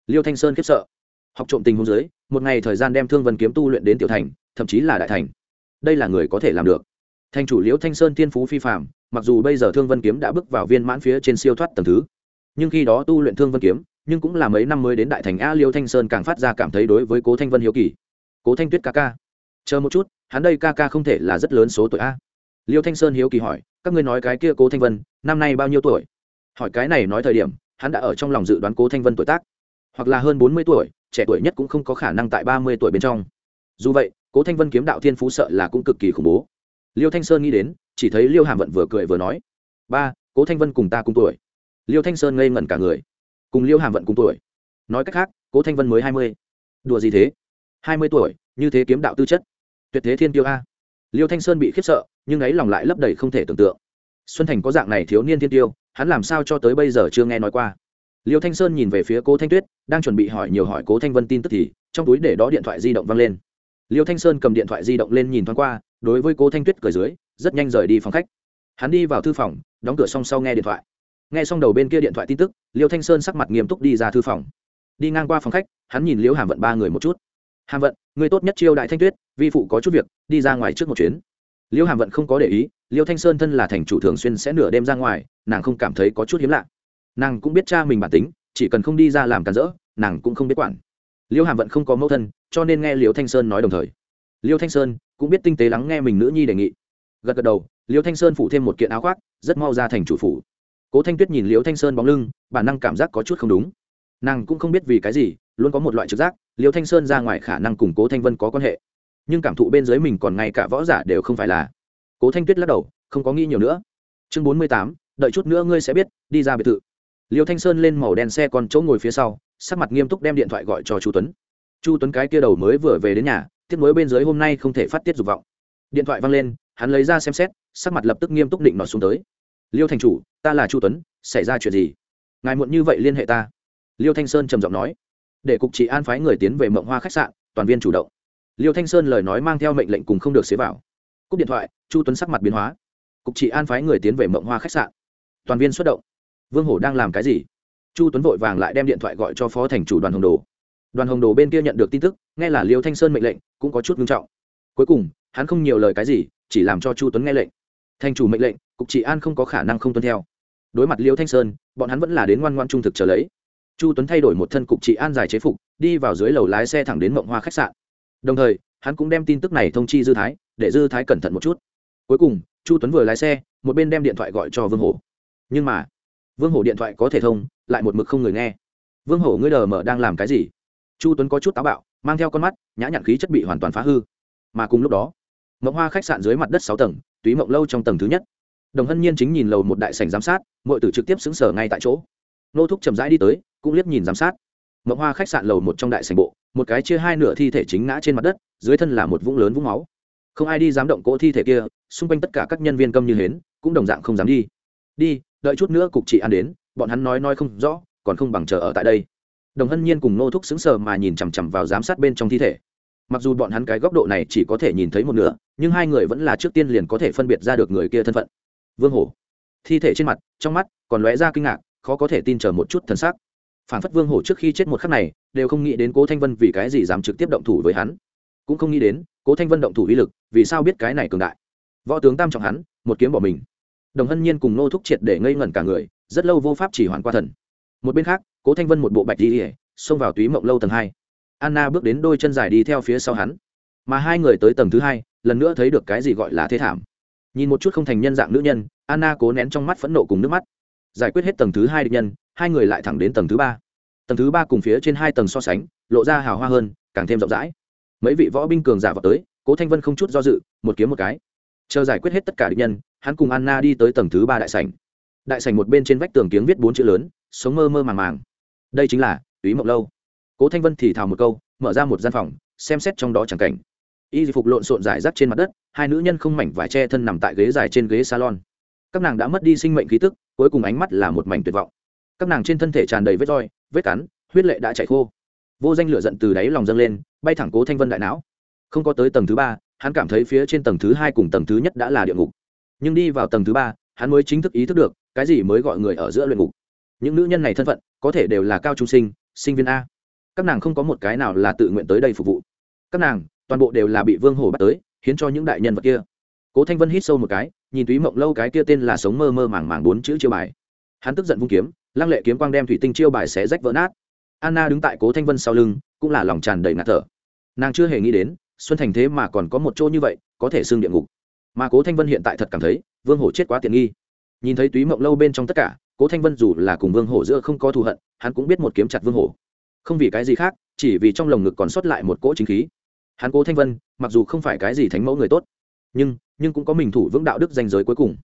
Liêu thanh sơn khiếp sợ. Học trộm tình hôn giới một ngày thời gian đem thương vân kiếm tu luyện đến tiểu thành, thậm chí là đại thành. Đây là người có thể làm được. Thành chủ liễu thanh sơn thiên phú phi phạm mặc dù bây giờ thương vân kiếm đã bước vào viên mãn phía trên siêu thoát tầng thứ, nhưng khi đó tu luyện thương vân kiếm, nhưng cũng là mấy năm mới đến đại thành a liêu thanh sơn càng phát ra cảm thấy đối với cố thanh vân hiếu kỳ cố thanh tuyết ca ca. Chờ một chút, hắn đây ca ca không thể là rất lớn số tuổi a. Liêu thanh sơn hiếu kỳ hỏi, các ngươi nói cái kia cố thanh vân, năm nay bao nhiêu tuổi? Hỏi cái này nói thời điểm, hắn đã ở trong lòng dự đoán cố thanh vân tuổi tác. Hoặc là hơn bốn mươi tuổi, trẻ tuổi nhất cũng không có khả năng tại ba mươi tuổi bên trong. Dù vậy, cố thanh vân kiếm đạo thiên phú sợ là cũng cực kỳ khủng bố. Liêu thanh sơn nghĩ đến, chỉ thấy liêu hàm vận vừa cười vừa nói, ba, cố thanh vân cùng ta cùng tuổi. Liêu thanh sơn ngây ngẩn cả người. Cùng liêu hàm vận cùng tuổi. Nói cách khác, cố thanh vân mới hai mươi. Đùa gì thế? Hai mươi tuổi, như thế kiếm đạo tư chất. Tuyệt thế thiên tiêu a. Liêu thanh sơn bị khiếp sợ, nhưng ấy lòng lại lấp đầy không thể tưởng tượng. Xuân thành có dạng này thiếu niên thiên tiêu, hắn làm sao cho tới bây giờ chưa nghe nói qua. Liêu thanh sơn nhìn về phía cố thanh tuyết, đang chuẩn bị hỏi nhiều hỏi cố thanh vân tin tức thì, trong túi để đó điện thoại di động văng lên. Liêu thanh sơn cầm điện thoại di động lên nhìn thoáng qua, đối với cố thanh tuyết cười dưới, rất nhanh rời đi phòng khách. Hắn đi vào thư phòng, đóng cửa xong sau nghe điện thoại. Nghe xong đầu bên kia điện thoại tin tức, liêu thanh sơn sắc mặt nghiêm túc đi ra thư phòng. Đi ngang qua phòng khách, hắn nhìn liễu hàm vận ba người một chút hàm vận, người tốt nhất chiêu đại thanh tuyết, vi phụ có chút việc, đi ra ngoài trước một chuyến. Liễu hàm vận không có để ý, liêu thanh sơn thân là thành chủ thường xuyên sẽ nửa đêm ra ngoài, nàng không cảm thấy có chút hiếm lạ. Nàng cũng biết cha mình bản tính, chỉ cần không đi ra làm cản rỡ, nàng cũng không biết quản. Liêu hàm vận không có mẫu thân, cho nên nghe liêu thanh sơn nói đồng thời. Liêu thanh sơn cũng biết tinh tế lắng nghe mình nữ nhi đề nghị. Gật gật đầu, liêu thanh sơn phủ thêm một kiện áo khoác, rất mau ra thành chủ phủ. Cố thanh tuyết nhìn liêu thanh sơn bóng lưng, bản năng cảm giác có chút không đúng. Nàng cũng không biết vì cái gì, luôn có một loại trực giác liêu thanh sơn ra ngoài khả năng cùng cố thanh vân có quan hệ, nhưng cảm thụ bên dưới mình còn ngay cả võ giả đều không phải là. Cố thanh tuyết lắc đầu, không có nghĩ nhiều nữa. Chương bốn mươi tám, đợi chút nữa ngươi sẽ biết, đi ra biệt thự. Liêu thanh sơn lên màu đen xe còn chỗ ngồi phía sau, sắc mặt nghiêm túc đem điện thoại gọi cho chu tuấn. Chu tuấn cái kia đầu mới vừa về đến nhà tiếp nối bên dưới hôm nay không thể phát tiết dục vọng. Điện thoại văng lên, hắn lấy ra xem xét, sắc mặt lập tức nghiêm túc định nọ xuống tới. Liêu thành chủ, ta là chu tuấn, xảy ra chuyện gì? Ngài muộn như vậy liên hệ ta. Liêu thanh sơn trầm giọng nói để cục trị an phái người tiến về mộng hoa khách sạn, toàn viên chủ động. Liêu thanh sơn lời nói mang theo mệnh lệnh cùng không được xế vào. Cúp điện thoại, chu tuấn sắc mặt biến hóa. Cục trị an phái người tiến về mộng hoa khách sạn. Toàn viên xuất động. Vương hổ đang làm cái gì? Chu tuấn vội vàng lại đem điện thoại gọi cho phó thành chủ đoàn hồng đồ. Đoàn hồng đồ bên kia nhận được tin tức, nghe là liêu thanh sơn mệnh lệnh, cũng có chút nghiêm trọng. Cuối cùng, hắn không nhiều lời cái gì, chỉ làm cho chu tuấn nghe lệnh. Thành chủ mệnh lệnh, cục trị an không có khả năng không tuân theo. Đối mặt liêu thanh sơn, bọn hắn vẫn là đến ngoan ngoan trung thực trở lấy chu tuấn thay đổi một thân cục trị an dài chế phục, đi vào dưới lầu lái xe thẳng đến mộng hoa khách sạn. Đồng thời, hắn cũng đem tin tức này thông chi dư thái, để dư thái cẩn thận một chút. Cuối cùng, chu tuấn vừa lái xe, một bên đem điện thoại gọi cho vương hổ. Nhưng mà, vương hổ điện thoại có thể thông, lại một mực không người nghe. Vương hổ ngươi đờ mở đang làm cái gì? Chu tuấn có chút táo bạo, mang theo con mắt, nhã nhặn khí chất bị hoàn toàn phá hư. Mà cùng lúc đó, mộng hoa khách sạn dưới mặt đất sáu tầng, túy mộng lâu trong tầng thứ nhất. Đồng hân nhiên chính nhìn lầu một đại sảnh giám sát mọi tử trực tiếp xứng sở ngay tại chỗ. Nô thúc chậm rãi đi tới cũng liếc nhìn giám sát. Mộng hoa khách sạn lầu một trong đại sành bộ, một cái chia hai nửa thi thể chính ngã trên mặt đất, dưới thân là một vũng lớn vũng máu. Không ai đi dám động cỗ thi thể kia, xung quanh tất cả các nhân viên câm như hến, cũng đồng dạng không dám đi. Đi, đợi chút nữa cục chị ăn đến, bọn hắn nói nói không rõ, còn không bằng chờ ở tại đây. Đồng hân nhiên cùng nô thúc xứng sờ mà nhìn chằm chằm vào giám sát bên trong thi thể. Mặc dù bọn hắn cái góc độ này chỉ có thể nhìn thấy một nửa, nhưng hai người vẫn là trước tiên liền có thể phân biệt ra được người kia thân phận. Vương hổ. Thi thể trên mặt, trong mắt còn lóe ra kinh ngạc, khó có thể tin chờ một chút thân xác phản phất vương hổ trước khi chết một khắc này, đều không nghĩ đến cố thanh vân vì cái gì dám trực tiếp động thủ với hắn. Cũng không nghĩ đến, cố thanh vân động thủ uy lực, vì sao biết cái này cường đại? Võ tướng tam trọng hắn, một kiếm bỏ mình. Đồng hân nhiên cùng nô thúc triệt để ngây ngẩn cả người, rất lâu vô pháp chỉ hoàn qua thần. Một bên khác, cố thanh vân một bộ bạch đi ỉa xông vào túy mộng lâu tầng hai. Anna bước đến đôi chân dài đi theo phía sau hắn. Mà hai người tới tầng thứ hai, lần nữa thấy được cái gì gọi là thế thảm. Nhìn một chút không thành nhân dạng nữ nhân, anna cố nén trong mắt phẫn nộ cùng nước mắt. Giải quyết hết tầng thứ hai địch nhân hai người lại thẳng đến tầng thứ ba. Tầng thứ ba cùng phía trên hai tầng so sánh, lộ ra hào hoa hơn, càng thêm rộng rãi. Mấy vị võ binh cường giả vào tới, cố thanh vân không chút do dự, một kiếm một cái. Chờ giải quyết hết tất cả địch nhân, hắn cùng anna đi tới tầng thứ ba đại sảnh. Đại sảnh một bên trên vách tường kiếng viết bốn chữ lớn, sống mơ mơ màng màng. Đây chính là túy mộng lâu. Cố thanh vân thì thào một câu, mở ra một gian phòng, xem xét trong đó chẳng cảnh. Y phục lộn xộn rải rác trên mặt đất, hai nữ nhân không mảnh vải che thân nằm tại ghế dài trên ghế salon. Các nàng đã mất đi sinh mệnh khí tức, cuối cùng ánh mắt là một mảnh tuyệt vọng các nàng trên thân thể tràn đầy vết roi, vết cắn, huyết lệ đã chảy khô. Vô danh lửa giận từ đáy lòng dâng lên, bay thẳng cố thanh vân đại não. Không có tới tầng thứ ba, hắn cảm thấy phía trên tầng thứ hai cùng tầng thứ nhất đã là địa ngục. Nhưng đi vào tầng thứ ba, hắn mới chính thức ý thức được, cái gì mới gọi người ở giữa luyện ngục. Những nữ nhân này thân phận, có thể đều là cao trung sinh sinh viên a. Các nàng không có một cái nào là tự nguyện tới đây phục vụ. Các nàng, toàn bộ đều là bị vương hổ bắt tới, hiến cho những đại nhân vật kia. Cố thanh vân hít sâu một cái, nhìn túy mộng lâu cái kia tên là sống mơ mơ màng màng bốn chữ chiêu bài. Hắn tức giận vung kiếm lăng lệ kiếm quang đem thủy tinh chiêu bài xé rách vỡ nát. Anna đứng tại cố thanh vân sau lưng, cũng là lòng tràn đầy ngạt thở. Nàng chưa hề nghĩ đến, xuân thành thế mà còn có một chỗ như vậy, có thể xưng địa ngục. Mà cố thanh vân hiện tại thật cảm thấy, vương hổ chết quá tiện nghi. Nhìn thấy túy mộng lâu bên trong tất cả, cố thanh vân dù là cùng vương hổ giữa không có thù hận, hắn cũng biết một kiếm chặt vương hổ. Không vì cái gì khác, chỉ vì trong lồng ngực còn sót lại một cỗ chính khí. Hắn cố thanh vân, mặc dù không phải cái gì thánh mẫu người tốt, nhưng nhưng cũng có mình thủ vững đạo đức danh giới cuối cùng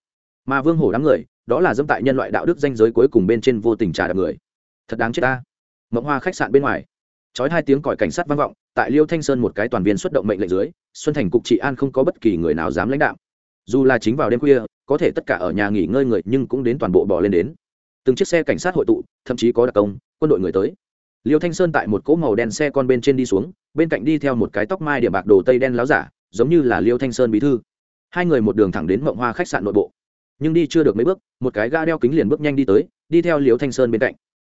mà vương hổ đám người, đó là dẫm tại nhân loại đạo đức danh giới cuối cùng bên trên vô tình trả đạp người. Thật đáng chết ta. Mộng hoa khách sạn bên ngoài. Trói hai tiếng còi cảnh sát vang vọng, tại liêu thanh sơn một cái toàn viên xuất động mệnh lệnh dưới, xuân thành cục trị an không có bất kỳ người nào dám lãnh đạo. Dù là chính vào đêm khuya, có thể tất cả ở nhà nghỉ ngơi người nhưng cũng đến toàn bộ bỏ lên đến. Từng chiếc xe cảnh sát hội tụ, thậm chí có đặc công, quân đội người tới. Liêu thanh sơn tại một cỗ màu đen xe con bên trên đi xuống, bên cạnh đi theo một cái tóc mai điểm bạc đồ tây đen láo giả, giống như là liêu thanh sơn bí thư. Hai người một đường thẳng đến mộng hoa khách sạn nội bộ nhưng đi chưa được mấy bước, một cái ga đeo kính liền bước nhanh đi tới, đi theo liêu thanh sơn bên cạnh.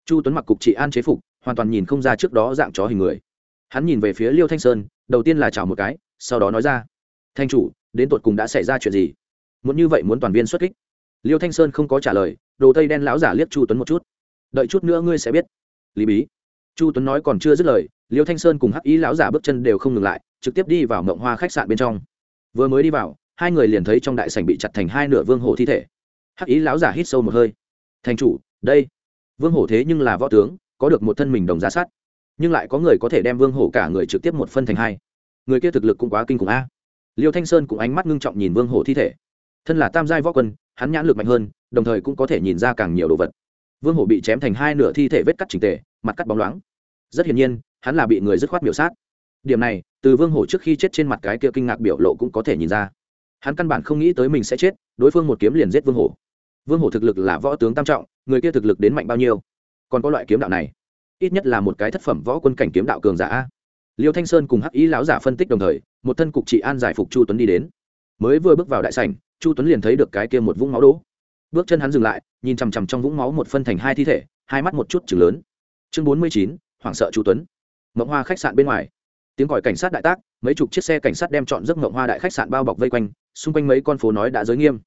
Chu tuấn mặc cục trị an chế phục, hoàn toàn nhìn không ra trước đó dạng chó hình người. Hắn nhìn về phía liêu thanh sơn, đầu tiên là chào một cái, sau đó nói ra, thanh chủ, đến tột cùng đã xảy ra chuyện gì? Muốn như vậy muốn toàn viên xuất kích. Liêu thanh sơn không có trả lời, đồ tây đen lão giả liếc chu tuấn một chút. Đợi chút nữa ngươi sẽ biết. Lý bí. Chu tuấn nói còn chưa dứt lời liêu thanh sơn cùng hắc ý lão giả bước chân đều không ngừng lại, trực tiếp đi vào mộng hoa khách sạn bên trong. Vừa mới đi vào hai người liền thấy trong đại sảnh bị chặt thành hai nửa vương hổ thi thể. Hắc ý lão giả hít sâu một hơi. Thành chủ, đây. Vương hổ thế nhưng là võ tướng, có được một thân mình đồng giá sát nhưng lại có người có thể đem vương hổ cả người trực tiếp một phân thành hai. Người kia thực lực cũng quá kinh khủng a. Liêu thanh sơn cũng ánh mắt ngưng trọng nhìn vương hổ thi thể. Thân là tam giai võ quân, hắn nhãn lực mạnh hơn, đồng thời cũng có thể nhìn ra càng nhiều đồ vật. Vương hổ bị chém thành hai nửa thi thể vết cắt trình tề, mặt cắt bóng loáng. Rất hiển nhiên, hắn là bị người dứt khoát biểu sát. Điểm này, từ vương hổ trước khi chết trên mặt cái kia kinh ngạc biểu lộ cũng có thể nhìn ra hắn căn bản không nghĩ tới mình sẽ chết, đối phương một kiếm liền giết vương hổ. Vương hổ thực lực là võ tướng tam trọng, người kia thực lực đến mạnh bao nhiêu? Còn có loại kiếm đạo này, ít nhất là một cái thất phẩm võ quân cảnh kiếm đạo cường giả liêu thanh sơn cùng hắc ý lão giả phân tích đồng thời, một thân cục trị an giải phục chu tuấn đi đến. Mới vừa bước vào đại sảnh, chu tuấn liền thấy được cái kia một vũng máu đỗ bước chân hắn dừng lại, nhìn chằm chằm trong vũng máu một phân thành hai thi thể, hai mắt một chút chừng lớn. Chương bốn mươi chín, hoảng sợ chu tuấn. Mộng hoa khách sạn bên ngoài tiếng còi cảnh sát đại tác, mấy chục chiếc xe cảnh sát đem chọn giấc ngộng hoa đại khách sạn bao bọc vây quanh, xung quanh mấy con phố nói đã giới nghiêm.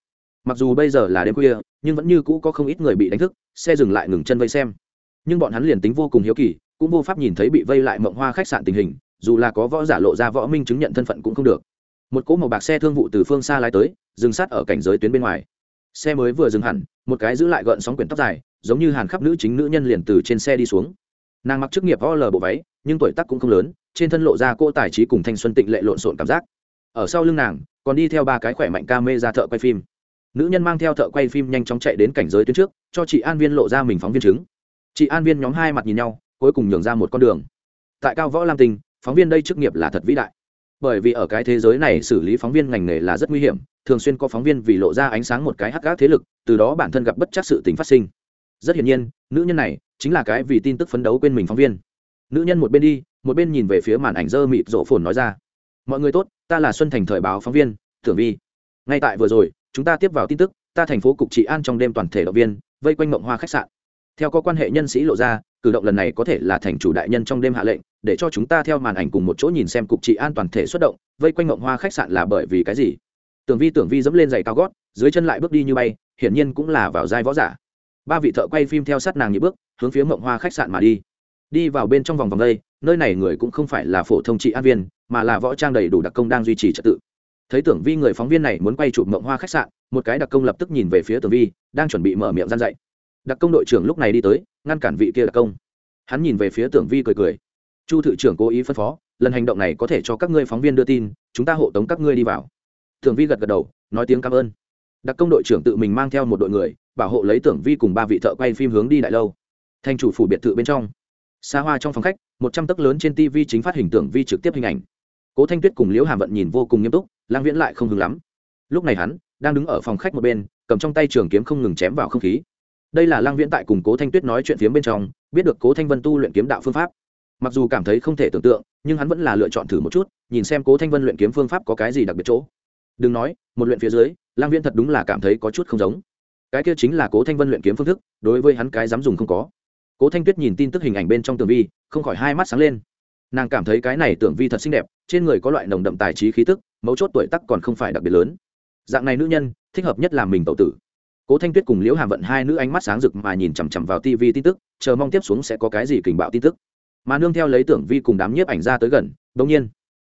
Mặc dù bây giờ là đêm khuya, nhưng vẫn như cũ có không ít người bị đánh thức, xe dừng lại ngừng chân vây xem. Nhưng bọn hắn liền tính vô cùng hiếu kỳ, cũng vô pháp nhìn thấy bị vây lại mộng hoa khách sạn tình hình, dù là có võ giả lộ ra võ minh chứng nhận thân phận cũng không được. Một cỗ màu bạc xe thương vụ từ phương xa lái tới, dừng sát ở cảnh giới tuyến bên ngoài. Xe mới vừa dừng hẳn, một cái giữ lại gợn sóng quyển tóc dài, giống như hàn khắp nữ chính nữ nhân liền từ trên xe đi xuống. Nàng mặc chức nghiệp o lờ bộ váy, nhưng tuổi tác cũng không lớn trên thân lộ ra cô tài trí cùng thanh xuân tịnh lệ lộn xộn cảm giác. Ở sau lưng nàng, còn đi theo ba cái khỏe mạnh ca mê ra thợ quay phim. Nữ nhân mang theo thợ quay phim nhanh chóng chạy đến cảnh giới tuyến trước, cho chị an viên lộ ra mình phóng viên chứng. Chị an viên nhóm hai mặt nhìn nhau, cuối cùng nhường ra một con đường. Tại cao võ lam tinh, phóng viên đây chức nghiệp là thật vĩ đại. Bởi vì ở cái thế giới này xử lý phóng viên ngành nghề là rất nguy hiểm, thường xuyên có phóng viên vì lộ ra ánh sáng một cái hắc gác thế lực, từ đó bản thân gặp bất chắc sự tình phát sinh. Rất hiển nhiên, nữ nhân này chính là cái vì tin tức phấn đấu quên mình phóng viên nữ nhân một bên đi, một bên nhìn về phía màn ảnh dơ mịt rổ phồn nói ra. Mọi người tốt, ta là xuân thành thời báo phóng viên, tưởng vi. Ngay tại vừa rồi, chúng ta tiếp vào tin tức, ta thành phố cục trị an trong đêm toàn thể động viên, vây quanh mộng hoa khách sạn. Theo có quan hệ nhân sĩ lộ ra, cử động lần này có thể là thành chủ đại nhân trong đêm hạ lệnh, để cho chúng ta theo màn ảnh cùng một chỗ nhìn xem cục trị an toàn thể xuất động, vây quanh mộng hoa khách sạn là bởi vì cái gì? Tưởng vi tưởng vi dẫm lên giày cao gót, dưới chân lại bước đi như bay, hiển nhiên cũng là vào giai võ giả. Ba vị thợ quay phim theo sát nàng nhị bước, hướng phía mộng hoa khách sạn mà đi đi vào bên trong vòng vòng đây, nơi này người cũng không phải là phổ thông trị an viên, mà là võ trang đầy đủ đặc công đang duy trì trật tự. Thấy tưởng vi người phóng viên này muốn quay chụp mộng hoa khách sạn, một cái đặc công lập tức nhìn về phía tưởng vi, đang chuẩn bị mở miệng gian dạy. Đặc công đội trưởng lúc này đi tới, ngăn cản vị kia đặc công. Hắn nhìn về phía tưởng vi cười cười. Chu thự trưởng cố ý phân phó, lần hành động này có thể cho các ngươi phóng viên đưa tin, chúng ta hộ tống các ngươi đi vào. Tưởng vi gật gật đầu, nói tiếng cảm ơn. Đặc công đội trưởng tự mình mang theo một đội người, bảo hộ lấy tưởng vi cùng ba vị thợ quay phim hướng đi đại lâu. Thành chủ phủ biệt thự bên trong xa hoa trong phòng khách, một trăm tấc lớn trên tv chính phát hình tưởng vi trực tiếp hình ảnh. Cố thanh tuyết cùng liễu hàm vận nhìn vô cùng nghiêm túc, lang viễn lại không hứng lắm. Lúc này hắn đang đứng ở phòng khách một bên, cầm trong tay trường kiếm không ngừng chém vào không khí. Đây là lang viễn tại cùng cố thanh tuyết nói chuyện phiếm bên trong, biết được cố thanh vân tu luyện kiếm đạo phương pháp. Mặc dù cảm thấy không thể tưởng tượng, nhưng hắn vẫn là lựa chọn thử một chút, nhìn xem cố thanh vân luyện kiếm phương pháp có cái gì đặc biệt chỗ. Đừng nói, một luyện phía dưới, lang viễn thật đúng là cảm thấy có chút không giống. Cái kia chính là cố thanh vân luyện kiếm phương thức, đối với hắn cái dám dùng không có cố thanh tuyết nhìn tin tức hình ảnh bên trong tường vi, không khỏi hai mắt sáng lên. Nàng cảm thấy cái này tưởng vi thật xinh đẹp, trên người có loại nồng đậm tài trí khí tức, mấu chốt tuổi tắc còn không phải đặc biệt lớn. Dạng này nữ nhân, thích hợp nhất là mình tậu tử. Cố thanh tuyết cùng liễu hàm vận hai nữ ánh mắt sáng rực mà nhìn chằm chằm vào tv tin tức, chờ mong tiếp xuống sẽ có cái gì kình bạo tin tức. Mà nương theo lấy tưởng vi cùng đám nhiếp ảnh ra tới gần đông nhiên,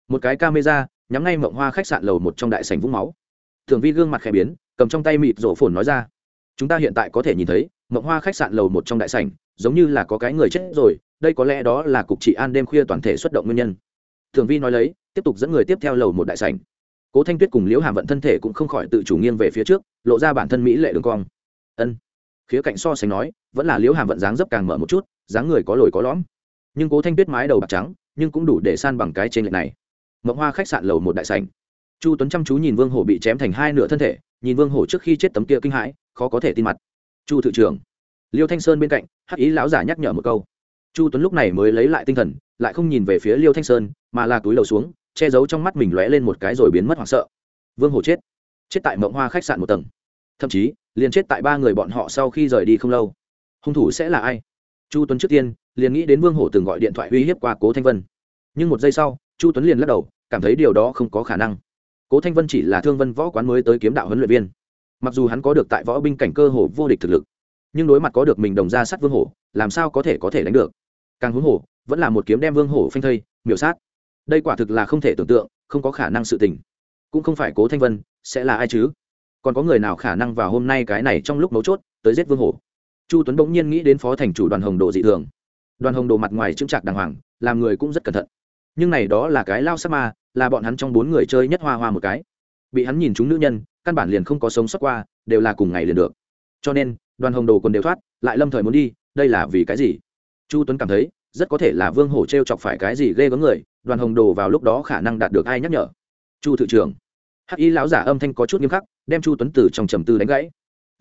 một cái camera, nhắm ngay mộng hoa khách sạn lầu một trong đại sảnh vũng máu. Tưởng vi gương mặt khẽ biến, cầm trong tay mịt rổ phồn nói ra, chúng ta hiện tại có thể nhìn thấy mộng hoa khách sạn lầu một trong đại sảnh, giống như là có cái người chết rồi, đây có lẽ đó là cục trị an đêm khuya toàn thể xuất động nguyên nhân. Thường vi nói lấy, tiếp tục dẫn người tiếp theo lầu một đại sảnh. Cố thanh tuyết cùng liễu hàm vận thân thể cũng không khỏi tự chủ nghiêng về phía trước, lộ ra bản thân mỹ lệ đường cong. Ân. Khía cạnh so sánh nói, vẫn là liễu hàm vận dáng dấp càng mở một chút, dáng người có lồi có lõm. Nhưng cố thanh tuyết mái đầu bạc trắng, nhưng cũng đủ để san bằng cái trên lệch này. Mộng hoa khách sạn lầu một đại sảnh. Chu tuấn chăm chú nhìn vương hổ bị chém thành hai nửa thân thể, nhìn vương hổ trước khi chết tấm kia kinh hãi, khó có thể tin mặt chu thự trưởng liêu thanh sơn bên cạnh, hắc ý lão giả nhắc nhở một câu. Chu tuấn lúc này mới lấy lại tinh thần, lại không nhìn về phía liêu thanh sơn, mà là túi đầu xuống, che giấu trong mắt mình lóe lên một cái rồi biến mất hoảng sợ. Vương hồ chết. Chết tại mộng hoa khách sạn một tầng. Thậm chí, liền chết tại ba người bọn họ sau khi rời đi không lâu. Hung thủ sẽ là ai? Chu tuấn trước tiên, liền nghĩ đến vương hổ từng gọi điện thoại uy hiếp qua cố thanh vân. Nhưng một giây sau, chu tuấn liền lắc đầu, cảm thấy điều đó không có khả năng. Cố thanh vân chỉ là thương vân võ quán mới tới kiếm đạo huấn luyện viên mặc dù hắn có được tại võ binh cảnh cơ hồ vô địch thực lực, nhưng đối mặt có được mình đồng ra sát vương hổ, làm sao có thể có thể đánh được? Càng huống hổ vẫn là một kiếm đem vương hổ phanh thây, miểu sát. Đây quả thực là không thể tưởng tượng, không có khả năng sự tình. Cũng không phải cố thanh vân, sẽ là ai chứ? Còn có người nào khả năng vào hôm nay cái này trong lúc mấu chốt, tới giết vương hổ? Chu tuấn bỗng nhiên nghĩ đến phó thành chủ đoàn hồng đồ dị thường. Đoàn hồng đồ mặt ngoài chững chạc đàng hoàng, làm người cũng rất cẩn thận. Nhưng này đó là cái lao sắc ma, là bọn hắn trong bốn người chơi nhất hoa hoa một cái. Bị hắn nhìn chúng nữ nhân căn bản liền không có sống sót qua, đều là cùng ngày liền được. Cho nên, đoàn hồng đồ còn đều thoát, lại lâm thời muốn đi, đây là vì cái gì? Chu tuấn cảm thấy, rất có thể là vương hổ t r e o chọc phải cái gì ghê gớm người, đoàn hồng đồ vào lúc đó khả năng đạt được ai nhắc nhở? Chu thự trưởng. Hắc y lão giả âm thanh có chút nghiêm khắc, đem chu tuấn từ trong trầm tư đánh gãy.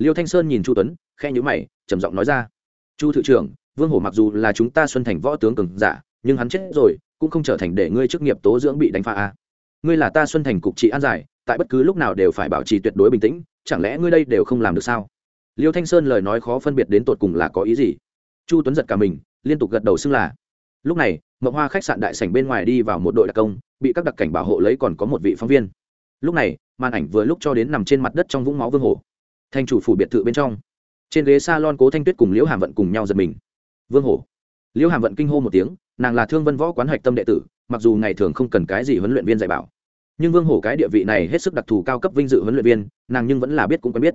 Liêu thanh sơn nhìn chu tuấn khe nhữ mày, trầm giọng nói ra. Chu thự trưởng, vương hổ mặc dù là chúng ta xuân thành võ tướng cường giả, nhưng hắn chết rồi, cũng không trở thành để ngươi chức nghiệp tố dưỡng bị đánh phá a ngươi là ta xuân thành cục trị an giải tại bất cứ lúc nào đều phải bảo trì tuyệt đối bình tĩnh, chẳng lẽ ngươi đây đều không làm được sao? Liêu thanh sơn lời nói khó phân biệt đến tột cùng là có ý gì? Chu tuấn giật cả mình, liên tục gật đầu xưng là. Lúc này, mộng hoa khách sạn đại sảnh bên ngoài đi vào một đội đặc công, bị các đặc cảnh bảo hộ lấy còn có một vị phóng viên. Lúc này, màn ảnh vừa lúc cho đến nằm trên mặt đất trong vũng máu vương hồ. Thanh chủ phủ biệt thự bên trong. Trên ghế s a lon cố thanh tuyết cùng liễu hàm vận cùng nhau giật mình. Vương hồ. Liễu hàm vận kinh hô một tiếng, nàng là thương vân võ quán hạch tâm đệ tử, mặc dù ngày thường không cần cái gì huấn luyện viên dạy bảo nhưng vương hổ cái địa vị này hết sức đặc thù cao cấp vinh dự huấn luyện viên, nàng nhưng vẫn là biết cũng quen biết.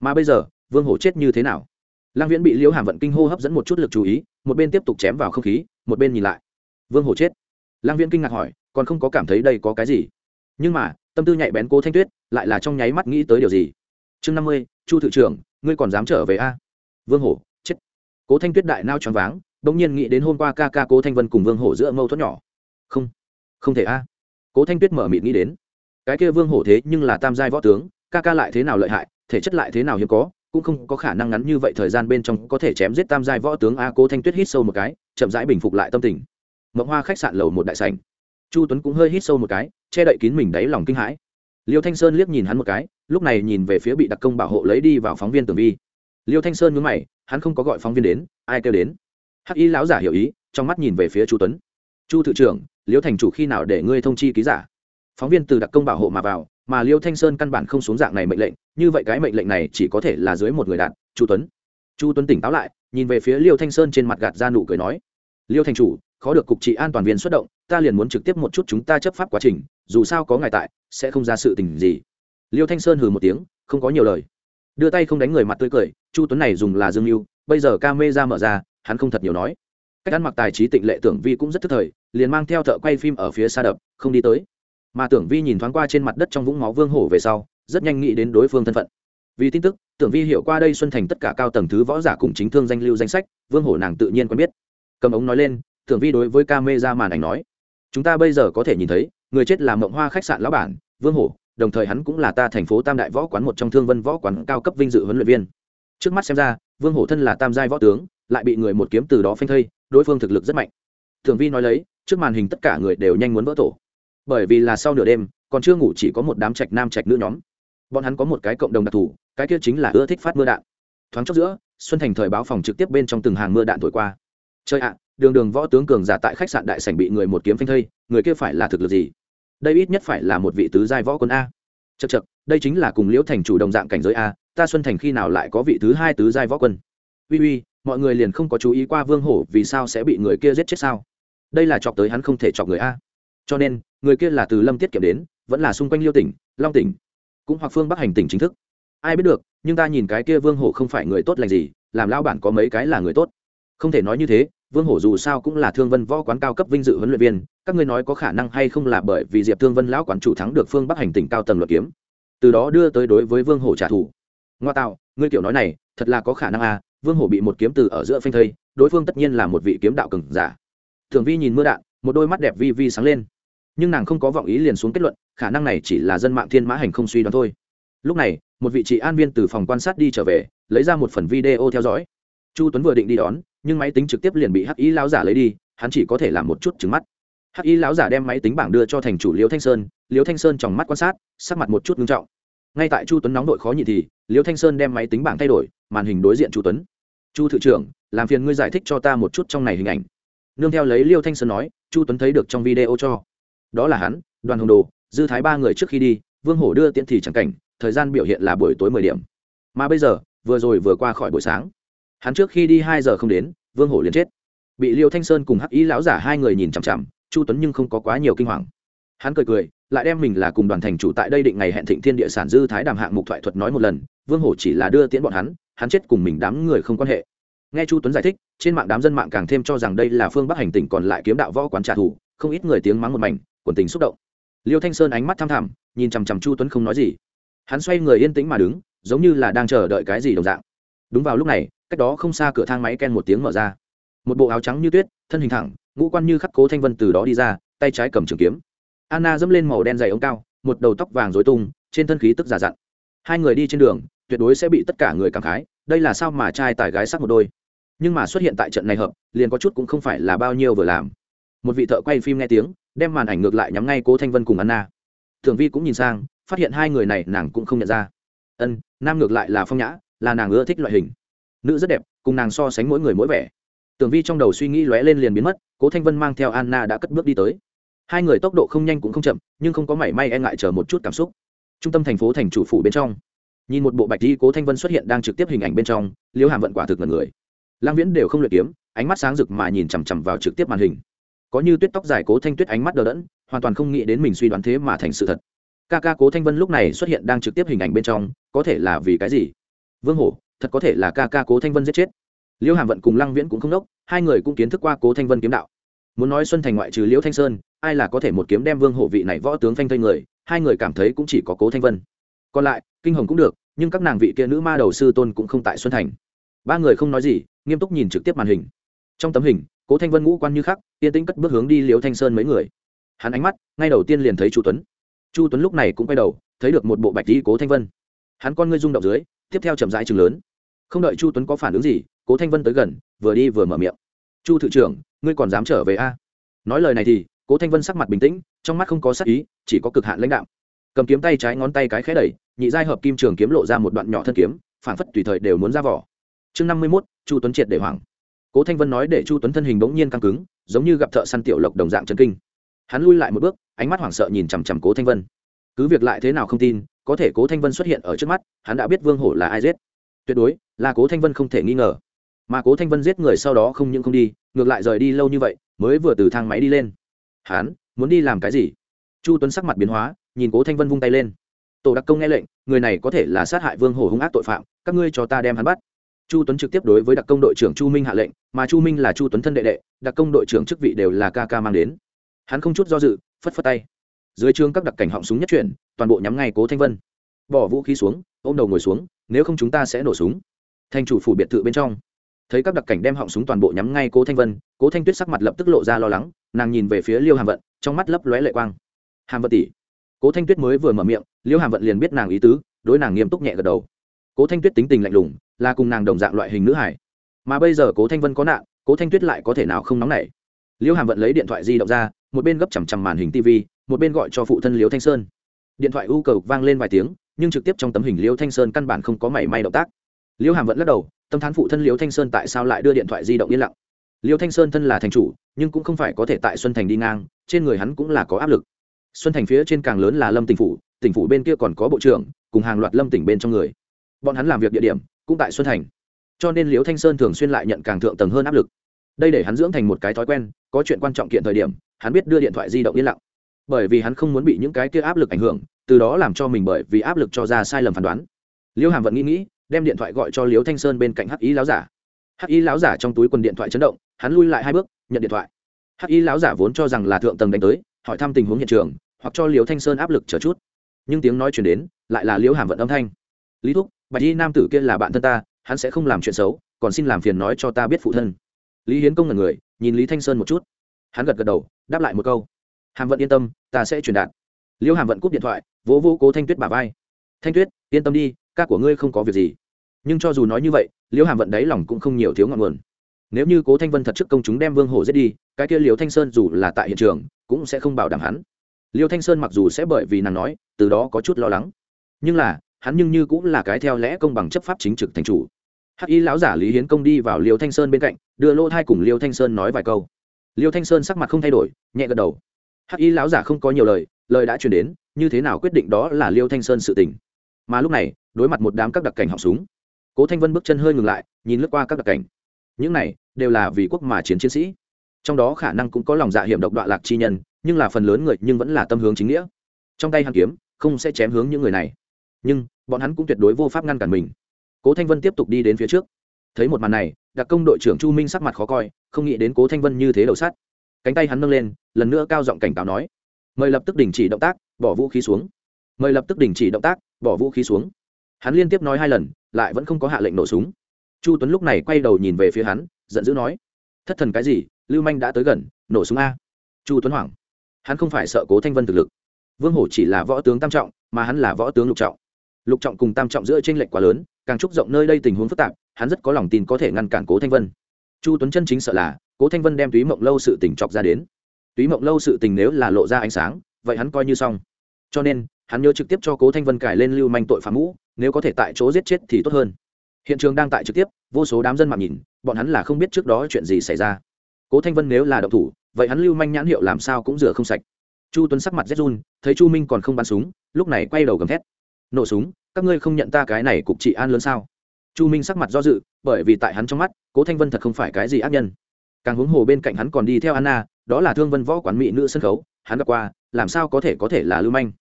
Mà bây giờ, vương hổ chết như thế nào? Lang viễn bị liễu hàm vận kinh hô hấp dẫn một chút lực chú ý, một bên tiếp tục chém vào không khí, một bên nhìn lại. Vương hổ chết. Lang viễn kinh ngạc hỏi, còn không có cảm thấy đây có cái gì? Nhưng mà, tâm tư nhạy bén cố thanh tuyết lại là trong nháy mắt nghĩ tới điều gì? Chương năm mươi, chu thự trưởng, ngươi còn dám trở về a? Vương hổ, chết. Cố thanh tuyết đại nao choáng váng bỗng nhiên nghĩ đến hôm qua ca ca cố thanh vân cùng vương hổ giữa mâu thuẫn nhỏ. Không không thể a cố thanh tuyết mở mịt nghĩ đến. Cái kia vương hổ thế nhưng là tam giai võ tướng, ca ca lại thế nào lợi hại, thể chất lại thế nào hiếm có, cũng không có khả năng ngắn như vậy thời gian bên trong có thể chém giết tam giai võ tướng a cố thanh tuyết hít sâu một cái, chậm rãi bình phục lại tâm tình. Mộng hoa khách sạn lầu một đại sảnh. Chu tuấn cũng hơi hít sâu một cái, che đậy kín mình đáy lòng kinh hãi. Liêu thanh sơn liếc nhìn hắn một cái, lúc này nhìn về phía bị đặc công bảo hộ lấy đi vào phóng viên tường vi. Liêu thanh sơn nhớ mày, hắn không có gọi phóng viên đến, ai kêu đến? Hắc y lão giả hiểu ý, trong mắt nhìn về phía chu tuấn. Chu thự trưởng liêu thành chủ khi nào để ngươi thông chi ký giả? Phóng viên từ đặc công bảo hộ mà vào, mà liêu thanh sơn căn bản không xuống dạng này mệnh lệnh, như vậy cái mệnh lệnh này chỉ có thể là dưới một người đạn. Chu tuấn. Chu tuấn tỉnh táo lại, nhìn về phía liêu thanh sơn trên mặt gạt ra nụ cười nói, liêu thành chủ, khó được cục trị an toàn viên xuất động, ta liền muốn trực tiếp một chút chúng ta chấp pháp quá trình, dù sao có ngài tại, sẽ không ra sự tình gì. Liêu thanh sơn hừ một tiếng, không có nhiều lời. Đưa tay không đánh người mặt tươi cười, chu tuấn này dùng là dương mưu, bây giờ ca mê ra mở ra, hắn không thật nhiều nói. Cách ăn mặc tài trí tịnh lệ tưởng vi cũng rất thức thời liền mang theo thợ quay phim ở phía xa đập, không đi tới. Mà tưởng vi nhìn thoáng qua trên mặt đất trong vũng máu vương hổ về sau, rất nhanh nghĩ đến đối phương thân phận. Vì tin tức, tưởng vi hiểu qua đây xuân thành tất cả cao tầng thứ võ giả cùng chính thương danh lưu danh sách, vương hổ nàng tự nhiên quen biết. Cầm ống nói lên, tưởng vi đối với ca mê ra màn ảnh nói, chúng ta bây giờ có thể nhìn thấy, người chết là mộng hoa khách sạn lão bản, vương hổ, đồng thời hắn cũng là ta thành phố tam đại võ quán một trong thương vân võ quán cao cấp vinh dự huấn luyện viên. Trước mắt xem ra, vương hổ thân là tam giai võ tướng, lại bị người một kiếm từ đó phanh thây, đối phương thực lực rất mạnh. Thường vi nói lấy trước màn hình tất cả người đều nhanh muốn vỡ tổ. Bởi vì là sau nửa đêm, còn chưa ngủ chỉ có một đám trạch nam trạch nữ nhóm. Bọn hắn có một cái cộng đồng đặc thù, cái kia chính là ưa thích phát mưa đạn. Thoáng chốc giữa, xuân thành thời báo phòng trực tiếp bên trong từng hàng mưa đạn thổi qua. Chơi ạ, đường đường võ tướng cường giả tại khách sạn đại sảnh bị người một kiếm phanh thây, người kia phải là thực lực gì? Đây ít nhất phải là một vị tứ giai võ quân a. Chật chật đây chính là cùng liễu thành chủ đồng dạng cảnh giới a, ta xuân thành khi nào lại có vị thứ hai tứ giai võ quân? Uy uy, mọi người liền không có chú ý qua vương hổ vì sao sẽ bị người kia giết chết sao? Đây là chọc tới hắn không thể chọc người a. Cho nên, người kia là từ lâm tiết kiệm đến, vẫn là xung quanh liêu tỉnh, long tỉnh, cũng hoặc phương bắc hành tỉnh chính thức. Ai biết được, nhưng ta nhìn cái kia vương hổ không phải người tốt lành gì, làm lao bản có mấy cái là người tốt. Không thể nói như thế, vương hổ dù sao cũng là thương vân võ quán cao cấp vinh dự huấn luyện viên, các ngươi nói có khả năng hay không là bởi vì diệp thương vân lão quán chủ thắng được phương bắc hành tỉnh cao tầng luật kiếm. Từ đó đưa tới đối với vương hổ trả thù. Ngoa tạo, ngươi kiểu nói này, thật là có khả năng à vương hổ bị một kiếm từ ở giữa phanh thây, đối phương tất nhiên là một vị kiếm đạo cừng giả thường vi nhìn mưa đạn, một đôi mắt đẹp vi vi sáng lên. Nhưng nàng không có vọng ý liền xuống kết luận, khả năng này chỉ là dân mạng thiên mã hành không suy đoán thôi. Lúc này, một vị trí an viên từ phòng quan sát đi trở về, lấy ra một phần video theo dõi. Chu tuấn vừa định đi đón, nhưng máy tính trực tiếp liền bị hắc y lão giả lấy đi, hắn chỉ có thể làm một chút trứng mắt. Hắc y lão giả đem máy tính bảng đưa cho thành chủ liêu thanh sơn liêu thanh sơn tròng mắt quan sát, sắc mặt một chút ngưng trọng. Ngay tại chu tuấn nóng đội khó nhị thì liêu thanh sơn đem máy tính bảng thay đổi, màn hình đối diện chu tuấn. Chu thự trưởng, làm phiền ngươi giải thích cho ta một chút trong này hình ảnh nương theo lấy liêu thanh sơn nói, chu tuấn thấy được trong video cho. Đó là hắn, đoàn hồng đồ, dư thái ba người trước khi đi, vương hổ đưa tiễn thì chẳng cảnh, thời gian biểu hiện là buổi tối mười điểm. Mà bây giờ, vừa rồi vừa qua khỏi buổi sáng. Hắn trước khi đi hai giờ không đến, vương hổ liền chết. Bị liêu thanh sơn cùng hắc ý lão giả hai người nhìn chằm chằm, chu tuấn nhưng không có quá nhiều kinh hoàng. Hắn cười cười, lại đem mình là cùng đoàn thành chủ tại đây định ngày hẹn thịnh thiên địa sản dư thái đàm hạng mục thoại thuật nói một lần, vương hổ chỉ là đưa tiễn bọn hắn hắn chết cùng mình đám người không quan hệ nghe chu tuấn giải thích, trên mạng đám dân mạng càng thêm cho rằng đây là phương bắc hành tỉnh còn lại kiếm đạo võ quán trả thù, không ít người tiếng mắng một mảnh, quần tình xúc động. Liêu thanh sơn ánh mắt tham thẳm, nhìn chằm chằm chu tuấn không nói gì. Hắn xoay người yên tĩnh mà đứng, giống như là đang chờ đợi cái gì đồng dạng. Đúng vào lúc này, cách đó không xa cửa thang máy ken một tiếng mở ra. Một bộ áo trắng như tuyết, thân hình thẳng, ngũ quan như khắc cố thanh vân từ đó đi ra, tay trái cầm trường kiếm. Anna dẫm lên màu đen dày ống cao, một đầu tóc vàng dối tung, trên thân khí tức giả dặn. Hai người đi trên đường, tuyệt đối sẽ bị tất cả người cảm khái, đây là sao mà trai tài gái sắc một đôi nhưng mà xuất hiện tại trận này hợp, liền có chút cũng không phải là bao nhiêu vừa làm. Một vị thợ quay phim nghe tiếng, đem màn ảnh ngược lại nhắm ngay cố thanh vân cùng anna. Thường vi cũng nhìn sang, phát hiện hai người này nàng cũng không nhận ra. Ân, nam ngược lại là phong nhã, là nàng ưa thích loại hình. Nữ rất đẹp, cùng nàng so sánh mỗi người mỗi vẻ. Tưởng vi trong đầu suy nghĩ lóe lên liền biến mất, cố thanh vân mang theo anna đã cất bước đi tới. Hai người tốc độ không nhanh cũng không chậm, nhưng không có mảy may e ngại chờ một chút cảm xúc. Trung tâm thành phố thành chủ phủ bên trong. Nhìn một bộ bạch đi cố thanh vân xuất hiện đang trực tiếp hình ảnh bên trong liêu hàm vận quả thực ngần người lang viễn đều không luyện kiếm, ánh mắt sáng rực mà nhìn chằm chằm vào trực tiếp màn hình. Có như tuyết tóc dài cố thanh tuyết ánh mắt đờ đẫn, hoàn toàn không nghĩ đến mình suy đoán thế mà thành sự thật. Ca ca cố thanh vân lúc này xuất hiện đang trực tiếp hình ảnh bên trong, có thể là vì cái gì? Vương hổ, thật có thể là ca ca cố thanh vân giết chết. Liêu hàm vận cùng lăng viễn cũng không đốc, hai người cũng kiến thức qua cố thanh vân kiếm đạo. Muốn nói xuân thành ngoại trừ liễu thanh sơn, ai là có thể một kiếm đem vương hổ vị này võ tướng phanh thây người, hai người cảm thấy cũng chỉ có cố thanh vân. Còn lại, kinh hồng cũng được, nhưng các nàng vị kia nữ ma đầu sư tôn cũng không tại xuân thành ba người không nói gì, nghiêm túc nhìn trực tiếp màn hình. Trong tấm hình, cố thanh vân ngũ quan như khắc, yên tĩnh cất bước hướng đi liễu thanh sơn mấy người. Hắn ánh mắt, ngay đầu tiên liền thấy chu tuấn. Chu tuấn lúc này cũng quay đầu, thấy được một bộ bạch đi cố thanh vân. Hắn con ngươi rung động dưới, tiếp theo chậm rãi chừng lớn. Không đợi chu tuấn có phản ứng gì, cố thanh vân tới gần, vừa đi vừa mở miệng. Chu thự trưởng, ngươi còn dám trở về a? Nói lời này thì, cố thanh vân sắc mặt bình tĩnh, trong mắt không có sắc ý, chỉ có cực hạn lãnh đạo cầm kiếm tay trái ngón tay cái khẽ đẩy, nhị giai hợp kim trường kiếm lộ ra một đoạn nhỏ thân kiếm phản phất tùy thời đều muốn ra vỏ chương năm mươi mốt, chu tuấn triệt để hoảng. Cố thanh vân nói để chu tuấn thân hình bỗng nhiên căng cứng, giống như gặp thợ săn tiểu lộc đồng dạng chân kinh. Hắn lui lại một bước, ánh mắt hoảng sợ nhìn chằm chằm cố thanh vân. Cứ việc lại thế nào không tin, có thể cố thanh vân xuất hiện ở trước mắt, hắn đã biết vương hổ là ai giết. Tuyệt đối, là cố thanh vân không thể nghi ngờ. Mà cố thanh vân giết người sau đó không những không đi, ngược lại rời đi lâu như vậy, mới vừa từ thang máy đi lên. Hắn, muốn đi làm cái gì? Chu tuấn sắc mặt biến hóa, nhìn cố thanh vân vung tay lên. Tổ đặc công nghe lệnh, người này có thể là sát hại vương hổ hung ác tội phạm, các ngươi cho ta đem hắn bắt chu tuấn trực tiếp đối với đặc công đội trưởng chu minh hạ lệnh, mà chu minh là chu tuấn thân đệ đệ, đặc công đội trưởng chức vị đều là ca ca mang đến. Hắn không chút do dự, phất phất tay. Dưới trường các đặc cảnh họng súng nhất chuyển, toàn bộ nhắm ngay cố thanh vân. Bỏ vũ khí xuống, ôm đầu ngồi xuống, nếu không chúng ta sẽ nổ súng. Thành chủ phủ biệt thự bên trong. Thấy các đặc cảnh đem họng súng toàn bộ nhắm ngay cố thanh vân, cố thanh tuyết sắc mặt lập tức lộ ra lo lắng, nàng nhìn về phía liêu hàm vận, trong mắt lấp lóe lệ quang. Hàm vận tỷ. Cố thanh tuyết mới vừa mở miệng, liêu hàm vận liền biết nàng ý tứ, đối nàng nghiêm túc nhẹ gật đầu. Cố thanh tuyết tính tình lạnh lùng là cùng nàng đồng dạng loại hình nữ hải. Mà bây giờ cố thanh vân có nạn, cố thanh tuyết lại có thể nào không nóng nảy? Liễu hàm vận lấy điện thoại di động ra, một bên gấp chằm chằm màn hình tv một bên gọi cho phụ thân Liễu thanh sơn. Điện thoại u cầu vang lên vài tiếng, nhưng trực tiếp trong tấm hình Liễu thanh sơn căn bản không có mảy may động tác. Liễu hàm vẫn lắc đầu, tâm thán phụ thân Liễu thanh sơn tại sao lại đưa điện thoại di động yên lặng? Liễu thanh sơn thân là thành chủ, nhưng cũng không phải có thể tại xuân thành đi ngang, trên người hắn cũng là có áp lực. Xuân thành phía trên càng lớn là lâm tỉnh phủ tỉnh phủ bên kia còn có bộ trưởng, cùng hàng loạt lâm tỉnh bên trong người. Bọn hắn làm việc địa điểm cũng tại xuân thành. Cho nên Liễu thanh sơn thường xuyên lại nhận càng thượng tầng hơn áp lực. Đây để hắn dưỡng thành một cái thói quen, có chuyện quan trọng kiện thời điểm, hắn biết đưa điện thoại di động yên lặng. Bởi vì hắn không muốn bị những cái kia áp lực ảnh hưởng, từ đó làm cho mình bởi vì áp lực cho ra sai lầm phán đoán. Liễu hàm vẫn nghĩ nghĩ, đem điện thoại gọi cho Liễu thanh sơn bên cạnh hắc ý láo giả. Hắc ý láo giả trong túi quần điện thoại chấn động, hắn lui lại hai bước, nhận điện thoại. Hắc ý láo giả vốn cho rằng là thượng tầng đánh tới, hỏi thăm tình huống hiện trường, hoặc cho Liễu thanh sơn áp lực chờ chút. Nhưng tiếng nói chuyển đến, lại là Liễu hàm vận âm thanh. Lý thúc bạch y nam tử kia là bạn thân ta, hắn sẽ không làm chuyện xấu, còn xin làm phiền nói cho ta biết phụ thân. Lý hiến công là người, nhìn lý thanh sơn một chút. Hắn gật gật đầu, đáp lại một câu. Hàm vận yên tâm, ta sẽ truyền đạt. Liêu hàm vận cúp điện thoại, vỗ vỗ cố thanh tuyết bà vai. Thanh tuyết, yên tâm đi, ca của ngươi không có việc gì. Nhưng cho dù nói như vậy, liêu hàm vận đáy lòng cũng không nhiều thiếu ngọn nguồn. Nếu như cố thanh vân thật trước công chúng đem vương hổ giết đi, cái kia liêu thanh sơn dù là tại hiện trường, cũng sẽ không bảo đảm hắn. Liêu thanh sơn mặc dù sẽ bởi vì nàng nói, từ đó có chút lo lắng. Nhưng là hắn nhưng như cũng là cái theo lẽ công bằng chấp pháp chính trực thành chủ. Hắc y lão giả lý hiến công đi vào liêu thanh sơn bên cạnh, đưa lỗ thai cùng liêu thanh sơn nói vài câu. Liêu thanh sơn sắc mặt không thay đổi, nhẹ gật đầu. Hắc y lão giả không có nhiều lời lời đã truyền đến, như thế nào quyết định đó là liêu thanh sơn sự tình. Mà lúc này, đối mặt một đám các đặc cảnh họng súng, cố thanh vân bước chân hơi ngừng lại, nhìn lướt qua các đặc cảnh. Những này, đều là vì quốc mà chiến chiến sĩ. Trong đó khả năng cũng có lòng dạ hiểm độc đoạn lạc chi nhân, nhưng là phần lớn người nhưng vẫn là tâm hướng chính nghĩa. Trong tay hàn kiếm, không sẽ chém hướng những người này nhưng bọn hắn cũng tuyệt đối vô pháp ngăn cản mình. Cố thanh vân tiếp tục đi đến phía trước. Thấy một màn này, đặc công đội trưởng chu minh sắc mặt khó coi, không nghĩ đến cố thanh vân như thế đầu sắt. Cánh tay hắn nâng lên, lần nữa cao giọng cảnh cáo nói, mời lập tức đình chỉ động tác, bỏ vũ khí xuống. Mời lập tức đình chỉ động tác, bỏ vũ khí xuống. Hắn liên tiếp nói hai lần, lại vẫn không có hạ lệnh nổ súng. Chu tuấn lúc này quay đầu nhìn về phía hắn, giận dữ nói, thất thần cái gì, lưu manh đã tới gần, nổ súng a. Chu tuấn hoảng. Hắn không phải sợ cố thanh vân thực lực. Vương hổ chỉ là võ tướng tam trọng, mà hắn là võ tướng lục trọng lục trọng cùng tam trọng giữa tranh lệch quá lớn, càng trúc rộng nơi đây tình huống phức tạp, hắn rất có lòng tin có thể ngăn cản cố thanh vân. Chu tuấn chân chính sợ là, cố thanh vân đem túy mộng lâu sự tình chọc ra đến. Túy mộng lâu sự tình nếu là lộ ra ánh sáng, vậy hắn coi như xong. Cho nên, hắn nhớ trực tiếp cho cố thanh vân cải lên lưu manh tội phạm ngũ nếu có thể tại chỗ giết chết thì tốt hơn. Hiện trường đang tại trực tiếp, vô số đám dân mạng nhìn, bọn hắn là không biết trước đó chuyện gì xảy ra. Cố thanh vân nếu là động thủ, vậy hắn lưu manh nhãn hiệu làm sao cũng rửa không sạch. Chu tuấn sắc mặt rét run, thấy chu minh còn không bắn súng, lúc này quay đầu gầm thét nổ súng, các ngươi không nhận ta cái này cục trị an lớn sao? Chu minh sắc mặt do dự, bởi vì tại hắn trong mắt, cố thanh vân thật không phải cái gì ác nhân. Càng huống hồ bên cạnh hắn còn đi theo anna, đó là thương vân võ quán mỹ nữ sân khấu, hắn gặp qua, làm sao có thể có thể là lưu manh?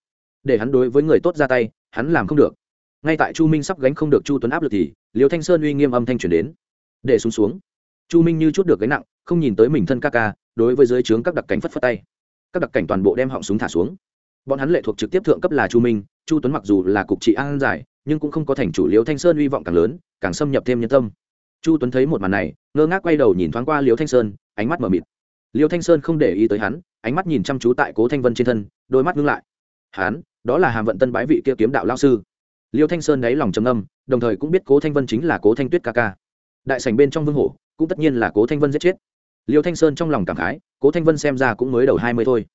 Để hắn đối với người tốt ra tay, hắn làm không được. Ngay tại chu minh sắp gánh không được chu tuấn áp lực thì, liêu thanh sơn uy nghiêm âm thanh chuyển đến. Để xuống xuống. Chu minh như chút được gánh nặng, không nhìn tới mình thân ca ca, đối với dưới trướng các đặc cảnh phất phất tay. Các đặc cảnh toàn bộ đem họng súng thả xuống. Bọn hắn lệ thuộc trực tiếp thượng cấp là chu minh chu tuấn mặc dù là cục trị an giải, nhưng cũng không có thành chủ liêu thanh sơn hy vọng càng lớn, càng xâm nhập thêm nhân tâm. Chu tuấn thấy một màn này, ngơ ngác quay đầu nhìn thoáng qua liêu thanh sơn, ánh mắt mờ mịt. Liêu thanh sơn không để ý tới hắn, ánh mắt nhìn chăm chú tại cố thanh vân trên thân, đôi mắt ngưng lại. Hắn, đó là hàm vận tân bái vị kia kiếm đạo lao sư. Liêu thanh sơn đáy lòng trầm âm đồng thời cũng biết cố thanh vân chính là cố thanh tuyết ca ca. Đại sảnh bên trong vương hổ, cũng tất nhiên là cố thanh vân giết chết. Liêu thanh sơn trong lòng cảm khái, cố thanh vân xem ra cũng mới đầu hai mươi thôi.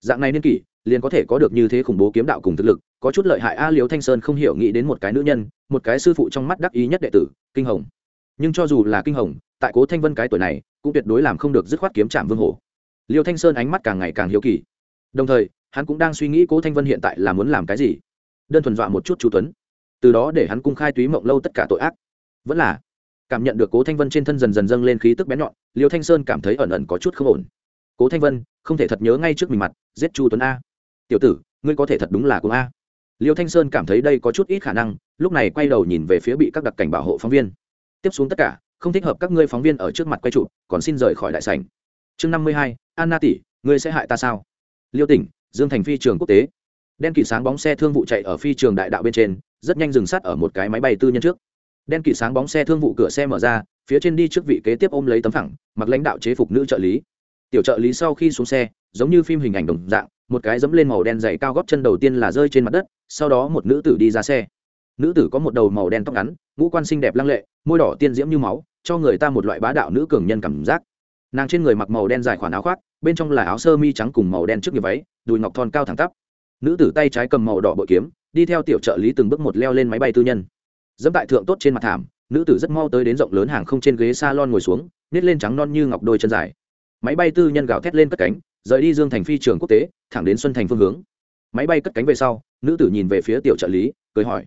Dạng này niên kỷ liền có thể có được như thế khủng bố kiếm đạo cùng thực lực, có chút lợi hại a liêu thanh sơn không hiểu nghĩ đến một cái nữ nhân, một cái sư phụ trong mắt đắc ý nhất đệ tử, kinh hồng. Nhưng cho dù là kinh hồng, tại cố thanh vân cái tuổi này, cũng tuyệt đối làm không được dứt khoát kiếm trạm vương hổ. Liêu thanh sơn ánh mắt càng ngày càng hiếu kỳ. Đồng thời, hắn cũng đang suy nghĩ cố thanh vân hiện tại là muốn làm cái gì. Đơn thuần dọa một chút chú tuấn. Từ đó để hắn cung khai túy mộng lâu tất cả tội ác. Vẫn là, cảm nhận được cố thanh vân trên thân dần dần dâng lên khí tức bén nhọn, liêu thanh sơn cảm thấy ẩn ẩn có chút không ổn. Cố thanh vân, không thể thật nhớ ngay trước mình mặt, giết chu tuấn a tiểu tử, ngươi có thể thật đúng là cũng a. Liêu thanh sơn cảm thấy đây có chút ít khả năng, lúc này quay đầu nhìn về phía bị các đặc cảnh bảo hộ phóng viên. Tiếp xuống tất cả, không thích hợp các ngươi phóng viên ở trước mặt quay trụ còn xin rời khỏi đại sảnh. Chương năm mươi hai, anna tỷ, ngươi sẽ hại ta sao? Liêu tỉnh, dương thành phi trường quốc tế. Đen kỵ sáng bóng xe thương vụ chạy ở phi trường đại đạo bên trên, rất nhanh dừng sát ở một cái máy bay tư nhân trước. Đen kỵ sáng bóng xe thương vụ cửa xe mở ra, phía trên đi trước vị kế tiếp ôm lấy tấm phẳng, mặc lãnh đạo chế phục nữ trợ lý. Tiểu trợ lý sau khi xuống xe, giống như phim hình ảnh đồng dạng một cái dẫm lên màu đen dày cao góp chân đầu tiên là rơi trên mặt đất, sau đó một nữ tử đi ra xe. Nữ tử có một đầu màu đen tóc ngắn, ngũ quan xinh đẹp lăng lệ, môi đỏ tiên diễm như máu, cho người ta một loại bá đạo nữ cường nhân cảm giác. Nàng trên người mặc màu đen dài khoản áo khoác, bên trong là áo sơ mi trắng cùng màu đen trước nghiệp váy, đùi ngọc thon cao thẳng tắp. Nữ tử tay trái cầm màu đỏ bội kiếm, đi theo tiểu trợ lý từng bước một leo lên máy bay tư nhân. Dẫm tại thượng tốt trên mặt thảm, nữ tử rất mau tới đến rộng lớn hàng không trên ghế s a lon ngồi xuống, nết lên trắng non như ngọc đôi chân dài. Máy bay tư nhân gào thét lên cất cánh rời đi dương thành phi trường quốc tế, thẳng đến xuân thành phương hướng. Máy bay cất cánh về sau, nữ tử nhìn về phía tiểu trợ lý, cười hỏi,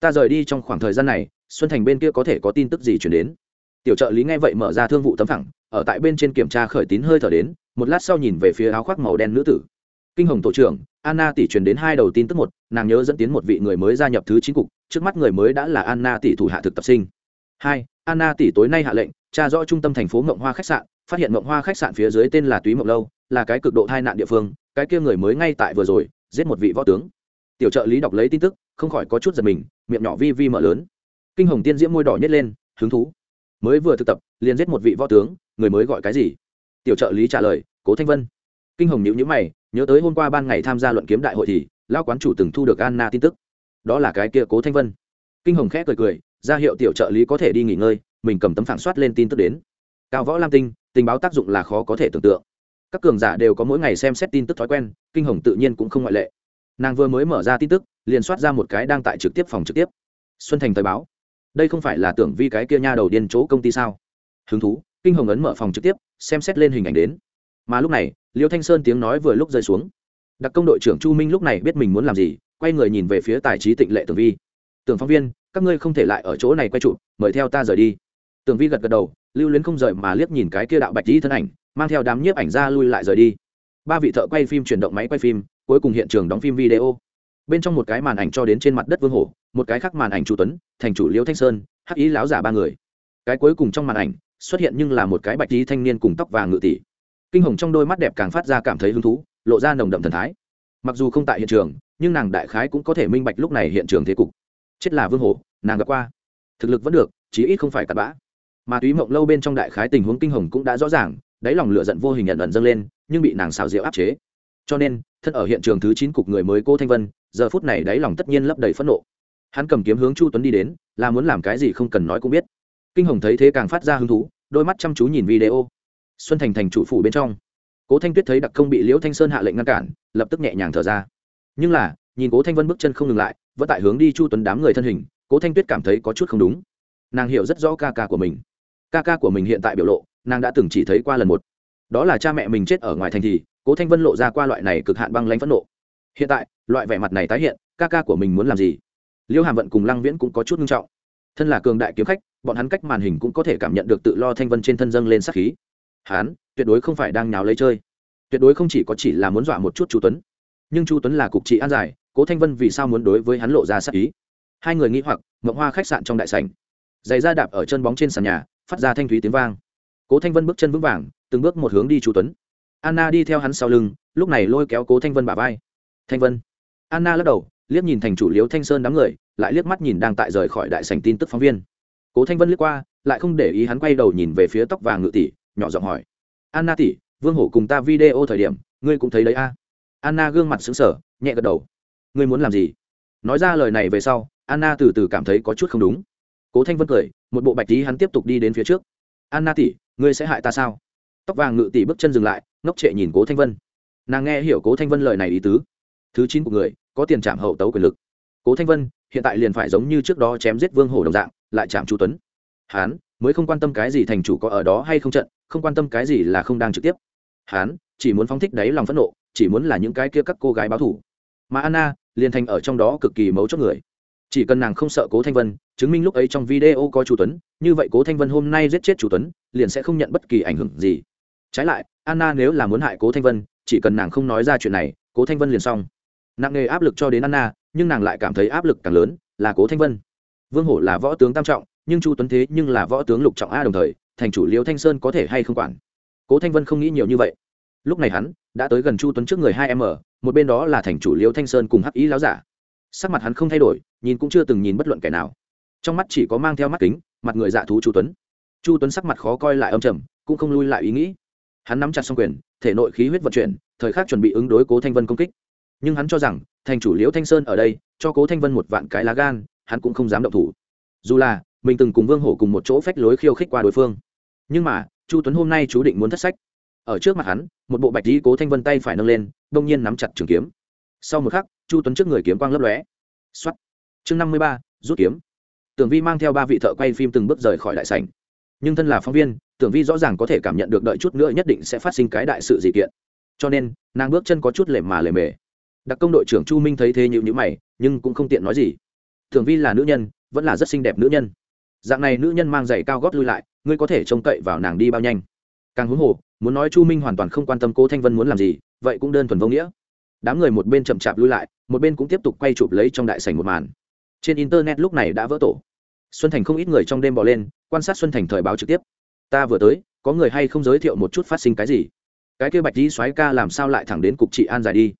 ta rời đi trong khoảng thời gian này, xuân thành bên kia có thể có tin tức gì chuyển đến? Tiểu trợ lý nghe vậy mở ra thương vụ tấm thẳng ở tại bên trên kiểm tra khởi tín hơi thở đến, một lát sau nhìn về phía áo khoác màu đen nữ tử. Kinh hồng tổ trưởng, anna tỷ truyền đến hai đầu tin tức một, nàng nhớ dẫn tiến một vị người mới gia nhập thứ chín cục, trước mắt người mới đã là anna tỷ thủ hạ thực tập sinh. Hai, anna tỷ tối nay hạ lệnh, tra rõ trung tâm thành phố mộng hoa khách sạn, phát hiện mộng hoa khách sạn phía dưới tên là túy mộng lâu là cái cực độ tai nạn địa phương, cái kia người mới ngay tại vừa rồi, giết một vị võ tướng. Tiểu trợ lý đọc lấy tin tức, không khỏi có chút giật mình, miệng nhỏ vi vi mở lớn. Kinh hồng tiên diễm môi đỏ nhét lên, hứng thú. Mới vừa thực tập, liền giết một vị võ tướng, người mới gọi cái gì? Tiểu trợ lý trả lời, cố thanh vân. Kinh hồng nhữ nhữ mày, nhớ tới hôm qua ban ngày tham gia luận kiếm đại hội thì lao quán chủ từng thu được anna tin tức. Đó là cái kia cố thanh vân. Kinh hồng khẽ cười cười, ra hiệu tiểu trợ lý có thể đi nghỉ ngơi, mình cầm tấm phản soát lên tin tức đến. Cao võ lam tinh, tình báo tác dụng là khó có thể tưởng tượng các cường giả đều có mỗi ngày xem xét tin tức thói quen, kinh hồng tự nhiên cũng không ngoại lệ. Nàng vừa mới mở ra tin tức, liền soát ra một cái đang tại trực tiếp phòng trực tiếp. Xuân thành thời báo. Đây không phải là tưởng vi cái kia nha đầu điên chỗ công ty sao? Hứng thú, kinh hồng ấn mở phòng trực tiếp, xem xét lên hình ảnh đến. Mà lúc này, liêu thanh sơn tiếng nói vừa lúc rơi xuống. Đặc công đội trưởng chu minh lúc này biết mình muốn làm gì, quay người nhìn về phía tài trí tịnh lệ tưởng vi. Tưởng phóng viên, các ngươi không thể lại ở chỗ này quay trụ mời theo ta rời đi. Tưởng vi gật gật đầu lưu luyến không rời mà liếc nhìn cái kia đạo bạch dĩ thân ảnh, mang theo đám nhiếp ảnh ra lui lại rời đi. Ba vị thợ quay phim chuyển động máy quay phim, cuối cùng hiện trường đóng phim video. Bên trong một cái màn ảnh cho đến trên mặt đất vương hổ, một cái khác màn ảnh chu tuấn, thành chủ liễu thanh sơn, hắc ý láo giả ba người. Cái cuối cùng trong màn ảnh, xuất hiện nhưng là một cái bạch lý thanh niên cùng tóc vàng ngự tỷ. Kinh hồng trong đôi mắt đẹp càng phát ra cảm thấy hứng thú, lộ ra nồng đậm thần thái. Mặc dù không tại hiện trường, nhưng nàng đại khái cũng có thể minh bạch lúc này hiện trường thế cục. Chết là vương hổ, nàng gặp qua. Thực lực vẫn được, chí ít không phải cặn bã mà túy mộng lâu bên trong đại khái tình huống kinh hồng cũng đã rõ ràng, đáy lòng lửa giận vô hình nhận ẩn dâng lên, nhưng bị nàng xào rượu áp chế. Cho nên, thân ở hiện trường thứ chín cục người mới cô thanh vân, giờ phút này đáy lòng tất nhiên lấp đầy phẫn nộ. Hắn cầm kiếm hướng chu tuấn đi đến, là muốn làm cái gì không cần nói cũng biết. Kinh hồng thấy thế càng phát ra hứng thú, đôi mắt chăm chú nhìn video. Xuân thành thành chủ phủ bên trong. Cố thanh tuyết thấy đặc công bị liễu thanh sơn hạ lệnh ngăn cản, lập tức nhẹ nhàng thở ra. Nhưng là, nhìn cố thanh vân bước chân không ngừng lại, vẫn tại hướng đi chu tuấn đám người thân hình, cố thanh tuyết cảm thấy có chút không đúng. Nàng hiểu rất rõ ca ca của mình ca ca của mình hiện tại biểu lộ, nàng đã từng chỉ thấy qua lần một. Đó là cha mẹ mình chết ở ngoài thành thì, cố thanh vân lộ ra qua loại này cực hạn băng lãnh phẫn nộ. Hiện tại, loại vẻ mặt này tái hiện, ca ca của mình muốn làm gì? Liêu hàm vận cùng lăng viễn cũng có chút nghiêm trọng. Thân là cường đại kiếm khách, bọn hắn cách màn hình cũng có thể cảm nhận được tự lo thanh vân trên thân dâng lên sát khí. Hắn, tuyệt đối không phải đang nháo lấy chơi. Tuyệt đối không chỉ có chỉ là muốn dọa một chút chu tuấn. Nhưng chu tuấn là cục trị an giải, cố thanh vân vì sao muốn đối với hắn lộ ra sát ý? Hai người nghĩ hoặc, mộng hoa khách sạn trong đại sảnh. Giày da đạp ở chân bóng trên sàn nhà phát ra thanh thúy tiếng vang. Cố thanh vân bước chân vững vàng, từng bước một hướng đi chu tuấn. Anna đi theo hắn sau lưng, lúc này lôi kéo cố thanh vân bà vai. Thanh vân. Anna lắc đầu, liếc nhìn thành chủ liếu thanh sơn đám người, lại liếc mắt nhìn đang tại rời khỏi đại sảnh tin tức phóng viên. Cố thanh vân liếc qua, lại không để ý hắn quay đầu nhìn về phía tóc vàng ngự tỷ, nhỏ giọng hỏi. Anna tỷ, vương hổ cùng ta video thời điểm, ngươi cũng thấy đấy a? Anna gương mặt xứng sở nhẹ gật đầu. Ngươi muốn làm gì? Nói ra lời này về sau, anna từ từ cảm thấy có chút không đúng. Cố thanh vân cười một bộ bạch tí hắn tiếp tục đi đến phía trước. Anna tỷ, ngươi sẽ hại ta sao? Tóc vàng ngự tỷ bước chân dừng lại, ngốc trệ nhìn cố thanh vân. Nàng nghe hiểu cố thanh vân lời này ý tứ. Thứ chín của người, có tiền trảm hậu tấu quyền lực. Cố thanh vân, hiện tại liền phải giống như trước đó chém giết vương hổ đồng dạng, lại chạm chu tuấn. Hán, mới không quan tâm cái gì thành chủ có ở đó hay không trận, không quan tâm cái gì là không đang trực tiếp. Hán, chỉ muốn phóng thích đáy lòng phẫn nộ, chỉ muốn là những cái kia các cô gái báo thủ mà anna, liền thành ở trong đó cực kỳ mấu chốt người chỉ cần nàng không sợ cố thanh vân, chứng minh lúc ấy trong video có chu tuấn, như vậy cố thanh vân hôm nay giết chết chu tuấn, liền sẽ không nhận bất kỳ ảnh hưởng gì. Trái lại, anna nếu là muốn hại cố thanh vân, chỉ cần nàng không nói ra chuyện này, cố thanh vân liền xong. Nặng nề áp lực cho đến anna, nhưng nàng lại cảm thấy áp lực càng lớn, là cố thanh vân. Vương hổ là võ tướng tam trọng, nhưng chu tuấn thế nhưng là võ tướng lục trọng a đồng thời, thành chủ liêu thanh sơn có thể hay không quản? Cố thanh vân không nghĩ nhiều như vậy. Lúc này hắn đã tới gần chu tuấn trước người hai m, một bên đó là thành chủ liêu thanh sơn cùng hắc ý láo giả sắc mặt hắn không thay đổi, nhìn cũng chưa từng nhìn bất luận kẻ nào. Trong mắt chỉ có mang theo mắt kính, mặt người dạ thú chu tuấn. Chu tuấn sắc mặt khó coi lại âm trầm, cũng không lui lại ý nghĩ. Hắn nắm chặt xong quyền, thể nội khí huyết vận chuyển, thời khắc chuẩn bị ứng đối cố thanh vân công kích. Nhưng hắn cho rằng, thành chủ liễu thanh sơn ở đây, cho cố thanh vân một vạn cái lá gan, hắn cũng không dám động thủ. Dù là, mình từng cùng vương hổ cùng một chỗ phách lối khiêu khích qua đối phương. Nhưng mà, chu tuấn hôm nay chú định muốn thất sách. Ở trước mặt hắn, một bộ bạch lý cố thanh vân tay phải nâng lên, đông nhiên nắm chặt trường kiếm sau một khắc, chu tuấn trước người kiếm quang lấp lóe. X o á t chương năm mươi ba, rút kiếm. Tưởng vi mang theo ba vị thợ quay phim từng bước rời khỏi đại sảnh. Nhưng thân là phóng viên, tưởng vi rõ ràng có thể cảm nhận được đợi chút nữa nhất định sẽ phát sinh cái đại sự gì kiện. Cho nên, nàng bước chân có chút lề mà lề mề. Đặc công đội trưởng chu minh thấy thế nhịu nhữ mày, nhưng cũng không tiện nói gì. Tưởng vi là nữ nhân, vẫn là rất xinh đẹp nữ nhân. Dạng này nữ nhân mang giày cao gót lui lại, ngươi có thể trông cậy vào nàng đi bao nhanh. Càng huống hồ, muốn nói chu minh hoàn toàn không quan tâm cố thanh vân muốn làm gì, vậy cũng đơn thuần vô nghĩa đám người một bên chậm chạp lui lại, một bên cũng tiếp tục quay chụp lấy trong đại sảnh một màn. Trên internet lúc này đã vỡ tổ. Xuân thành không ít người trong đêm bỏ lên, quan sát xuân thành thời báo trực tiếp. Ta vừa tới, có người hay không giới thiệu một chút phát sinh cái gì? Cái kia bạch di soái ca làm sao lại thẳng đến cục trị an giải đi?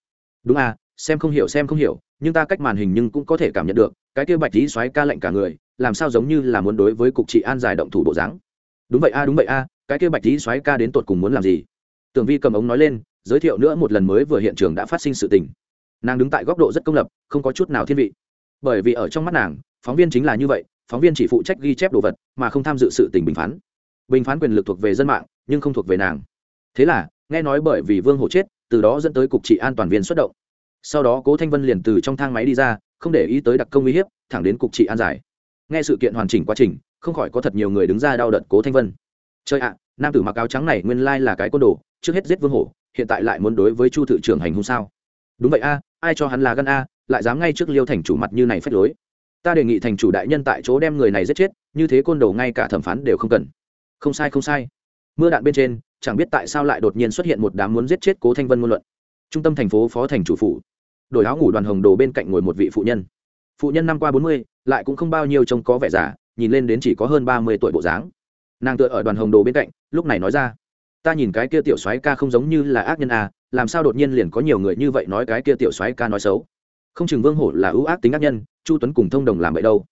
Đúng à xem không hiểu, xem không hiểu, nhưng ta cách màn hình nhưng cũng có thể cảm nhận được, cái kia bạch di soái ca lệnh cả người, làm sao giống như là muốn đối với cục trị an giải động thủ bộ dáng? Đúng vậy a đúng vậy a cái kia bạch di soái ca đến tột cùng muốn làm gì? Tưởng vi cầm ống nói lên giới thiệu nữa một lần mới vừa hiện trường đã phát sinh sự tình. Nàng đứng tại góc độ rất công lập, không có chút nào thiên vị. Bởi vì ở trong mắt nàng, phóng viên chính là như vậy, phóng viên chỉ phụ trách ghi chép đồ vật, mà không tham dự sự tình bình phán. Bình phán quyền lực thuộc về dân mạng, nhưng không thuộc về nàng. Thế là, nghe nói bởi vì vương hổ chết, từ đó dẫn tới cục trị an toàn viên xuất động. Sau đó cố thanh vân liền từ trong thang máy đi ra, không để ý tới đặc công uy hiếp, thẳng đến cục trị an giải. Nghe sự kiện hoàn chỉnh quá trình, không khỏi có thật nhiều người đứng ra đau đợt cố thanh vân. Chơi ạ, nam tử mặc áo trắng này nguyên lai là cái côn đồ, trước hết giết vương hổ hiện tại lại muốn đối với chu thự trưởng hành hung sao? Đúng vậy a, ai cho hắn là gân a, lại dám ngay trước liêu thành chủ mặt như này phép lối. Ta đề nghị thành chủ đại nhân tại chỗ đem người này giết chết, như thế côn đồ ngay cả thẩm phán đều không cần. Không sai không sai. Mưa đạn bên trên, chẳng biết tại sao lại đột nhiên xuất hiện một đám muốn giết chết cố thanh vân ngôn luận. Trung tâm thành phố phó thành chủ phủ. Đổi áo ngủ đoàn hồng đồ bên cạnh ngồi một vị phụ nhân. Phụ nhân năm qua bốn mươi, lại cũng không bao nhiêu trông có vẻ già, nhìn lên đến chỉ có hơn ba mươi tuổi bộ dáng. Nàng tựa ở đoàn hồng đồ bên cạnh, lúc này nói ra ta nhìn cái kia tiểu soái ca không giống như là ác nhân à làm sao đột nhiên liền có nhiều người như vậy nói cái kia tiểu soái ca nói xấu? Không chừng vương hổ là ưu ác tính ác nhân, chu tuấn cùng thông đồng làm vậy đâu.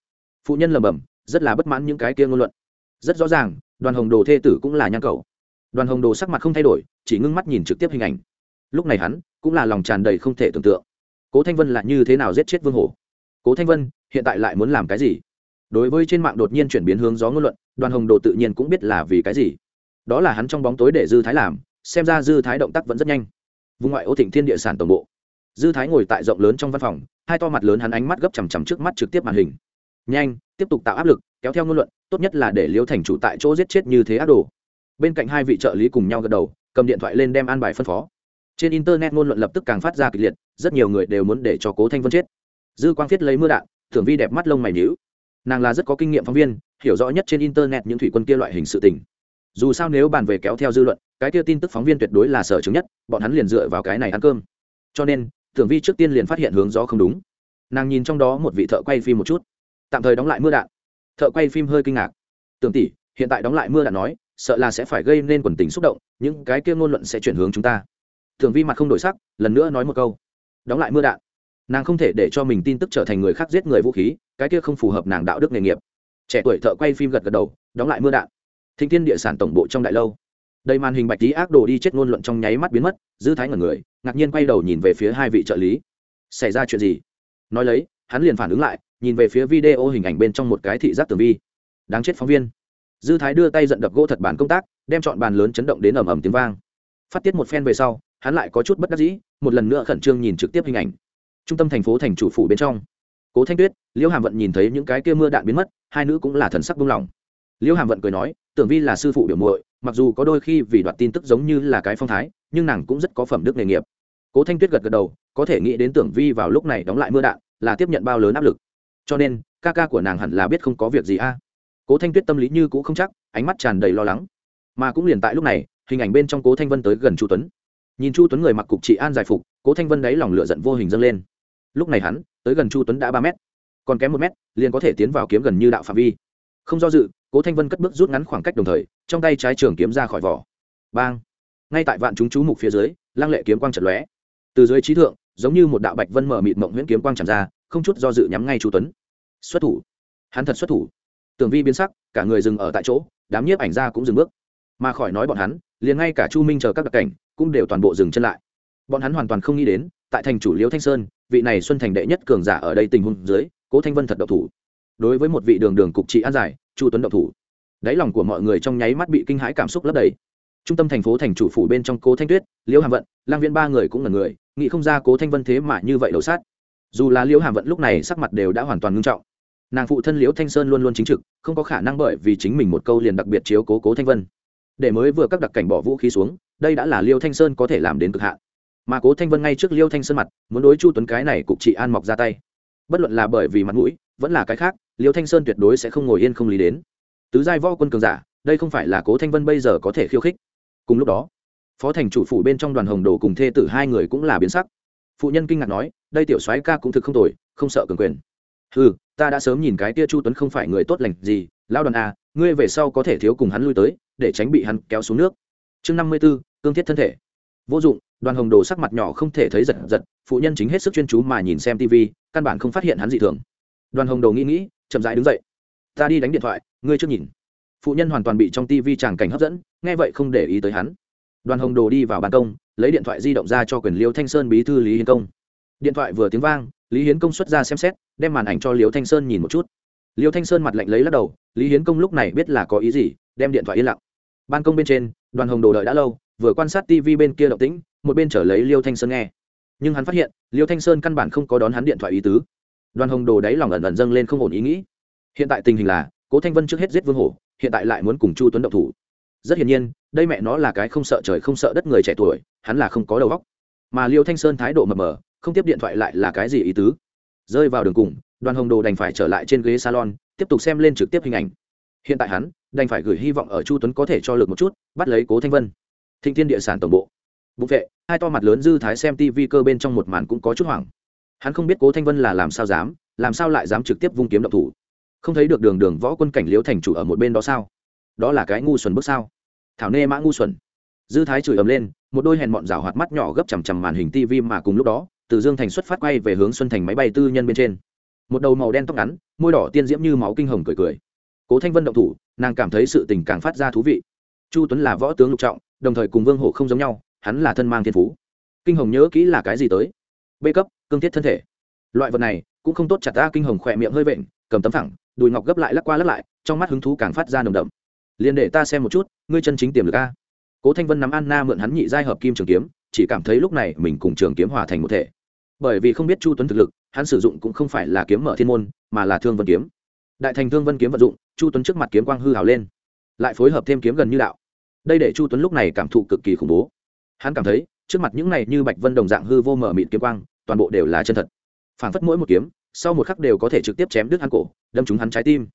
Phụ nhân lầm bầm rất là bất mãn những cái kia ngôn luận. Rất rõ ràng, đoàn hồng đồ thê tử cũng là nhan cầu. Đoàn hồng đồ sắc mặt không thay đổi, chỉ ngưng mắt nhìn trực tiếp hình ảnh. Lúc này hắn cũng là lòng tràn đầy không thể tưởng tượng. Cố thanh vân là như thế nào giết chết vương hổ? Cố thanh vân, hiện tại lại muốn làm cái gì? Đối với trên mạng đột nhiên chuyển biến hướng gió ngôn luận, đoàn hồng đồ tự nhiên cũng biết là vì cái gì đó là hắn trong bóng tối để dư thái làm, xem ra dư thái động tác vẫn rất nhanh. Vùng ngoại ô thịnh thiên địa sản tổng bộ. Dư thái ngồi tại rộng lớn trong văn phòng, hai to mặt lớn hắn ánh mắt gấp chằm chằm trước mắt trực tiếp màn hình. Nhanh, tiếp tục tạo áp lực, kéo theo ngôn luận, tốt nhất là để liêu thành chủ tại chỗ giết chết như thế ác đồ. Bên cạnh hai vị trợ lý cùng nhau gật đầu, cầm điện thoại lên đem an bài phân phó. Trên internet ngôn luận lập tức càng phát ra kịch liệt, rất nhiều người đều muốn để cho cố thanh vân chết. Dư quang thiết lấy mưa đạn thường vi đẹp mắt lông mày nhíu. Nàng là rất có kinh nghiệm phóng viên, hiểu rõ nhất trên internet những thủy quân kia loại hình sự tình dù sao nếu bàn về kéo theo dư luận, cái kia tin tức phóng viên tuyệt đối là sở chứng nhất, bọn hắn liền dựa vào cái này ăn cơm. Cho nên, tưởng vi trước tiên liền phát hiện hướng gió không đúng. Nàng nhìn trong đó một vị thợ quay phim một chút. Tạm thời đóng lại mưa đạn. Thợ quay phim hơi kinh ngạc. Tưởng tỷ, hiện tại đóng lại mưa đạn nói, sợ là sẽ phải gây nên quần tình xúc động, những cái kia ngôn luận sẽ chuyển hướng chúng ta. Tưởng vi mặt không đổi sắc, lần nữa nói một câu. Đóng lại mưa đạn. Nàng không thể để cho mình tin tức trở thành người khác giết người vũ khí, cái kia không phù hợp nàng đạo đức nghề nghiệp. Trẻ tuổi thợ quay phim gật gật đầu, đóng lại mưa đạn thịnh thiên địa sản tổng bộ trong đại lâu. Đây màn hình bạch lý ác đồ đi chết ngôn luận trong nháy mắt biến mất, dư thái ngẩn người, ngạc nhiên quay đầu nhìn về phía hai vị trợ lý. Xảy ra chuyện gì? Nói lấy, hắn liền phản ứng lại, nhìn về phía video hình ảnh bên trong một cái thị giác tường vi. Đáng chết phóng viên. Dư thái đưa tay giận đập gỗ thật bàn công tác, đem chọn bàn lớn chấn động đến ầm ầm tiếng vang. Phát tiết một phen về sau, hắn lại có chút bất đắc dĩ, một lần nữa khẩn trương nhìn trực tiếp hình ảnh. Trung tâm thành phố thành chủ phủ bên trong. Cố thanh tuyết, liễu hàm vận nhìn thấy những cái kia mưa đạn biến mất, hai nữ cũng là thần sắc buông lỏng liễu hàm vận cười nói, tưởng vi là sư phụ biểu muội, mặc dù có đôi khi vì đoạt tin tức giống như là cái phong thái, nhưng nàng cũng rất có phẩm đức nghề nghiệp. Cố thanh tuyết gật gật đầu, có thể nghĩ đến tưởng vi vào lúc này đóng lại mưa đạn, là tiếp nhận bao lớn áp lực. Cho nên, ca ca của nàng hẳn là biết không có việc gì a. Cố thanh tuyết tâm lý như cũ không chắc, ánh mắt tràn đầy lo lắng. Mà cũng liền tại lúc này, hình ảnh bên trong cố thanh vân tới gần chu tuấn. Nhìn chu tuấn người mặc cục trị an giải phục, cố thanh vân đáy lòng lửa giận vô hình dâng lên. Lúc này hắn, tới gần chu tuấn đã ba mét. Còn kém một mét, liền có thể tiến vào kiếm gần như đạo phạm vi không do dự, cố thanh vân cất bước rút ngắn khoảng cách đồng thời, trong tay trái trường kiếm ra khỏi vỏ. Bang! Ngay tại vạn chúng chú mục phía dưới, lăng lệ kiếm quang trận lóe. Từ dưới trí thượng, giống như một đạo bạch vân mở mịt mộng Nguyễn kiếm quang tràn ra, không chút do dự nhắm ngay chu tuấn. Xuất thủ! Hắn thật xuất thủ! Tường vi biến sắc, cả người dừng ở tại chỗ, đám nhiếp ảnh ra cũng dừng bước. Mà khỏi nói bọn hắn, liền ngay cả chu minh chờ các đặc cảnh, cũng đều toàn bộ dừng chân lại. Bọn hắn hoàn toàn không nghĩ đến, tại thành chủ liễu thanh sơn, vị này xuân thành đệ nhất cường giả ở đây tình huống dưới, cố thanh vân thật độc thủ đối với một vị đường đường cục trị an giải, chu tuấn động thủ. Đáy lòng của mọi người trong nháy mắt bị kinh hãi cảm xúc lấp đầy. Trung tâm thành phố thành chủ phủ bên trong cố thanh tuyết, liễu hàm vận, lang viên ba người cũng là người, nghĩ không ra cố thanh vân thế mà như vậy đầu sát. Dù là liễu hàm vận lúc này sắc mặt đều đã hoàn toàn ngưng trọng. Nàng phụ thân liễu thanh sơn luôn luôn chính trực, không có khả năng bởi vì chính mình một câu liền đặc biệt chiếu cố cố thanh vân. Để mới vừa các đặc cảnh bỏ vũ khí xuống, đây đã là liêu thanh sơn có thể làm đến cực hạn. Mà cố thanh vân ngay trước liêu thanh sơn mặt, muốn đối chu tuấn cái này cục chị an mọc ra tay. Bất luận là bởi vì mặt mũi, vẫn là cái khác liêu thanh sơn tuyệt đối sẽ không ngồi yên không lý đến. Tứ giai võ quân cường giả đây không phải là cố thanh vân bây giờ có thể khiêu khích. Cùng lúc đó phó thành chủ phủ bên trong đoàn hồng đồ cùng thê tử hai người cũng là biến sắc. Phụ nhân kinh ngạc nói đây tiểu soái ca cũng thực không tồi không sợ cường quyền. Ừ ta đã sớm nhìn cái tia chu tuấn không phải người tốt lành gì lao đoàn A, ngươi về sau có thể thiếu cùng hắn lui tới để tránh bị hắn kéo xuống nước. Chương năm mươi b ố cương thiết thân thể. Vô dụng đoàn hồng đồ sắc mặt nhỏ không thể thấy giật giật phụ nhân chính hết sức chuyên chú mà nhìn xem tv căn bản không phát hiện hắn dị thường. Đoàn hồng đồ nghĩ nghĩ chậm rãi đứng dậy. Ta đi đánh điện thoại, ngươi chưa nhìn. Phụ nhân hoàn toàn bị trong tivi tràng cảnh hấp dẫn, nghe vậy không để ý tới hắn. Đoàn hồng đồ đi vào ban công, lấy điện thoại di động ra cho quyền liêu thanh sơn bí thư lý hiến công. Điện thoại vừa tiếng vang, lý hiến công xuất ra xem xét, đem màn ảnh cho liêu thanh sơn nhìn một chút. Liêu thanh sơn mặt lạnh lấy lắc đầu, lý hiến công lúc này biết là có ý gì, đem điện thoại yên lặng. Ban công bên trên, đoàn hồng đồ đợi đã lâu, vừa quan sát tv bên kia động tĩnh, một bên trở lấy liêu thanh sơn nghe. Nhưng hắn phát hiện, liêu thanh sơn căn bản không có đón hắn điện thoại ý tứ đoàn hồng đồ đáy lòng ẩn ẩn dâng lên không ổn ý nghĩ. Hiện tại tình hình là, cố thanh vân trước hết giết vương hổ, hiện tại lại muốn cùng chu tuấn động thủ. Rất hiển nhiên, đây mẹ nó là cái không sợ trời không sợ đất người trẻ tuổi, hắn là không có đầu óc. Mà liêu thanh sơn thái độ mờ mờ, không tiếp điện thoại lại là cái gì ý tứ? Rơi vào đường cùng, đoàn hồng đồ đành phải trở lại trên ghế salon, tiếp tục xem lên trực tiếp hình ảnh. Hiện tại hắn, đành phải gửi hy vọng ở chu tuấn có thể cho lực một chút, bắt lấy cố thanh vân. Thịnh thiên địa sản tổng bộ. Bụng vệ, hai to mặt lớn dư thái xem tv cơ bên trong một màn cũng có chút hoảng hắn không biết cố thanh vân là làm sao dám, làm sao lại dám trực tiếp vung kiếm độc thủ. Không thấy được đường đường võ quân cảnh liễu thành chủ ở một bên đó sao? Đó là cái ngu xuẩn bước sao? Thảo nê mã ngu xuẩn. Dư thái chửi ầm lên, một đôi hèn mọn rào hoạt mắt nhỏ gấp chằm chằm màn hình tv mà cùng lúc đó, từ dương thành xuất phát quay về hướng xuân thành máy bay tư nhân bên trên. Một đầu màu đen tóc ngắn, môi đỏ tiên diễm như máu kinh hồng cười cười. Cố thanh vân động thủ, nàng cảm thấy sự tình càng phát ra thú vị. Chu tuấn là võ tướng lục trọng, đồng thời cùng vương hộ không giống nhau, hắn là thân mang thiên phú. Kinh hồng nhớ kỹ là cái gì tới? B cấp cương thiết thân thể. Loại vật này cũng không tốt chặt ta kinh hồng khỏe miệng hơi vện, cầm tấm thẳng đùi ngọc gấp lại lắc qua lắc lại, trong mắt hứng thú càng phát ra nồng đậm. Liền để ta xem một chút, ngươi chân chính tiềm lực a. Cố thanh vân nắm anna mượn hắn nhị giai hợp kim trường kiếm, chỉ cảm thấy lúc này mình cùng trường kiếm hòa thành một thể. Bởi vì không biết chu tuấn thực lực, hắn sử dụng cũng không phải là kiếm mở thiên môn, mà là thương vân kiếm. Đại thành thương vân kiếm vận dụng, chu tuấn trước mặt kiếm quang hư hào lên. Lại phối hợp thêm kiếm gần như đạo. Đây để chu tuấn lúc này cảm thụ cực kỳ khủng bố. Hắn cảm thấy, trước mặt những này như bạch vân đồng dạng hư vô mở mịt kiếm quang toàn bộ đều là chân thật. Phản phất mỗi một kiếm, sau một khắc đều có thể trực tiếp chém đứt hắn cổ, đâm trúng hắn trái tim.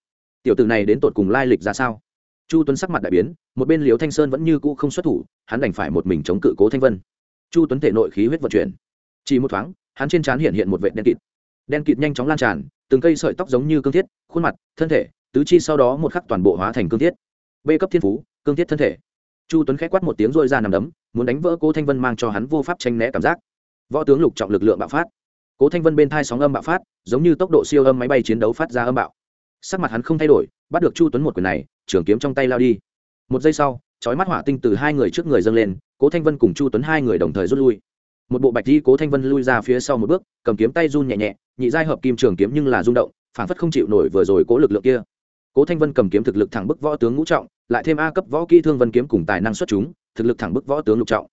Tiểu tử này đến tột cùng lai lịch ra sao? Chu tuấn sắc mặt đại biến, một bên liều thanh sơn vẫn như cũ không xuất thủ, hắn đành phải một mình chống cự cố thanh vân. Chu tuấn thể nội khí huyết vận chuyển. Chỉ một thoáng, hắn trên trán hiện hiện một vệ đen kịt. Đen kịt nhanh chóng lan tràn, từng cây sợi tóc giống như cương thiết, khuôn mặt, thân thể, tứ chi sau đó một khắc toàn bộ hóa thành cương thiết. B cấp thiên phú, cương thiết thân thể. Chu tuấn k h á quát một tiếng rôi ra nằm đấm, muốn đánh vỡ cố thanh vân mang cho hắn vô pháp tranh né cảm giác võ tướng lục trọng lực lượng bạo phát. Cố thanh vân bên thai sóng âm bạo phát, giống như tốc độ siêu âm máy bay chiến đấu phát ra âm bạo. Sắc mặt hắn không thay đổi, bắt được chu tuấn một quyền này, trường kiếm trong tay lao đi. Một giây sau, chói mắt hỏa tinh từ hai người trước người dâng lên, cố thanh vân cùng chu tuấn hai người đồng thời rút lui. Một bộ bạch di cố thanh vân lui ra phía sau một bước, cầm kiếm tay run nhẹ nhẹ, nhị giai hợp kim trường kiếm nhưng là rung động, phản phất không chịu nổi vừa rồi cố lực lượng kia. Cố thanh vân cầm kiếm thực lực thẳng bức võ tướng ngũ trọng, lại thêm a cấp võ kỹ thương vân kiếm cùng tài năng xuất chúng, thực lực thẳng bức võ tướng lục trọng.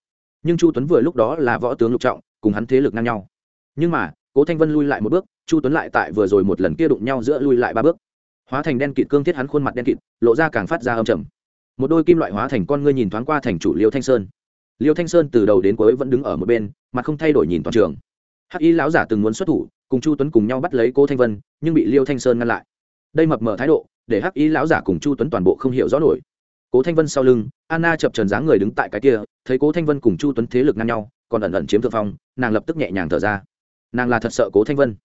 Nhưng chu tuấn vừa lúc đó là võ tướng lục trọng cùng hắn thế lực ngang nhau. Nhưng mà, cố thanh vân lui lại một bước, chu tuấn lại tại vừa rồi một lần kia đụng nhau giữa lui lại ba bước. Hóa thành đen kịt cương thiết hắn khuôn mặt đen kịt, lộ ra càng phát ra âm trầm. Một đôi kim loại hóa thành con ngươi nhìn thoáng qua thành chủ liêu thanh sơn. Liêu thanh sơn từ đầu đến cuối vẫn đứng ở một bên, mặt không thay đổi nhìn toàn trường. Hắc y lão giả từng muốn xuất thủ, cùng chu tuấn cùng nhau bắt lấy cố thanh vân, nhưng bị liêu thanh sơn ngăn lại. Đây mập mờ thái độ, để hắc y lão giả cùng chu tuấn toàn bộ không hiểu rõ nổi. Cố thanh vân sau lưng, anna chập trần dáng người đứng tại cái kia, thấy cố thanh vân cùng chu tuấn thế lực ngang nhau còn ẩn ẩn chiếm thượng phong, nàng lập tức nhẹ nhàng thở ra. Nàng là thật sợ cố thanh vân.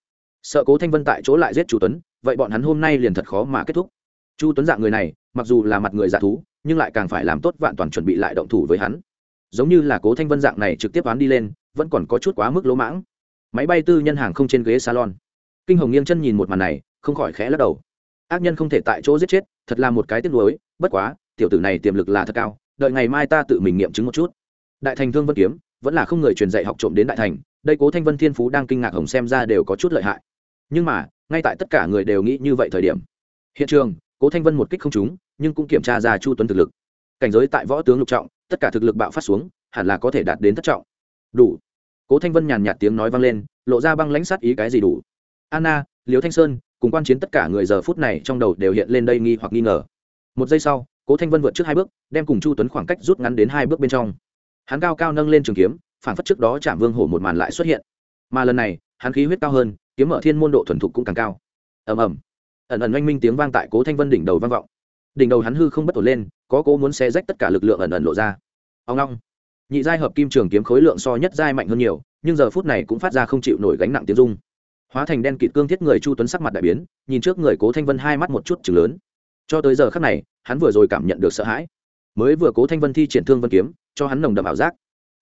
Sợ cố thanh vân tại chỗ lại giết chu tuấn, vậy bọn hắn hôm nay liền thật khó mà kết thúc. Chu tuấn dạng người này, mặc dù là mặt người giả thú, nhưng lại càng phải làm tốt vạn toàn chuẩn bị lại động thủ với hắn. Giống như là cố thanh vân dạng này trực tiếp đoán đi lên, vẫn còn có chút quá mức lỗ mãng. Máy bay tư nhân hàng không trên ghế salon. Kinh hồng nghiêng chân nhìn một màn này, không khỏi khẽ lắc đầu. Ác nhân không thể tại chỗ giết chết, thật là một cái tiếc nuối, bất quá, tiểu tử này tiềm lực là thật cao, đợi ngày mai ta tự mình nghiệm chứng một chút. Đại thành thương vân kiếm vẫn là không người truyền dạy học trộm đến đại thành, đây cố thanh vân thiên phú đang kinh ngạc hồng xem ra đều có chút lợi hại. Nhưng mà, ngay tại tất cả người đều nghĩ như vậy thời điểm, hiện trường, cố thanh vân một kích không trúng, nhưng cũng kiểm tra ra chu tuấn thực lực. Cảnh giới tại võ tướng lục trọng, tất cả thực lực bạo phát xuống, hẳn là có thể đạt đến thất trọng. Đủ. Cố thanh vân nhàn nhạt tiếng nói vang lên, lộ ra băng lãnh sát ý cái gì đủ. Anna liều thanh sơn, cùng quan chiến tất cả người giờ phút này trong đầu đều hiện lên đây nghi hoặc nghi ngờ. Một giây sau, cố thanh vân vượt trước hai bước, đem cùng chu tuấn khoảng cách rút ngắn đến hai bước bên trong hắn cao cao nâng lên trường kiếm, phản phất trước đó chạm vương hổ một màn lại xuất hiện. Mà lần này, hắn khí huyết cao hơn, kiếm mở thiên môn độ thuần thục cũng càng cao. Ầm ầm. Ẩn ẩn oanh minh tiếng vang tại cố thanh vân đỉnh đầu vang vọng. Đỉnh đầu hắn hư không bất ổn lên, có cố muốn xé rách tất cả lực lượng ẩn ẩn lộ ra. Ông long. Nhị giai hợp kim trường kiếm khối lượng so nhất giai mạnh hơn nhiều, nhưng giờ phút này cũng phát ra không chịu nổi gánh nặng tiếng dung hóa thành đen kịt cương thiết người chu tuấn sắc mặt đại biến, nhìn trước người cố thanh vân hai mắt một chút chừng lớn. Cho tới giờ khắc này, hắn vừa rồi cảm nhận được sợ hãi. Mới vừa cố thanh vân thi triển thương vân kiếm cho hắn nồng đậm ảo giác.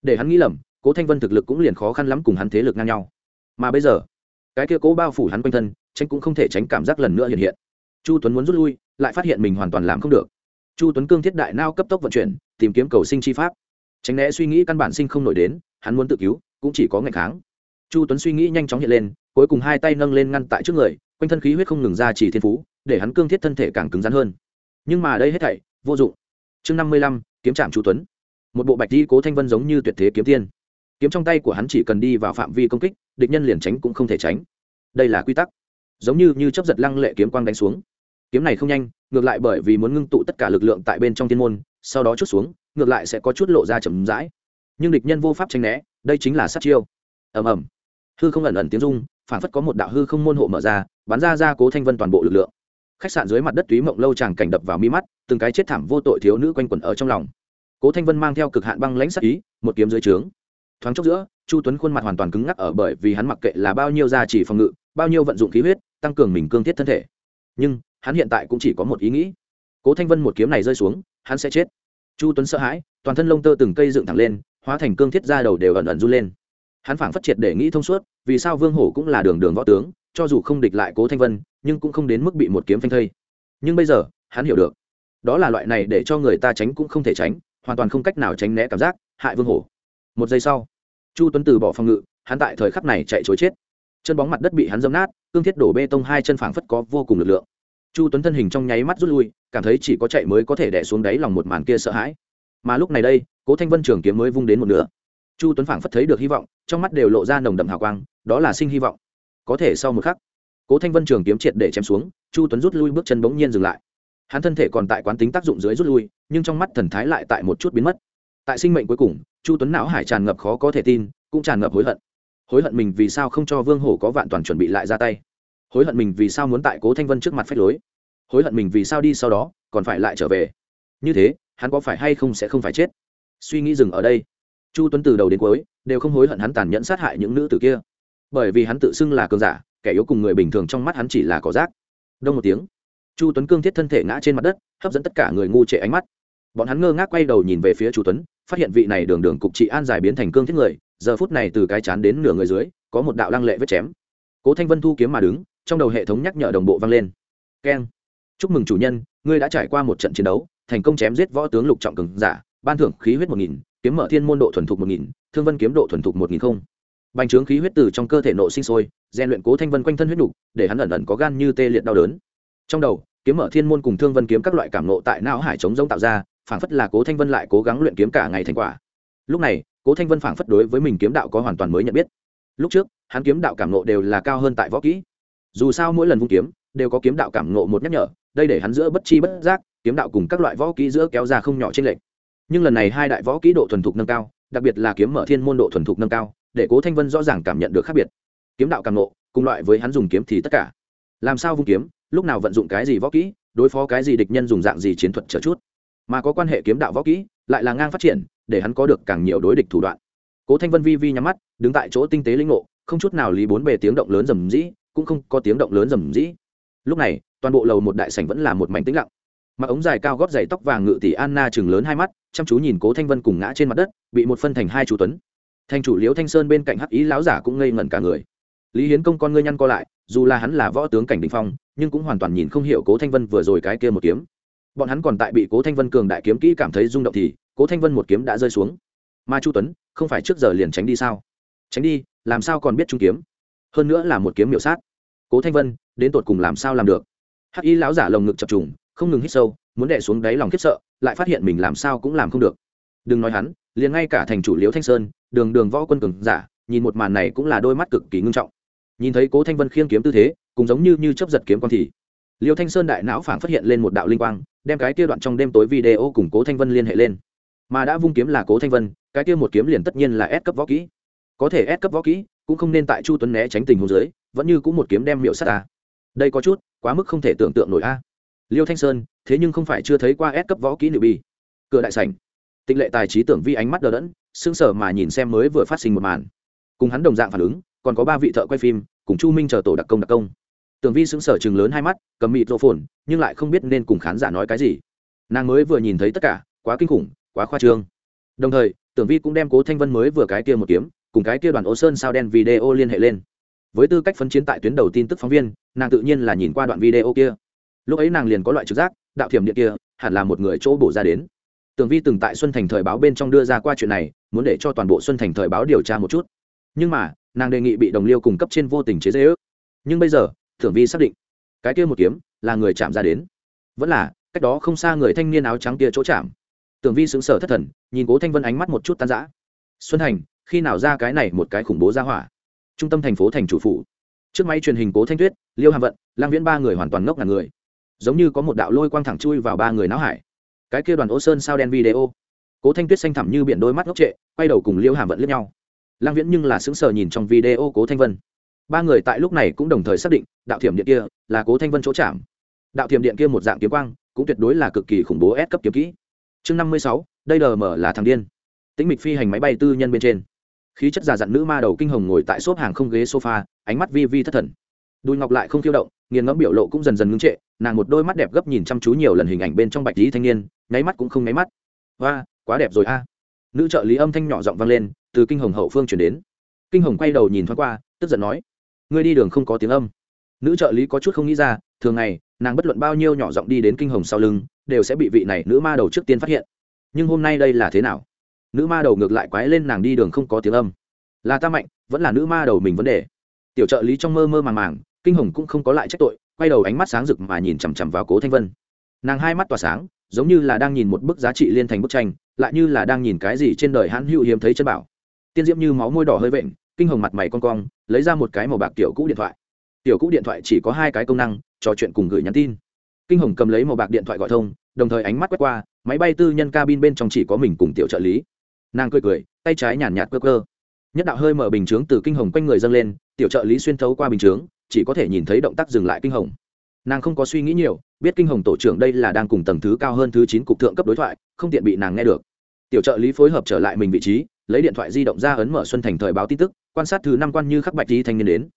Để hắn nghĩ lầm, cố thanh vân thực lực cũng liền khó khăn lắm cùng hắn thế lực ngang nhau. Mà bây giờ, cái kia cố bao phủ hắn quanh thân, tránh cũng không thể tránh cảm giác lần nữa hiện hiện. Chu tuấn muốn rút lui, lại phát hiện mình hoàn toàn làm không được. Chu tuấn cương thiết đại nao cấp tốc vận chuyển, tìm kiếm cầu sinh chi pháp. Tránh né suy nghĩ căn bản sinh không nổi đến, hắn muốn tự cứu, cũng chỉ có ngày kháng. Chu tuấn suy nghĩ nhanh chóng hiện lên, cuối cùng hai tay nâng lên ngăn tại trước người, quanh thân khí huyết không ngừng ra chỉ thiên phú, để hắn cương thiết thân thể càng cứng rắn hơn. Nhưng mà đây hết thảy, vô dụng. Chương năm mươi lăm, kiếm trạm chu tuấn một bộ bạch đi cố thanh vân giống như tuyệt thế kiếm tiên. Kiếm trong tay của hắn chỉ cần đi vào phạm vi công kích, địch nhân liền tránh cũng không thể tránh. Đây là quy tắc. Giống như như chấp giật lăng lệ kiếm quang đánh xuống. Kiếm này không nhanh, ngược lại bởi vì muốn ngưng tụ tất cả lực lượng tại bên trong thiên môn, sau đó chút xuống, ngược lại sẽ có chút lộ ra chậm rãi. Nhưng địch nhân vô pháp tranh né, đây chính là sát chiêu. Ầm ầm. Hư không ẩn ẩn tiếng rung, phản phất có một đạo hư không môn hộ mở ra, bắn ra ra cố thanh vân toàn bộ lực lượng. Khách sạn dưới mặt đất túy mộng lâu chàng cảnh đập vào mi mắt, từng cái chết thảm vô tội thiếu nữ quanh quẩn ở trong lòng cố thanh vân mang theo cực hạn băng lãnh sắc ý, một kiếm dưới trướng. Thoáng chốc giữa, chu tuấn khuôn mặt hoàn toàn cứng ngắc ở bởi vì hắn mặc kệ là bao nhiêu gia chỉ phòng ngự, bao nhiêu vận dụng khí huyết, tăng cường mình cương thiết thân thể. Nhưng, hắn hiện tại cũng chỉ có một ý nghĩ. Cố thanh vân một kiếm này rơi xuống, hắn sẽ chết. Chu tuấn sợ hãi, toàn thân lông tơ từng cây dựng thẳng lên, hóa thành cương thiết ra đầu đều ẩn ẩn run lên. Hắn phảng phất triệt để nghĩ thông suốt, vì sao vương hổ cũng là đường đường võ tướng, cho dù không địch lại cố thanh vân, nhưng cũng không đến mức bị một kiếm phanh thây. Nhưng bây giờ, hắn hiểu được, đó là loại này để cho người ta tránh cũng không thể tránh hoàn toàn không cách nào tránh né cảm giác, hại vương hổ. Một giây sau, chu tuấn từ bỏ phòng ngự, hắn tại thời khắc này chạy chối chết. Chân bóng mặt đất bị hắn dâm nát, cương thiết đổ bê tông hai chân phảng phất có vô cùng lực lượng. Chu tuấn thân hình trong nháy mắt rút lui, cảm thấy chỉ có chạy mới có thể đẻ xuống đáy lòng một màn kia sợ hãi. Mà lúc này đây, cố thanh vân trường kiếm mới vung đến một nửa. Chu tuấn phảng phất thấy được hy vọng, trong mắt đều lộ ra nồng đậm hào quang, đó là sinh hy vọng. Có thể sau một khắc, cố thanh vân trường kiếm triệt để chém xuống, chu tuấn rút lui bước chân bỗng nhiên dừng lại hắn thân thể còn tại quán tính tác dụng dưới rút lui, nhưng trong mắt thần thái lại tại một chút biến mất. Tại sinh mệnh cuối cùng, chu tuấn não hải tràn ngập khó có thể tin, cũng tràn ngập hối hận. Hối hận mình vì sao không cho vương hổ có vạn toàn chuẩn bị lại ra tay? Hối hận mình vì sao muốn tại cố thanh vân trước mặt phách lối? Hối hận mình vì sao đi sau đó, còn phải lại trở về? Như thế, hắn có phải hay không sẽ không phải chết? Suy nghĩ dừng ở đây. Chu tuấn từ đầu đến cuối, đều không hối hận hắn tàn nhẫn sát hại những nữ tử kia. Bởi vì hắn tự xưng là cường giả, kẻ yếu cùng người bình thường trong mắt hắn chỉ là có rác. Đông một tiếng chu tuấn cương thiết thân thể ngã trên mặt đất, hấp dẫn tất cả người ngu trệ ánh mắt. Bọn hắn ngơ ngác quay đầu nhìn về phía chu tuấn, phát hiện vị này đường đường cục trị an giải biến thành cương thiết người, giờ phút này từ cái chán đến nửa người dưới, có một đạo lăng lệ vết chém. Cố thanh vân thu kiếm mà đứng, trong đầu hệ thống nhắc nhở đồng bộ vang lên. Keng. Chúc mừng chủ nhân, ngươi đã trải qua một trận chiến đấu, thành công chém giết võ tướng lục trọng cường giả, ban thưởng khí huyết một nghìn, kiếm mở thiên môn độ thuần thục một nghìn, thương vân kiếm độ thuần thục một nghìn không. Bành trướng khí huyết từ trong cơ thể nộ sinh sôi, rèn luyện cố thanh vân quanh thân huyết đục để hắn ẩn ẩn có gan như tê liệt đau đớn trong đầu, kiếm mở thiên môn cùng thương vân kiếm các loại cảm nộ tại não hải chống giống tạo ra, phảng phất là cố thanh vân lại cố gắng luyện kiếm cả ngày thành quả. Lúc này, cố thanh vân phảng phất đối với mình kiếm đạo có hoàn toàn mới nhận biết. Lúc trước, hắn kiếm đạo cảm nộ đều là cao hơn tại võ kỹ. Dù sao mỗi lần vung kiếm, đều có kiếm đạo cảm nộ một nhắc nhở, đây để hắn giữa bất chi bất giác, kiếm đạo cùng các loại võ kỹ giữa kéo ra không nhỏ trên lệch. Nhưng lần này hai đại võ kỹ độ thuần thục nâng cao, đặc biệt là kiếm mở thiên môn độ thuần thục nâng cao, để cố thanh vân rõ ràng cảm nhận được khác biệt. Kiếm đạo cảm nộ cùng loại với hắn dùng kiếm thì tất cả. Làm sao vung kiếm? Lúc nào vận dụng cái gì võ kỹ, đối phó cái gì địch nhân dùng dạng gì chiến thuật chờ chút. Mà có quan hệ kiếm đạo võ kỹ, lại là ngang phát triển, để hắn có được càng nhiều đối địch thủ đoạn. Cố thanh vân vi vi nhắm mắt, đứng tại chỗ tinh tế linh ngộ, không chút nào lý bốn bề tiếng động lớn rầm rĩ, cũng không có tiếng động lớn rầm rĩ. Lúc này, toàn bộ lầu một đại sảnh vẫn là một mảnh tĩnh lặng. Mặc ống dài cao gót dày tóc vàng ngự tỷ anna chừng lớn hai mắt, chăm chú nhìn cố thanh vân cùng ngã trên mặt đất, bị một phân thành hai chú tuấn. Thành chủ liễu thanh sơn bên cạnh hắc ý láo giả cũng ngây ngẩn cả người. Lý hiến công con ngươi nhăn co lại, dù là hắn là võ tướng cảnh đình phong nhưng cũng hoàn toàn nhìn không hiểu cố thanh vân vừa rồi cái kia một kiếm bọn hắn còn tại bị cố thanh vân cường đại kiếm kỹ cảm thấy rung động thì cố thanh vân một kiếm đã rơi xuống mà chu tuấn không phải trước giờ liền tránh đi sao tránh đi làm sao còn biết trung kiếm hơn nữa là một kiếm miểu sát cố thanh vân đến tột cùng làm sao làm được hắc y lão giả lồng ngực chập trùng không ngừng hít sâu muốn đẻ xuống đáy lòng khiếp sợ lại phát hiện mình làm sao cũng làm không được đừng nói hắn liền ngay cả thành chủ liễu thanh sơn đường đường võ quân cường giả nhìn một màn này cũng là đôi mắt cực kỳ ngưng trọng nhìn thấy cố thanh vân khiêng kiếm tư thế cùng giống như như chấp giật kiếm con thì liêu thanh sơn đại não phảng phát hiện lên một đạo linh quang, đem cái kia đoạn trong đêm tối video cùng cố thanh vân liên hệ lên. Mà đã vung kiếm là cố thanh vân, cái kia một kiếm liền tất nhiên là ép cấp võ kỹ. Có thể ép cấp võ kỹ, cũng không nên tại chu tuấn né tránh tình hồ dưới, vẫn như cũng một kiếm đem miệu sát ta. Đây có chút, quá mức không thể tưởng tượng nổi a. Liêu thanh sơn, thế nhưng không phải chưa thấy qua ép cấp võ kỹ nữ bi. Cửa đại sảnh. Tịnh lệ tài trí tưởng vi ánh mắt đờ đẫn, sững sờ mà nhìn xem mới vừa phát sinh một màn. Cùng hắn đồng dạng phản ứng, còn có ba vị thợ quay phim, cùng chu minh chờ tổ đặc công đặc công tưởng vi sững sờ chừng lớn hai mắt, cầm mịt rộ phồn nhưng lại không biết nên cùng khán giả nói cái gì. Nàng mới vừa nhìn thấy tất cả, quá kinh khủng, quá khoa trương. Đồng thời tưởng vi cũng đem cố thanh vân mới vừa cái kia một kiếm, cùng cái kia đoàn ô sơn sao đen video liên hệ lên. Với tư cách phấn chiến tại tuyến đầu tin tức phóng viên, nàng tự nhiên là nhìn qua đoạn video kia. Lúc ấy nàng liền có loại trực giác, đạo thiểm điện kia, hẳn là một người chỗ bổ ra đến. Tường vi từng tại xuân thành thời báo bên trong đưa ra qua chuyện này, muốn để cho toàn bộ xuân thành thời báo điều tra một chút. Nhưng mà, nàng đề nghị bị đồng liêu cung cấp trên vô tình chế dây ước nhưng bây giờ tưởng vi xác định cái kia một kiếm là người chạm ra đến. Vẫn là cách đó không xa người thanh niên áo trắng kia chỗ chạm. Tưởng vi xứng sở thất thần nhìn cố thanh vân ánh mắt một chút tan rã. Xuân Hành, khi nào ra cái này một cái khủng bố ra hỏa? Trung tâm thành phố thành chủ phủ. Trước máy truyền hình cố thanh tuyết liêu hàm vận lang viễn ba người hoàn toàn ngốc ngàn người. Giống như có một đạo lôi quang thẳng chui vào ba người não hải. Cái kia đoàn ô sơn sao đen video. Cố thanh tuyết xanh thẳm như biển đôi mắt ngốc trệ quay đầu cùng liêu hàm vận lướt nhau. Lang viễn nhưng là sững sờ nhìn trong video cố thanh vân ba người tại lúc này cũng đồng thời xác định, đạo thiểm điện kia là cố thanh vân chỗ chạm. Đạo thiểm điện kia một dạng kiếm quang, cũng tuyệt đối là cực kỳ khủng bố ép cấp kiếm kỹ. Chương năm mươi sáu, đây đờ mở là thằng điên. Tĩnh mịch phi hành máy bay tư nhân bên trên. Khí chất già dặn nữ ma đầu kinh hồng ngồi tại xốp hàng không ghế sofa, ánh mắt vi vi thất thần. Đùi ngọc lại không khiêu động, nghiền ngẫm biểu lộ cũng dần dần ngưng trệ, nàng một đôi mắt đẹp gấp nhìn chăm chú nhiều lần hình ảnh bên trong bạch lý thanh niên, nháy mắt cũng không nháy mắt. Hoa, quá đẹp rồi a. Nữ trợ lý âm thanh nhỏ giọng vang lên, từ kinh hồng hậu phương chuyển đến. Kinh hồng quay đầu nhìn thoáng qua, tức giận nói ngươi đi đường không có tiếng âm. Nữ trợ lý có chút không nghĩ ra, thường ngày, nàng bất luận bao nhiêu nhỏ giọng đi đến kinh hồng sau lưng, đều sẽ bị vị này nữ ma đầu trước tiên phát hiện. Nhưng hôm nay đây là thế nào? Nữ ma đầu ngược lại quái lên nàng đi đường không có tiếng âm. Là ta mạnh, vẫn là nữ ma đầu mình vấn đề. Tiểu trợ lý trong mơ mơ màng màng, kinh hồng cũng không có lại trách tội, quay đầu ánh mắt sáng rực mà nhìn chằm chằm vào cố thanh vân. Nàng hai mắt tỏa sáng, giống như là đang nhìn một bức giá trị liên thành bức tranh, lại như là đang nhìn cái gì trên đời hãn hữu hiếm thấy chân bảo. Tiên diễm như máu môi đỏ hơi vện kinh hồng mặt mày con cong, lấy ra một cái màu bạc tiểu cũ điện thoại. Tiểu cũ điện thoại chỉ có hai cái công năng, trò chuyện cùng gửi nhắn tin. Kinh hồng cầm lấy màu bạc điện thoại gọi thông, đồng thời ánh mắt quét qua, máy bay tư nhân cabin bên trong chỉ có mình cùng tiểu trợ lý. Nàng cười cười, tay trái nhàn nhạt cơ cơ nhất đạo hơi mở bình chướng từ kinh hồng quanh người dâng lên, tiểu trợ lý xuyên thấu qua bình chướng, chỉ có thể nhìn thấy động tác dừng lại kinh hồng. Nàng không có suy nghĩ nhiều, biết kinh hồng tổ trưởng đây là đang cùng tầng thứ cao hơn thứ chín cục thượng cấp đối thoại, không tiện bị nàng nghe được. Tiểu trợ lý phối hợp trở lại mình vị trí lấy điện thoại di động ra ấn mở xuân thành thời báo tin tức, quan sát thứ năm quan như khắc bạch di thanh niên đến.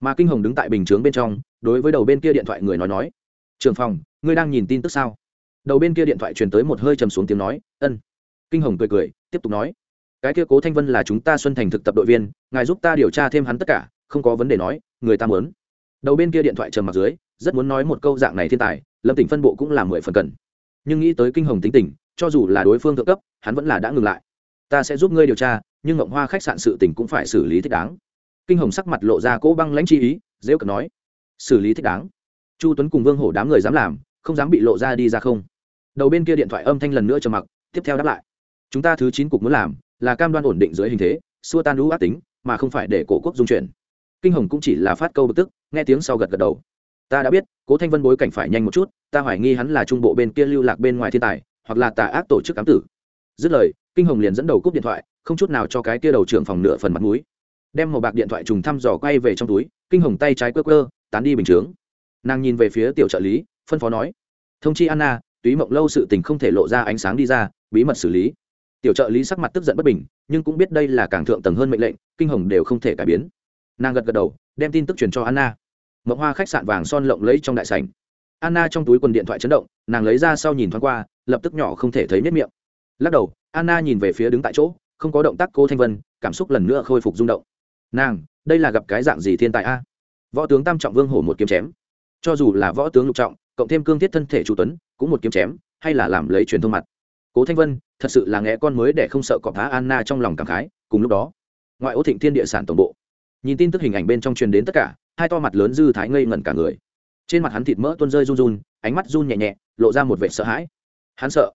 Mà kinh hồng đứng tại bình chướng bên trong, đối với đầu bên kia điện thoại người nói nói, trường phòng, ngươi đang nhìn tin tức sao? Đầu bên kia điện thoại truyền tới một hơi trầm xuống tiếng nói, ân. Kinh hồng cười cười, tiếp tục nói, cái kia cố thanh vân là chúng ta xuân thành thực tập đội viên, ngài giúp ta điều tra thêm hắn tất cả, không có vấn đề nói, người ta muốn. Đầu bên kia điện thoại trầm mặt dưới, rất muốn nói một câu dạng này thiên tài, lâm tỉnh phân bộ cũng là mười phần cần. Nhưng nghĩ tới kinh hồng tính tình, cho dù là đối phương thượng cấp, hắn vẫn là đã ngừng lại ta sẽ giúp ngươi điều tra, nhưng ngộng hoa khách sạn sự tình cũng phải xử lý thích đáng. Kinh hồng sắc mặt lộ ra cỗ băng lãnh chi ý dễ cận nói, xử lý thích đáng. Chu tuấn cùng vương hổ đám người dám làm, không dám bị lộ ra đi ra không. Đầu bên kia điện thoại âm thanh lần nữa trầm mặc, tiếp theo đáp lại, chúng ta thứ chín cục muốn làm là cam đoan ổn định dưới hình thế, xua tan lũ ác tính, mà không phải để cổ quốc dung chuyển. Kinh hồng cũng chỉ là phát câu bực tức, nghe tiếng sau gật gật đầu. Ta đã biết, cố thanh vân bối cảnh phải nhanh một chút, ta hoài nghi hắn là trung bộ bên kia lưu lạc bên ngoài thiên tài, hoặc là tà ác tổ chức ám tử. Dứt lời kinh hồng liền dẫn đầu cúp điện thoại, không chút nào cho cái kia đầu trưởng phòng nửa phần mặt mũi. Đem màu bạc điện thoại trùng thăm dò quay về trong túi, kinh hồng tay trái cơ cơ tán đi bình chướng. Nàng nhìn về phía tiểu trợ lý, phân phó nói, thông chi anna, túy mộng lâu sự tình không thể lộ ra ánh sáng đi ra, bí mật xử lý. Tiểu trợ lý sắc mặt tức giận bất bình, nhưng cũng biết đây là càng thượng tầng hơn mệnh lệnh, kinh hồng đều không thể cải biến. Nàng gật gật đầu, đem tin tức truyền cho anna. Mộng hoa khách sạn vàng son lộng lấy trong đại sảnh. Anna trong túi quần điện thoại chấn động, nàng lấy ra sau nhìn thoáng qua, lập tức nhỏ không thể thấy nếp miệng lắc đầu, anna nhìn về phía đứng tại chỗ, không có động tác cô thanh vân, cảm xúc lần nữa khôi phục rung động. Nàng, đây là gặp cái dạng gì thiên tài a? Võ tướng tam trọng vương hổ một kiếm chém. Cho dù là võ tướng lục trọng, cộng thêm cương thiết thân thể chủ tuấn, cũng một kiếm chém, hay là làm lấy truyền thông mặt. Cố thanh vân, thật sự là nghe con mới để không sợ cọp phá anna trong lòng cảm khái, cùng lúc đó, ngoại ô thịnh thiên địa sản tổng bộ. Nhìn tin tức hình ảnh bên trong truyền đến tất cả, hai to mặt lớn dư thái ngây ngẩn cả người. Trên mặt hắn thịt mỡ tuôn rơi run run, ánh mắt run nhẹ nhẹ, lộ ra một vẻ sợ hãi. Hắn sợ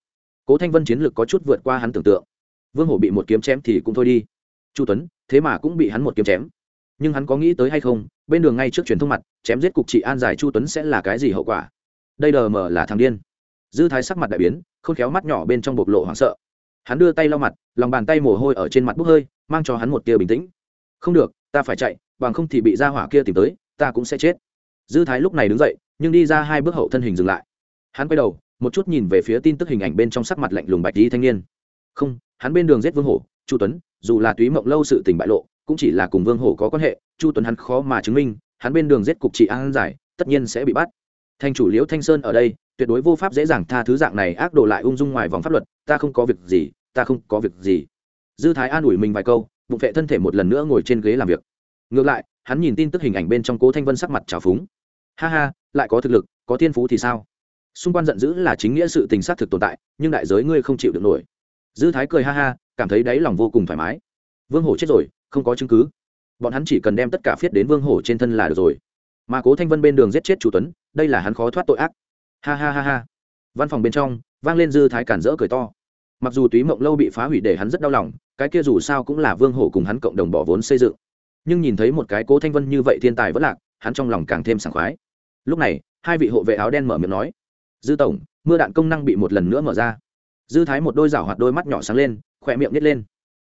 cố thanh vân chiến lược có chút vượt qua hắn tưởng tượng. Vương hổ bị một kiếm chém thì cũng thôi đi. Chu tuấn, thế mà cũng bị hắn một kiếm chém. Nhưng hắn có nghĩ tới hay không, bên đường ngay trước truyền thông mặt, chém giết cục trị an giải chu tuấn sẽ là cái gì hậu quả? Đây đờ mờ là thằng điên. Dư thái sắc mặt đại biến không khéo mắt nhỏ bên trong bộc lộ hoảng sợ. Hắn đưa tay lau mặt, lòng bàn tay mồ hôi ở trên mặt bốc hơi, mang cho hắn một tia bình tĩnh. Không được, ta phải chạy, bằng không thì bị ra hỏa kia tìm tới, ta cũng sẽ chết. Dư thái lúc này đứng dậy, nhưng đi ra hai bước hậu thân hình dừng lại. Hắn quay đầu một chút nhìn về phía tin tức hình ảnh bên trong sắc mặt lạnh lùng bạch lý thanh niên. Không, hắn bên đường giết vương hổ, chu tuấn, dù là túy mộng lâu sự tình bại lộ, cũng chỉ là cùng vương hổ có quan hệ, chu tuấn hắn khó mà chứng minh, hắn bên đường giết cục trị an giải, tất nhiên sẽ bị bắt. Thành chủ liễu thanh sơn ở đây, tuyệt đối vô pháp dễ dàng tha thứ dạng này ác đồ lại ung dung ngoài vòng pháp luật, ta không có việc gì, ta không có việc gì. Dư thái an ủi mình vài câu, bụng vệ thân thể một lần nữa ngồi trên ghế làm việc. Ngược lại, hắn nhìn tin tức hình ảnh bên trong cố thanh vân sắc mặt trào phúng. Ha ha, lại có thực lực, có thiên phú thì sao? Xung quanh giận dữ là chính nghĩa sự tình xác thực tồn tại, nhưng đại giới ngươi không chịu được nổi. Dư thái cười ha ha, cảm thấy đáy lòng vô cùng thoải mái. Vương hổ chết rồi, không có chứng cứ. Bọn hắn chỉ cần đem tất cả phiết đến vương hổ trên thân là được rồi. Mà cố thanh vân bên đường giết chết chủ tuấn, đây là hắn khó thoát tội ác. Ha ha ha ha. Văn phòng bên trong, vang lên dư thái cản rỡ cười to. Mặc dù túy mộng lâu bị phá hủy để hắn rất đau lòng, cái kia dù sao cũng là vương hổ cùng hắn cộng đồng bỏ vốn xây dựng. Nhưng nhìn thấy một cái cố thanh vân như vậy thiên tài vẫn lạc, hắn trong lòng càng thêm sảng khoái. Lúc này, hai vị hộ vệ áo đen mở miệng nói dư tổng, mưa đạn công năng bị một lần nữa mở ra. Dư thái một đôi rảo hoạt đôi mắt nhỏ sáng lên, khỏe miệng nhét lên.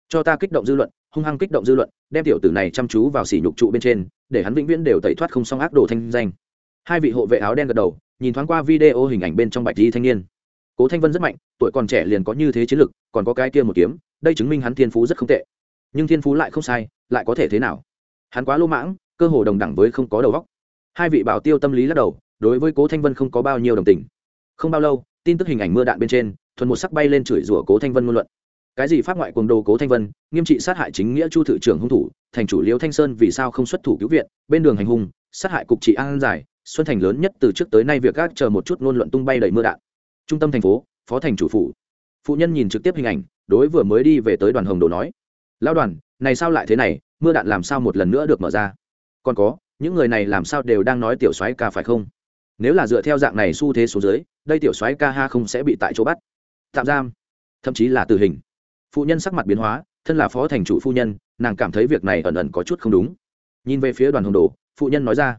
Cho ta kích động dư luận, hung hăng kích động dư luận, đem tiểu tử này chăm chú vào sỉ nhục trụ bên trên, để hắn vĩnh viễn đều tẩy thoát không xong ác đồ thanh danh. Hai vị hộ vệ áo đen gật đầu, nhìn thoáng qua video hình ảnh bên trong bạch di thanh niên. Cố thanh vân rất mạnh, tuổi còn trẻ liền có như thế chiến lực, còn có cái kia một kiếm, đây chứng minh hắn thiên phú rất không tệ. Nhưng thiên phú lại không sai, lại có thể thế nào? Hắn quá lô mãng, cơ hồ đồng đẳng với không có đầu góc hai vị bảo tiêu tâm lý lắc đầu, đối với cố thanh vân không có bao nhiêu đồng tình không bao lâu, tin tức hình ảnh mưa đạn bên trên, thuần một sắc bay lên chửi rủa cố thanh vân ngôn luận. Cái gì pháp ngoại quần đồ cố thanh vân, nghiêm trị sát hại chính nghĩa chu thự trưởng hung thủ, thành chủ liêu thanh sơn vì sao không xuất thủ cứu viện, bên đường hành hung, sát hại cục trị an giải, xuân thành lớn nhất từ trước tới nay việc gác chờ một chút ngôn luận tung bay đầy mưa đạn. Trung tâm thành phố, phó thành chủ phủ. Phụ nhân nhìn trực tiếp hình ảnh, đối vừa mới đi về tới đoàn hồng đồ nói, lão đoàn, này sao lại thế này, mưa đạn làm sao một lần nữa được mở ra? Còn có, những người này làm sao đều đang nói tiểu soái ca phải không? Nếu là dựa theo dạng này xu thế số dưới, đây tiểu soái ca ha không sẽ bị tại chỗ bắt. Tạm giam, thậm chí là tử hình. Phụ nhân sắc mặt biến hóa, thân là phó thành chủ phu nhân, nàng cảm thấy việc này ẩn ẩn có chút không đúng. Nhìn về phía đoàn hồng đồ, phụ nhân nói ra,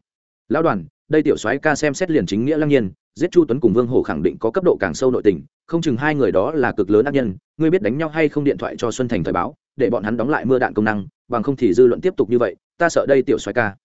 lão đoàn, đây tiểu soái ca xem xét liền chính nghĩa lăng nhiên, giết chu tuấn cùng vương hồ khẳng định có cấp độ càng sâu nội tình, không chừng hai người đó là cực lớn ác nhân, ngươi biết đánh nhau hay không điện thoại cho xuân thành thời báo, để bọn hắn đóng lại mưa đạn công năng, bằng không thì dư luận tiếp tục như vậy, ta sợ đây tiểu soái ca.